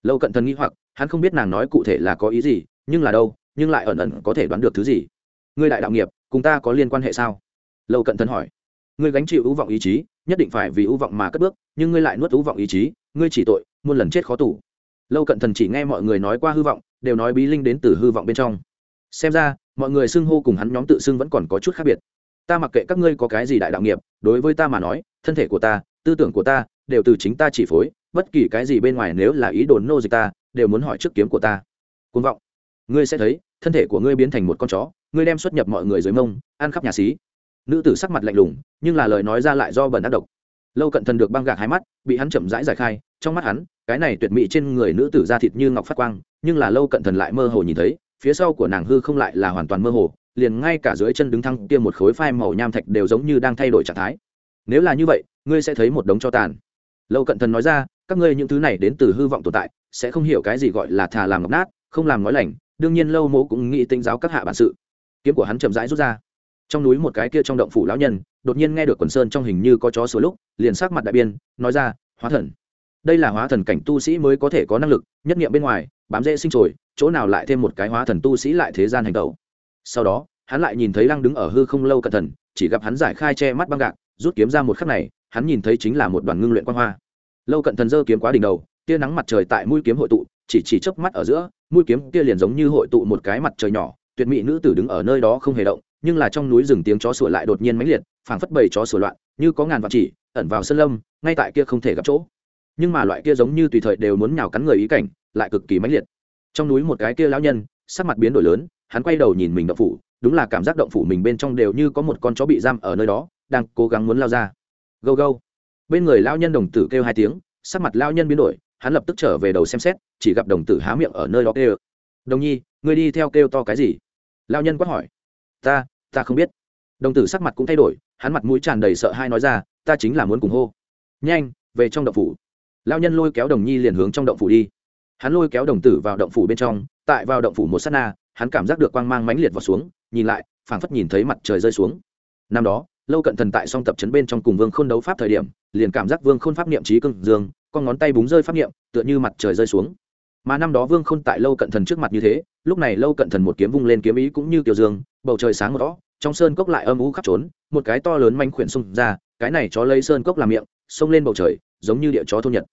Lâu cận thần nghĩ hoặc, hắn không biết nàng nói cụ thể là có ý gì, nhưng là đâu nhưng lại ẩn ẩn có thể đoán được thứ gì? Ngươi đại đạo nghiệp, cùng ta có liên quan hệ sao? Lâu cận thân hỏi. Ngươi gánh chịu ưu vọng ý chí, nhất định phải vì ưu vọng mà cất bước, nhưng ngươi lại nuốt ưu vọng ý chí, ngươi chỉ tội, muôn lần chết khó tủ lâu cận thần chỉ nghe mọi người nói qua hư vọng, đều nói bí linh đến từ hư vọng bên trong. Xem ra, mọi người xưng hô cùng hắn nhóm tự xưng vẫn còn có chút khác biệt. Ta mặc kệ các ngươi có cái gì đại đạo nghiệp, đối với ta mà nói, thân thể của ta, tư tưởng của ta, đều từ chính ta chỉ phối, bất kỳ cái gì bên ngoài nếu là ý đồ nô dịch ta, đều muốn hỏi trước kiếm của ta. Côn vọng. Ngươi sẽ thấy thân thể của ngươi biến thành một con chó, ngươi đem xuất nhập mọi người dưới mông, ăn khắp nhà xí. Nữ tử sắc mặt lạnh lùng, nhưng là lời nói ra lại do bẩn ác độc. Lâu cận thần được băng gạc hai mắt, bị hắn chậm rãi giải khai, trong mắt hắn, cái này tuyệt mỹ trên người nữ tử da thịt như ngọc phát quang, nhưng là lâu cận thần lại mơ hồ nhìn thấy, phía sau của nàng hư không lại là hoàn toàn mơ hồ, liền ngay cả dưới chân đứng thăng kia một khối phai màu nham thạch đều giống như đang thay đổi trạng thái. Nếu là như vậy, ngươi sẽ thấy một đống cho tàn. Lâu cận thần nói ra, các ngươi những thứ này đến từ hư vọng tồn tại, sẽ không hiểu cái gì gọi là thà làm ngọc nát, không làm nói lành đương nhiên lâu mẫu cũng nghĩ tinh giáo các hạ bản sự. Kiếm của hắn chậm rãi rút ra. Trong núi một cái kia trong động phủ lão nhân, đột nhiên nghe được quần sơn trong hình như có chó sửa lúc, liền sắc mặt đại biên nói ra, hóa thần. Đây là hóa thần cảnh tu sĩ mới có thể có năng lực, nhất nghiệm bên ngoài, bám dễ sinh trồi, chỗ nào lại thêm một cái hóa thần tu sĩ lại thế gian hành tẩu. Sau đó, hắn lại nhìn thấy lăng đứng ở hư không lâu cẩn thận, chỉ gặp hắn giải khai che mắt băng gạc, rút kiếm ra một khắc này, hắn nhìn thấy chính là một đoàn ngưng luyện quan hoa. Lâu cận thần dơ kiếm quá đỉnh đầu, tia nắng mặt trời tại mũi kiếm hội tụ chỉ chỉ chớp mắt ở giữa, mũi kiếm kia liền giống như hội tụ một cái mặt trời nhỏ, tuyệt mỹ nữ tử đứng ở nơi đó không hề động, nhưng là trong núi rừng tiếng chó sủa lại đột nhiên mãnh liệt, phảng phất bầy chó sủa loạn, như có ngàn vạn chỉ, ẩn vào sân lâm, ngay tại kia không thể gặp chỗ. Nhưng mà loại kia giống như tùy thời đều muốn nhào cắn người ý cảnh, lại cực kỳ mãnh liệt. Trong núi một cái kia lão nhân, sắc mặt biến đổi lớn, hắn quay đầu nhìn mình động phủ, đúng là cảm giác động phủ mình bên trong đều như có một con chó bị giam ở nơi đó, đang cố gắng muốn lao ra. Gâu gâu. Bên người lão nhân đồng tử kêu hai tiếng, sắc mặt lão nhân biến đổi hắn lập tức trở về đầu xem xét, chỉ gặp đồng tử há miệng ở nơi đó kêu. Đồng nhi, ngươi đi theo kêu to cái gì? Lão nhân quát hỏi. Ta ta không biết. Đồng tử sắc mặt cũng thay đổi, hắn mặt mũi tràn đầy sợ hai nói ra, ta chính là muốn cùng hô. Nhanh, về trong động phủ. Lao nhân lôi kéo đồng nhi liền hướng trong động phủ đi. Hắn lôi kéo đồng tử vào động phủ bên trong, tại vào động phủ một s á t na, hắn cảm giác được quang mang mãnh liệt vào xuống, nhìn lại, phảng phất nhìn thấy mặt trời rơi xuống. Năm đó, lâu cận thần tại song tập trấn bên trong cùng vương k h ô n đấu pháp thời điểm liền cảm giác vương khôn pháp niệm trí cưng dương, con ngón tay búng rơi pháp niệm, tựa như mặt trời rơi xuống. Mà năm đó vương khôn tại lâu cận thần trước mặt như thế, lúc này lâu cận thần một kiếm vung lên kiếm ý cũng như kiểu dương, bầu trời sáng một rõ, trong sơn cốc lại âm u khắp trốn, một cái to lớn manh khuyển xông ra, cái này chó lấy sơn cốc làm miệng, xông lên bầu trời, giống như địa chó thôn nhật.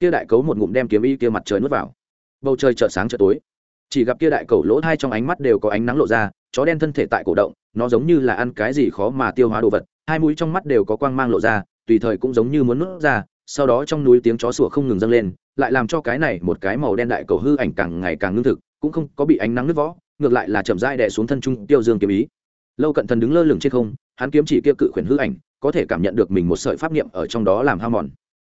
Kia đại cấu một ngụm đem kiếm ý kia mặt trời nuốt vào. Bầu trời chợt sáng chợt tối. Chỉ gặp kia đại cầu lỗ hai trong ánh mắt đều có ánh nắng lộ ra, chó đen thân thể tại cổ động, nó giống như là ăn cái gì khó mà tiêu hóa đồ vật, hai mũi trong mắt đều có quang mang lộ ra tùy thời cũng giống như muốn nuốt ra, sau đó trong núi tiếng chó sủa không ngừng dâng lên, lại làm cho cái này một cái màu đen đại cầu hư ảnh càng ngày càng ngưng thực, cũng không có bị ánh nắng nứt võ ngược lại là chậm rãi đè xuống thân trung tiêu dương kiếm ý. Lâu cận thần đứng lơ lửng trên không, hắn kiếm chỉ kia cự khuyển hư ảnh, có thể cảm nhận được mình một sợi pháp niệm ở trong đó làm hao mòn.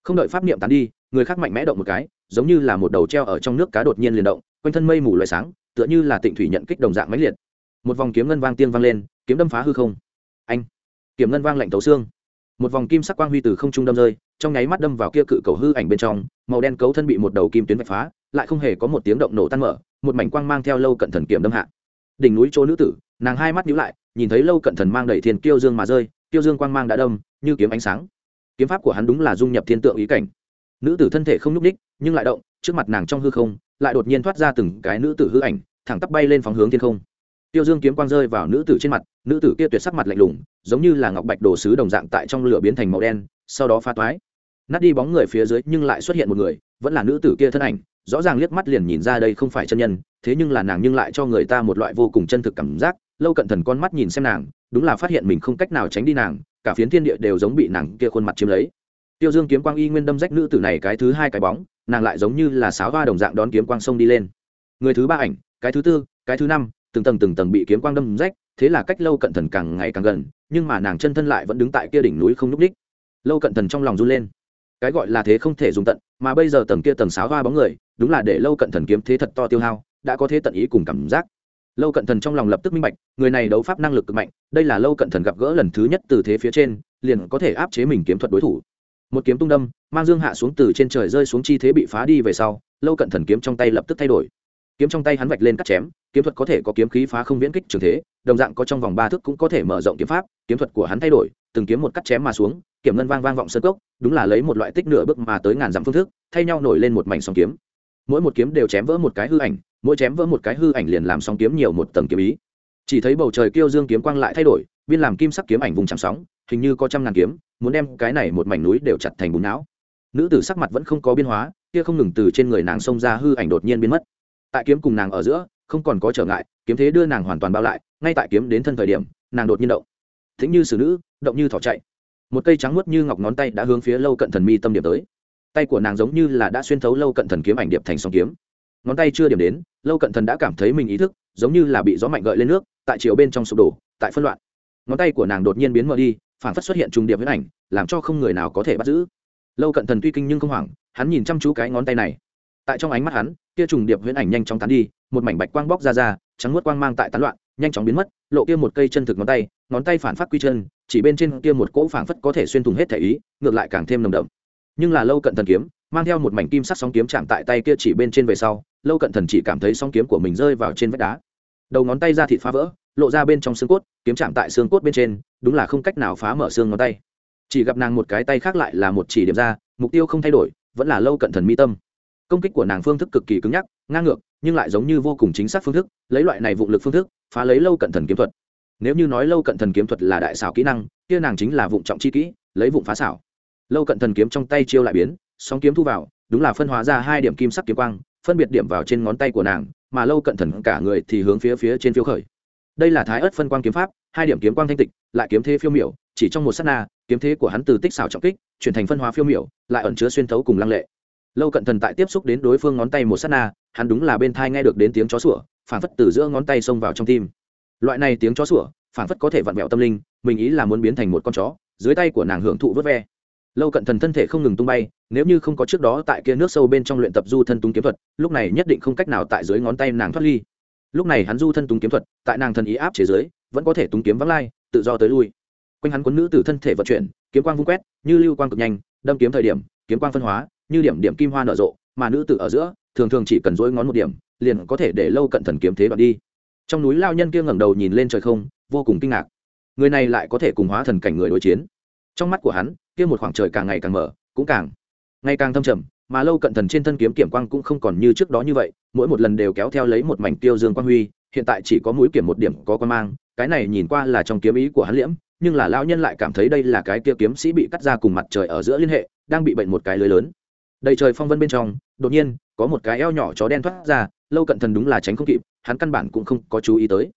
Không đợi pháp niệm tán đi, người khác mạnh mẽ động một cái, giống như là một đầu treo ở trong nước cá đột nhiên liền động, quanh thân mây mù loài sáng, tựa như là tịnh thủy nhận kích đồng dạng mãnh liệt. Một vòng kiếm ngân vang tiên vang lên, kiếm đâm phá hư không. Anh, kiếm ngân vang lạnh tấu xương một vòng kim sắc quang huy từ không trung đâm rơi, trong nháy mắt đâm vào kia cự cầu hư ảnh bên trong, màu đen cấu thân bị một đầu kim tuyến vạch phá, lại không hề có một tiếng động nổ tan mở, một mảnh quang mang theo lâu cận thần kiếm đâm hạ. Đỉnh núi chỗ nữ tử, nàng hai mắt nhíu lại, nhìn thấy lâu cận thần mang đẩy thiên kiêu dương mà rơi, kiêu dương quang mang đã đâm, như kiếm ánh sáng. Kiếm pháp của hắn đúng là dung nhập thiên tượng ý cảnh. Nữ tử thân thể không nhúc ních nhưng lại động, trước mặt nàng trong hư không, lại đột nhiên thoát ra từng cái nữ tử hư ảnh, thẳng tắp bay lên phóng hướng thiên không tiêu dương kiếm quang rơi vào nữ tử trên mặt, nữ tử kia tuyệt sắc mặt lạnh lùng, giống như là ngọc bạch đồ sứ đồng dạng tại trong lửa biến thành màu đen, sau đó pha toái. Nát đi bóng người phía dưới, nhưng lại xuất hiện một người, vẫn là nữ tử kia thân ảnh, rõ ràng liếc mắt liền nhìn ra đây không phải chân nhân, thế nhưng là nàng nhưng lại cho người ta một loại vô cùng chân thực cảm giác, lâu cận thần con mắt nhìn xem nàng, đúng là phát hiện mình không cách nào tránh đi nàng, cả phiến thiên địa đều giống bị nàng kia khuôn mặt chiếm lấy. Tiêu dương kiếm quang y nguyên đâm rách nữ tử này cái thứ hai cái bóng, nàng lại giống như là sáo va đồng dạng đón kiếm quang sông đi lên. Người thứ ba ảnh, cái thứ tư, cái thứ năm từng tầng từng tầng bị kiếm quang đâm rách, thế là cách lâu cận thần càng ngày càng gần, nhưng mà nàng chân thân lại vẫn đứng tại kia đỉnh núi không nhúc ních lâu cận thần trong lòng run lên. Cái gọi là thế không thể dùng tận, mà bây giờ tầng kia tầng sáo hoa bóng người, đúng là để lâu cận thần kiếm thế thật to tiêu hao, đã có thế tận ý cùng cảm giác. Lâu cận thần trong lòng lập tức minh bạch, người này đấu pháp năng lực cực mạnh, đây là lâu cận thần gặp gỡ lần thứ nhất từ thế phía trên, liền có thể áp chế mình kiếm thuật đối thủ. Một kiếm tung đâm, mang dương hạ xuống từ trên trời rơi xuống chi thế bị phá đi về sau, lâu cận thần kiếm trong tay lập tức thay đổi. Kiếm trong tay hắn vạch lên cắt chém kiếm thuật có thể có kiếm khí phá không viễn kích trường thế, đồng dạng có trong vòng ba thước cũng có thể mở rộng kiếm pháp, kiếm thuật của hắn thay đổi, từng kiếm một cắt chém mà xuống, kiểm ngân vang vang vọng sân cốc, đúng là lấy một loại tích nửa bước mà tới ngàn dặm phương thức, thay nhau nổi lên một mảnh sóng kiếm. Mỗi một kiếm đều chém vỡ một cái hư ảnh, mỗi chém vỡ một cái hư ảnh liền làm sóng kiếm nhiều một tầng kiếm ý. Chỉ thấy bầu trời kêu dương kiếm quang lại thay đổi biên làm kim sắc kiếm ảnh vùng chạm sóng, hình như có trăm ngàn kiếm, muốn đem cái này một mảnh núi đều chặt thành bùn não. Nữ tử sắc mặt vẫn không có biến hóa, kia không ngừng từ trên người nàng xông ra hư ảnh đột nhiên biến mất. Tại kiếm cùng nàng ở giữa không còn có trở ngại, kiếm thế đưa nàng hoàn toàn bao lại, ngay tại kiếm đến thân thời điểm, nàng đột nhiên động. Thính như xử nữ, động như thỏ chạy. Một cây trắng muốt như ngọc ngón tay đã hướng phía lâu cận thần mi tâm điểm tới. Tay của nàng giống như là đã xuyên thấu lâu cận thần kiếm ảnh điệp thành song kiếm. Ngón tay chưa điểm đến, lâu cận thần đã cảm thấy mình ý thức, giống như là bị gió mạnh gợi lên nước, tại chiều bên trong sụp đổ, tại phân loạn. Ngón tay của nàng đột nhiên biến mờ đi, phản phất xuất hiện trùng điệp với ảnh, làm cho không người nào có thể bắt giữ. Lâu cận thần tuy kinh nhưng không hoảng, hắn nhìn chăm chú cái ngón tay này. Tại trong ánh mắt hắn kia trùng điệp huyễn ảnh nhanh chóng tán đi, một mảnh bạch quang bóc ra ra, trắng nuốt quang mang tại tán loạn, nhanh chóng biến mất, lộ kia một cây chân thực ngón tay ngón tay phản phát quy chân, chỉ bên trên kia một cỗ phảng phất có thể xuyên thủng hết thể ý, ngược lại càng thêm nồng đậm. Nhưng là lâu cận thần kiếm, mang theo một mảnh kim sắc sóng kiếm chạm tại tay kia chỉ bên trên về sau, lâu cận thần chỉ cảm thấy sóng kiếm của mình rơi vào trên vách đá. Đầu ngón tay ra thịt phá vỡ, lộ ra bên trong xương cốt, kiếm chạm tại xương cốt bên trên, đúng là không cách nào phá mở xương ngón tay. Chỉ gặp nàng một cái tay khác lại là một chỉ điểm ra, mục tiêu không thay đổi, vẫn là lâu cận thần mi tâm công kích của nàng phương thức cực kỳ cứng nhắc, ngang ngược, nhưng lại giống như vô cùng chính xác phương thức, lấy loại này vụ lực phương thức, phá lấy lâu cận thần kiếm thuật. Nếu như nói lâu cận thần kiếm thuật là đại xảo kỹ năng, kia nàng chính là vụ trọng chi kỹ, lấy vụ phá xảo. Lâu cận thần kiếm trong tay chiêu lại biến, sóng kiếm thu vào, đúng là phân hóa ra hai điểm kim sắc kiếm quang, phân biệt điểm vào trên ngón tay của nàng, mà lâu cận thần cả người thì hướng phía phía trên phiêu khởi. Đây là thái ớt phân quang kiếm pháp, hai điểm kiếm quang thanh tịch, lại kiếm thế phiêu miểu, chỉ trong một s á t na, kiếm thế của hắn từ tích xảo trọng kích, chuyển thành phân hóa phiêu miểu, lại ẩn chứa xuyên thấu cùng lăng lệ lâu cận thần tại tiếp xúc đến đối phương ngón tay một s á t na, hắn đúng là bên thai nghe được đến tiếng chó sủa phản phất từ giữa ngón tay xông vào trong tim. Loại này tiếng chó sủa phản phất có thể vặn vẹo tâm linh, mình ý là muốn biến thành một con chó, dưới tay của nàng hưởng thụ vớt ve. Lâu cận thần thân thể không ngừng tung bay, nếu như không có trước đó tại kia nước sâu bên trong luyện tập du thân túng kiếm thuật, lúc này nhất định không cách nào tại dưới ngón tay nàng thoát ly. Lúc này hắn du thân túng kiếm thuật, tại nàng thần ý áp chế giới vẫn có thể túng kiếm vắng lai, tự do tới lui. Quanh hắn quấn nữ từ thân thể vận chuyển, kiếm quang vung quét, như lưu quang cực nhanh, đâm kiếm thời điểm kiếm quang phân hóa, như điểm điểm kim hoa nở rộ, mà nữ tử ở giữa, thường thường chỉ cần dối ngón một điểm, liền có thể để lâu cận thần kiếm thế đoạn đi. Trong núi lao nhân kia ngẩng đầu nhìn lên trời không, vô cùng kinh ngạc. Người này lại có thể cùng hóa thần cảnh người đối chiến. Trong mắt của hắn, kia một khoảng trời càng ngày càng mở, cũng càng ngày càng thâm trầm, mà lâu cận thần trên thân kiếm kiểm quang cũng không còn như trước đó như vậy, mỗi một lần đều kéo theo lấy một mảnh tiêu dương quang huy, hiện tại chỉ có mũi kiểm một điểm có quan mang, cái này nhìn qua là trong kiếm ý của hắn liễm, nhưng là lao nhân lại cảm thấy đây là cái kia kiếm sĩ bị cắt ra cùng mặt trời ở giữa liên hệ đang bị bệnh một cái lưới lớn. Đầy trời phong vân bên trong, đột nhiên, có một cái eo nhỏ chó đen thoát ra, lâu cận thần đúng là tránh không kịp, hắn căn bản cũng không có chú ý tới.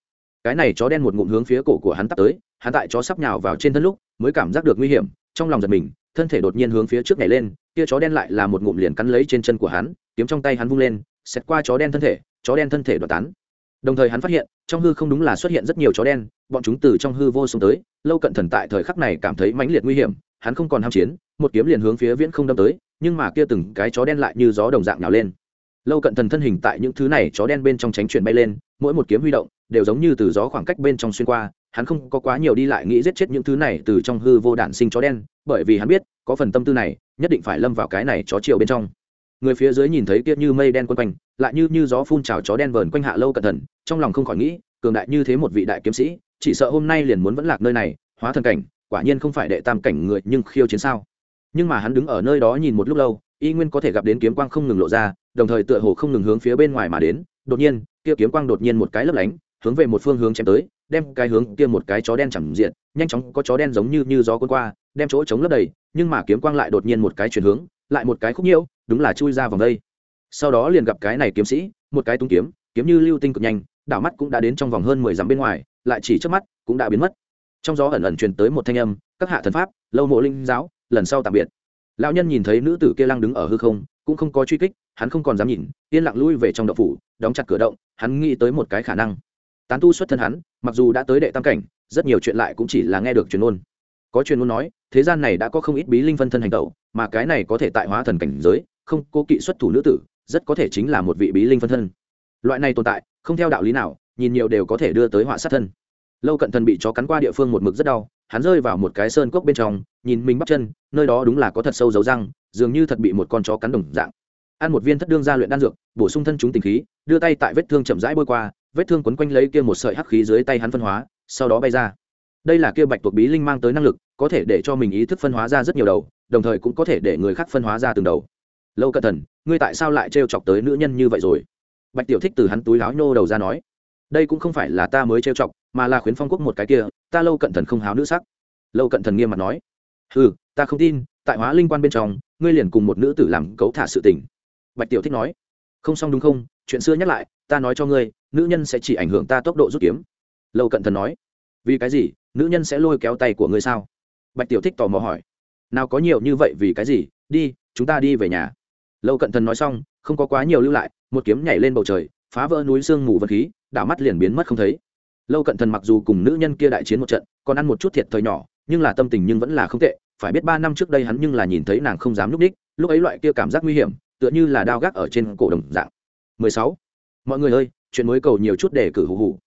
Cái này chó đen một ngụm hướng phía cổ của hắn tắt tới, hắn tại chó sắp nhào vào trên thân lúc, mới cảm giác được nguy hiểm, trong lòng giật mình, thân thể đột nhiên hướng phía trước nhảy lên, kia chó đen lại là một ngụm liền cắn lấy trên chân của hắn, kiếm trong tay hắn vung lên xét qua chó đen thân thể, chó đen thân thể đoạt tán. Đồng thời hắn phát hiện, trong hư không đúng là xuất hiện rất nhiều chó đen, bọn chúng từ trong hư vô xuống tới, lâu cận thần tại thời khắc này cảm thấy mãnh liệt nguy hiểm, hắn không còn ham chiến một kiếm liền hướng phía viễn không đâm tới, nhưng mà kia từng cái chó đen lại như gió đồng dạng nào lên. Lâu cận thần thân hình tại những thứ này chó đen bên trong tránh chuyển bay lên, mỗi một kiếm huy động đều giống như từ gió khoảng cách bên trong xuyên qua, hắn không có quá nhiều đi lại nghĩ giết chết những thứ này từ trong hư vô đản sinh chó đen, bởi vì hắn biết, có phần tâm tư này, nhất định phải lâm vào cái này chó chiều bên trong. Người phía dưới nhìn thấy kia như mây đen quấn quanh, lại như như gió phun trào chó đen vờn quanh hạ lâu cẩn thận trong lòng không khỏi nghĩ, cường đại như thế một vị đại kiếm sĩ, chỉ sợ hôm nay liền muốn vẫn lạc nơi này, hóa thần cảnh, quả nhiên không phải đệ tam cảnh người nhưng khiêu chiến sao? Nhưng mà hắn đứng ở nơi đó nhìn một lúc lâu, y nguyên có thể gặp đến kiếm quang không ngừng lộ ra, đồng thời tựa hồ không ngừng hướng phía bên ngoài mà đến. Đột nhiên, kia kiếm quang đột nhiên một cái lấp lánh, hướng về một phương hướng chém tới, đem cái hướng kia một cái chó đen chẳng diện, nhanh chóng có chó đen giống như như gió cuốn qua, đem chỗ chống lấp đầy, nhưng mà kiếm quang lại đột nhiên một cái chuyển hướng, lại một cái khúc nhiễu, đúng là chui ra vòng đây. Sau đó liền gặp cái này kiếm sĩ, một cái tung kiếm kiếm như lưu tinh cực nhanh, đảo mắt cũng đã đến trong vòng hơn mười dặm bên ngoài, lại chỉ trước mắt cũng đã biến mất. Trong gió ẩn ẩn truyền tới một thanh âm, các hạ thần pháp, lâu mộ linh giáo lần sau tạm biệt. Lão nhân nhìn thấy nữ tử kia lăng đứng ở hư không, cũng không có truy kích, hắn không còn dám nhìn, yên lặng lui về trong động phủ, đóng chặt cửa động, hắn nghĩ tới một cái khả năng. Tán tu xuất thân hắn, mặc dù đã tới đệ tam cảnh, rất nhiều chuyện lại cũng chỉ là nghe được truyền ôn có truyền ôn nói, thế gian này đã có không ít bí linh phân thân hành tẩu, mà cái này có thể tại hóa thần cảnh giới, không cố kỵ xuất thủ nữ tử, rất có thể chính là một vị bí linh phân thân. Loại này tồn tại, không theo đạo lý nào, nhìn nhiều đều có thể đưa tới họa sát thân. Lâu cận thần bị chó cắn qua địa phương một mực rất đau hắn rơi vào một cái sơn cốc bên trong, nhìn mình bắp chân, nơi đó đúng là có thật sâu dấu răng, dường như thật bị một con chó cắn đồng dạng. Ăn một viên thất đương gia luyện đan dược, bổ sung thân chúng tình khí, đưa tay tại vết thương chậm rãi bôi qua, vết thương quấn quanh lấy kia một sợi hắc khí dưới tay hắn phân hóa, sau đó bay ra. Đây là kia bạch tuộc bí linh mang tới năng lực, có thể để cho mình ý thức phân hóa ra rất nhiều đầu, đồng thời cũng có thể để người khác phân hóa ra từng đầu. Lâu cẩn thần ngươi tại sao lại trêu chọc tới nữ nhân như vậy rồi? Bạch tiểu thích từ hắn túi láo nhô đầu ra nói, đây cũng không phải là ta mới trêu chọc mà là khuyến phong quốc một cái kia, ta lâu cận thần không háo nữ sắc. Lâu cận thần nghiêm mặt nói ừ ta không tin, tại hóa linh quan bên trong, ngươi liền cùng một nữ tử làm cấu thả sự tình. Bạch tiểu thích nói, không xong đúng không? Chuyện xưa nhắc lại, ta nói cho ngươi, nữ nhân sẽ chỉ ảnh hưởng ta tốc độ rút kiếm. Lâu cận thần nói, vì cái gì? Nữ nhân sẽ lôi kéo tay của ngươi sao? Bạch tiểu thích tò mò hỏi, nào có nhiều như vậy vì cái gì? Đi, chúng ta đi về nhà. Lâu cận thần nói xong, không có quá nhiều lưu lại, một kiếm nhảy lên bầu trời, phá vỡ núi sương mù vật khí, đảo mắt liền biến mất không thấy lâu cận thần mặc dù cùng nữ nhân kia đại chiến một trận, còn ăn một chút thiệt thời nhỏ, nhưng là tâm tình nhưng vẫn là không tệ. Phải biết ba năm trước đây hắn nhưng là nhìn thấy nàng không dám núp đích lúc ấy loại kia cảm giác nguy hiểm, tựa như là đao gác ở trên cổ đồng dạng. 16. mọi người ơi, chuyện mới cầu nhiều chút để cử hù hù.